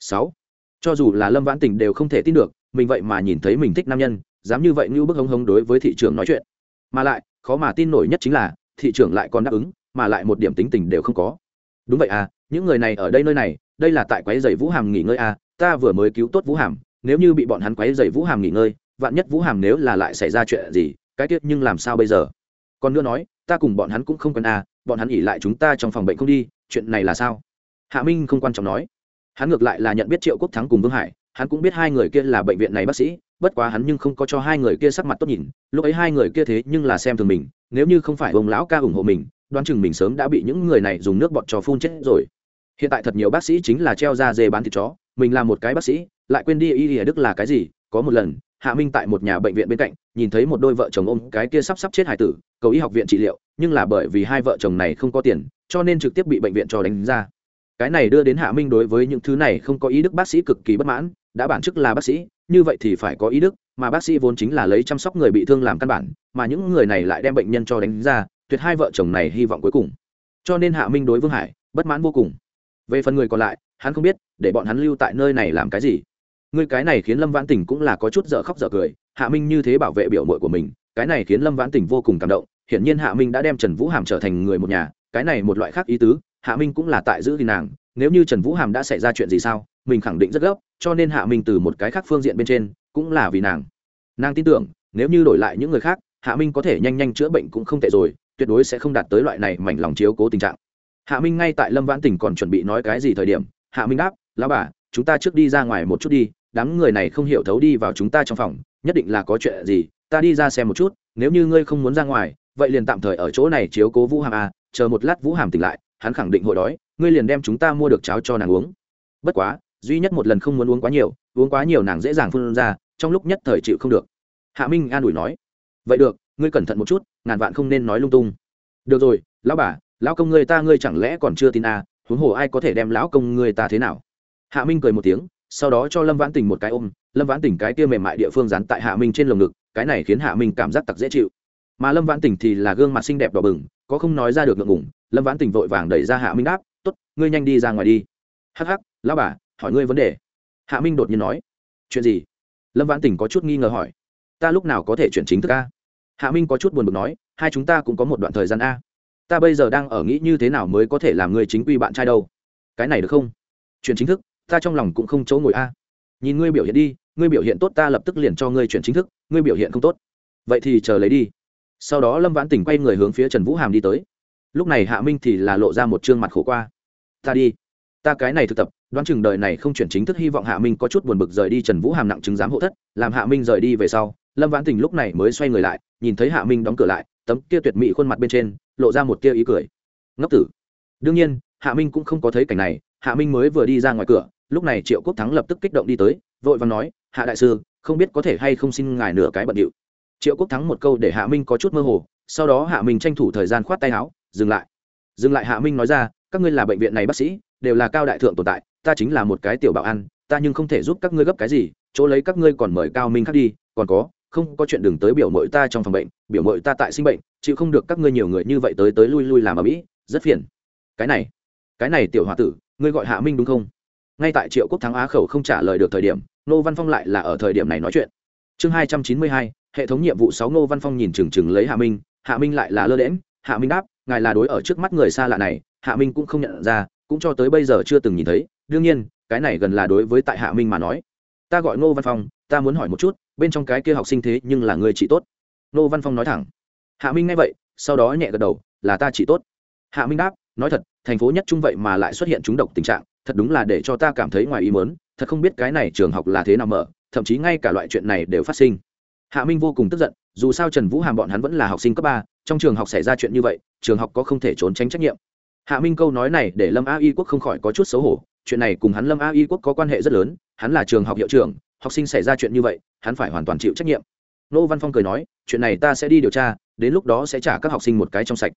sáu. Cho dù là lâm vãn tình đều không thể tin được, mình vậy mà nhìn thấy mình thích nam nhân, dám như vậy như bức hống hống đối với thị trường nói chuyện. Mà lại, khó mà tin nổi nhất chính là, thị trường lại còn đáp ứng, mà lại một điểm tính tình đều không có. Đúng vậy à những người này ở đây nơi này, đây là tại quái dày vũ hàm nghỉ ngơi à ta vừa mới cứu tốt vũ hàm, nếu như bị bọn hắn quái dày vũ hàm nghỉ ngơi vạn nhất vũ hàm nếu là lại xảy ra chuyện gì, cái tiết nhưng làm sao bây giờ? Còn nữa nói, ta cùng bọn hắn cũng không cần à bọn hắn ỉ lại chúng ta trong phòng bệnh không đi, chuyện này là sao? Hạ minh không quan trọng nói. Hắn ngược lại là nhận biết triệu quốc thắng cùng vương hải, hắn cũng biết hai người kia là bệnh viện này bác sĩ, bất quá hắn nhưng không có cho hai người kia sắc mặt tốt nhìn, lúc ấy hai người kia thế nhưng là xem thường mình, nếu như không phải ông lão ca ủng hộ mình, đoán chừng mình sớm đã bị những người này dùng nước bọt cho phun chết rồi. Hiện tại thật nhiều bác sĩ chính là treo ra dê bán thịt chó, mình là một cái bác sĩ, lại quên đi y y đức là cái gì, có một lần hạ minh tại một nhà bệnh viện bên cạnh, nhìn thấy một đôi vợ chồng ôm cái kia sắp sắp chết hải tử, cầu y học viện trị liệu, nhưng là bởi vì hai vợ chồng này không có tiền, cho nên trực tiếp bị bệnh viện cho đánh ra. Cái này đưa đến hạ minh đối với những thứ này không có ý đức bác sĩ cực kỳ bất mãn, đã bản chức là bác sĩ, như vậy thì phải có ý đức, mà bác sĩ vốn chính là lấy chăm sóc người bị thương làm căn bản, mà những người này lại đem bệnh nhân cho đánh ra, tuyệt hai vợ chồng này hy vọng cuối cùng. Cho nên hạ minh đối vương hải bất mãn vô cùng. Về phần người còn lại, hắn không biết, để bọn hắn lưu tại nơi này làm cái gì người cái này khiến lâm vãn tình cũng là có chút dở khóc dở cười, hạ minh như thế bảo vệ biểu mội của mình, cái này khiến lâm vãn tình vô cùng cảm động, hiển nhiên hạ minh đã đem trần vũ hàm trở thành người một nhà, cái này một loại khác ý tứ, hạ minh cũng là tại giữ gìn nàng, nếu như trần vũ hàm đã xảy ra chuyện gì sao, mình khẳng định rất gấp, cho nên hạ minh từ một cái khác phương diện bên trên, cũng là vì nàng. Nàng tin tưởng, nếu như đổi lại những người khác, hạ minh có thể nhanh nhanh chữa bệnh cũng không tệ rồi, tuyệt đối sẽ không đạt tới loại này mảnh lòng chiếu cố tình trạng. Hạ minh ngay tại lâm vãn tỉnh còn chuẩn bị nói cái gì thời điểm, hạ minh đáp, lão bà, chúng ta trước đi ra ngoài một chút đi đám người này không hiểu thấu đi vào chúng ta trong phòng, nhất định là có chuyện gì, ta đi ra xem một chút, nếu như ngươi không muốn ra ngoài, vậy liền tạm thời ở chỗ này chiếu cố vũ hàm à chờ một lát vũ hàm tỉnh lại, hắn khẳng định hội đói, ngươi liền đem chúng ta mua được cháo cho nàng uống. Bất quá, duy nhất một lần không muốn uống quá nhiều, uống quá nhiều nàng dễ dàng phun ra, trong lúc nhất thời chịu không được. Hạ minh an ủi nói, vậy được, ngươi cẩn thận một chút, ngàn vạn không nên nói lung tung. Được rồi, lão bà, lão công ngươi ta ngươi chẳng lẽ còn chưa tin à huống hồ ai có thể đem lão công ngươi ta thế nào? Hạ minh cười một tiếng sau đó cho lâm vãn tình một cái ôm, lâm vãn tình cái kia mềm mại địa phương dán tại hạ minh trên lồng ngực, cái này khiến hạ minh cảm giác tặc dễ chịu. Mà lâm vãn tình thì là gương mặt xinh đẹp đỏ bừng, có không nói ra được ngượng ngủng lâm vãn tình vội vàng đẩy ra hạ minh đáp t ố t ngươi nhanh đi ra ngoài đi. Hắc hắc, lão bà, hỏi ngươi vấn đề. Hạ minh đột nhiên nói. Chuyện gì? Lâm vãn tình có chút nghi ngờ hỏi. Ta lúc nào có thể chuyển chính thức a? Hạ minh có chút buồn bực nói, hai chúng ta cũng có một đoạn thời gian a. Ta bây giờ đang ở nghĩ như thế nào mới có thể làm người chính quy bạn trai đâu? Cái này được không? Chuyển chính thức ta trong lòng cũng không chỗ ngồi a. Nhìn ngươi biểu hiện đi, ngươi biểu hiện tốt ta lập tức liền cho ngươi chuyển chính thức, ngươi biểu hiện không tốt. Vậy thì chờ lấy đi. Sau đó lâm vãn tỉnh quay người hướng phía trần vũ hàm đi tới. Lúc này hạ minh thì là lộ ra một chương mặt khổ qua. Ta đi. Ta cái này thực tập, đoán chừng đời này không chuyển chính thức hy vọng hạ minh có chút buồn bực rời đi trần vũ hàm nặng chứng giám hộ thất, làm hạ minh rời đi về sau, lâm vãn tình lúc này mới xoay người lại, nhìn thấy hạ minh đóng cửa lại, tấm kia tuyệt mỹ khuôn mặt bên trên, lộ ra một tia ý cười. Ngốc tử. Đương nhiên, hạ minh cũng không có thấy cảnh này, hạ minh mới vừa đi ra ngoài cửa lúc này triệu quốc thắng lập tức kích động đi tới, vội và nói, hạ đại sư, không biết có thể hay không xin ngài nửa cái bận điệu. Triệu quốc thắng một câu để hạ minh có chút mơ hồ, sau đó hạ minh tranh thủ thời gian khoát tay áo, dừng lại. Dừng lại hạ minh nói ra, các ngươi là bệnh viện này bác sĩ, đều là cao đại thượng tồn tại, ta chính là một cái tiểu bảo ăn ta nhưng không thể giúp các ngươi gấp cái gì, chỗ lấy các ngươi còn mời cao minh khác đi, còn có, không có chuyện đừng tới biểu mội ta trong phòng bệnh, biểu mội ta tại sinh bệnh, chịu không được các ngươi nhiều người như vậy tới tới lui lui làm ở mỹ, rất phiền. Cái này cái này tiểu h o a tử, ngươi gọi hạ minh đúng không? Ngay tại triệu quốc thắng á khẩu không trả lời được thời điểm nô văn phong lại là ở thời điểm này nói chuyện. Chương hai trăm chín mươi hai, hệ thống nhiệm vụ sáu nô văn phong nhìn chừng chừng lấy hạ minh hạ minh lại là lơ đễm hạ minh đáp, ngài là đối ở trước mắt người xa lạ này, hạ minh cũng không nhận ra, cũng cho tới bây giờ chưa từng nhìn thấy. Đương nhiên, cái này gần là đối với tại hạ minh mà nói. Ta gọi ngô văn phong, ta muốn hỏi một chút, bên trong cái kia học sinh thế nhưng là người chị tốt? Ngô văn phong nói thẳng. Hạ minh nghe vậy, sau đó nhẹ gật đầu, là ta chị tốt. Hạ minh đáp, nói thật, thành phố nhất trung vậy mà lại xuất hiện chúng độc tình trạng thật đúng là để cho ta cảm thấy ngoài ý mớn thật không biết cái này trường học là thế nào mở, thậm chí ngay cả loại chuyện này đều phát sinh. Hạ minh vô cùng tức giận, dù sao trần vũ hàm bọn hắn vẫn là học sinh cấp ba, trong trường học xảy ra chuyện như vậy, trường học có không thể trốn tránh trách nhiệm. Hạ minh câu nói này để lâm a y quốc không khỏi có chút xấu hổ, chuyện này cùng hắn lâm a y quốc có quan hệ rất lớn, hắn là trường học hiệu trưởng, học sinh xảy ra chuyện như vậy, hắn phải hoàn toàn chịu trách nhiệm. Nô văn phong cười nói, chuyện này ta sẽ đi điều tra, đến lúc đó sẽ trả các học sinh một cái trong sạch.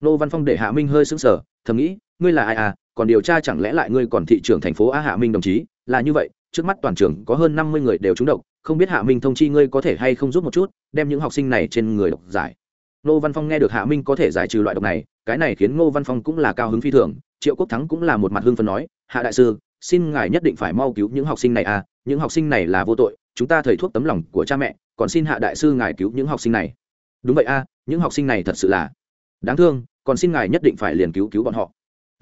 Nô văn phong để hạ minh hơi sững sờ, thầm nghĩ, ngươi là ai à còn điều tra chẳng lẽ lại ngươi còn thị trưởng thành phố a hạ minh đồng chí? Là như vậy trước mắt toàn trường có hơn năm mươi người đều trúng độc không biết hạ minh thông chi ngươi có thể hay không giúp một chút đem những học sinh này trên người độc giải. Ngô văn phong nghe được hạ minh có thể giải trừ loại độc này cái này khiến ngô văn phong cũng là cao hứng phi thường triệu quốc thắng cũng là một mặt hưng phần nói hạ đại sư xin ngài nhất định phải mau cứu những học sinh này à những học sinh này là vô tội chúng ta thầy thuốc tấm lòng của cha mẹ còn xin hạ đại sư ngài cứu những học sinh này. Đúng vậy a à, những học sinh này thật sự là đáng thương còn xin ngài nhất định phải liền cứu cứu bọn họ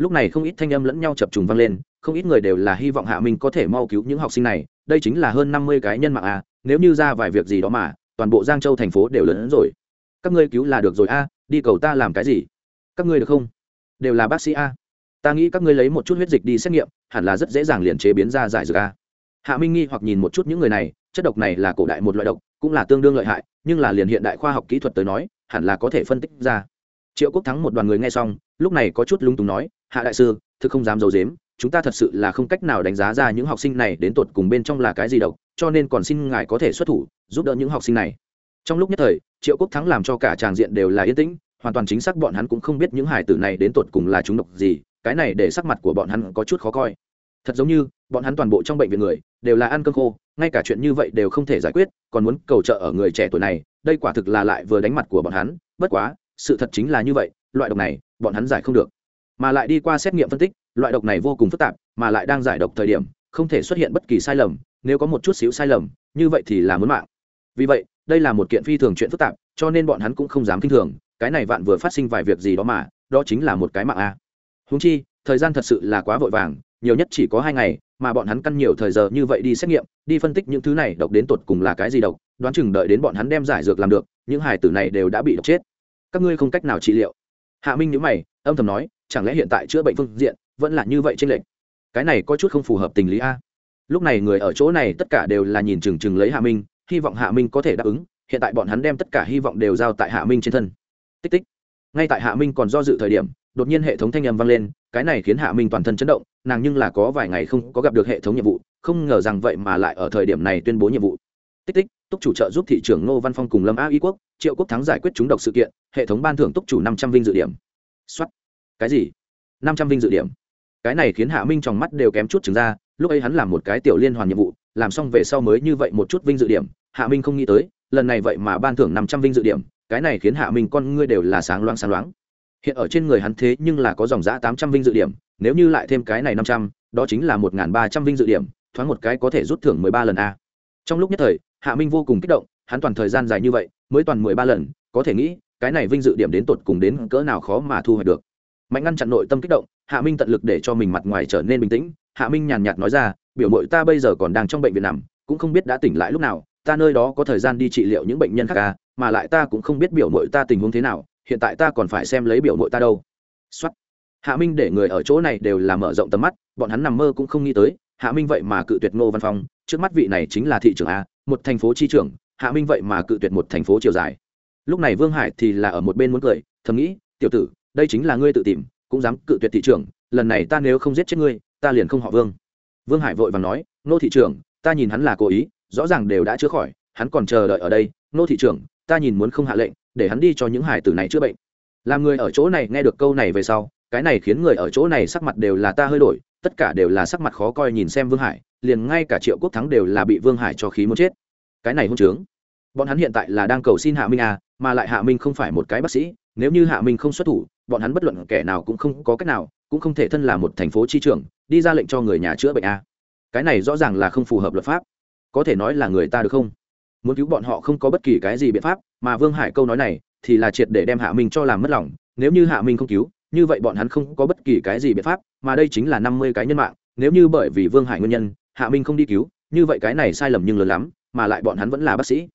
lúc này không ít thanh âm lẫn nhau chập trùng vang lên, không ít người đều là hy vọng hạ minh có thể mau cứu những học sinh này, đây chính là hơn năm mươi cái nhân mạng a nếu như ra vài việc gì đó mà, toàn bộ giang châu thành phố đều lớn hơn rồi. Các ngươi cứu là được rồi a, đi cầu ta làm cái gì? Các ngươi được không? Đều là bác sĩ a. Ta nghĩ các ngươi lấy một chút huyết dịch đi xét nghiệm, hẳn là rất dễ dàng liền chế biến ra giải dược a. Hạ minh nghi hoặc nhìn một chút những người này, chất độc này là cổ đại một loại độc, cũng là tương đương lợi hại, nhưng là liền hiện đại khoa học kỹ thuật tới nói, hẳn là có thể phân tích ra. Triệu quốc thắng một đoàn người nghe xong lúc này có chút lung túng nói, hạ đại sư, thực không dám d i ấ u dếm chúng ta thật sự là không cách nào đánh giá ra những học sinh này đến tột cùng bên trong là cái gì độc, cho nên còn xin ngài có thể xuất thủ, giúp đỡ những học sinh này. Trong lúc nhất thời, triệu quốc thắng làm cho cả tràng diện đều là yên tĩnh, hoàn toàn chính xác bọn hắn cũng không biết những hải tử này đến tột cùng là chúng độc gì, cái này để sắc mặt của bọn hắn có chút khó coi. Thật giống như, bọn hắn toàn bộ trong bệnh viện người, đều là ăn cơm khô, ngay cả chuyện như vậy đều không thể giải quyết, còn muốn cầu trợ ở người trẻ tuổi này, đây quả thực là lại vừa đánh mặt của bọn hắn, bất quá, sự thật chính là như vậy loại độc này, bọn hắn giải không được. Mà lại đi qua xét nghiệm phân tích, loại độc này vô cùng phức tạp, mà lại đang giải độc thời điểm, không thể xuất hiện bất kỳ sai lầm, nếu có một chút xíu sai lầm, như vậy thì là muốn mạng. Vì vậy, đây là một kiện phi thường chuyện phức tạp, cho nên bọn hắn cũng không dám k i n h thường, cái này vạn vừa phát sinh vài việc gì đó mà, đó chính là một cái mạng a. Húng chi, thời gian thật sự là quá vội vàng, nhiều nhất chỉ có hai ngày, mà bọn hắn căn nhiều thời giờ như vậy đi xét nghiệm, đi phân tích những thứ này độc đến tột cùng là cái gì độc, đoán chừng đợi đến bọn hắn đem giải dược làm được, những hải tử này đều đã bị độc chết. Các ngươi không cách nào trị liệu hạ minh nhữ mày, âm thầm nói, chẳng lẽ hiện tại chữa bệnh phương diện vẫn là như vậy trên lệch? cái này có chút không phù hợp tình lý a. Lúc này người ở chỗ này tất cả đều là nhìn chừng chừng lấy hạ minh, hy vọng hạ minh có thể đáp ứng. Hiện tại bọn hắn đem tất cả hy vọng đều giao tại hạ minh trên thân. Tích tích. Ngay tại hạ minh còn do dự thời điểm, đột nhiên hệ thống thanh âm vang lên, cái này khiến hạ minh toàn thân chấn động, nàng nhưng là có vài ngày không có gặp được hệ thống nhiệm vụ, không ngờ rằng vậy mà lại ở thời điểm này tuyên bố nhiệm vụ. Tích tích túc chủ trợ giúp thị trưởng ngô văn phong cùng lâm a y quốc, triệu quốc thắng giải quyết chúng độc sự kiện, hệ thống ban thưởng túc chủ năm trăm vinh dự điểm. Xuất cái gì? Năm trăm vinh dự điểm. Cái này khiến hạ minh trong mắt đều kém chút trừng ra, lúc ấy hắn làm một cái tiểu liên hoàn nhiệm vụ, làm xong về sau mới như vậy một chút vinh dự điểm, hạ minh không nghĩ tới, lần này vậy mà ban thưởng năm trăm vinh dự điểm, cái này khiến hạ minh con ngươi đều là sáng loáng sáng loáng. Hiện ở trên người hắn thế nhưng là có dòng giã tám trăm vinh dự điểm, nếu như lại thêm cái này năm trăm, đó chính là một ba trăm vinh dự điểm, thoáng một cái có thể rút thưởng mười ba lần a. Trong lúc nhất thời hạ minh vô cùng kích động, hắn toàn thời gian dài như vậy, mới toàn mười ba lần, có thể nghĩ, cái này vinh dự điểm đến tột cùng đến cỡ nào khó mà thu hoạch được. Mạnh ngăn chặn nội tâm kích động, hạ minh tận lực để cho mình mặt ngoài trở nên bình tĩnh. Hạ minh nhàn nhạt nói ra, biểu mội ta bây giờ còn đang trong bệnh viện nằm, cũng không biết đã tỉnh lại lúc nào, ta nơi đó có thời gian đi trị liệu những bệnh nhân khác ca mà lại ta cũng không biết biểu mội ta tình huống thế nào, hiện tại ta còn phải xem lấy biểu mội ta đâu. Xuất hạ minh để người ở chỗ này đều là mở rộng tầm mắt, bọn hắn nằm mơ cũng không nghĩ tới, hạ minh vậy mà cự tuyệt ngô văn phong, trước mắt vị này chính là thị trưởng a một thành phố chi trưởng, hạ minh vậy mà cự tuyệt một thành phố chiều dài. Lúc này vương hải thì là ở một bên muốn cười, thầm nghĩ, tiểu tử, đây chính là ngươi tự tìm, cũng dám cự tuyệt thị trường lần này ta nếu không giết chết ngươi, ta liền không họ vương. Vương hải vội và nói, nô thị trưởng, ta nhìn hắn là cố ý, rõ ràng đều đã chữa khỏi, hắn còn chờ đợi ở đây. Nô thị trưởng, ta nhìn muốn không hạ lệnh, để hắn đi cho những hải tử này chữa bệnh. Làm người ở chỗ này nghe được câu này về sau, cái này khiến người ở chỗ này sắc mặt đều là ta hơi đổi, tất cả đều là sắc mặt khó coi nhìn xem vương hải liền ngay cả triệu quốc thắng đều là bị vương hải cho khí muốn chết. Cái này hôn trướng. Bọn hắn hiện tại là đang cầu xin hạ minh à mà lại hạ minh không phải một cái bác sĩ. Nếu như hạ minh không xuất thủ, bọn hắn bất luận kẻ nào cũng không có cách nào, cũng không thể thân là một thành phố chi trưởng, đi ra lệnh cho người nhà chữa bệnh à. cái này rõ ràng là không phù hợp luật pháp. Có thể nói là người ta được không? Muốn cứu bọn họ không có bất kỳ cái gì biện pháp, mà vương hải câu nói này thì là triệt để đem hạ minh cho làm mất lòng. Nếu như hạ minh không cứu, như vậy bọn hắn không có bất kỳ cái gì biện pháp, mà đây chính là năm mươi cái nhân mạng. Nếu như bởi vì vương hải nguyên nhân hạ minh không đi cứu, như vậy cái này sai lầm nhưng lớn lắm, mà lại bọn hắn vẫn là bác sĩ.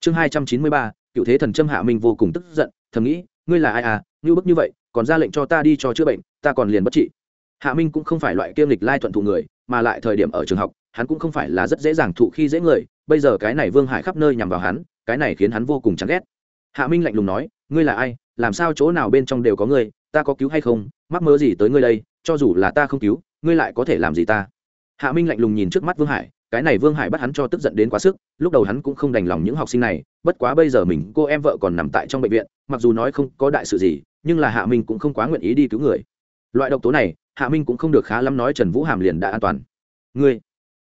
Chương hai trăm chín mươi ba, cựu thế thần trâm hạ minh vô cùng tức giận, thầm nghĩ, ngươi là ai à? Như bức như vậy, còn ra lệnh cho ta đi cho chữa bệnh, ta còn liền bất trị. Hạ minh cũng không phải loại kiêm lịch lai thuận thụ người, mà lại thời điểm ở trường học, hắn cũng không phải là rất dễ dàng thụ khi dễ người, bây giờ cái này vương hải khắp nơi nhằm vào hắn, cái này khiến hắn vô cùng chán ghét. Hạ minh lạnh lùng nói, ngươi là ai? Làm sao chỗ nào bên trong đều có ngươi? Ta có cứu hay không? Mắc mơ gì tới ngươi đây? Cho dù là ta không cứu, ngươi lại có thể làm gì ta? Hạ minh lạnh lùng nhìn trước mắt vương hải, cái này vương hải bắt hắn cho tức giận đến quá sức, lúc đầu hắn cũng không đành lòng những học sinh này, bất quá bây giờ mình, cô em vợ còn nằm tại trong bệnh viện, mặc dù nói không có đại sự gì, nhưng là hạ minh cũng không quá nguyện ý đi cứu người. Loại độc tố này, hạ minh cũng không được khá lắm nói trần vũ hàm liền đã an toàn. Ngươi?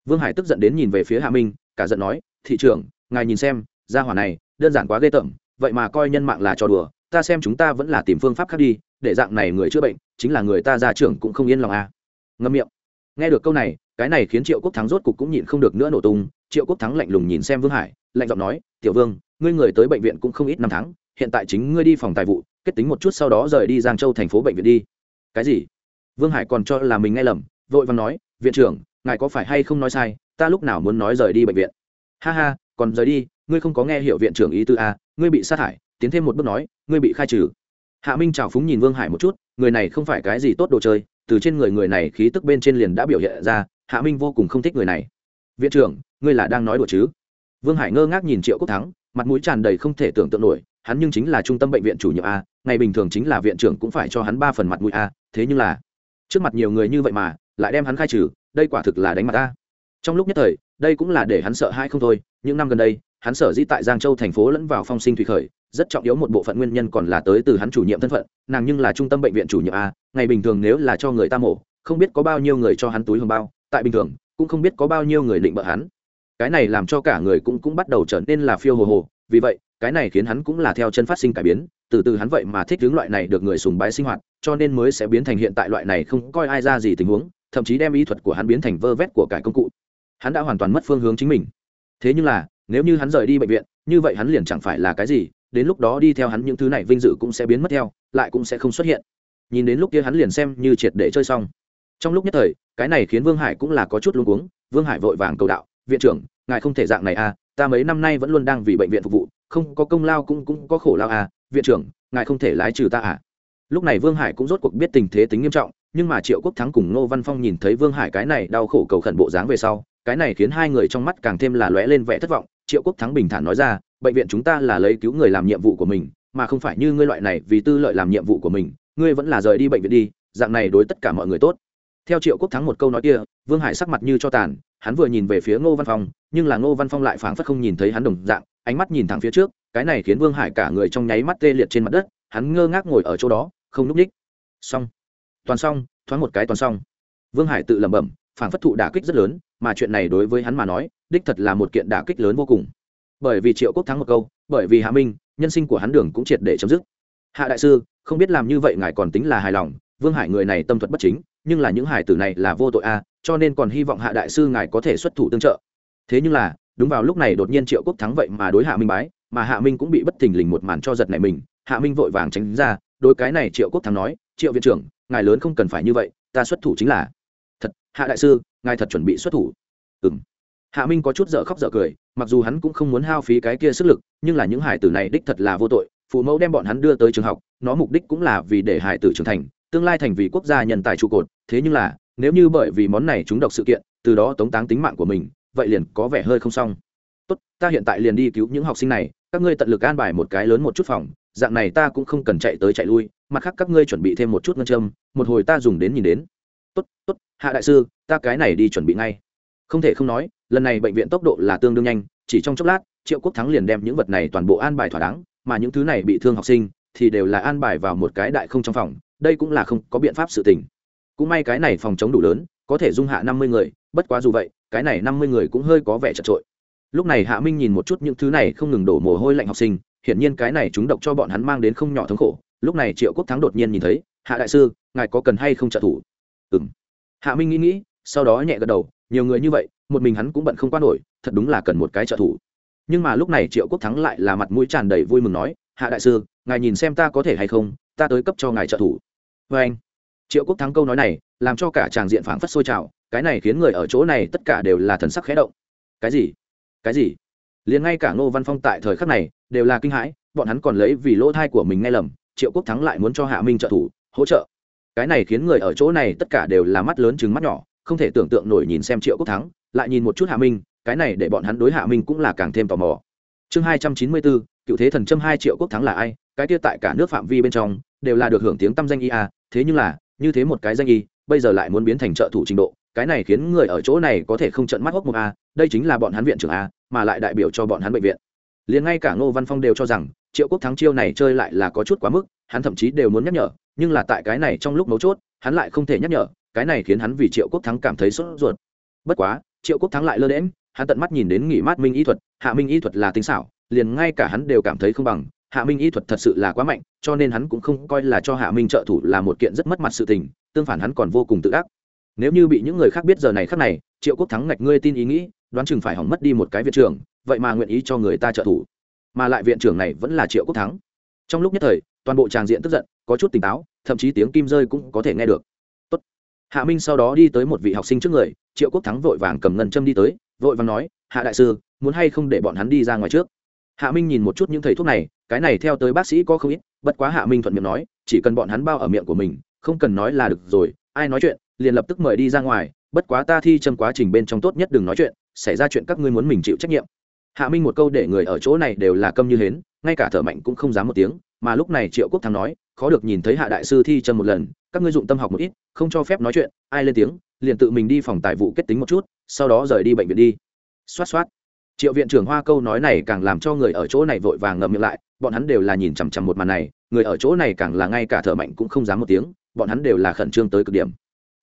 Vương hải tức giận đến nhìn về phía hạ minh, cả giận nói, thị trưởng, ngài nhìn xem, gia hỏa này, đơn giản quá ghê tởm, vậy mà coi nhân mạng là trò đùa, ta xem chúng ta vẫn là tìm phương pháp khác đi, để dạng này người chữa bệnh, chính là người ta ra trưởng cũng không yên lòng à. ngâm miệng. Nghe được câu này cái này khiến triệu quốc thắng rốt cục cũng nhịn không được nữa nổ tung. Triệu quốc thắng lạnh lùng nhìn xem vương hải lạnh giọng nói tiểu vương ngươi người tới bệnh viện cũng không ít năm tháng hiện tại chính ngươi đi phòng tài vụ kết tính một chút sau đó rời đi giang châu thành phố bệnh viện đi. Cái gì? Vương hải còn cho là mình nghe lầm vội vàng nói viện trưởng ngài có phải hay không nói sai ta lúc nào muốn nói rời đi bệnh viện? Ha ha còn rời đi ngươi không có nghe hiệu viện trưởng ý tư a à, ngươi bị sát hại tiến thêm một bước nói ngươi bị khai trừ. Hạ minh trào phúng nhìn vương hải một chút người này không phải cái gì tốt đồ chơi từ trên người người này khí tức bên trên liền đã biểu hiện ra hạ minh vô cùng không thích người này. Viện trưởng, ngươi là đang nói đùa chứ? Vương hải ngơ ngác nhìn triệu quốc thắng, mặt mũi tràn đầy không thể tưởng tượng nổi, hắn nhưng chính là trung tâm bệnh viện chủ nhiệm a, ngày bình thường chính là viện trưởng cũng phải cho hắn ba phần mặt mũi a, thế nhưng là, trước mặt nhiều người như vậy mà, lại đem hắn khai trừ, đây quả thực là đánh mặt ta trong lúc nhất thời, đây cũng là để hắn sợ hãi không thôi, những năm gần đây, hắn sở dĩ tại giang châu thành phố lẫn vào phong sinh thủy khởi, rất trọng yếu một bộ phận nguyên nhân còn là tới từ hắn chủ nhiệm thân phận, nàng nhưng là trung tâm bệnh viện chủ nhiệm a, ngày bình thường nếu là cho người ta mổ, không biết có bao nhiêu người cho hắn túi hồng bao tại bình thường, cũng không biết có bao nhiêu người định bợ hắn. Cái này làm cho cả người cũng cũng bắt đầu trở nên là phiêu hồ hồ, vì vậy, cái này khiến hắn cũng là theo chân phát sinh cải biến, từ từ hắn vậy mà thích hướng loại này được người sùng bái sinh hoạt, cho nên mới sẽ biến thành hiện tại loại này không coi ai ra gì tình huống, thậm chí đem ý thuật của hắn biến thành vơ vét của cải công cụ. Hắn đã hoàn toàn mất phương hướng chính mình. Thế nhưng là, nếu như hắn rời đi bệnh viện, như vậy hắn liền chẳng phải là cái gì, đến lúc đó đi theo hắn những thứ này vinh dự cũng sẽ biến mất theo, lại cũng sẽ không xuất hiện. Nhìn đến lúc kia hắn liền xem như triệt để chơi xong trong lúc nhất thời, cái này khiến vương hải cũng là có chút luống cuống, vương hải vội vàng cầu đạo, viện trưởng, ngài không thể dạng này à ta mấy năm nay vẫn luôn đang vì bệnh viện phục vụ, không có công lao cũng cũng có khổ lao à viện trưởng, ngài không thể lái trừ ta à. Lúc này vương hải cũng rốt cuộc biết tình thế tính nghiêm trọng, nhưng mà triệu quốc thắng cùng ngô văn phong nhìn thấy vương hải cái này đau khổ cầu khẩn bộ dáng về sau, cái này khiến hai người trong mắt càng thêm là lóe lên vẻ thất vọng. Triệu quốc thắng bình thản nói ra, bệnh viện chúng ta là lấy cứu người làm nhiệm vụ của mình, mà không phải như ngươi loại này vì tư lợi làm nhiệm vụ của mình, ngươi vẫn là rời đi bệnh viện đi, dạng này đối tất cả mọi người tốt theo triệu quốc thắng một câu nói kia, vương hải sắc mặt như cho tàn, hắn vừa nhìn về phía ngô văn phong, nhưng là ngô văn phong lại phảng phất không nhìn thấy hắn đồng dạng, ánh mắt nhìn thẳng phía trước, cái này khiến vương hải cả người trong nháy mắt tê liệt trên mặt đất, hắn ngơ ngác ngồi ở chỗ đó, không núp ních. Xong. Toàn xong, thoáng một cái toàn xong. Vương hải tự lẩm bẩm, phảng phất thụ đả kích rất lớn, mà chuyện này đối với hắn mà nói, đích thật là một kiện đả kích lớn vô cùng. Bởi vì triệu quốc thắng một câu, bởi vì hạ minh, nhân sinh của hắn đường cũng triệt để chấm dứt. Hạ đại sư, không biết làm như vậy ngài còn tính là hài lòng vương hải người này tâm thuật bất chính, nhưng là những hải tử này là vô tội a, cho nên còn hy vọng hạ đại sư ngài có thể xuất thủ tương trợ. Thế nhưng là, đúng vào lúc này đột nhiên triệu quốc thắng vậy mà đối hạ minh bái, mà hạ minh cũng bị bất thình lình một màn cho giật này mình, hạ minh vội vàng tránh ra đôi cái này triệu quốc thắng nói, triệu viện trưởng, ngài lớn không cần phải như vậy, ta xuất thủ chính là. Thật, hạ đại sư, ngài thật chuẩn bị xuất thủ. Ừ m hạ minh có chút dở khóc dở cười, mặc dù hắn cũng không muốn hao phí cái kia sức lực, nhưng là những hải tử này đích thật là vô tội, phụ mẫu đem bọn hắn đưa tới trường học, nó mục đích cũng là vì để hải tử trưởng thành tương lai thành vì quốc gia nhân tài trụ cột, thế nhưng là, nếu như bởi vì món này chúng độc sự kiện, từ đó tống táng tính mạng của mình, vậy liền có vẻ hơi không xong. Tốt, ta hiện tại liền đi cứu những học sinh này, các ngươi tận lực an bài một cái lớn một chút phòng, dạng này ta cũng không cần chạy tới chạy lui, mặt khác các ngươi chuẩn bị thêm một chút ngân châm, một hồi ta dùng đến nhìn đến. Tốt tốt, hạ đại sư, ta cái này đi chuẩn bị ngay. Không thể không nói, lần này bệnh viện tốc độ là tương đương nhanh, chỉ trong chốc lát, triệu quốc thắng liền đem những vật này toàn bộ an bài thỏa đáng, mà những thứ này bị thương học sinh thì đều là an bài vào một cái đại không trong phòng đây cũng là không có biện pháp sự tình. Cũng may cái này phòng chống đủ lớn, có thể dung hạ năm mươi người, bất quá dù vậy, cái này năm mươi người cũng hơi có vẻ chật trội. Lúc này hạ minh nhìn một chút những thứ này không ngừng đổ mồ hôi lạnh học sinh, hiển nhiên cái này chúng độc cho bọn hắn mang đến không nhỏ thống khổ. Lúc này triệu quốc thắng đột nhiên nhìn thấy, hạ đại sư, ngài có cần hay không trợ thủ? Ừ m hạ minh nghĩ nghĩ, sau đó nhẹ gật đầu, nhiều người như vậy, một mình hắn cũng bận không qua nổi, thật đúng là cần một cái trợ thủ. Nhưng mà lúc này triệu quốc thắng lại là mặt mũi tràn đầy vui mừng nói, hạ đại sư, ngài nhìn xem ta có thể hay không, ta tới cấp cho ngài trợ thủ vê anh. Triệu quốc thắng câu nói này làm cho cả tràng diện phảng phất sôi trào, cái này khiến người ở chỗ này tất cả đều là thần sắc khẽ động. Cái gì? Cái gì? Liền ngay cả ngô văn phong tại thời khắc này đều là kinh hãi, bọn hắn còn lấy vì lỗ thai của mình nghe lầm, triệu quốc thắng lại muốn cho hạ minh trợ thủ, hỗ trợ. Cái này khiến người ở chỗ này tất cả đều là mắt lớn chừng mắt nhỏ, không thể tưởng tượng nổi nhìn xem triệu quốc thắng, lại nhìn một chút hạ minh, cái này để bọn hắn đối hạ minh cũng là càng thêm tò mò. Chương hai trăm chín mươi bốn, cựu thế thần châm hai triệu quốc thắng là ai? Cái kia tại cả nước phạm vi bên trong, đều là được hưởng tiếng tăm danh y a thế nhưng là, như thế một cái danh y, bây giờ lại muốn biến thành trợ thủ trình độ, cái này khiến người ở chỗ này có thể không trận mắt hốc một a, đây chính là bọn hắn viện trưởng a, mà lại đại biểu cho bọn hắn bệnh viện. Liền ngay cả ngô văn phong đều cho rằng, triệu quốc thắng chiêu này chơi lại là có chút quá mức, hắn thậm chí đều muốn nhắc nhở, nhưng là tại cái này trong lúc mấu chốt, hắn lại không thể nhắc nhở, cái này khiến hắn vì triệu quốc thắng cảm thấy sốt ruột. Bất quá, triệu quốc thắng lại lơ đễm hắn tận mắt nhìn đến nghỉ mát minh y thuật, hạ minh y thuật là tinh xảo, liền ngay cả hắn đều cảm thấy không bằng hạ minh y thuật thật sự là quá mạnh, cho nên hắn cũng không coi là cho hạ minh trợ thủ là một kiện rất mất mặt sự tình, tương phản hắn còn vô cùng tự ác. Nếu như bị những người khác biết giờ này khác này, triệu quốc thắng ngạch ngươi tin ý nghĩ, đoán chừng phải hỏng mất đi một cái viện trưởng, vậy mà nguyện ý cho người ta trợ thủ. Mà lại viện trưởng này vẫn là triệu quốc thắng. Trong lúc nhất thời, toàn bộ tràng diện tức giận, có chút tỉnh táo, thậm chí tiếng kim rơi cũng có thể nghe được. Tốt. hạ minh sau đó đi tới một vị học sinh trước người, triệu quốc thắng vội vàng cầm ngân châm đi tới, vội vàng nói, hạ đại sư, muốn hay không để bọn hắn đi ra ngoài trước? Hạ minh nhìn một chút những thầy thuốc này cái này theo tới bác sĩ có không ít, bất quá hạ minh thuận miệng nói, chỉ cần bọn hắn bao ở miệng của mình, không cần nói là được rồi, ai nói chuyện, liền lập tức mời đi ra ngoài, bất quá ta thi châm quá trình bên trong tốt nhất đừng nói chuyện, xảy ra chuyện các ngươi muốn mình chịu trách nhiệm. Hạ minh một câu để người ở chỗ này đều là câm như hến, ngay cả thở mạnh cũng không dám một tiếng, mà lúc này triệu quốc thắng nói, khó được nhìn thấy hạ đại sư thi châm một lần, các ngươi dụng tâm học một ít, không cho phép nói chuyện, ai lên tiếng, liền tự mình đi phòng tài vụ kết tính một chút, sau đó rời đi bệnh viện đi. Xoát xoát. Triệu viện trưởng hoa câu nói này càng làm cho người ở chỗ này vội vàng ngậm miệng lại bọn hắn đều là nhìn chằm chằm một màn này, người ở chỗ này càng là ngay cả thở mạnh cũng không dám một tiếng, bọn hắn đều là khẩn trương tới cực điểm.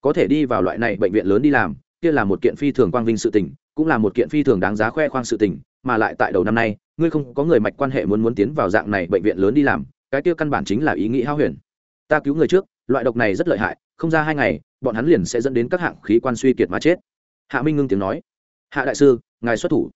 Có thể đi vào loại này bệnh viện lớn đi làm, kia là một kiện phi thường quang vinh sự tình, cũng là một kiện phi thường đáng giá khoe khoang sự tình, mà lại tại đầu năm nay, ngươi không có người mạch quan hệ muốn muốn tiến vào dạng này bệnh viện lớn đi làm, cái kia căn bản chính là ý nghĩ hao huyền. Ta cứu người trước, loại độc này rất lợi hại, không ra hai ngày, bọn hắn liền sẽ dẫn đến các hạng khí quan suy kiệt mà chết. Hạ minh ngưng tiếng nói. Hạ đại sư, ngài xuất thủ.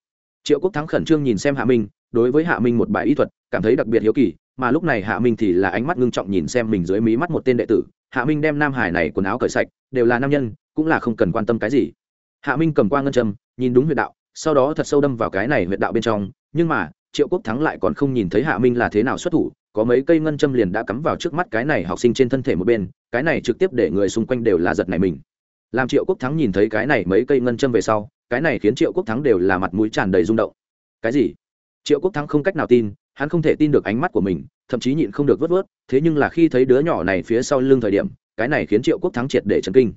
Triệu quốc thắng khẩn trương nhìn xem hạ minh đối với hạ minh một bài y thuật, cảm thấy đặc biệt hiếu kỳ, mà lúc này hạ minh thì là ánh mắt ngưng trọng nhìn xem mình dưới mí mắt một tên đệ tử. Hạ minh đem nam hải này quần áo cởi sạch, đều là nam nhân, cũng là không cần quan tâm cái gì. Hạ minh cầm qua ngân châm, nhìn đúng huyệt đạo, sau đó thật sâu đâm vào cái này huyệt đạo bên trong, nhưng mà, triệu quốc thắng lại còn không nhìn thấy hạ minh là thế nào xuất thủ, có mấy cây ngân châm liền đã cắm vào trước mắt cái này học sinh trên thân thể một bên, cái này trực tiếp để người xung quanh đều là giật này mình. Làm triệu quốc thắng nhìn thấy cái này mấy cây ngân châm về sau, cái này khiến triệu quốc thắng đều là mặt mũi tràn đầy rung động. Cái gì? Triệu quốc thắng không cách nào tin, hắn không thể tin được ánh mắt của mình, thậm chí nhịn không được vớt vớt, thế nhưng là khi thấy đứa nhỏ này phía sau lưng thời điểm, cái này khiến triệu quốc thắng triệt để chấn kinh.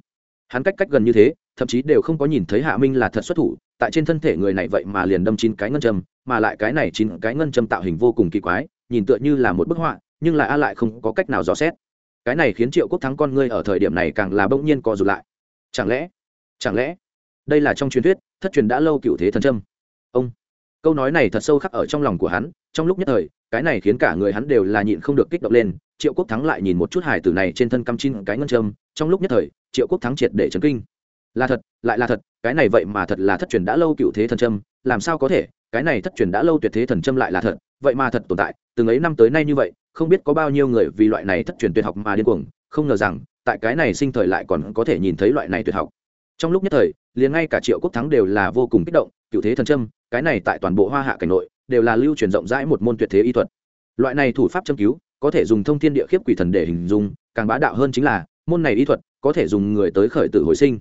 Hắn cách cách gần như thế, thậm chí đều không có nhìn thấy hạ minh là thật xuất thủ, tại trên thân thể người này vậy mà liền đâm chín cái ngân châm, mà lại cái này chín cái ngân châm tạo hình vô cùng kỳ quái, nhìn tựa như là một bức họa, nhưng lại a lại không có cách nào dò xét. Cái này khiến triệu quốc thắng con ngươi ở thời điểm này càng là bỗng nhiên co rụt lại. Chẳng lẽ chẳng lẽ, đây là trong truyền thuyết, thất truyền đã lâu cựu thế thần châm? Ông câu nói này thật sâu khắc ở trong lòng của hắn, trong lúc nhất thời, cái này khiến cả người hắn đều là nhịn không được kích động lên, triệu quốc thắng lại nhìn một chút hải tử này trên thân căm chín cái ngân châm, trong lúc nhất thời, triệu quốc thắng triệt để chấn kinh. Là thật, lại là thật, cái này vậy mà thật là thất truyền đã lâu cựu thế thần trâm làm sao có thể, cái này thất truyền đã lâu tuyệt thế thần trâm lại là thật, vậy mà thật tồn tại, từng ấy năm tới nay như vậy, không biết có bao nhiêu người vì loại này thất truyền tuyệt học mà điên cuồng, không ngờ rằng, tại cái này sinh thời lại còn có thể nhìn thấy loại này tuyệt học. Trong lúc nhất thời liền ngay cả triệu quốc thắng đều là vô cùng kích động, cựu thế thần trâm cái này tại toàn bộ hoa hạ cảnh nội, đều là lưu truyền rộng rãi một môn tuyệt thế y thuật. Loại này thủ pháp châm cứu, có thể dùng thông thiên địa khiếp quỷ thần để hình dung, càng bá đạo hơn chính là, môn này y thuật, có thể dùng người tới khởi tử hồi sinh.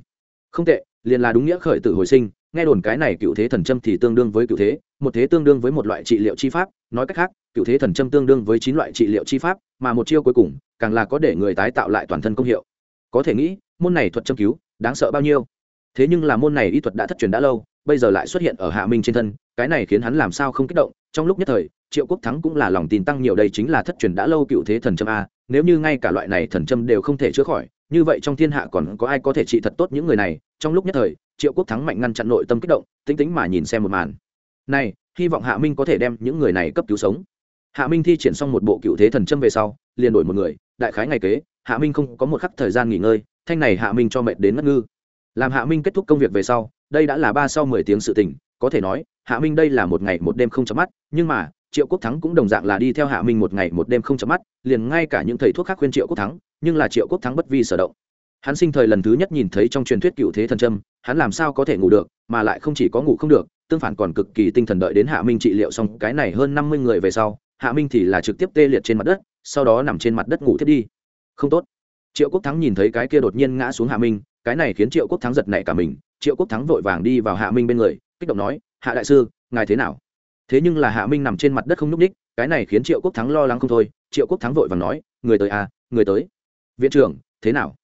Không tệ, liền là đúng nghĩa khởi tử hồi sinh, nghe đồn cái này cựu thế thần châm thì tương đương với cựu thế, một thế tương đương với một loại trị liệu chi pháp, nói cách khác, cựu thế thần châm tương đương với chín loại trị liệu chi pháp, mà một chiêu cuối cùng, càng là có để người tái tạo lại toàn thân công hiệu. Có thể nghĩ, môn này thuật châm cứu, đáng sợ bao nhiêu? Thế nhưng là môn này y thuật đã thất truyền đã lâu, bây giờ lại xuất hiện ở hạ minh trên thân, cái này khiến hắn làm sao không kích động, trong lúc nhất thời, triệu quốc thắng cũng là lòng tin tăng nhiều đây chính là thất truyền đã lâu cựu thế thần châm a, nếu như ngay cả loại này thần châm đều không thể chữa khỏi, như vậy trong thiên hạ còn có ai có thể trị thật tốt những người này? Trong lúc nhất thời, triệu quốc thắng mạnh ngăn chặn nội tâm kích động tính tính mà nhìn xem một màn. Này, hy vọng hạ minh có thể đem những người này cấp cứu sống. Hạ minh thi triển xong một bộ cựu thế thần châm về sau, liền đổi một người, đại khái ngày kế, hạ minh không có một khắc thời gian nghỉ ngơi, thanh này hạ minh cho mệt đến ngất ngư làm hạ minh kết thúc công việc về sau, đây đã là ba sau mười tiếng sự tình, có thể nói, hạ minh đây là một ngày một đêm không chấm mắt, nhưng mà, triệu quốc thắng cũng đồng dạng là đi theo hạ minh một ngày một đêm không chấm mắt, liền ngay cả những thầy thuốc khác khuyên triệu quốc thắng, nhưng là triệu quốc thắng bất vi sở động. Hắn sinh thời lần thứ nhất nhìn thấy trong truyền thuyết cựu thế thần trâm hắn làm sao có thể ngủ được, mà lại không chỉ có ngủ không được, tương phản còn cực kỳ tinh thần đợi đến hạ minh trị liệu xong cái này hơn năm mươi người về sau, hạ minh thì là trực tiếp tê liệt trên mặt đất, sau đó nằm trên mặt đất ngủ thiết đi. Không tốt. Triệu quốc thắng nhìn thấy cái kia đột nhiên ngã xuống hạ minh cái này khiến triệu quốc thắng giật nảy cả mình, triệu quốc thắng vội vàng đi vào hạ minh bên người, kích động nói, hạ đại sư, ngài thế nào? Thế nhưng là hạ minh nằm trên mặt đất không n ú c ních cái này khiến triệu quốc thắng lo lắng không thôi, triệu quốc thắng vội vàng nói, người tới à người tới. Viện trưởng, thế nào?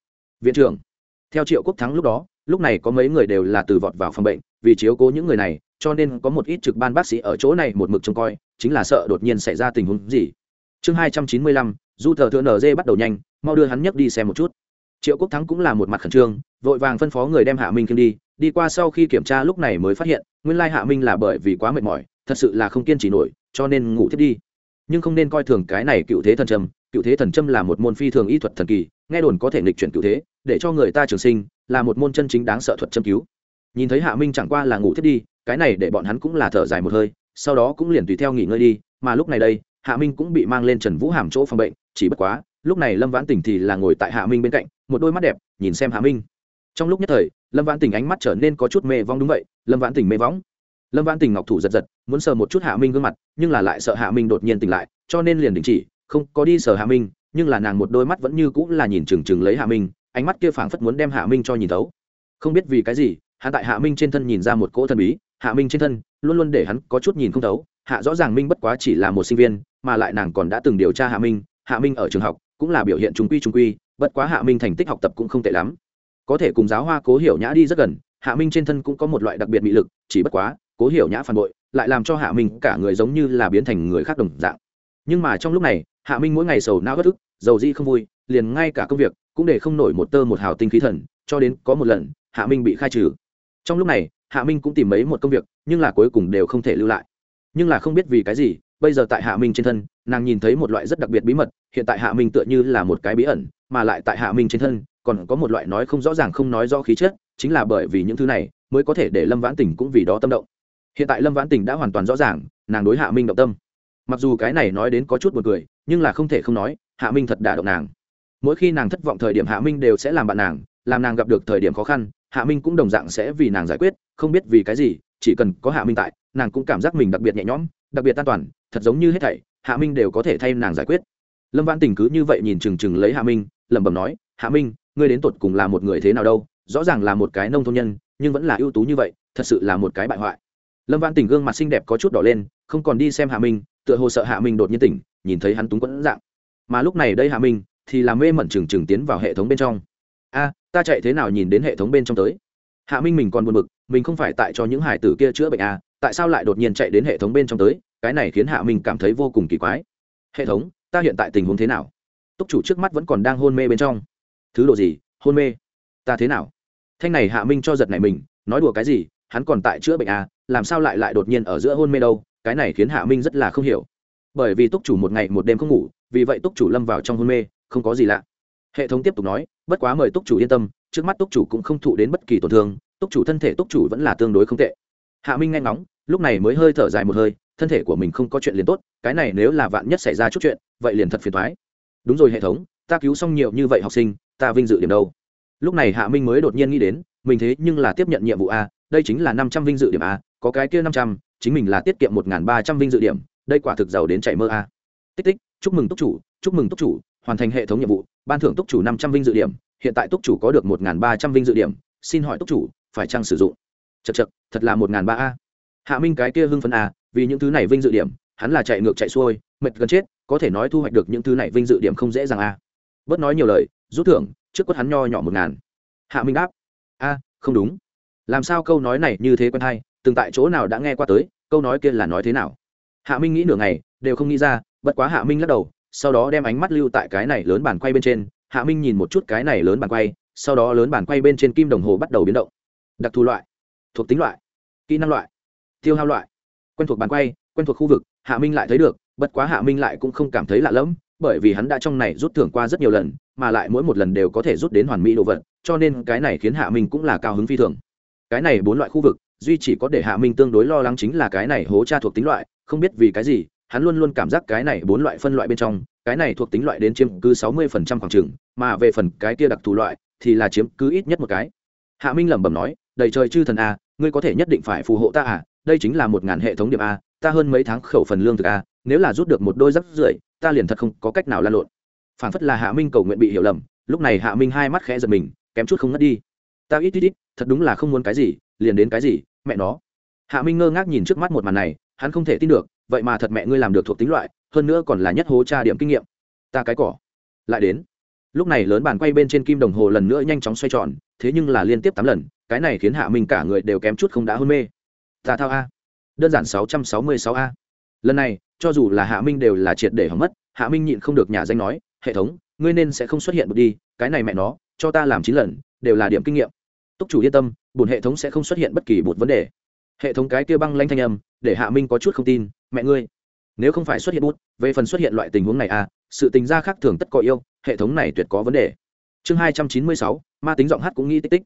Viện trưởng. Theo triệu quốc thắng lúc đó, lúc này có mấy người đều là từ vọt vào phòng bệnh, vì chiếu cố những người này, cho nên có một ít trực ban bác sĩ ở chỗ này một mực trông coi, chính là sợ đột nhiên xảy ra tình huống gì. Chương hai trăm chín mươi lăm, du thờ thượng nd bắt đầu nhanh, mau đưa hắn nhấc đi xem một chút triệu quốc thắng cũng là một mặt khẩn trương, vội vàng phân phó người đem hạ minh kiếm đi đi qua sau khi kiểm tra lúc này mới phát hiện, nguyên lai hạ minh là bởi vì quá mệt mỏi, thật sự là không kiên trì nổi, cho nên ngủ thiết đi. Nhưng không nên coi thường cái này cựu thế thần trâm, cựu thế thần trâm là một môn phi thường y thuật thần kỳ, nghe đồn có thể nghịch chuyển cựu thế, để cho người ta trường sinh, là một môn chân chính đáng sợ thuật châm cứu. Nhìn thấy hạ minh chẳng qua là ngủ thiết đi, cái này để bọn hắn cũng là thở dài một hơi, sau đó cũng liền tùy theo nghỉ ngơi đi, mà lúc này đây, hạ minh cũng bị mang lên trần vũ hàm chỗ phòng bệnh, chỉ bất quá lúc này lâm vãn tỉnh thì là ngồi tại hạ minh bên cạnh, một đôi mắt đẹp, nhìn xem hạ minh. Trong lúc nhất thời, lâm vãn tỉnh ánh mắt trở nên có chút mê vong đúng vậy, lâm vãn tỉnh mê võng lâm vãn tỉnh ngọc thủ giật giật, muốn sờ một chút hạ minh gương mặt, nhưng là lại sợ hạ minh đột nhiên tỉnh lại, cho nên liền đình chỉ, không có đi sờ hạ minh, nhưng là nàng một đôi mắt vẫn như cũng là nhìn trừng trừng lấy hạ minh, ánh mắt kia phảng phất muốn đem hạ minh cho nhìn thấu. Không biết vì cái gì hạ tại hạ minh trên thân nhìn ra một cỗ thần bí, hạ minh trên thân luôn luôn để hắn có chút nhìn không thấu, hạ rõ ràng minh bất quá chỉ là một sinh viên, mà lại nàng còn đã từng điều tra hạ minh hạ minh ở trường học cũng là biểu hiện trung quy trung quy, bất quá hạ minh thành tích học tập cũng không tệ lắm. Có thể cùng giáo hoa cố hiểu nhã đi rất gần, hạ minh trên thân cũng có một loại đặc biệt bị lực, chỉ bất quá, cố hiểu nhã phản bội, lại làm cho hạ minh cả người giống như là biến thành người khác đồng dạng. Nhưng mà trong lúc này, hạ minh mỗi ngày sầu não bất ức, dầu di không vui, liền ngay cả công việc cũng để không nổi một tơ một hào tinh khí thần, cho đến có một lần, hạ minh bị khai trừ. Trong lúc này, hạ minh cũng tìm mấy một công việc, nhưng là cuối cùng đều không thể lưu lại. Nhưng là không biết vì cái gì bây giờ tại hạ minh trên thân, nàng nhìn thấy một loại rất đặc biệt bí mật, hiện tại hạ minh tựa như là một cái bí ẩn, mà lại tại hạ minh trên thân, còn có một loại nói không rõ ràng không nói rõ khí chất, chính là bởi vì những thứ này, mới có thể để lâm vãn tình cũng vì đó tâm động. Hiện tại lâm vãn tình đã hoàn toàn rõ ràng, nàng đối hạ minh động tâm. Mặc dù cái này nói đến có chút b u ồ n cười, nhưng là không thể không nói, hạ minh thật đả động nàng. Mỗi khi nàng thất vọng thời điểm hạ minh đều sẽ làm bạn nàng, làm nàng gặp được thời điểm khó khăn, hạ minh cũng đồng dạng sẽ vì nàng giải quyết, không biết vì cái gì, chỉ cần có hạ minh tại, nàng cũng cảm giác mình đặc biệt nhẹ nhõm, đặc biệt an toàn thật giống như hết thảy, hạ minh đều có thể thay nàng giải quyết. Lâm văn tình cứ như vậy nhìn chừng chừng lấy hạ minh, lẩm bẩm nói, hạ minh, ngươi đến tột cùng là một người thế nào đâu? Rõ ràng là một cái nông thôn nhân, nhưng vẫn là ưu tú như vậy, thật sự là một cái bại hoại. Lâm văn tỉnh gương mặt xinh đẹp có chút đỏ lên, không còn đi xem hạ minh, tựa hồ sợ hạ minh đột nhiên tỉnh, nhìn thấy hắn túng quẫn dạng. Mà lúc này đây hạ minh thì làm mê mẩn trừng trừng tiến vào hệ thống bên trong. A, ta chạy thế nào nhìn đến hệ thống bên trong tới? Hạ minh mình còn buồn bực, mình không phải tại cho những hải tử kia chữa bệnh à tại sao lại đột nhiên chạy đến hệ thống bên trong tới? Cái này khiến hạ minh cảm thấy vô cùng kỳ quái. Hệ thống, ta hiện tại tình huống thế nào? Túc chủ trước mắt vẫn còn đang hôn mê bên trong. Thứ độ gì? Hôn mê. Ta thế nào? Thanh này hạ minh cho giật này mình, nói đùa cái gì? Hắn còn tại chữa bệnh à? Làm sao lại lại đột nhiên ở giữa hôn mê đâu? Cái này khiến hạ minh rất là không hiểu. Bởi vì túc chủ một ngày một đêm không ngủ, vì vậy túc chủ lâm vào trong hôn mê, không có gì lạ. Hệ thống tiếp tục nói, bất quá mời túc chủ yên tâm, trước mắt túc chủ cũng không thụ đến bất kỳ tổn thương, túc chủ thân thể túc chủ vẫn là tương đối không tệ. Hạ minh nghe ngóng, lúc này mới hơi thở dài một hơi thân thể của mình không có chuyện liền tốt, cái này nếu là vạn nhất xảy ra chút chuyện, vậy liền thật phiền thoái đúng rồi hệ thống, ta cứu xong nhiều như vậy học sinh, ta vinh dự điểm đâu. Lúc này hạ minh mới đột nhiên nghĩ đến, mình thế nhưng là tiếp nhận nhiệm vụ a, đây chính là năm trăm vinh dự điểm a, có cái kia năm trăm, chính mình là tiết kiệm một ba trăm vinh dự điểm, đây quả thực giàu đến chảy mơ a. Tích tích, chúc mừng túc chủ, chúc mừng túc chủ, hoàn thành hệ thống nhiệm vụ, ban thưởng túc chủ năm trăm vinh dự điểm, hiện tại túc chủ có được một ba trăm vinh dự điểm, xin hỏi túc chủ, phải chăng sử dụng? Chật chật thật là một ngàn ba a. Hạ minh cái kia hưng phấn a vì những thứ này vinh dự điểm, hắn là chạy ngược chạy xuôi, mệt gần chết, có thể nói thu hoạch được những thứ này vinh dự điểm không dễ dàng a bớt nói nhiều lời, rút thưởng, trước quất hắn nho nhỏ một ngàn. Hạ minh đáp, a, không đúng. Làm sao câu nói này như thế quen hay, từng tại chỗ nào đã nghe qua tới, câu nói kia là nói thế nào? Hạ minh nghĩ nửa ngày, đều không nghĩ ra, bất quá hạ minh lắc đầu, sau đó đem ánh mắt lưu tại cái này lớn bàn quay bên trên. Hạ minh nhìn một chút cái này lớn bàn quay, sau đó lớn bàn quay bên trên kim đồng hồ bắt đầu biến động. Đặc thù loại, thuộc tính loại, kỹ năng loại, tiêu hao loại quen thuộc bàn quay, quen thuộc khu vực, hạ minh lại thấy được, bất quá hạ minh lại cũng không cảm thấy lạ lẫm, bởi vì hắn đã trong này rút thưởng qua rất nhiều lần, mà lại mỗi một lần đều có thể rút đến hoàn mỹ đồ vật, cho nên cái này khiến hạ minh cũng là cao hứng phi thường. Cái này bốn loại khu vực, duy chỉ có để hạ minh tương đối lo lắng chính là cái này hố tra thuộc tính loại, không biết vì cái gì, hắn luôn luôn cảm giác cái này bốn loại phân loại bên trong, cái này thuộc tính loại đến chiếm cứ sáu mươi phần trăm khoảng trừng mà về phần cái kia đặc thù loại, thì là chiếm cứ ít nhất một cái. Hạ minh lẩm bẩm nói, đầy trời chư thần a ngươi có thể nhất định phải phù hộ ta à đây chính là một ngàn hệ thống điểm a, ta hơn mấy tháng khẩu phần lương thực a, nếu là rút được một đôi rắc rưởi, ta liền thật không có cách nào lan lộn. Phản phất là hạ minh cầu nguyện bị hiểu lầm, lúc này hạ minh hai mắt khẽ giật mình, kém chút không ngất đi. Ta ít ít ít, thật đúng là không muốn cái gì, liền đến cái gì, mẹ nó. Hạ minh ngơ ngác nhìn trước mắt một màn này, hắn không thể tin được, vậy mà thật mẹ ngươi làm được thuộc tính loại, hơn nữa còn là nhất hố tra điểm kinh nghiệm. Ta cái cỏ. Lại đến. Lúc này lớn bàn quay bên trên kim đồng hồ lần nữa nhanh chóng xoay tròn, thế nhưng là liên tiếp tám lần, cái này khiến hạ minh cả người đều kém chút không đã hôn mê ta thao a. Đơn giản sáu trăm sáu mươi sáu a. Lần này, cho dù là hạ minh đều là triệt để hỏng mất, hạ minh nhịn không được nhà danh nói, hệ thống, ngươi nên sẽ không xuất hiện một đi, cái này mẹ nó, cho ta làm chín lần, đều là điểm kinh nghiệm. Túc chủ yên tâm bùn hệ thống sẽ không xuất hiện bất kỳ một vấn đề. Hệ thống cái kia băng lanh thanh âm, để hạ minh có chút không tin, mẹ ngươi, nếu không phải xuất hiện bút, về phần xuất hiện loại tình huống này à sự tình gia khác thường tất có yêu, hệ thống này tuyệt có vấn đề. Chương hai trăm chín mươi sáu, ma tính giọng hát cũng nghĩ tích tích.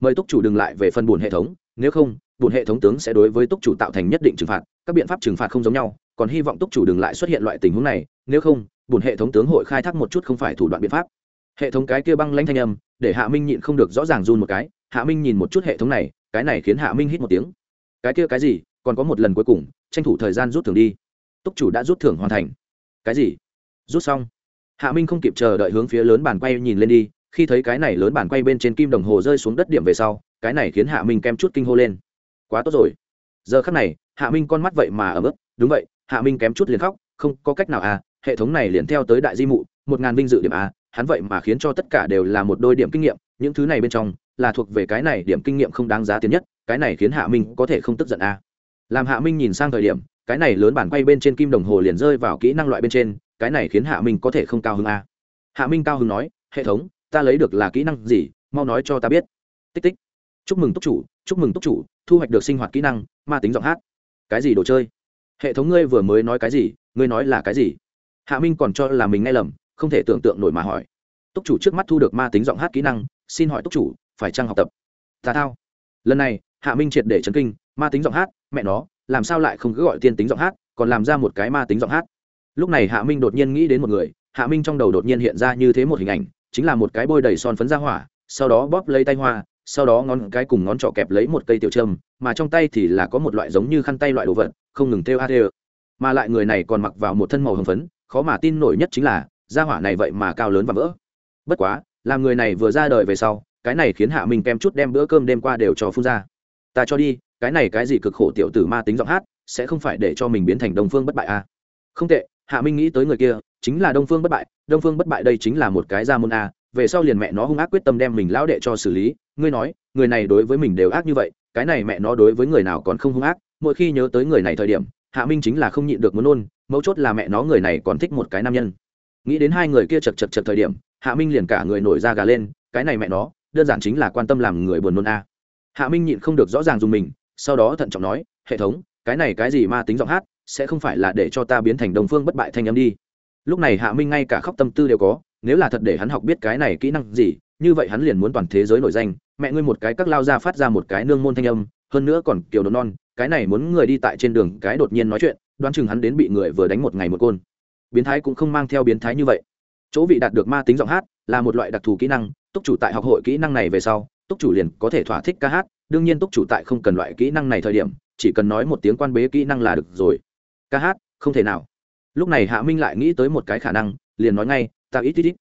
Mời túc chủ đừng lại về phần buồn hệ thống nếu không buồn hệ thống tướng sẽ đối với túc chủ tạo thành nhất định trừng phạt, các biện pháp trừng phạt không giống nhau, còn hy vọng túc chủ đừng lại xuất hiện loại tình huống này, nếu không buồn hệ thống tướng hội khai thác một chút không phải thủ đoạn biện pháp. Hệ thống cái kia băng lanh thanh âm, để hạ minh nhịn không được rõ ràng run một cái, hạ minh nhìn một chút hệ thống này, cái này khiến hạ minh hít một tiếng. Cái kia cái gì, còn có một lần cuối cùng, tranh thủ thời gian rút thưởng đi. Túc chủ đã rút thưởng hoàn thành. Cái gì? Rút xong. Hạ minh không kịp chờ đợi hướng phía lớn bàn quay nhìn lên đi, khi thấy cái này lớn bàn quay bên trên kim đồng hồ rơi xuống đất điểm về sau cái này khiến hạ minh kem chút kinh hô lên. Quá tốt rồi. Giờ khắc này, hạ minh con mắt vậy mà ở mức đúng vậy, hạ minh kém chút liền khóc, không có cách nào à hệ thống này liền theo tới đại di mụ, một ngàn vinh dự điểm à hắn vậy mà khiến cho tất cả đều là một đôi điểm kinh nghiệm, những thứ này bên trong là thuộc về cái này điểm kinh nghiệm không đáng giá tiền nhất, cái này khiến hạ minh có thể không tức giận à. Làm hạ minh nhìn sang thời điểm, cái này lớn bản quay bên trên kim đồng hồ liền rơi vào kỹ năng loại bên trên, cái này khiến hạ minh có thể không cao hứng a hạ minh cao hứng nói, hệ thống, ta lấy được là kỹ năng gì, mau nói cho ta biết. Tích tích chúc mừng túc chủ, chúc mừng túc chủ, thu hoạch được sinh hoạt kỹ năng, ma tính giọng hát. Cái gì đồ chơi? Hệ thống ngươi vừa mới nói cái gì, ngươi nói là cái gì? Hạ minh còn cho là mình nghe lầm, không thể tưởng tượng nổi mà hỏi. Túc chủ trước mắt thu được ma tính giọng hát kỹ năng, xin hỏi túc chủ, phải chăng học tập? Tà thao. Lần này, hạ minh triệt để chấn kinh, ma tính giọng hát, mẹ nó, làm sao lại không cứ gọi tiên tính giọng hát, còn làm ra một cái ma tính giọng hát. Lúc này hạ minh đột nhiên nghĩ đến một người, hạ minh trong đầu đột nhiên hiện ra như thế một hình ảnh, chính là một cái bôi đầy son phấn ra hỏa, sau đó bóp lấy tay hoa sau đó ngón cái cùng ngón trỏ kẹp lấy một cây tiểu trâm mà trong tay thì là có một loại giống như khăn tay loại đồ vật, không ngừng têu a têu mà lại người này còn mặc vào một thân màu hồng phấn, khó mà tin nổi nhất chính là, gia hỏa này vậy mà cao lớn và vỡ. Bất quá, làm người này vừa ra đời về sau, cái này khiến hạ minh kem chút đem bữa cơm đêm qua đều cho phun ra. Ta cho đi, cái này cái gì cực khổ tiểu tử ma tính giọng hát, sẽ không phải để cho mình biến thành đông phương bất bại à. không tệ, hạ minh nghĩ tới người kia, chính là đông phương bất bại, đông phương bất bại đây chính là một cái gia môn a về sau liền mẹ nó hung ác quyết tâm đem mình lão đệ cho xử lý ngươi nói, người này đối với mình đều ác như vậy, cái này mẹ nó đối với người nào còn không hung ác, mỗi khi nhớ tới người này thời điểm, hạ minh chính là không nhịn được muốn nôn, mấu chốt là mẹ nó người này còn thích một cái nam nhân. Nghĩ đến hai người kia chật chật chật thời điểm, hạ minh liền cả người nổi da gà lên, cái này mẹ nó, đơn giản chính là quan tâm làm người buồn nôn a. Hạ minh nhịn không được rõ ràng dùng mình, sau đó thận trọng nói, hệ thống, cái này cái gì ma tính giọng hát, sẽ không phải là để cho ta biến thành đồng phương bất bại thanh âm đi. Lúc này hạ minh ngay cả khóc tâm tư đều có, nếu là thật để hắn học biết cái này kỹ năng gì như vậy hắn liền muốn toàn thế giới nổi danh, mẹ ngươi một cái các lao ra phát ra một cái nương môn thanh âm, hơn nữa còn kiểu đồn non, cái này muốn người đi tại trên đường cái đột nhiên nói chuyện, đoán chừng hắn đến bị người vừa đánh một ngày một côn. Biến thái cũng không mang theo biến thái như vậy. Chỗ vị đạt được ma tính giọng hát, là một loại đặc thù kỹ năng, túc chủ tại học hội kỹ năng này về sau, túc chủ liền có thể thỏa thích ca hát, đương nhiên túc chủ tại không cần loại kỹ năng này thời điểm, chỉ cần nói một tiếng quan bế kỹ năng là được rồi. Ca hát, không thể nào. Lúc này hạ minh lại nghĩ tới một cái khả năng, liền nói ngay, ta ít ít ít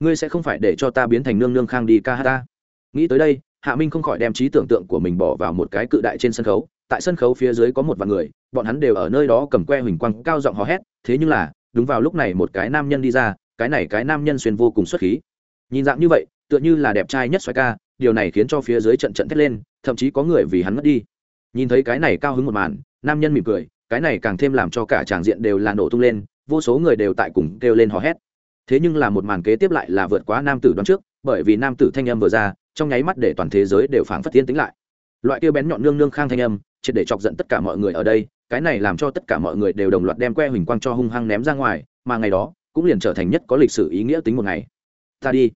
ngươi sẽ không phải để cho ta biến thành nương nương khang đi ca hát ta. Nghĩ tới đây, hạ minh không khỏi đem trí tưởng tượng của mình bỏ vào một cái cự đại trên sân khấu. Tại sân khấu phía dưới có một vài người, bọn hắn đều ở nơi đó cầm que huỳnh quang, cao giọng hò hét. Thế nhưng là, đúng vào lúc này một cái nam nhân đi ra, cái này cái nam nhân xuyên vô cùng xuất khí. Nhìn dạng như vậy, tựa như là đẹp trai nhất xoài ca, điều này khiến cho phía dưới trận trận thét lên, thậm chí có người vì hắn mất đi. Nhìn thấy cái này cao hứng một màn, nam nhân mỉm cười, cái này càng thêm làm cho cả tràng diện đều là nổ tung lên, vô số người đều tại cùng kêu lên hò hét thế nhưng là một màn kế tiếp lại là vượt quá nam tử đoán trước, bởi vì nam tử thanh âm vừa ra, trong nháy mắt để toàn thế giới đều phảng phất tiên tính lại. Loại kia bén nhọn nương nương khang thanh âm, triệt để chọc giận tất cả mọi người ở đây, cái này làm cho tất cả mọi người đều đồng loạt đem que huỳnh quang cho hung hăng ném ra ngoài, mà ngày đó, cũng liền trở thành nhất có lịch sử ý nghĩa tính một ngày. Ta đi.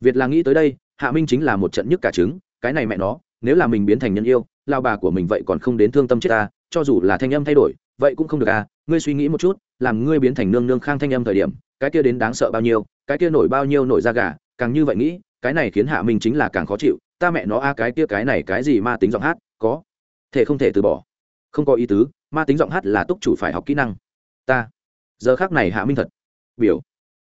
Việt là nghĩ tới đây, hạ minh chính là một trận nhức cả trứng, cái này mẹ nó, nếu là mình biến thành nhân yêu, lao bà của mình vậy còn không đến thương tâm chết ta, cho dù là thanh âm thay đổi, vậy cũng không được à ngươi suy nghĩ một chút, làm ngươi biến thành nương nương khang thanh âm thời điểm, cái kia đến đáng sợ bao nhiêu, cái kia nổi bao nhiêu nổi da gà, càng như vậy nghĩ, cái này khiến hạ minh chính là càng khó chịu, ta mẹ nó a, cái kia cái này cái gì ma tính giọng hát, có thể không thể từ bỏ. Không có ý tứ, ma tính giọng hát là túc chủ phải học kỹ năng. Ta, giờ khác này hạ minh thật biểu.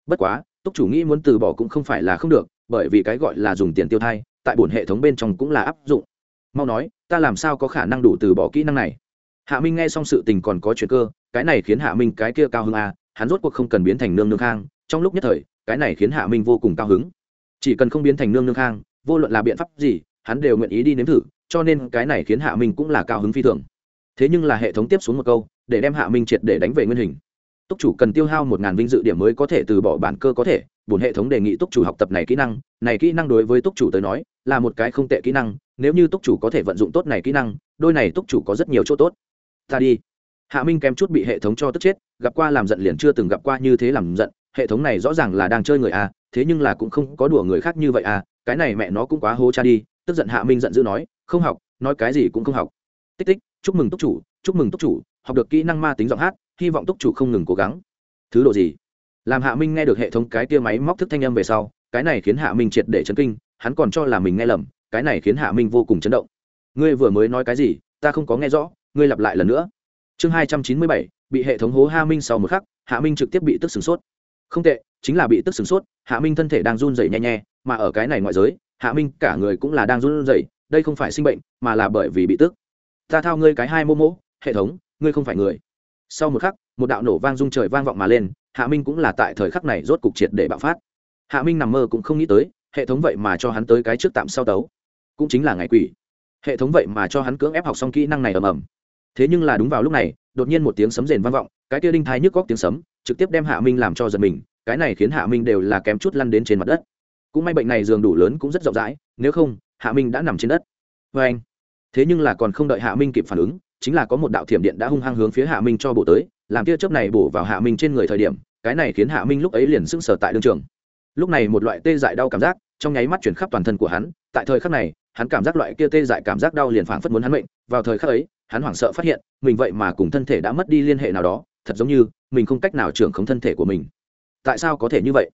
Bất quá, túc chủ nghĩ muốn từ bỏ cũng không phải là không được, bởi vì cái gọi là dùng tiền tiêu thai, tại bổn hệ thống bên trong cũng là áp dụng. Mau nói, ta làm sao có khả năng đủ từ bỏ kỹ năng này? Hạ minh nghe xong sự tình còn có chuyện cơ cái này khiến hạ minh cái kia cao hứng a hắn rốt cuộc không cần biến thành nương nương khang, trong lúc nhất thời, cái này khiến hạ minh vô cùng cao hứng. Chỉ cần không biến thành nương nương khang, vô luận là biện pháp gì, hắn đều nguyện ý đi nếm thử, cho nên cái này khiến hạ minh cũng là cao hứng phi thường. Thế nhưng là hệ thống tiếp xuống một câu, để đem hạ minh triệt để đánh về nguyên hình. Túc chủ cần tiêu hao một ngàn vinh dự điểm mới có thể từ bỏ bản cơ có thể, bổn hệ thống đề nghị túc chủ học tập này kỹ năng, này kỹ năng đối với túc chủ tới nói, là một cái không tệ kỹ năng, nếu như túc chủ có thể vận dụng tốt này kỹ năng, đôi này túc chủ có rất nhiều chỗ tốt. Ta đi hạ minh kém chút bị hệ thống cho tức chết, gặp qua làm giận liền chưa từng gặp qua như thế làm giận, hệ thống này rõ ràng là đang chơi người à thế nhưng là cũng không có đùa người khác như vậy à cái này mẹ nó cũng quá hố cha đi, tức giận hạ minh giận dữ nói, không học, nói cái gì cũng không học. Tích tích, chúc mừng túc chủ, chúc mừng túc chủ, học được kỹ năng ma tính giọng hát, hy vọng túc chủ không ngừng cố gắng. Thứ độ gì? Làm hạ minh nghe được hệ thống cái tia máy móc thức thanh âm về sau, cái này khiến hạ minh triệt để chấn kinh, hắn còn cho là mình nghe lầm, cái này khiến hạ minh vô cùng chấn động. Ngươi vừa mới nói cái gì, ta không có nghe rõ, ngươi lặp lại lần nữa chương hai trăm chín mươi bảy, bị hệ thống hố hạ minh sau một khắc hạ minh trực tiếp bị tức sửng sốt. Không tệ, chính là bị tức sửng sốt hạ minh thân thể đang run rẩy nhẹ nhẹ, mà ở cái này ngoại giới hạ minh cả người cũng là đang run rẩy, đây không phải sinh bệnh, mà là bởi vì bị tức. Ta thao ngươi cái hai mô mô, hệ thống, ngươi không phải người. Sau một khắc, một đạo nổ vang rung trời vang vọng mà lên hạ minh cũng là tại thời khắc này rốt cục triệt để bạo phát. Hạ minh nằm mơ cũng không nghĩ tới, hệ thống vậy mà cho hắn tới cái trước tạm sau tấu. Cũng chính là ngày quỷ. Hệ thống vậy mà cho hắn cưỡng ép học xong kỹ năng này ầm ầm thế nhưng là đúng vào lúc này, đột nhiên một tiếng sấm rền vang vọng, cái kia đinh thái nhức góc tiếng sấm, trực tiếp đem hạ minh làm cho giật mình, cái này khiến hạ minh đều là kém chút lăn đến trên mặt đất. Cũng may bệnh này giường đủ lớn cũng rất rộng rãi, nếu không, hạ minh đã nằm trên đất. Vê anh, thế nhưng là còn không đợi hạ minh kịp phản ứng, chính là có một đạo thiểm điện đã hung hăng hướng phía hạ minh cho bổ tới, làm tia chớp này bổ vào hạ minh trên người thời điểm, cái này khiến hạ minh lúc ấy liền sững sờ tại đương trường. Lúc này một loại tê dại đau cảm giác trong nháy mắt chuyển khắp toàn thân của hắn, tại thời khắc này, hắn cảm giác loại kia tê dại cảm giác đau liền phảng phất muốn hắn mệnh, vào thời khắc ấy hắn hoảng sợ phát hiện, mình vậy mà cùng thân thể đã mất đi liên hệ nào đó, thật giống như mình không cách nào trưởng khống thân thể của mình. Tại sao có thể như vậy?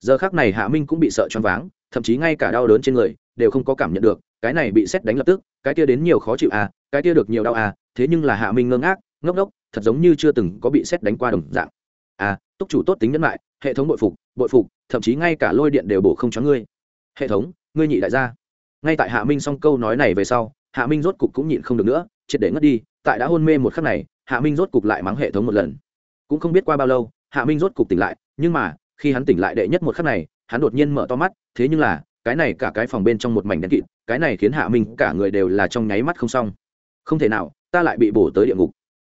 Giờ khác này hạ minh cũng bị sợ choáng váng, thậm chí ngay cả đau đớn trên người đều không có cảm nhận được, cái này bị xét đánh lập tức, cái kia đến nhiều khó chịu à cái kia được nhiều đau à thế nhưng là hạ minh ngơ ngác, ngốc ngốc, thật giống như chưa từng có bị xét đánh qua đồng dạng. À túc chủ tốt tính nhân lại, hệ thống bội phục bội phục, thậm chí ngay cả lôi điện đều bổ không cho ngươi. Hệ thống, ngươi nhị đại gia. Ngay tại hạ minh xong câu nói này về sau, hạ minh rốt cục cũng nhịn không được nữa triệt để ngất đi, tại đã hôn mê một khắc này, hạ minh rốt cục lại mắng hệ thống một lần. Cũng không biết qua bao lâu, hạ minh rốt cục tỉnh lại, nhưng mà, khi hắn tỉnh lại đệ nhất một khắc này, hắn đột nhiên mở to mắt, thế nhưng là, cái này cả cái phòng bên trong một mảnh đen kịt, cái này khiến hạ minh cả người đều là trong nháy mắt không xong. Không thể nào, ta lại bị bổ tới địa ngục.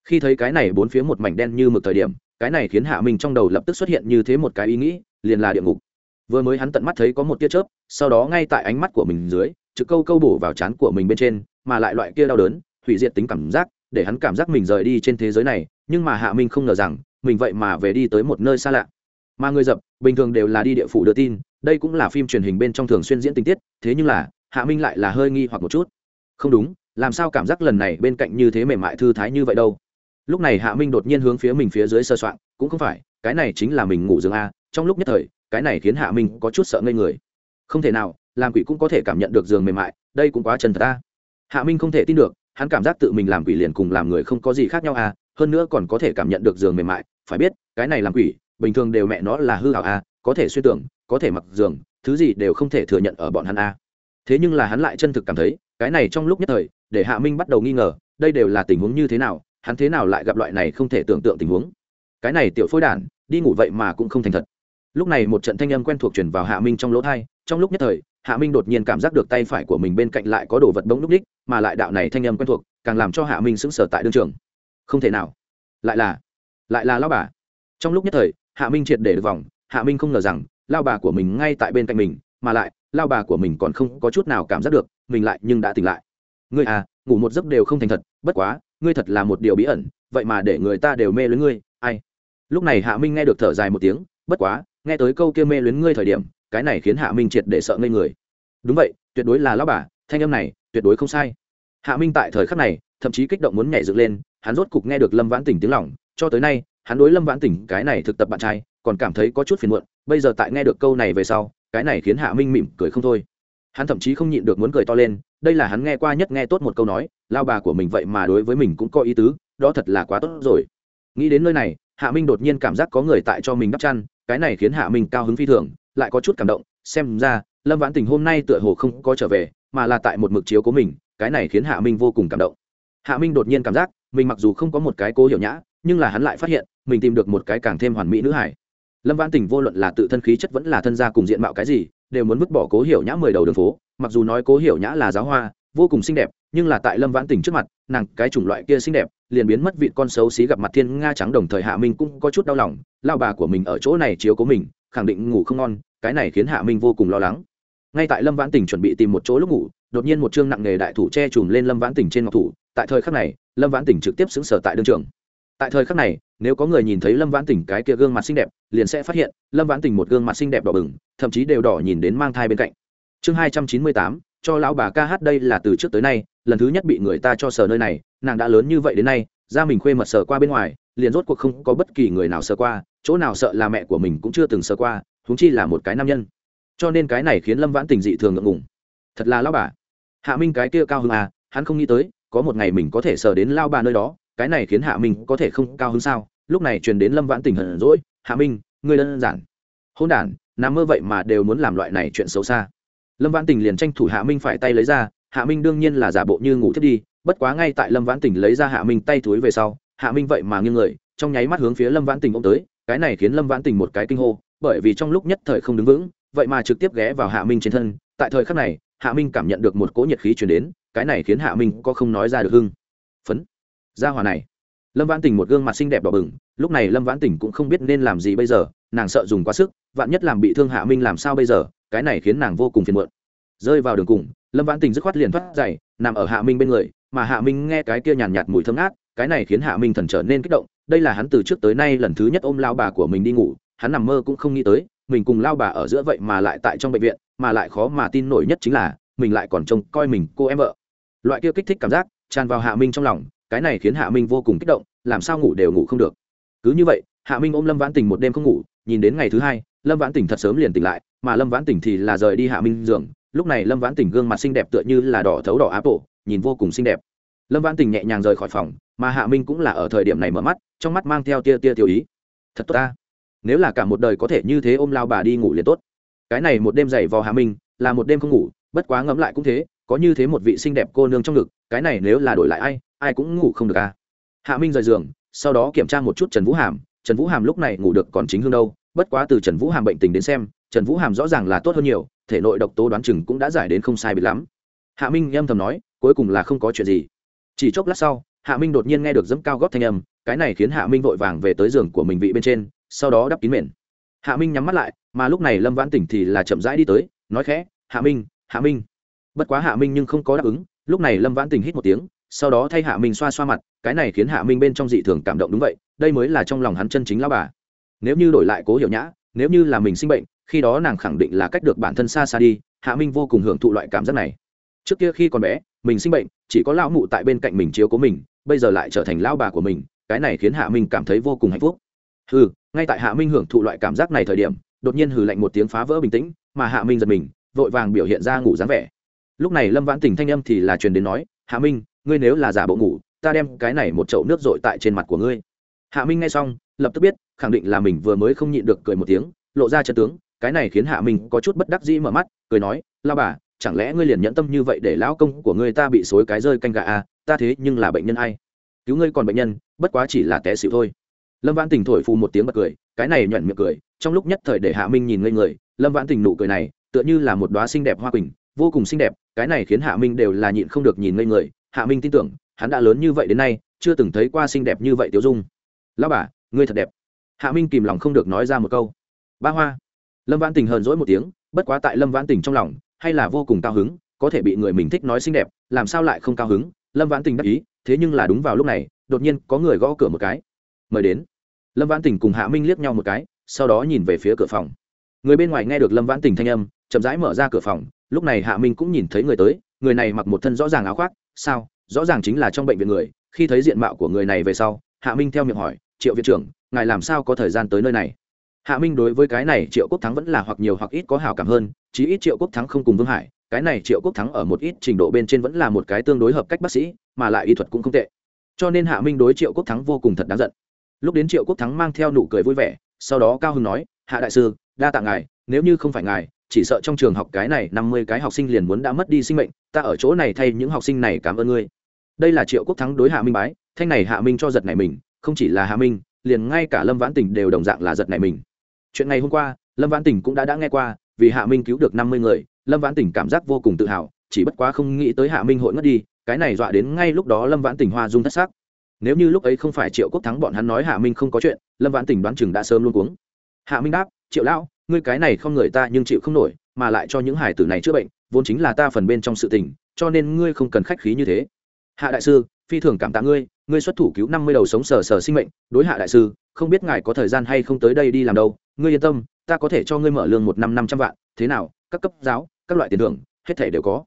Khi thấy cái này bốn phía một mảnh đen như mực thời điểm, cái này khiến hạ minh trong đầu lập tức xuất hiện như thế một cái ý nghĩ, liền là địa ngục. Vừa mới hắn tận mắt thấy có một tia chớp, sau đó ngay tại ánh mắt của mình dưới chữ câu câu bổ vào trán của mình bên trên, mà lại loại kia đau đớn hủy diệt tính cảm giác, để hắn cảm giác mình rời đi trên thế giới này, nhưng mà hạ minh không ngờ rằng, mình vậy mà về đi tới một nơi xa lạ. Mà người dập, bình thường đều là đi địa phủ đưa tin, đây cũng là phim truyền hình bên trong thường xuyên diễn tình tiết, thế nhưng là, hạ minh lại là hơi nghi hoặc một chút. Không đúng, làm sao cảm giác lần này bên cạnh như thế mềm mại thư thái như vậy đâu? Lúc này hạ minh đột nhiên hướng phía mình phía dưới sơ soạn, cũng không phải, cái này chính là mình ngủ giường a, trong lúc nhất thời, cái này khiến hạ minh có chút sợ ngây người. Không thể nào, làm quỷ cũng có thể cảm nhận được giường mềm mại, đây cũng quá chân thật ta hạ minh không thể tin được hắn cảm giác tự mình làm quỷ liền cùng làm người không có gì khác nhau à hơn nữa còn có thể cảm nhận được giường mềm mại, phải biết, cái này làm quỷ, bình thường đều mẹ nó là hư hảo à có thể xuyên tưởng, có thể mặc giường, thứ gì đều không thể thừa nhận ở bọn hắn à. Thế nhưng là hắn lại chân thực cảm thấy, cái này trong lúc nhất thời, để hạ minh bắt đầu nghi ngờ, đây đều là tình huống như thế nào, hắn thế nào lại gặp loại này không thể tưởng tượng tình huống. Cái này tiểu phối đản, đi ngủ vậy mà cũng không thành thật. Lúc này một trận thanh âm quen thuộc truyền vào hạ minh trong lỗ thai trong lúc nhất thời hạ minh đột nhiên cảm giác được tay phải của mình bên cạnh lại có đồ vật bỗng núp ních mà lại đạo này thanh âm quen thuộc, càng làm cho hạ minh sững sờ tại đương trường. Không thể nào. Lại là lại là lao bà. Trong lúc nhất thời, hạ minh triệt để được vòng, hạ minh không ngờ rằng lao bà của mình ngay tại bên cạnh mình, mà lại lao bà của mình còn không có chút nào cảm giác được, mình lại nhưng đã tỉnh lại. Ngươi à ngủ một giấc đều không thành thật, bất quá, ngươi thật là một điều bí ẩn, vậy mà để người ta đều mê lưới ngươi, ai? Lúc này hạ minh nghe được thở dài một tiếng, bất quá, nghe tới câu kia mê luyến ngươi thời điểm cái này khiến hạ minh triệt để sợ ngây người. Đúng vậy, tuyệt đối là lao bà, thanh âm này, tuyệt đối không sai. Hạ minh tại thời khắc này, thậm chí kích động muốn nhảy dựng lên, hắn rốt cục nghe được lâm vãn tỉnh tiếng lỏng cho tới nay, hắn đối lâm vãn tỉnh cái này thực tập bạn trai, còn cảm thấy có chút phiền muộn, bây giờ tại nghe được câu này về sau, cái này khiến hạ minh mỉm cười không thôi. Hắn thậm chí không nhịn được muốn cười to lên, đây là hắn nghe qua nhất nghe tốt một câu nói lao bà của mình vậy mà đối với mình cũng có ý tứ, đó thật là quá tốt rồi. Nghĩ đến nơi này, hạ minh đột nhiên cảm giác có người tại cho mình đắp chăn, cái này khiến hạ minh cao hứng phi thường lại có chút cảm động, xem ra, lâm vãn tình hôm nay tựa hồ không có trở về, mà là tại một mực chiếu của mình, cái này khiến hạ minh vô cùng cảm động. Hạ minh đột nhiên cảm giác, mình mặc dù không có một cái cố hiểu nhã, nhưng là hắn lại phát hiện, mình tìm được một cái càng thêm hoàn mỹ nữ hải lâm vãn tình vô luận là tự thân khí chất vẫn là thân gia cùng diện mạo cái gì, đều muốn vứt bỏ cố hiểu nhã mười đầu đường phố, mặc dù nói cố hiểu nhã là giáo hoa, vô cùng xinh đẹp, nhưng là tại lâm vãn tình trước mặt, nàng cái chủng loại kia xinh đẹp, liền biến mất vị con xấu xí gặp mặt thiên nga trắng đồng thời hạ minh cũng có chút đau lòng lao bà của mình ở chỗ này chiếu cố mình khẳng định ngủ không ngon, cái này khiến hạ minh vô cùng lo lắng. Ngay tại lâm vãn Tỉnh chuẩn bị tìm một chỗ lúc ngủ, đột nhiên một chương nặng nghề đại thủ che chùm lên lâm vãn Tỉnh trên ngọc thủ, tại thời khắc này, lâm vãn Tỉnh trực tiếp xứng sở tại đương trường. Tại thời khắc này, nếu có người nhìn thấy lâm vãn Tỉnh cái kia gương mặt xinh đẹp, liền sẽ phát hiện, lâm vãn Tỉnh một gương mặt xinh đẹp đỏ bừng, thậm chí đều đỏ nhìn đến mang thai bên cạnh. Chương hai trăm chín mươi tám, cho lão bà ca hát đây là từ trước tới nay, lần thứ nhất bị người ta cho sờ nơi này, nàng đã lớn như vậy đến nay ra mình khuê mật sờ qua bên ngoài liền rốt cuộc không có bất kỳ người nào sơ qua, chỗ nào sợ là mẹ của mình cũng chưa từng sơ qua húng chi là một cái nam nhân. Cho nên cái này khiến lâm vãn tình dị thường ngượng ngùng. Thật là lao bà. Hạ minh cái kia cao hơn à hắn không nghĩ tới, có một ngày mình có thể sờ đến lao bà nơi đó, cái này khiến hạ minh có thể không cao hơn sao? Lúc này truyền đến lâm vãn tình hận rỗi hạ minh, ngươi đơn giản. Hôn đ nằm mơ vậy mà đều muốn làm loại này chuyện xấu xa. Lâm vãn tình liền tranh thủ hạ minh phải tay lấy ra, hạ minh đương nhiên là giả bộ như ngủ thiết đi, bất quá ngay tại lâm vãn tình lấy ra hạ minh tay túi về sau hạ minh vậy mà nghiêng người, trong nháy mắt hướng phía lâm vãn tình ô m tới, cái này khiến lâm vãn tình một cái kinh hô, bởi vì trong lúc nhất thời không đứng vững, vậy mà trực tiếp ghé vào hạ minh trên thân, tại thời khắc này, hạ minh cảm nhận được một cỗ nhiệt khí chuyển đến, cái này khiến hạ minh có không nói ra được hưng, phấn, ra hòa này. Lâm vãn tình một gương mặt xinh đẹp đỏ bừng, lúc này lâm vãn tình cũng không biết nên làm gì bây giờ, nàng sợ dùng quá sức, vạn nhất làm bị thương hạ minh làm sao bây giờ, cái này khiến nàng vô cùng phiền muộn. Rơi vào đường cùng, lâm vãn tình dứt khoát liền thoát dày nằm ở hạ minh bên người, mà hạ minh nghe cái kia nhàn nhạt mùi thơm ngát cái này khiến hạ minh thần trở nên kích động, đây là hắn từ trước tới nay lần thứ nhất ôm lao bà của mình đi ngủ, hắn nằm mơ cũng không nghĩ tới, mình cùng lao bà ở giữa vậy mà lại tại trong bệnh viện, mà lại khó mà tin nổi nhất chính là, mình lại còn trông coi mình cô em vợ. Loại kia kích thích cảm giác, tràn vào hạ minh trong lòng, cái này khiến hạ minh vô cùng kích động, làm sao ngủ đều ngủ không được. Cứ như vậy, hạ minh ôm lâm vãn tình một đêm không ngủ, nhìn đến ngày thứ hai, lâm vãn tình thật sớm liền tỉnh lại, mà lâm vãn tình thì là rời đi hạ minh giường. Lúc này lâm vãn tình gương mặt xinh đẹp tựa như là đỏ thấu đỏ áp bộ nhìn vô cùng xinh đẹp lâm vãn tình nhẹ nhàng rời khỏi phòng, mà hạ minh cũng là ở thời điểm này mở mắt, trong mắt mang theo tia tia tiểu ý. Thật tốt ta. Nếu là cả một đời có thể như thế ôm lao bà đi ngủ liền tốt. Cái này một đêm dày vò hạ minh, là một đêm không ngủ, bất quá ngẫm lại cũng thế, có như thế một vị xinh đẹp cô nương trong ngực, cái này nếu là đổi lại ai ai cũng ngủ không được à. Hạ minh rời giường, sau đó kiểm tra một chút trần vũ hàm, trần vũ hàm lúc này ngủ được còn chính hương đâu, bất quá từ trần vũ hàm bệnh tình đến xem, trần vũ hàm rõ ràng là tốt hơn nhiều, thể nội độc tố đoán chừng cũng đã giải đến không sai bị lắm. Hạ minh âm thầm nói, cuối cùng là không có chuyện gì chỉ chốc lát sau, hạ minh đột nhiên nghe được dẫm cao góp thanh âm, cái này khiến hạ minh vội vàng về tới giường của mình vị bên trên, sau đó đắp kín mền. Hạ minh nhắm mắt lại, mà lúc này lâm vãn tỉnh thì là chậm rãi đi tới, nói khẽ, hạ minh hạ minh. Bất quá hạ minh nhưng không có đáp ứng, lúc này lâm vãn tỉnh hít một tiếng, sau đó thay hạ minh xoa xoa mặt, cái này khiến hạ minh bên trong dị thường cảm động đúng vậy, đây mới là trong lòng hắn chân chính lao bà. Nếu như đổi lại cố hiểu nhã, nếu như là mình sinh bệnh, khi đó nàng khẳng định là cách được bản thân xa xa đi, hạ minh vô cùng hưởng thụ loại cảm giác này. Trước kia khi còn bé mình sinh bệnh, chỉ có lão mụ tại bên cạnh mình chiếu cố mình, bây giờ lại trở thành lão bà của mình, cái này khiến hạ minh cảm thấy vô cùng hạnh phúc. Hừ, ngay tại hạ minh hưởng thụ loại cảm giác này thời điểm, đột nhiên hừ lạnh một tiếng phá vỡ bình tĩnh, mà hạ minh giật mình, vội vàng biểu hiện ra ngủ dáng vẻ. Lúc này lâm vãn tình thanh âm thì là truyền đến nói, hạ minh, ngươi nếu là giả bộ ngủ, ta đem cái này một chậu nước dội tại trên mặt của ngươi. Hạ minh nghe xong, lập tức biết, khẳng định là mình vừa mới không nhịn được cười một tiếng, lộ ra chân tướng, cái này khiến hạ minh có chút bất đắc dĩ mở mắt, cười nói lao bà chẳng lẽ ngươi liền nhẫn tâm như vậy để lão công của ngươi ta bị xối cái rơi canh gà à, ta thế nhưng là bệnh nhân ai? Cứu ngươi còn bệnh nhân bất quá chỉ là té xịu thôi. Lâm vãn tình thổi phù một tiếng bật cười cái này nhuận miệng cười trong lúc nhất thời để hạ minh nhìn ngây người lâm vãn tình nụ cười này tựa như là một đoá xinh đẹp hoa quỳnh vô cùng xinh đẹp cái này khiến hạ minh đều là nhịn không được nhìn ngây người hạ minh tin tưởng hắn đã lớn như vậy đến nay chưa từng thấy qua xinh đẹp như vậy tiểu dung. Lao bà ngươi thật đẹp. Hạ minh kìm lòng không được nói ra một câu. Ba hoa. Lâm vãn tình hờn dỗi một tiếng bất quá tại lâm vãn tình trong lòng hay là vô cùng cao hứng, có thể bị người mình thích nói xinh đẹp, làm sao lại không cao hứng? Lâm vãn tình đắc ý, thế nhưng là đúng vào lúc này, đột nhiên có người gõ cửa một cái. Mời đến. Lâm vãn tình cùng hạ minh liếc nhau một cái, sau đó nhìn về phía cửa phòng. Người bên ngoài nghe được lâm vãn tình thanh âm, chậm rãi mở ra cửa phòng, lúc này hạ minh cũng nhìn thấy người tới, người này mặc một thân rõ ràng áo khoác. Sao? Rõ ràng chính là trong bệnh viện người. Khi thấy diện mạo của người này về sau, hạ minh theo miệng hỏi, triệu viện trưởng, ngài làm sao có thời gian tới nơi này? Hạ minh đối với cái này triệu quốc thắng vẫn là hoặc nhiều hoặc ít có hào cảm hơn, chí ít triệu quốc thắng không cùng vương hải, cái này triệu quốc thắng ở một ít trình độ bên trên vẫn là một cái tương đối hợp cách bác sĩ, mà lại y thuật cũng không tệ. Cho nên hạ minh đối triệu quốc thắng vô cùng thật đáng giận. Lúc đến triệu quốc thắng mang theo nụ cười vui vẻ, sau đó cao hưng nói, hạ đại sư, đa tạ ngài, nếu như không phải ngài, chỉ sợ trong trường học cái này năm mươi cái học sinh liền muốn đã mất đi sinh mệnh, ta ở chỗ này thay những học sinh này cảm ơn ngươi. Đây là triệu quốc thắng đối hạ minh bái, thanh này hạ minh cho giật này mình, không chỉ là hạ minh, liền ngay cả lâm vãn tình đều đồng dạng là giật này mình chuyện ngày hôm qua, lâm vãn tỉnh cũng đã đã nghe qua, vì hạ minh cứu được năm mươi người, lâm vãn tỉnh cảm giác vô cùng tự hào, chỉ bất quá không nghĩ tới hạ minh hội ngất đi, cái này dọa đến ngay lúc đó lâm vãn tỉnh hoa dung thất sắc. Nếu như lúc ấy không phải triệu quốc thắng bọn hắn nói hạ minh không có chuyện, lâm vãn tỉnh đoán chừng đã sớm luôn cuống. Hạ minh đáp, triệu lão, ngươi cái này không người ta nhưng chịu không nổi, mà lại cho những hải tử này chữa bệnh, vốn chính là ta phần bên trong sự tình, cho nên ngươi không cần khách khí như thế. Hạ đại sư, phi thường cảm tạ ngươi ngươi xuất thủ cứu năm mươi đầu sống sờ sờ sinh mệnh, đối hạ đại sư, không biết ngài có thời gian hay không tới đây đi làm đâu ngươi yên tâm, ta có thể cho ngươi mở lương một năm năm trăm vạn, thế nào, các cấp giáo, các loại tiền thưởng, hết thể đều có.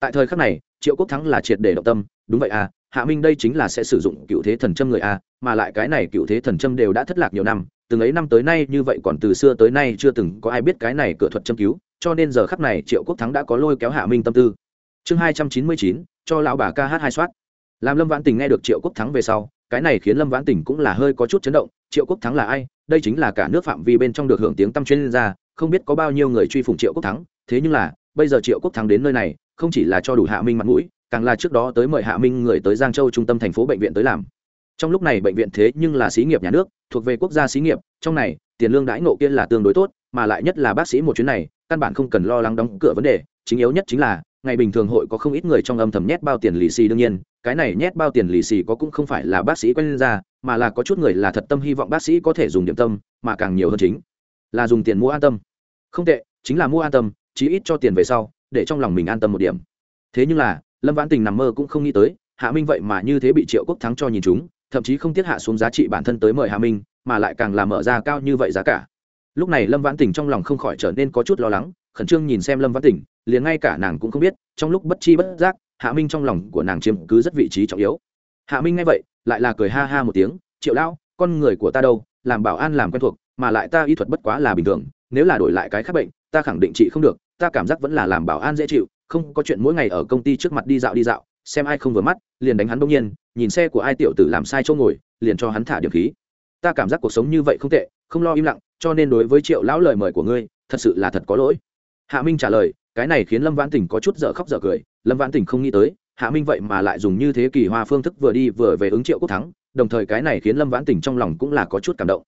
Tại thời khắc này, triệu quốc thắng là triệt để động tâm, đúng vậy à hạ minh đây chính là sẽ sử dụng cựu thế thần châm người a mà lại cái này cựu thế thần châm đều đã thất lạc nhiều năm, từng ấy năm tới nay như vậy còn từ xưa tới nay chưa từng có ai biết cái này cửa thuật châm cứu, cho nên giờ khắc này triệu quốc thắng đã có lôi kéo hạ minh tâm tư. Chương hai trăm chín mươi chín, cho lão bà ca hát hai soát. Làm lâm vãn tình nghe được triệu quốc thắng về sau cái này khiến lâm vãn tỉnh cũng là hơi có chút chấn động, triệu quốc thắng là ai, đây chính là cả nước phạm vi bên trong được hưởng tiếng tăm chuyên gia, không biết có bao nhiêu người truy phủng triệu quốc thắng, thế nhưng là, bây giờ triệu quốc thắng đến nơi này, không chỉ là cho đủ hạ minh mặt mũi, càng là trước đó tới mời hạ minh người tới giang châu trung tâm thành phố bệnh viện tới làm. Trong lúc này bệnh viện thế nhưng là xí nghiệp nhà nước, thuộc về quốc gia xí nghiệp, trong này, tiền lương đãi ngộ kia là tương đối tốt, mà lại nhất là bác sĩ một chuyến này, căn bản không cần lo lắng đóng cửa vấn đề, chính yếu nhất chính là, ngày bình thường hội có không ít người trong âm thầm nhét bao tiền lì xì đương nhiên cái này nhét bao tiền lì xì có cũng không phải là bác sĩ quen ra, mà là có chút người là thật tâm hy vọng bác sĩ có thể dùng điểm tâm, mà càng nhiều hơn chính là dùng tiền mua an tâm. Không tệ, chính là mua an tâm, chí ít cho tiền về sau, để trong lòng mình an tâm một điểm. Thế nhưng là, lâm vãn tình nằm mơ cũng không nghĩ tới, hạ minh vậy mà như thế bị triệu quốc thắng cho nhìn chúng, thậm chí không tiết hạ xuống giá trị bản thân tới mời hạ minh, mà lại càng làm mở ra cao như vậy giá cả. Lúc này lâm vãn tình trong lòng không khỏi trở nên có chút lo lắng, khẩn trương nhìn xem lâm vãn tình, liền ngay cả nàng cũng không biết, trong lúc bất chi bất giác hạ minh trong lòng của nàng chiếm cứ rất vị trí trọng yếu. Hạ minh nghe vậy, lại là cười ha ha một tiếng, triệu lão, con người của ta đâu, làm bảo an làm quen thuộc, mà lại ta y thuật bất quá là bình thường, nếu là đổi lại cái khác bệnh, ta khẳng định trị không được, ta cảm giác vẫn là làm bảo an dễ chịu, không có chuyện mỗi ngày ở công ty trước mặt đi dạo đi dạo, xem ai không vừa mắt, liền đánh hắn đông nhiên, nhìn xe của ai tiểu tử làm sai chỗ ngồi, liền cho hắn thả điểm khí. Ta cảm giác cuộc sống như vậy không tệ, không lo im lặng, cho nên đối với triệu lão lời mời của ngươi, thật sự là thật có lỗi. Hạ minh trả lời cái này khiến lâm vãn tỉnh có chút dở khóc dở cười, lâm vãn tỉnh không nghĩ tới, hạ minh vậy mà lại dùng như thế kỳ hoa phương thức vừa đi vừa về ứng triệu quốc thắng, đồng thời cái này khiến lâm vãn tỉnh trong lòng cũng là có chút cảm động.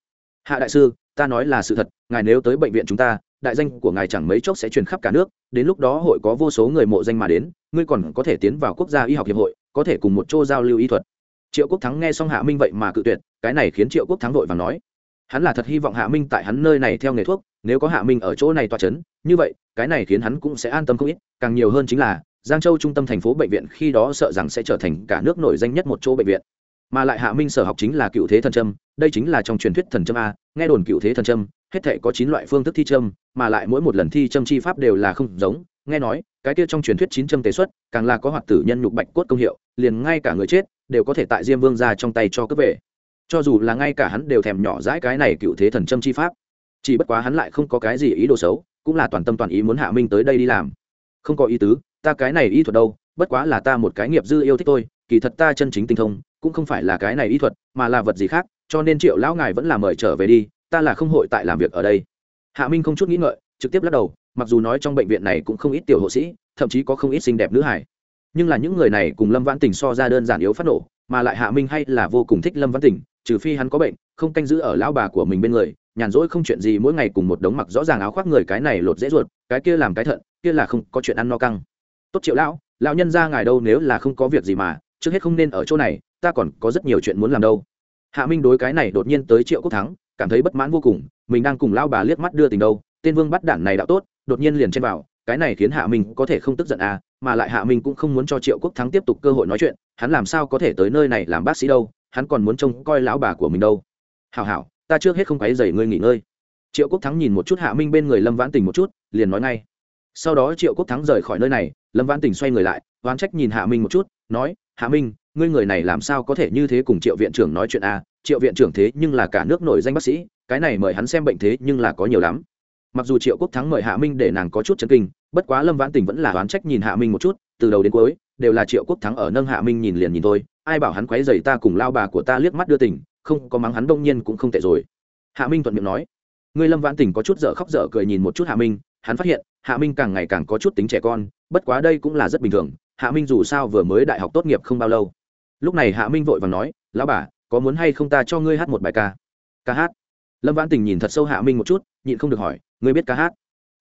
Hạ đại sư, ta nói là sự thật, ngài nếu tới bệnh viện chúng ta, đại danh của ngài chẳng mấy chốc sẽ truyền khắp cả nước, đến lúc đó hội có vô số người mộ danh mà đến, ngươi còn có thể tiến vào quốc gia y học hiệp hội, có thể cùng một chỗ giao lưu y thuật. Triệu quốc thắng nghe xong hạ minh vậy mà cự tuyệt, cái này khiến triệu quốc thắng vội và nói, hắn là thật hy vọng hạ minh tại hắn nơi này theo nghề thuốc, nếu có hạ minh ở chỗ này toa c h ấ n như vậy cái này khiến hắn cũng sẽ an tâm không ít, càng nhiều hơn chính là, giang châu trung tâm thành phố bệnh viện khi đó sợ rằng sẽ trở thành cả nước nổi danh nhất một chỗ bệnh viện. Mà lại hạ minh sở học chính là cựu thế thần trâm đây chính là trong truyền thuyết thần trâm a, nghe đồn cựu thế thần trâm hết thể có chín loại phương thức thi trâm mà lại mỗi một lần thi trâm chi pháp đều là không giống, nghe nói, cái kia trong truyền thuyết chín trâm tế xuất, càng là có hoạt tử nhân nhục bạch cốt công hiệu, liền ngay cả người chết, đều có thể tại diêm vương ra trong tay cho cướp về. Cho dù là ngay cả hắn đều thèm nhỏ dãi cái này cựu thế thần châm chi pháp. Chỉ bất quá hắn lại không có cái gì ý đồ xấu cũng là toàn tâm toàn ý muốn hạ minh tới đây đi làm. Không có ý tứ, ta cái này y thuật đâu, bất quá là ta một cái nghiệp dư yêu thích tôi kỳ thật ta chân chính tinh thông, cũng không phải là cái này y thuật, mà là vật gì khác, cho nên triệu lão ngài vẫn là mời trở về đi, ta là không hội tại làm việc ở đây. Hạ minh không chút nghĩ ngợi, trực tiếp lắc đầu, mặc dù nói trong bệnh viện này cũng không ít tiểu hộ sĩ, thậm chí có không ít xinh đẹp nữ hải nhưng là những người này cùng lâm vãn tình so ra đơn giản yếu phát nổ, mà lại hạ minh hay là vô cùng thích lâm vãn tình, trừ phi hắn có bệnh, không canh giữ ở lão bà của mình bên người nhàn rỗi không chuyện gì, mỗi ngày cùng một đống mặc rõ ràng áo khoác người cái này lột dễ ruột, cái kia làm cái thận, kia là không có chuyện ăn no căng. Tốt triệu lão lão nhân ra ngài đâu nếu là không có việc gì mà, trước hết không nên ở chỗ này, ta còn có rất nhiều chuyện muốn làm đâu. Hạ minh đối cái này đột nhiên tới triệu quốc thắng, cảm thấy bất mãn vô cùng, mình đang cùng lao bà liếc mắt đưa tình đâu, tên vương bắt đản này đạo tốt, đột nhiên liền chen vào, cái này khiến hạ minh có thể không tức giận à mà lại hạ minh cũng không muốn cho triệu quốc thắng tiếp tục cơ hội nói chuyện, hắn làm sao có thể tới nơi này làm bác sĩ đâu, hắn còn muốn trông coi lão bà của mình đâu. Hảo hảo ta trước hết không quấy dày ngươi nghỉ ngơi. Triệu quốc thắng nhìn một chút hạ minh bên người lâm vãn tình một chút, liền nói ngay. Sau đó triệu quốc thắng rời khỏi nơi này, lâm vãn tình xoay người lại, oán trách nhìn hạ minh một chút, nói, hạ minh, ngươi người này làm sao có thể như thế cùng triệu viện trưởng nói chuyện a triệu viện trưởng thế nhưng là cả nước nổi danh bác sĩ, cái này mời hắn xem bệnh thế nhưng là có nhiều lắm. Mặc dù triệu quốc thắng mời hạ minh để nàng có chút chấn kinh, bất quá lâm vãn tình vẫn là oán trách nhìn hạ minh một chút, từ đầu đến cuối, đều là triệu quốc thắng ở nâng hạ minh nhìn liền nhìn thôi, ai bảo hắn quấy dày ta cùng lao bà của ta liếc mắt đưa tình không có mắng hắn đông nhiên cũng không tệ rồi. Hạ minh thuận miệng nói. Ngươi lâm vãn Tỉnh có chút dở khóc dở cười nhìn một chút hạ minh, hắn phát hiện, hạ minh càng ngày càng có chút tính trẻ con, bất quá đây cũng là rất bình thường, hạ minh dù sao vừa mới đại học tốt nghiệp không bao lâu. Lúc này hạ minh vội và nói, lão bà, có muốn hay không ta cho ngươi hát một bài ca? Ca hát? Lâm vãn tình nhìn thật sâu hạ minh một chút, nhịn không được hỏi, ngươi biết ca hát?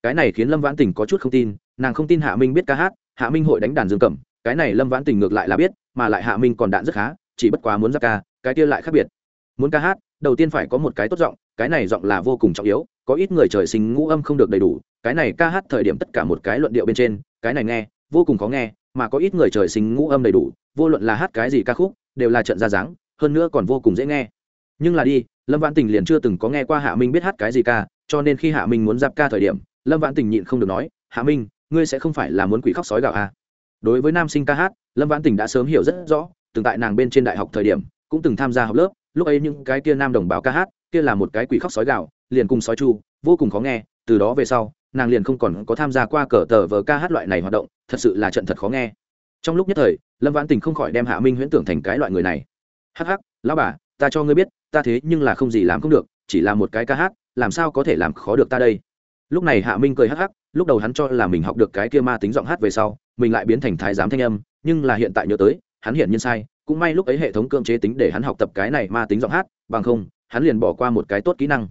Cái này khiến lâm vãn tình có chút không tin, nàng không tin hạ minh biết ca hát, hạ minh hội đánh đàn dương cầm cái này lâm vãn tình ngược lại là biết, mà lại hạ minh còn đạn rất khá, chỉ bất quá muốn ra ca, cái kia lại khác biệt muốn ca hát, đầu tiên phải có một cái tốt giọng, cái này giọng là vô cùng trọng yếu, có ít người trời sinh ngũ âm không được đầy đủ, cái này ca hát thời điểm tất cả một cái luận điệu bên trên, cái này nghe, vô cùng khó nghe, mà có ít người trời sinh ngũ âm đầy đủ, vô luận là hát cái gì ca khúc, đều là trận ra dáng, hơn nữa còn vô cùng dễ nghe nhưng là đi, lâm vãn tình liền chưa từng có nghe qua hạ minh biết hát cái gì ca, cho nên khi hạ minh muốn giáp ca thời điểm, lâm vãn tình nhịn không được nói, hạ minh, ngươi sẽ không phải là muốn quỷ khóc sói gạo à. đối với nam sinh ca hát, lâm vãn tình đã sớm hiểu rất rõ, từng tại nàng bên trên đại học thời điểm, cũng từng tham gia học lớp lúc ấy những cái kia nam đồng bào ca hát, kia là một cái quỷ khóc sói gạo liền cùng sói chu, vô cùng khó nghe, từ đó về sau, nàng liền không còn có tham gia qua cờ tờ vờ ca hát loại này hoạt động, thật sự là trận thật khó nghe. Trong lúc nhất thời, lâm vãn tình không khỏi đem hạ minh huyễn tưởng thành cái loại người này. Hắc hắc, lão bà, ta cho ngươi biết, ta thế nhưng là không gì làm không được, chỉ là một cái ca hát, làm sao có thể làm khó được ta đây? Lúc này hạ minh cười hắc hắc, lúc đầu hắn cho là mình học được cái kia ma tính giọng hát về sau, mình lại biến thành thái giám thanh âm, nhưng là hiện tại nhớ tới, hắn hiện nhiên sai cũng may lúc ấy hệ thống cưỡng chế tính để hắn học tập cái này ma tính giọng hát, bằng không, hắn liền bỏ qua một cái tốt kỹ năng.